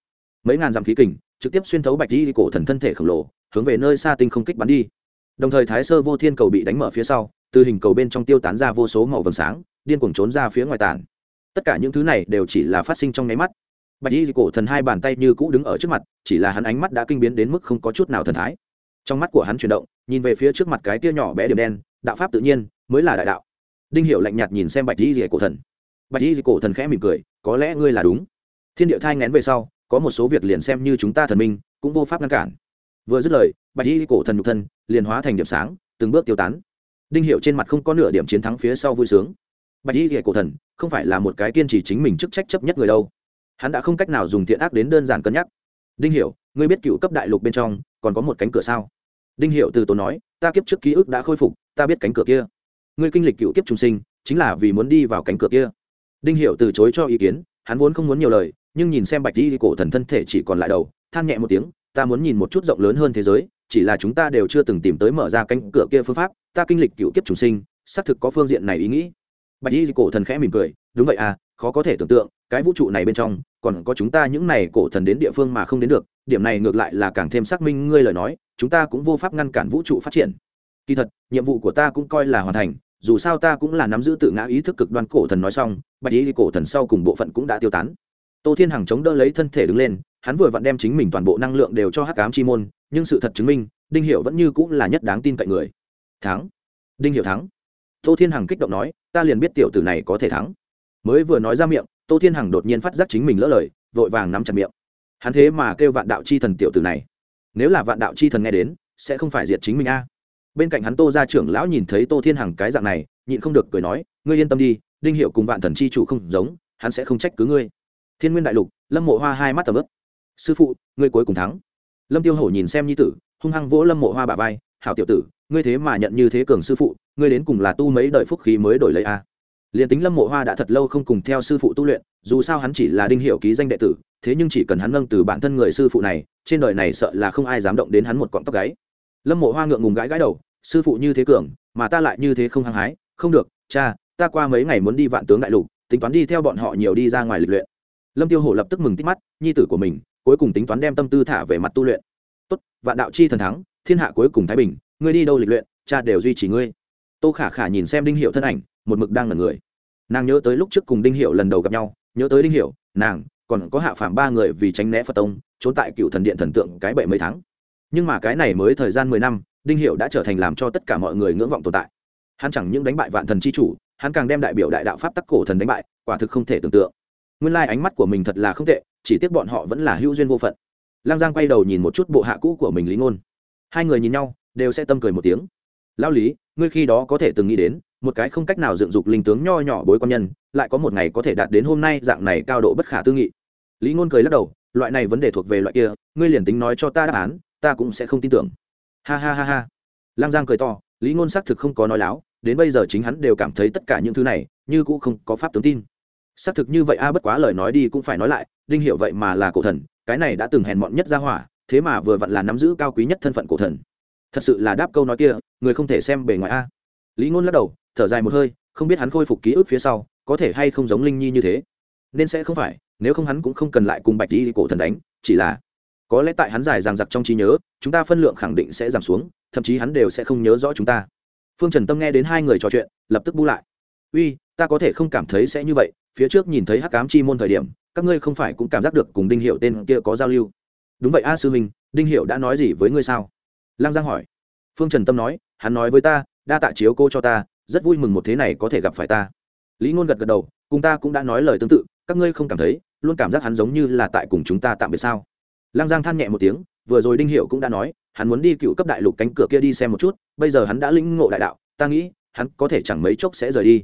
Mấy ngàn dặm khí kình, trực tiếp xuyên thấu bạch y cổ thần thân thể khổng lồ, hướng về nơi xa tinh không kích bắn đi. Đồng thời thái sơ vô thiên cầu bị đánh mở phía sau, từ hình cầu bên trong tiêu tán ra vô số màu vầng sáng, điên cuồng trốn ra phía ngoài tàn tất cả những thứ này đều chỉ là phát sinh trong nháy mắt. Bạch y cổ thần hai bàn tay như cũ đứng ở trước mặt, chỉ là hắn ánh mắt đã kinh biến đến mức không có chút nào thần thái. Trong mắt của hắn chuyển động, nhìn về phía trước mặt cái tia nhỏ bé điểm đen, đạo pháp tự nhiên, mới là đại đạo. Đinh hiệu lạnh nhạt nhìn xem bạch y cổ thần. Bạch y cổ thần khẽ mỉm cười, có lẽ ngươi là đúng. Thiên địa thai ngén về sau, có một số việc liền xem như chúng ta thần minh, cũng vô pháp ngăn cản. Vừa dứt lời, bạch y cổ thần nhục thân liền hóa thành điểm sáng, từng bước tiêu tán. Đinh hiệu trên mặt không có nửa điểm chiến thắng phía sau vui sướng bạch y cổ thần, không phải là một cái kiên trì chính mình chức trách chấp nhất người đâu. Hắn đã không cách nào dùng thiện ác đến đơn giản cân nhắc. Đinh hiểu, ngươi biết cựu cấp đại lục bên trong còn có một cánh cửa sao? Đinh Hiểu từ tốn nói, ta kiếp trước ký ức đã khôi phục, ta biết cánh cửa kia. Ngươi kinh lịch cựu kiếp trung sinh, chính là vì muốn đi vào cánh cửa kia. Đinh Hiểu từ chối cho ý kiến, hắn vốn không muốn nhiều lời, nhưng nhìn xem bạch y cổ thần thân thể chỉ còn lại đầu, than nhẹ một tiếng, ta muốn nhìn một chút rộng lớn hơn thế giới, chỉ là chúng ta đều chưa từng tìm tới mở ra cánh cửa kia phương pháp, ta kinh lịch cựu kiếp trùng sinh, xác thực có phương diện này ý nghĩ bạch di cổ thần khẽ mỉm cười, đúng vậy à khó có thể tưởng tượng, cái vũ trụ này bên trong, còn có chúng ta những này cổ thần đến địa phương mà không đến được, điểm này ngược lại là càng thêm xác minh ngươi lời nói, chúng ta cũng vô pháp ngăn cản vũ trụ phát triển. Kỳ thật, nhiệm vụ của ta cũng coi là hoàn thành, dù sao ta cũng là nắm giữ tự ngã ý thức cực đoan cổ thần nói xong, bạch ý cổ thần sau cùng bộ phận cũng đã tiêu tán. Tô thiên hằng chống đỡ lấy thân thể đứng lên, hắn vừa vặn đem chính mình toàn bộ năng lượng đều cho hắc cám chi môn, nhưng sự thật chứng minh, đinh hiệu vẫn như cũng là nhất đáng tin cậy người. Thắng, đinh hiệu thắng tô thiên hằng kích động nói, ta liền biết tiểu tử này có thể thắng. Mới vừa nói ra miệng, tô thiên hằng đột nhiên phát giác chính mình lỡ lời, vội vàng nắm chặt miệng. Hắn thế mà kêu vạn đạo chi thần tiểu tử này. Nếu là vạn đạo chi thần nghe đến, sẽ không phải diệt chính mình a. Bên cạnh hắn tô gia trưởng lão nhìn thấy tô thiên hằng cái dạng này, nhịn không được cười nói, ngươi yên tâm đi, đinh hiệu cùng vạn thần chi chủ không giống, hắn sẽ không trách cứ ngươi. Thiên nguyên đại lục, lâm mộ hoa hai mắt tầm ướp sư phụ, ngươi cuối cùng thắng. Lâm tiêu hổ nhìn xem nhi tử, hung hăng vỗ lâm mộ hoa bà vai, hảo tiểu tử ngươi thế mà nhận như thế cường sư phụ, ngươi đến cùng là tu mấy đời phúc khí mới đổi lấy a? Liền tính lâm mộ hoa đã thật lâu không cùng theo sư phụ tu luyện, dù sao hắn chỉ là đinh hiệu ký danh đệ tử, thế nhưng chỉ cần hắn nâng từ bản thân người sư phụ này, trên đời này sợ là không ai dám động đến hắn một cọng tóc gáy. Lâm mộ hoa ngượng ngùng gãi gãi đầu, sư phụ như thế cường, mà ta lại như thế không hăng hái, không được, cha, ta qua mấy ngày muốn đi vạn tướng đại lục, tính toán đi theo bọn họ nhiều đi ra ngoài lịch luyện. Lâm tiêu hổ lập tức mừng tít mắt, nhi tử của mình, cuối cùng tính toán đem tâm tư thả về mặt tu luyện. Tốt, vạn đạo chi thần thắng, thiên hạ cuối cùng thái bình ngươi đi đâu lịch luyện, cha đều duy trì ngươi. Tô khả khả nhìn xem đinh hiệu thân ảnh, một mực đang là người. Nàng nhớ tới lúc trước cùng đinh hiệu lần đầu gặp nhau, nhớ tới đinh hiệu nàng còn có hạ phàm ba người vì tránh né phật tông, trốn tại cựu thần điện thần tượng cái bảy mấy tháng. Nhưng mà cái này mới thời gian mười năm, đinh hiệu đã trở thành làm cho tất cả mọi người ngưỡng vọng tồn tại. Hắn chẳng những đánh bại vạn thần c h i chủ, hắn càng đem đại biểu đại đạo pháp tắc cổ thần đánh bại, quả thực không thể tưởng tượng. Nguyên lai、like、ánh mắt của mình thật là không tệ, chỉ tiếc bọn họ vẫn là hữu duyên vô phận. Lang giang quay đầu nhìn một chút bộ hạ cũ của mình lý ngôn. Hai người nhìn nhau đều sẽ tâm cười một tiếng. Lao lý, ngươi khi đó có thể từng nghĩ đến, một cái không cách nào dựng dục linh tướng nho nhỏ bối quan nhân, lại có một ngày có thể đạt đến hôm nay dạng này cao độ bất khả tư nghị. Lý ngôn cười lắc đầu, loại này vấn đề thuộc về loại kia, ngươi liền tính nói cho ta đáp án, ta cũng sẽ không tin tưởng. Ha ha ha ha. Lăng giang cười to, lý ngôn xác thực không có nói láo, đến bây giờ chính hắn đều cảm thấy tất cả những thứ này, như cũng không có pháp tướng tin. Xác thực như vậy a, bất quá lời nói đi cũng phải nói lại, đinh hiệu vậy mà là cổ thần, cái này đã từng hèn mọn nhất ra hỏa, thế mà vừa vặn là nắm giữ cao quý nhất thân phận cổ thần thật sự là đáp câu nói kia người không thể xem bề ngoài a. Lý ngôn lắc đầu thở dài một hơi không biết hắn khôi phục ký ức phía sau có thể hay không giống linh nhi như thế. Nên sẽ không phải nếu không hắn cũng không cần lại cùng bạch đi cổ thần đánh chỉ là có lẽ tại hắn dài ràng giặc trong trí nhớ chúng ta phân lượng khẳng định sẽ giảm xuống thậm chí hắn đều sẽ không nhớ rõ chúng ta. Phương trần tâm nghe đến hai người trò chuyện lập tức bu lại. Uy ta có thể không cảm thấy sẽ như vậy phía trước nhìn thấy hắc cám chi môn thời điểm các ngươi không phải cũng cảm giác được cùng đinh hiệu tên kia có giao lưu. Đúng vậy a sư huynh, đinh hiệu đã nói gì với ngươi sao? Lăng giang hỏi. Phương trần tâm nói, hắn nói với ta, đa tạ chiếu cô cho ta, rất vui mừng một thế này có thể gặp phải ta. Lý ngôn gật gật đầu, cùng ta cũng đã nói lời tương tự, các ngươi không cảm thấy, luôn cảm giác hắn giống như là tại cùng chúng ta tạm biệt sao? Lăng giang than nhẹ một tiếng, vừa rồi đinh hiệu cũng đã nói, hắn muốn đi cựu cấp đại lục cánh cửa kia đi xem một chút, bây giờ hắn đã lĩnh ngộ đại đạo, ta nghĩ, hắn có thể chẳng mấy chốc sẽ rời đi.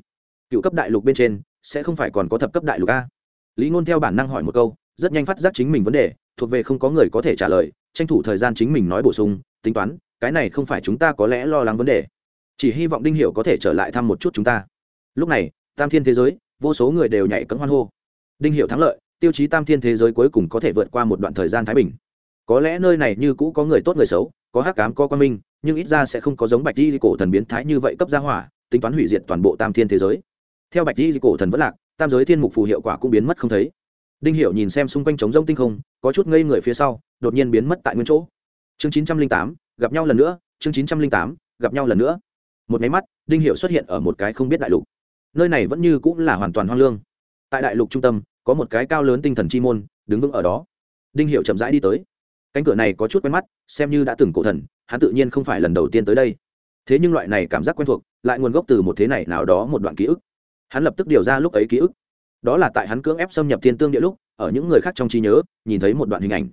Cựu cấp đại lục bên trên, sẽ không phải còn có thập cấp đại lục a? Lý ngôn theo bản năng hỏi một câu, rất nhanh phát giác chính mình vấn đề, thuộc về không có người có thể trả lời, tranh thủ thời gian chính mình nói bổ sung tính toán, cái này không phải chúng ta có lẽ lo lắng vấn đề. Chỉ hy vọng đinh hiểu có thể trở lại thăm một chút chúng ta. Lúc này, tam thiên thế giới, vô số người đều nhảy cẫng hoan hô. Đinh hiểu thắng lợi, tiêu chí tam thiên thế giới cuối cùng có thể vượt qua một đoạn thời gian thái bình. Có lẽ nơi này như cũ có người tốt người xấu, có hắc ám, có quan minh, nhưng ít ra sẽ không có giống bạch di cổ thần biến thái như vậy cấp gia hỏa, tính toán hủy diệt toàn bộ tam thiên thế giới. Theo bạch di cổ thần vẫn lạc, tam giới thiên mục phù hiệu quả cũng biến mất không thấy. Đinh hiểu nhìn xem xung quanh trống rông tinh không, có chút ngây người phía sau, đột nhiên biến mất tại nguyên chỗ chương chín trăm linh tám, gặp nhau lần nữa, chương chín trăm linh tám, gặp nhau lần nữa. Một máy mắt, đinh hiệu xuất hiện ở một cái không biết đại lục. Nơi này vẫn như cũng là hoàn toàn hoang lương. Tại đại lục trung tâm, có một cái cao lớn tinh thần chi môn, đứng vững ở đó. Đinh hiệu chậm rãi đi tới. Cánh cửa này có chút quen mắt, xem như đã từng cổ thần, hắn tự nhiên không phải lần đầu tiên tới đây. Thế nhưng loại này cảm giác quen thuộc, lại nguồn gốc từ một thế này nào đó một đoạn ký ức. Hắn lập tức điều ra lúc ấy ký ức. Đó là tại hắn cưỡng ép xâm nhập thiên tương địa lúc, ở những người khác trong trí nhớ, nhìn thấy một đoạn hình ảnh.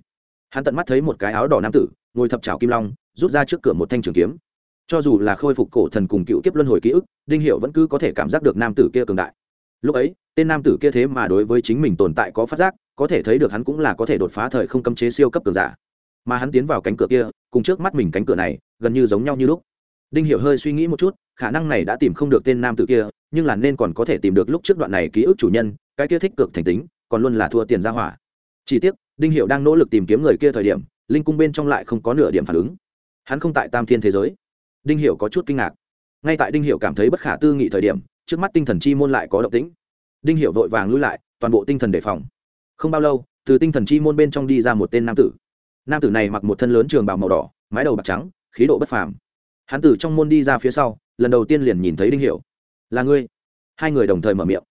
Hắn tận mắt thấy một cái áo đỏ nam tử ngồi thập trào kim long, rút ra trước cửa một thanh trường kiếm. Cho dù là khôi phục cổ thần cùng cựu kiếp luân hồi ký ức, đinh hiệu vẫn cứ có thể cảm giác được nam tử kia cường đại. Lúc ấy, tên nam tử kia thế mà đối với chính mình tồn tại có phát giác, có thể thấy được hắn cũng là có thể đột phá thời không cấm chế siêu cấp cường giả. Mà hắn tiến vào cánh cửa kia, cùng trước mắt mình cánh cửa này, gần như giống nhau như lúc. Đinh hiểu hơi suy nghĩ một chút, khả năng này đã tìm không được tên nam tử kia, nhưng là nên còn có thể tìm được lúc trước đoạn này ký ức chủ nhân, cái kia thích cực thành tính, còn luôn là thua tiền ra hỏa. Chỉ tiếc, đinh hiểu đang nỗ lực tìm kiếm người kia thời điểm linh cung bên trong lại không có nửa điểm phản ứng. Hắn không tại tam thiên thế giới. Đinh hiểu có chút kinh ngạc. Ngay tại đinh hiểu cảm thấy bất khả tư nghị thời điểm, trước mắt tinh thần chi môn lại có động tĩnh. Đinh hiểu vội vàng lui lại, toàn bộ tinh thần đề phòng. Không bao lâu, từ tinh thần chi môn bên trong đi ra một tên nam tử. Nam tử này mặc một thân lớn trường bào màu đỏ, mái đầu bạc trắng, khí độ bất phàm. Hắn từ trong môn đi ra phía sau, lần đầu tiên liền nhìn thấy đinh hiểu. Là ngươi? Hai người đồng thời mở miệng.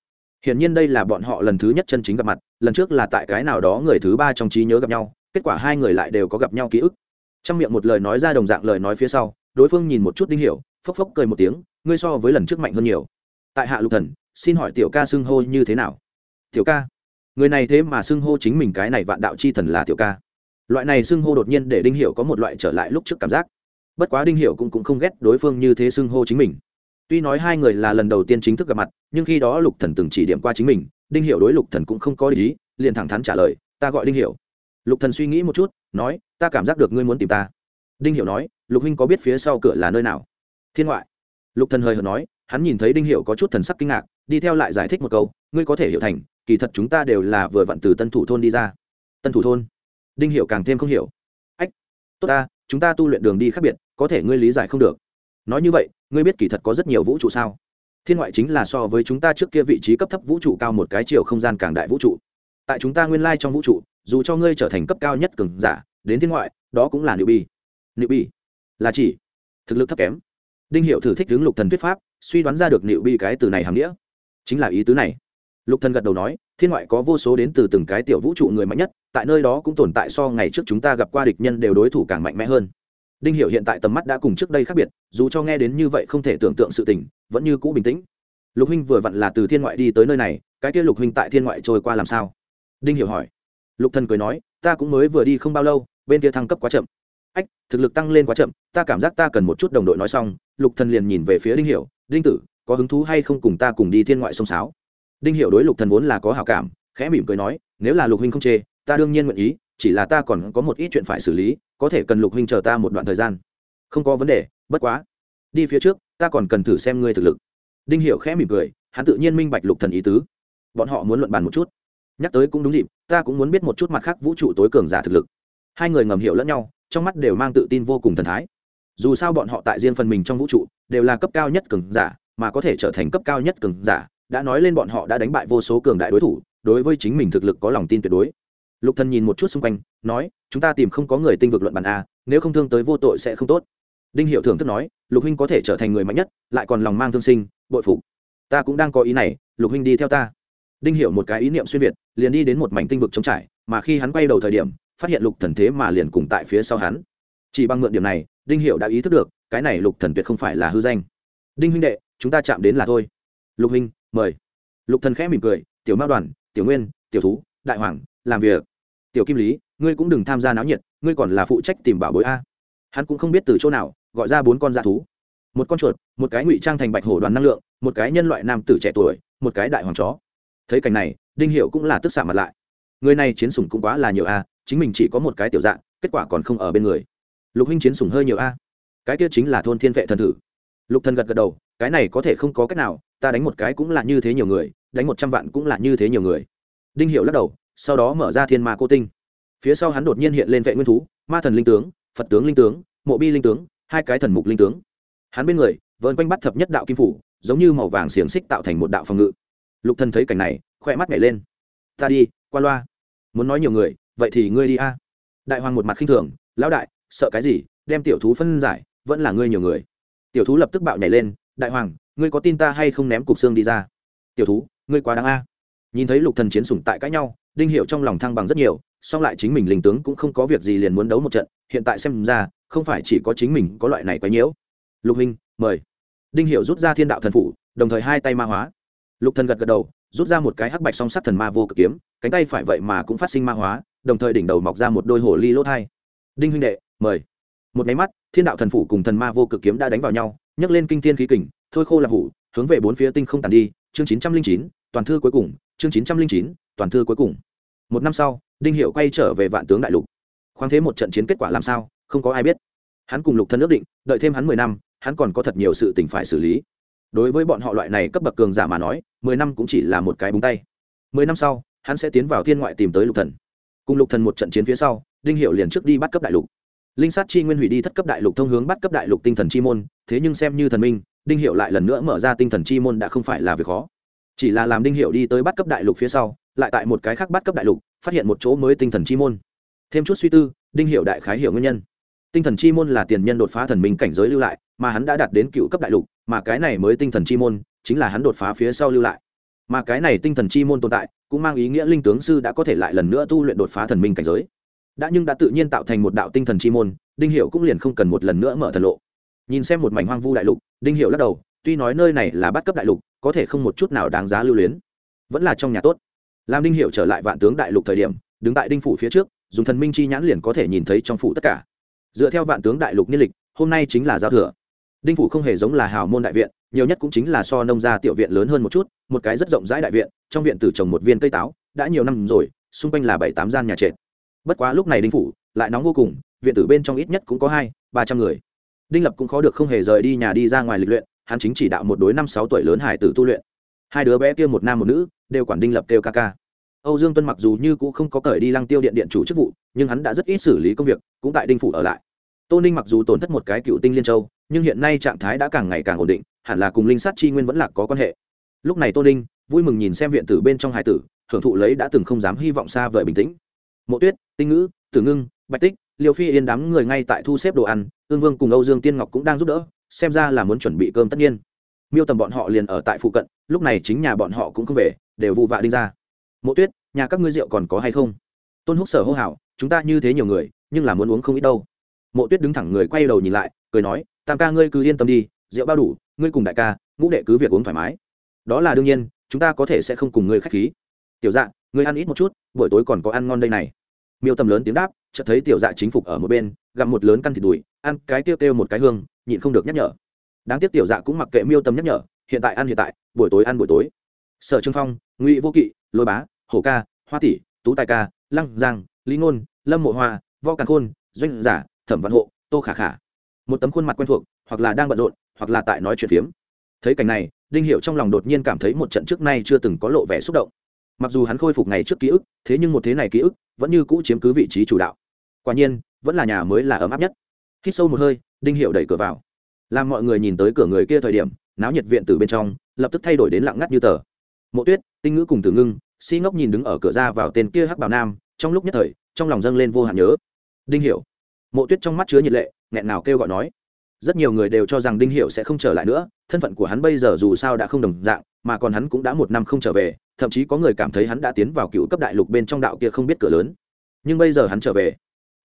Hiển nhiên đây là bọn họ lần thứ nhất chân chính gặp mặt, lần trước là tại cái nào đó người thứ ba trong trí nhớ gặp nhau kết quả hai người lại đều có gặp nhau ký ức. Trong miệng một lời nói ra đồng dạng lời nói phía sau, đối phương nhìn một chút đinh hiểu, phốc phốc cười một tiếng, ngươi so với lần trước mạnh hơn nhiều. Tại hạ lục thần, xin hỏi tiểu ca xưng hô như thế nào? Tiểu ca. Người này thế mà xưng hô chính mình cái này vạn đạo chi thần là tiểu ca. Loại này xưng hô đột nhiên để đinh hiểu có một loại trở lại lúc trước cảm giác. Bất quá đinh hiểu cũng cũng không ghét đối phương như thế xưng hô chính mình. Tuy nói hai người là lần đầu tiên chính thức gặp mặt, nhưng khi đó lục thần từng chỉ điểm qua chính mình, đinh hiểu đối lục thần cũng không có ý, liền thẳng thắn trả lời, ta gọi đinh hiểu lục thần suy nghĩ một chút, nói, ta cảm giác được ngươi muốn tìm ta. Đinh hiểu nói, lục huynh có biết phía sau cửa là nơi nào? Thiên ngoại. Lục thần hơi hở nói, hắn nhìn thấy đinh hiểu có chút thần sắc kinh ngạc, đi theo lại giải thích một câu, ngươi có thể hiểu thành, kỳ thật chúng ta đều là vừa vặn từ tân thủ thôn đi ra. Tân thủ thôn? Đinh hiểu càng thêm không hiểu. Ách, tốt ta, chúng ta tu luyện đường đi khác biệt, có thể ngươi lý giải không được. Nói như vậy, ngươi biết kỳ thật có rất nhiều vũ trụ sao? Thiên ngoại chính là so với chúng ta trước kia vị trí cấp thấp vũ trụ cao một cái chiều không gian càng đại vũ trụ. Tại chúng ta nguyên lai trong vũ trụ dù cho ngươi trở thành cấp cao nhất cường giả, đến thiên ngoại, đó cũng là nữ bi nữ bi là chỉ thực lực thấp kém. Đinh hiệu thử thích hướng lục thần thuyết pháp, suy đoán ra được nữ bi cái từ này hàm nghĩa. Chính là ý tứ này. Lục thần gật đầu nói, thiên ngoại có vô số đến từ từng cái tiểu vũ trụ người mạnh nhất, tại nơi đó cũng tồn tại so ngày trước chúng ta gặp qua địch nhân đều đối thủ càng mạnh mẽ hơn. Đinh hiểu hiện tại tầm mắt đã cùng trước đây khác biệt, dù cho nghe đến như vậy không thể tưởng tượng sự tình, vẫn như cũ bình tĩnh. Lục huynh vừa vặn là từ thiên ngoại đi tới nơi này, cái kia lục huynh tại thiên ngoại trôi qua làm sao? Đinh hiểu hỏi lục thần cười nói, ta cũng mới vừa đi không bao lâu, bên kia thăng cấp quá chậm. Ách, thực lực tăng lên quá chậm, ta cảm giác ta cần một chút đồng đội nói xong. Lục thần liền nhìn về phía đinh hiểu, đinh tử, có hứng thú hay không cùng ta cùng đi thiên ngoại sông sáo? Đinh hiểu đối lục thần vốn là có hảo cảm, khẽ mỉm cười nói, nếu là lục huynh không chê, ta đương nhiên nguyện ý, chỉ là ta còn có một ít chuyện phải xử lý, có thể cần lục huynh chờ ta một đoạn thời gian. Không có vấn đề, bất quá, đi phía trước, ta còn cần thử xem ngươi thực lực. Đinh hiểu khẽ mỉm cười, hắn tự nhiên minh bạch lục thần ý tứ. Bọn họ muốn luận bàn một chút nhắc tới cũng đúng dịp, ta cũng muốn biết một chút mặt khác vũ trụ tối cường giả thực lực. Hai người ngầm hiểu lẫn nhau, trong mắt đều mang tự tin vô cùng thần thái. Dù sao bọn họ tại riêng phần mình trong vũ trụ, đều là cấp cao nhất cường giả, mà có thể trở thành cấp cao nhất cường giả, đã nói lên bọn họ đã đánh bại vô số cường đại đối thủ, đối với chính mình thực lực có lòng tin tuyệt đối. Lục thần nhìn một chút xung quanh, nói, chúng ta tìm không có người tinh vực luận bàn a, nếu không thương tới vô tội sẽ không tốt. Đinh hiệu thưởng thức nói, lục huynh có thể trở thành người mạnh nhất, lại còn lòng mang thương sinh, bội phục. Ta cũng đang có ý này, lục huynh đi theo ta đinh Hiểu một cái ý niệm xuyên việt, liền đi đến một mảnh tinh vực trống trải, mà khi hắn quay đầu thời điểm, phát hiện lục thần thế mà liền cùng tại phía sau hắn. Chỉ bằng mượn điểm này, đinh Hiểu đã ý thức được, cái này lục thần tuyệt không phải là hư danh. Đinh huynh đệ, chúng ta chạm đến là thôi. Lục huynh, mời. Lục thần khẽ mỉm cười, tiểu mao đoàn, tiểu nguyên, tiểu thú, đại hoàng, làm việc. Tiểu kim lý, ngươi cũng đừng tham gia náo nhiệt, ngươi còn là phụ trách tìm bảo bối a. Hắn cũng không biết từ chỗ nào, gọi ra bốn con dạ thú. Một con chuột, một cái ngụy trang thành bạch hổ đoàn năng lượng, một cái nhân loại nam tử trẻ tuổi, một cái đại hoàng chó thấy cảnh này, đinh hiệu cũng là tức xạ mặt lại. Người này chiến sủng cũng quá là nhiều a, chính mình chỉ có một cái tiểu dạng, kết quả còn không ở bên người. Lục huynh chiến sủng hơi nhiều a. Cái kia chính là thôn thiên vệ thần thử. Lục thần gật gật đầu, cái này có thể không có cách nào, ta đánh một cái cũng là như thế nhiều người, đánh một trăm vạn cũng là như thế nhiều người. Đinh hiệu lắc đầu, sau đó mở ra thiên ma cô tinh. Phía sau hắn đột nhiên hiện lên vệ nguyên thú, ma thần linh tướng, phật tướng linh tướng, mộ bi linh tướng, hai cái thần mục linh tướng. Hắn bên người vơn quanh bắt thập nhất đạo kim phủ, giống như màu vàng xiềng xích tạo thành một đạo phòng ngự lục thần thấy cảnh này khoe mắt nhảy lên. Ta đi, qua loa. Muốn nói nhiều người, vậy thì ngươi đi a. Đại hoàng một mặt khinh thường, lão đại, sợ cái gì? Đem tiểu thú phân giải, vẫn là ngươi nhiều người. Tiểu thú lập tức bạo nhảy lên, đại hoàng, ngươi có tin ta hay không ném cục xương đi ra? Tiểu thú, ngươi quá đáng a. Nhìn thấy lục thần chiến sủng tại cãi nhau, đinh hiệu trong lòng thăng bằng rất nhiều, song lại chính mình linh tướng cũng không có việc gì liền muốn đấu một trận, hiện tại xem ra, không phải chỉ có chính mình có loại này quấy nhiễu. Lục huynh, mời. Đinh hiệu rút ra thiên đạo thần phủ, đồng thời hai tay ma hóa lục thần gật gật đầu, rút ra một cái hắc bạch song sắt thần ma vô cực kiếm, cánh tay phải vậy mà cũng phát sinh ma hóa, đồng thời đỉnh đầu mọc ra một đôi hồ ly lỗ thai. Đinh huynh đệ, mời. Một máy mắt, thiên đạo thần phủ cùng thần ma vô cực kiếm đã đánh vào nhau, nhấc lên kinh thiên khí kình, thôi khô là hủ, hướng về bốn phía tinh không tàn đi, chương chín trăm linh chín, toàn thư cuối cùng, chương chín trăm linh chín, toàn thư cuối cùng. Một năm sau, đinh hiệu quay trở về vạn tướng đại lục. Khoáng thế một trận chiến kết quả làm sao, không có ai biết. Hắn cùng lục thân ước định, đợi thêm hắn mười năm, hắn còn có thật nhiều sự tình phải xử lý đối với bọn họ loại này cấp bậc cường giả mà nói, mười năm cũng chỉ là một cái búng tay. Mười năm sau, hắn sẽ tiến vào thiên ngoại tìm tới lục thần. Cùng lục thần một trận chiến phía sau, đinh hiệu liền trước đi bắt cấp đại lục. Linh sát chi nguyên hủy đi thất cấp đại lục thông hướng bắt cấp đại lục tinh thần chi môn, thế nhưng xem như thần minh, đinh hiệu lại lần nữa mở ra tinh thần chi môn đã không phải là việc khó. Chỉ là làm đinh hiệu đi tới bắt cấp đại lục phía sau, lại tại một cái khác bắt cấp đại lục, phát hiện một chỗ mới tinh thần chi môn. Thêm chút suy tư, đinh hiệu đại khái hiểu nguyên nhân. Tinh thần chi môn là tiền nhân đột phá thần minh cảnh giới lưu lại mà hắn đã đạt đến cựu cấp đại lục, mà cái này mới tinh thần chi môn, chính là hắn đột phá phía sau lưu lại. Mà cái này tinh thần chi môn tồn tại, cũng mang ý nghĩa linh tướng sư đã có thể lại lần nữa tu luyện đột phá thần minh cảnh giới. Đã nhưng đã tự nhiên tạo thành một đạo tinh thần chi môn, đinh hiệu cũng liền không cần một lần nữa mở thần lộ. Nhìn xem một mảnh hoang vu đại lục, đinh hiệu lắc đầu, tuy nói nơi này là bắt cấp đại lục, có thể không một chút nào đáng giá lưu luyến. Vẫn là trong nhà tốt. Làm đinh hiệu trở lại vạn tướng đại lục thời điểm, đứng tại đinh phủ phía trước, dùng thần minh chi nhãn liền có thể nhìn thấy trong phủ tất cả. Dựa theo vạn tướng đại lục niên lịch, hôm nay chính là giao thừa đinh phủ không hề giống là hào môn đại viện, nhiều nhất cũng chính là so nông gia tiểu viện lớn hơn một chút, một cái rất rộng rãi đại viện, trong viện tử trồng một viên cây táo, đã nhiều năm rồi, xung quanh là bảy tám gian nhà trệt. Bất quá lúc này đinh phủ lại nóng vô cùng, viện tử bên trong ít nhất cũng có hai, ba trăm người. Đinh lập cũng khó được không hề rời đi nhà đi ra ngoài lịch luyện, hắn chính chỉ đạo một đối năm sáu tuổi lớn hải tử tu luyện. Hai đứa bé kia một nam một nữ, đều quản đinh lập kêu ca ca. Âu dương tuân mặc dù như cũng không có cởi đi lăng tiêu điện điện chủ chức vụ, nhưng hắn đã rất ít xử lý công việc, cũng tại đinh phủ ở lại. Tô ninh mặc dù tổn thất một cái cựu tinh liên châu nhưng hiện nay trạng thái đã càng ngày càng ổn định, hẳn là cùng linh sát chi nguyên vẫn là có quan hệ. Lúc này tô ninh vui mừng nhìn xem viện tử bên trong hải tử, hưởng thụ lấy đã từng không dám hy vọng xa vời bình tĩnh. Mộ tuyết, tinh ngữ, tử ngưng, bạch tích liều phi yên đám người ngay tại thu xếp đồ ăn, ương vương cùng âu dương tiên ngọc cũng đang giúp đỡ, xem ra là muốn chuẩn bị cơm tất nhiên. Miêu tầm bọn họ liền ở tại phụ cận, lúc này chính nhà bọn họ cũng không về, đều vụ vạ đinh ra. Mộ tuyết, nhà các ngươi rượu còn có hay không? Tôn húc sở hô hào, chúng ta như thế nhiều người, nhưng là muốn uống không ít đâu. Mộ tuyết đứng thẳng người quay đầu nhìn lại, cười nói tam ca ngươi cứ yên tâm đi, rượu bao đủ, ngươi cùng đại ca, ngũ đệ cứ việc uống thoải mái. Đó là đương nhiên, chúng ta có thể sẽ không cùng ngươi k h á c h khí. Tiểu dạ ngươi ăn ít một chút, buổi tối còn có ăn ngon đây này. Miêu tầm lớn tiếng đáp, chợt thấy tiểu dạ chính phục ở một bên, gặm một lớn căn thịt đùi, ăn cái tiêu kêu một cái hương, nhịn không được nhắc nhở. Đáng tiếc tiểu dạ cũng mặc kệ miêu tầm nhắc nhở, hiện tại ăn hiện tại, buổi tối ăn buổi tối. Sở trương phong, ngụy vô kỵ, lôi bá, hổ ca, hoa tỷ, tú tài ca, lăng giang, lý ngôn, lâm mộ hoa vo càn khôn, doanh giả, thẩm văn hộ, tô khả khả một tấm khuôn mặt quen thuộc, hoặc là đang bận rộn, hoặc là tại nói chuyện phiếm. Thấy cảnh này, đinh hiệu trong lòng đột nhiên cảm thấy một trận trước nay chưa từng có lộ vẻ xúc động. Mặc dù hắn khôi phục ngày trước ký ức, thế nhưng một thế này ký ức vẫn như cũ chiếm cứ vị trí chủ đạo. Quả nhiên, vẫn là nhà mới là ấm áp nhất. Hít sâu một hơi, đinh hiệu đẩy cửa vào. Làm mọi người nhìn tới cửa người kia thời điểm, náo nhiệt viện từ bên trong, lập tức thay đổi đến lặng ngắt như tờ. Mộ tuyết, tinh ngữ cùng tử ngưng, si ngốc nhìn đứng ở cửa ra vào tên kia hắc bảo nam, trong lúc nhất thời, trong lòng dâng lên vô hạn nhớ. Đinh hiểu. Mộ tuyết trong mắt chứa nhiệt lệ nghẹn nào kêu gọi nói. Rất nhiều người đều cho rằng đinh hiểu sẽ không trở lại nữa, thân phận của hắn bây giờ dù sao đã không đồng dạng, mà còn hắn cũng đã một năm không trở về, thậm chí có người cảm thấy hắn đã tiến vào cựu cấp đại lục bên trong đạo kia không biết cửa lớn. Nhưng bây giờ hắn trở về.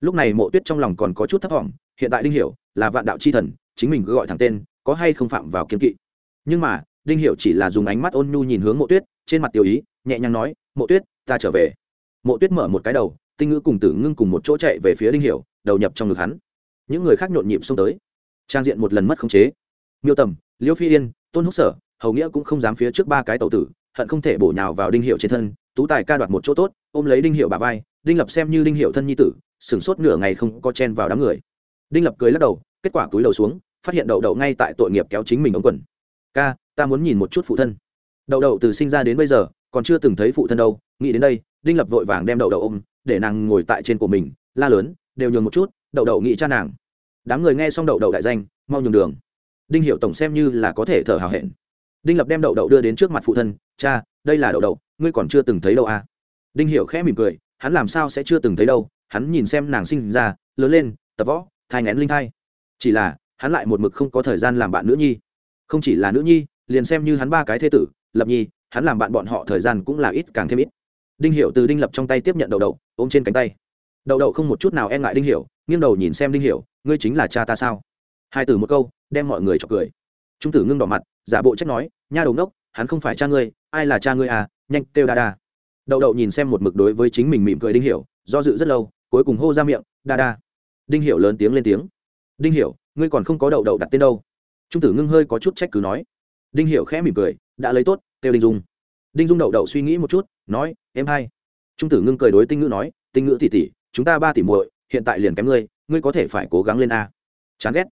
Lúc này mộ tuyết trong lòng còn có chút thấp vọng. hiện tại đinh hiểu là vạn đạo chi thần, chính mình cứ gọi thẳng tên, có hay không phạm vào kiến kỵ. Nhưng mà, đinh hiểu chỉ là dùng ánh mắt ôn nhu nhìn hướng mộ tuyết, trên mặt tiểu ý, nhẹ nhàng nói, mộ tuyết, ta trở về. Mộ tuyết mở một cái đầu, tinh ngữ cùng tử ngưng cùng một chỗ chạy về phía đinh hiểu, đầu nhập trong ngực hắn những người khác nhộn nhịp xông tới. Trang diện một lần mất khống chế. Miêu tầm, liêu phi yên, tôn húc sở, hầu nghĩa cũng không dám phía trước ba cái tàu tử, hận không thể bổ nhào vào đinh hiệu trên thân, tú tài ca đoạt một chỗ tốt, ôm lấy đinh hiệu bà vai, đinh lập xem như đinh hiệu thân nhi tử, sửng sốt nửa ngày không có chen vào đám người. Đinh lập cười lắc đầu, kết quả túi đầu xuống, phát hiện đậu đậu ngay tại tội nghiệp kéo chính mình ống quần. Ca, ta muốn nhìn một chút phụ thân. Đậu đậu từ sinh ra đến bây giờ, còn chưa từng thấy phụ thân đâu, nghĩ đến đây, đinh lập vội vàng đem đậu đậu ôm, để nàng ngồi tại trên của mình, la lớn, đều nhường một chút đậu đậu nghị cha nàng. Đám người nghe xong đậu đậu đại danh, mau nhường đường. Đinh hiệu tổng xem như là có thể thở hào hẹn. Đinh lập đem đậu đậu đưa đến trước mặt phụ thân, cha, đây là đậu đậu, ngươi còn chưa từng thấy đâu à? Đinh hiệu khẽ mỉm cười, hắn làm sao sẽ chưa từng thấy đâu, hắn nhìn xem nàng sinh ra, lớn lên, tập võ, thai ngén linh thai. Chỉ là, hắn lại một mực không có thời gian làm bạn nữ nhi. Không chỉ là nữ nhi, liền xem như hắn ba cái thế tử, lập nhi, hắn làm bạn bọn họ thời gian cũng là ít càng thêm ít. Đinh hiệu từ đinh lập trong tay tiếp nhận đậu đậu, ôm trên cánh tay đậu đậu không một chút nào e ngại đinh hiểu, nghiêng đầu nhìn xem đinh hiểu, ngươi chính là cha ta sao? Hai từ một câu, đem mọi người chọc cười. Trung tử ngưng đỏ mặt, giả bộ trách nói, nha đầu nốc hắn không phải cha ngươi, ai là cha ngươi à nhanh kêu đa đa. Đậu đậu nhìn xem một mực đối với chính mình mỉm cười đinh hiểu, do dự rất lâu, cuối cùng hô ra miệng, đa đa. Đinh hiểu lớn tiếng lên tiếng. Đinh hiểu, ngươi còn không có đậu đậu đặt tên đâu. Trung tử ngưng hơi có chút trách cứ nói. Đinh hiểu khẽ mỉm cười, đã lấy tốt, kêu đinh dung. Đinh dung đậu đậu suy nghĩ một chút, nói, em hay trung tử ngưng cười đối tinh ngữ nói, tinh ngữ tỉ tỉ chúng ta ba tỷ muội, hiện tại liền kém ngươi ngươi có thể phải cố gắng lên a. Chán ghét.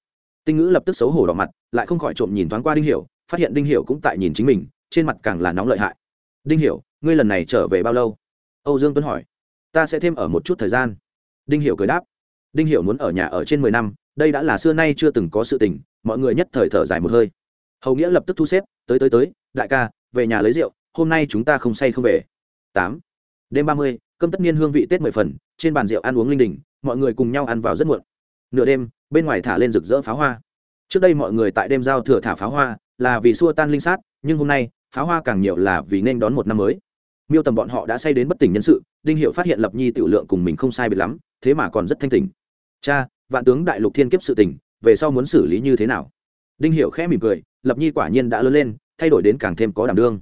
Tinh ngữ lập tức xấu hổ đỏ mặt, lại không khỏi trộm nhìn thoáng qua đinh hiểu, phát hiện đinh hiểu cũng tại nhìn chính mình, trên mặt càng là nóng lợi hại. Đinh hiểu, ngươi lần này trở về bao lâu? Âu dương tuấn hỏi. Ta sẽ thêm ở một chút thời gian. Đinh hiểu cười đáp. Đinh hiểu muốn ở nhà ở trên mười năm, đây đã là xưa nay chưa từng có sự tình, mọi người nhất thời thở dài một hơi. Hầu nghĩa lập tức thu xếp, tới tới tới, đại ca, về nhà lấy rượu, hôm nay chúng ta không say không về. Tám. Đêm ba mươi, cơm tất niên hương vị tết mười phần trên bàn rượu ăn uống linh đình, mọi người cùng nhau ăn vào rất muộn. Nửa đêm, bên ngoài thả lên rực rỡ pháo hoa. Trước đây mọi người tại đêm giao thừa thả pháo hoa là vì xua tan linh sát, nhưng hôm nay, pháo hoa càng nhiều là vì nên đón một năm mới. Miêu tầm bọn họ đã say đến bất tỉnh nhân sự, đinh hiệu phát hiện lập nhi tiểu lượng cùng mình không sai biệt lắm, thế mà còn rất thanh tỉnh. Cha, vạn tướng đại lục thiên kiếp sự tình, về sau muốn xử lý như thế nào? Đinh hiệu khẽ mỉm cười, lập nhi quả nhiên đã lớn lên, thay đổi đến càng thêm có đảm đương.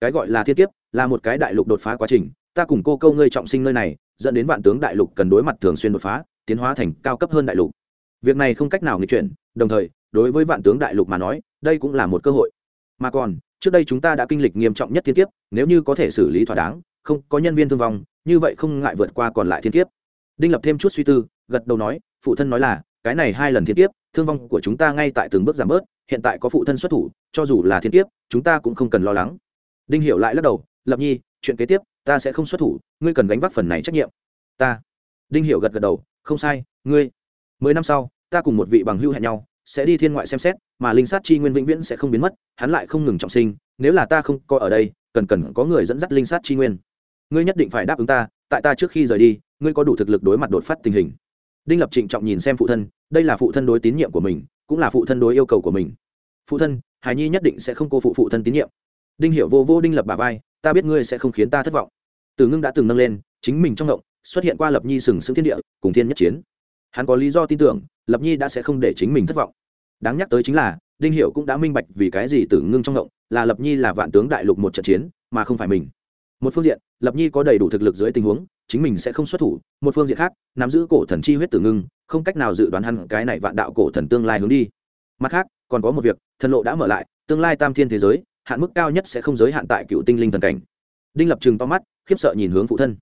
Cái gọi là thiên kiếp, là một cái đại lục đột phá quá trình, ta cùng cô câu ngươi trọng sinh nơi này dẫn đến vạn tướng đại lục cần đối mặt thường xuyên đột phá, tiến hóa thành cao cấp hơn đại lục. Việc này không cách nào nghịch chuyển, đồng thời, đối với vạn tướng đại lục mà nói, đây cũng là một cơ hội. Mà còn, trước đây chúng ta đã kinh lịch nghiêm trọng nhất thiên kiếp, nếu như có thể xử lý thỏa đáng, không có nhân viên thương vong, như vậy không ngại vượt qua còn lại thiên kiếp. Đinh lập thêm chút suy tư, gật đầu nói, phụ thân nói là, cái này hai lần thiên kiếp, thương vong của chúng ta ngay tại từng bước giảm bớt, hiện tại có phụ thân xuất thủ, cho dù là thiên kiếp, chúng ta cũng không cần lo lắng. Đinh hiểu lại lắc đầu, lập nhi, chuyện kế tiếp ta sẽ không xuất thủ, ngươi cần gánh vác phần này trách nhiệm. Ta. Đinh hiểu gật gật đầu, không sai, ngươi. Mười năm sau, ta cùng một vị bằng hữu hẹn nhau, sẽ đi thiên ngoại xem xét, mà linh sát chi nguyên vĩnh viễn sẽ không biến mất, hắn lại không ngừng trọng sinh, nếu là ta không có ở đây, cần cần có người dẫn dắt linh sát chi nguyên. Ngươi nhất định phải đáp ứng ta, tại ta trước khi rời đi, ngươi có đủ thực lực đối mặt đột phát tình hình. Đinh lập trịnh trọng nhìn xem phụ thân, đây là phụ thân đối tín nhiệm của mình, cũng là phụ thân đối yêu cầu của mình. Phụ thân, hải nhi nhất định sẽ không cô phụ phụ thân tín nhiệm. Đinh hiểu vô vô đinh lập bà vai, ta biết ngươi sẽ không khiến ta thất vọng từ ngưng đã từng nâng lên chính mình trong động, xuất hiện qua lập nhi sừng sững thiên địa cùng thiên nhất chiến. Hắn có lý do tin tưởng lập nhi đã sẽ không để chính mình thất vọng. Đáng nhắc tới chính là đinh hiệu cũng đã minh bạch vì cái gì tử ngưng trong động là lập nhi là vạn tướng đại lục một trận chiến mà không phải mình. Một phương diện lập nhi có đầy đủ thực lực dưới tình huống chính mình sẽ không xuất thủ. Một phương diện khác nắm giữ cổ thần chi huyết tử ngưng không cách nào dự đoán hắn cái này vạn đạo cổ thần tương lai hướng đi. Mặt khác còn có một việc thần lộ đã mở lại tương lai tam thiên thế giới hạn mức cao nhất sẽ không giới hạn tại cựu tinh linh thần cảnh đinh lập trừng to mắt, khiếp sợ nhìn hướng phụ thân.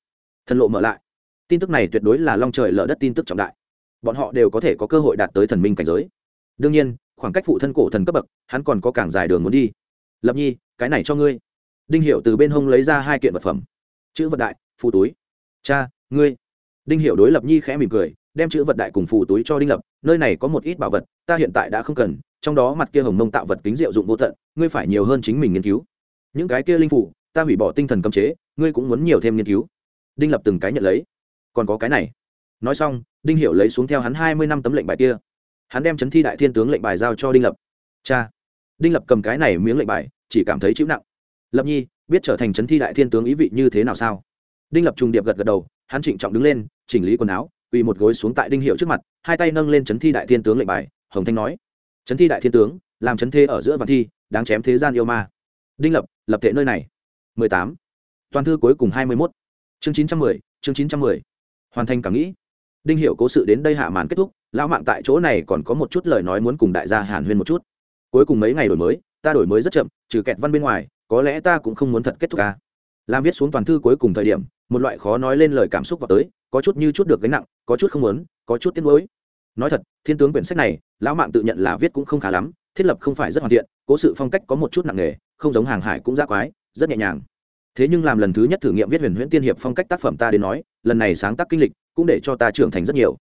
Thần lộ mở lại. Tin tức này tuyệt đối là long trời lở đất tin tức trọng đại. Bọn họ đều có thể có cơ hội đạt tới thần minh cảnh giới. Đương nhiên, khoảng cách phụ thân cổ thần cấp bậc, hắn còn có càng dài đường muốn đi. Lập nhi, cái này cho ngươi. Đinh hiệu từ bên hông lấy ra hai kiện vật phẩm. Chữ vật đại, phù túi. Cha, ngươi. Đinh hiệu đối lập nhi khẽ mỉm cười, đem chữ vật đại cùng phù túi cho đinh lập, nơi này có một ít bảo vật, ta hiện tại đã không cần, trong đó mặt kia hồng mông tạo vật kính diệu dụng vô tận, ngươi phải nhiều hơn chính mình nghiên cứu. Những cái kia linh phủ ta hủy bỏ tinh thần cấm chế, ngươi cũng muốn nhiều thêm nghiên cứu. Đinh lập từng cái nhận lấy. Còn có cái này. Nói xong, đinh hiểu lấy xuống theo hắn hai mươi năm tấm lệnh bài kia. Hắn đem chấn thi đại thiên tướng lệnh bài giao cho đinh lập. Cha. Đinh lập cầm cái này miếng lệnh bài, chỉ cảm thấy chịu nặng. Lập nhi, biết trở thành chấn thi đại thiên tướng ý vị như thế nào sao? Đinh lập trùng điệp gật gật đầu, hắn trịnh trọng đứng lên, chỉnh lý quần áo, quỳ một gối xuống tại đinh hiệu trước mặt, hai tay nâng lên chấn thi đại thiên tướng lệnh bài, hồng thanh nói. Chấn thi đại thiên tướng, làm chấn thế ở giữa vạn thi, đáng chém thế gian yêu ma. Đinh lập lập thể nơi này mười tám. Toàn thư cuối cùng hai mươi mốt. Chương chín trăm mười, chương chín trăm mười. Hoàn thành cảm nghĩ. Đinh hiệu cố sự đến đây hạ màn kết thúc, lão mạng tại chỗ này còn có một chút lời nói muốn cùng đại gia hàn huyên một chút. Cuối cùng mấy ngày đổi mới, ta đổi mới rất chậm, trừ kẹt văn bên ngoài, có lẽ ta cũng không muốn thật kết thúc ca. Làm viết xuống toàn thư cuối cùng thời điểm, một loại khó nói lên lời cảm xúc vào tới, có chút như chút được gánh nặng, có chút không muốn, có chút tiếc nuối. Nói thật, thiên tướng quyển sách này, lão mạng tự nhận là viết cũng không khá lắm, thiết lập không phải rất hoàn thiện, cố sự phong cách có một chút nặng nề, không giống hàng hải cũng giác quái rất nhẹ nhàng. Thế nhưng làm lần thứ nhất thử nghiệm viết huyền huyễn tiên hiệp phong cách tác phẩm ta đến nói, lần này sáng tác kinh lịch cũng để cho ta trưởng thành rất nhiều.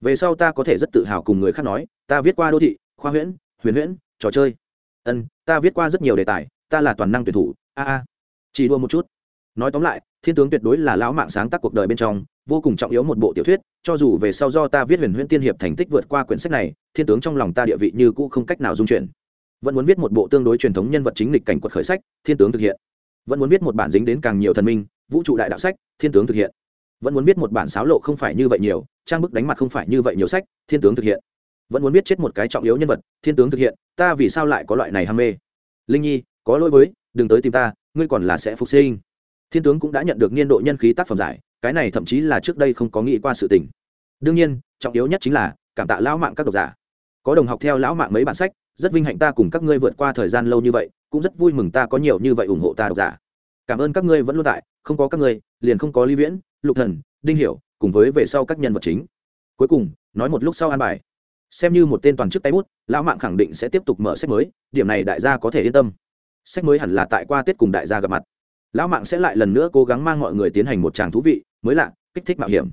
Về sau ta có thể rất tự hào cùng người khác nói, ta viết qua đô thị, khoa huyễn, huyền huyễn, trò chơi. Ân, ta viết qua rất nhiều đề tài, ta là toàn năng tuyển thủ, a a. Chỉ đua một chút. Nói tóm lại, thiên tướng tuyệt đối là lão mạng sáng tác cuộc đời bên trong, vô cùng trọng yếu một bộ tiểu thuyết, cho dù về sau do ta viết huyền huyễn tiên hiệp thành tích vượt qua quyển sách này, thiên tướng trong lòng ta địa vị như cũ không cách nào dung chuyển. Vẫn muốn viết một bộ tương đối truyền thống nhân vật chính lịch cảnh quật khởi sách, thiên tướng thực hiện vẫn muốn viết một bản dính đến càng nhiều thần minh, vũ trụ đại đạo sách, thiên tướng thực hiện. Vẫn muốn viết một bản sáo lộ không phải như vậy nhiều, trang bức đánh mặt không phải như vậy nhiều sách, thiên tướng thực hiện. Vẫn muốn biết chết một cái trọng yếu nhân vật, thiên tướng thực hiện, ta vì sao lại có loại này ham mê? Linh nhi, có lỗi với, đừng tới tìm ta, ngươi còn là sẽ phục sinh. Thiên tướng cũng đã nhận được niên độ nhân khí tác phẩm giải, cái này thậm chí là trước đây không có nghĩ qua sự tình. Đương nhiên, trọng yếu nhất chính là, cảm tạ lão mạng các độc giả. Có đồng học theo lão mạng mấy bản sách, rất vinh hạnh ta cùng các ngươi vượt qua thời gian lâu như vậy cũng rất vui mừng ta có nhiều như vậy ủng hộ ta độc giả. Cảm ơn các ngươi vẫn luôn tại, không có các ngươi, liền không có ly viễn, lục thần, đinh hiểu, cùng với về sau các nhân vật chính. Cuối cùng, nói một lúc sau an bài. Xem như một tên toàn chức tay bút, lão mạng khẳng định sẽ tiếp tục mở sách mới, điểm này đại gia có thể yên tâm. Sách mới hẳn là tại qua tết cùng đại gia gặp mặt. Lão mạng sẽ lại lần nữa cố gắng mang mọi người tiến hành một tràng thú vị, mới lạ, kích thích mạo hiểm.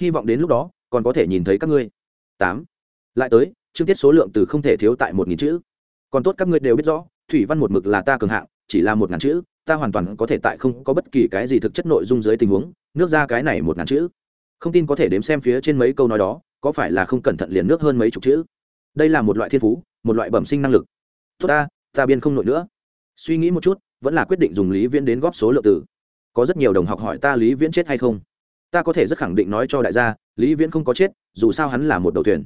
Hy vọng đến lúc đó, còn có thể nhìn thấy các ngươi. Tám. Lại tới, chương tiết số lượng từ không thể thiếu tại một nghìn chữ. Còn tốt các ngươi đều biết rõ thủy văn một mực là ta cường hạng, chỉ là một ngàn chữ, ta hoàn toàn có thể tại không có bất kỳ cái gì thực chất nội dung dưới tình huống, nước ra cái này một ngàn chữ. Không tin có thể đếm xem phía trên mấy câu nói đó, có phải là không cẩn thận liền nước hơn mấy chục chữ? Đây là một loại thiên phú, một loại bẩm sinh năng lực. Tốt ta ta biên không nổi nữa. Suy nghĩ một chút, vẫn là quyết định dùng lý viễn đến góp số lượng từ. Có rất nhiều đồng học hỏi ta lý viễn chết hay không? Ta có thể rất khẳng định nói cho đại gia, lý viễn không có chết, dù sao hắn là một đầu thuyền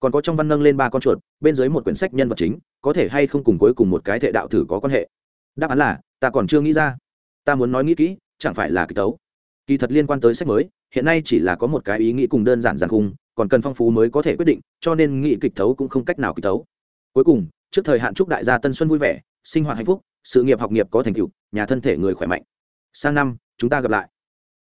còn có trong văn nâng lên ba con chuột, bên dưới một quyển sách nhân vật chính, có thể hay không cùng cuối cùng một cái thệ đạo thử có quan hệ? Đáp án là, ta còn chưa nghĩ ra. Ta muốn nói nghĩ kỹ, chẳng phải là kịch tấu. Kỳ thật liên quan tới sách mới, hiện nay chỉ là có một cái ý nghĩ cùng đơn giản giản khung, còn cần phong phú mới có thể quyết định, cho nên nghị kịch tấu cũng không cách nào kịch tấu cuối cùng, trước thời hạn chúc đại gia tân xuân vui vẻ, sinh hoạt hạnh phúc, sự nghiệp học nghiệp có thành tựu, nhà thân thể người khỏe mạnh. Sang năm, chúng ta gặp lại.